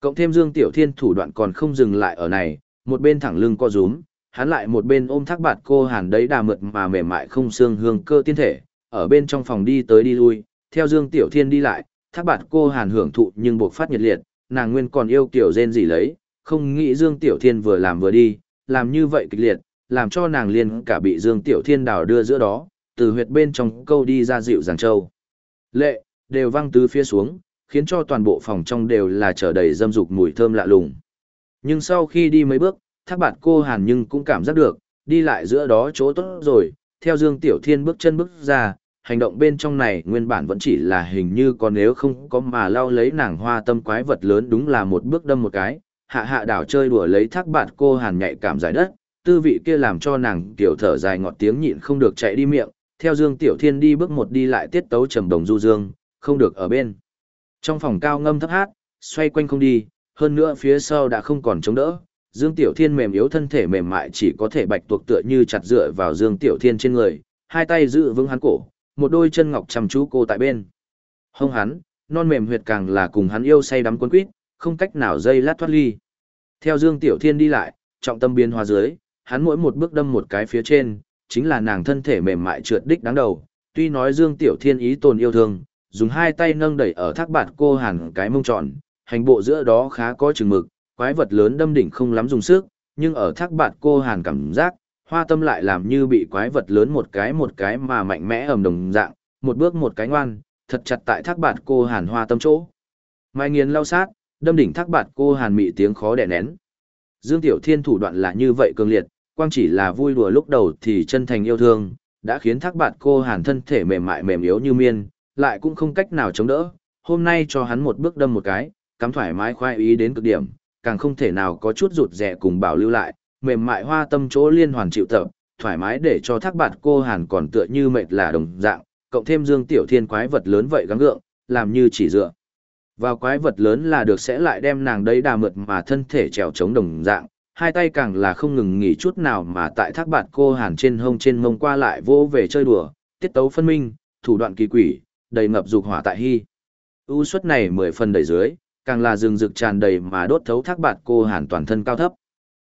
Cộng thêm Dương Tiểu Thiên thủ đoạn còn không dừng lại ở này, một bên thẳng lưng co rúm, hắn lại một bên ôm thác bạt cô hàn đấy đà mượt mà mềm mại không xương hương cơ tiên thể, ở bên trong phòng đi tới đi lui, theo Dương Tiểu Thiên đi lại, thác bạt cô hàn hưởng thụ nhưng buộc phát nhiệt liệt, nàng nguyên còn yêu kiểu rên gì lấy, không nghĩ Dương Tiểu Thiên vừa làm vừa đi, làm như vậy kịch liệt, làm cho nàng liền cả bị Dương Tiểu Thiên đào đưa giữa đó, từ huyệt bên trong câu đi ra dịu dàng châu. Lệ, đều văng tứ phía xuống, khiến cho toàn bộ phòng trong đều là trở đầy dâm dục mùi thơm lạ lùng. Nhưng sau khi đi mấy bước, thác bạt cô hàn nhưng cũng cảm giác được, đi lại giữa đó chỗ tốt rồi, theo Dương Tiểu Thiên bước chân bước ra, hành động bên trong này nguyên bản vẫn chỉ là hình như còn nếu không có mà lao lấy nàng hoa tâm quái vật lớn đúng là một bước đâm một cái, hạ hạ đảo chơi đùa lấy thác bạt cô hàn nhạy cảm giải đất, tư vị kia làm cho nàng tiểu thở dài ngọt tiếng nhịn không được chạy đi miệng, theo Dương Tiểu Thiên đi bước một đi lại tiết tấu trầm đồng du dương, không được ở bên. Trong phòng cao ngâm thấp hát, xoay quanh không đi, hơn nữa phía sau đã không còn chống đỡ. Dương Tiểu Thiên mềm yếu thân thể mềm mại chỉ có thể bạch tuộc tựa như chặt dựa vào Dương Tiểu Thiên trên người, hai tay giữ vững hắn cổ, một đôi chân ngọc chăm chú cô tại bên. Hông hắn, non mềm huyệt càng là cùng hắn yêu say đắm cuốn quýt, không cách nào dây lát thoát ly. Theo Dương Tiểu Thiên đi lại, trọng tâm biến hóa dưới, hắn mỗi một bước đâm một cái phía trên, chính là nàng thân thể mềm mại trượt đích đáng đầu. Tuy nói Dương Tiểu Thiên ý tồn yêu thương, dùng hai tay nâng đẩy ở thác bạt cô hẳn cái mông tròn, hành bộ giữa đó khá có chừng mực, quái vật lớn đâm đỉnh không lắm dùng sức, nhưng ở thác bạt cô hàn cảm giác, hoa tâm lại làm như bị quái vật lớn một cái một cái mà mạnh mẽ ầm đồng dạng, một bước một cái ngoan, thật chặt tại thác bạt cô hàn hoa tâm chỗ. Mai nghiền lao sát, đâm đỉnh thác bạt cô hàn mị tiếng khó đè nén. Dương Tiểu Thiên thủ đoạn là như vậy cường liệt, quang chỉ là vui đùa lúc đầu thì chân thành yêu thương, đã khiến thác bạt cô hàn thân thể mềm mại mềm yếu như miên, lại cũng không cách nào chống đỡ. Hôm nay cho hắn một bước đâm một cái, cắm thoải mái khoái ý đến cực điểm, càng không thể nào có chút rụt rẻ cùng bảo lưu lại, mềm mại hoa tâm chỗ liên hoàn chịu tập, thoải mái để cho thác bạt cô hàn còn tựa như mệt là đồng dạng, cộng thêm dương tiểu thiên quái vật lớn vậy gắng gượng, làm như chỉ dựa. Vào quái vật lớn là được sẽ lại đem nàng đấy đà mượt mà thân thể trèo chống đồng dạng, hai tay càng là không ngừng nghỉ chút nào mà tại thác bạt cô hàn trên hông trên mông qua lại vô về chơi đùa, tiết tấu phân minh, thủ đoạn kỳ quỷ, đầy ngập dục hỏa tại hy. ưu suất này mười phần đầy dưới, càng là rừng rực tràn đầy mà đốt thấu thác bạt cô hàn toàn thân cao thấp.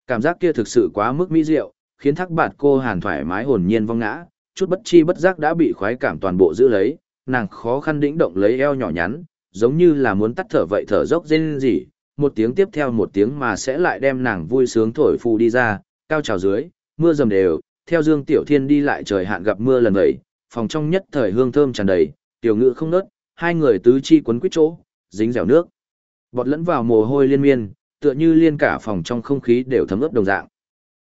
Cảm giác kia thực sự quá mức mỹ diệu, khiến thác bạt cô hàn thoải mái hồn nhiên vong ngã, chút bất chi bất giác đã bị khoái cảm toàn bộ giữ lấy, nàng khó khăn đĩnh động lấy eo nhỏ nhắn, giống như là muốn tắt thở vậy thở dốc rên rỉ, một tiếng tiếp theo một tiếng mà sẽ lại đem nàng vui sướng thổi phù đi ra, cao trào dưới, mưa dầm đều, theo Dương Tiểu Thiên đi lại trời hạn gặp mưa lần vậy, phòng trong nhất thời hương thơm tràn đầy, tiểu ngự không nớt, hai người tứ chi quấn quýt chỗ, dính dẻo nước. Bọt lẫn vào mồ hôi liên miên, tựa như liên cả phòng trong không khí đều thấm ướt đồng dạng.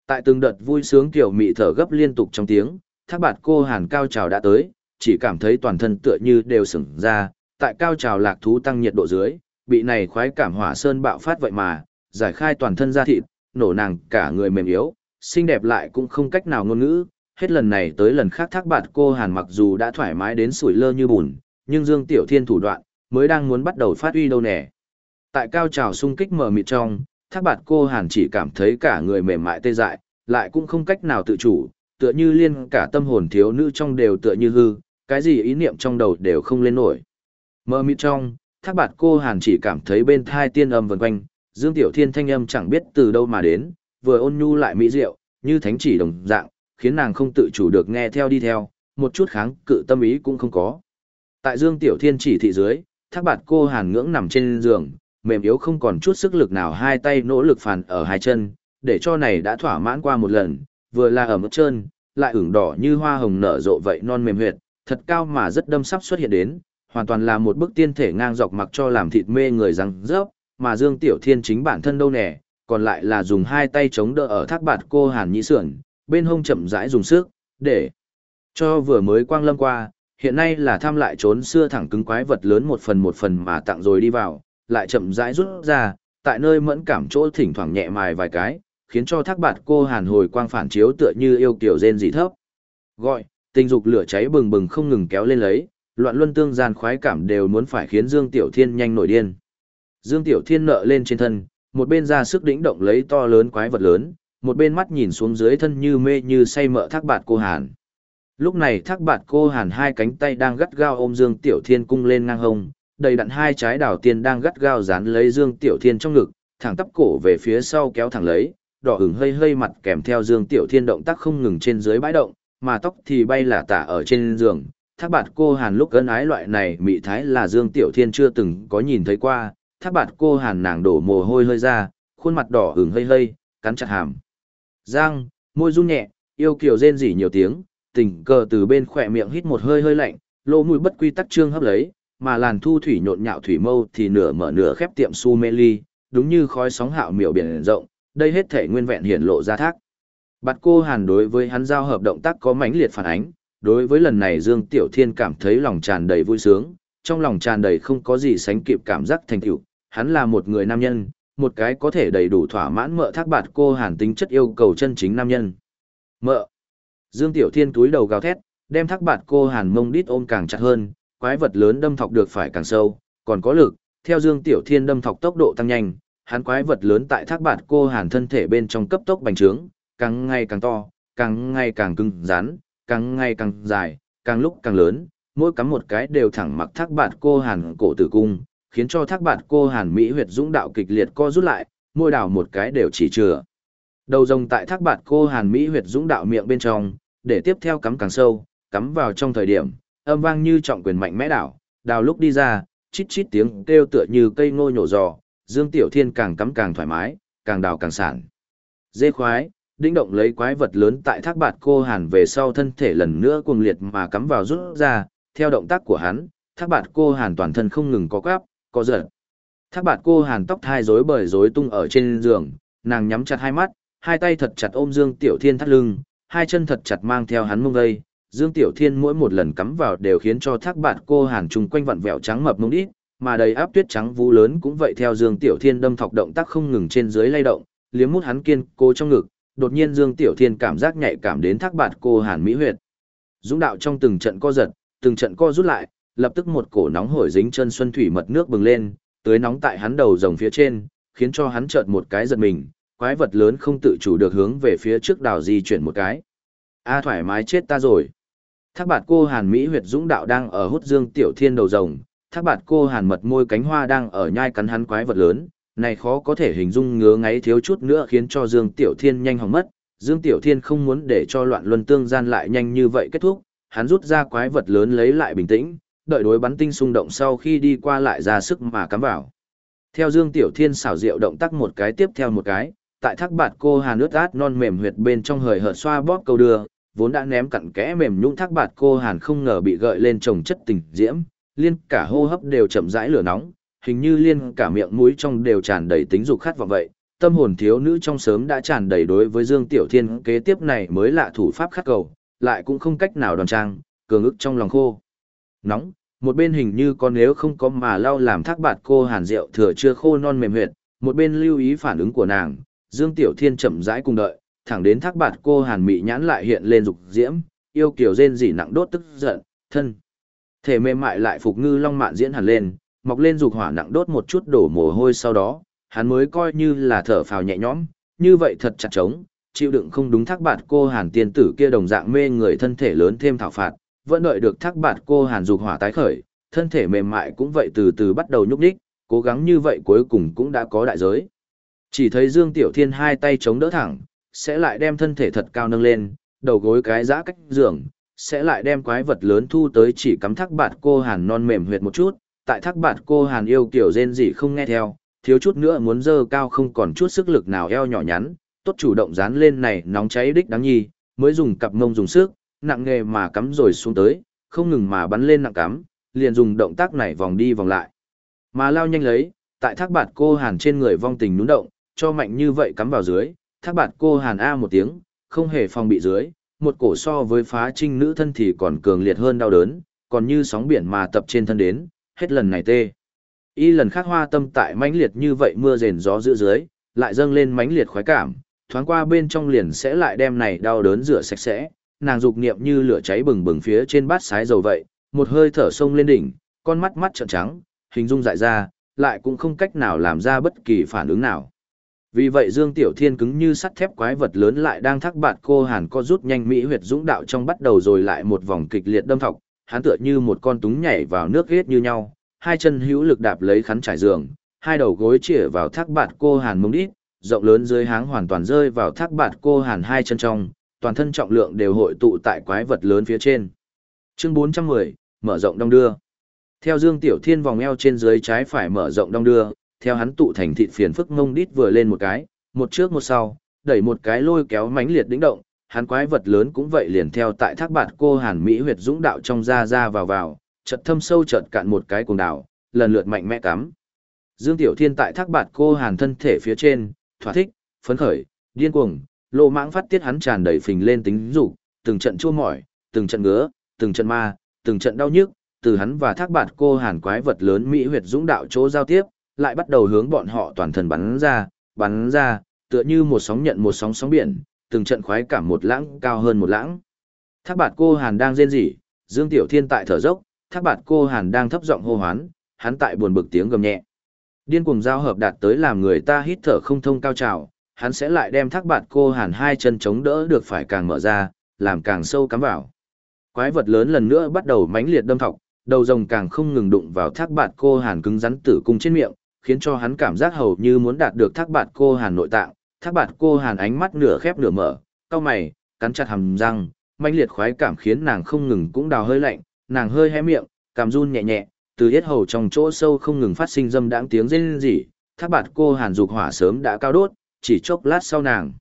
Tại từng đợt vui sướng tiểu mị thở gấp liên tục trong tiếng, thác bạt cô hàn cao trào đã tới, chỉ cảm thấy toàn thân tựa như đều sửng ra, tại cao trào lạc thú tăng nhiệt độ dưới, bị này khoái cảm hỏa sơn bạo phát vậy mà, giải khai toàn thân da thịt, nổ nàng cả người mềm yếu, xinh đẹp lại cũng không cách nào ngôn ngữ, hết lần này tới lần khác thác bạt cô hàn mặc dù đã thoải mái đến sủi lơ như bùn, nhưng Dương Tiểu Thiên thủ đoạn, mới đang muốn bắt đầu phát uy đâu nè. Tại cao trào sung kích mở mịt trong, thác bạt cô hàn chỉ cảm thấy cả người mềm mại tê dại, lại cũng không cách nào tự chủ, tựa như liên cả tâm hồn thiếu nữ trong đều tựa như hư, cái gì ý niệm trong đầu đều không lên nổi. Mở mịt trong, thác bạt cô hàn chỉ cảm thấy bên thai tiên âm vần quanh, Dương Tiểu Thiên thanh âm chẳng biết từ đâu mà đến, vừa ôn nhu lại mỹ diệu, như thánh chỉ đồng dạng, khiến nàng không tự chủ được nghe theo đi theo, một chút kháng cự tâm ý cũng không có. Tại Dương Tiểu Thiên chỉ thị dưới, thác bạt cô hàn ngưỡng nằm trên giường, mềm yếu không còn chút sức lực nào hai tay nỗ lực phản ở hai chân, để cho này đã thỏa mãn qua một lần, vừa là ở mức trơn, lại ửng đỏ như hoa hồng nở rộ vậy non mềm huyệt, thật cao mà rất đâm sắp xuất hiện đến, hoàn toàn là một bức tiên thể ngang dọc mặc cho làm thịt mê người răng rớp, mà Dương Tiểu Thiên chính bản thân đâu nè, còn lại là dùng hai tay chống đỡ ở thác bạt cô Hàn Nhĩ Sườn, bên hông chậm rãi dùng sức, để cho vừa mới quang lâm qua, hiện nay là tham lại trốn xưa thẳng cứng quái vật lớn một phần một phần mà tặng rồi đi vào, lại chậm rãi rút ra, tại nơi mẫn cảm chỗ thỉnh thoảng nhẹ mài vài cái, khiến cho thác bạt cô hàn hồi quang phản chiếu tựa như yêu kiểu rên dị thấp. Gọi, tình dục lửa cháy bừng bừng không ngừng kéo lên lấy, loạn luân tương gian khoái cảm đều muốn phải khiến Dương Tiểu Thiên nhanh nổi điên. Dương Tiểu Thiên nợ lên trên thân, một bên ra sức đĩnh động lấy to lớn quái vật lớn, một bên mắt nhìn xuống dưới thân như mê như say mỡ thác bạt cô hàn. Lúc này thác bạt cô hàn hai cánh tay đang gắt gao ôm Dương Tiểu Thiên cung lên ngang hông, đầy đặn hai trái đảo tiên đang gắt gao dán lấy Dương Tiểu Thiên trong ngực, thẳng tắp cổ về phía sau kéo thẳng lấy, đỏ ửng hơi hơi mặt kèm theo Dương Tiểu Thiên động tác không ngừng trên dưới bãi động, mà tóc thì bay là tả ở trên giường. Thác bạt cô Hàn lúc ân ái loại này mị thái là Dương Tiểu Thiên chưa từng có nhìn thấy qua, thác bạt cô Hàn nàng đổ mồ hôi hơi ra, khuôn mặt đỏ ửng hơi hơi, cắn chặt hàm. Giang, môi run nhẹ, yêu kiều rên rỉ nhiều tiếng, tình cờ từ bên khỏe miệng hít một hơi hơi lạnh, lỗ mũi bất quy tắc trương hấp lấy, mà làn thu thủy nhộn nhạo thủy mâu thì nửa mở nửa khép tiệm su mê ly, đúng như khói sóng hạo miểu biển rộng, đây hết thể nguyên vẹn hiển lộ ra thác. Bạt cô Hàn đối với hắn giao hợp động tác có mãnh liệt phản ánh, đối với lần này Dương Tiểu Thiên cảm thấy lòng tràn đầy vui sướng, trong lòng tràn đầy không có gì sánh kịp cảm giác thành tựu, hắn là một người nam nhân, một cái có thể đầy đủ thỏa mãn mợ thác bạt cô Hàn tính chất yêu cầu chân chính nam nhân. Mợ. Dương Tiểu Thiên túi đầu gào thét, đem thác bạt cô Hàn mông đít ôm càng chặt hơn, quái vật lớn đâm thọc được phải càng sâu, còn có lực, theo Dương Tiểu Thiên đâm thọc tốc độ tăng nhanh, hắn quái vật lớn tại thác bạt cô hàn thân thể bên trong cấp tốc bành trướng, càng ngày càng to, càng ngày càng cứng rắn, càng ngày càng dài, càng lúc càng lớn, mỗi cắm một cái đều thẳng mặc thác bạt cô hàn cổ tử cung, khiến cho thác bạt cô hàn mỹ huyệt dũng đạo kịch liệt co rút lại, môi đảo một cái đều chỉ chừa. Đầu rồng tại thác bạt cô hàn mỹ huyệt dũng đạo miệng bên trong, để tiếp theo cắm càng sâu, cắm vào trong thời điểm, âm vang như trọng quyền mạnh mẽ đảo, đào lúc đi ra, chít chít tiếng kêu tựa như cây ngô nhổ giò, Dương Tiểu Thiên càng cắm càng thoải mái, càng đào càng sản. Dê khoái, đĩnh động lấy quái vật lớn tại thác bạt cô hàn về sau thân thể lần nữa cuồng liệt mà cắm vào rút ra, theo động tác của hắn, thác bạt cô hàn toàn thân không ngừng có quáp, có giật. Thác bạt cô hàn tóc thai rối bời rối tung ở trên giường, nàng nhắm chặt hai mắt, hai tay thật chặt ôm Dương Tiểu Thiên thắt lưng, hai chân thật chặt mang theo hắn mông gây. Dương Tiểu Thiên mỗi một lần cắm vào đều khiến cho thác bạt cô hàn trùng quanh vặn vẹo trắng mập mông đít, mà đầy áp tuyết trắng vũ lớn cũng vậy theo Dương Tiểu Thiên đâm thọc động tác không ngừng trên dưới lay động, liếm mút hắn kiên cô trong ngực, đột nhiên Dương Tiểu Thiên cảm giác nhạy cảm đến thác bạt cô Hàn Mỹ huyệt. Dũng đạo trong từng trận co giật, từng trận co rút lại, lập tức một cổ nóng hổi dính chân xuân thủy mật nước bừng lên, tưới nóng tại hắn đầu rồng phía trên, khiến cho hắn chợt một cái giật mình, quái vật lớn không tự chủ được hướng về phía trước đảo di chuyển một cái. A thoải mái chết ta rồi. Thác bạt cô Hàn Mỹ huyệt dũng đạo đang ở hút Dương Tiểu Thiên đầu rồng, thác bạt cô hàn mật môi cánh hoa đang ở nhai cắn hắn quái vật lớn, này khó có thể hình dung ngứa ngáy thiếu chút nữa khiến cho Dương Tiểu Thiên nhanh hỏng mất. Dương Tiểu Thiên không muốn để cho loạn luân tương gian lại nhanh như vậy kết thúc, hắn rút ra quái vật lớn lấy lại bình tĩnh, đợi đối bắn tinh xung động sau khi đi qua lại ra sức mà cắm vào. Theo Dương Tiểu Thiên xảo diệu động tác một cái tiếp theo một cái, tại thác bạt cô hàn ướt át non mềm huyệt bên trong hời hợt xoa bóp câu đưa, vốn đã ném cặn kẽ mềm nhũn thác bạt cô hàn không ngờ bị gợi lên trồng chất tình diễm, liên cả hô hấp đều chậm rãi lửa nóng, hình như liên cả miệng mũi trong đều tràn đầy tính dục khát vọng vậy. Tâm hồn thiếu nữ trong sớm đã tràn đầy đối với Dương Tiểu Thiên kế tiếp này mới lạ thủ pháp khát cầu, lại cũng không cách nào đoàn trang, cường ức trong lòng khô. Nóng, một bên hình như con nếu không có mà lau làm thác bạt cô hàn rượu thừa chưa khô non mềm huyệt, một bên lưu ý phản ứng của nàng, Dương Tiểu Thiên chậm rãi cùng đợi, thẳng đến thác bạt cô hàn mị nhãn lại hiện lên dục diễm, yêu kiểu rên rỉ nặng đốt tức giận, thân. Thể mềm mại lại phục ngư long mạn diễn hẳn lên, mọc lên dục hỏa nặng đốt một chút đổ mồ hôi sau đó, hắn mới coi như là thở phào nhẹ nhõm, như vậy thật chặt trống, chịu đựng không đúng thác bạt cô hàn tiên tử kia đồng dạng mê người thân thể lớn thêm thảo phạt, vẫn đợi được thác bạt cô hàn dục hỏa tái khởi, thân thể mềm mại cũng vậy từ từ bắt đầu nhúc nhích, cố gắng như vậy cuối cùng cũng đã có đại giới. Chỉ thấy Dương Tiểu Thiên hai tay chống đỡ thẳng, sẽ lại đem thân thể thật cao nâng lên, đầu gối cái giã cách giường, sẽ lại đem quái vật lớn thu tới chỉ cắm thác bạt cô hàn non mềm huyệt một chút, tại thác bạt cô hàn yêu kiểu rên gì không nghe theo, thiếu chút nữa muốn dơ cao không còn chút sức lực nào eo nhỏ nhắn, tốt chủ động dán lên này nóng cháy đích đáng nhi, mới dùng cặp mông dùng sức, nặng nghề mà cắm rồi xuống tới, không ngừng mà bắn lên nặng cắm, liền dùng động tác này vòng đi vòng lại. Mà lao nhanh lấy, tại thác bạt cô hàn trên người vong tình nún động, cho mạnh như vậy cắm vào dưới, thác bạt cô hàn A một tiếng, không hề phòng bị dưới, một cổ so với phá trinh nữ thân thì còn cường liệt hơn đau đớn, còn như sóng biển mà tập trên thân đến, hết lần này tê. Y lần khác hoa tâm tại mãnh liệt như vậy mưa rền gió giữa dưới, lại dâng lên mãnh liệt khoái cảm, thoáng qua bên trong liền sẽ lại đem này đau đớn rửa sạch sẽ, nàng dục niệm như lửa cháy bừng bừng phía trên bát sái dầu vậy, một hơi thở sông lên đỉnh, con mắt mắt trợn trắng, hình dung dại ra, lại cũng không cách nào làm ra bất kỳ phản ứng nào. Vì vậy Dương Tiểu Thiên cứng như sắt thép quái vật lớn lại đang thắc bạt cô Hàn co rút nhanh mỹ huyệt dũng đạo trong bắt đầu rồi lại một vòng kịch liệt đâm thọc, hắn tựa như một con túng nhảy vào nước ghét như nhau, hai chân hữu lực đạp lấy khắn trải giường, hai đầu gối chĩa vào thác bạt cô Hàn mông đít, rộng lớn dưới háng hoàn toàn rơi vào thác bạt cô Hàn hai chân trong, toàn thân trọng lượng đều hội tụ tại quái vật lớn phía trên. Chương 410, mở rộng đông đưa. Theo Dương Tiểu Thiên vòng eo trên dưới trái phải mở rộng đông đưa, theo hắn tụ thành thịt phiền phức ngông đít vừa lên một cái, một trước một sau, đẩy một cái lôi kéo mãnh liệt đĩnh động, hắn quái vật lớn cũng vậy liền theo tại thác bạt cô Hàn Mỹ huyệt dũng đạo trong ra ra vào vào, chợt thâm sâu chợt cạn một cái cuồng đảo, lần lượt mạnh mẽ cắm. Dương Tiểu Thiên tại thác bạt cô Hàn thân thể phía trên, thỏa thích, phấn khởi, điên cuồng, lộ mãng phát tiết hắn tràn đầy phình lên tính dục, từng trận chua mỏi, từng trận ngứa, từng trận ma, từng trận đau nhức, từ hắn và thác bạt cô Hàn quái vật lớn Mỹ huyệt dũng đạo chỗ giao tiếp, lại bắt đầu hướng bọn họ toàn thân bắn ra, bắn ra, tựa như một sóng nhận một sóng sóng biển, từng trận khoái cảm một lãng cao hơn một lãng. Thác bạt cô Hàn đang rên rỉ, Dương Tiểu Thiên tại thở dốc, thác bạt cô Hàn đang thấp giọng hô hoán, hắn tại buồn bực tiếng gầm nhẹ. Điên cuồng giao hợp đạt tới làm người ta hít thở không thông cao trào, hắn sẽ lại đem thác bạt cô Hàn hai chân chống đỡ được phải càng mở ra, làm càng sâu cắm vào. Quái vật lớn lần nữa bắt đầu mãnh liệt đâm thọc, đầu rồng càng không ngừng đụng vào thác bạt cô Hàn cứng rắn tử cung trên miệng, khiến cho hắn cảm giác hầu như muốn đạt được thác bạt cô Hàn nội tạng. Thác bạt cô Hàn ánh mắt nửa khép nửa mở, cau mày, cắn chặt hàm răng, mãnh liệt khoái cảm khiến nàng không ngừng cũng đào hơi lạnh, nàng hơi hé miệng, cảm run nhẹ nhẹ, từ yết hầu trong chỗ sâu không ngừng phát sinh dâm đãng tiếng rên rỉ, thác bạt cô Hàn dục hỏa sớm đã cao đốt, chỉ chốc lát sau nàng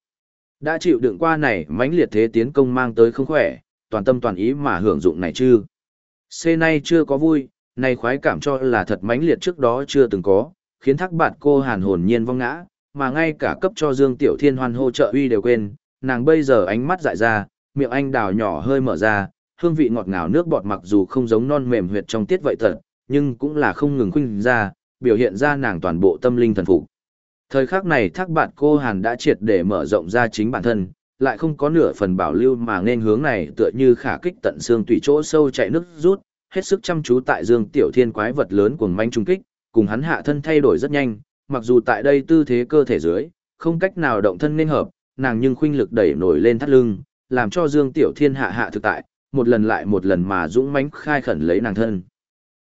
đã chịu đựng qua này mãnh liệt thế tiến công mang tới không khỏe, toàn tâm toàn ý mà hưởng dụng này chứ. C nay chưa có vui, này khoái cảm cho là thật mãnh liệt trước đó chưa từng có, khiến thác bạt cô hàn hồn nhiên vong ngã, mà ngay cả cấp cho Dương Tiểu Thiên hoan hô trợ uy đều quên, nàng bây giờ ánh mắt dại ra, miệng anh đào nhỏ hơi mở ra, hương vị ngọt ngào nước bọt mặc dù không giống non mềm huyệt trong tiết vậy thật, nhưng cũng là không ngừng khuynh ra, biểu hiện ra nàng toàn bộ tâm linh thần phục. Thời khắc này thác bạt cô Hàn đã triệt để mở rộng ra chính bản thân, lại không có nửa phần bảo lưu mà nên hướng này tựa như khả kích tận xương tùy chỗ sâu chạy nước rút, hết sức chăm chú tại Dương Tiểu Thiên quái vật lớn cuồng manh trung kích, cùng hắn hạ thân thay đổi rất nhanh, mặc dù tại đây tư thế cơ thể dưới, không cách nào động thân nên hợp, nàng nhưng khuynh lực đẩy nổi lên thắt lưng, làm cho Dương Tiểu Thiên hạ hạ thực tại, một lần lại một lần mà dũng mãnh khai khẩn lấy nàng thân.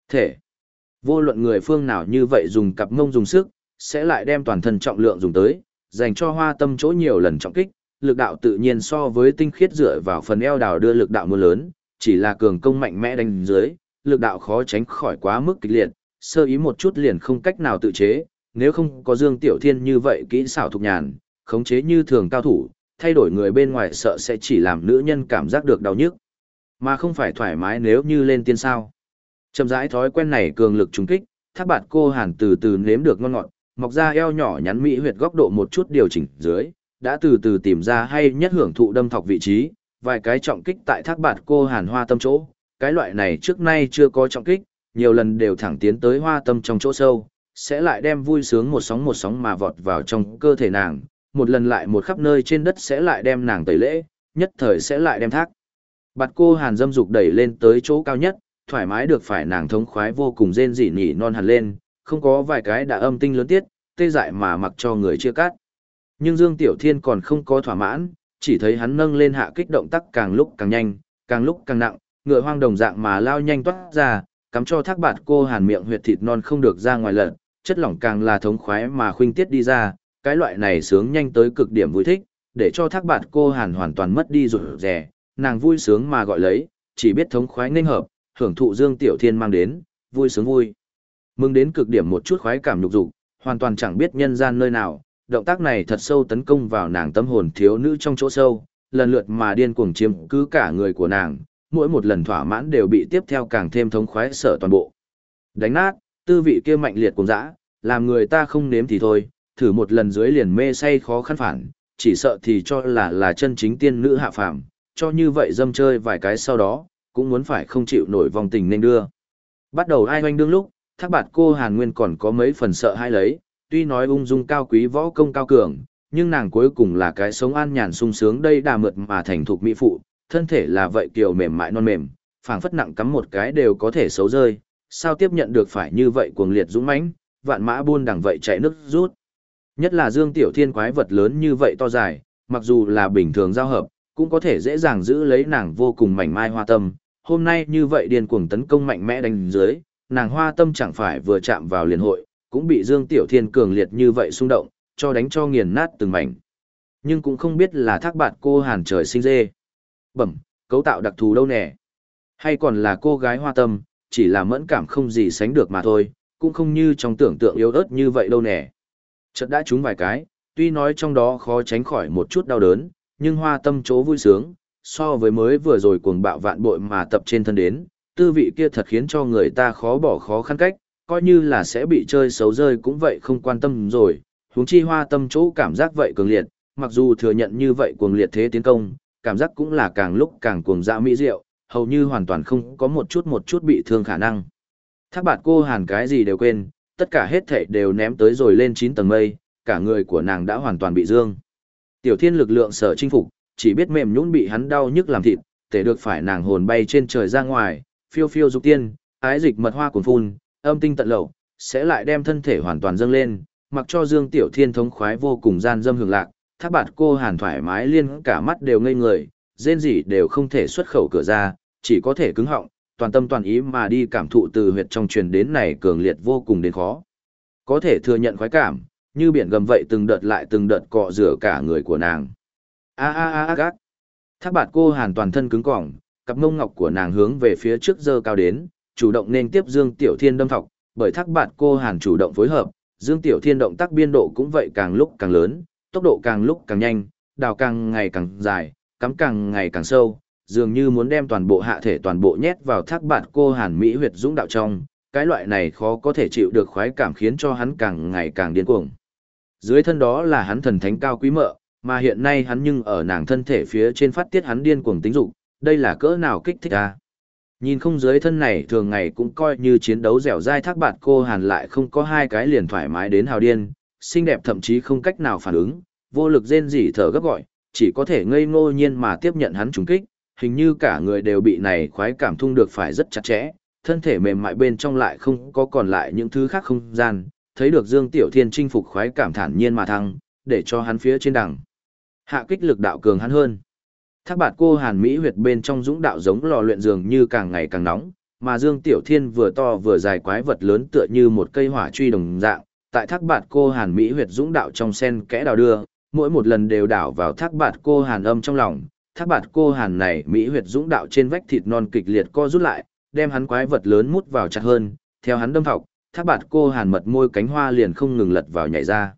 Thể. Vô luận người phương nào như vậy dùng cặp ngông dùng sức, sẽ lại đem toàn thân trọng lượng dùng tới, dành cho hoa tâm chỗ nhiều lần trọng kích, lực đạo tự nhiên so với tinh khiết dựa vào phần eo đào đưa lực đạo mưa lớn, chỉ là cường công mạnh mẽ đánh dưới, lực đạo khó tránh khỏi quá mức kịch liệt, sơ ý một chút liền không cách nào tự chế, nếu không có Dương Tiểu Thiên như vậy kỹ xảo thục nhàn, khống chế như thường cao thủ, thay đổi người bên ngoài sợ sẽ chỉ làm nữ nhân cảm giác được đau nhức, mà không phải thoải mái nếu như lên tiên sao. Chậm rãi thói quen này cường lực trùng kích, thác bạt cô hàn từ từ nếm được ngon ngọt, mọc ra eo nhỏ nhắn mỹ huyệt góc độ một chút điều chỉnh dưới, đã từ từ tìm ra hay nhất hưởng thụ đâm thọc vị trí, vài cái trọng kích tại thác bạt cô hàn hoa tâm chỗ, cái loại này trước nay chưa có trọng kích, nhiều lần đều thẳng tiến tới hoa tâm trong chỗ sâu, sẽ lại đem vui sướng một sóng một sóng mà vọt vào trong cơ thể nàng, một lần lại một khắp nơi trên đất sẽ lại đem nàng tẩy lễ, nhất thời sẽ lại đem thác. Bạt cô hàn dâm dục đẩy lên tới chỗ cao nhất, thoải mái được phải nàng thống khoái vô cùng rên rỉ nhỉ non hẳn lên, không có vài cái đã âm tinh lớn tiết, tê dại mà mặc cho người chia cắt. Nhưng Dương Tiểu Thiên còn không có thỏa mãn, chỉ thấy hắn nâng lên hạ kích động tác càng lúc càng nhanh, càng lúc càng nặng, ngựa hoang đồng dạng mà lao nhanh toát ra, cắm cho thác bạt cô hàn miệng huyệt thịt non không được ra ngoài lợn, chất lỏng càng là thống khoái mà khuynh tiết đi ra, cái loại này sướng nhanh tới cực điểm vui thích, để cho thác bạt cô hàn hoàn toàn mất đi rụt rè, nàng vui sướng mà gọi lấy, chỉ biết thống khoái nên hợp, hưởng thụ Dương Tiểu Thiên mang đến, vui sướng vui. Mừng đến cực điểm một chút khoái cảm nhục dục, hoàn toàn chẳng biết nhân gian nơi nào, động tác này thật sâu tấn công vào nàng tâm hồn thiếu nữ trong chỗ sâu, lần lượt mà điên cuồng chiếm cứ cả người của nàng, mỗi một lần thỏa mãn đều bị tiếp theo càng thêm thống khoái sở toàn bộ. Đánh nát, tư vị kia mạnh liệt cùng dã, làm người ta không nếm thì thôi, thử một lần dưới liền mê say khó khăn phản, chỉ sợ thì cho là là chân chính tiên nữ hạ phàm, cho như vậy dâm chơi vài cái sau đó, cũng muốn phải không chịu nổi vòng tình nên đưa. Bắt đầu ai hoanh đương lúc, thác bạt cô Hàn Nguyên còn có mấy phần sợ hai lấy, tuy nói ung dung cao quý võ công cao cường, nhưng nàng cuối cùng là cái sống an nhàn sung sướng đây đà mượt mà thành thục mỹ phụ, thân thể là vậy kiều mềm mại non mềm, phảng phất nặng cắm một cái đều có thể xấu rơi, sao tiếp nhận được phải như vậy cuồng liệt dũng mãnh, vạn mã buôn đằng vậy chạy nước rút. Nhất là Dương Tiểu Thiên quái vật lớn như vậy to dài, mặc dù là bình thường giao hợp, cũng có thể dễ dàng giữ lấy nàng vô cùng mảnh mai hoa tâm. Hôm nay như vậy điên cuồng tấn công mạnh mẽ đánh dưới, nàng hoa tâm chẳng phải vừa chạm vào liền hội, cũng bị Dương Tiểu Thiên cường liệt như vậy xung động, cho đánh cho nghiền nát từng mảnh. Nhưng cũng không biết là thác bạn cô hàn trời sinh dê. Bẩm, cấu tạo đặc thù đâu nè. Hay còn là cô gái hoa tâm, chỉ là mẫn cảm không gì sánh được mà thôi, cũng không như trong tưởng tượng yếu ớt như vậy đâu nè. Chợt đã trúng vài cái, tuy nói trong đó khó tránh khỏi một chút đau đớn, nhưng hoa tâm chỗ vui sướng, so với mới vừa rồi cuồng bạo vạn bội mà tập trên thân đến, tư vị kia thật khiến cho người ta khó bỏ khó khăn cách, coi như là sẽ bị chơi xấu rơi cũng vậy không quan tâm rồi, huống chi hoa tâm chỗ cảm giác vậy cường liệt, mặc dù thừa nhận như vậy cuồng liệt thế tiến công, cảm giác cũng là càng lúc càng cuồng dã mỹ diệu, hầu như hoàn toàn không có một chút một chút bị thương khả năng. Thác bạt cô hàn cái gì đều quên, tất cả hết thảy đều ném tới rồi lên 9 tầng mây, cả người của nàng đã hoàn toàn bị dương. Tiểu thiên lực lượng sở chinh phục, chỉ biết mềm nhũn bị hắn đau nhức làm thịt, thể được phải nàng hồn bay trên trời ra ngoài, phiêu phiêu dục tiên, ái dịch mật hoa cuồn phun, âm tinh tận lậu, sẽ lại đem thân thể hoàn toàn dâng lên, mặc cho Dương Tiểu Thiên thống khoái vô cùng gian dâm hưởng lạc, thác bạt cô hàn thoải mái liên cả mắt đều ngây người, rên gì đều không thể xuất khẩu cửa ra, chỉ có thể cứng họng, toàn tâm toàn ý mà đi cảm thụ từ huyệt trong truyền đến này cường liệt vô cùng đến khó. Có thể thừa nhận khoái cảm, như biển gầm vậy từng đợt lại từng đợt cọ rửa cả người của nàng. A a a a gác. Thác bạt cô hàn toàn thân cứng cỏng, cặp mông ngọc của nàng hướng về phía trước dơ cao đến, chủ động nên tiếp Dương Tiểu Thiên đâm thọc, bởi thác bạt cô hàn chủ động phối hợp, Dương Tiểu Thiên động tác biên độ cũng vậy càng lúc càng lớn, tốc độ càng lúc càng nhanh, đào càng ngày càng dài, cắm càng ngày càng sâu, dường như muốn đem toàn bộ hạ thể toàn bộ nhét vào thác bạt cô hàn mỹ huyệt dũng đạo trong, cái loại này khó có thể chịu được khoái cảm khiến cho hắn càng ngày càng điên cuồng. Dưới thân đó là hắn thần thánh cao quý mợ, mà hiện nay hắn nhưng ở nàng thân thể phía trên phát tiết hắn điên cuồng tính dục, đây là cỡ nào kích thích a. Nhìn không dưới thân này thường ngày cũng coi như chiến đấu dẻo dai thác bạt cô hàn lại không có hai cái liền thoải mái đến hào điên, xinh đẹp thậm chí không cách nào phản ứng, vô lực rên rỉ thở gấp gọi, chỉ có thể ngây ngô nhiên mà tiếp nhận hắn trùng kích, hình như cả người đều bị này khoái cảm thung được phải rất chặt chẽ, thân thể mềm mại bên trong lại không có còn lại những thứ khác không gian, thấy được Dương Tiểu Thiên chinh phục khoái cảm thản nhiên mà thăng, để cho hắn phía trên đằng. Hạ kích lực đạo cường hắn hơn. Thác bạt cô Hàn Mỹ huyệt bên trong dũng đạo giống lò luyện dường như càng ngày càng nóng, mà Dương Tiểu Thiên vừa to vừa dài quái vật lớn tựa như một cây hỏa truy đồng dạng, tại thác bạt cô Hàn Mỹ huyệt dũng đạo trong sen kẽ đào đưa, mỗi một lần đều đảo vào thác bạt cô Hàn âm trong lòng, thác bạt cô Hàn này Mỹ huyệt dũng đạo trên vách thịt non kịch liệt co rút lại, đem hắn quái vật lớn mút vào chặt hơn, theo hắn đâm thọc, thác bạt cô Hàn mật môi cánh hoa liền không ngừng lật vào nhảy ra.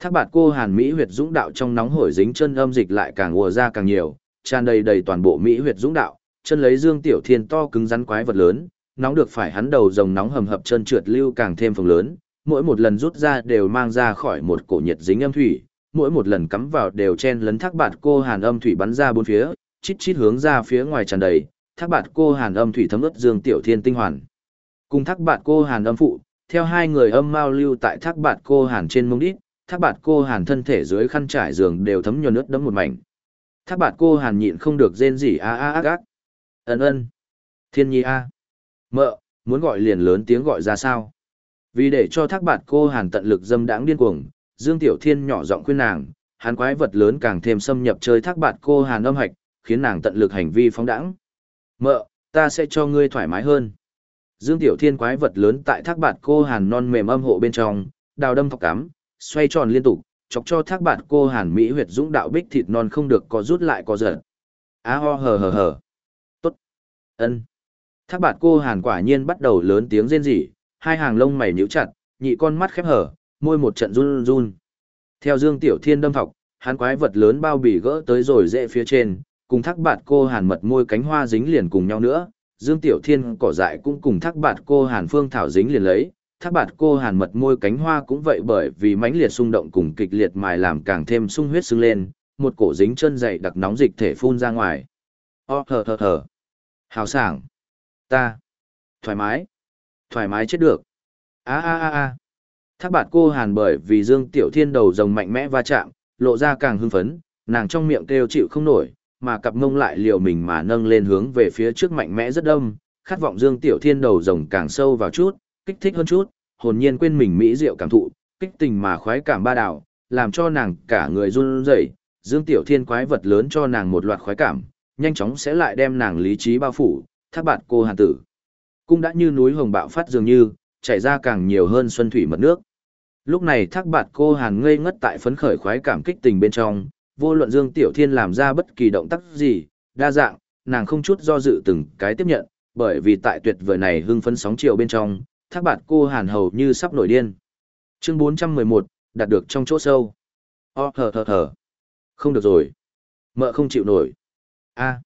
Thác bạt cô Hàn Mỹ huyệt dũng đạo trong nóng hổi dính chân âm dịch lại càng ùa ra càng nhiều, tràn đầy đầy toàn bộ Mỹ huyệt dũng đạo, chân lấy Dương Tiểu Thiên to cứng rắn quái vật lớn, nóng được phải hắn đầu rồng nóng hầm hập chân trượt lưu càng thêm phồng lớn, mỗi một lần rút ra đều mang ra khỏi một cổ nhiệt dính âm thủy, mỗi một lần cắm vào đều chen lấn thác bạt cô hàn âm thủy bắn ra bốn phía, chít chít hướng ra phía ngoài tràn đầy, thác bạt cô hàn âm thủy thấm ướt Dương Tiểu Thiên tinh hoàn. Cùng thác bạt cô hàn âm phụ, theo hai người âm mao lưu tại thác bạt cô hàn trên mông đít, thác bạt cô hàn thân thể dưới khăn trải giường đều thấm nhuần nước đẫm một mảnh. Thác bạt cô hàn nhịn không được rên rỉ a a a gác. Ân ân. Thiên nhi a. Mợ, muốn gọi liền lớn tiếng gọi ra sao? Vì để cho thác bạt cô hàn tận lực dâm đãng điên cuồng, Dương Tiểu Thiên nhỏ giọng khuyên nàng, hắn quái vật lớn càng thêm xâm nhập chơi thác bạt cô hàn âm hạch, khiến nàng tận lực hành vi phóng đãng. Mợ, ta sẽ cho ngươi thoải mái hơn. Dương Tiểu Thiên quái vật lớn tại thác bạt cô hàn non mềm âm hộ bên trong, đào đâm thọc cắm, xoay tròn liên tục, chọc cho thác bạt cô hàn mỹ huyệt dũng đạo bích thịt non không được có rút lại có giật. Á ho hờ hờ hờ. Tốt. ân Thác bạt cô hàn quả nhiên bắt đầu lớn tiếng rên rỉ, hai hàng lông mày nhíu chặt, nhị con mắt khép hở, môi một trận run run. Theo Dương Tiểu Thiên đâm thọc, hắn quái vật lớn bao bì gỡ tới rồi dễ phía trên, cùng thác bạt cô hàn mật môi cánh hoa dính liền cùng nhau nữa, Dương Tiểu Thiên cỏ dại cũng cùng thác bạt cô hàn phương thảo dính liền lấy, thác bạt cô hàn mật môi cánh hoa cũng vậy bởi vì mãnh liệt xung động cùng kịch liệt mài làm càng thêm sung huyết sưng lên, một cổ dính chân dày đặc nóng dịch thể phun ra ngoài. O thở thở thở. Hào sảng. Ta. Thoải mái. Thoải mái chết được. a a a a. Thác bạt cô hàn bởi vì Dương Tiểu Thiên đầu rồng mạnh mẽ va chạm, lộ ra càng hưng phấn, nàng trong miệng kêu chịu không nổi, mà cặp ngông lại liều mình mà nâng lên hướng về phía trước mạnh mẽ rất đông, khát vọng Dương Tiểu Thiên đầu rồng càng sâu vào chút, kích thích hơn chút, hồn nhiên quên mình mỹ diệu cảm thụ, kích tình mà khoái cảm ba đảo, làm cho nàng cả người run rẩy. Dương Tiểu Thiên quái vật lớn cho nàng một loạt khoái cảm, nhanh chóng sẽ lại đem nàng lý trí bao phủ, thác bạt cô hàn tử. Cũng đã như núi hồng bạo phát dường như, chảy ra càng nhiều hơn xuân thủy mật nước. Lúc này thác bạt cô hàn ngây ngất tại phấn khởi khoái cảm kích tình bên trong, vô luận Dương Tiểu Thiên làm ra bất kỳ động tác gì, đa dạng, nàng không chút do dự từng cái tiếp nhận, bởi vì tại tuyệt vời này hưng phấn sóng chiều bên trong, thác bạt cô hàn hầu như sắp nổi điên. Chương 411, đạt được trong chỗ sâu. O thở thở thở. Không được rồi. Mợ không chịu nổi. A.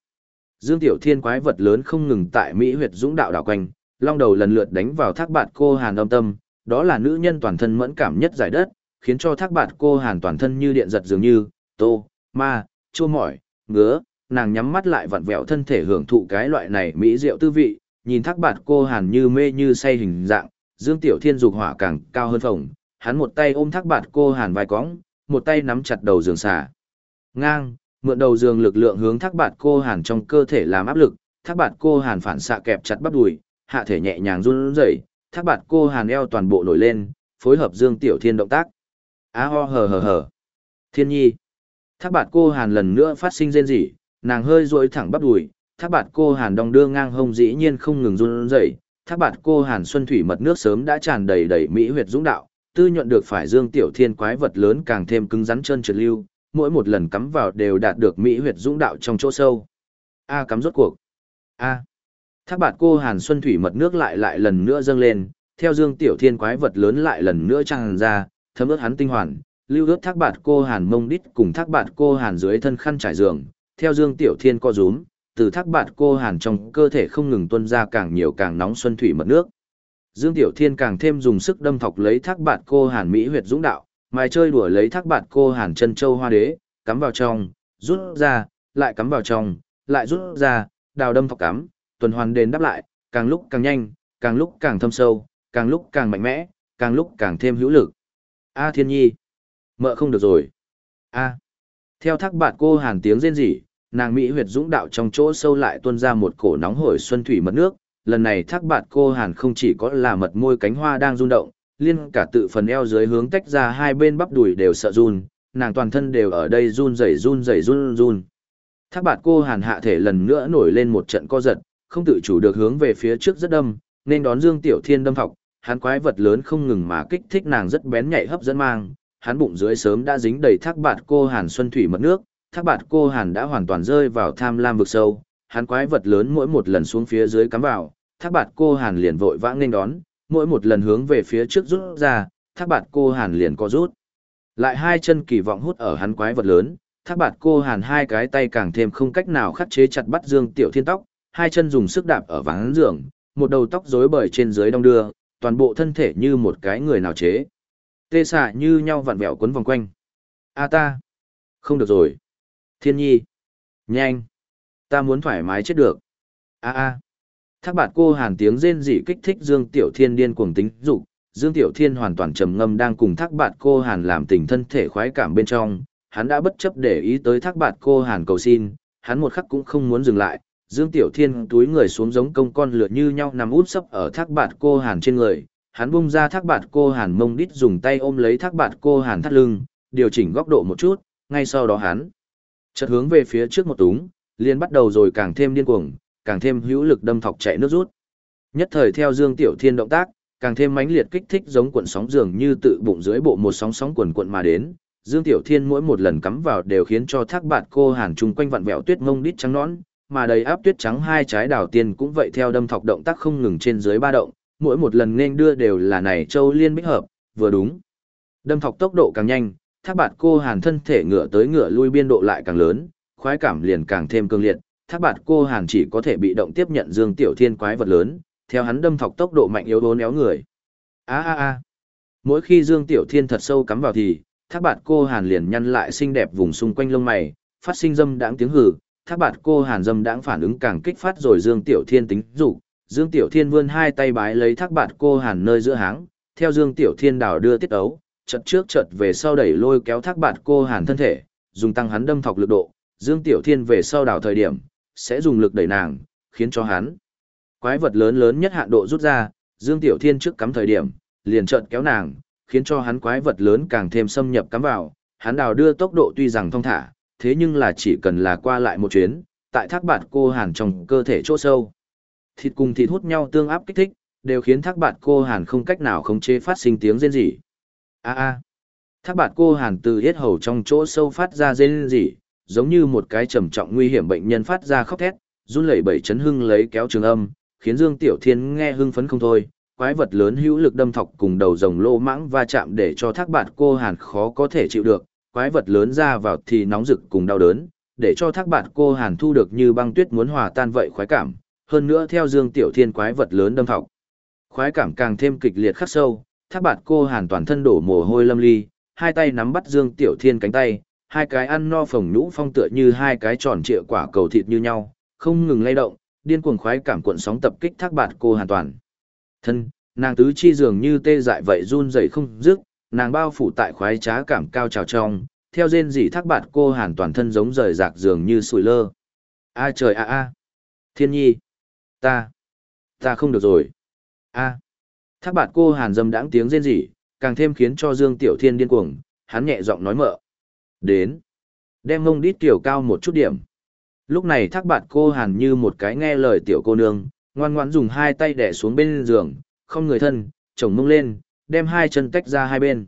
Dương Tiểu Thiên quái vật lớn không ngừng tại Mỹ huyệt dũng đạo đảo quanh, long đầu lần lượt đánh vào thác bạt cô hàn âm tâm, đó là nữ nhân toàn thân mẫn cảm nhất giải đất, khiến cho thác bạt cô hàn toàn thân như điện giật dường như, tô, ma, chua mỏi, ngứa, nàng nhắm mắt lại vặn vẹo thân thể hưởng thụ cái loại này mỹ diệu tư vị, nhìn thác bạt cô hàn như mê như say hình dạng, Dương Tiểu Thiên dục hỏa càng cao hơn phồng, hắn một tay ôm thác bạt cô hàn vai cõng, một tay nắm chặt đầu giường xả. Ngang, mượn đầu giường lực lượng hướng thác bạt cô hàn trong cơ thể làm áp lực, thác bạt cô hàn phản xạ kẹp chặt bắp đùi, hạ thể nhẹ nhàng run rẩy, thác bạt cô hàn eo toàn bộ nổi lên, phối hợp Dương Tiểu Thiên động tác. Á ho hờ hờ hờ. Thiên nhi. Thác bạt cô hàn lần nữa phát sinh rên rỉ, nàng hơi duỗi thẳng bắp đùi, thác bạt cô hàn đong đưa ngang hông dĩ nhiên không ngừng run rẩy. Thác bạt cô hàn xuân thủy mật nước sớm đã tràn đầy đầy mỹ huyệt dũng đạo, tư nhuận được phải Dương Tiểu Thiên quái vật lớn càng thêm cứng rắn chân trượt lưu, mỗi một lần cắm vào đều đạt được mỹ huyệt dũng đạo trong chỗ sâu. A à, cắm rốt cuộc. A. À. Thác bạt cô Hàn Xuân Thủy mật nước lại lại lần nữa dâng lên, theo Dương Tiểu Thiên quái vật lớn lại lần nữa tràn ra, thấm ướt hắn tinh hoàn, lưu ướt thác bạt cô Hàn mông đít cùng thác bạt cô Hàn dưới thân khăn trải giường, theo Dương Tiểu Thiên co rúm, từ thác bạt cô Hàn trong cơ thể không ngừng tuôn ra càng nhiều càng nóng Xuân Thủy mật nước. Dương Tiểu Thiên càng thêm dùng sức đâm thọc lấy thác bạt cô Hàn Mỹ huyệt dũng đạo, mài chơi đùa lấy thác bạt cô Hàn chân châu hoa đế, cắm vào trong, rút ra, lại cắm vào trong, lại rút ra, đào đâm thọc cắm, tuần hoàn đền đáp lại, càng lúc càng nhanh, càng lúc càng thâm sâu, càng lúc càng mạnh mẽ, càng lúc càng thêm hữu lực. A Thiên Nhi, mợ không được rồi. A. Theo thác bạt cô hàn tiếng rên rỉ, nàng Mỹ huyệt dũng đạo trong chỗ sâu lại tuôn ra một cổ nóng hổi xuân thủy mật nước. Lần này thác bạt cô hàn không chỉ có là mật môi cánh hoa đang rung động, liên cả tự phần eo dưới hướng tách ra hai bên bắp đùi đều sợ run, nàng toàn thân đều ở đây run rẩy run rẩy run run. Thác bạt cô hàn hạ thể lần nữa nổi lên một trận co giật, không tự chủ được hướng về phía trước rất đâm, nên đón Dương Tiểu Thiên đâm thọc, hắn quái vật lớn không ngừng mà kích thích nàng rất bén nhạy hấp dẫn mang, hắn bụng dưới sớm đã dính đầy thác bạt cô Hàn xuân thủy mật nước, thác bạt cô Hàn đã hoàn toàn rơi vào tham lam vực sâu, hắn quái vật lớn mỗi một lần xuống phía dưới cắm vào, thác bạt cô Hàn liền vội vã nên đón, mỗi một lần hướng về phía trước rút ra, thác bạt cô Hàn liền co rút. Lại hai chân kỳ vọng hút ở hắn quái vật lớn, thác bạt cô Hàn hai cái tay càng thêm không cách nào khắc chế chặt bắt Dương Tiểu Thiên tóc, hai chân dùng sức đạp ở ván giường, một đầu tóc rối bời trên dưới đong đưa, toàn bộ thân thể như một cái người nào chế. Tê xạ như nhau vặn vẹo quấn vòng quanh. A ta. Không được rồi. Thiên nhi. Nhanh. Ta muốn thoải mái chết được. A a. Thác bạt cô hàn tiếng rên rỉ kích thích Dương Tiểu Thiên điên cuồng tính dục Dương Tiểu Thiên hoàn toàn trầm ngâm đang cùng thác bạt cô hàn làm tình thân thể khoái cảm bên trong. Hắn đã bất chấp để ý tới thác bạt cô hàn cầu xin, hắn một khắc cũng không muốn dừng lại, Dương Tiểu Thiên túi người xuống giống công con lửa như nhau nằm út sấp ở thác bạt cô hàn trên người, hắn bung ra thác bạt cô hàn mông đít dùng tay ôm lấy thác bạt cô hàn thắt lưng, điều chỉnh góc độ một chút, ngay sau đó hắn chợt hướng về phía trước một túng, liền bắt đầu rồi càng thêm điên cuồng, càng thêm hữu lực đâm thọc chạy nước rút. Nhất thời theo Dương Tiểu Thiên động tác, càng thêm mãnh liệt kích thích giống cuộn sóng dường như tự bụng dưới bộ một sóng sóng cuộn cuộn mà đến. Dương Tiểu Thiên mỗi một lần cắm vào đều khiến cho thác bạt cô hàn trùng quanh vặn vẹo tuyết mông đít trắng nõn, mà đầy áp tuyết trắng hai trái đảo tiên cũng vậy theo đâm thọc động tác không ngừng trên dưới ba động, mỗi một lần nên đưa đều là này châu liên bích hợp, vừa đúng. Đâm thọc tốc độ càng nhanh, thác bạt cô hàn thân thể ngựa tới ngựa lui biên độ lại càng lớn, khoái cảm liền càng thêm cương liệt, thác bạt cô hàn chỉ có thể bị động tiếp nhận Dương Tiểu Thiên quái vật lớn, theo hắn đâm thọc tốc độ mạnh yếu đốn éo người. A a a. Mỗi khi Dương Tiểu Thiên thật sâu cắm vào thì, thác bạt cô hàn liền nhăn lại xinh đẹp vùng xung quanh lông mày, phát sinh dâm đãng tiếng hừ, thác bạt cô hàn dâm đãng phản ứng càng kích phát rồi Dương Tiểu Thiên tính dục Dương Tiểu Thiên vươn hai tay bái lấy thác bạt cô hàn nơi giữa háng, theo Dương Tiểu Thiên đảo đưa tiết ấu, chật trước chật về sau đẩy lôi kéo thác bạt cô hàn thân thể, dùng tăng hắn đâm thọc lực độ, Dương Tiểu Thiên về sau đảo thời điểm, sẽ dùng lực đẩy nàng, khiến cho hắn. Quái vật lớn lớn nhất hạn độ rút ra, Dương Tiểu Thiên trước cắm thời điểm, liền chợt kéo nàng, khiến cho hắn quái vật lớn càng thêm xâm nhập cắm vào, hắn đào đưa tốc độ tuy rằng thông thả, thế nhưng là chỉ cần là qua lại một chuyến, tại thác bạt cô hàn trong cơ thể chỗ sâu. Thịt cùng thịt hút nhau tương áp kích thích, đều khiến thác bạt cô hàn không cách nào khống chế phát sinh tiếng rên rỉ. A a. Thác bạt cô hàn từ hết hầu trong chỗ sâu phát ra rên rỉ, giống như một cái trầm trọng nguy hiểm bệnh nhân phát ra khóc thét, run lẩy bẩy chấn hưng lấy kéo trường âm, khiến Dương Tiểu Thiên nghe hưng phấn không thôi. Quái vật lớn hữu lực đâm thọc cùng đầu rồng lô mãng va chạm để cho thác bạt cô hàn khó có thể chịu được, quái vật lớn ra vào thì nóng rực cùng đau đớn, để cho thác bạt cô hàn thu được như băng tuyết muốn hòa tan vậy khoái cảm, hơn nữa theo Dương Tiểu Thiên quái vật lớn đâm thọc. Khoái cảm càng thêm kịch liệt khắc sâu, thác bạt cô hàn toàn thân đổ mồ hôi lâm ly, hai tay nắm bắt Dương Tiểu Thiên cánh tay, hai cái ăn no phồng nhũ phong tựa như hai cái tròn trịa quả cầu thịt như nhau, không ngừng lay động, điên cuồng khoái cảm cuộn sóng tập kích thác bạt cô hoàn toàn. Thân, nàng tứ chi dường như tê dại vậy run rẩy không dứt, nàng bao phủ tại khoái trá cảm cao trào trong, theo rên rỉ thác bạt cô hàn toàn thân giống rời rạc dường như sủi lơ. A trời a a. Thiên nhi. Ta. Ta không được rồi. A. Thác bạt cô hàn dâm đãng tiếng rên rỉ, càng thêm khiến cho Dương Tiểu Thiên điên cuồng, hắn nhẹ giọng nói mợ. Đến. Đem mông đít tiểu cao một chút điểm. Lúc này thác bạn cô hàn như một cái nghe lời tiểu cô nương, ngoan ngoãn dùng hai tay đẻ xuống bên giường, không người thân, chồng mông lên, đem hai chân tách ra hai bên.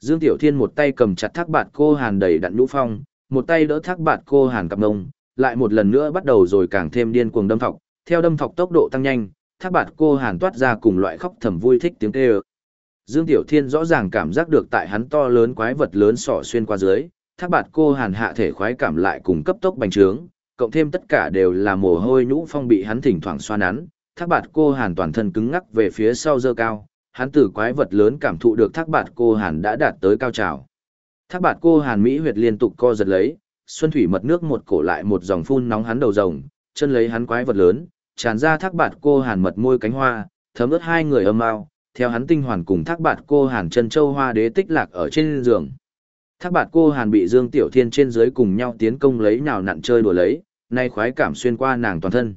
Dương Tiểu Thiên một tay cầm chặt thác bạn cô hàn đầy đặn nhũ phong, một tay đỡ thác bạn cô hàn cặp mông, lại một lần nữa bắt đầu rồi càng thêm điên cuồng đâm thọc, theo đâm thọc tốc độ tăng nhanh, thác bạn cô hàn toát ra cùng loại khóc thầm vui thích tiếng kêu. Dương Tiểu Thiên rõ ràng cảm giác được tại hắn to lớn quái vật lớn sỏ xuyên qua dưới, thác bạt cô hàn hạ thể khoái cảm lại cùng cấp tốc bành trướng, cộng thêm tất cả đều là mồ hôi nhũ phong bị hắn thỉnh thoảng xoa nắn, thác bạt cô hàn toàn thân cứng ngắc về phía sau dơ cao, hắn từ quái vật lớn cảm thụ được thác bạt cô hàn đã đạt tới cao trào. Thác bạt cô hàn Mỹ huyệt liên tục co giật lấy, xuân thủy mật nước một cổ lại một dòng phun nóng hắn đầu rồng, chân lấy hắn quái vật lớn, tràn ra thác bạt cô hàn mật môi cánh hoa, thấm ướt hai người âm ao, theo hắn tinh hoàn cùng thác bạt cô hàn chân châu hoa đế tích lạc ở trên giường. Thác bạt cô hàn bị Dương Tiểu Thiên trên dưới cùng nhau tiến công lấy nhào nặn chơi đùa lấy, nay khoái cảm xuyên qua nàng toàn thân.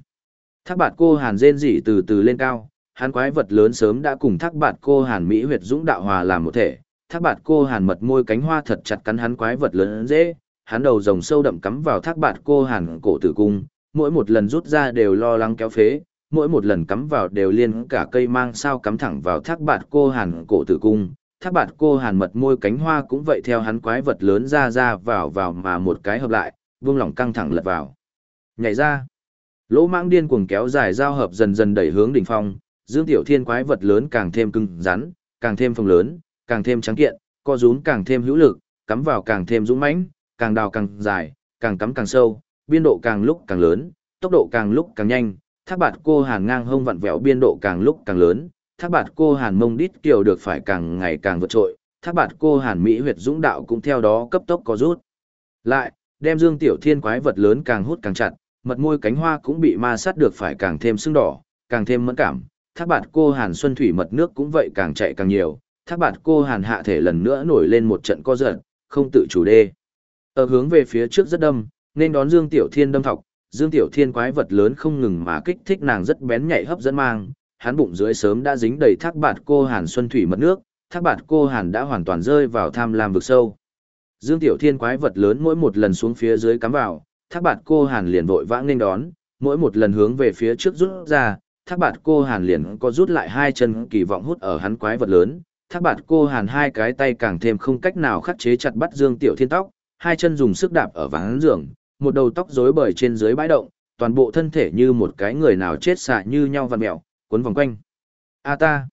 Thác bạt cô hàn rên rỉ từ từ lên cao, hắn quái vật lớn sớm đã cùng thác bạt cô hàn Mỹ huyệt dũng đạo hòa làm một thể. Thác bạt cô hàn mật môi cánh hoa thật chặt cắn hắn quái vật lớn dễ, hắn đầu rồng sâu đậm cắm vào thác bạt cô hàn cổ tử cung, mỗi một lần rút ra đều lo lắng kéo phế, mỗi một lần cắm vào đều liên cả cây mang sao cắm thẳng vào thác bạt cô hàn cổ tử cung. Thác bạt cô hàn mật môi cánh hoa cũng vậy theo hắn quái vật lớn ra ra vào vào mà một cái hợp lại, vung lòng căng thẳng lật vào. Nhảy ra. Lỗ mãng điên cuồng kéo dài giao hợp dần dần đẩy hướng đỉnh phong, Dương Tiểu Thiên quái vật lớn càng thêm cứng rắn, càng thêm phồng lớn, càng thêm trắng kiện, co rúm càng thêm hữu lực, cắm vào càng thêm dũng mãnh, càng đào càng dài, càng cắm càng sâu, biên độ càng lúc càng lớn, tốc độ càng lúc càng nhanh, thác bạt cô hàn ngang hông vặn vẹo biên độ càng lúc càng lớn, thác bạt cô hàn mông đít kiều được phải càng ngày càng vượt trội, thác bạt cô hàn mỹ huyệt dũng đạo cũng theo đó cấp tốc có rút. Lại, đem Dương Tiểu Thiên quái vật lớn càng hút càng chặt, mật môi cánh hoa cũng bị ma sát được phải càng thêm sưng đỏ, càng thêm mẫn cảm. Thác bạt cô Hàn Xuân Thủy mật nước cũng vậy càng chạy càng nhiều, thác bạt cô Hàn hạ thể lần nữa nổi lên một trận co giật, không tự chủ đê. Ở hướng về phía trước rất đâm, nên đón Dương Tiểu Thiên đâm thọc, Dương Tiểu Thiên quái vật lớn không ngừng mà kích thích nàng rất bén nhạy hấp dẫn mang, hắn bụng dưới sớm đã dính đầy thác bạt cô Hàn Xuân Thủy mật nước, thác bạt cô Hàn đã hoàn toàn rơi vào tham lam vực sâu. Dương Tiểu Thiên quái vật lớn mỗi một lần xuống phía dưới cắm vào, thác bạt cô hàn liền vội vã nghênh đón, mỗi một lần hướng về phía trước rút ra, thác bạt cô hàn liền có rút lại hai chân kỳ vọng hút ở hắn quái vật lớn, thác bạt cô hàn hai cái tay càng thêm không cách nào khắc chế chặt bắt Dương Tiểu Thiên tóc, hai chân dùng sức đạp ở ván giường, một đầu tóc rối bời trên dưới bãi động, toàn bộ thân thể như một cái người nào chết xạ như nhau vặn mèo cuốn vòng quanh. A ta,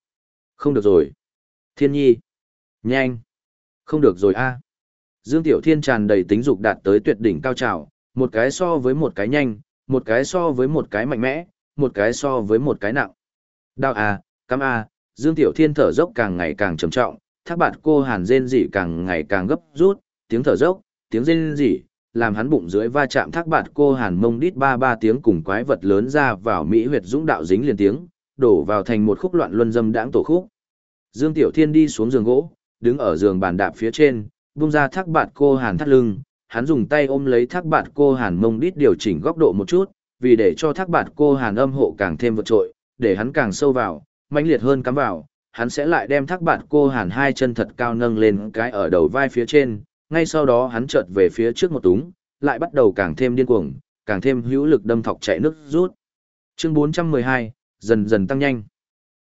không được rồi. Thiên nhi, nhanh, không được rồi a. Dương Tiểu Thiên tràn đầy tính dục đạt tới tuyệt đỉnh cao trào, một cái so với một cái nhanh, một cái so với một cái mạnh mẽ, một cái so với một cái nặng. đau à, cắm à, Dương Tiểu Thiên thở dốc càng ngày càng trầm trọng, thác bạt cô hàn rên rỉ càng ngày càng gấp rút, tiếng thở dốc, tiếng rên rỉ, làm hắn bụng dưới va chạm thác bạt cô hàn mông đít ba ba tiếng cùng quái vật lớn ra vào mỹ huyệt dũng đạo dính liền tiếng, đổ vào thành một khúc loạn luân dâm đãng tổ khúc. Dương Tiểu Thiên đi xuống giường gỗ, đứng ở giường bàn đạp phía trên, bung ra thác bạt cô hàn thắt lưng, hắn dùng tay ôm lấy thác bạt cô hàn mông đít điều chỉnh góc độ một chút, vì để cho thác bạt cô hàn âm hộ càng thêm vượt trội, để hắn càng sâu vào, mãnh liệt hơn cắm vào, hắn sẽ lại đem thác bạt cô hàn hai chân thật cao nâng lên cái ở đầu vai phía trên, ngay sau đó hắn chợt về phía trước một túng, lại bắt đầu càng thêm điên cuồng, càng thêm hữu lực đâm thọc chạy nước rút. Chương 412, dần dần tăng nhanh.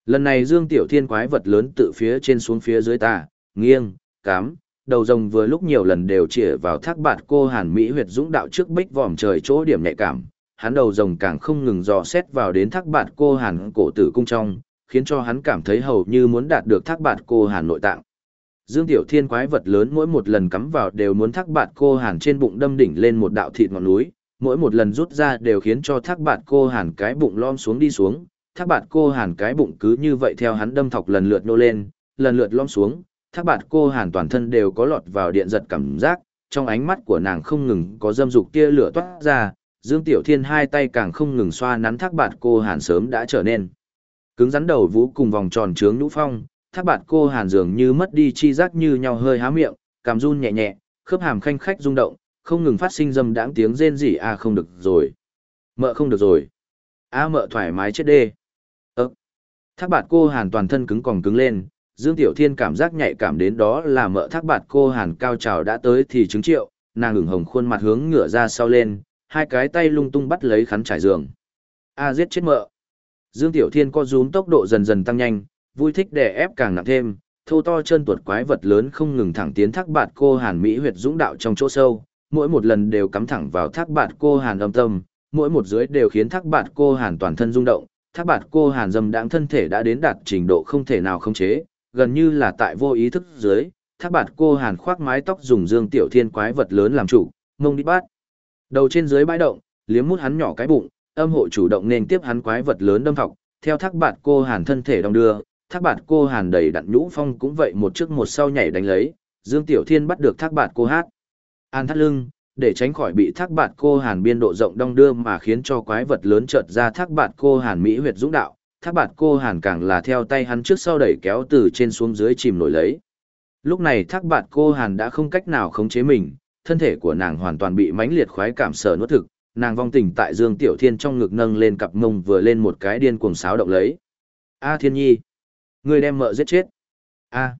Lần này Dương Tiểu Thiên quái vật lớn tự phía trên xuống phía dưới ta, nghiêng, cám, đầu rồng vừa lúc nhiều lần đều chĩa vào thác bạt cô Hàn Mỹ huyệt dũng đạo trước bích vòm trời chỗ điểm nhạy cảm, hắn đầu rồng càng không ngừng dò xét vào đến thác bạt cô Hàn cổ tử cung trong, khiến cho hắn cảm thấy hầu như muốn đạt được thác bạt cô Hàn nội tạng. Dương Tiểu Thiên quái vật lớn mỗi một lần cắm vào đều muốn thác bạt cô Hàn trên bụng đâm đỉnh lên một đạo thịt ngọn núi, mỗi một lần rút ra đều khiến cho thác bạt cô Hàn cái bụng lom xuống đi xuống, thác bạt cô Hàn cái bụng cứ như vậy theo hắn đâm thọc lần lượt nô lên, lần lượt lom xuống, thác bạt cô Hàn toàn thân đều có lọt vào điện giật cảm giác, trong ánh mắt của nàng không ngừng có dâm dục tia lửa toát ra, Dương Tiểu Thiên hai tay càng không ngừng xoa nắn thác bạt cô Hàn sớm đã trở nên cứng rắn đầu vũ cùng vòng tròn trướng nhũ phong, thác bạt cô hàn dường như mất đi chi giác như nhau hơi há miệng, cảm run nhẹ nhẹ, khớp hàm khanh khách rung động, không ngừng phát sinh dâm đãng tiếng rên rỉ a à không được rồi. Mợ không được rồi. A à mợ thoải mái chết đê. Ơ. Thác bạt cô hàn toàn thân cứng còn cứng lên, Dương Tiểu Thiên cảm giác nhạy cảm đến đó là mợ thác bạt cô hàn cao trào đã tới thì chứng triệu, nàng ửng hồng khuôn mặt hướng ngửa ra sau lên, hai cái tay lung tung bắt lấy khắn trải giường. A giết chết mợ. Dương Tiểu Thiên co rúm tốc độ dần dần tăng nhanh, vui thích đè ép càng nặng thêm, thô to chân tuột quái vật lớn không ngừng thẳng tiến thác bạt cô Hàn Mỹ huyệt dũng đạo trong chỗ sâu, mỗi một lần đều cắm thẳng vào thác bạt cô Hàn âm tâm, mỗi một dưới đều khiến thác bạt cô Hàn toàn thân rung động, thác bạt cô Hàn dâm đãng thân thể đã đến đạt trình độ không thể nào khống chế, gần như là tại vô ý thức dưới, thác bạt cô Hàn khoác mái tóc dùng Dương Tiểu Thiên quái vật lớn làm chủ, mông đi bát. Đầu trên dưới bãi động, liếm mút hắn nhỏ cái bụng, âm hộ chủ động nên tiếp hắn quái vật lớn đâm thọc, theo thác bạt cô hàn thân thể đong đưa, thác bạt cô hàn đầy đặn nhũ phong cũng vậy một trước một sau nhảy đánh lấy, Dương Tiểu Thiên bắt được thác bạt cô hát. An thắt lưng, để tránh khỏi bị thác bạt cô hàn biên độ rộng đong đưa mà khiến cho quái vật lớn chợt ra thác bạt cô hàn mỹ huyệt dũng đạo, thác bạt cô hàn càng là theo tay hắn trước sau đẩy kéo từ trên xuống dưới chìm nổi lấy. Lúc này thác bạt cô hàn đã không cách nào khống chế mình, thân thể của nàng hoàn toàn bị mãnh liệt khoái cảm sở nuốt thực, nàng vong tình tại Dương Tiểu Thiên trong ngực nâng lên cặp mông vừa lên một cái điên cuồng sáo động lấy. A Thiên Nhi, ngươi đem mợ giết chết. A.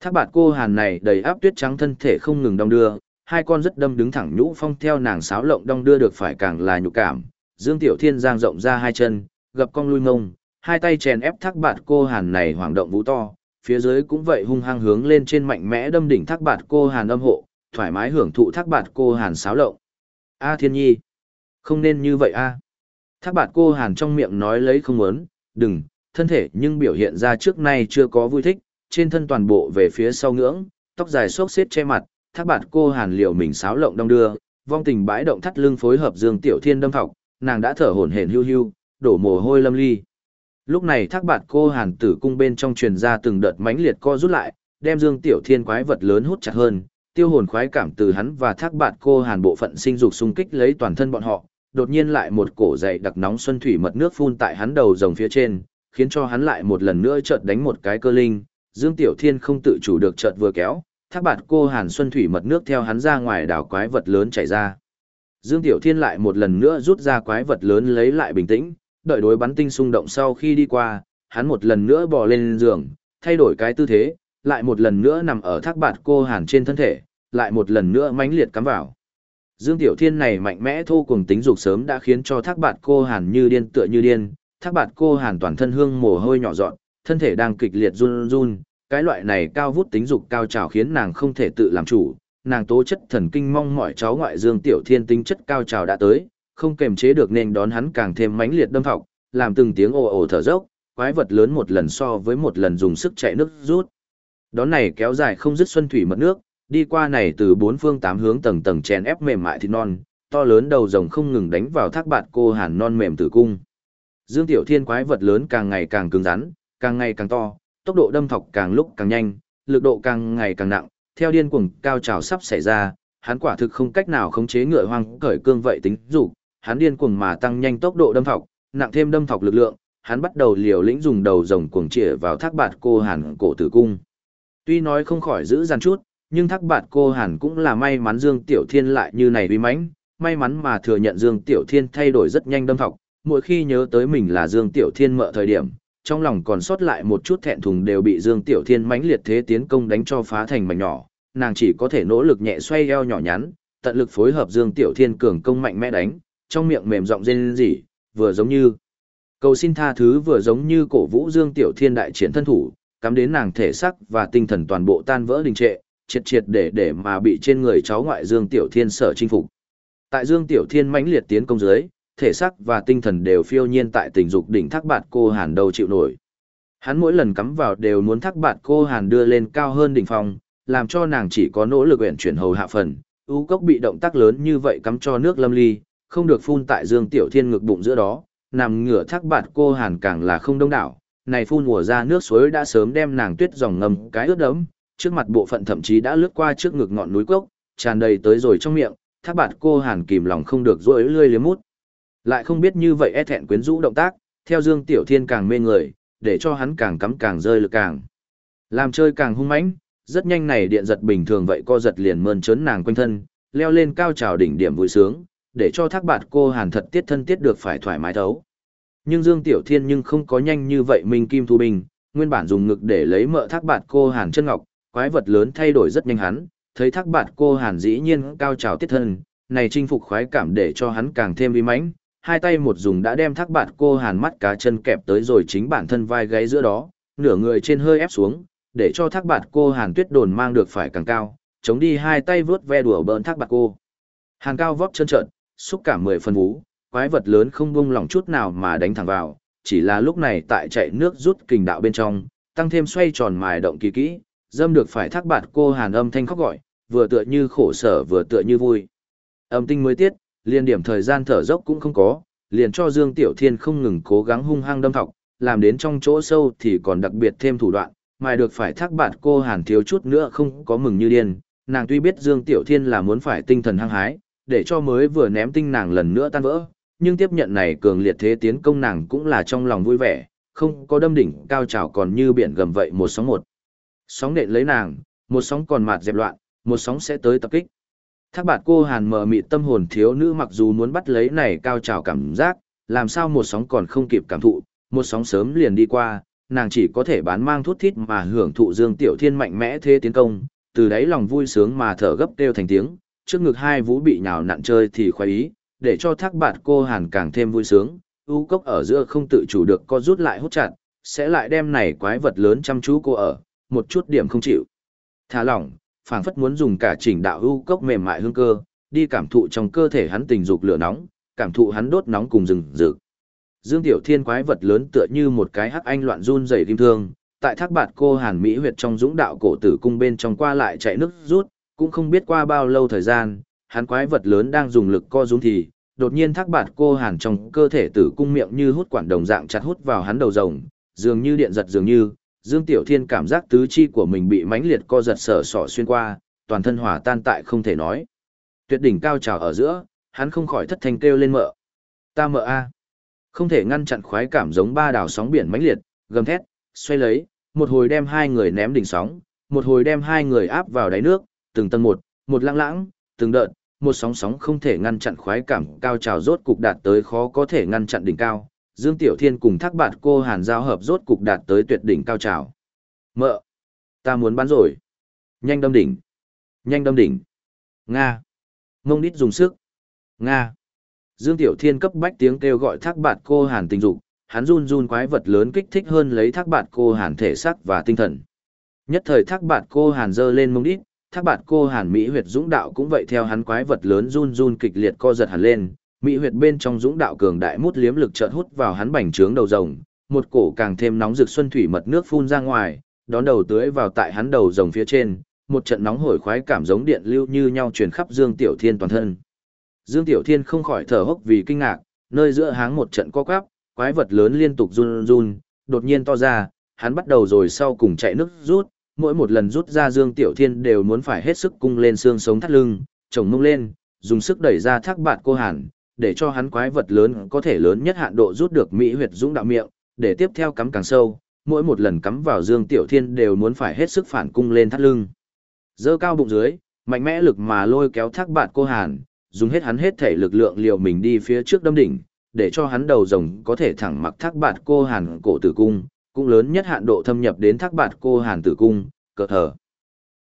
Thác bạt cô hàn này đầy áp tuyết trắng thân thể không ngừng đong đưa, hai con rất đâm đứng thẳng nhũ phong theo nàng sáo lộng đong đưa được phải càng là nhục cảm. Dương Tiểu Thiên giang rộng ra hai chân, gập cong lui ngông, hai tay chèn ép thác bạt cô hàn này hoảng động vũ to, phía dưới cũng vậy hung hăng hướng lên trên mạnh mẽ đâm đỉnh thác bạt cô hàn âm hộ, thoải mái hưởng thụ thác bạt cô hàn sáo lộng. A Thiên Nhi, không nên như vậy a. Thác bạt cô hàn trong miệng nói lấy không muốn, đừng, thân thể nhưng biểu hiện ra trước nay chưa có vui thích, trên thân toàn bộ về phía sau ngưỡng, tóc dài xốc xếp che mặt, thác bạt cô hàn liều mình sáo lộng đong đưa, vong tình bãi động thắt lưng phối hợp dương tiểu thiên đâm thọc, nàng đã thở hổn hển hưu hưu, đổ mồ hôi lâm ly. Lúc này thác bạt cô hàn tử cung bên trong truyền ra từng đợt mãnh liệt co rút lại, đem dương tiểu thiên quái vật lớn hút chặt hơn, tiêu hồn khoái cảm từ hắn và thác bạt cô hàn bộ phận sinh dục xung kích lấy toàn thân bọn họ, đột nhiên lại một cổ dậy đặc nóng xuân thủy mật nước phun tại hắn đầu rồng phía trên, khiến cho hắn lại một lần nữa chợt đánh một cái cơ linh, Dương Tiểu Thiên không tự chủ được chợt vừa kéo, thác bạt cô hàn xuân thủy mật nước theo hắn ra ngoài đảo quái vật lớn chảy ra. Dương Tiểu Thiên lại một lần nữa rút ra quái vật lớn lấy lại bình tĩnh, đợi đối bắn tinh xung động sau khi đi qua, hắn một lần nữa bò lên giường, thay đổi cái tư thế, lại một lần nữa nằm ở thác bạt cô hàn trên thân thể, lại một lần nữa mãnh liệt cắm vào. Dương Tiểu Thiên này mạnh mẽ thô cùng tính dục sớm đã khiến cho thác bạt cô hàn như điên tựa như điên, thác bạt cô hàn toàn thân hương mồ hôi nhỏ dọn, thân thể đang kịch liệt run run, cái loại này cao vút tính dục cao trào khiến nàng không thể tự làm chủ, nàng tố chất thần kinh mong mỏi cháu ngoại Dương Tiểu Thiên tính chất cao trào đã tới, không kềm chế được nên đón hắn càng thêm mãnh liệt đâm thọc, làm từng tiếng ồ ồ thở dốc, quái vật lớn một lần so với một lần dùng sức chạy nước rút. Đón này kéo dài không dứt xuân thủy mật nước, đi qua này từ bốn phương tám hướng tầng tầng chèn ép mềm mại thịt non, to lớn đầu rồng không ngừng đánh vào thác bạt cô hàn non mềm tử cung. Dương Tiểu Thiên quái vật lớn càng ngày càng cứng rắn, càng ngày càng to, tốc độ đâm thọc càng lúc càng nhanh, lực độ càng ngày càng nặng, theo điên cuồng cao trào sắp xảy ra, hắn quả thực không cách nào khống chế ngựa hoang cởi cương vậy tính dục, hắn điên cuồng mà tăng nhanh tốc độ đâm thọc, nặng thêm đâm thọc lực lượng, hắn bắt đầu liều lĩnh dùng đầu rồng cuồng chĩa vào thác bạt cô hàn cổ tử cung. Tuy nói không khỏi giữ gian chút, nhưng thác bạt cô hàn cũng là may mắn Dương Tiểu Thiên lại như này uy mãnh, may mắn mà thừa nhận Dương Tiểu Thiên thay đổi rất nhanh đâm thọc, mỗi khi nhớ tới mình là Dương Tiểu Thiên mợ thời điểm, trong lòng còn sót lại một chút thẹn thùng đều bị Dương Tiểu Thiên mãnh liệt thế tiến công đánh cho phá thành mảnh nhỏ, nàng chỉ có thể nỗ lực nhẹ xoay eo nhỏ nhắn, tận lực phối hợp Dương Tiểu Thiên cường công mạnh mẽ đánh, trong miệng mềm giọng rên rỉ, vừa giống như cầu xin tha thứ vừa giống như cổ vũ Dương Tiểu Thiên đại triển thân thủ, cắm đến nàng thể sắc và tinh thần toàn bộ tan vỡ đình trệ, triệt triệt để để mà bị trên người cháu ngoại Dương Tiểu Thiên sở chinh phục. Tại Dương Tiểu Thiên mãnh liệt tiến công dưới, thể xác và tinh thần đều phiêu nhiên tại tình dục đỉnh thác bạt cô Hàn đâu chịu nổi. Hắn mỗi lần cắm vào đều muốn thác bạt cô Hàn đưa lên cao hơn đỉnh phong, làm cho nàng chỉ có nỗ lực uyển chuyển hầu hạ phần. U cốc bị động tác lớn như vậy cắm cho nước lâm ly, không được phun tại Dương Tiểu Thiên ngực bụng giữa đó, nằm ngửa thác bạt cô Hàn càng là không đông đảo. Này phun mùa ra nước suối đã sớm đem nàng tuyết dòng ngầm cái ướt đẫm, trước mặt bộ phận thậm chí đã lướt qua trước ngực ngọn núi cốc, tràn đầy tới rồi trong miệng, thác bạt cô Hàn kìm lòng không được rỗi lươi liếm mút. Lại không biết như vậy e thẹn quyến rũ động tác, theo Dương Tiểu Thiên càng mê người, để cho hắn càng cắm càng rơi lực càng. Làm chơi càng hung mãnh, rất nhanh này điện giật bình thường vậy co giật liền mơn trớn nàng quanh thân, leo lên cao trào đỉnh điểm vui sướng, để cho thác bạt cô hàn thật tiết thân tiết được phải thoải mái thấu. Nhưng Dương Tiểu Thiên nhưng không có nhanh như vậy Minh Kim Thu Bình, nguyên bản dùng ngực để lấy mỡ thác bạt cô hàn chân ngọc, quái vật lớn thay đổi rất nhanh hắn, thấy thác bạt cô hàn dĩ nhiên cao trào tiết thân, này chinh phục khoái cảm để cho hắn càng thêm vi mãnh, hai tay một dùng đã đem thác bạt cô hàn mắt cá chân kẹp tới rồi chính bản thân vai gáy giữa đó, nửa người trên hơi ép xuống, để cho thác bạt cô hàn tuyết đồn mang được phải càng cao, chống đi hai tay vướt ve đùa bỡn thác bạt cô. Hàn cao vóc chân trợn, xúc cảm mười phân vũ, quái vật lớn không buông lòng chút nào mà đánh thẳng vào, chỉ là lúc này tại chạy nước rút kình đạo bên trong, tăng thêm xoay tròn mài động kỳ kỹ, dâm được phải thác bạt cô hàn âm thanh khóc gọi, vừa tựa như khổ sở vừa tựa như vui. Âm tinh mới tiết, liền điểm thời gian thở dốc cũng không có, liền cho Dương Tiểu Thiên không ngừng cố gắng hung hăng đâm thọc, làm đến trong chỗ sâu thì còn đặc biệt thêm thủ đoạn, mà được phải thác bạt cô hàn thiếu chút nữa không có mừng như điên, nàng tuy biết Dương Tiểu Thiên là muốn phải tinh thần hăng hái, để cho mới vừa ném tinh nàng lần nữa tan vỡ, nhưng tiếp nhận này cường liệt thế tiến công nàng cũng là trong lòng vui vẻ, không có đâm đỉnh cao trào còn như biển gầm vậy một sóng một. Sóng nện lấy nàng, một sóng còn mạt dẹp loạn, một sóng sẽ tới tập kích. Thác bạt cô hàn mờ mịt tâm hồn thiếu nữ mặc dù muốn bắt lấy này cao trào cảm giác, làm sao một sóng còn không kịp cảm thụ, một sóng sớm liền đi qua, nàng chỉ có thể bán mang thuốc thít mà hưởng thụ dương tiểu thiên mạnh mẽ thế tiến công, từ đấy lòng vui sướng mà thở gấp kêu thành tiếng, trước ngực hai vũ bị nhào nặn chơi thì khoái ý, để cho thác bạt cô hàn càng thêm vui sướng, u cốc ở giữa không tự chủ được co rút lại hút chặt, sẽ lại đem này quái vật lớn chăm chú cô ở, một chút điểm không chịu. Thả lỏng, phảng phất muốn dùng cả chỉnh đạo ưu cốc mềm mại hương cơ, đi cảm thụ trong cơ thể hắn tình dục lửa nóng, cảm thụ hắn đốt nóng cùng rừng rực. Dương Tiểu Thiên quái vật lớn tựa như một cái hắc anh loạn run rẩy kim thương, tại thác bạt cô Hàn Mỹ huyệt trong dũng đạo cổ tử cung bên trong qua lại chạy nước rút, cũng không biết qua bao lâu thời gian, hắn quái vật lớn đang dùng lực co rúm thì, đột nhiên thác bạt cô Hàn trong cơ thể tử cung miệng như hút quản đồng dạng chặt hút vào hắn đầu rồng, dường như điện giật dường như, Dương Tiểu Thiên cảm giác tứ chi của mình bị mãnh liệt co giật sở sọ xuyên qua, toàn thân hỏa tan tại không thể nói. Tuyệt đỉnh cao trào ở giữa, hắn không khỏi thất thanh kêu lên mợ. Ta mợ a. Không thể ngăn chặn khoái cảm giống ba đảo sóng biển mãnh liệt, gầm thét, xoay lấy, một hồi đem hai người ném đỉnh sóng, một hồi đem hai người áp vào đáy nước, từng tầng một, một lãng lãng, từng đợt, một sóng sóng không thể ngăn chặn khoái cảm cao trào rốt cục đạt tới khó có thể ngăn chặn đỉnh cao, Dương Tiểu Thiên cùng thác bạt cô Hàn giao hợp rốt cục đạt tới tuyệt đỉnh cao trào. Mợ! Ta muốn bắn rồi! Nhanh đâm đỉnh! Nhanh đâm đỉnh! Nga! Mông đít dùng sức! Nga! Dương Tiểu Thiên cấp bách tiếng kêu gọi thác bạt cô Hàn tình dục, hắn run run quái vật lớn kích thích hơn lấy thác bạt cô Hàn thể xác và tinh thần. Nhất thời thác bạt cô Hàn dơ lên mông đít, thác bạt cô Hàn Mỹ huyệt dũng đạo cũng vậy theo hắn quái vật lớn run run kịch liệt co giật hẳn lên, Mỹ huyệt bên trong dũng đạo cường đại mút liếm lực chợt hút vào hắn bành trướng đầu rồng, một cổ càng thêm nóng rực xuân thủy mật nước phun ra ngoài, đón đầu tưới vào tại hắn đầu rồng phía trên, một trận nóng hổi khoái cảm giống điện lưu như nhau truyền khắp Dương Tiểu Thiên toàn thân. Dương Tiểu Thiên không khỏi thở hốc vì kinh ngạc, nơi giữa háng một trận co quắp, quái vật lớn liên tục run run, đột nhiên to ra, hắn bắt đầu rồi sau cùng chạy nước rút, mỗi một lần rút ra Dương Tiểu Thiên đều muốn phải hết sức cung lên xương sống thắt lưng, chồng mông lên, dùng sức đẩy ra thác bạt cô hàn, để cho hắn quái vật lớn có thể lớn nhất hạn độ rút được mỹ huyệt dũng đạo miệng, để tiếp theo cắm càng sâu, mỗi một lần cắm vào Dương Tiểu Thiên đều muốn phải hết sức phản cung lên thắt lưng. Dơ cao bụng dưới, mạnh mẽ lực mà lôi kéo thác bạt cô hàn, dùng hết hắn hết thể lực lượng liều mình đi phía trước đâm đỉnh, để cho hắn đầu rồng có thể thẳng mặc thác bạt cô hàn cổ tử cung, cũng lớn nhất hạn độ thâm nhập đến thác bạt cô hàn tử cung, cờ thờ.